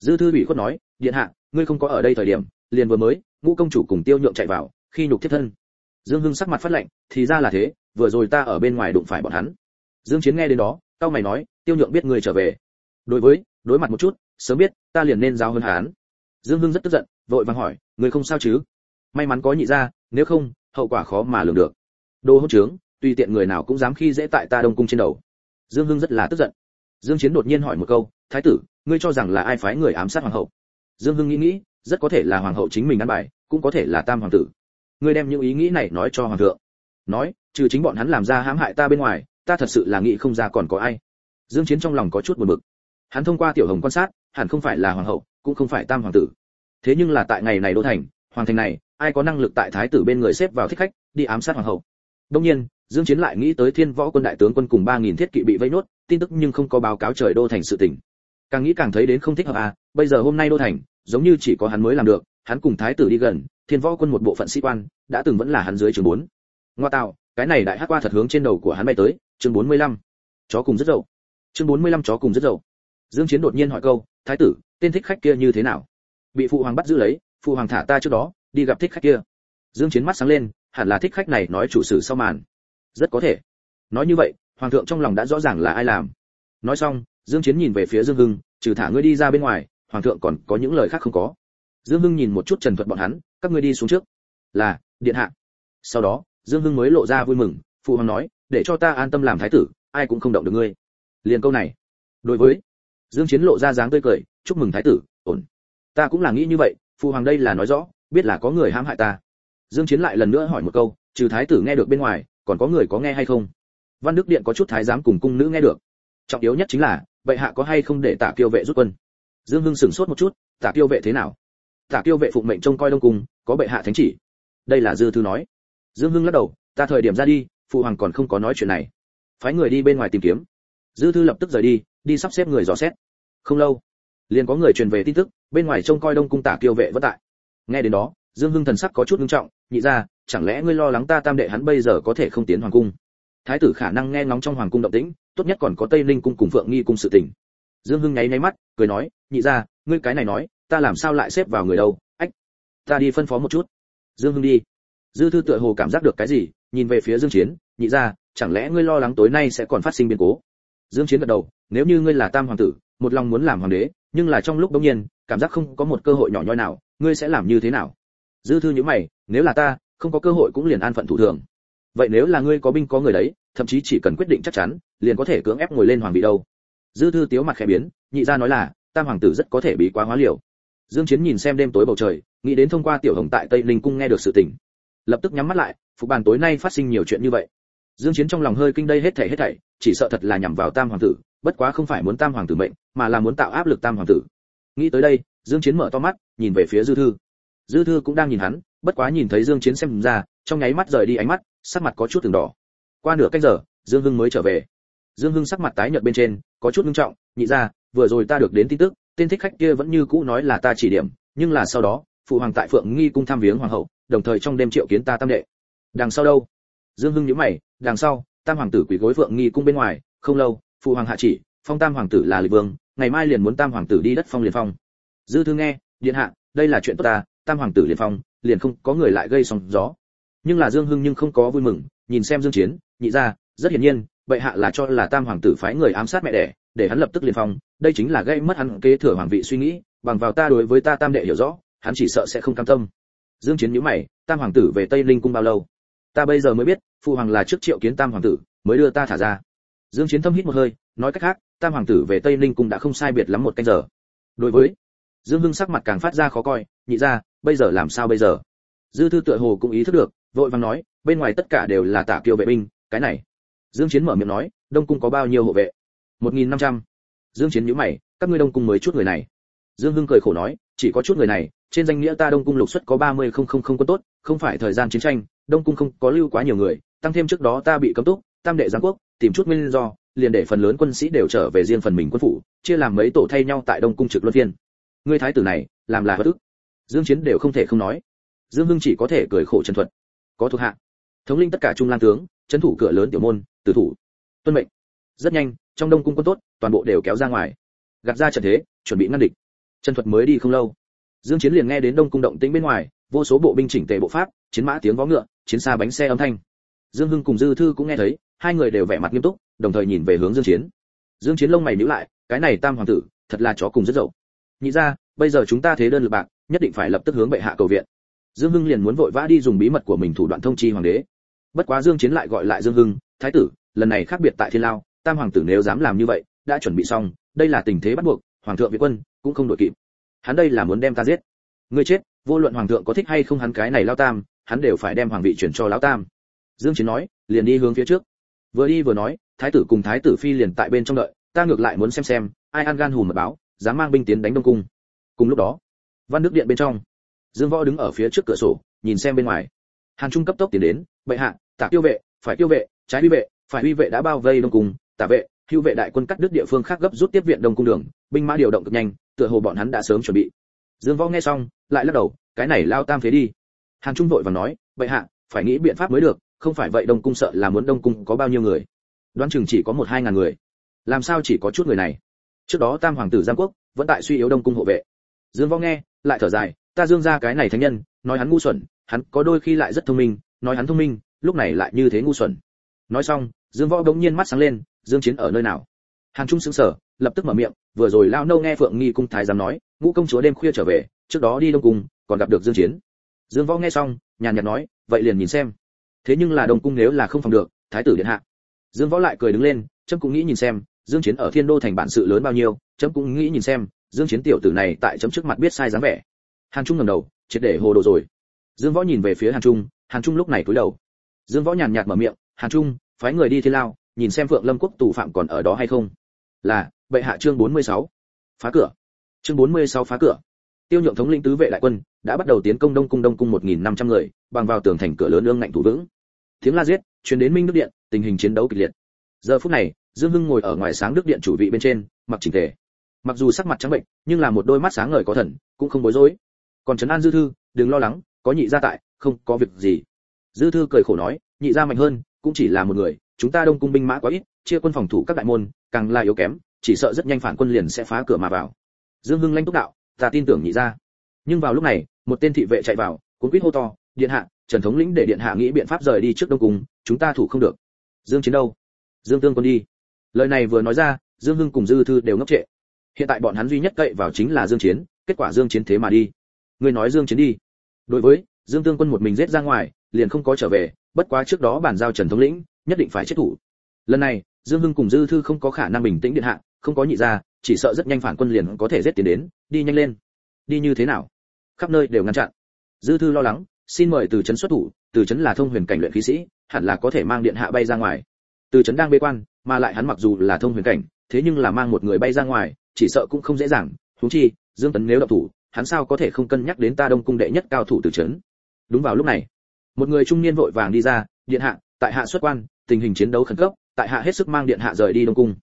Dư thư bị khuất nói, điện hạ, ngươi không có ở đây thời điểm, liền vừa mới, ngũ công chủ cùng tiêu nhượng chạy vào, khi nhục thiết thân dương hưng sắc mặt phát lạnh, thì ra là thế, vừa rồi ta ở bên ngoài đụng phải bọn hắn. Dương chiến nghe đến đó, cao mày nói, tiêu nhượng biết ngươi trở về. Đối với, đối mặt một chút, sớm biết, ta liền nên giao hơn hắn. Dương hưng rất tức giận, vội vàng hỏi, ngươi không sao chứ? May mắn có nhị ra nếu không, hậu quả khó mà lường được. Đồ hỗn trướng, tùy tiện người nào cũng dám khi dễ tại ta đông cung trên đầu. Dương hưng rất là tức giận. Dương chiến đột nhiên hỏi một câu, thái tử, ngươi cho rằng là ai phái người ám sát hoàng hậu? Dương hưng nghĩ nghĩ, rất có thể là hoàng hậu chính mình ăn bài, cũng có thể là tam hoàng tử ngươi đem những ý nghĩ này nói cho hoàng thượng. Nói, trừ chính bọn hắn làm ra hãm hại ta bên ngoài, ta thật sự là nghĩ không ra còn có ai. Dương chiến trong lòng có chút buồn bực. Hắn thông qua tiểu hồng quan sát, hẳn không phải là hoàng hậu, cũng không phải tam hoàng tử. Thế nhưng là tại ngày này đô thành, hoàng thành này, ai có năng lực tại thái tử bên người xếp vào thích khách, đi ám sát hoàng hậu? Đương nhiên, dương chiến lại nghĩ tới thiên võ quân đại tướng quân cùng 3.000 thiết kỵ bị vây nốt, tin tức nhưng không có báo cáo trời đô thành sự tình. Càng nghĩ càng thấy đến không thích hợp à bây giờ hôm nay đô thành, giống như chỉ có hắn mới làm được, hắn cùng thái tử đi gần thiên võ quân một bộ phận sĩ quan, đã từng vẫn là hắn dưới trường bốn. Ngoa tạo, cái này đại hắc qua thật hướng trên đầu của hắn bay tới, chương 45. chó cùng rất dậu. Chương 45 chó cùng rất dậu. Dương chiến đột nhiên hỏi câu, thái tử, tên thích khách kia như thế nào? Bị phụ hoàng bắt giữ lấy, phụ hoàng thả ta trước đó, đi gặp thích khách kia. Dương chiến mắt sáng lên, hẳn là thích khách này nói chủ sử sau màn. Rất có thể. Nói như vậy, hoàng thượng trong lòng đã rõ ràng là ai làm. Nói xong, dương chiến nhìn về phía dương hưng, trừ thả ngươi đi ra bên ngoài, hoàng thượng còn có những lời khác không có dương hưng nhìn một chút trần thuật bọn hắn, các ngươi đi xuống trước. Là, điện hạ. Sau đó, dương hưng mới lộ ra vui mừng, phụ hoàng nói, để cho ta an tâm làm thái tử, ai cũng không động được ngươi. Liền câu này. Đối với dương chiến lộ ra dáng tươi cười, chúc mừng thái tử, ổn. Ta cũng là nghĩ như vậy, phụ hoàng đây là nói rõ, biết là có người hãm hại ta. Dương chiến lại lần nữa hỏi một câu, trừ thái tử nghe được bên ngoài, còn có người có nghe hay không? Văn đức điện có chút thái giám cùng cung nữ nghe được. Trọng yếu nhất chính là vậy hạ có hay không để tạ kiêu vệ rút quân? Dương hưng sửng sốt một chút, tạ kiêu vệ thế nào? Tả kiêu vệ phụng mệnh trông coi đông cung, có bệ hạ thánh chỉ. Đây là dư thư nói. Dương hưng lắc đầu, ta thời điểm ra đi, phụ hoàng còn không có nói chuyện này. Phái người đi bên ngoài tìm kiếm. Dư thư lập tức rời đi đi sắp xếp người dò xét. Không lâu, liền có người truyền về tin tức, bên ngoài trông coi đông cung tả kiêu vệ vất tại. Nghe đến đó, dương hưng thần sắc có chút nghiêm trọng, nhị ra, chẳng lẽ ngươi lo lắng ta tam đệ hắn bây giờ có thể không tiến hoàng cung? Thái tử khả năng nghe ngóng trong hoàng cung động tĩnh, tốt nhất còn có tây ninh cung cùng phượng nghi cung sự tình. Dương hưng nháy nháy mắt, cười nói, nhị ra, ngươi cái này nói ta làm sao lại xếp vào người đâu, ách, ta đi phân phó một chút. Dương hưng đi. Dư thư tựa hồ cảm giác được cái gì, nhìn về phía dương chiến, nhị ra, chẳng lẽ ngươi lo lắng tối nay sẽ còn phát sinh biến cố? Dương chiến gật đầu, nếu như ngươi là tam hoàng tử, một lòng muốn làm hoàng đế, nhưng là trong lúc đống nhiên, cảm giác không có một cơ hội nhỏ nhoi nào, ngươi sẽ làm như thế nào? Dư thư nhíu mày, nếu là ta, không có cơ hội cũng liền an phận thủ thường. Vậy nếu là ngươi có binh có người đấy, thậm chí chỉ cần quyết định chắc chắn, liền có thể cưỡng ép ngồi lên hoàng vị đâu. Dư thư tiếu mặt khẽ biến, nhị gia nói là, tam hoàng tử rất có thể bị quá hóa liều dương chiến nhìn xem đêm tối bầu trời, nghĩ đến thông qua tiểu hồng tại tây Linh cung nghe được sự tình. Lập tức nhắm mắt lại, phục bàn tối nay phát sinh nhiều chuyện như vậy. Dương chiến trong lòng hơi kinh đây hết thảy hết thảy, chỉ sợ thật là nhằm vào tam hoàng tử, bất quá không phải muốn tam hoàng tử mệnh, mà là muốn tạo áp lực tam hoàng tử. Nghĩ tới đây, dương chiến mở to mắt, nhìn về phía dư thư. Dư thư cũng đang nhìn hắn, bất quá nhìn thấy dương chiến xem ra, trong nháy mắt rời đi ánh mắt, sắc mặt có chút từng đỏ. Qua nửa canh giờ, dương hưng mới trở về. Dương hưng sắc mặt tái nhợt bên trên, có chút nghiêm trọng, nhị ra vừa rồi ta được đến tin tức tên thích khách kia vẫn như cũ nói là ta chỉ điểm, nhưng là sau đó, phụ hoàng tại phượng nghi cung thăm viếng hoàng hậu, đồng thời trong đêm triệu kiến ta tam đệ. Đằng sau đâu? Dương hưng nhíu mày, đằng sau, tam hoàng tử quỳ gối phượng nghi cung bên ngoài, không lâu, phụ hoàng hạ chỉ, phong tam hoàng tử là lịch vương, ngày mai liền muốn tam hoàng tử đi đất phong liền phong. Dư thư nghe, điện hạ, đây là chuyện tốt ta, tam hoàng tử liền phong, liền không có người lại gây sóng gió. Nhưng là dương hưng nhưng không có vui mừng, nhìn xem dương chiến, nhị ra rất hiển nhiên bệ hạ là cho là tam hoàng tử phái người ám sát mẹ đẻ, để hắn lập tức liền phong, đây chính là gây mất hắn kế thừa hoàng vị suy nghĩ, bằng vào ta đối với ta tam đệ hiểu rõ, hắn chỉ sợ sẽ không cam tâm. Dương chiến nhíu mày, tam hoàng tử về tây linh cung bao lâu? Ta bây giờ mới biết phụ hoàng là trước triệu kiến tam hoàng tử, mới đưa ta thả ra. Dương chiến thâm hít một hơi, nói cách khác, tam hoàng tử về tây linh cung đã không sai biệt lắm một canh giờ. Đối với dương hưng sắc mặt càng phát ra khó coi, nhị ra, bây giờ làm sao bây giờ? Dư thư tựa hồ cũng ý thức được, vội vàng nói, bên ngoài tất cả đều là tả kiều vệ binh, cái này dương chiến mở miệng nói, đông cung có bao nhiêu hộ vệ? Một nghìn năm trăm. Dương chiến nhíu mày, các ngươi đông cung mới chút người này. Dương hưng cười khổ nói, chỉ có chút người này, trên danh nghĩa ta đông cung lục xuất có ba mươi không không không quân tốt, không phải thời gian chiến tranh, đông cung không có lưu quá nhiều người, tăng thêm trước đó ta bị cấm túc, tam đệ giáng quốc, tìm chút nguyên do, liền để phần lớn quân sĩ đều trở về riêng phần mình quân phủ, chia làm mấy tổ thay nhau tại đông cung trực luân phiên. Ngươi thái tử này, làm là bất ức. Dương chiến đều không thể không nói. Dương hưng chỉ có thể cười khổ trần thuật. Có thuộc hạ. Thống linh tất cả trung lang tướng trấn thủ cửa lớn tiểu môn tử thủ. Tuân mệnh. Rất nhanh, trong đông cung quân tốt, toàn bộ đều kéo ra ngoài. Gạt ra trận thế, chuẩn bị ngăn địch. Trần thuật mới đi không lâu. Dương chiến liền nghe đến đông cung động tĩnh bên ngoài, vô số bộ binh chỉnh tề bộ pháp, chiến mã tiếng vó ngựa, chiến xa bánh xe âm thanh. Dương hưng cùng dư thư cũng nghe thấy, hai người đều vẻ mặt nghiêm túc, đồng thời nhìn về hướng dương chiến. Dương chiến lông mày nhíu lại, cái này tam hoàng tử, thật là chó cùng rất dậu. Nhị ra, bây giờ chúng ta thế đơn lực bạc, nhất định phải lập tức hướng bệ hạ cầu viện. Dương hưng liền muốn vội vã đi dùng bí mật của mình thủ đoạn thông chi hoàng đế bất quá dương chiến lại gọi lại dương hưng, thái tử, lần này khác biệt tại thiên lao, tam hoàng tử nếu dám làm như vậy, đã chuẩn bị xong, đây là tình thế bắt buộc, hoàng thượng việt quân cũng không đội kịp. Hắn đây là muốn đem ta giết. Ngươi chết, vô luận hoàng thượng có thích hay không hắn cái này lao tam, hắn đều phải đem hoàng vị chuyển cho lão tam. Dương chiến nói, liền đi hướng phía trước. Vừa đi vừa nói, thái tử cùng thái tử phi liền tại bên trong đợi, ta ngược lại muốn xem xem, ai ăn gan hùm mật báo, dám mang binh tiến đánh đông cung. Cùng lúc đó, văn đức điện bên trong, dương võ đứng ở phía trước cửa sổ, nhìn xem bên ngoài hàn trung cấp tốc tiến đến, bệ hạ, tả tiêu vệ, phải tiêu vệ, trái uy vệ, phải uy vệ đã bao vây đông cung tạ vệ, hữu vệ đại quân cắt đứt địa phương khác gấp rút tiếp viện đông cung đường, binh mã điều động cực nhanh, tựa hồ bọn hắn đã sớm chuẩn bị. Dương võ nghe xong, lại lắc đầu, cái này lao tam phế đi. Hàn trung vội và nói, bệ hạ, phải nghĩ biện pháp mới được, không phải vậy đông cung sợ là muốn đông cung có bao nhiêu người. Đoán chừng chỉ có một hai ngàn người. Làm sao chỉ có chút người này? Trước đó tam hoàng tử giang quốc vẫn tại suy yếu đông cung hộ vệ. Dương võ nghe, lại thở dài, ta dương ra cái này thánh nhân, nói hắn ngu xuẩn hắn có đôi khi lại rất thông minh, nói hắn thông minh, lúc này lại như thế ngu xuẩn. Nói xong, dương võ đống nhiên mắt sáng lên, dương chiến ở nơi nào? Hàn trung sững sờ, lập tức mở miệng, vừa rồi lao nâu nghe phượng nghi cung thái giám nói, ngũ công chúa đêm khuya trở về, trước đó đi đông cung, còn gặp được dương chiến. Dương võ nghe xong, nhàn nhạt nói, vậy liền nhìn xem. Thế nhưng là đông cung nếu là không phòng được, thái tử điện hạ. Dương võ lại cười đứng lên trâm cũng nghĩ nhìn xem, dương chiến ở thiên đô thành bản sự lớn bao nhiêu trâm cũng nghĩ nhìn xem, dương chiến tiểu tử này tại chấm trước mặt biết sai dáng vẻ. Hàn trung ngẩng đầu, triệt để hồ đồ rồi dương võ nhìn về phía hàn trung hàn trung lúc này cúi đầu. Dương võ nhàn nhạt mở miệng, hàn trung, phái người đi thiên lao, nhìn xem phượng lâm quốc tù phạm còn ở đó hay không. Là, bệ hạ chương 46. phá cửa. Chương 46 phá cửa. Tiêu nhượng thống lĩnh tứ vệ đại quân đã bắt đầu tiến công đông cung đông cung 1.500 người, bằng vào tường thành cửa lớn ương ngạnh thủ vững. Tiếng la giết, truyền đến minh đức điện, tình hình chiến đấu kịch liệt. Giờ phút này, dương hưng ngồi ở ngoài sáng đức điện chủ vị bên trên, mặc chỉnh thể. mặc dù sắc mặt trắng bệnh, nhưng là một đôi mắt sáng ngời có thần, cũng không bối rối. Còn trấn an dư thư, đừng lo lắng có nhị gia tại, không có việc gì. Dư thư cười khổ nói, nhị gia mạnh hơn, cũng chỉ là một người, chúng ta đông cung binh mã quá ít, chia quân phòng thủ các đại môn, càng là yếu kém, chỉ sợ rất nhanh phản quân liền sẽ phá cửa mà vào. Dương hưng lanh túc đạo, ta tin tưởng nhị gia. Nhưng vào lúc này, một tên thị vệ chạy vào, cuốn quýt hô to, điện hạ, trần thống lĩnh để điện hạ nghĩ biện pháp rời đi trước đông cung, chúng ta thủ không được. Dương chiến đâu? Dương tương quân đi. Lời này vừa nói ra, dương hưng cùng dư thư đều ngốc trệ. Hiện tại bọn hắn duy nhất cậy vào chính là dương chiến, kết quả dương chiến thế mà đi. Ngươi nói dương chiến đi đối với, dương tương quân một mình giết ra ngoài, liền không có trở về, bất quá trước đó bản giao trần thống lĩnh, nhất định phải chết thủ. Lần này, dương hưng cùng dư thư không có khả năng bình tĩnh điện hạ, không có nhị ra chỉ sợ rất nhanh phản quân liền có thể giết tiến đến, đi nhanh lên. Đi như thế nào? Khắp nơi đều ngăn chặn. Dư thư lo lắng, xin mời từ trấn xuất thủ, từ trấn là thông huyền cảnh luyện khí sĩ, hẳn là có thể mang điện hạ bay ra ngoài. Từ trấn đang bế quan, mà lại hắn mặc dù là thông huyền cảnh, thế nhưng là mang một người bay ra ngoài, chỉ sợ cũng không dễ dàng. Thú chi, dương tấn nếu động thủ hắn sao có thể không cân nhắc đến ta đông cung đệ nhất cao thủ từ trấn? Đúng vào lúc này, một người trung niên vội vàng đi ra, điện hạ, tại hạ xuất quan, tình hình chiến đấu khẩn cấp, tại hạ hết sức mang điện hạ rời đi đông cung.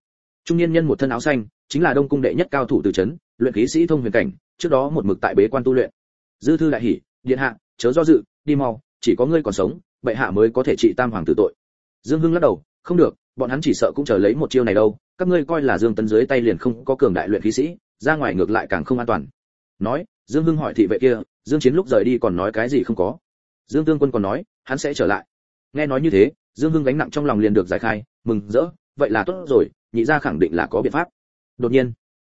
Trung niên nhân một thân áo xanh, chính là đông cung đệ nhất cao thủ từ trấn, luyện khí sĩ thông huyền cảnh, trước đó một mực tại bế quan tu luyện. Dư thư đại hỉ, điện hạ, chớ do dự, đi mau, chỉ có ngươi còn sống, bệ hạ mới có thể trị tam hoàng tử tội. Dương hưng lắc đầu, không được, bọn hắn chỉ sợ cũng chờ lấy một chiêu này đâu, các ngươi coi là dương tấn dưới tay liền không có cường đại luyện khí sĩ, ra ngoài ngược lại càng không an toàn nói, dương hưng hỏi thị vệ kia, dương chiến lúc rời đi còn nói cái gì không có. Dương tương quân còn nói, hắn sẽ trở lại. Nghe nói như thế, dương hưng gánh nặng trong lòng liền được giải khai, mừng rỡ, vậy là tốt rồi, nhị gia khẳng định là có biện pháp. Đột nhiên,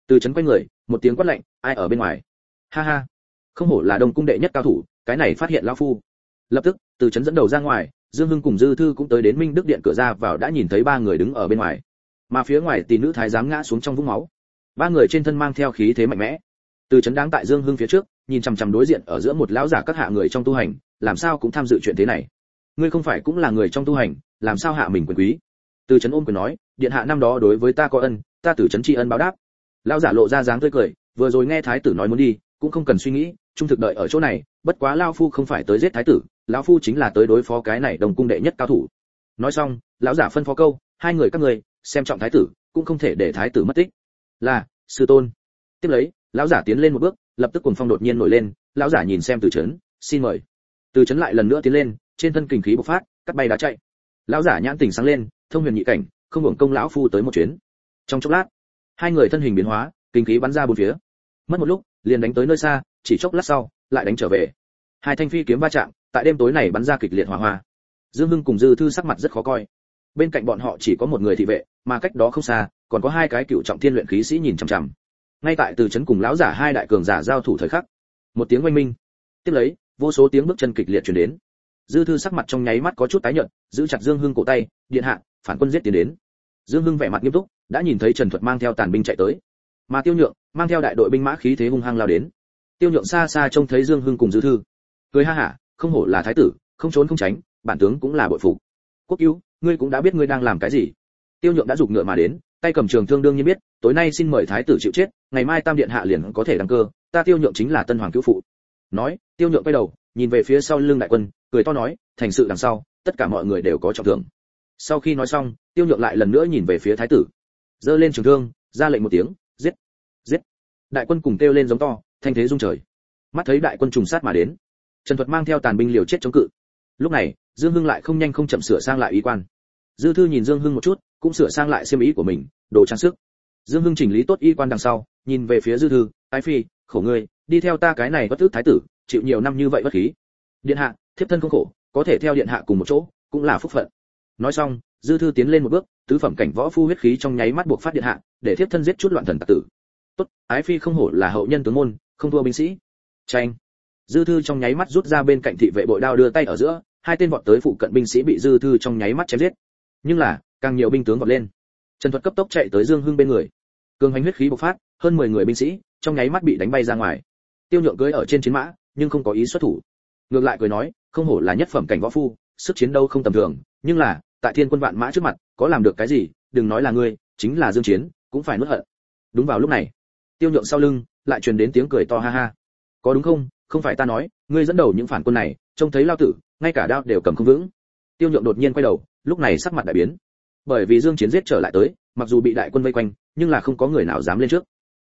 từ chấn quay người, một tiếng quát lạnh, ai ở bên ngoài? Ha ha, không hổ là đông cung đệ nhất cao thủ, cái này phát hiện lão phu. Lập tức, từ chấn dẫn đầu ra ngoài, dương hưng cùng dư thư cũng tới đến minh đức điện cửa ra vào đã nhìn thấy ba người đứng ở bên ngoài. Mà phía ngoài tỷ nữ thái giám ngã xuống trong vũng máu. Ba người trên thân mang theo khí thế mạnh mẽ từ chấn đáng tại dương hưng phía trước, nhìn chằm chằm đối diện ở giữa một lão giả các hạ người trong tu hành, làm sao cũng tham dự chuyện thế này. Ngươi không phải cũng là người trong tu hành, làm sao hạ mình quyền quý? Từ chấn ôm quyền nói, điện hạ năm đó đối với ta có ân, ta từ chấn tri ân báo đáp. Lão giả lộ ra dáng tươi cười, vừa rồi nghe thái tử nói muốn đi, cũng không cần suy nghĩ, trung thực đợi ở chỗ này, bất quá lao phu không phải tới giết thái tử, lão phu chính là tới đối phó cái này đồng cung đệ nhất cao thủ. Nói xong, lão giả phân phó câu, hai người các người xem trọng thái tử, cũng không thể để thái tử mất tích. Là, sư tôn. Tiếp lấy lão giả tiến lên một bước, lập tức cuồng phong đột nhiên nổi lên, lão giả nhìn xem từ chấn, xin mời. Từ chấn lại lần nữa tiến lên, trên thân kình khí bộc phát, cắt bay đá chạy. Lão giả nhãn tình sáng lên, thông huyền nhị cảnh, không hưởng công lão phu tới một chuyến. Trong chốc lát, hai người thân hình biến hóa kinh khí bắn ra bốn phía. Mất một lúc, liền đánh tới nơi xa, chỉ chốc lát sau, lại đánh trở về. Hai thanh phi kiếm va chạm, tại đêm tối này bắn ra kịch liệt hỏa hoa. Dương hưng cùng dư thư sắc mặt rất khó coi. Bên cạnh bọn họ chỉ có một người thị vệ, mà cách đó không xa, còn có hai cái cựu trọng thiên luyện khí sĩ nhìn chằm chằm ngay tại từ trấn cùng lão giả hai đại cường giả giao thủ thời khắc. Một tiếng oanh minh. Tiếp lấy, vô số tiếng bước chân kịch liệt truyền đến. Dư thư sắc mặt trong nháy mắt có chút tái nhợt, giữ chặt dương hưng cổ tay, điện hạ, phản quân giết tiến đến. Dương hưng vẻ mặt nghiêm túc, đã nhìn thấy trần thuật mang theo tàn binh chạy tới. Mà tiêu nhượng, mang theo đại đội binh mã khí thế hung hăng lao đến. Tiêu nhượng xa xa trông thấy dương hưng cùng dư thư. Cười ha hả, không hổ là thái tử, không trốn không tránh, bản tướng cũng là bội phục. Quốc cứu, ngươi cũng đã biết ngươi đang làm cái gì. Tiêu nhượng đã giục ngựa mà đến, tay cầm trường thương đương nhiên biết, tối nay xin mời thái tử chịu chết ngày mai tam điện hạ liền có thể đăng cơ, ta tiêu nhượng chính là tân hoàng cứu phụ. Nói, tiêu nhượng quay đầu, nhìn về phía sau lưng đại quân, cười to nói, thành sự đằng sau, tất cả mọi người đều có trọng thưởng. Sau khi nói xong, tiêu nhượng lại lần nữa nhìn về phía thái tử. Giơ lên trường thương, ra lệnh một tiếng, giết giết. Đại quân cùng kêu lên giống to, thanh thế rung trời. Mắt thấy đại quân trùng sát mà đến, trần thuật mang theo tàn binh liều chết chống cự. Lúc này, dương hưng lại không nhanh không chậm sửa sang lại ý quan. Dư thư nhìn dương hưng một chút, cũng sửa sang lại xiêm ý của mình, đồ trang sức dương hưng chỉnh lý tốt y quan đằng sau, nhìn về phía dư thư, ái phi, khổ ngươi, đi theo ta cái này bất tước thái tử, chịu nhiều năm như vậy bất khí. Điện hạ, thiếp thân không khổ, có thể theo điện hạ cùng một chỗ, cũng là phúc phận. Nói xong, dư thư tiến lên một bước, tứ phẩm cảnh võ phu huyết khí trong nháy mắt buộc phát điện hạ, để thiếp thân giết chút loạn thần tặc tử. Tốt, ái phi không hổ là hậu nhân tướng môn, không thua binh sĩ. Tranh dư thư trong nháy mắt rút ra bên cạnh thị vệ bội đao đưa tay ở giữa, hai tên vọt tới phụ cận binh sĩ bị dư thư trong nháy mắt chém giết. Nhưng là, càng nhiều binh tướng vọt lên trần thuật cấp tốc chạy tới dương hưng bên người. Cường hành huyết khí bộc phát, hơn 10 người binh sĩ trong nháy mắt bị đánh bay ra ngoài. Tiêu nhượng cưỡi ở trên chiến mã, nhưng không có ý xuất thủ. Ngược lại cười nói, không hổ là nhất phẩm cảnh võ phu, sức chiến đấu không tầm thường, nhưng là, tại thiên quân vạn mã trước mặt, có làm được cái gì, đừng nói là ngươi, chính là dương chiến, cũng phải nuốt hận. Đúng vào lúc này, tiêu nhượng sau lưng, lại truyền đến tiếng cười to ha ha. Có đúng không? Không phải ta nói, ngươi dẫn đầu những phản quân này, trông thấy lao tử, ngay cả đao đều cầm không vững. Tiêu nhượng đột nhiên quay đầu, lúc này sắc mặt đại biến bởi vì dương chiến giết trở lại tới, mặc dù bị đại quân vây quanh, nhưng là không có người nào dám lên trước.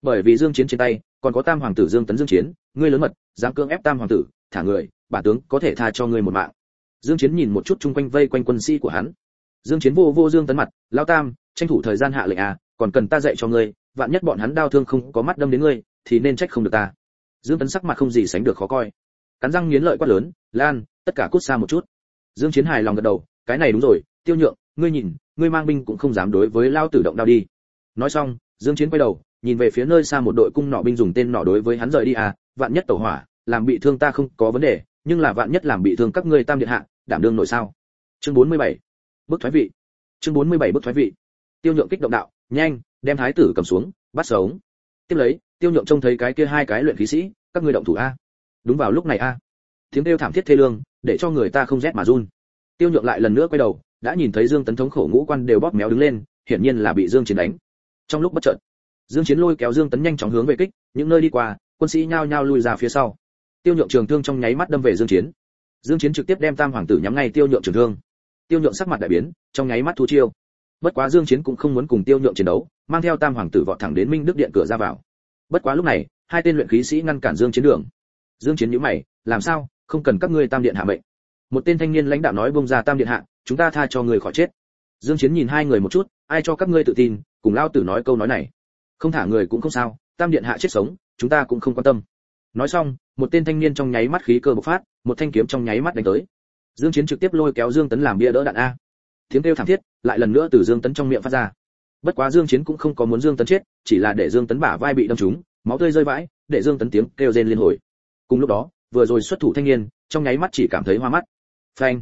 Bởi vì dương chiến trên tay, còn có tam hoàng tử dương tấn dương chiến, ngươi lớn mật, dám cưỡng ép tam hoàng tử, thả người, bản tướng có thể tha cho ngươi một mạng. Dương chiến nhìn một chút chung quanh vây quanh quân sĩ của hắn. Dương chiến vô vô dương tấn mặt lao tam, tranh thủ thời gian hạ lệnh à còn cần ta dạy cho ngươi, vạn nhất bọn hắn đau thương không có mắt đâm đến ngươi, thì nên trách không được ta. Dương tấn sắc mặt không gì sánh được khó coi. Cắn răng nghiến lợi quát lớn, lan, tất cả cút xa một chút. Dương chiến hài lòng gật đầu, cái này đúng rồi, tiêu nhượng ngươi nhìn, ngươi mang binh cũng không dám đối với lao tử động đao đi. Nói xong, dương chiến quay đầu, nhìn về phía nơi xa một đội cung nọ binh dùng tên nọ đối với hắn rời đi à vạn nhất tẩu hỏa, làm bị thương ta không có vấn đề, nhưng là vạn nhất làm bị thương các ngươi tam điện hạ, đảm đương nổi sao? Chương 47. bức thoái vị. Chương 47 bức thoái vị. Tiêu nhượng kích động đạo, nhanh, đem thái tử cầm xuống, bắt sống. Tiếp lấy, tiêu nhượng trông thấy cái kia hai cái luyện khí sĩ, các ngươi động thủ a. Đúng vào lúc này a. Tiếng kêu thảm thiết thê lương, để cho người ta không rét mà run. Tiêu nhượng lại lần nữa quay đầu đã nhìn thấy dương tấn thống khổ ngũ quan đều bóp méo đứng lên, hiển nhiên là bị dương chiến đánh. Trong lúc bất chợt, dương chiến lôi kéo dương tấn nhanh chóng hướng về kích, những nơi đi qua, quân sĩ nhao nhao lui ra phía sau. Tiêu nhượng trường thương trong nháy mắt đâm về dương chiến. Dương chiến trực tiếp đem tam hoàng tử nhắm ngay tiêu nhượng trường thương. Tiêu nhượng sắc mặt đại biến, trong nháy mắt thu chiêu. Bất quá dương chiến cũng không muốn cùng tiêu nhượng chiến đấu, mang theo tam hoàng tử vọt thẳng đến minh đức điện cửa ra vào. Bất quá lúc này, hai tên luyện khí sĩ ngăn cản dương chiến đường. Dương chiến nhíu mày, làm sao? Không cần các ngươi tam điện hạ mệnh một tên thanh niên lãnh đạo nói bông ra tam điện hạ, chúng ta tha cho người khỏi chết. Dương chiến nhìn hai người một chút, ai cho các ngươi tự tin? Cùng lao tử nói câu nói này. Không thả người cũng không sao, tam điện hạ chết sống, chúng ta cũng không quan tâm. Nói xong, một tên thanh niên trong nháy mắt khí cơ bộc phát, một thanh kiếm trong nháy mắt đánh tới. Dương chiến trực tiếp lôi kéo dương tấn làm bia đỡ đạn a. Tiếng kêu thảm thiết lại lần nữa từ dương tấn trong miệng phát ra. Bất quá dương chiến cũng không có muốn dương tấn chết, chỉ là để dương tấn bả vai bị đâm trúng, máu tươi rơi vãi, để dương tấn tiếng kêu rên liên hồi. Cùng lúc đó, vừa rồi xuất thủ thanh niên, trong nháy mắt chỉ cảm thấy hoa mắt phanh.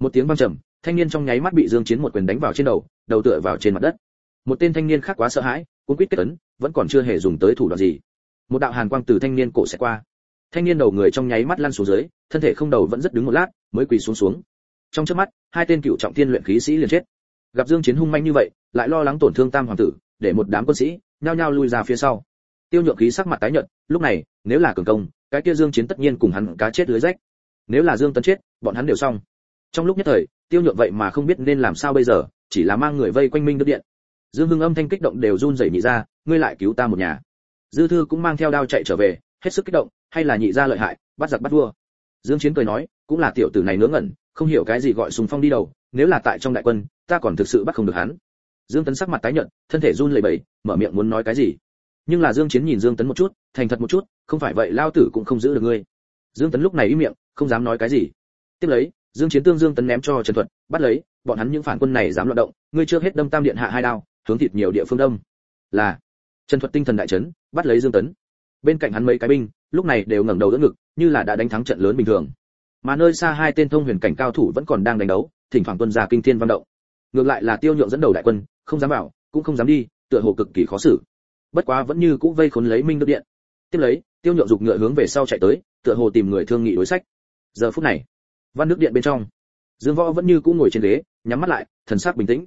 Một tiếng vang trầm, thanh niên trong nháy mắt bị dương chiến một quyền đánh vào trên đầu đầu tựa vào trên mặt đất. Một tên thanh niên khác quá sợ hãi, cuốn quýt kết ấn, vẫn còn chưa hề dùng tới thủ đoạn gì. Một đạo hàn quang từ thanh niên cổ sẽ qua. Thanh niên đầu người trong nháy mắt lăn xuống dưới, thân thể không đầu vẫn rất đứng một lát, mới quỳ xuống xuống. Trong chớp mắt, hai tên cựu trọng thiên luyện khí sĩ liền chết. Gặp dương chiến hung manh như vậy, lại lo lắng tổn thương tam hoàng tử, để một đám quân sĩ nhao nhao lui ra phía sau. Tiêu nhượng khí sắc mặt tái nhợt, lúc này, nếu là cường công, cái kia dương chiến tất nhiên cùng hắn cá chết lưới rách nếu là dương tấn chết, bọn hắn đều xong. Trong lúc nhất thời, tiêu nhượng vậy mà không biết nên làm sao bây giờ, chỉ là mang người vây quanh minh đức điện. Dương hưng âm thanh kích động đều run rẩy nhị ra, ngươi lại cứu ta một nhà. Dư thư cũng mang theo đao chạy trở về, hết sức kích động, hay là nhị ra lợi hại, bắt giặc bắt vua. Dương chiến cười nói, cũng là tiểu tử này ngớ ngẩn, không hiểu cái gì gọi sùng phong đi đầu, nếu là tại trong đại quân, ta còn thực sự bắt không được hắn. Dương tấn sắc mặt tái nhợt, thân thể run lẩy bẩy, mở miệng muốn nói cái gì. Nhưng là dương chiến nhìn dương tấn một chút, thành thật một chút, không phải vậy, lao tử cũng không giữ được ngươi. Dương tấn lúc này im miệng không dám nói cái gì. Tiếp lấy, dương chiến tương dương tấn ném cho trần thuật, bắt lấy, bọn hắn những phản quân này dám loạn động, ngươi chưa hết đâm tam điện hạ hai đao, hướng thịt nhiều địa phương đông là, trần thuật tinh thần đại chấn, bắt lấy dương tấn. Bên cạnh hắn mấy cái binh, lúc này đều ngẩng đầu đỡ ngực, như là đã đánh thắng trận lớn bình thường. Mà nơi xa hai tên thông huyền cảnh cao thủ vẫn còn đang đánh đấu, thỉnh thoảng tuân ra kinh thiên văn động. Ngược lại là tiêu nhượng dẫn đầu đại quân, không dám vào, cũng không dám đi, tựa hồ cực kỳ khó xử. Bất quá vẫn như cũ vây khốn lấy minh đức điện. Tiếp lấy, tiêu nhượng dục ngựa hướng về sau chạy tới, tựa hồ tìm người thương nghị đối sách giờ phút này, văn nước điện bên trong, dương võ vẫn như cũ ngồi trên ghế, nhắm mắt lại, thần sắc bình tĩnh.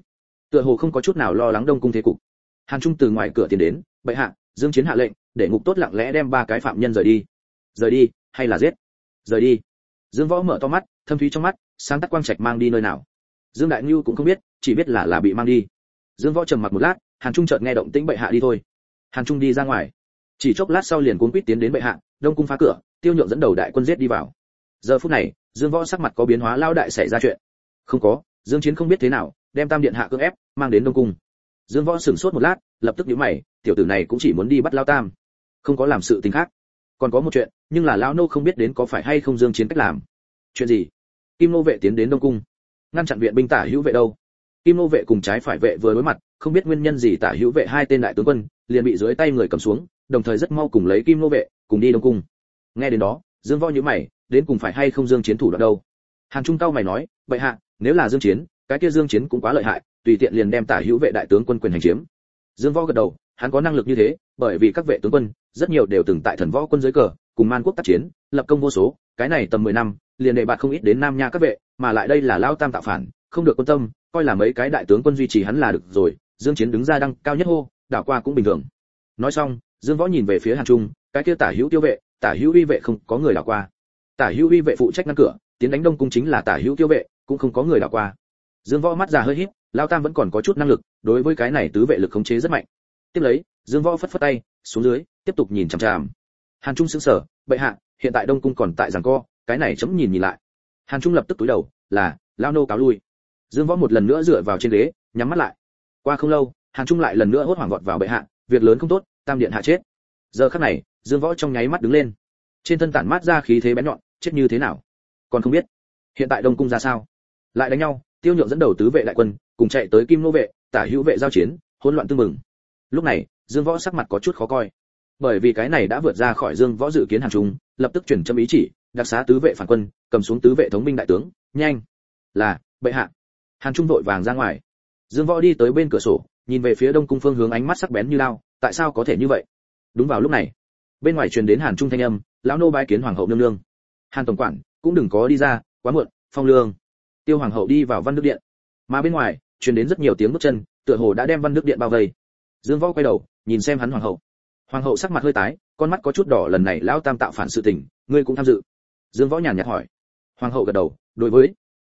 Tựa hồ không có chút nào lo lắng đông cung thế cục. Hàn trung từ ngoài cửa tiến đến, bệ hạ, dương chiến hạ lệnh, để ngục tốt lặng lẽ đem ba cái phạm nhân rời đi. Rời đi? Hay là giết? Rời đi. Dương võ mở to mắt, thâm thúy trong mắt, sáng tắt quang trạch mang đi nơi nào. Dương đại ngưu cũng không biết, chỉ biết là là bị mang đi. Dương võ trầm mặc một lát, hàn trung chợt nghe động tĩnh bệ hạ đi thôi. Hàn trung đi ra ngoài. Chỉ chốc lát sau liền cuốn quýt tiến đến bệ hạ, đông cung phá cửa, tiêu nhượng dẫn đầu đại quân giết đi vào giờ phút này, dương võ sắc mặt có biến hóa lao đại xảy ra chuyện. Không có, dương chiến không biết thế nào, đem tam điện hạ cưỡng ép, mang đến đông cung. Dương võ sửng sốt một lát, lập tức nhíu mày, tiểu tử này cũng chỉ muốn đi bắt lao tam. Không có làm sự tình khác. Còn có một chuyện, nhưng là lão nô không biết đến có phải hay không dương chiến cách làm. Chuyện gì? Kim nô vệ tiến đến đông cung. Ngăn chặn viện binh tả hữu vệ đâu? Kim nô vệ cùng trái phải vệ vừa đối mặt, không biết nguyên nhân gì tả hữu vệ hai tên đại tướng quân, liền bị dưới tay người cầm xuống, đồng thời rất mau cùng lấy kim nô vệ, cùng đi đông cung. Nghe đến đó, dương võ nhíu mày đến cùng phải hay không dương chiến thủ đoạn đâu? Hàn trung cao mày nói vậy hạ, nếu là dương chiến, cái kia dương chiến cũng quá lợi hại, tùy tiện liền đem tả hữu vệ đại tướng quân quyền hành chiếm. Dương võ gật đầu, hắn có năng lực như thế, bởi vì các vệ tướng quân rất nhiều đều từng tại thần võ quân dưới cờ, cùng man quốc tác chiến, lập công vô số, cái này tầm 10 năm, liền đệ bạt không ít đến nam nha các vệ, mà lại đây là lao tam tạo phản, không được quan tâm, coi là mấy cái đại tướng quân duy trì hắn là được rồi, dương chiến đứng ra đăng cao nhất hô, đảo qua cũng bình thường. Nói xong, dương võ nhìn về phía hàn trung, cái kia tả hữu tiêu vệ, tả hữu uy vệ không có người đảo qua tả hữu uy vệ phụ trách ngăn cửa, tiến đánh đông cung chính là tả hữu tiêu vệ, cũng không có người đảo qua. Dương võ mắt già hơi híp, lao tam vẫn còn có chút năng lực, đối với cái này tứ vệ lực khống chế rất mạnh. Tiếp lấy, dương võ phất phất tay, xuống dưới, tiếp tục nhìn chằm chằm. Hàn trung sững sờ, bệ hạ, hiện tại đông cung còn tại giằng co, cái này chấm nhìn nhìn lại. Hàn trung lập tức túi đầu, là, lao nô cáo lui. Dương võ một lần nữa dựa vào trên ghế, nhắm mắt lại. Qua không lâu, hàn trung lại lần nữa hốt hoảng vọt vào bệ hạ, việc lớn không tốt, tam điện hạ chết. Giờ khắc này, dương võ trong nháy mắt đứng lên. Trên thân tản mát ra khí thế bén nhọn chết như thế nào? Còn không biết. Hiện tại đông cung ra sao? Lại đánh nhau, tiêu nhượng dẫn đầu tứ vệ đại quân, cùng chạy tới kim nô vệ, tả hữu vệ giao chiến, hỗn loạn tương mừng lúc này, dương võ sắc mặt có chút khó coi. Bởi vì cái này đã vượt ra khỏi dương võ dự kiến hàng trung, lập tức chuyển châm ý chỉ, đặc xá tứ vệ phản quân, cầm xuống tứ vệ thống binh đại tướng. Nhanh. Là, bệ hạ. Hàn trung vội vàng ra ngoài. Dương võ đi tới bên cửa sổ, nhìn về phía đông cung phương hướng ánh mắt sắc bén như lao, tại sao có thể như vậy? Đúng vào lúc này, bên ngoài truyền đến hàn trung thanh âm, lão nô bái kiến hoàng hậu nương nương hàn tổng quản, cũng đừng có đi ra, quá muộn, phong lương. Tiêu hoàng hậu đi vào văn đức điện. Mà bên ngoài, truyền đến rất nhiều tiếng bước chân, tựa hồ đã đem văn đức điện bao vây. Dương võ quay đầu, nhìn xem hắn hoàng hậu. Hoàng hậu sắc mặt hơi tái, con mắt có chút đỏ lần này lão tam tạo phản sự tình, ngươi cũng tham dự. Dương võ nhàn nhạt hỏi. Hoàng hậu gật đầu, đối với.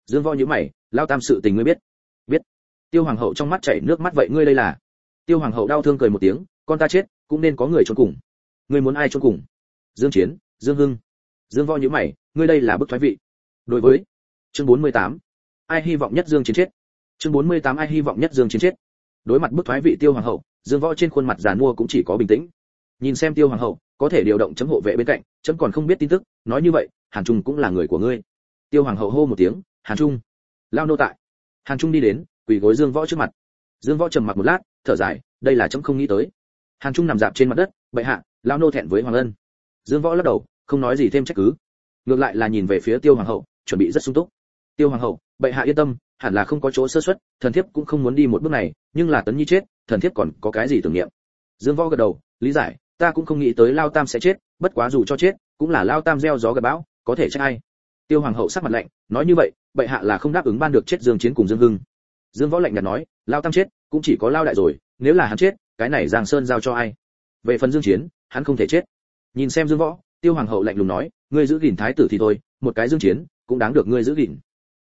Dương võ nhíu mày, lão tam sự tình ngươi biết. Biết. Tiêu hoàng hậu trong mắt chảy nước mắt, vậy ngươi đây là? Tiêu hoàng hậu đau thương cười một tiếng, con ta chết, cũng nên có người trốn cùng. Ngươi muốn ai trốn cùng? Dương chiến, dương hưng dương võ nhíu mày, ngươi đây là bức thoái vị. Đối với chương 48. ai hy vọng nhất dương chiến chết? Chương 48 ai hy vọng nhất dương chiến chết? Đối mặt bức thoái vị tiêu hoàng hậu, dương võ trên khuôn mặt giàn mua cũng chỉ có bình tĩnh. Nhìn xem tiêu hoàng hậu, có thể điều động chấm hộ vệ bên cạnh, chấm còn không biết tin tức, nói như vậy, hàn trung cũng là người của ngươi. Tiêu hoàng hậu hô một tiếng, hàn trung, lao nô tại. Hàn trung đi đến, quỳ gối dương võ trước mặt. Dương võ trầm mặc một lát, thở dài, đây là chấm không nghĩ tới. Hàn trung nằm dạp trên mặt đất, bệ hạ, lao nô thẹn với hoàng ân. Dương võ lắc đầu không nói gì thêm trách cứ. Ngược lại là nhìn về phía tiêu hoàng hậu, chuẩn bị rất sung túc. Tiêu hoàng hậu, bệ hạ yên tâm, hẳn là không có chỗ sơ suất, thần thiếp cũng không muốn đi một bước này, nhưng là tấn nhi chết, thần thiếp còn có cái gì tưởng niệm? Dương võ gật đầu, lý giải, ta cũng không nghĩ tới lao tam sẽ chết, bất quá dù cho chết, cũng là lao tam gieo gió gặp bão, có thể trách ai? Tiêu hoàng hậu sắc mặt lạnh, nói như vậy, bệ hạ là không đáp ứng ban được chết dương chiến cùng dương hưng. Dương võ lạnh nhạt nói, lao tam chết, cũng chỉ có lao đại rồi, nếu là hắn chết, cái này giang sơn giao cho ai? Về phần dương chiến, hắn không thể chết. Nhìn xem dương võ tiêu hoàng hậu lạnh lùng nói, ngươi giữ gìn thái tử thì thôi, một cái dương chiến cũng đáng được ngươi giữ gìn.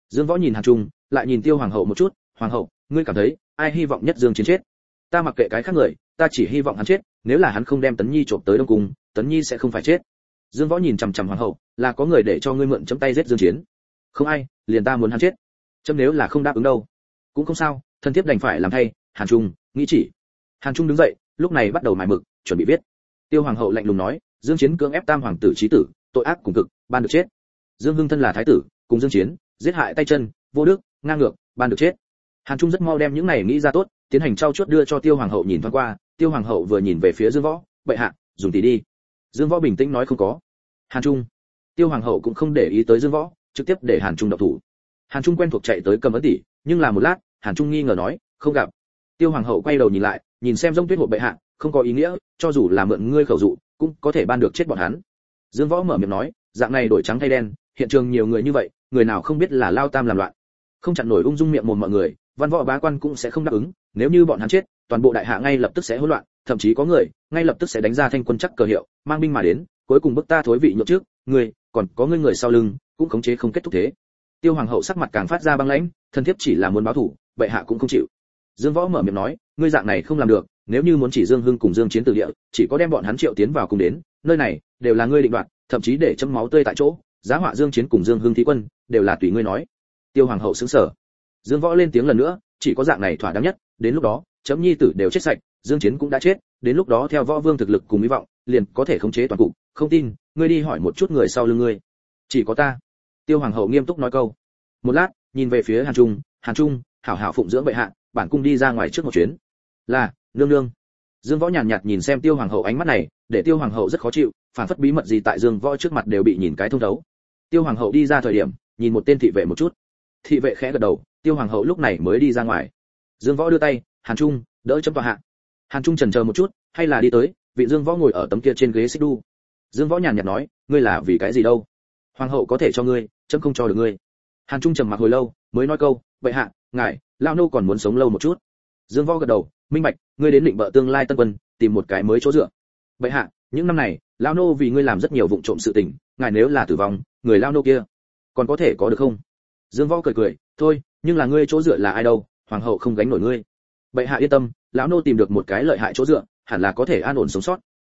Dương võ nhìn hàn trung, lại nhìn tiêu hoàng hậu một chút, hoàng hậu, ngươi cảm thấy ai hy vọng nhất dương chiến chết? Ta mặc kệ cái khác người, ta chỉ hy vọng hắn chết, nếu là hắn không đem tấn nhi trộm tới đông cung, tấn nhi sẽ không phải chết. Dương võ nhìn chằm chằm hoàng hậu, là có người để cho ngươi mượn chấm tay giết dương chiến? Không ai, liền ta muốn hắn chết. Chấm nếu là không đáp ứng đâu? Cũng không sao, thân thiết đành phải làm thay, hàn trung, nghĩ chỉ. Hàn trung đứng dậy, lúc này bắt đầu mài mực, chuẩn bị viết. Tiêu hoàng hậu lạnh lùng nói dương chiến cưỡng ép tam hoàng tử trí tử, tội ác cùng cực, ban được chết. Dương hưng thân là thái tử, cùng dương chiến, giết hại tay chân, vô đức, ngang ngược, ban được chết. Hàn trung rất mau đem những này nghĩ ra tốt, tiến hành trao chuốt đưa cho tiêu hoàng hậu nhìn thoáng qua. Tiêu hoàng hậu vừa nhìn về phía dương võ, bệ hạ, dùng tỷ đi. Dương võ bình tĩnh nói không có. Hàn trung, tiêu hoàng hậu cũng không để ý tới dương võ, trực tiếp để hàn trung độc thủ. Hàn trung quen thuộc chạy tới cầm ấn tỷ nhưng là một lát, hàn trung nghi ngờ nói, không gặp. Tiêu hoàng hậu quay đầu nhìn lại, nhìn xem rông tuyết hộ bệ hạ, không có ý nghĩa, cho dù là mượn ngươi khẩu dụ cũng có thể ban được chết bọn hắn. Dương võ mở miệng nói, dạng này đổi trắng thay đen, hiện trường nhiều người như vậy, người nào không biết là lao tam làm loạn. Không chặn nổi ung dung miệng mồm mọi người, văn võ bá quan cũng sẽ không đáp ứng, nếu như bọn hắn chết, toàn bộ đại hạ ngay lập tức sẽ hỗn loạn, thậm chí có người, ngay lập tức sẽ đánh ra thanh quân chắc cờ hiệu, mang binh mà đến, cuối cùng bức ta thối vị nhượng trước, người, còn có ngươi người sau lưng, cũng khống chế không kết thúc thế. Tiêu hoàng hậu sắc mặt càng phát ra băng lãnh, thân thiết chỉ là muốn báo thủ, bệ hạ cũng không chịu. Dương võ mở miệng nói, ngươi dạng này không làm được nếu như muốn chỉ dương hưng cùng dương chiến từ địa, chỉ có đem bọn hắn triệu tiến vào cùng đến, nơi này đều là ngươi định đoạt, thậm chí để châm máu tươi tại chỗ, giá họa dương chiến cùng dương hưng thí quân, đều là tùy ngươi nói. Tiêu hoàng hậu sững sờ. Dương võ lên tiếng lần nữa, chỉ có dạng này thỏa đáng nhất, đến lúc đó, chấm nhi tử đều chết sạch, dương chiến cũng đã chết, đến lúc đó theo võ vương thực lực cùng hy vọng, liền có thể khống chế toàn cục. Không tin, ngươi đi hỏi một chút người sau lưng ngươi. Chỉ có ta. Tiêu hoàng hậu nghiêm túc nói câu. Một lát, nhìn về phía hàn trung. Hàn trung, hảo hảo phụng dưỡng bệ hạ, bản cung đi ra ngoài trước một chuyến. Là nương nương. Dương võ nhàn nhạt, nhìn xem tiêu hoàng hậu ánh mắt này để tiêu hoàng hậu rất khó chịu phản phất bí mật gì tại dương võ trước mặt đều bị nhìn cái thông thấu. Tiêu hoàng hậu đi ra thời điểm nhìn một tên thị vệ một chút. Thị vệ khẽ gật đầu tiêu hoàng hậu lúc này mới đi ra ngoài. Dương võ đưa tay hàn trung đỡ chấm tòa hạ. Hàn trung trần chờ một chút hay là đi tới vị dương võ ngồi ở tấm kia trên ghế xích đu. Dương võ nhàn nhạt nói ngươi là vì cái gì đâu? Hoàng hậu có thể cho ngươi chấm không cho được ngươi. Hàn trung trầm mặc hồi lâu mới nói câu bệ hạ ngài lao nô còn muốn sống lâu một chút dương võ gật đầu, minh bạch, ngươi đến định bợ tương lai tân quân, tìm một cái mới chỗ dựa. Bệ hạ, những năm này lao nô vì ngươi làm rất nhiều vụ trộm sự tình, ngài nếu là tử vong, người lao nô kia còn có thể có được không? Dương võ cười cười, thôi, nhưng là ngươi chỗ dựa là ai đâu, hoàng hậu không gánh nổi ngươi. Bệ hạ yên tâm, lão nô tìm được một cái lợi hại chỗ dựa, hẳn là có thể an ổn sống sót.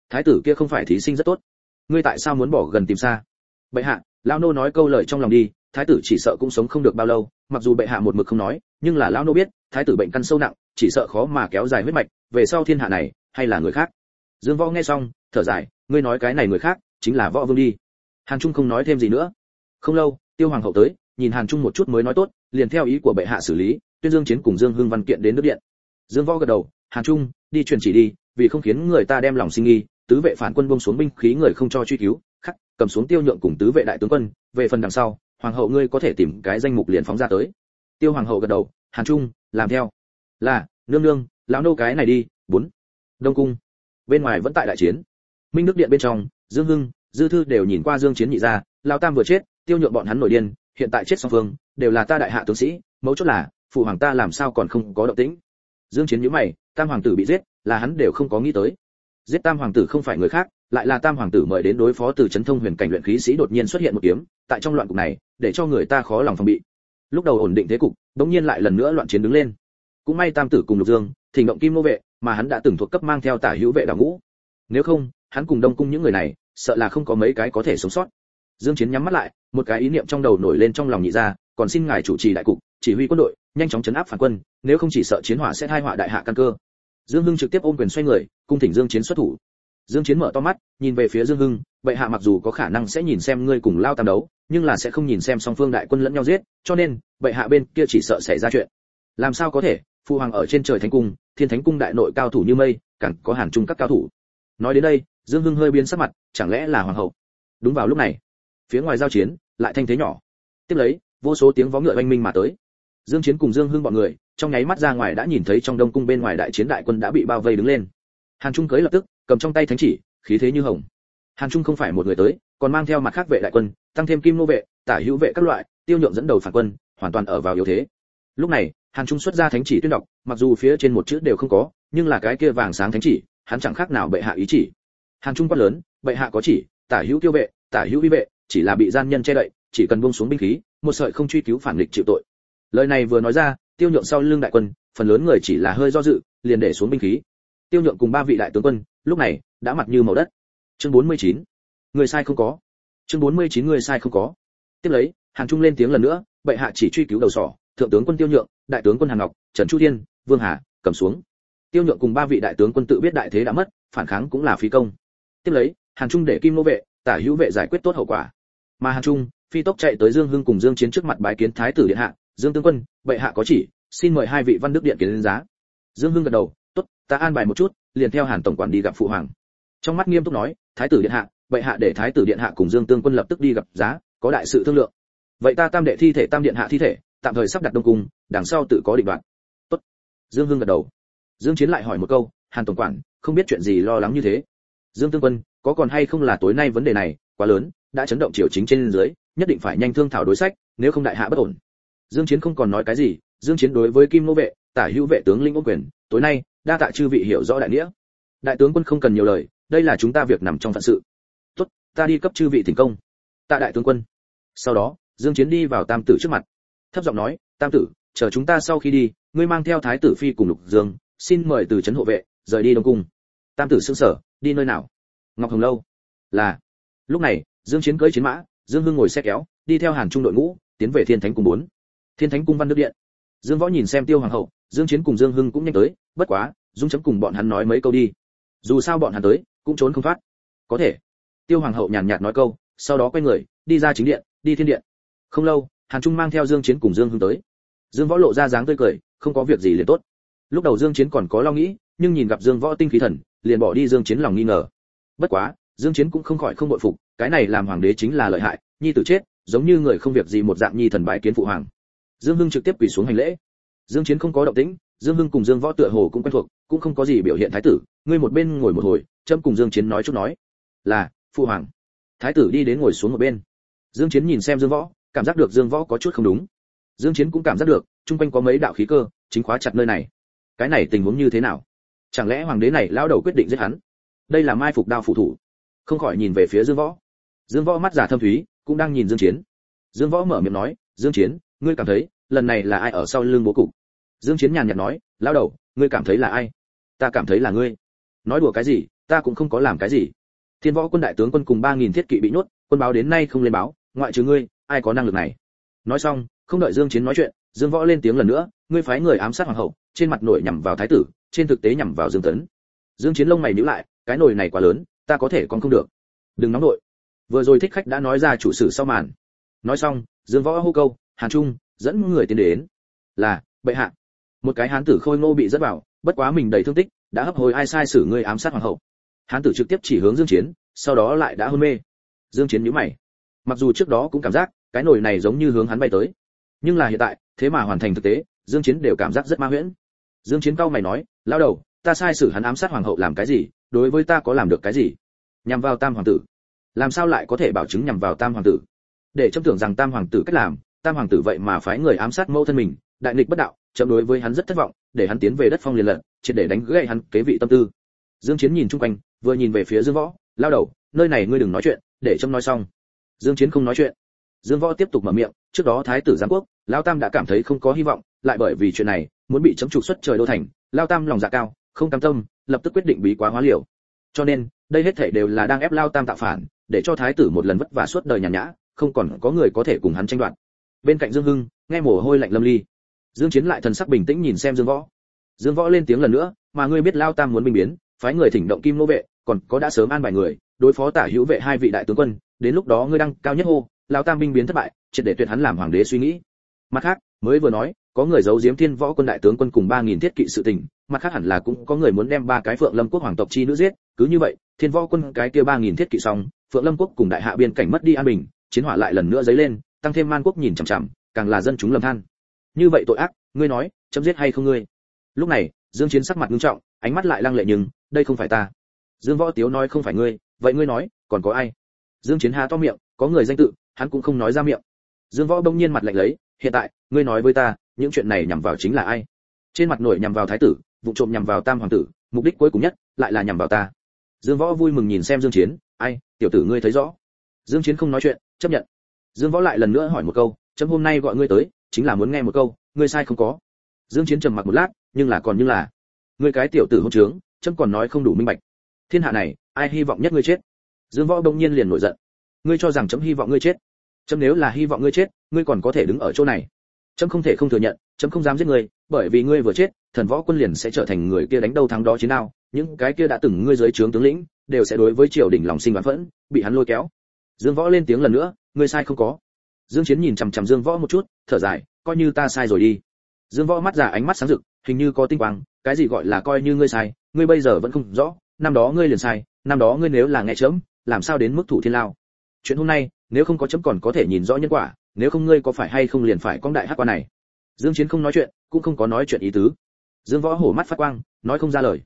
Thái tử kia không phải thí sinh rất tốt. Ngươi tại sao muốn bỏ gần tìm xa? Bệ hạ, lão nô nói câu lời trong lòng đi, thái tử chỉ sợ cũng sống không được bao lâu, mặc dù bệ hạ một mực không nói, nhưng là lão nô biết thái tử bệnh căn sâu nặng, chỉ sợ khó mà kéo dài huyết mạch, về sau thiên hạ này, hay là người khác? Dương võ nghe xong, thở dài, ngươi nói cái này người khác, chính là võ vương đi. Hàn trung không nói thêm gì nữa. Không lâu, tiêu hoàng hậu tới, nhìn hàn trung một chút mới nói tốt, liền theo ý của bệ hạ xử lý, tuyên dương chiến cùng dương hưng văn kiện đến nước điện. Dương võ gật đầu, hàn trung, đi truyền chỉ đi, vì không khiến người ta đem lòng sinh nghi, tứ vệ phản quân buông xuống binh khí người không cho truy cứu, khắc, cầm xuống tiêu nhượng cùng tứ vệ đại tướng quân, về phần đằng sau, hoàng hậu ngươi có thể tìm cái danh mục liền phóng ra tới tiêu hoàng hậu gật đầu, hàn trung, làm theo. Là, nương nương, lão nô cái này đi, bốn. Đông cung. Bên ngoài vẫn tại đại chiến. Minh đức điện bên trong, dương hưng, dư thư đều nhìn qua dương chiến nhị ra lao tam vừa chết, tiêu nhượng bọn hắn nổi điên, hiện tại chết song phương, đều là ta đại hạ tướng sĩ, mấu chốt là, phụ hoàng ta làm sao còn không có động tĩnh. Dương chiến nhíu mày, tam hoàng tử bị giết, là hắn đều không có nghĩ tới. Giết tam hoàng tử không phải người khác, lại là tam hoàng tử mời đến đối phó từ chấn thông huyền cảnh luyện khí sĩ đột nhiên xuất hiện một kiếm, tại trong loạn cục này, để cho người ta khó lòng phòng bị lúc đầu ổn định thế cục, đống nhiên lại lần nữa loạn chiến đứng lên. Cũng may tam tử cùng lục dương thỉnh động kim nô vệ, mà hắn đã từng thuộc cấp mang theo tả hữu vệ đảo ngũ. Nếu không, hắn cùng đông cung những người này, sợ là không có mấy cái có thể sống sót. Dương chiến nhắm mắt lại, một cái ý niệm trong đầu nổi lên trong lòng nhị ra còn xin ngài chủ trì đại cục, chỉ huy quân đội, nhanh chóng chấn áp phản quân, nếu không chỉ sợ chiến hỏa sẽ thay họa đại hạ căn cơ. Dương hưng trực tiếp ôm quyền xoay người, cung thỉnh dương chiến xuất thủ. Dương chiến mở to mắt, nhìn về phía dương hưng, bệ hạ mặc dù có khả năng sẽ nhìn xem ngươi cùng lao tam đấu nhưng là sẽ không nhìn xem song phương đại quân lẫn nhau giết, cho nên, bệ hạ bên kia chỉ sợ xảy ra chuyện. Làm sao có thể phụ hoàng ở trên trời thánh cung, thiên thánh cung đại nội cao thủ như mây, càng có hàn trung các cao thủ. Nói đến đây, dương hưng hơi biến sắc mặt, chẳng lẽ là hoàng hậu? Đúng vào lúc này, phía ngoài giao chiến, lại thanh thế nhỏ. Tiếp lấy, vô số tiếng vó ngựa oanh minh mà tới. Dương chiến cùng dương hưng bọn người, trong nháy mắt ra ngoài đã nhìn thấy trong đông cung bên ngoài đại chiến đại quân đã bị bao vây đứng lên. Hàn trung cưới lập tức, cầm trong tay thánh chỉ, khí thế như hồng hàn trung không phải một người tới, còn mang theo mặt khác vệ đại quân, tăng thêm kim nô vệ, tả hữu vệ các loại, tiêu nhượng dẫn đầu phản quân, hoàn toàn ở vào yếu thế. Lúc này, hàn trung xuất ra thánh chỉ tuyên đọc, mặc dù phía trên một chữ đều không có, nhưng là cái kia vàng sáng thánh chỉ, hắn chẳng khác nào bệ hạ ý chỉ. Hàn trung quát lớn, bệ hạ có chỉ, tả hữu tiêu vệ, tả hữu vi vệ, chỉ là bị gian nhân che đậy, chỉ cần buông xuống binh khí, một sợi không truy cứu phản nghịch chịu tội. Lời này vừa nói ra, tiêu nhượng sau lưng đại quân, phần lớn người chỉ là hơi do dự, liền để xuống binh khí. Tiêu nhượng cùng ba vị đại tướng quân, lúc này, đã mặt như màu đất chương 49. người sai không có. Chương 49 người sai không có. Tiếp lấy hàng trung lên tiếng lần nữa, bệ hạ chỉ truy cứu đầu sỏ, thượng tướng quân tiêu nhượng, đại tướng quân hàn ngọc, trần chu thiên, vương hà, cầm xuống. Tiêu nhượng cùng ba vị đại tướng quân tự biết đại thế đã mất, phản kháng cũng là phí công. Tiếp lấy, hàn trung để kim nô vệ, tả hữu vệ giải quyết tốt hậu quả. Mà hàn trung, phi tốc chạy tới dương hưng cùng dương chiến trước mặt bái kiến thái tử điện hạ, dương tướng quân, bệ hạ có chỉ, xin mời hai vị văn đức điện kiến lên giá. Dương hưng gật đầu, tốt, ta an bài một chút, liền theo hàn tổng quản đi gặp phụ hoàng. Trong mắt nghiêm túc nói thái tử điện hạ bệ hạ để thái tử điện hạ cùng dương tương quân lập tức đi gặp giá, có đại sự thương lượng. Vậy ta tam đệ thi thể tam điện hạ thi thể, tạm thời sắp đặt đông cung, đằng sau tự có định đoạn tốt. Dương hưng gật đầu. Dương chiến lại hỏi một câu, hàn tổng quản, không biết chuyện gì lo lắng như thế? Dương tương quân, có còn hay không là tối nay vấn đề này, quá lớn, đã chấn động triều chính trên dưới, nhất định phải nhanh thương thảo đối sách, nếu không đại hạ bất ổn. Dương chiến không còn nói cái gì, dương chiến đối với kim nô vệ, tả hữu vệ tướng linh ôn quyền, tối nay, đa tạ chư vị hiểu rõ đại nghĩa. Đại tướng quân không cần nhiều lời đây là chúng ta việc nằm trong phận sự. Tốt, ta đi cấp chư vị thành công. Tạ đại tướng quân. Sau đó, dương chiến đi vào tam tử trước mặt. Thấp giọng nói, tam tử, chờ chúng ta sau khi đi, ngươi mang theo thái tử phi cùng lục dương, xin mời từ trấn hộ vệ, rời đi đông cung. Tam tử sững sở đi nơi nào? Ngọc hồng lâu. Là. Lúc này, dương chiến cưỡi chiến mã, dương hưng ngồi xe kéo, đi theo hàn trung đội ngũ, tiến về thiên thánh cung bốn. Thiên thánh cung văn đức điện. Dương võ nhìn xem tiêu hoàng hậu, dương chiến cùng dương hưng cũng nhanh tới, bất quá, dung chấm cùng bọn hắn nói mấy câu đi. Dù sao bọn hắn tới cũng trốn không thoát. Có thể. Tiêu hoàng hậu nhàn nhạt nói câu, sau đó quay người, đi ra chính điện, đi thiên điện. Không lâu, hàn trung mang theo dương chiến cùng dương hưng tới. Dương võ lộ ra dáng tươi cười, không có việc gì liền tốt. Lúc đầu dương chiến còn có lo nghĩ, nhưng nhìn gặp dương võ tinh khí thần, liền bỏ đi dương chiến lòng nghi ngờ. Bất quá, dương chiến cũng không khỏi không bội phục, cái này làm hoàng đế chính là lợi hại, nhi tử chết, giống như người không việc gì một dạng nhi thần bái kiến phụ hoàng. Dương hưng trực tiếp quỳ xuống hành lễ. Dương chiến không có động tĩnh, dương hưng cùng dương võ tựa hồ cũng quen thuộc, cũng không có gì biểu hiện thái tử ngươi một bên ngồi một hồi trâm cùng dương chiến nói chút nói. Là phụ hoàng. Thái tử đi đến ngồi xuống một bên. Dương chiến nhìn xem dương võ, cảm giác được dương võ có chút không đúng. Dương chiến cũng cảm giác được trung quanh có mấy đạo khí cơ, chính khóa chặt nơi này. Cái này tình huống như thế nào? Chẳng lẽ hoàng đế này lão đầu quyết định giết hắn? Đây là mai phục đao phụ thủ. Không khỏi nhìn về phía dương võ. Dương võ mắt giả thâm thúy, cũng đang nhìn dương chiến. Dương võ mở miệng nói, dương chiến, ngươi cảm thấy, lần này là ai ở sau lưng bố cục? Dương chiến nhàn nhạt nói, lão đầu, ngươi cảm thấy là ai? Ta cảm thấy là ngươi nói đùa cái gì, ta cũng không có làm cái gì. Thiên võ quân đại tướng quân cùng ba nghìn thiết kỵ bị nhốt, quân báo đến nay không lên báo, ngoại trừ ngươi, ai có năng lực này? Nói xong, không đợi dương chiến nói chuyện, dương võ lên tiếng lần nữa, ngươi phái người ám sát hoàng hậu, trên mặt nổi nhằm vào thái tử, trên thực tế nhằm vào dương tấn. Dương chiến lông mày nhíu lại, cái nồi này quá lớn, ta có thể còn không được. Đừng nóng nổi. vừa rồi thích khách đã nói ra chủ sử sau màn. Nói xong, dương võ hô câu, hàn trung, dẫn người tiến đến. Là, bệ hạ. Một cái hán tử khôi ngô bị dẫn vào, bất quá mình đầy thương tích đã hấp hối ai sai xử ngươi ám sát hoàng hậu. Hán tử trực tiếp chỉ hướng dương chiến, sau đó lại đã hôn mê. Dương chiến nhíu mày. Mặc dù trước đó cũng cảm giác cái nồi này giống như hướng hắn bay tới, nhưng là hiện tại, thế mà hoàn thành thực tế, dương chiến đều cảm giác rất ma huyễn. Dương chiến cao mày nói lao đầu, ta sai xử hắn ám sát hoàng hậu làm cái gì? Đối với ta có làm được cái gì? Nhằm vào tam hoàng tử. Làm sao lại có thể bảo chứng nhằm vào tam hoàng tử? Để trông tưởng rằng tam hoàng tử cách làm, tam hoàng tử vậy mà phái người ám sát mẫu thân mình, đại nghịch bất đạo chậm đối với hắn rất thất vọng để hắn tiến về đất phong liền lận, triệt để đánh gãy hắn kế vị tâm tư. Dương chiến nhìn chung quanh, vừa nhìn về phía dương võ, lao đầu, nơi này ngươi đừng nói chuyện, để trông nói xong. Dương chiến không nói chuyện. Dương võ tiếp tục mở miệng, trước đó thái tử giám quốc, lao tam đã cảm thấy không có hy vọng, lại bởi vì chuyện này, muốn bị chấm trục xuất trời đô thành, lao tam lòng dạ cao, không cam tâm, lập tức quyết định bí quá hóa liều. Cho nên, đây hết thảy đều là đang ép lao tam tạo phản, để cho thái tử một lần vất vả suốt đời nhàn nhã, không còn có người có thể cùng hắn tranh đoạt. Bên cạnh dương hưng, nghe mồ hôi lạnh lâm ly dương chiến lại thần sắc bình tĩnh nhìn xem dương võ. Dương võ lên tiếng lần nữa, mà ngươi biết lao tam muốn binh biến, phái người thỉnh động kim nô vệ, còn có đã sớm an bài người, đối phó tả hữu vệ hai vị đại tướng quân, đến lúc đó ngươi đăng cao nhất hô, lao tam binh biến thất bại, triệt để tuyệt hắn làm hoàng đế suy nghĩ. Mặt khác, mới vừa nói, có người giấu giếm thiên võ quân đại tướng quân cùng ba nghìn thiết kỵ sự tình, mặt khác hẳn là cũng có người muốn đem ba cái phượng lâm quốc hoàng tộc chi nữ giết, cứ như vậy, thiên võ quân cái kia ba nghìn thiết kỵ xong, phượng lâm quốc cùng đại hạ biên cảnh mất đi an bình, chiến hỏa lại lần nữa dấy lên, tăng thêm man quốc nhìn chằm chằm, càng là dân chúng lầm than như vậy tội ác, ngươi nói, chấm giết hay không ngươi? Lúc này, dương chiến sắc mặt nghiêm trọng, ánh mắt lại lăng lệ nhưng, đây không phải ta. Dương võ tiếu nói không phải ngươi, vậy ngươi nói, còn có ai? Dương chiến há to miệng, có người danh tự, hắn cũng không nói ra miệng. Dương võ bỗng nhiên mặt lạnh lấy, hiện tại, ngươi nói với ta, những chuyện này nhằm vào chính là ai? Trên mặt nổi nhằm vào thái tử, vụ trộm nhằm vào tam hoàng tử, mục đích cuối cùng nhất, lại là nhằm vào ta. Dương võ vui mừng nhìn xem dương chiến, ai, tiểu tử ngươi thấy rõ. Dương chiến không nói chuyện, chấp nhận. Dương võ lại lần nữa hỏi một câu, chấm hôm nay gọi ngươi tới chính là muốn nghe một câu, ngươi sai không có. Dương chiến trầm mặc một lát, nhưng là còn như là, ngươi cái tiểu tử hôn trướng, chấm còn nói không đủ minh bạch. Thiên hạ này, ai hy vọng nhất ngươi chết? Dương võ đông nhiên liền nổi giận. Ngươi cho rằng chấm hy vọng ngươi chết? Chấm nếu là hy vọng ngươi chết, ngươi còn có thể đứng ở chỗ này. Chấm không thể không thừa nhận, chấm không dám giết ngươi, bởi vì ngươi vừa chết, thần võ quân liền sẽ trở thành người kia đánh đâu thắng đó chiến nào những cái kia đã từng ngươi dưới trướng tướng lĩnh, đều sẽ đối với triều đình lòng sinh oán phẫn, bị hắn lôi kéo. Dương võ lên tiếng lần nữa, ngươi sai không có dương chiến nhìn chằm chằm dương võ một chút, thở dài, coi như ta sai rồi đi. Dương võ mắt giả ánh mắt sáng rực, hình như có tinh quang, cái gì gọi là coi như ngươi sai, ngươi bây giờ vẫn không rõ, năm đó ngươi liền sai, năm đó ngươi nếu là nghe chớm, làm sao đến mức thủ thiên lao? Chuyện hôm nay, nếu không có chấm còn có thể nhìn rõ nhân quả, nếu không ngươi có phải hay không liền phải con đại hắc quan này? Dương chiến không nói chuyện, cũng không có nói chuyện ý tứ. Dương võ hổ mắt phát quang, nói không ra lời.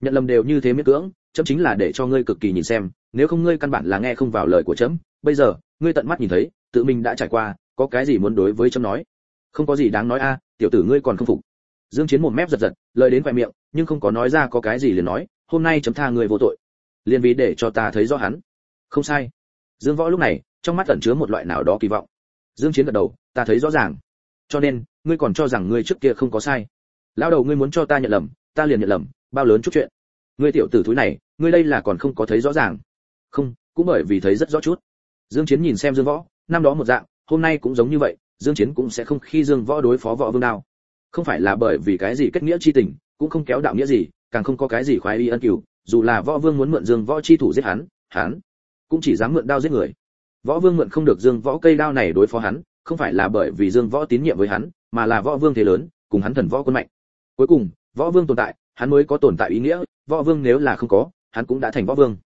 Nhận lầm đều như thế miễn cưỡng, chấm chính là để cho ngươi cực kỳ nhìn xem, nếu không ngươi căn bản là nghe không vào lời của chấm, bây giờ, ngươi tận mắt nhìn thấy tự mình đã trải qua, có cái gì muốn đối với chấm nói? Không có gì đáng nói a, tiểu tử ngươi còn không phục. Dương chiến một mép giật giật, lời đến vài miệng, nhưng không có nói ra có cái gì liền nói, hôm nay chấm tha người vô tội. Liền vì để cho ta thấy rõ hắn. Không sai. Dương võ lúc này, trong mắt ẩn chứa một loại nào đó kỳ vọng. Dương chiến gật đầu, ta thấy rõ ràng. Cho nên, ngươi còn cho rằng ngươi trước kia không có sai. Lão đầu ngươi muốn cho ta nhận lầm, ta liền nhận lầm, bao lớn chút chuyện. Ngươi tiểu tử thúi này, ngươi đây là còn không có thấy rõ ràng. Không, cũng bởi vì thấy rất rõ chút. Dương chiến nhìn xem dương võ năm đó một dạng, hôm nay cũng giống như vậy, dương chiến cũng sẽ không khi dương võ đối phó võ vương đao. Không phải là bởi vì cái gì kết nghĩa chi tình, cũng không kéo đạo nghĩa gì, càng không có cái gì khoái y ân cửu, dù là võ vương muốn mượn dương võ chi thủ giết hắn hắn cũng chỉ dám mượn đao giết người. Võ vương mượn không được dương võ cây đao này đối phó hắn, không phải là bởi vì dương võ tín nhiệm với hắn, mà là võ vương thế lớn, cùng hắn thần võ quân mạnh. Cuối cùng, võ vương tồn tại, hắn mới có tồn tại ý nghĩa, võ vương nếu là không có, hắn cũng đã thành võ vương.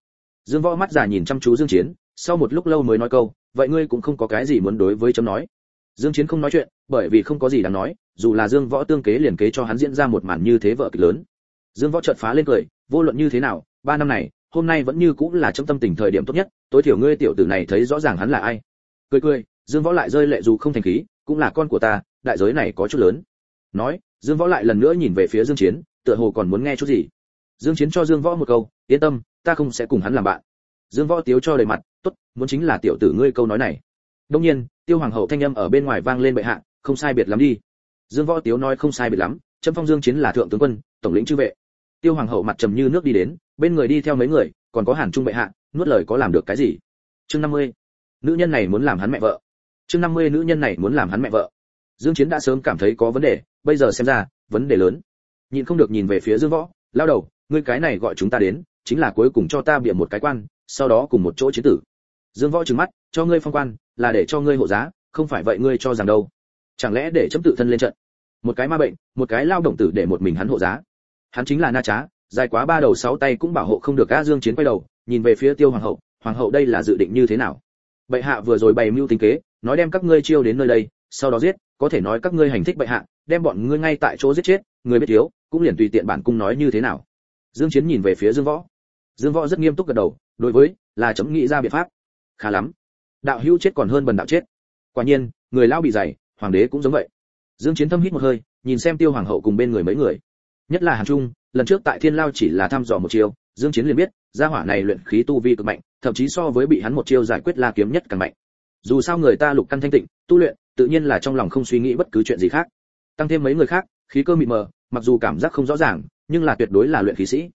Dương võ mắt già nhìn chăm chú dương chiến, sau một lúc lâu mới nói câu vậy ngươi cũng không có cái gì muốn đối với chấm nói. Dương chiến không nói chuyện, bởi vì không có gì đáng nói, dù là dương võ tương kế liền kế cho hắn diễn ra một màn như thế vợ kịch lớn. Dương võ chợt phá lên cười, vô luận như thế nào, ba năm này, hôm nay vẫn như cũng là trong tâm tình thời điểm tốt nhất, tối thiểu ngươi tiểu tử này thấy rõ ràng hắn là ai. Cười cười, dương võ lại rơi lệ dù không thành khí, cũng là con của ta, đại giới này có chút lớn. Nói, dương võ lại lần nữa nhìn về phía dương chiến, tựa hồ còn muốn nghe chút gì. Dương chiến cho dương võ một câu, yên tâm, ta không sẽ cùng hắn làm bạn. Dương võ tiếu cho đầy mặt tốt, muốn chính là tiểu tử ngươi câu nói này. Đương nhiên, tiêu hoàng hậu thanh âm ở bên ngoài vang lên bệ hạ, không sai biệt lắm đi. Dương võ tiếu nói, không sai biệt lắm, trâm phong dương chiến là thượng tướng quân, tổng lĩnh chư vệ. Tiêu hoàng hậu mặt trầm như nước đi đến, bên người đi theo mấy người, còn có hàn trung bệ hạ, nuốt lời có làm được cái gì? Chương 50. nữ nhân này muốn làm hắn mẹ vợ. Chương 50 nữ nhân này muốn làm hắn mẹ vợ. Dương chiến đã sớm cảm thấy có vấn đề, bây giờ xem ra, vấn đề lớn. Nhìn không được nhìn về phía dương võ, lao đầu, ngươi cái này gọi chúng ta đến, chính là cuối cùng cho ta bịa một cái quan, sau đó cùng một chỗ chiến tử dương võ trừng mắt, cho ngươi phong quan, là để cho ngươi hộ giá, không phải vậy ngươi cho rằng đâu. Chẳng lẽ để chấm tự thân lên trận? Một cái ma bệnh, một cái lao động tử để một mình hắn hộ giá. Hắn chính là na trá, dài quá ba đầu sáu tay cũng bảo hộ không được a dương chiến quay đầu, nhìn về phía tiêu hoàng hậu hoàng hậu đây là dự định như thế nào? Bệ hạ vừa rồi bày mưu tính kế, nói đem các ngươi chiêu đến nơi đây, sau đó giết, có thể nói các ngươi hành thích bệ hạ, đem bọn ngươi ngay tại chỗ giết chết, người biết thiếu, cũng liền tùy tiện bản cung nói như thế nào. Dương chiến nhìn về phía dương võ. Dương võ rất nghiêm túc gật đầu, đối với, là chấm nghĩ ra biện pháp khá lắm. Đạo hữu chết còn hơn bần đạo chết. Quả nhiên, người lao bị dày, hoàng đế cũng giống vậy. Dương chiến thâm hít một hơi, nhìn xem tiêu hoàng hậu cùng bên người mấy người. Nhất là hàn trung, lần trước tại thiên lao chỉ là thăm dò một chiêu, dương chiến liền biết, gia hỏa này luyện khí tu vi cực mạnh, thậm chí so với bị hắn một chiêu giải quyết la kiếm nhất càng mạnh. Dù sao người ta lục căn thanh tịnh, tu luyện, tự nhiên là trong lòng không suy nghĩ bất cứ chuyện gì khác. Tăng thêm mấy người khác, khí cơ mịt mờ, mặc dù cảm giác không rõ ràng, nhưng là tuyệt đối là luyện khí sĩ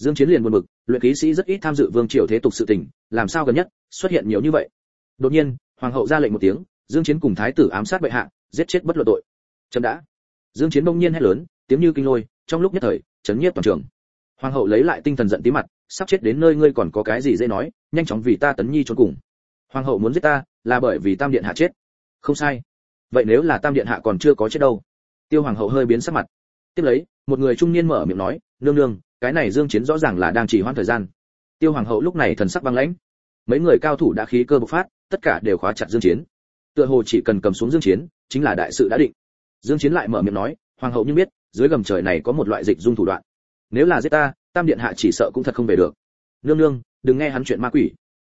dương chiến liền buồn bực, luyện khí sĩ rất ít tham dự vương triều thế tục sự tình, làm sao gần nhất xuất hiện nhiều như vậy? Đột nhiên, hoàng hậu ra lệnh một tiếng, dương chiến cùng thái tử ám sát bệ hạ, giết chết bất luận tội. Chấm đã. Dương chiến bỗng nhiên hét lớn, tiếng như kinh lôi, trong lúc nhất thời, chấn nhiếp toàn trường. Hoàng hậu lấy lại tinh thần giận tí mặt, sắp chết đến nơi ngươi còn có cái gì dễ nói, nhanh chóng vì ta tấn nhi trốn cùng. Hoàng hậu muốn giết ta, là bởi vì tam điện hạ chết. Không sai. Vậy nếu là tam điện hạ còn chưa có chết đâu? Tiêu hoàng hậu hơi biến sắc mặt. Tiếp lấy, một người trung niên mở miệng nói, nương nương cái này dương chiến rõ ràng là đang trì hoãn thời gian. Tiêu hoàng hậu lúc này thần sắc băng lãnh. Mấy người cao thủ đã khí cơ bộc phát, tất cả đều khóa chặt dương chiến. Tựa hồ chỉ cần cầm xuống dương chiến, chính là đại sự đã định. Dương chiến lại mở miệng nói, hoàng hậu như biết, dưới gầm trời này có một loại dịch dung thủ đoạn. Nếu là giết ta, tam điện hạ chỉ sợ cũng thật không về được. Nương nương, đừng nghe hắn chuyện ma quỷ.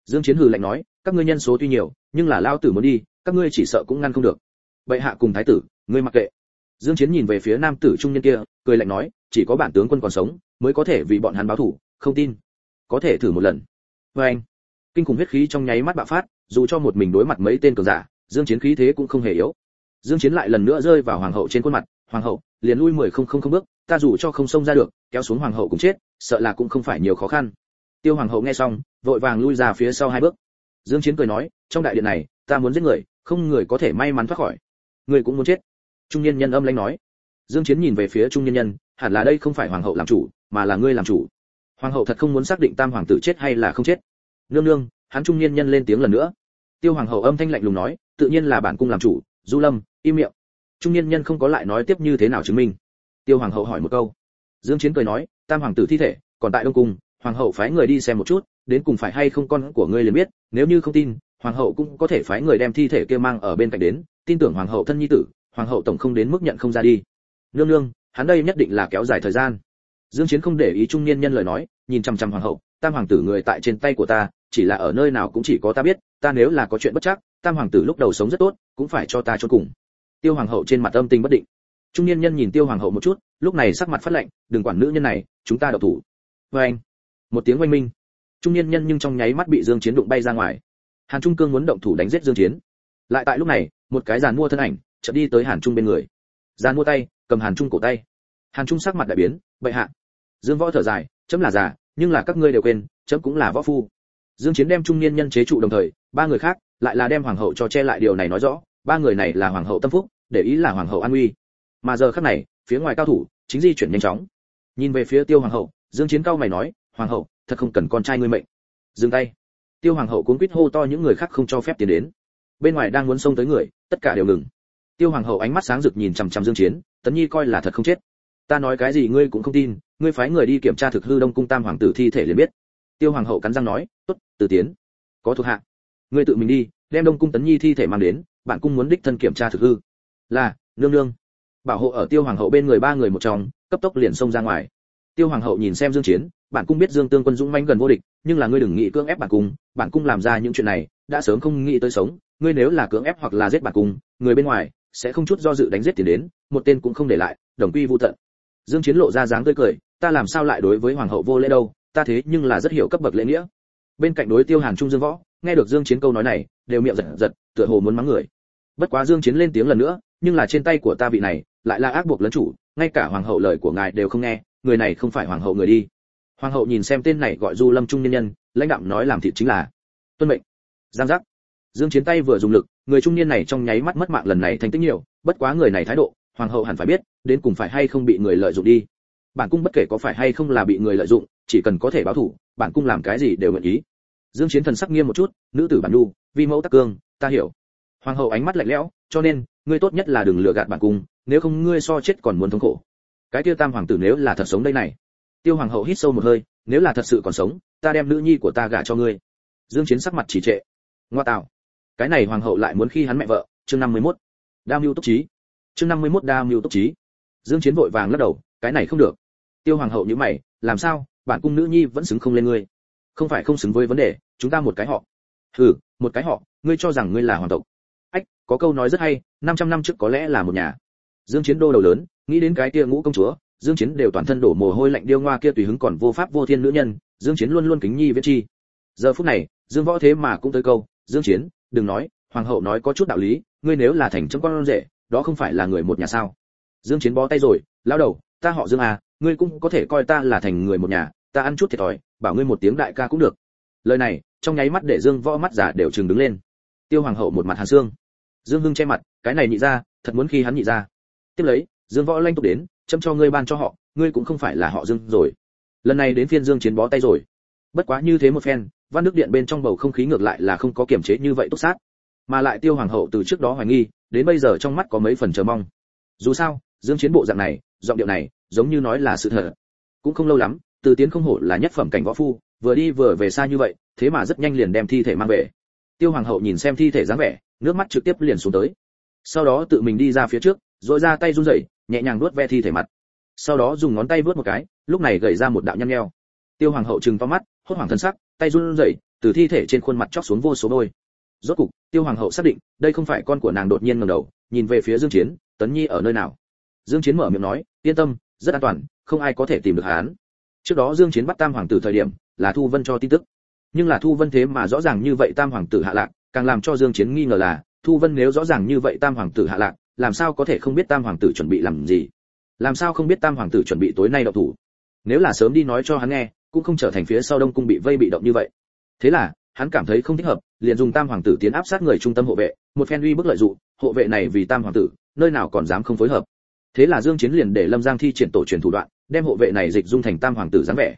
Dương chiến hừ lạnh nói, các ngươi nhân số tuy nhiều, nhưng là lao tử muốn đi, các ngươi chỉ sợ cũng ngăn không được. Bệ hạ cùng thái tử, ngươi mặc kệ dương chiến nhìn về phía nam tử trung niên kia, cười lạnh nói, chỉ có bản tướng quân còn sống, mới có thể vì bọn hắn báo thù không tin. Có thể thử một lần. Với anh, kinh khủng huyết khí trong nháy mắt bạo phát, dù cho một mình đối mặt mấy tên cường giả, dương chiến khí thế cũng không hề yếu. Dương chiến lại lần nữa rơi vào hoàng hậu trên khuôn mặt, hoàng hậu, liền lui mười không không không bước, ta dù cho không xông ra được, kéo xuống hoàng hậu cũng chết, sợ là cũng không phải nhiều khó khăn. Tiêu hoàng hậu nghe xong, vội vàng lui ra phía sau hai bước. Dương chiến cười nói, trong đại điện này, ta muốn giết người, không người có thể may mắn thoát khỏi. Người cũng muốn chết trung niên nhân âm lãnh nói. Dương chiến nhìn về phía trung niên nhân, hẳn là đây không phải hoàng hậu làm chủ, mà là ngươi làm chủ. Hoàng hậu thật không muốn xác định tam hoàng tử chết hay là không chết. Nương nương, hắn trung niên nhân lên tiếng lần nữa. Tiêu hoàng hậu âm thanh lạnh lùng nói, tự nhiên là bản cung làm chủ, du lâm, im miệng. Trung niên nhân không có lại nói tiếp như thế nào chứng minh. Tiêu hoàng hậu hỏi một câu. Dương chiến cười nói, tam hoàng tử thi thể, còn tại đông cung, hoàng hậu phái người đi xem một chút, đến cùng phải hay không con của ngươi liền biết, nếu như không tin, hoàng hậu cũng có thể phái người đem thi thể kia mang ở bên cạnh đến, tin tưởng hoàng hậu thân nhi tử hoàng hậu tổng không đến mức nhận không ra đi. Nương nương, hắn đây nhất định là kéo dài thời gian. Dương chiến không để ý trung niên nhân lời nói, nhìn chăm chăm hoàng hậu, tam hoàng tử người tại trên tay của ta, chỉ là ở nơi nào cũng chỉ có ta biết, ta nếu là có chuyện bất chắc, tam hoàng tử lúc đầu sống rất tốt, cũng phải cho ta cho cùng. Tiêu hoàng hậu trên mặt âm tình bất định. Trung niên nhân nhìn tiêu hoàng hậu một chút, lúc này sắc mặt phát lạnh, đừng quản nữ nhân này, chúng ta độc thủ. Với anh. Một tiếng oanh minh. Trung niên nhân nhưng trong nháy mắt bị dương chiến đụng bay ra ngoài. Hàn trung cương muốn động thủ đánh giết dương chiến. Lại tại lúc này, một cái giàn mua thân ảnh chợt đi tới hàn trung bên người. Giàn mua tay, cầm hàn trung cổ tay. Hàn trung sắc mặt đại biến, bệ hạ. Dương võ thở dài, chấm là già, nhưng là các ngươi đều quên, chấm cũng là võ phu. Dương chiến đem trung niên nhân chế trụ đồng thời, ba người khác lại là đem hoàng hậu cho che lại điều này nói rõ, ba người này là hoàng hậu tâm phúc, để ý là hoàng hậu an nguy. mà giờ khắc này, phía ngoài cao thủ, chính di chuyển nhanh chóng. Nhìn về phía tiêu hoàng hậu, dương chiến cao mày nói, hoàng hậu, thật không cần con trai ngươi mệnh. Dừng tay. Tiêu hoàng hậu cuống quýt hô to những người khác không cho phép tiến đến. Bên ngoài đang muốn xông tới người, tất cả đều ngừng tiêu hoàng hậu ánh mắt sáng rực nhìn chằm chằm dương chiến, tấn nhi coi là thật không chết. Ta nói cái gì ngươi cũng không tin, ngươi phái người đi kiểm tra thực hư đông cung tam hoàng tử thi thể liền biết. Tiêu hoàng hậu cắn răng nói, tốt, từ tiến, có thuộc hạ. Ngươi tự mình đi, đem đông cung tấn nhi thi thể mang đến, bạn cung muốn đích thân kiểm tra thực hư. Là, nương nương. Bảo hộ ở tiêu hoàng hậu bên người ba người một trong cấp tốc liền xông ra ngoài. Tiêu hoàng hậu nhìn xem dương chiến, bạn cung biết dương tương quân dũng mãnh gần vô địch, nhưng là ngươi đừng nghĩ cưỡng ép bạn cung bạn cung làm ra những chuyện này, đã sớm không nghĩ tới sống. Ngươi nếu là cưỡng ép hoặc là giết bạn cung người bên ngoài sẽ không chút do dự đánh giết tiền đến, một tên cũng không để lại, đồng quy vu tận. Dương chiến lộ ra dáng tươi cười, ta làm sao lại đối với hoàng hậu vô lễ đâu, ta thế nhưng là rất hiểu cấp bậc lễ nghĩa. Bên cạnh đối tiêu hàn trung dương võ, nghe được dương chiến câu nói này, đều miệng giật giật, tựa hồ muốn mắng người. Bất quá dương chiến lên tiếng lần nữa, nhưng là trên tay của ta vị này, lại là ác buộc lớn chủ, ngay cả hoàng hậu lời của ngài đều không nghe, người này không phải hoàng hậu người đi. Hoàng hậu nhìn xem tên này gọi du lâm trung nhân nhân, lãnh đạm nói làm thịt chính là tuân mệnh. Giang giác. Dương chiến tay vừa dùng lực người trung niên này trong nháy mắt mất mạng lần này thành tích nhiều, bất quá người này thái độ, hoàng hậu hẳn phải biết, đến cùng phải hay không bị người lợi dụng đi. Bản cung bất kể có phải hay không là bị người lợi dụng, chỉ cần có thể báo thủ, bản cung làm cái gì đều nguyện ý. Dương chiến thần sắc nghiêm một chút, nữ tử bản nhu, vi mẫu tắc cương, ta hiểu. Hoàng hậu ánh mắt lạnh lẽo, cho nên, ngươi tốt nhất là đừng lừa gạt bản cung, nếu không ngươi so chết còn muốn thống khổ. Cái tiêu tam hoàng tử nếu là thật sống đây này. Tiêu hoàng hậu hít sâu một hơi, nếu là thật sự còn sống, ta đem nữ nhi của ta gả cho ngươi. Dương chiến sắc mặt chỉ trệ. Ngoa tạo cái này hoàng hậu lại muốn khi hắn mẹ vợ. Chương 51. đa mưu túc trí. Chương 51 đa mưu túc trí. Dương chiến vội vàng lắc đầu, cái này không được. Tiêu hoàng hậu như mày, làm sao? Bản cung nữ nhi vẫn xứng không lên ngươi. Không phải không xứng với vấn đề, chúng ta một cái họ. Hừ, một cái họ, ngươi cho rằng ngươi là hoàng tộc. Ách, có câu nói rất hay 500 năm trước có lẽ là một nhà. Dương chiến đô đầu lớn, nghĩ đến cái kia ngũ công chúa, dương chiến đều toàn thân đổ mồ hôi lạnh điêu ngoa kia tùy hứng còn vô pháp vô thiên nữ nhân, dương chiến luôn luôn kính nhi viết chi. Giờ phút này, dương võ thế mà cũng tới câu, dương chiến đừng nói, hoàng hậu nói có chút đạo lý, ngươi nếu là thành trong con rể, đó không phải là người một nhà sao? Dương chiến bó tay rồi, lão đầu, ta họ dương à ngươi cũng có thể coi ta là thành người một nhà, ta ăn chút thiệt thòi, bảo ngươi một tiếng đại ca cũng được. Lời này, trong nháy mắt để dương võ mắt giả đều trừng đứng lên. Tiêu hoàng hậu một mặt hàn xương. Dương hưng che mặt, cái này nhị ra thật muốn khi hắn nhị ra tiếp lấy, dương võ lanh tục đến châm cho ngươi ban cho họ, ngươi cũng không phải là họ dương rồi. Lần này đến phiên dương chiến bó tay rồi. Bất quá như thế một phen văn đức điện bên trong bầu không khí ngược lại là không có kiểm chế như vậy tốt sát, mà lại tiêu hoàng hậu từ trước đó hoài nghi, đến bây giờ trong mắt có mấy phần chờ mong. Dù sao, dương chiến bộ dạng này, giọng điệu này, giống như nói là sự thật. Cũng không lâu lắm, từ tiến không hổ là nhất phẩm cảnh võ phu, vừa đi vừa về xa như vậy, thế mà rất nhanh liền đem thi thể mang về. Tiêu hoàng hậu nhìn xem thi thể dáng vẻ, nước mắt trực tiếp liền xuống tới. Sau đó tự mình đi ra phía trước, rồi ra tay run rẩy, nhẹ nhàng nuốt ve thi thể mặt. Sau đó dùng ngón tay vuốt một cái, lúc này gầy ra một đạo nhăn nheo. Tiêu hoàng hậu trừng to mắt, hốt hoảng thân sắc tay run rẩy, từ thi thể trên khuôn mặt chóc xuống vô số đôi rốt cục, tiêu hoàng hậu xác định, đây không phải con của nàng đột nhiên ngẩng đầu, nhìn về phía dương chiến, tấn nhi ở nơi nào? Dương chiến mở miệng nói, yên tâm, rất an toàn, không ai có thể tìm được hắn. Trước đó dương chiến bắt tam hoàng tử thời điểm, là thu vân cho tin tức. Nhưng là thu vân thế mà rõ ràng như vậy tam hoàng tử hạ lạc, càng làm cho dương chiến nghi ngờ là, thu vân nếu rõ ràng như vậy tam hoàng tử hạ lạc, làm sao có thể không biết tam hoàng tử chuẩn bị làm gì? Làm sao không biết tam hoàng tử chuẩn bị tối nay độc thủ? Nếu là sớm đi nói cho hắn nghe cũng không trở thành phía sau đông cung bị vây bị động như vậy. Thế là, hắn cảm thấy không thích hợp, liền dùng tam hoàng tử tiến áp sát người trung tâm hộ vệ, một phen uy bức lợi dụng, hộ vệ này vì tam hoàng tử, nơi nào còn dám không phối hợp. Thế là dương chiến liền để lâm giang thi triển tổ truyền thủ đoạn, đem hộ vệ này dịch dung thành tam hoàng tử dáng vẻ.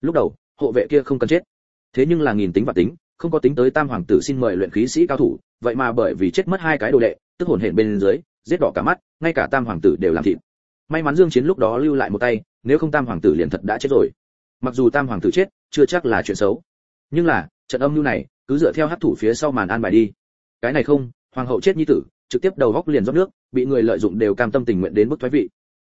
Lúc đầu, hộ vệ kia không cần chết. Thế nhưng là nghìn tính và tính, không có tính tới tam hoàng tử xin mời luyện khí sĩ cao thủ, vậy mà bởi vì chết mất hai cái đồ đệ, tức hồn hển bên dưới, giết đỏ cả mắt, ngay cả tam hoàng tử đều làm thịt. May mắn dương chiến lúc đó lưu lại một tay, nếu không tam hoàng tử liền thật đã chết rồi mặc dù tam hoàng tử chết, chưa chắc là chuyện xấu. Nhưng là, trận âm lưu này, cứ dựa theo hấp thủ phía sau màn an bài đi. Cái này không, hoàng hậu chết như tử, trực tiếp đầu góc liền rót nước, bị người lợi dụng đều cam tâm tình nguyện đến mức thoái vị.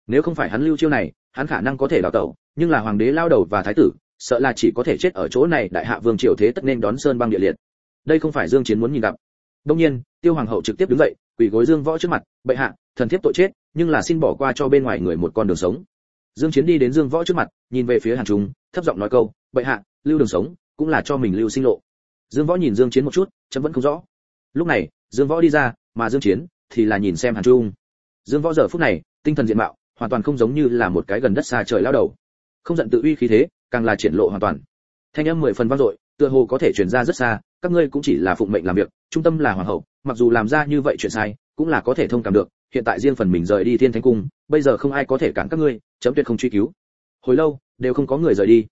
Nếu không phải hắn lưu chiêu này, hắn khả năng có thể đào tẩu, nhưng là hoàng đế lao đầu và thái tử, sợ là chỉ có thể chết ở chỗ này đại hạ vương triều thế tất nên đón sơn băng địa liệt. Đây không phải dương chiến muốn nhìn gặp. Đông nhiên, tiêu hoàng hậu trực tiếp đứng dậy, quỳ gối dương võ trước mặt, bệ hạ, thần thiếp tội chết, nhưng là xin bỏ qua cho bên ngoài người một con đường sống dương chiến đi đến dương võ trước mặt, nhìn về phía hàn trung, thấp giọng nói câu, bệ hạ, lưu đường sống, cũng là cho mình lưu sinh lộ. Dương võ nhìn dương chiến một chút, chấm vẫn không rõ. Lúc này, dương võ đi ra, mà dương chiến thì là nhìn xem hàn trung. Dương võ giờ phút này, tinh thần diện mạo, hoàn toàn không giống như là một cái gần đất xa trời lao đầu. Không giận tự uy khí thế, càng là triển lộ hoàn toàn. Thanh âm mười phần vang dội, tựa hồ có thể truyền ra rất xa, các ngươi cũng chỉ là phụng mệnh làm việc, trung tâm là hoàng hậu mặc dù làm ra như vậy chuyện sai, cũng là có thể thông cảm được, hiện tại riêng phần mình rời đi thiên thánh cung, bây giờ không ai có thể cản các ngươi, chấm tuyệt không truy cứu. Hồi lâu, đều không có người rời đi.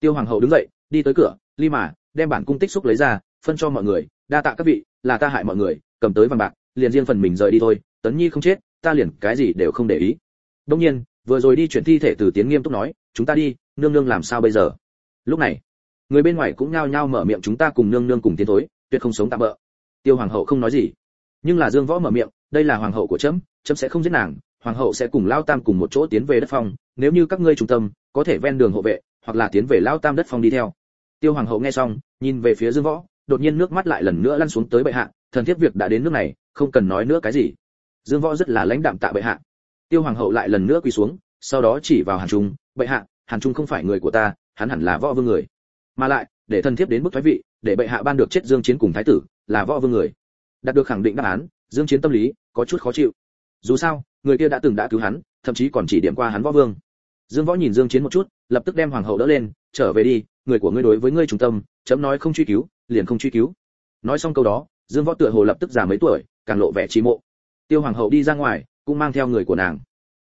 Tiêu hoàng hậu đứng dậy, đi tới cửa, ly mà, đem bản cung tích xúc lấy ra, phân cho mọi người, đa tạ các vị, là ta hại mọi người, cầm tới vàng bạc, liền riêng phần mình rời đi thôi, tấn nhi không chết, ta liền cái gì đều không để ý. Đông nhiên, vừa rồi đi chuyển thi thể từ tiến nghiêm túc nói, chúng ta đi, nương nương làm sao bây giờ? Lúc này, người bên ngoài cũng nhao nhao mở miệng, chúng ta cùng nương nương cùng tiến thối, tuyệt không sống tạm bỡ tiêu hoàng hậu không nói gì. Nhưng là dương võ mở miệng, đây là hoàng hậu của trẫm trẫm sẽ không giết nàng, hoàng hậu sẽ cùng lao tam cùng một chỗ tiến về đất phong, nếu như các ngươi trung tâm, có thể ven đường hộ vệ, hoặc là tiến về lao tam đất phong đi theo. Tiêu hoàng hậu nghe xong, nhìn về phía dương võ, đột nhiên nước mắt lại lần nữa lăn xuống tới bệ hạ, thần thiết việc đã đến nước này, không cần nói nữa cái gì. Dương võ rất là lãnh đạm tạ bệ hạ. Tiêu hoàng hậu lại lần nữa quỳ xuống, sau đó chỉ vào hàn trung, bệ hạ, hàn trung không phải người của ta, hắn hẳn là võ vương người. Mà lại, để thần thiếp đến mức thoái vị để bệ hạ ban được chết dương chiến cùng thái tử, là võ vương người. Đạt được khẳng định đáp án, dương chiến tâm lý có chút khó chịu. Dù sao, người kia đã từng đã cứu hắn, thậm chí còn chỉ điểm qua hắn võ vương. Dương võ nhìn dương chiến một chút, lập tức đem hoàng hậu đỡ lên, trở về đi, người của ngươi đối với ngươi trung tâm, chấm nói không truy cứu, liền không truy cứu. Nói xong câu đó, dương võ tựa hồ lập tức già mấy tuổi, càng lộ vẻ trí mộ. Tiêu hoàng hậu đi ra ngoài, cũng mang theo người của nàng.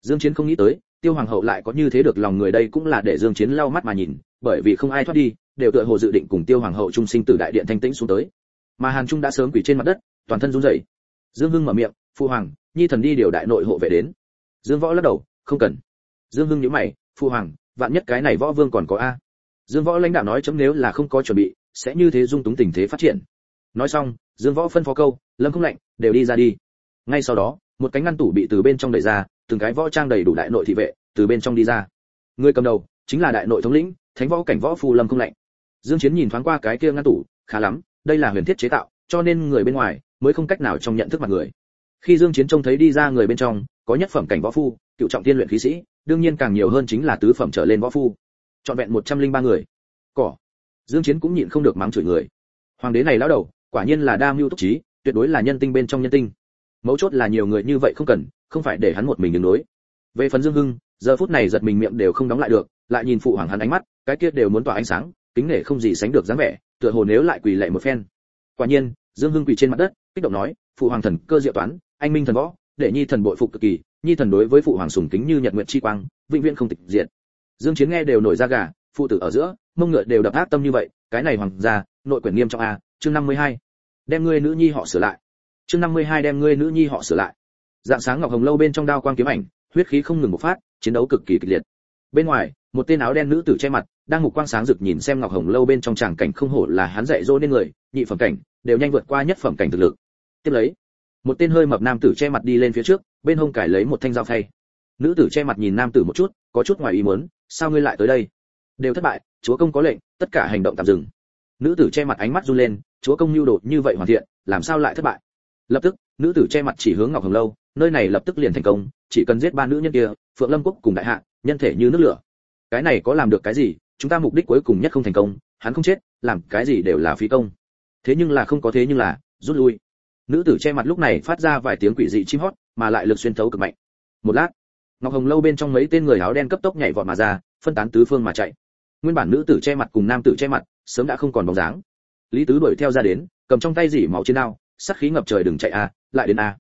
Dương chiến không nghĩ tới tiêu hoàng hậu lại có như thế được lòng người đây cũng là để dương chiến lau mắt mà nhìn, bởi vì không ai thoát đi, đều tựa hồ dự định cùng tiêu hoàng hậu trung sinh từ đại điện thanh tĩnh xuống tới. Mà hàn trung đã sớm quỳ trên mặt đất, toàn thân run rẩy. Dương hưng mở miệng, phu hoàng, nhi thần đi điều đại nội hộ về đến. Dương võ lắc đầu, không cần. Dương hưng nhíu mày, phu hoàng, vạn nhất cái này võ vương còn có a. Dương võ lãnh đạo nói chấm nếu là không có chuẩn bị, sẽ như thế dung túng tình thế phát triển. Nói xong, dương võ phân phó câu, lâm không lạnh, đều đi ra đi. Ngay sau đó, một cánh ngăn tủ bị từ bên trong đẩy ra từng cái võ trang đầy đủ đại nội thị vệ từ bên trong đi ra. Người cầm đầu chính là đại nội thống lĩnh, thánh võ cảnh võ phù lâm không lạnh. Dương chiến nhìn thoáng qua cái kia ngăn tủ, khá lắm, đây là huyền thiết chế tạo, cho nên người bên ngoài mới không cách nào trong nhận thức mặt người. Khi dương chiến trông thấy đi ra người bên trong, có nhất phẩm cảnh võ phu, cựu trọng tiên luyện khí sĩ, đương nhiên càng nhiều hơn chính là tứ phẩm trở lên võ phu. Chọn vẹn 103 người. Cỏ. Dương chiến cũng nhịn không được mắng chửi người. Hoàng đế này lão đầu, quả nhiên là đa mưu túc trí, tuyệt đối là nhân tinh bên trong nhân tinh. Mấu chốt là nhiều người như vậy không cần không phải để hắn một mình đứng đối. Về phần dương hưng, giờ phút này giật mình miệng đều không đóng lại được, lại nhìn phụ hoàng hắn ánh mắt, cái kia đều muốn tỏa ánh sáng, kính nể không gì sánh được dáng vẻ, tựa hồ nếu lại quỳ lạy một phen. Quả nhiên, dương hưng quỳ trên mặt đất, kích động nói, phụ hoàng thần cơ diệu toán, anh minh thần võ, để nhi thần bội phục cực kỳ, nhi thần đối với phụ hoàng sùng kính như nhật nguyện chi quang, vĩnh viễn không tịch diệt. Dương chiến nghe đều nổi da gà, phụ tử ở giữa, mông ngựa đều đập ác tâm như vậy, cái này hoàng gia, nội quyền nghiêm trọng a, chương 52. đem ngươi nữ nhi họ sửa lại. Chương 52 đem ngươi nữ nhi họ sửa lại dạng sáng ngọc hồng lâu bên trong đao quang kiếm ảnh, huyết khí không ngừng bộc phát, chiến đấu cực kỳ kịch liệt. Bên ngoài, một tên áo đen nữ tử che mặt, đang mục quang sáng rực nhìn xem ngọc hồng lâu bên trong tràng cảnh không hổ là hắn dạy dỗ nên người, nhị phẩm cảnh, đều nhanh vượt qua nhất phẩm cảnh thực lực. Tiếp lấy, một tên hơi mập nam tử che mặt đi lên phía trước, bên hông cải lấy một thanh dao phay. Nữ tử che mặt nhìn nam tử một chút, có chút ngoài ý muốn, sao ngươi lại tới đây? Đều thất bại, chúa công có lệnh, tất cả hành động tạm dừng. Nữ tử che mặt ánh mắt run lên, chúa công nhu đột như vậy hoàn thiện, làm sao lại thất bại? Lập tức nữ tử che mặt chỉ hướng ngọc hồng lâu, nơi này lập tức liền thành công, chỉ cần giết ba nữ nhân kia, phượng lâm quốc cùng đại hạ, nhân thể như nước lửa. Cái này có làm được cái gì, chúng ta mục đích cuối cùng nhất không thành công, hắn không chết, làm cái gì đều là phí công. Thế nhưng là không có thế nhưng là, rút lui. Nữ tử che mặt lúc này phát ra vài tiếng quỷ dị chim hót, mà lại lực xuyên thấu cực mạnh. Một lát, ngọc hồng lâu bên trong mấy tên người áo đen cấp tốc nhảy vọt mà ra, phân tán tứ phương mà chạy. Nguyên bản nữ tử che mặt cùng nam tử che mặt, sớm đã không còn bóng dáng. Lý tứ đuổi theo ra đến, cầm trong tay dỉ máu trên đao sắc khí ngập trời đừng chạy a lại đến a.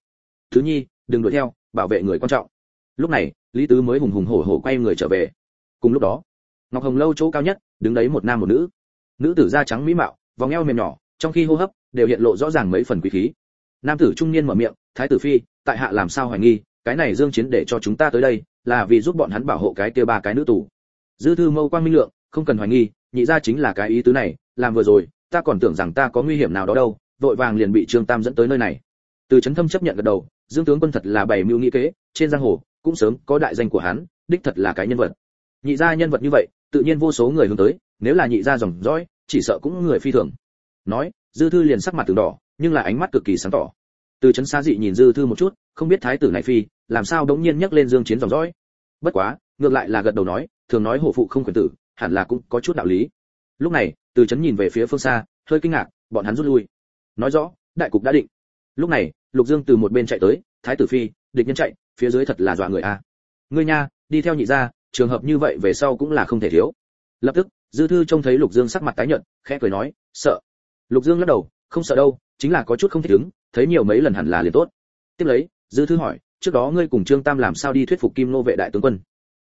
Thứ nhi, đừng đuổi theo, bảo vệ người quan trọng. Lúc này, lý tứ mới hùng hùng hổ hổ quay người trở về. Cùng lúc đó, ngọc hồng lâu chỗ cao nhất, đứng đấy một nam một nữ. Nữ tử da trắng mỹ mạo, vòng eo mềm nhỏ, trong khi hô hấp đều hiện lộ rõ ràng mấy phần quý khí. Nam tử trung niên mở miệng, thái tử phi, tại hạ làm sao hoài nghi, cái này dương chiến để cho chúng ta tới đây, là vì giúp bọn hắn bảo hộ cái kia ba cái nữ tù. Dư thư mâu quang minh lượng, không cần hoài nghi, nhị ra chính là cái ý tứ này, làm vừa rồi, ta còn tưởng rằng ta có nguy hiểm nào đó đâu, vội vàng liền bị trương tam dẫn tới nơi này từ Trấn thâm chấp nhận gật đầu, dương tướng quân thật là bảy mưu nghĩ kế, trên giang hồ, cũng sớm có đại danh của hắn, đích thật là cái nhân vật. Nhị gia nhân vật như vậy, tự nhiên vô số người hướng tới, nếu là nhị gia dòng dõi, chỉ sợ cũng người phi thường. Nói, dư thư liền sắc mặt từng đỏ, nhưng là ánh mắt cực kỳ sáng tỏ. Từ Trấn xa dị nhìn dư thư một chút, không biết thái tử này phi, làm sao đống nhiên nhắc lên dương chiến dòng dõi. Bất quá, ngược lại là gật đầu nói, thường nói hổ phụ không quyền tử, hẳn là cũng có chút đạo lý. Lúc này, từ Trấn nhìn về phía phương xa, hơi kinh ngạc, bọn hắn rút lui. Nói rõ, đại cục đã định. Lúc này lục dương từ một bên chạy tới, thái tử phi, địch nhân chạy, phía dưới thật là dọa người a. Ngươi nha, đi theo nhị gia, trường hợp như vậy về sau cũng là không thể thiếu. Lập tức, dư thư trông thấy lục dương sắc mặt tái nhợt, khẽ cười nói, sợ. Lục dương lắc đầu, không sợ đâu, chính là có chút không thích ứng, thấy nhiều mấy lần hẳn là liền tốt. Tiếp lấy, dư thư hỏi, trước đó ngươi cùng trương tam làm sao đi thuyết phục kim nô vệ đại tướng quân?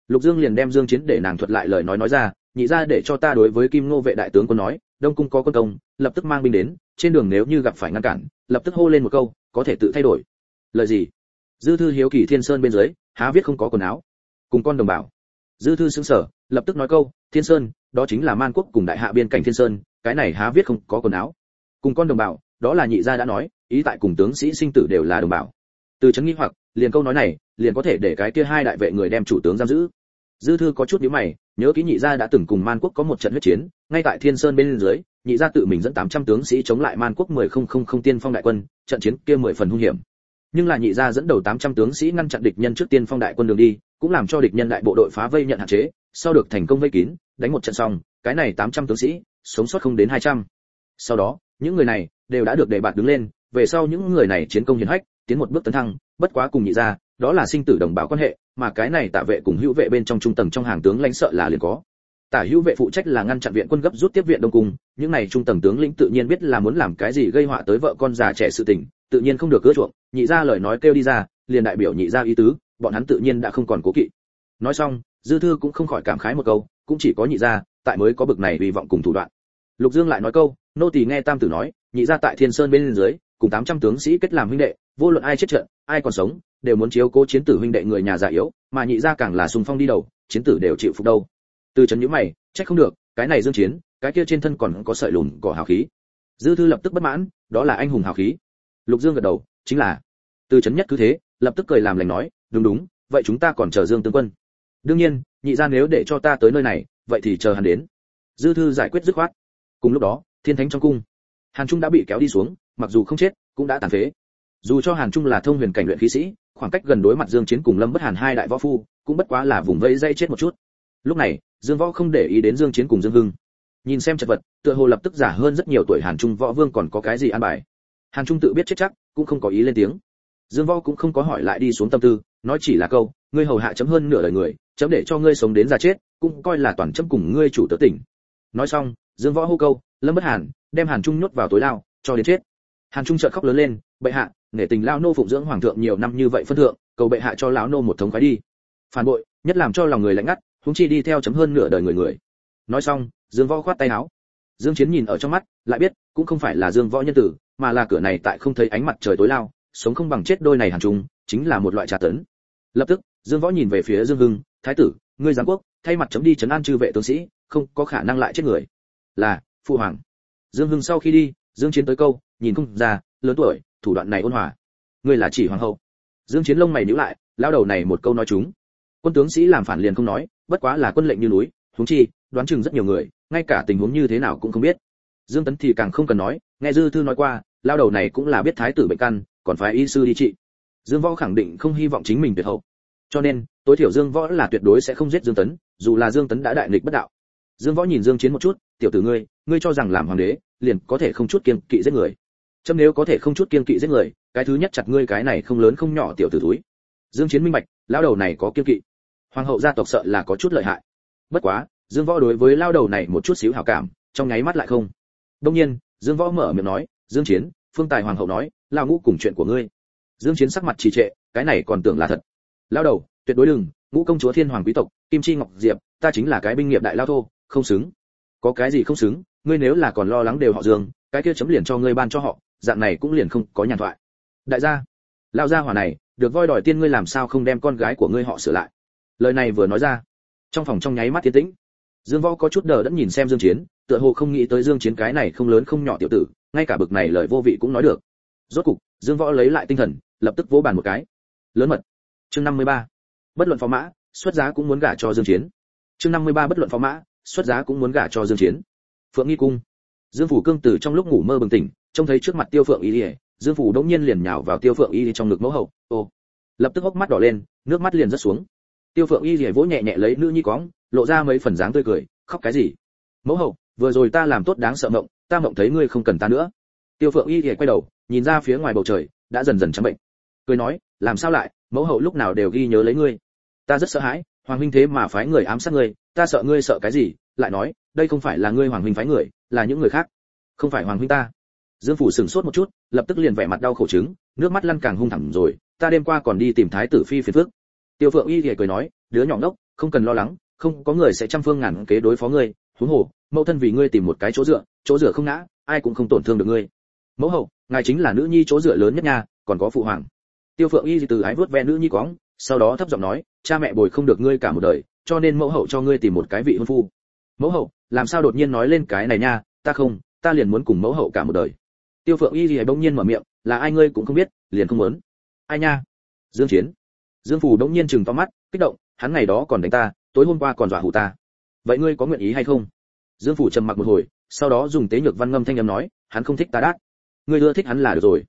Lục dương liền đem dương chiến để nàng thuật lại lời nói nói ra, nhị ra để cho ta đối với kim nô vệ đại tướng quân nói đông cung có quân công, lập tức mang binh đến, trên đường nếu như gặp phải ngăn cản, lập tức hô lên một câu, có thể tự thay đổi. Lời gì? Dư thư hiếu kỳ thiên sơn bên dưới, há viết không có quần áo. Cùng con đồng bào. Dư thư xứng sở lập tức nói câu, thiên sơn, đó chính là man quốc cùng đại hạ biên cảnh thiên sơn, cái này há viết không có quần áo. Cùng con đồng bào, đó là nhị gia đã nói, ý tại cùng tướng sĩ sinh tử đều là đồng bào. Từ chấn nghi hoặc, liền câu nói này, liền có thể để cái kia hai đại vệ người đem chủ tướng giam giữ. Dư thư có chút nhíu mày nhớ kỹ nhị gia đã từng cùng man quốc có một trận huyết chiến, ngay tại thiên sơn bên dưới, nhị gia tự mình dẫn 800 tướng sĩ chống lại man quốc 10000 tiên phong đại quân, trận chiến kia mười phần hung hiểm nhưng là nhị gia dẫn đầu 800 tướng sĩ ngăn chặn địch nhân trước tiên phong đại quân đường đi, cũng làm cho địch nhân đại bộ đội phá vây nhận hạn chế, sau được thành công vây kín, đánh một trận xong, cái này 800 tướng sĩ, sống sót không đến 200. sau đó, những người này đều đã được đề bạt đứng lên, về sau những người này chiến công hiển hách, tiến một bước tấn thăng, bất quá cùng nhị gia đó là sinh tử đồng bào quan hệ, mà cái này tạ vệ cùng hữu vệ bên trong trung tầng trong hàng tướng lãnh sợ là liền có. Tả hữu vệ phụ trách là ngăn chặn viện quân gấp rút tiếp viện đông cung, những này trung tầng tướng lĩnh tự nhiên biết là muốn làm cái gì gây họa tới vợ con già trẻ sự tình, tự nhiên không được cưa chuộng, nhị gia lời nói kêu đi ra, liền đại biểu nhị gia ý tứ, bọn hắn tự nhiên đã không còn cố kỵ. Nói xong, dư thư cũng không khỏi cảm khái một câu, cũng chỉ có nhị gia, tại mới có bực này hy vọng cùng thủ đoạn. Lục dương lại nói câu, nô tỳ nghe tam tử nói, nhị gia tại thiên sơn bên dưới cùng 800 tướng sĩ kết làm huynh đệ, vô luận ai chết trận, ai còn sống, đều muốn chiếu cố chiến tử huynh đệ người nhà già yếu, mà nhị gia càng là sùng phong đi đầu, chiến tử đều chịu phục đâu. Từ chấn nhíu mày, trách không được, cái này dương chiến, cái kia trên thân còn có sợi lùn cỏ hào khí. Dư thư lập tức bất mãn, đó là anh hùng hào khí. Lục dương gật đầu, chính là. Từ chấn nhất cứ thế, lập tức cười làm lành nói, đúng đúng, vậy chúng ta còn chờ dương tướng quân. Đương nhiên, nhị gia nếu để cho ta tới nơi này, vậy thì chờ hắn đến. Dư thư giải quyết dứt khoát. Cùng lúc đó, thiên thánh trong cung, hàn trung đã bị kéo đi xuống mặc dù không chết, cũng đã tàn phế. Dù cho hàn trung là thông huyền cảnh luyện khí sĩ, khoảng cách gần đối mặt dương chiến cùng lâm bất hàn hai đại võ phu, cũng bất quá là vùng vẫy dây chết một chút. Lúc này, dương võ không để ý đến dương chiến cùng dương hưng. Nhìn xem chật vật, tựa hồ lập tức giả hơn rất nhiều tuổi hàn trung võ vương còn có cái gì an bài. Hàn trung tự biết chết chắc, cũng không có ý lên tiếng. Dương võ cũng không có hỏi lại đi xuống tâm tư, nói chỉ là câu, ngươi hầu hạ chấm hơn nửa đời người, chấm để cho ngươi sống đến già chết, cũng coi là toàn chấm cùng ngươi chủ tớ tỉnh. Nói xong, dương võ hô câu, lâm bất hàn, đem hàn trung nhốt vào tối lao, cho đến chết hàn trung chợt khóc lớn lên, bệ hạ, nể tình Lão nô phụng dưỡng hoàng thượng nhiều năm như vậy phân thượng, cầu bệ hạ cho lão nô một thống khoái đi. Phản bội, nhất làm cho lòng người lạnh ngắt, huống chi đi theo chấm hơn nửa đời người người. Nói xong, dương võ khoát tay áo. Dương chiến nhìn ở trong mắt, lại biết, cũng không phải là dương võ nhân tử, mà là cửa này tại không thấy ánh mặt trời tối lao, sống không bằng chết đôi này hàn trung, chính là một loại trà tấn. Lập tức, dương võ nhìn về phía dương hưng, thái tử, ngươi giáng quốc, thay mặt chấm đi chấn an chư vệ tướng sĩ, không có khả năng lại chết người. Là, phụ hoàng. Dương hưng sau khi đi, dương chiến tới câu nhìn không ra, lớn tuổi, thủ đoạn này ôn hòa. Ngươi là chỉ hoàng hậu. Dương chiến lông mày nhíu lại, lão đầu này một câu nói chúng. Quân tướng sĩ làm phản liền không nói, bất quá là quân lệnh như núi, huống chi, đoán chừng rất nhiều người, ngay cả tình huống như thế nào cũng không biết. Dương tấn thì càng không cần nói, nghe dư thư nói qua, lão đầu này cũng là biết thái tử bệnh căn, còn phải y sư đi trị. Dương võ khẳng định không hy vọng chính mình tuyệt hậu. Cho nên, tối thiểu dương võ là tuyệt đối sẽ không giết dương tấn, dù là dương tấn đã đại nghịch bất đạo. Dương võ nhìn dương chiến một chút, tiểu tử ngươi ngươi cho rằng làm hoàng đế, liền có thể không chút kiêng kỵ giết người chấm nếu có thể không chút kiêng kỵ giết người, cái thứ nhất chặt ngươi cái này không lớn không nhỏ tiểu tử túi dương chiến minh bạch, lão đầu này có kiêng kỵ. Hoàng hậu gia tộc sợ là có chút lợi hại. Bất quá, dương võ đối với lão đầu này một chút xíu hảo cảm, trong nháy mắt lại không. Đông nhiên, dương võ mở miệng nói, dương chiến, phương tài hoàng hậu nói lao ngũ cùng chuyện của ngươi. Dương chiến sắc mặt trì trệ, cái này còn tưởng là thật. Lão đầu, tuyệt đối đừng, ngũ công chúa thiên hoàng quý tộc, kim chi ngọc diệp, ta chính là cái binh nghiệp đại lao thô, không xứng. Có cái gì không xứng, ngươi nếu là còn lo lắng đều họ dương, cái kia chấm liền cho ngươi ban cho họ dạng này cũng liền không có nhàn thoại. Đại gia lao gia hỏa này, được voi đòi tiên ngươi làm sao không đem con gái của ngươi họ sửa lại? Lời này vừa nói ra, trong phòng trong nháy mắt tiến tĩnh. Dương võ có chút đờ đẫn nhìn xem dương chiến, tựa hồ không nghĩ tới dương chiến cái này không lớn không nhỏ tiểu tử, ngay cả bực này lời vô vị cũng nói được. Rốt cục, dương võ lấy lại tinh thần, lập tức vỗ bàn một cái. Lớn mật. Chương 53. bất luận phó mã, xuất giá cũng muốn gả cho dương chiến. Chương 53 bất luận phó mã, xuất giá cũng muốn gả cho dương chiến. Phượng nghi cung. Dương phủ cương tử trong lúc ngủ mơ bừng tỉnh trông thấy trước mặt tiêu phượng y lìa dương phủ đống nhiên liền nhào vào tiêu phượng y trong ngực mẫu hậu. Ô, lập tức hốc mắt đỏ lên, nước mắt liền rớt xuống. Tiêu phượng y lìa vỗ nhẹ nhẹ lấy nữ nhi cóng, lộ ra mấy phần dáng tươi cười, khóc cái gì? Mẫu hậu, vừa rồi ta làm tốt đáng sợ mộng, ta mộng thấy ngươi không cần ta nữa. Tiêu phượng y lìa quay đầu, nhìn ra phía ngoài bầu trời, đã dần dần trắng bệnh. Cười nói, làm sao lại, mẫu hậu lúc nào đều ghi nhớ lấy ngươi. Ta rất sợ hãi, hoàng huynh thế mà phái người ám sát ngươi, ta sợ ngươi sợ cái gì? Lại nói, đây không phải là ngươi hoàng huynh phái người, là những người khác. Không phải hoàng huynh ta dương phủ sửng sốt một chút, lập tức liền vẻ mặt đau khổ chứng nước mắt lăn càng hung thẳm rồi, ta đêm qua còn đi tìm thái tử phi phiền phước tiêu phượng y thì cười nói, đứa nhỏ đốc không cần lo lắng, không có người sẽ trăm phương ngàn kế đối phó ngươi, huống hồ, mẫu thân vì ngươi tìm một cái chỗ dựa chỗ dựa không ngã, ai cũng không tổn thương được ngươi. Mẫu hậu, ngài chính là nữ nhi chỗ dựa lớn nhất nha, còn có phụ hoàng. Tiêu phượng y từ ái vớt ve nữ nhi quõng, sau đó thấp giọng nói, cha mẹ bồi không được ngươi cả một đời, cho nên mẫu hậu cho ngươi tìm một cái vị hôn phu. Mẫu hậu, làm sao đột nhiên nói lên cái này nha, ta không, ta liền muốn cùng mẫu hậu cả một đời tiêu phượng y gì bỗng nhiên mở miệng, là ai ngươi cũng không biết, liền không muốn. Ai nha? Dương chiến. Dương phủ bỗng nhiên chừng to mắt, kích động, hắn ngày đó còn đánh ta, tối hôm qua còn dọa hù ta. Vậy ngươi có nguyện ý hay không? Dương phủ trầm mặc một hồi, sau đó dùng tế nhược văn ngâm thanh âm nói, hắn không thích ta đát. Ngươi ưa thích hắn là được rồi.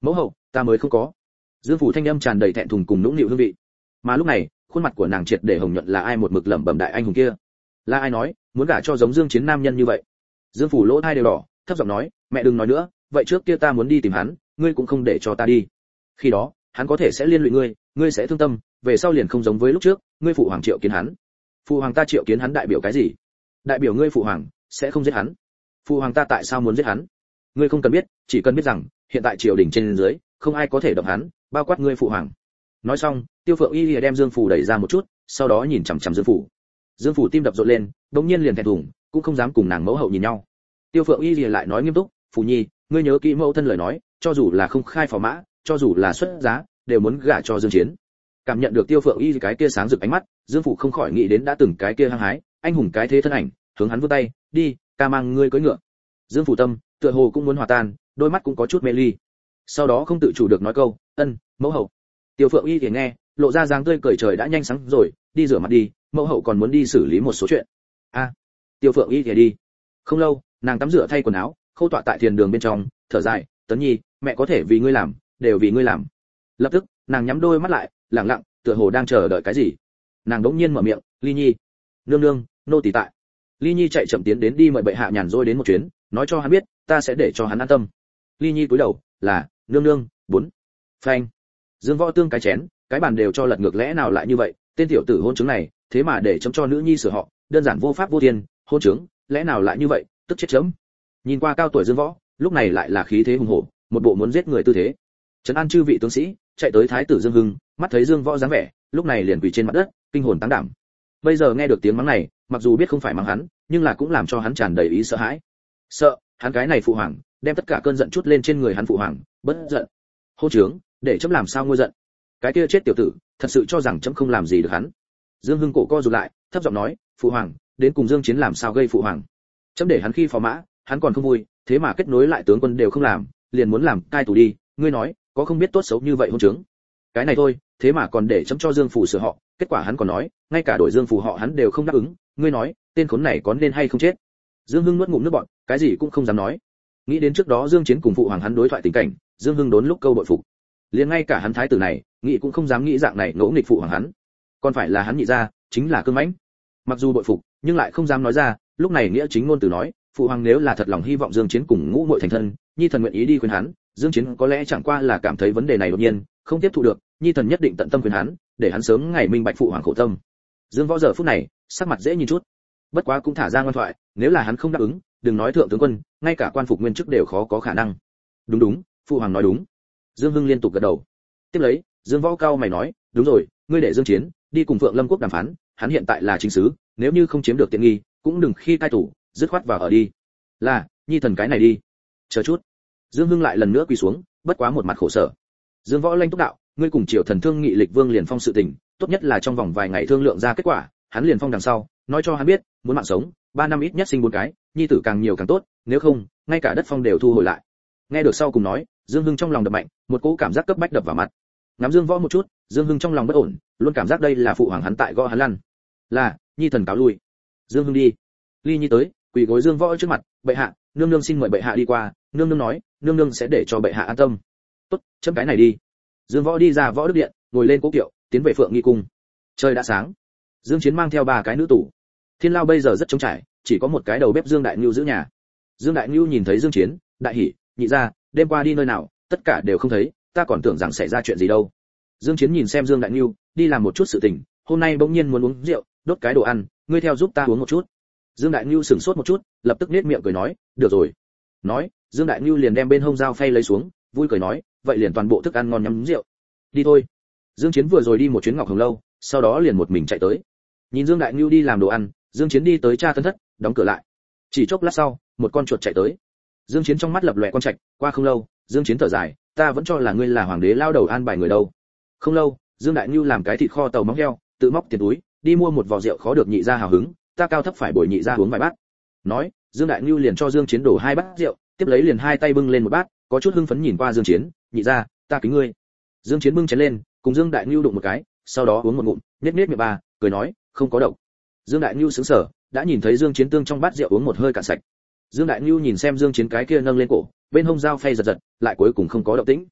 Mẫu hậu, ta mới không có. Dương phủ thanh âm tràn đầy thẹn thùng cùng nũng nịu hương vị. Mà lúc này, khuôn mặt của nàng triệt để hồng nhuận là ai một mực lẩm bẩm đại anh hùng kia. Là ai nói, muốn gả cho giống dương chiến nam nhân như vậy? Dương phủ lỗ thai đều đỏ, thấp giọng nói, mẹ đừng nói nữa vậy trước kia ta muốn đi tìm hắn, ngươi cũng không để cho ta đi. Khi đó, hắn có thể sẽ liên lụy ngươi ngươi sẽ thương tâm, về sau liền không giống với lúc trước, ngươi phụ hoàng triệu kiến hắn. Phụ hoàng ta triệu kiến hắn đại biểu cái gì? Đại biểu ngươi phụ hoàng sẽ không giết hắn. Phụ hoàng ta tại sao muốn giết hắn? Ngươi không cần biết, chỉ cần biết rằng, hiện tại triều đình trên dưới, không ai có thể động hắn, bao quát ngươi phụ hoàng. Nói xong, tiêu phượng y lìa đem dương phủ đẩy ra một chút, sau đó nhìn chằm chằm dương phủ. Dương phủ tim đập rộn lên, đống nhiên liền thẹn thùng, cũng không dám cùng nàng mẫu hậu nhìn nhau. Tiêu phượng y lìa lại nói nghiêm túc, phủ nhi ngươi nhớ kỹ mẫu thân lời nói, cho dù là không khai phò mã, cho dù là xuất giá, đều muốn gả cho dương chiến. Cảm nhận được tiêu phượng y cái kia sáng rực ánh mắt, dương phụ không khỏi nghĩ đến đã từng cái kia hăng hái, anh hùng cái thế thân ảnh, hướng hắn vươn tay, đi, ca mang ngươi cưỡi ngựa. Dương phụ tâm, tựa hồ cũng muốn hòa tan, đôi mắt cũng có chút mê ly. Sau đó không tự chủ được nói câu, ân, mẫu hậu. Tiêu phượng y thì nghe, lộ ra dáng tươi cười trời đã nhanh sáng rồi, đi rửa mặt đi, mẫu hậu còn muốn đi xử lý một số chuyện. A. Tiêu phượng y thì đi. Không lâu, nàng tắm rửa thay quần áo khâu tọa tại thiền đường bên trong, thở dài, tấn nhi, mẹ có thể vì ngươi làm, đều vì ngươi làm. Lập tức, nàng nhắm đôi mắt lại lặng lặng, tựa hồ đang chờ đợi cái gì. Nàng đỗng nhiên mở miệng, ly nhi, nương nương, nô tỳ tại. Ly nhi chạy chậm tiến đến đi mời bệ hạ nhàn rỗi đến một chuyến, nói cho hắn biết, ta sẽ để cho hắn an tâm. Ly nhi cúi đầu, là, nương nương, bốn, phanh. Dương võ tương cái chén, cái bàn đều cho lật ngược lẽ nào lại như vậy, tên tiểu tử hôn chứng này, thế mà để chấm cho nữ nhi sửa họ, đơn giản vô pháp vô thiên, hôn chứng, lẽ nào lại như vậy, tức chết chấm nhìn qua cao tuổi dương võ, lúc này lại là khí thế hùng hổ, một bộ muốn giết người tư thế. Trấn an chư vị tướng sĩ, chạy tới thái tử dương hưng, mắt thấy dương võ dáng vẻ, lúc này liền quỳ trên mặt đất, kinh hồn tán đảm. Bây giờ nghe được tiếng mắng này, mặc dù biết không phải mắng hắn, nhưng là cũng làm cho hắn tràn đầy ý sợ hãi. Sợ, hắn cái này phụ hoàng, đem tất cả cơn giận chút lên trên người hắn phụ hoàng, bất giận. Hô trướng để chấm làm sao ngôi giận? Cái kia chết tiểu tử, thật sự cho rằng chấm không làm gì được hắn. Dương hưng cổ co rụt lại, thấp giọng nói, phụ hoàng, đến cùng dương chiến làm sao gây phụ hoàng? Chấm để hắn khi phò mã hắn còn không vui, thế mà kết nối lại tướng quân đều không làm, liền muốn làm cai tù đi, ngươi nói, có không biết tốt xấu như vậy hôn trướng cái này thôi, thế mà còn để chấm cho dương phủ sửa họ, kết quả hắn còn nói, ngay cả đổi dương phủ họ hắn đều không đáp ứng, ngươi nói, tên khốn này có nên hay không chết? Dương hưng nuốt ngụm nước bọt, cái gì cũng không dám nói. Nghĩ đến trước đó dương chiến cùng phụ hoàng hắn đối thoại tình cảnh, dương hưng đốn lúc câu bội phục. Liền ngay cả hắn thái tử này, nghĩ cũng không dám nghĩ dạng này ngỗ nghịch phụ hoàng hắn. Còn phải là hắn nhị ra chính là cương mãnh. Mặc dù bội phục, nhưng lại không dám nói ra, lúc này nghĩa chính ngôn từ nói phụ hoàng nếu là thật lòng hy vọng dương chiến cùng ngũ muội thành thân, nhi thần nguyện ý đi khuyên hắn, dương chiến có lẽ chẳng qua là cảm thấy vấn đề này đột nhiên, không tiếp thu được, nhi thần nhất định tận tâm khuyên hắn, để hắn sớm ngày minh bạch phụ hoàng khổ tâm. Dương võ giờ phút này, sắc mặt dễ nhìn chút. Bất quá cũng thả ra ngoan thoại, nếu là hắn không đáp ứng, đừng nói thượng tướng quân, ngay cả quan phục nguyên chức đều khó có khả năng. Đúng đúng, phụ hoàng nói đúng. Dương hưng liên tục gật đầu. Tiếp lấy, dương võ cao mày nói, đúng rồi, ngươi để dương chiến đi cùng phượng lâm quốc đàm phán, hắn hiện tại là chính sứ, nếu như không chiếm được tiện nghi, cũng đừng khi cai tủ dứt khoát vào ở đi. Là, nhi thần cái này đi. Chờ chút. Dương hưng lại lần nữa quỳ xuống, bất quá một mặt khổ sở. Dương võ lanh túc đạo, ngươi cùng triều thần thương nghị lịch vương liền phong sự tình, tốt nhất là trong vòng vài ngày thương lượng ra kết quả, hắn liền phong đằng sau, nói cho hắn biết, muốn mạng sống, ba năm ít nhất sinh bốn cái, nhi tử càng nhiều càng tốt, nếu không, ngay cả đất phong đều thu hồi lại. Nghe được sau cùng nói, dương hưng trong lòng đập mạnh, một cỗ cảm giác cấp bách đập vào mặt. Ngắm dương võ một chút, dương hưng trong lòng bất ổn, luôn cảm giác đây là phụ hoàng hắn tại gõ hắn lăn. Là, nhi thần cáo lui. Dương hưng đi. Ly nhi tới quỳ gối dương võ trước mặt, bệ hạ, nương nương xin mời bệ hạ đi qua, nương nương nói, nương nương sẽ để cho bệ hạ an tâm. Tốt, chấm cái này đi. Dương võ đi ra võ đức điện, ngồi lên cố kiệu, tiến về phượng nghi cung. Trời đã sáng. Dương chiến mang theo ba cái nữ tủ thiên lao bây giờ rất trống trải, chỉ có một cái đầu bếp dương đại nhu giữ nhà. Dương đại nhu nhìn thấy dương chiến, đại hỉ, nhị ra, đêm qua đi nơi nào, tất cả đều không thấy, ta còn tưởng rằng xảy ra chuyện gì đâu. Dương chiến nhìn xem dương đại nhu đi làm một chút sự tình, hôm nay bỗng nhiên muốn uống rượu, đốt cái đồ ăn, ngươi theo giúp ta uống một chút dương đại nhu sửng sốt một chút, lập tức nét miệng cười nói, được rồi. Nói, dương đại nhu liền đem bên hông dao phay lấy xuống, vui cười nói, vậy liền toàn bộ thức ăn ngon nhắm rượu. Đi thôi. Dương chiến vừa rồi đi một chuyến ngọc hồng lâu, sau đó liền một mình chạy tới. Nhìn dương đại nhu đi làm đồ ăn, dương chiến đi tới cha tân thất, đóng cửa lại. Chỉ chốc lát sau, một con chuột chạy tới. Dương chiến trong mắt lập lòe con trạch, qua không lâu, dương chiến thở dài, ta vẫn cho là ngươi là hoàng đế lao đầu an bài người đâu. Không lâu, dương đại nhu làm cái thịt kho tàu móng heo, tự móc tiền túi, đi mua một vò rượu khó được nhị ra hào hứng ta cao thấp phải bồi nhị ra uống vài bát. Nói, dương đại nhu liền cho dương chiến đổ hai bát rượu, tiếp lấy liền hai tay bưng lên một bát, có chút hưng phấn nhìn qua dương chiến, nhị ra, ta kính ngươi. Dương chiến bưng chén lên, cùng dương đại nhu đụng một cái, sau đó uống một ngụm nết nết miệng ba cười nói, không có độc. Dương đại nhu sững sờ, đã nhìn thấy dương chiến tương trong bát rượu uống một hơi cạn sạch. Dương đại nhu nhìn xem dương chiến cái kia nâng lên cổ, bên hông dao phay giật giật, lại cuối cùng không có động tĩnh.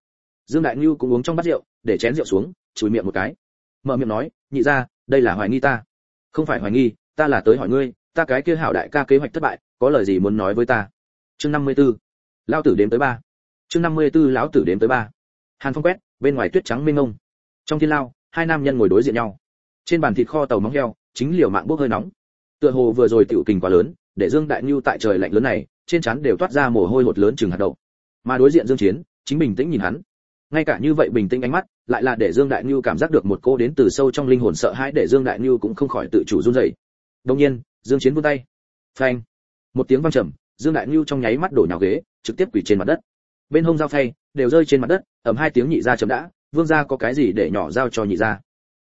Dương đại nhu cũng uống trong bát rượu, để chén rượu xuống, chùi miệng một cái. Mở miệng nói, nhị ra, đây là hoài nghi ta. Không phải hoài nghi ta là tới hỏi ngươi, ta cái kia hảo đại ca kế hoạch thất bại, có lời gì muốn nói với ta? Chương 54. lão tử đếm tới ba. Chương 54 lão tử đếm tới ba. Hàn phong quét, bên ngoài tuyết trắng mênh mông. Trong thiên lao, hai nam nhân ngồi đối diện nhau. Trên bàn thịt kho tàu móng heo, chính liều mạng bốc hơi nóng. Tựa hồ vừa rồi tiểu kình quá lớn, để dương đại nhu tại trời lạnh lớn này, trên trán đều toát ra mồ hôi hột lớn chừng hạt đậu. Mà đối diện dương chiến, chính bình tĩnh nhìn hắn. Ngay cả như vậy bình tĩnh ánh mắt, lại là để dương đại nhu cảm giác được một cô đến từ sâu trong linh hồn sợ hãi để dương đại nhu cũng không khỏi tự chủ run rẩy đột nhiên, dương chiến vươn tay. Phanh. Một tiếng vang trầm, dương đại lưu trong nháy mắt đổ nhào ghế, trực tiếp quỳ trên mặt đất. Bên hông dao phay đều rơi trên mặt đất, ầm hai tiếng nhị ra chấm đã, vương gia có cái gì để nhỏ giao cho nhị ra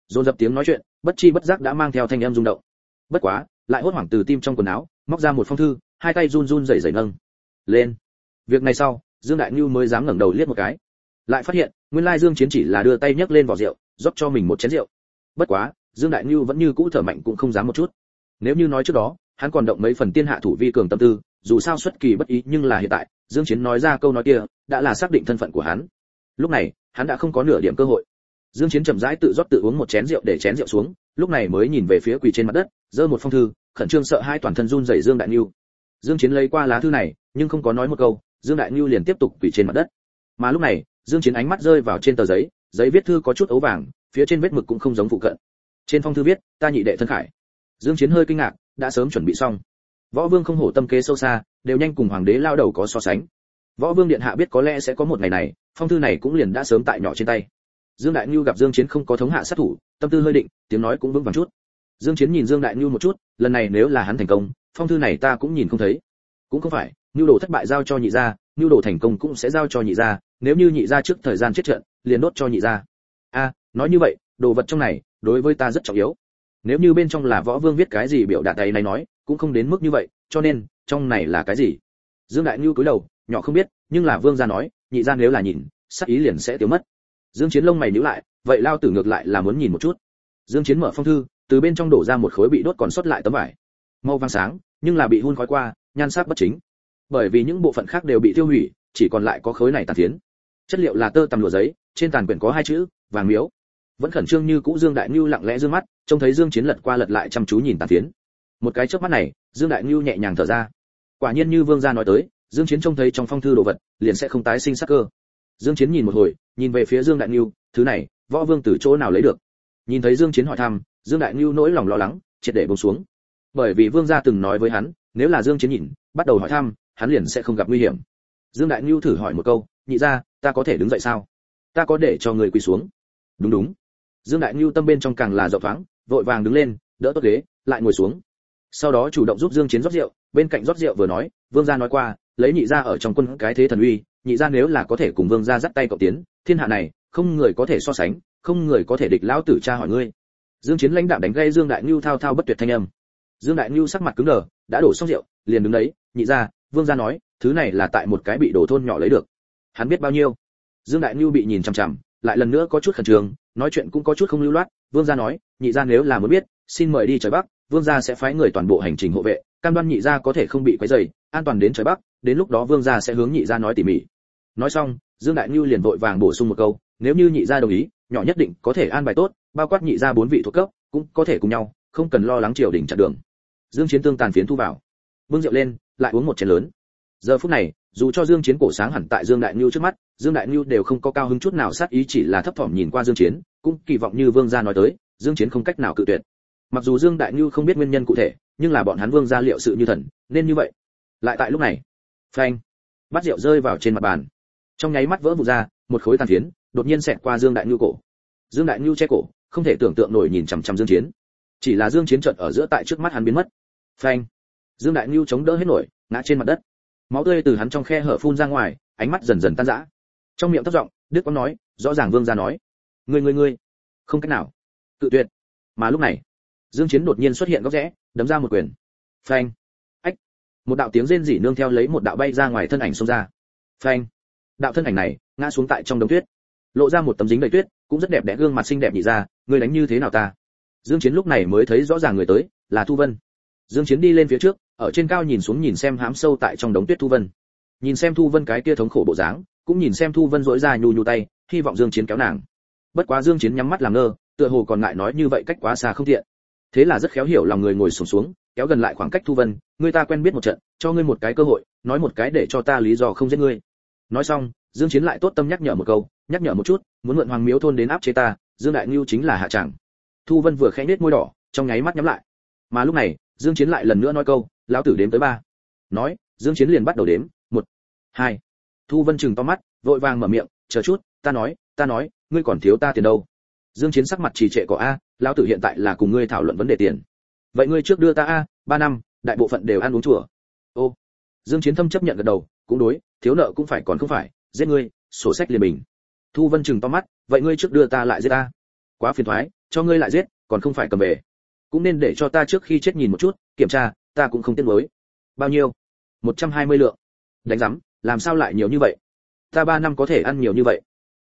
dồn dập tiếng nói chuyện, bất chi bất giác đã mang theo thanh âm rung động. Bất quá, lại hốt hoảng từ tim trong quần áo, móc ra một phong thư, hai tay run run rẩy rẩy nâng. Lên. Việc này sau, dương đại lưu mới dám ngẩng đầu liếc một cái. Lại phát hiện, nguyên lai dương chiến chỉ là đưa tay nhấc lên vỏ rượu, rót cho mình một chén rượu. Bất quá, dương đại lưu vẫn như cũ thở mạnh cũng không dám một chút nếu như nói trước đó, hắn còn động mấy phần tiên hạ thủ vi cường tâm tư, dù sao xuất kỳ bất ý nhưng là hiện tại, dương chiến nói ra câu nói kia, đã là xác định thân phận của hắn. Lúc này, hắn đã không có nửa điểm cơ hội. Dương chiến chậm rãi tự rót tự uống một chén rượu để chén rượu xuống, lúc này mới nhìn về phía quỳ trên mặt đất, giơ một phong thư, khẩn trương sợ hai toàn thân run rẩy dương đại lưu dương chiến lấy qua lá thư này, nhưng không có nói một câu, dương đại lưu liền tiếp tục quỳ trên mặt đất. Mà lúc này, dương chiến ánh mắt rơi vào trên tờ giấy giấy viết thư có chút ấu vàng, phía trên vết mực cũng không giống phụ cận. Trên phong thư viết, ta nhị đệ thân khải dương chiến hơi kinh ngạc, đã sớm chuẩn bị xong. Võ vương không hổ tâm kế sâu xa, đều nhanh cùng hoàng đế lao đầu có so sánh. Võ vương điện hạ biết có lẽ sẽ có một ngày này, phong thư này cũng liền đã sớm tại nhỏ trên tay. Dương đại nhu gặp dương chiến không có thống hạ sát thủ, tâm tư hơi định, tiếng nói cũng vững vàng chút. Dương chiến nhìn dương đại nhu một chút, lần này nếu là hắn thành công, phong thư này ta cũng nhìn không thấy. Cũng không phải, nhu đồ thất bại giao cho nhị gia, nhu đồ thành công cũng sẽ giao cho nhị gia, nếu như nhị gia trước thời gian chết trận, liền đốt cho nhị gia. A, nói như vậy, đồ vật trong này, đối với ta rất trọng yếu nếu như bên trong là võ vương viết cái gì biểu đạt ấy này nói, cũng không đến mức như vậy, cho nên, trong này là cái gì? Dương đại nhu cúi đầu, nhỏ không biết, nhưng là vương gia nói, nhị gia nếu là nhìn, sắc ý liền sẽ tiêu mất. Dương chiến lông mày nhíu lại, vậy lao tử ngược lại là muốn nhìn một chút. Dương chiến mở phong thư, từ bên trong đổ ra một khối bị đốt còn sót lại tấm vải. Màu vàng sáng, nhưng là bị hun khói qua, nhan sắc bất chính. Bởi vì những bộ phận khác đều bị tiêu hủy, chỉ còn lại có khối này tàn thiến chất liệu là tơ tằm lụa giấy, trên tàn quyển có hai chữ, vàng miếu vẫn khẩn trương như cũ dương đại nhu lặng lẽ dương mắt, trông thấy dương chiến lật qua lật lại chăm chú nhìn tàn phiến. Một cái chớp mắt này, dương đại nhu nhẹ nhàng thở ra. Quả nhiên như vương gia nói tới, dương chiến trông thấy trong phong thư đồ vật, liền sẽ không tái sinh sắc cơ. Dương chiến nhìn một hồi, nhìn về phía dương đại nhu thứ này, võ vương từ chỗ nào lấy được? Nhìn thấy dương chiến hỏi thăm, dương đại nhu nỗi lòng lo lắng, triệt để buông xuống. Bởi vì vương gia từng nói với hắn, nếu là dương chiến nhìn, bắt đầu hỏi thăm, hắn liền sẽ không gặp nguy hiểm. Dương đại nhu thử hỏi một câu, nhị gia, ta có thể đứng dậy sao? Ta có để cho người quỳ xuống. Đúng đúng dương đại ngưu tâm bên trong càng là rộng thoáng, vội vàng đứng lên, đỡ tốt ghế, lại ngồi xuống. Sau đó chủ động giúp dương chiến rót rượu, bên cạnh rót rượu vừa nói, vương gia nói qua, lấy nhị gia ở trong quân cái thế thần uy, nhị gia nếu là có thể cùng vương gia dắt tay cộng tiến, thiên hạ này, không người có thể so sánh, không người có thể địch lão tử cha hỏi ngươi. Dương chiến lãnh đạm đánh gây dương đại ngưu thao thao bất tuyệt thanh âm. Dương đại ngưu sắc mặt cứng đờ, đã đổ xong rượu, liền đứng đấy, nhị gia, vương gia nói, thứ này là tại một cái bị đổ thôn nhỏ lấy được. Hắn biết bao nhiêu? Dương đại ngưu bị nhìn chằm chằm lại lần nữa có chút khẩn trương, nói chuyện cũng có chút không lưu loát, vương gia nói, nhị gia nếu là muốn biết, xin mời đi trời bắc, vương gia sẽ phái người toàn bộ hành trình hộ vệ, cam đoan nhị gia có thể không bị quấy rầy, an toàn đến trời bắc, đến lúc đó vương gia sẽ hướng nhị gia nói tỉ mỉ. Nói xong, dương đại nhu liền vội vàng bổ sung một câu, nếu như nhị gia đồng ý, nhỏ nhất định có thể an bài tốt, bao quát nhị gia bốn vị thuộc cấp, cũng có thể cùng nhau, không cần lo lắng triều đình chặn đường. Dương chiến tương tàn phiến thu vào. Bưng rượu lên, lại uống một chén lớn. Giờ phút này, dù cho dương chiến cổ sáng hẳn tại dương đại nhu trước mắt dương đại nhu đều không có cao hứng chút nào, sát ý chỉ là thấp thỏm nhìn qua dương chiến, cũng kỳ vọng như vương gia nói tới, dương chiến không cách nào cự tuyệt. Mặc dù dương đại nhu không biết nguyên nhân cụ thể, nhưng là bọn hắn vương gia liệu sự như thần, nên như vậy. Lại tại lúc này, phanh, bát rượu rơi vào trên mặt bàn. Trong nháy mắt vỡ vụn ra, một khối tàn phiến, đột nhiên xẹt qua dương đại nhu cổ. Dương đại nhu che cổ, không thể tưởng tượng nổi nhìn chằm chằm dương chiến. Chỉ là dương chiến chợt ở giữa tại trước mắt hắn biến mất. Phanh, dương đại nhu chống đỡ hết nổi, ngã trên mặt đất. Máu tươi từ hắn trong khe hở phun ra ngoài, ánh mắt dần dần tan rã trong miệng thấp giọng, đức quang nói, rõ ràng vương gia nói. Ngươi ngươi ngươi. Không cách nào. Cự tuyệt. Mà lúc này, dương chiến đột nhiên xuất hiện góc rẽ, đấm ra một quyền. Phanh. Ách. Một đạo tiếng rên rỉ nương theo lấy một đạo bay ra ngoài thân ảnh xông ra. Phanh. Đạo thân ảnh này, ngã xuống tại trong đống tuyết. Lộ ra một tấm dính đầy tuyết, cũng rất đẹp đẽ, gương mặt xinh đẹp nhị ra, ngươi đánh như thế nào ta? Dương chiến lúc này mới thấy rõ ràng người tới, là thu vân. Dương chiến đi lên phía trước, ở trên cao nhìn xuống nhìn xem hám sâu tại trong đống tuyết thu vân. Nhìn xem thu vân cái kia thống khổ bộ dáng cũng nhìn xem thu vân dỗi ra nhu nhu tay hy vọng dương chiến kéo nàng. Bất quá dương chiến nhắm mắt làm ngơ tựa hồ còn ngại nói như vậy cách quá xa không tiện. Thế là rất khéo hiểu lòng người ngồi sụp xuống, xuống kéo gần lại khoảng cách thu vân người ta quen biết một trận cho ngươi một cái cơ hội nói một cái để cho ta lý do không giết ngươi. Nói xong dương chiến lại tốt tâm nhắc nhở một câu nhắc nhở một chút muốn mượn hoàng miếu thôn đến áp chế ta dương đại lưu chính là hạ chẳng. Thu vân vừa khẽ nết môi đỏ trong nháy mắt nhắm lại. Mà lúc này dương chiến lại lần nữa nói câu lão tử đếm tới ba. Nói dương chiến liền bắt đầu đếm một hai thu vân chừng to mắt, vội vàng mở miệng, chờ chút, ta nói ta nói, ngươi còn thiếu ta tiền đâu? Dương chiến sắc mặt trì trệ có a, lão tử hiện tại là cùng ngươi thảo luận vấn đề tiền. Vậy ngươi trước đưa ta a, ba năm, đại bộ phận đều ăn uống chùa. Ô. Dương chiến thâm chấp nhận gật đầu, cũng đối, thiếu nợ cũng phải còn không phải, giết ngươi, sổ sách liền mình. thu vân chừng to mắt, vậy ngươi trước đưa ta lại giết ta? Quá phiền toái cho ngươi lại giết, còn không phải cầm về. Cũng nên để cho ta trước khi chết nhìn một chút, kiểm tra, ta cũng không tiếc nuối. Bao nhiêu? 120 lượng. Đánh rắm làm sao lại nhiều như vậy? Ta ba năm có thể ăn nhiều như vậy.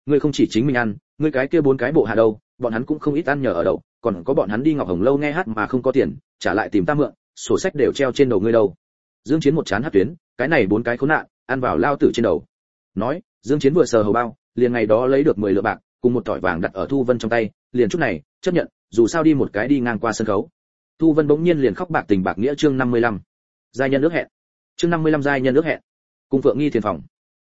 Ngươi không chỉ chính mình ăn, ngươi cái kia bốn cái bộ hạ đâu, bọn hắn cũng không ít ăn nhờ ở đậu, còn có bọn hắn đi ngọc hồng lâu nghe hát mà không có tiền, trả lại tìm ta mượn, sổ sách đều treo trên đầu ngươi đâu. Dương chiến một chán hát tuyến, cái này bốn cái khốn nạn, ăn vào lao tử trên đầu. Nói, dương chiến vừa sờ hầu bao, liền ngày đó lấy được 10 lượng bạc, cùng một tỏi vàng đặt ở thu vân trong tay, liền chút này, chấp nhận, dù sao đi một cái đi ngang qua sân khấu. Thu vân bỗng nhiên liền khóc bạc tình bạc nghĩa chương 55. giai nhân nước hẹn. Chương 55 giai nhân nước hẹn. Cung phượng nghi thiền phòng.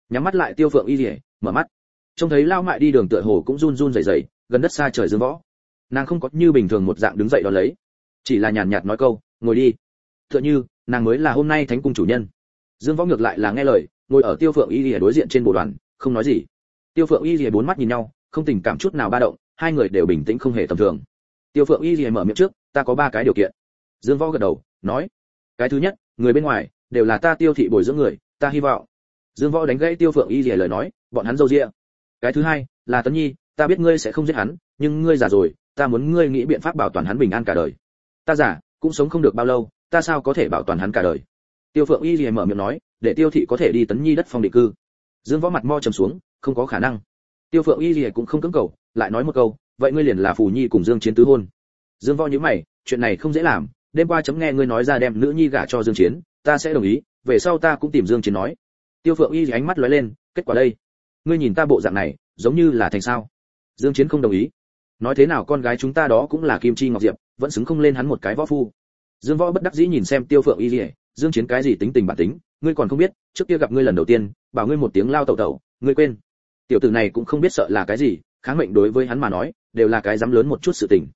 Nhắm mắt lại tiêu phượng y lìa, mở mắt. Trông thấy lao mại đi đường tựa hồ cũng run run rẩy rẩy, gần đất xa trời dương võ. Nàng không có như bình thường một dạng đứng dậy đón lấy. Chỉ là nhàn nhạt nói câu, ngồi đi. Tựa như, nàng mới là hôm nay thánh cung chủ nhân. Dương võ ngược lại là nghe lời, ngồi ở tiêu phượng y lìa đối diện trên bộ đoàn, không nói gì. Tiêu phượng y lìa bốn mắt nhìn nhau, không tình cảm chút nào ba động, hai người đều bình tĩnh không hề tầm thường. Tiêu phượng y lìa mở miệng trước, ta có ba cái điều kiện. Dương võ gật đầu, nói, cái thứ nhất, người bên ngoài đều là ta tiêu thị bồi dưỡng người ta hy vọng. Dương võ đánh gãy tiêu phượng y lìa lời nói, bọn hắn dâu dịa. Cái thứ hai, là tấn nhi, ta biết ngươi sẽ không giết hắn, nhưng ngươi già rồi, ta muốn ngươi nghĩ biện pháp bảo toàn hắn bình an cả đời. Ta giả cũng sống không được bao lâu, ta sao có thể bảo toàn hắn cả đời? Tiêu phượng y lìa mở miệng nói, để tiêu thị có thể đi tấn nhi đất phòng định cư. Dương võ mặt mo trầm xuống, không có khả năng. Tiêu phượng y lìa cũng không cưỡng cầu, lại nói một câu, vậy ngươi liền là phù nhi cùng dương chiến tứ hôn. Dương võ nhíu mày, chuyện này không dễ làm, đêm qua chấm nghe ngươi nói ra đem nữ nhi gả cho dương chiến, ta sẽ đồng ý về sau ta cũng tìm dương chiến nói. Tiêu phượng y ánh mắt lóe lên, kết quả đây. Ngươi nhìn ta bộ dạng này, giống như là thành sao? Dương chiến không đồng ý. Nói thế nào con gái chúng ta đó cũng là kim chi ngọc diệp, vẫn xứng không lên hắn một cái võ phu. Dương võ bất đắc dĩ nhìn xem tiêu phượng y lìa dương chiến cái gì tính tình bản tính, ngươi còn không biết, trước kia gặp ngươi lần đầu tiên, bảo ngươi một tiếng lao tẩu tẩu, ngươi quên. Tiểu tử này cũng không biết sợ là cái gì, kháng mệnh đối với hắn mà nói, đều là cái dám lớn một chút sự tình.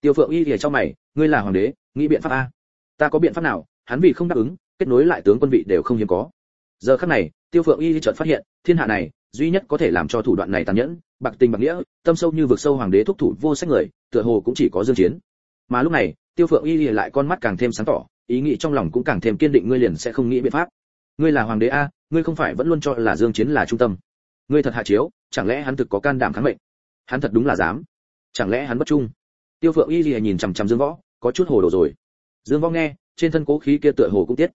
Tiêu phượng y lìa cho mày, ngươi là hoàng đế, nghĩ biện pháp a. Ta có biện pháp nào, hắn vì không đáp ứng kết nối lại tướng quân vị đều không hiếm có. Giờ khắc này, tiêu phượng y chợt phát hiện, thiên hạ này, duy nhất có thể làm cho thủ đoạn này tàn nhẫn, bạc tình bạc nghĩa, tâm sâu như vực sâu hoàng đế thúc thủ vô sách người, tựa hồ cũng chỉ có dương chiến. Mà lúc này, tiêu phượng y lại con mắt càng thêm sáng tỏ, ý nghĩ trong lòng cũng càng thêm kiên định, ngươi liền sẽ không nghĩ biện pháp. Ngươi là hoàng đế a, ngươi không phải vẫn luôn cho là dương chiến là trung tâm. Ngươi thật hạ chiếu, chẳng lẽ hắn thực có can đảm kháng mệnh? Hắn thật đúng là dám. Chẳng lẽ hắn bất trung? Tiêu phượng y lìa nhìn chằm chằm dương võ, có chút hồ đồ rồi. Dương võ nghe, trên thân cố khí kia tựa hồ cũng tiết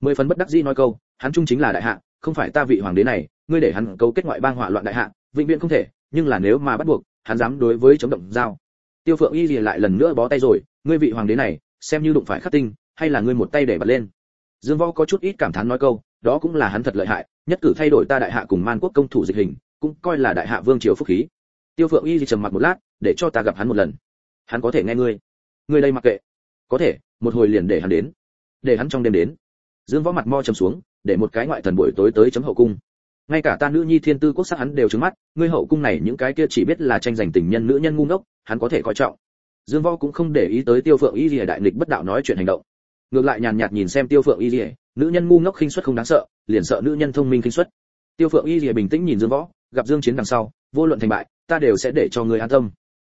mười phần bất đắc dĩ nói câu, hắn trung chính là đại hạ, không phải ta vị hoàng đế này, ngươi để hắn cấu kết ngoại bang hỏa loạn đại hạ, vĩnh viễn không thể, nhưng là nếu mà bắt buộc, hắn dám đối với chống động giao. Tiêu phượng y lìa lại lần nữa bó tay rồi, ngươi vị hoàng đế này, xem như đụng phải khắc tinh, hay là ngươi một tay để bật lên? Dương võ có chút ít cảm thán nói câu, đó cũng là hắn thật lợi hại, nhất cử thay đổi ta đại hạ cùng man quốc công thủ dịch hình, cũng coi là đại hạ vương triều phúc khí. Tiêu phượng y thì trầm mặc một lát, để cho ta gặp hắn một lần. Hắn có thể nghe ngươi. Ngươi đây mặc kệ. Có thể, một hồi liền để hắn đến. Để hắn trong đêm đến dương võ mặt mo trầm xuống, để một cái ngoại thần buổi tối tới chấm hậu cung. Ngay cả ta nữ nhi thiên tư quốc sắc hắn đều trứng mắt, ngươi hậu cung này những cái kia chỉ biết là tranh giành tình nhân nữ nhân ngu ngốc, hắn có thể coi trọng. Dương võ cũng không để ý tới tiêu phượng y lìa đại nghịch bất đạo nói chuyện hành động. Ngược lại nhàn nhạt nhìn xem tiêu phượng y lìa, nữ nhân ngu ngốc khinh suất không đáng sợ, liền sợ nữ nhân thông minh khinh suất. Tiêu phượng y lìa bình tĩnh nhìn dương võ, gặp dương chiến đằng sau, vô luận thành bại, ta đều sẽ để cho ngươi an tâm.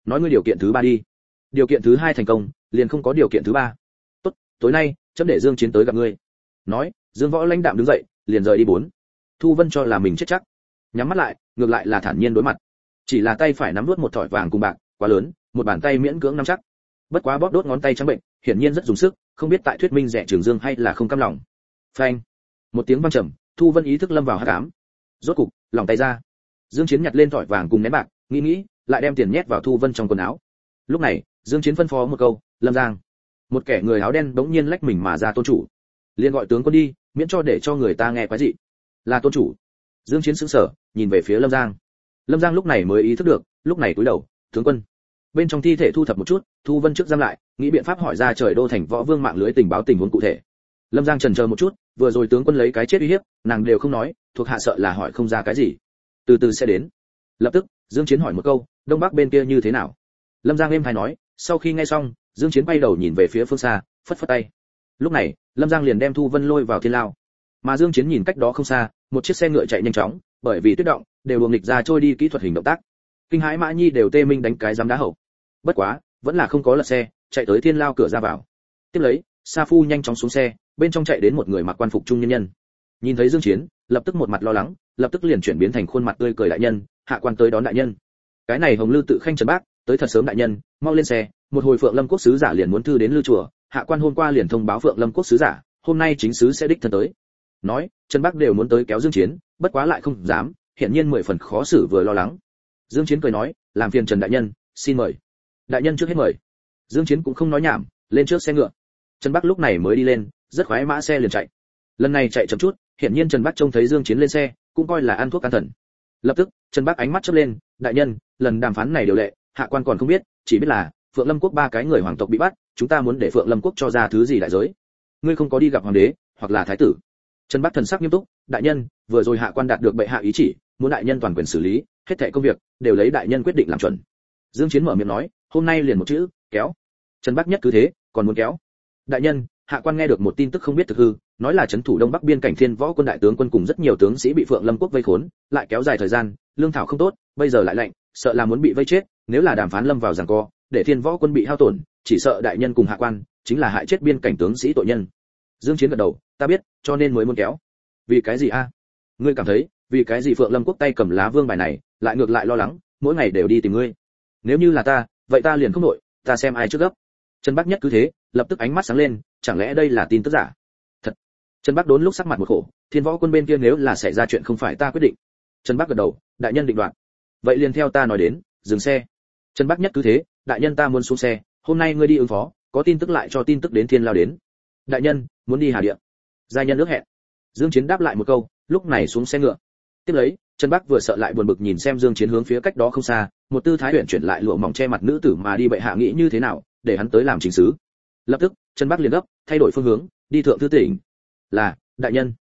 Nói ngươi điều kiện thứ ba đi. Điều kiện thứ hai thành công, liền không có điều kiện thứ ba. Tốt, tối nay, chấm để dương chiến tới gặp ngươi nói, dương võ lãnh đạm đứng dậy, liền rời đi bốn. Thu vân cho là mình chết chắc. Nhắm mắt lại, ngược lại là thản nhiên đối mặt. Chỉ là tay phải nắm nuốt một thỏi vàng cùng bạc, quá lớn, một bàn tay miễn cưỡng nắm chắc. Bất quá bóp đốt ngón tay trắng bệnh, hiển nhiên rất dùng sức, không biết tại thuyết minh rẻ trường dương hay là không cam lòng. Phanh. Một tiếng vang trầm, thu vân ý thức lâm vào hắc ám. Rốt cục, lòng tay ra. Dương chiến nhặt lên thỏi vàng cùng nén bạc, nghĩ nghĩ, lại đem tiền nhét vào thu vân trong quần áo. Lúc này, dương chiến phân phó một câu, lâm giang. Một kẻ người áo đen bỗng nhiên lách mình mà ra tôn chủ liền gọi tướng quân đi, miễn cho để cho người ta nghe quái dị. Là tôn chủ. Dương chiến sững sờ, nhìn về phía lâm giang. Lâm giang lúc này mới ý thức được, lúc này cúi đầu, tướng quân. Bên trong thi thể thu thập một chút, thu vân trước giam lại, nghĩ biện pháp hỏi ra trời đô thành võ vương mạng lưới tình báo tình huống cụ thể. Lâm giang trần chờ một chút, vừa rồi tướng quân lấy cái chết uy hiếp, nàng đều không nói, thuộc hạ sợ là hỏi không ra cái gì. Từ từ sẽ đến. Lập tức, dương chiến hỏi một câu, đông bắc bên kia như thế nào? Lâm giang êm hay nói, sau khi nghe xong, dương chiến bay đầu nhìn về phía phương xa, phất phất tay. Lúc này lâm giang liền đem thu vân lôi vào thiên lao. Mà dương chiến nhìn cách đó không xa, một chiếc xe ngựa chạy nhanh chóng, bởi vì tuyết động, đều luồng nghịch ra trôi đi kỹ thuật hình động tác. Kinh hãi mã nhi đều tê minh đánh cái giám đá hậu. Bất quá, vẫn là không có lật xe, chạy tới thiên lao cửa ra vào. Tiếp lấy, sa phu nhanh chóng xuống xe, bên trong chạy đến một người mặc quan phục trung nhân nhân. Nhìn thấy dương chiến, lập tức một mặt lo lắng, lập tức liền chuyển biến thành khuôn mặt tươi cười đại nhân, hạ quan tới đón đại nhân. Cái này hồng lư tự khanh trần bác, tới thật sớm đại nhân, mau lên xe, một hồi phượng lâm quốc sứ giả liền muốn thư đến lưu chùa hạ quan hôm qua liền thông báo phượng lâm quốc sứ giả, hôm nay chính sứ sẽ đích thân tới. Nói, trần bắc đều muốn tới kéo dương chiến, bất quá lại không dám hiện nhiên mười phần khó xử vừa lo lắng. Dương chiến cười nói, làm phiền trần đại nhân, xin mời. Đại nhân trước hết mời. Dương chiến cũng không nói nhảm, lên trước xe ngựa. Trần bắc lúc này mới đi lên, rất khoái mã xe liền chạy. Lần này chạy chậm chút hiện nhiên trần bắc trông thấy dương chiến lên xe, cũng coi là ăn thuốc can thần. Lập tức, trần bắc ánh mắt chớp lên, đại nhân, lần đàm phán này điều lệ, hạ quan còn không biết, chỉ biết là phượng lâm quốc ba cái người hoàng tộc bị bắt chúng ta muốn để phượng lâm quốc cho ra thứ gì đại giới? Ngươi không có đi gặp hoàng đế, hoặc là thái tử. Trần bắc thần sắc nghiêm túc, đại nhân, vừa rồi hạ quan đạt được bệ hạ ý chỉ, muốn đại nhân toàn quyền xử lý, hết thảy công việc, đều lấy đại nhân quyết định làm chuẩn. Dương chiến mở miệng nói, hôm nay liền một chữ, kéo. Trần bắc nhất cứ thế, còn muốn kéo. Đại nhân, hạ quan nghe được một tin tức không biết thực hư, nói là trấn thủ đông bắc biên cảnh thiên võ quân đại tướng quân cùng rất nhiều tướng sĩ bị phượng lâm quốc vây khốn, lại kéo dài thời gian, lương thảo không tốt, bây giờ lại lạnh, sợ là muốn bị vây chết, nếu là đàm phán lâm vào giằng co, để thiên võ quân bị hao tổn chỉ sợ đại nhân cùng hạ quan chính là hại chết biên cảnh tướng sĩ tội nhân. Dương chiến gật đầu, ta biết, cho nên mới muốn kéo. Vì cái gì a? Ngươi cảm thấy, vì cái gì phượng lâm quốc tay cầm lá vương bài này, lại ngược lại lo lắng, mỗi ngày đều đi tìm ngươi? Nếu như là ta, vậy ta liền không nội ta xem ai trước gấp. Trần bắc nhất cứ thế, lập tức ánh mắt sáng lên, chẳng lẽ đây là tin tức giả? Thật. Trần bắc đốn lúc sắc mặt một khổ, thiên võ quân bên kia nếu là xảy ra chuyện không phải ta quyết định. Trần bắc gật đầu, đại nhân định đoạn vậy liền theo ta nói đến, dừng xe. Trần bắc nhất cứ thế, đại nhân ta muốn xuống xe hôm nay ngươi đi ứng phó, có tin tức lại cho tin tức đến thiên lao đến. Đại nhân, muốn đi hà địa. Gia nhân ước hẹn. Dương chiến đáp lại một câu, lúc này xuống xe ngựa. Tiếp lấy, trần bắc vừa sợ lại buồn bực nhìn xem dương chiến hướng phía cách đó không xa, một tư thái huyền chuyển lại lụa mỏng che mặt nữ tử mà đi bệ hạ nghĩ như thế nào, để hắn tới làm chính sứ. Lập tức, trần bắc liền gấp, thay đổi phương hướng, đi thượng thư tỉnh. Là, đại nhân.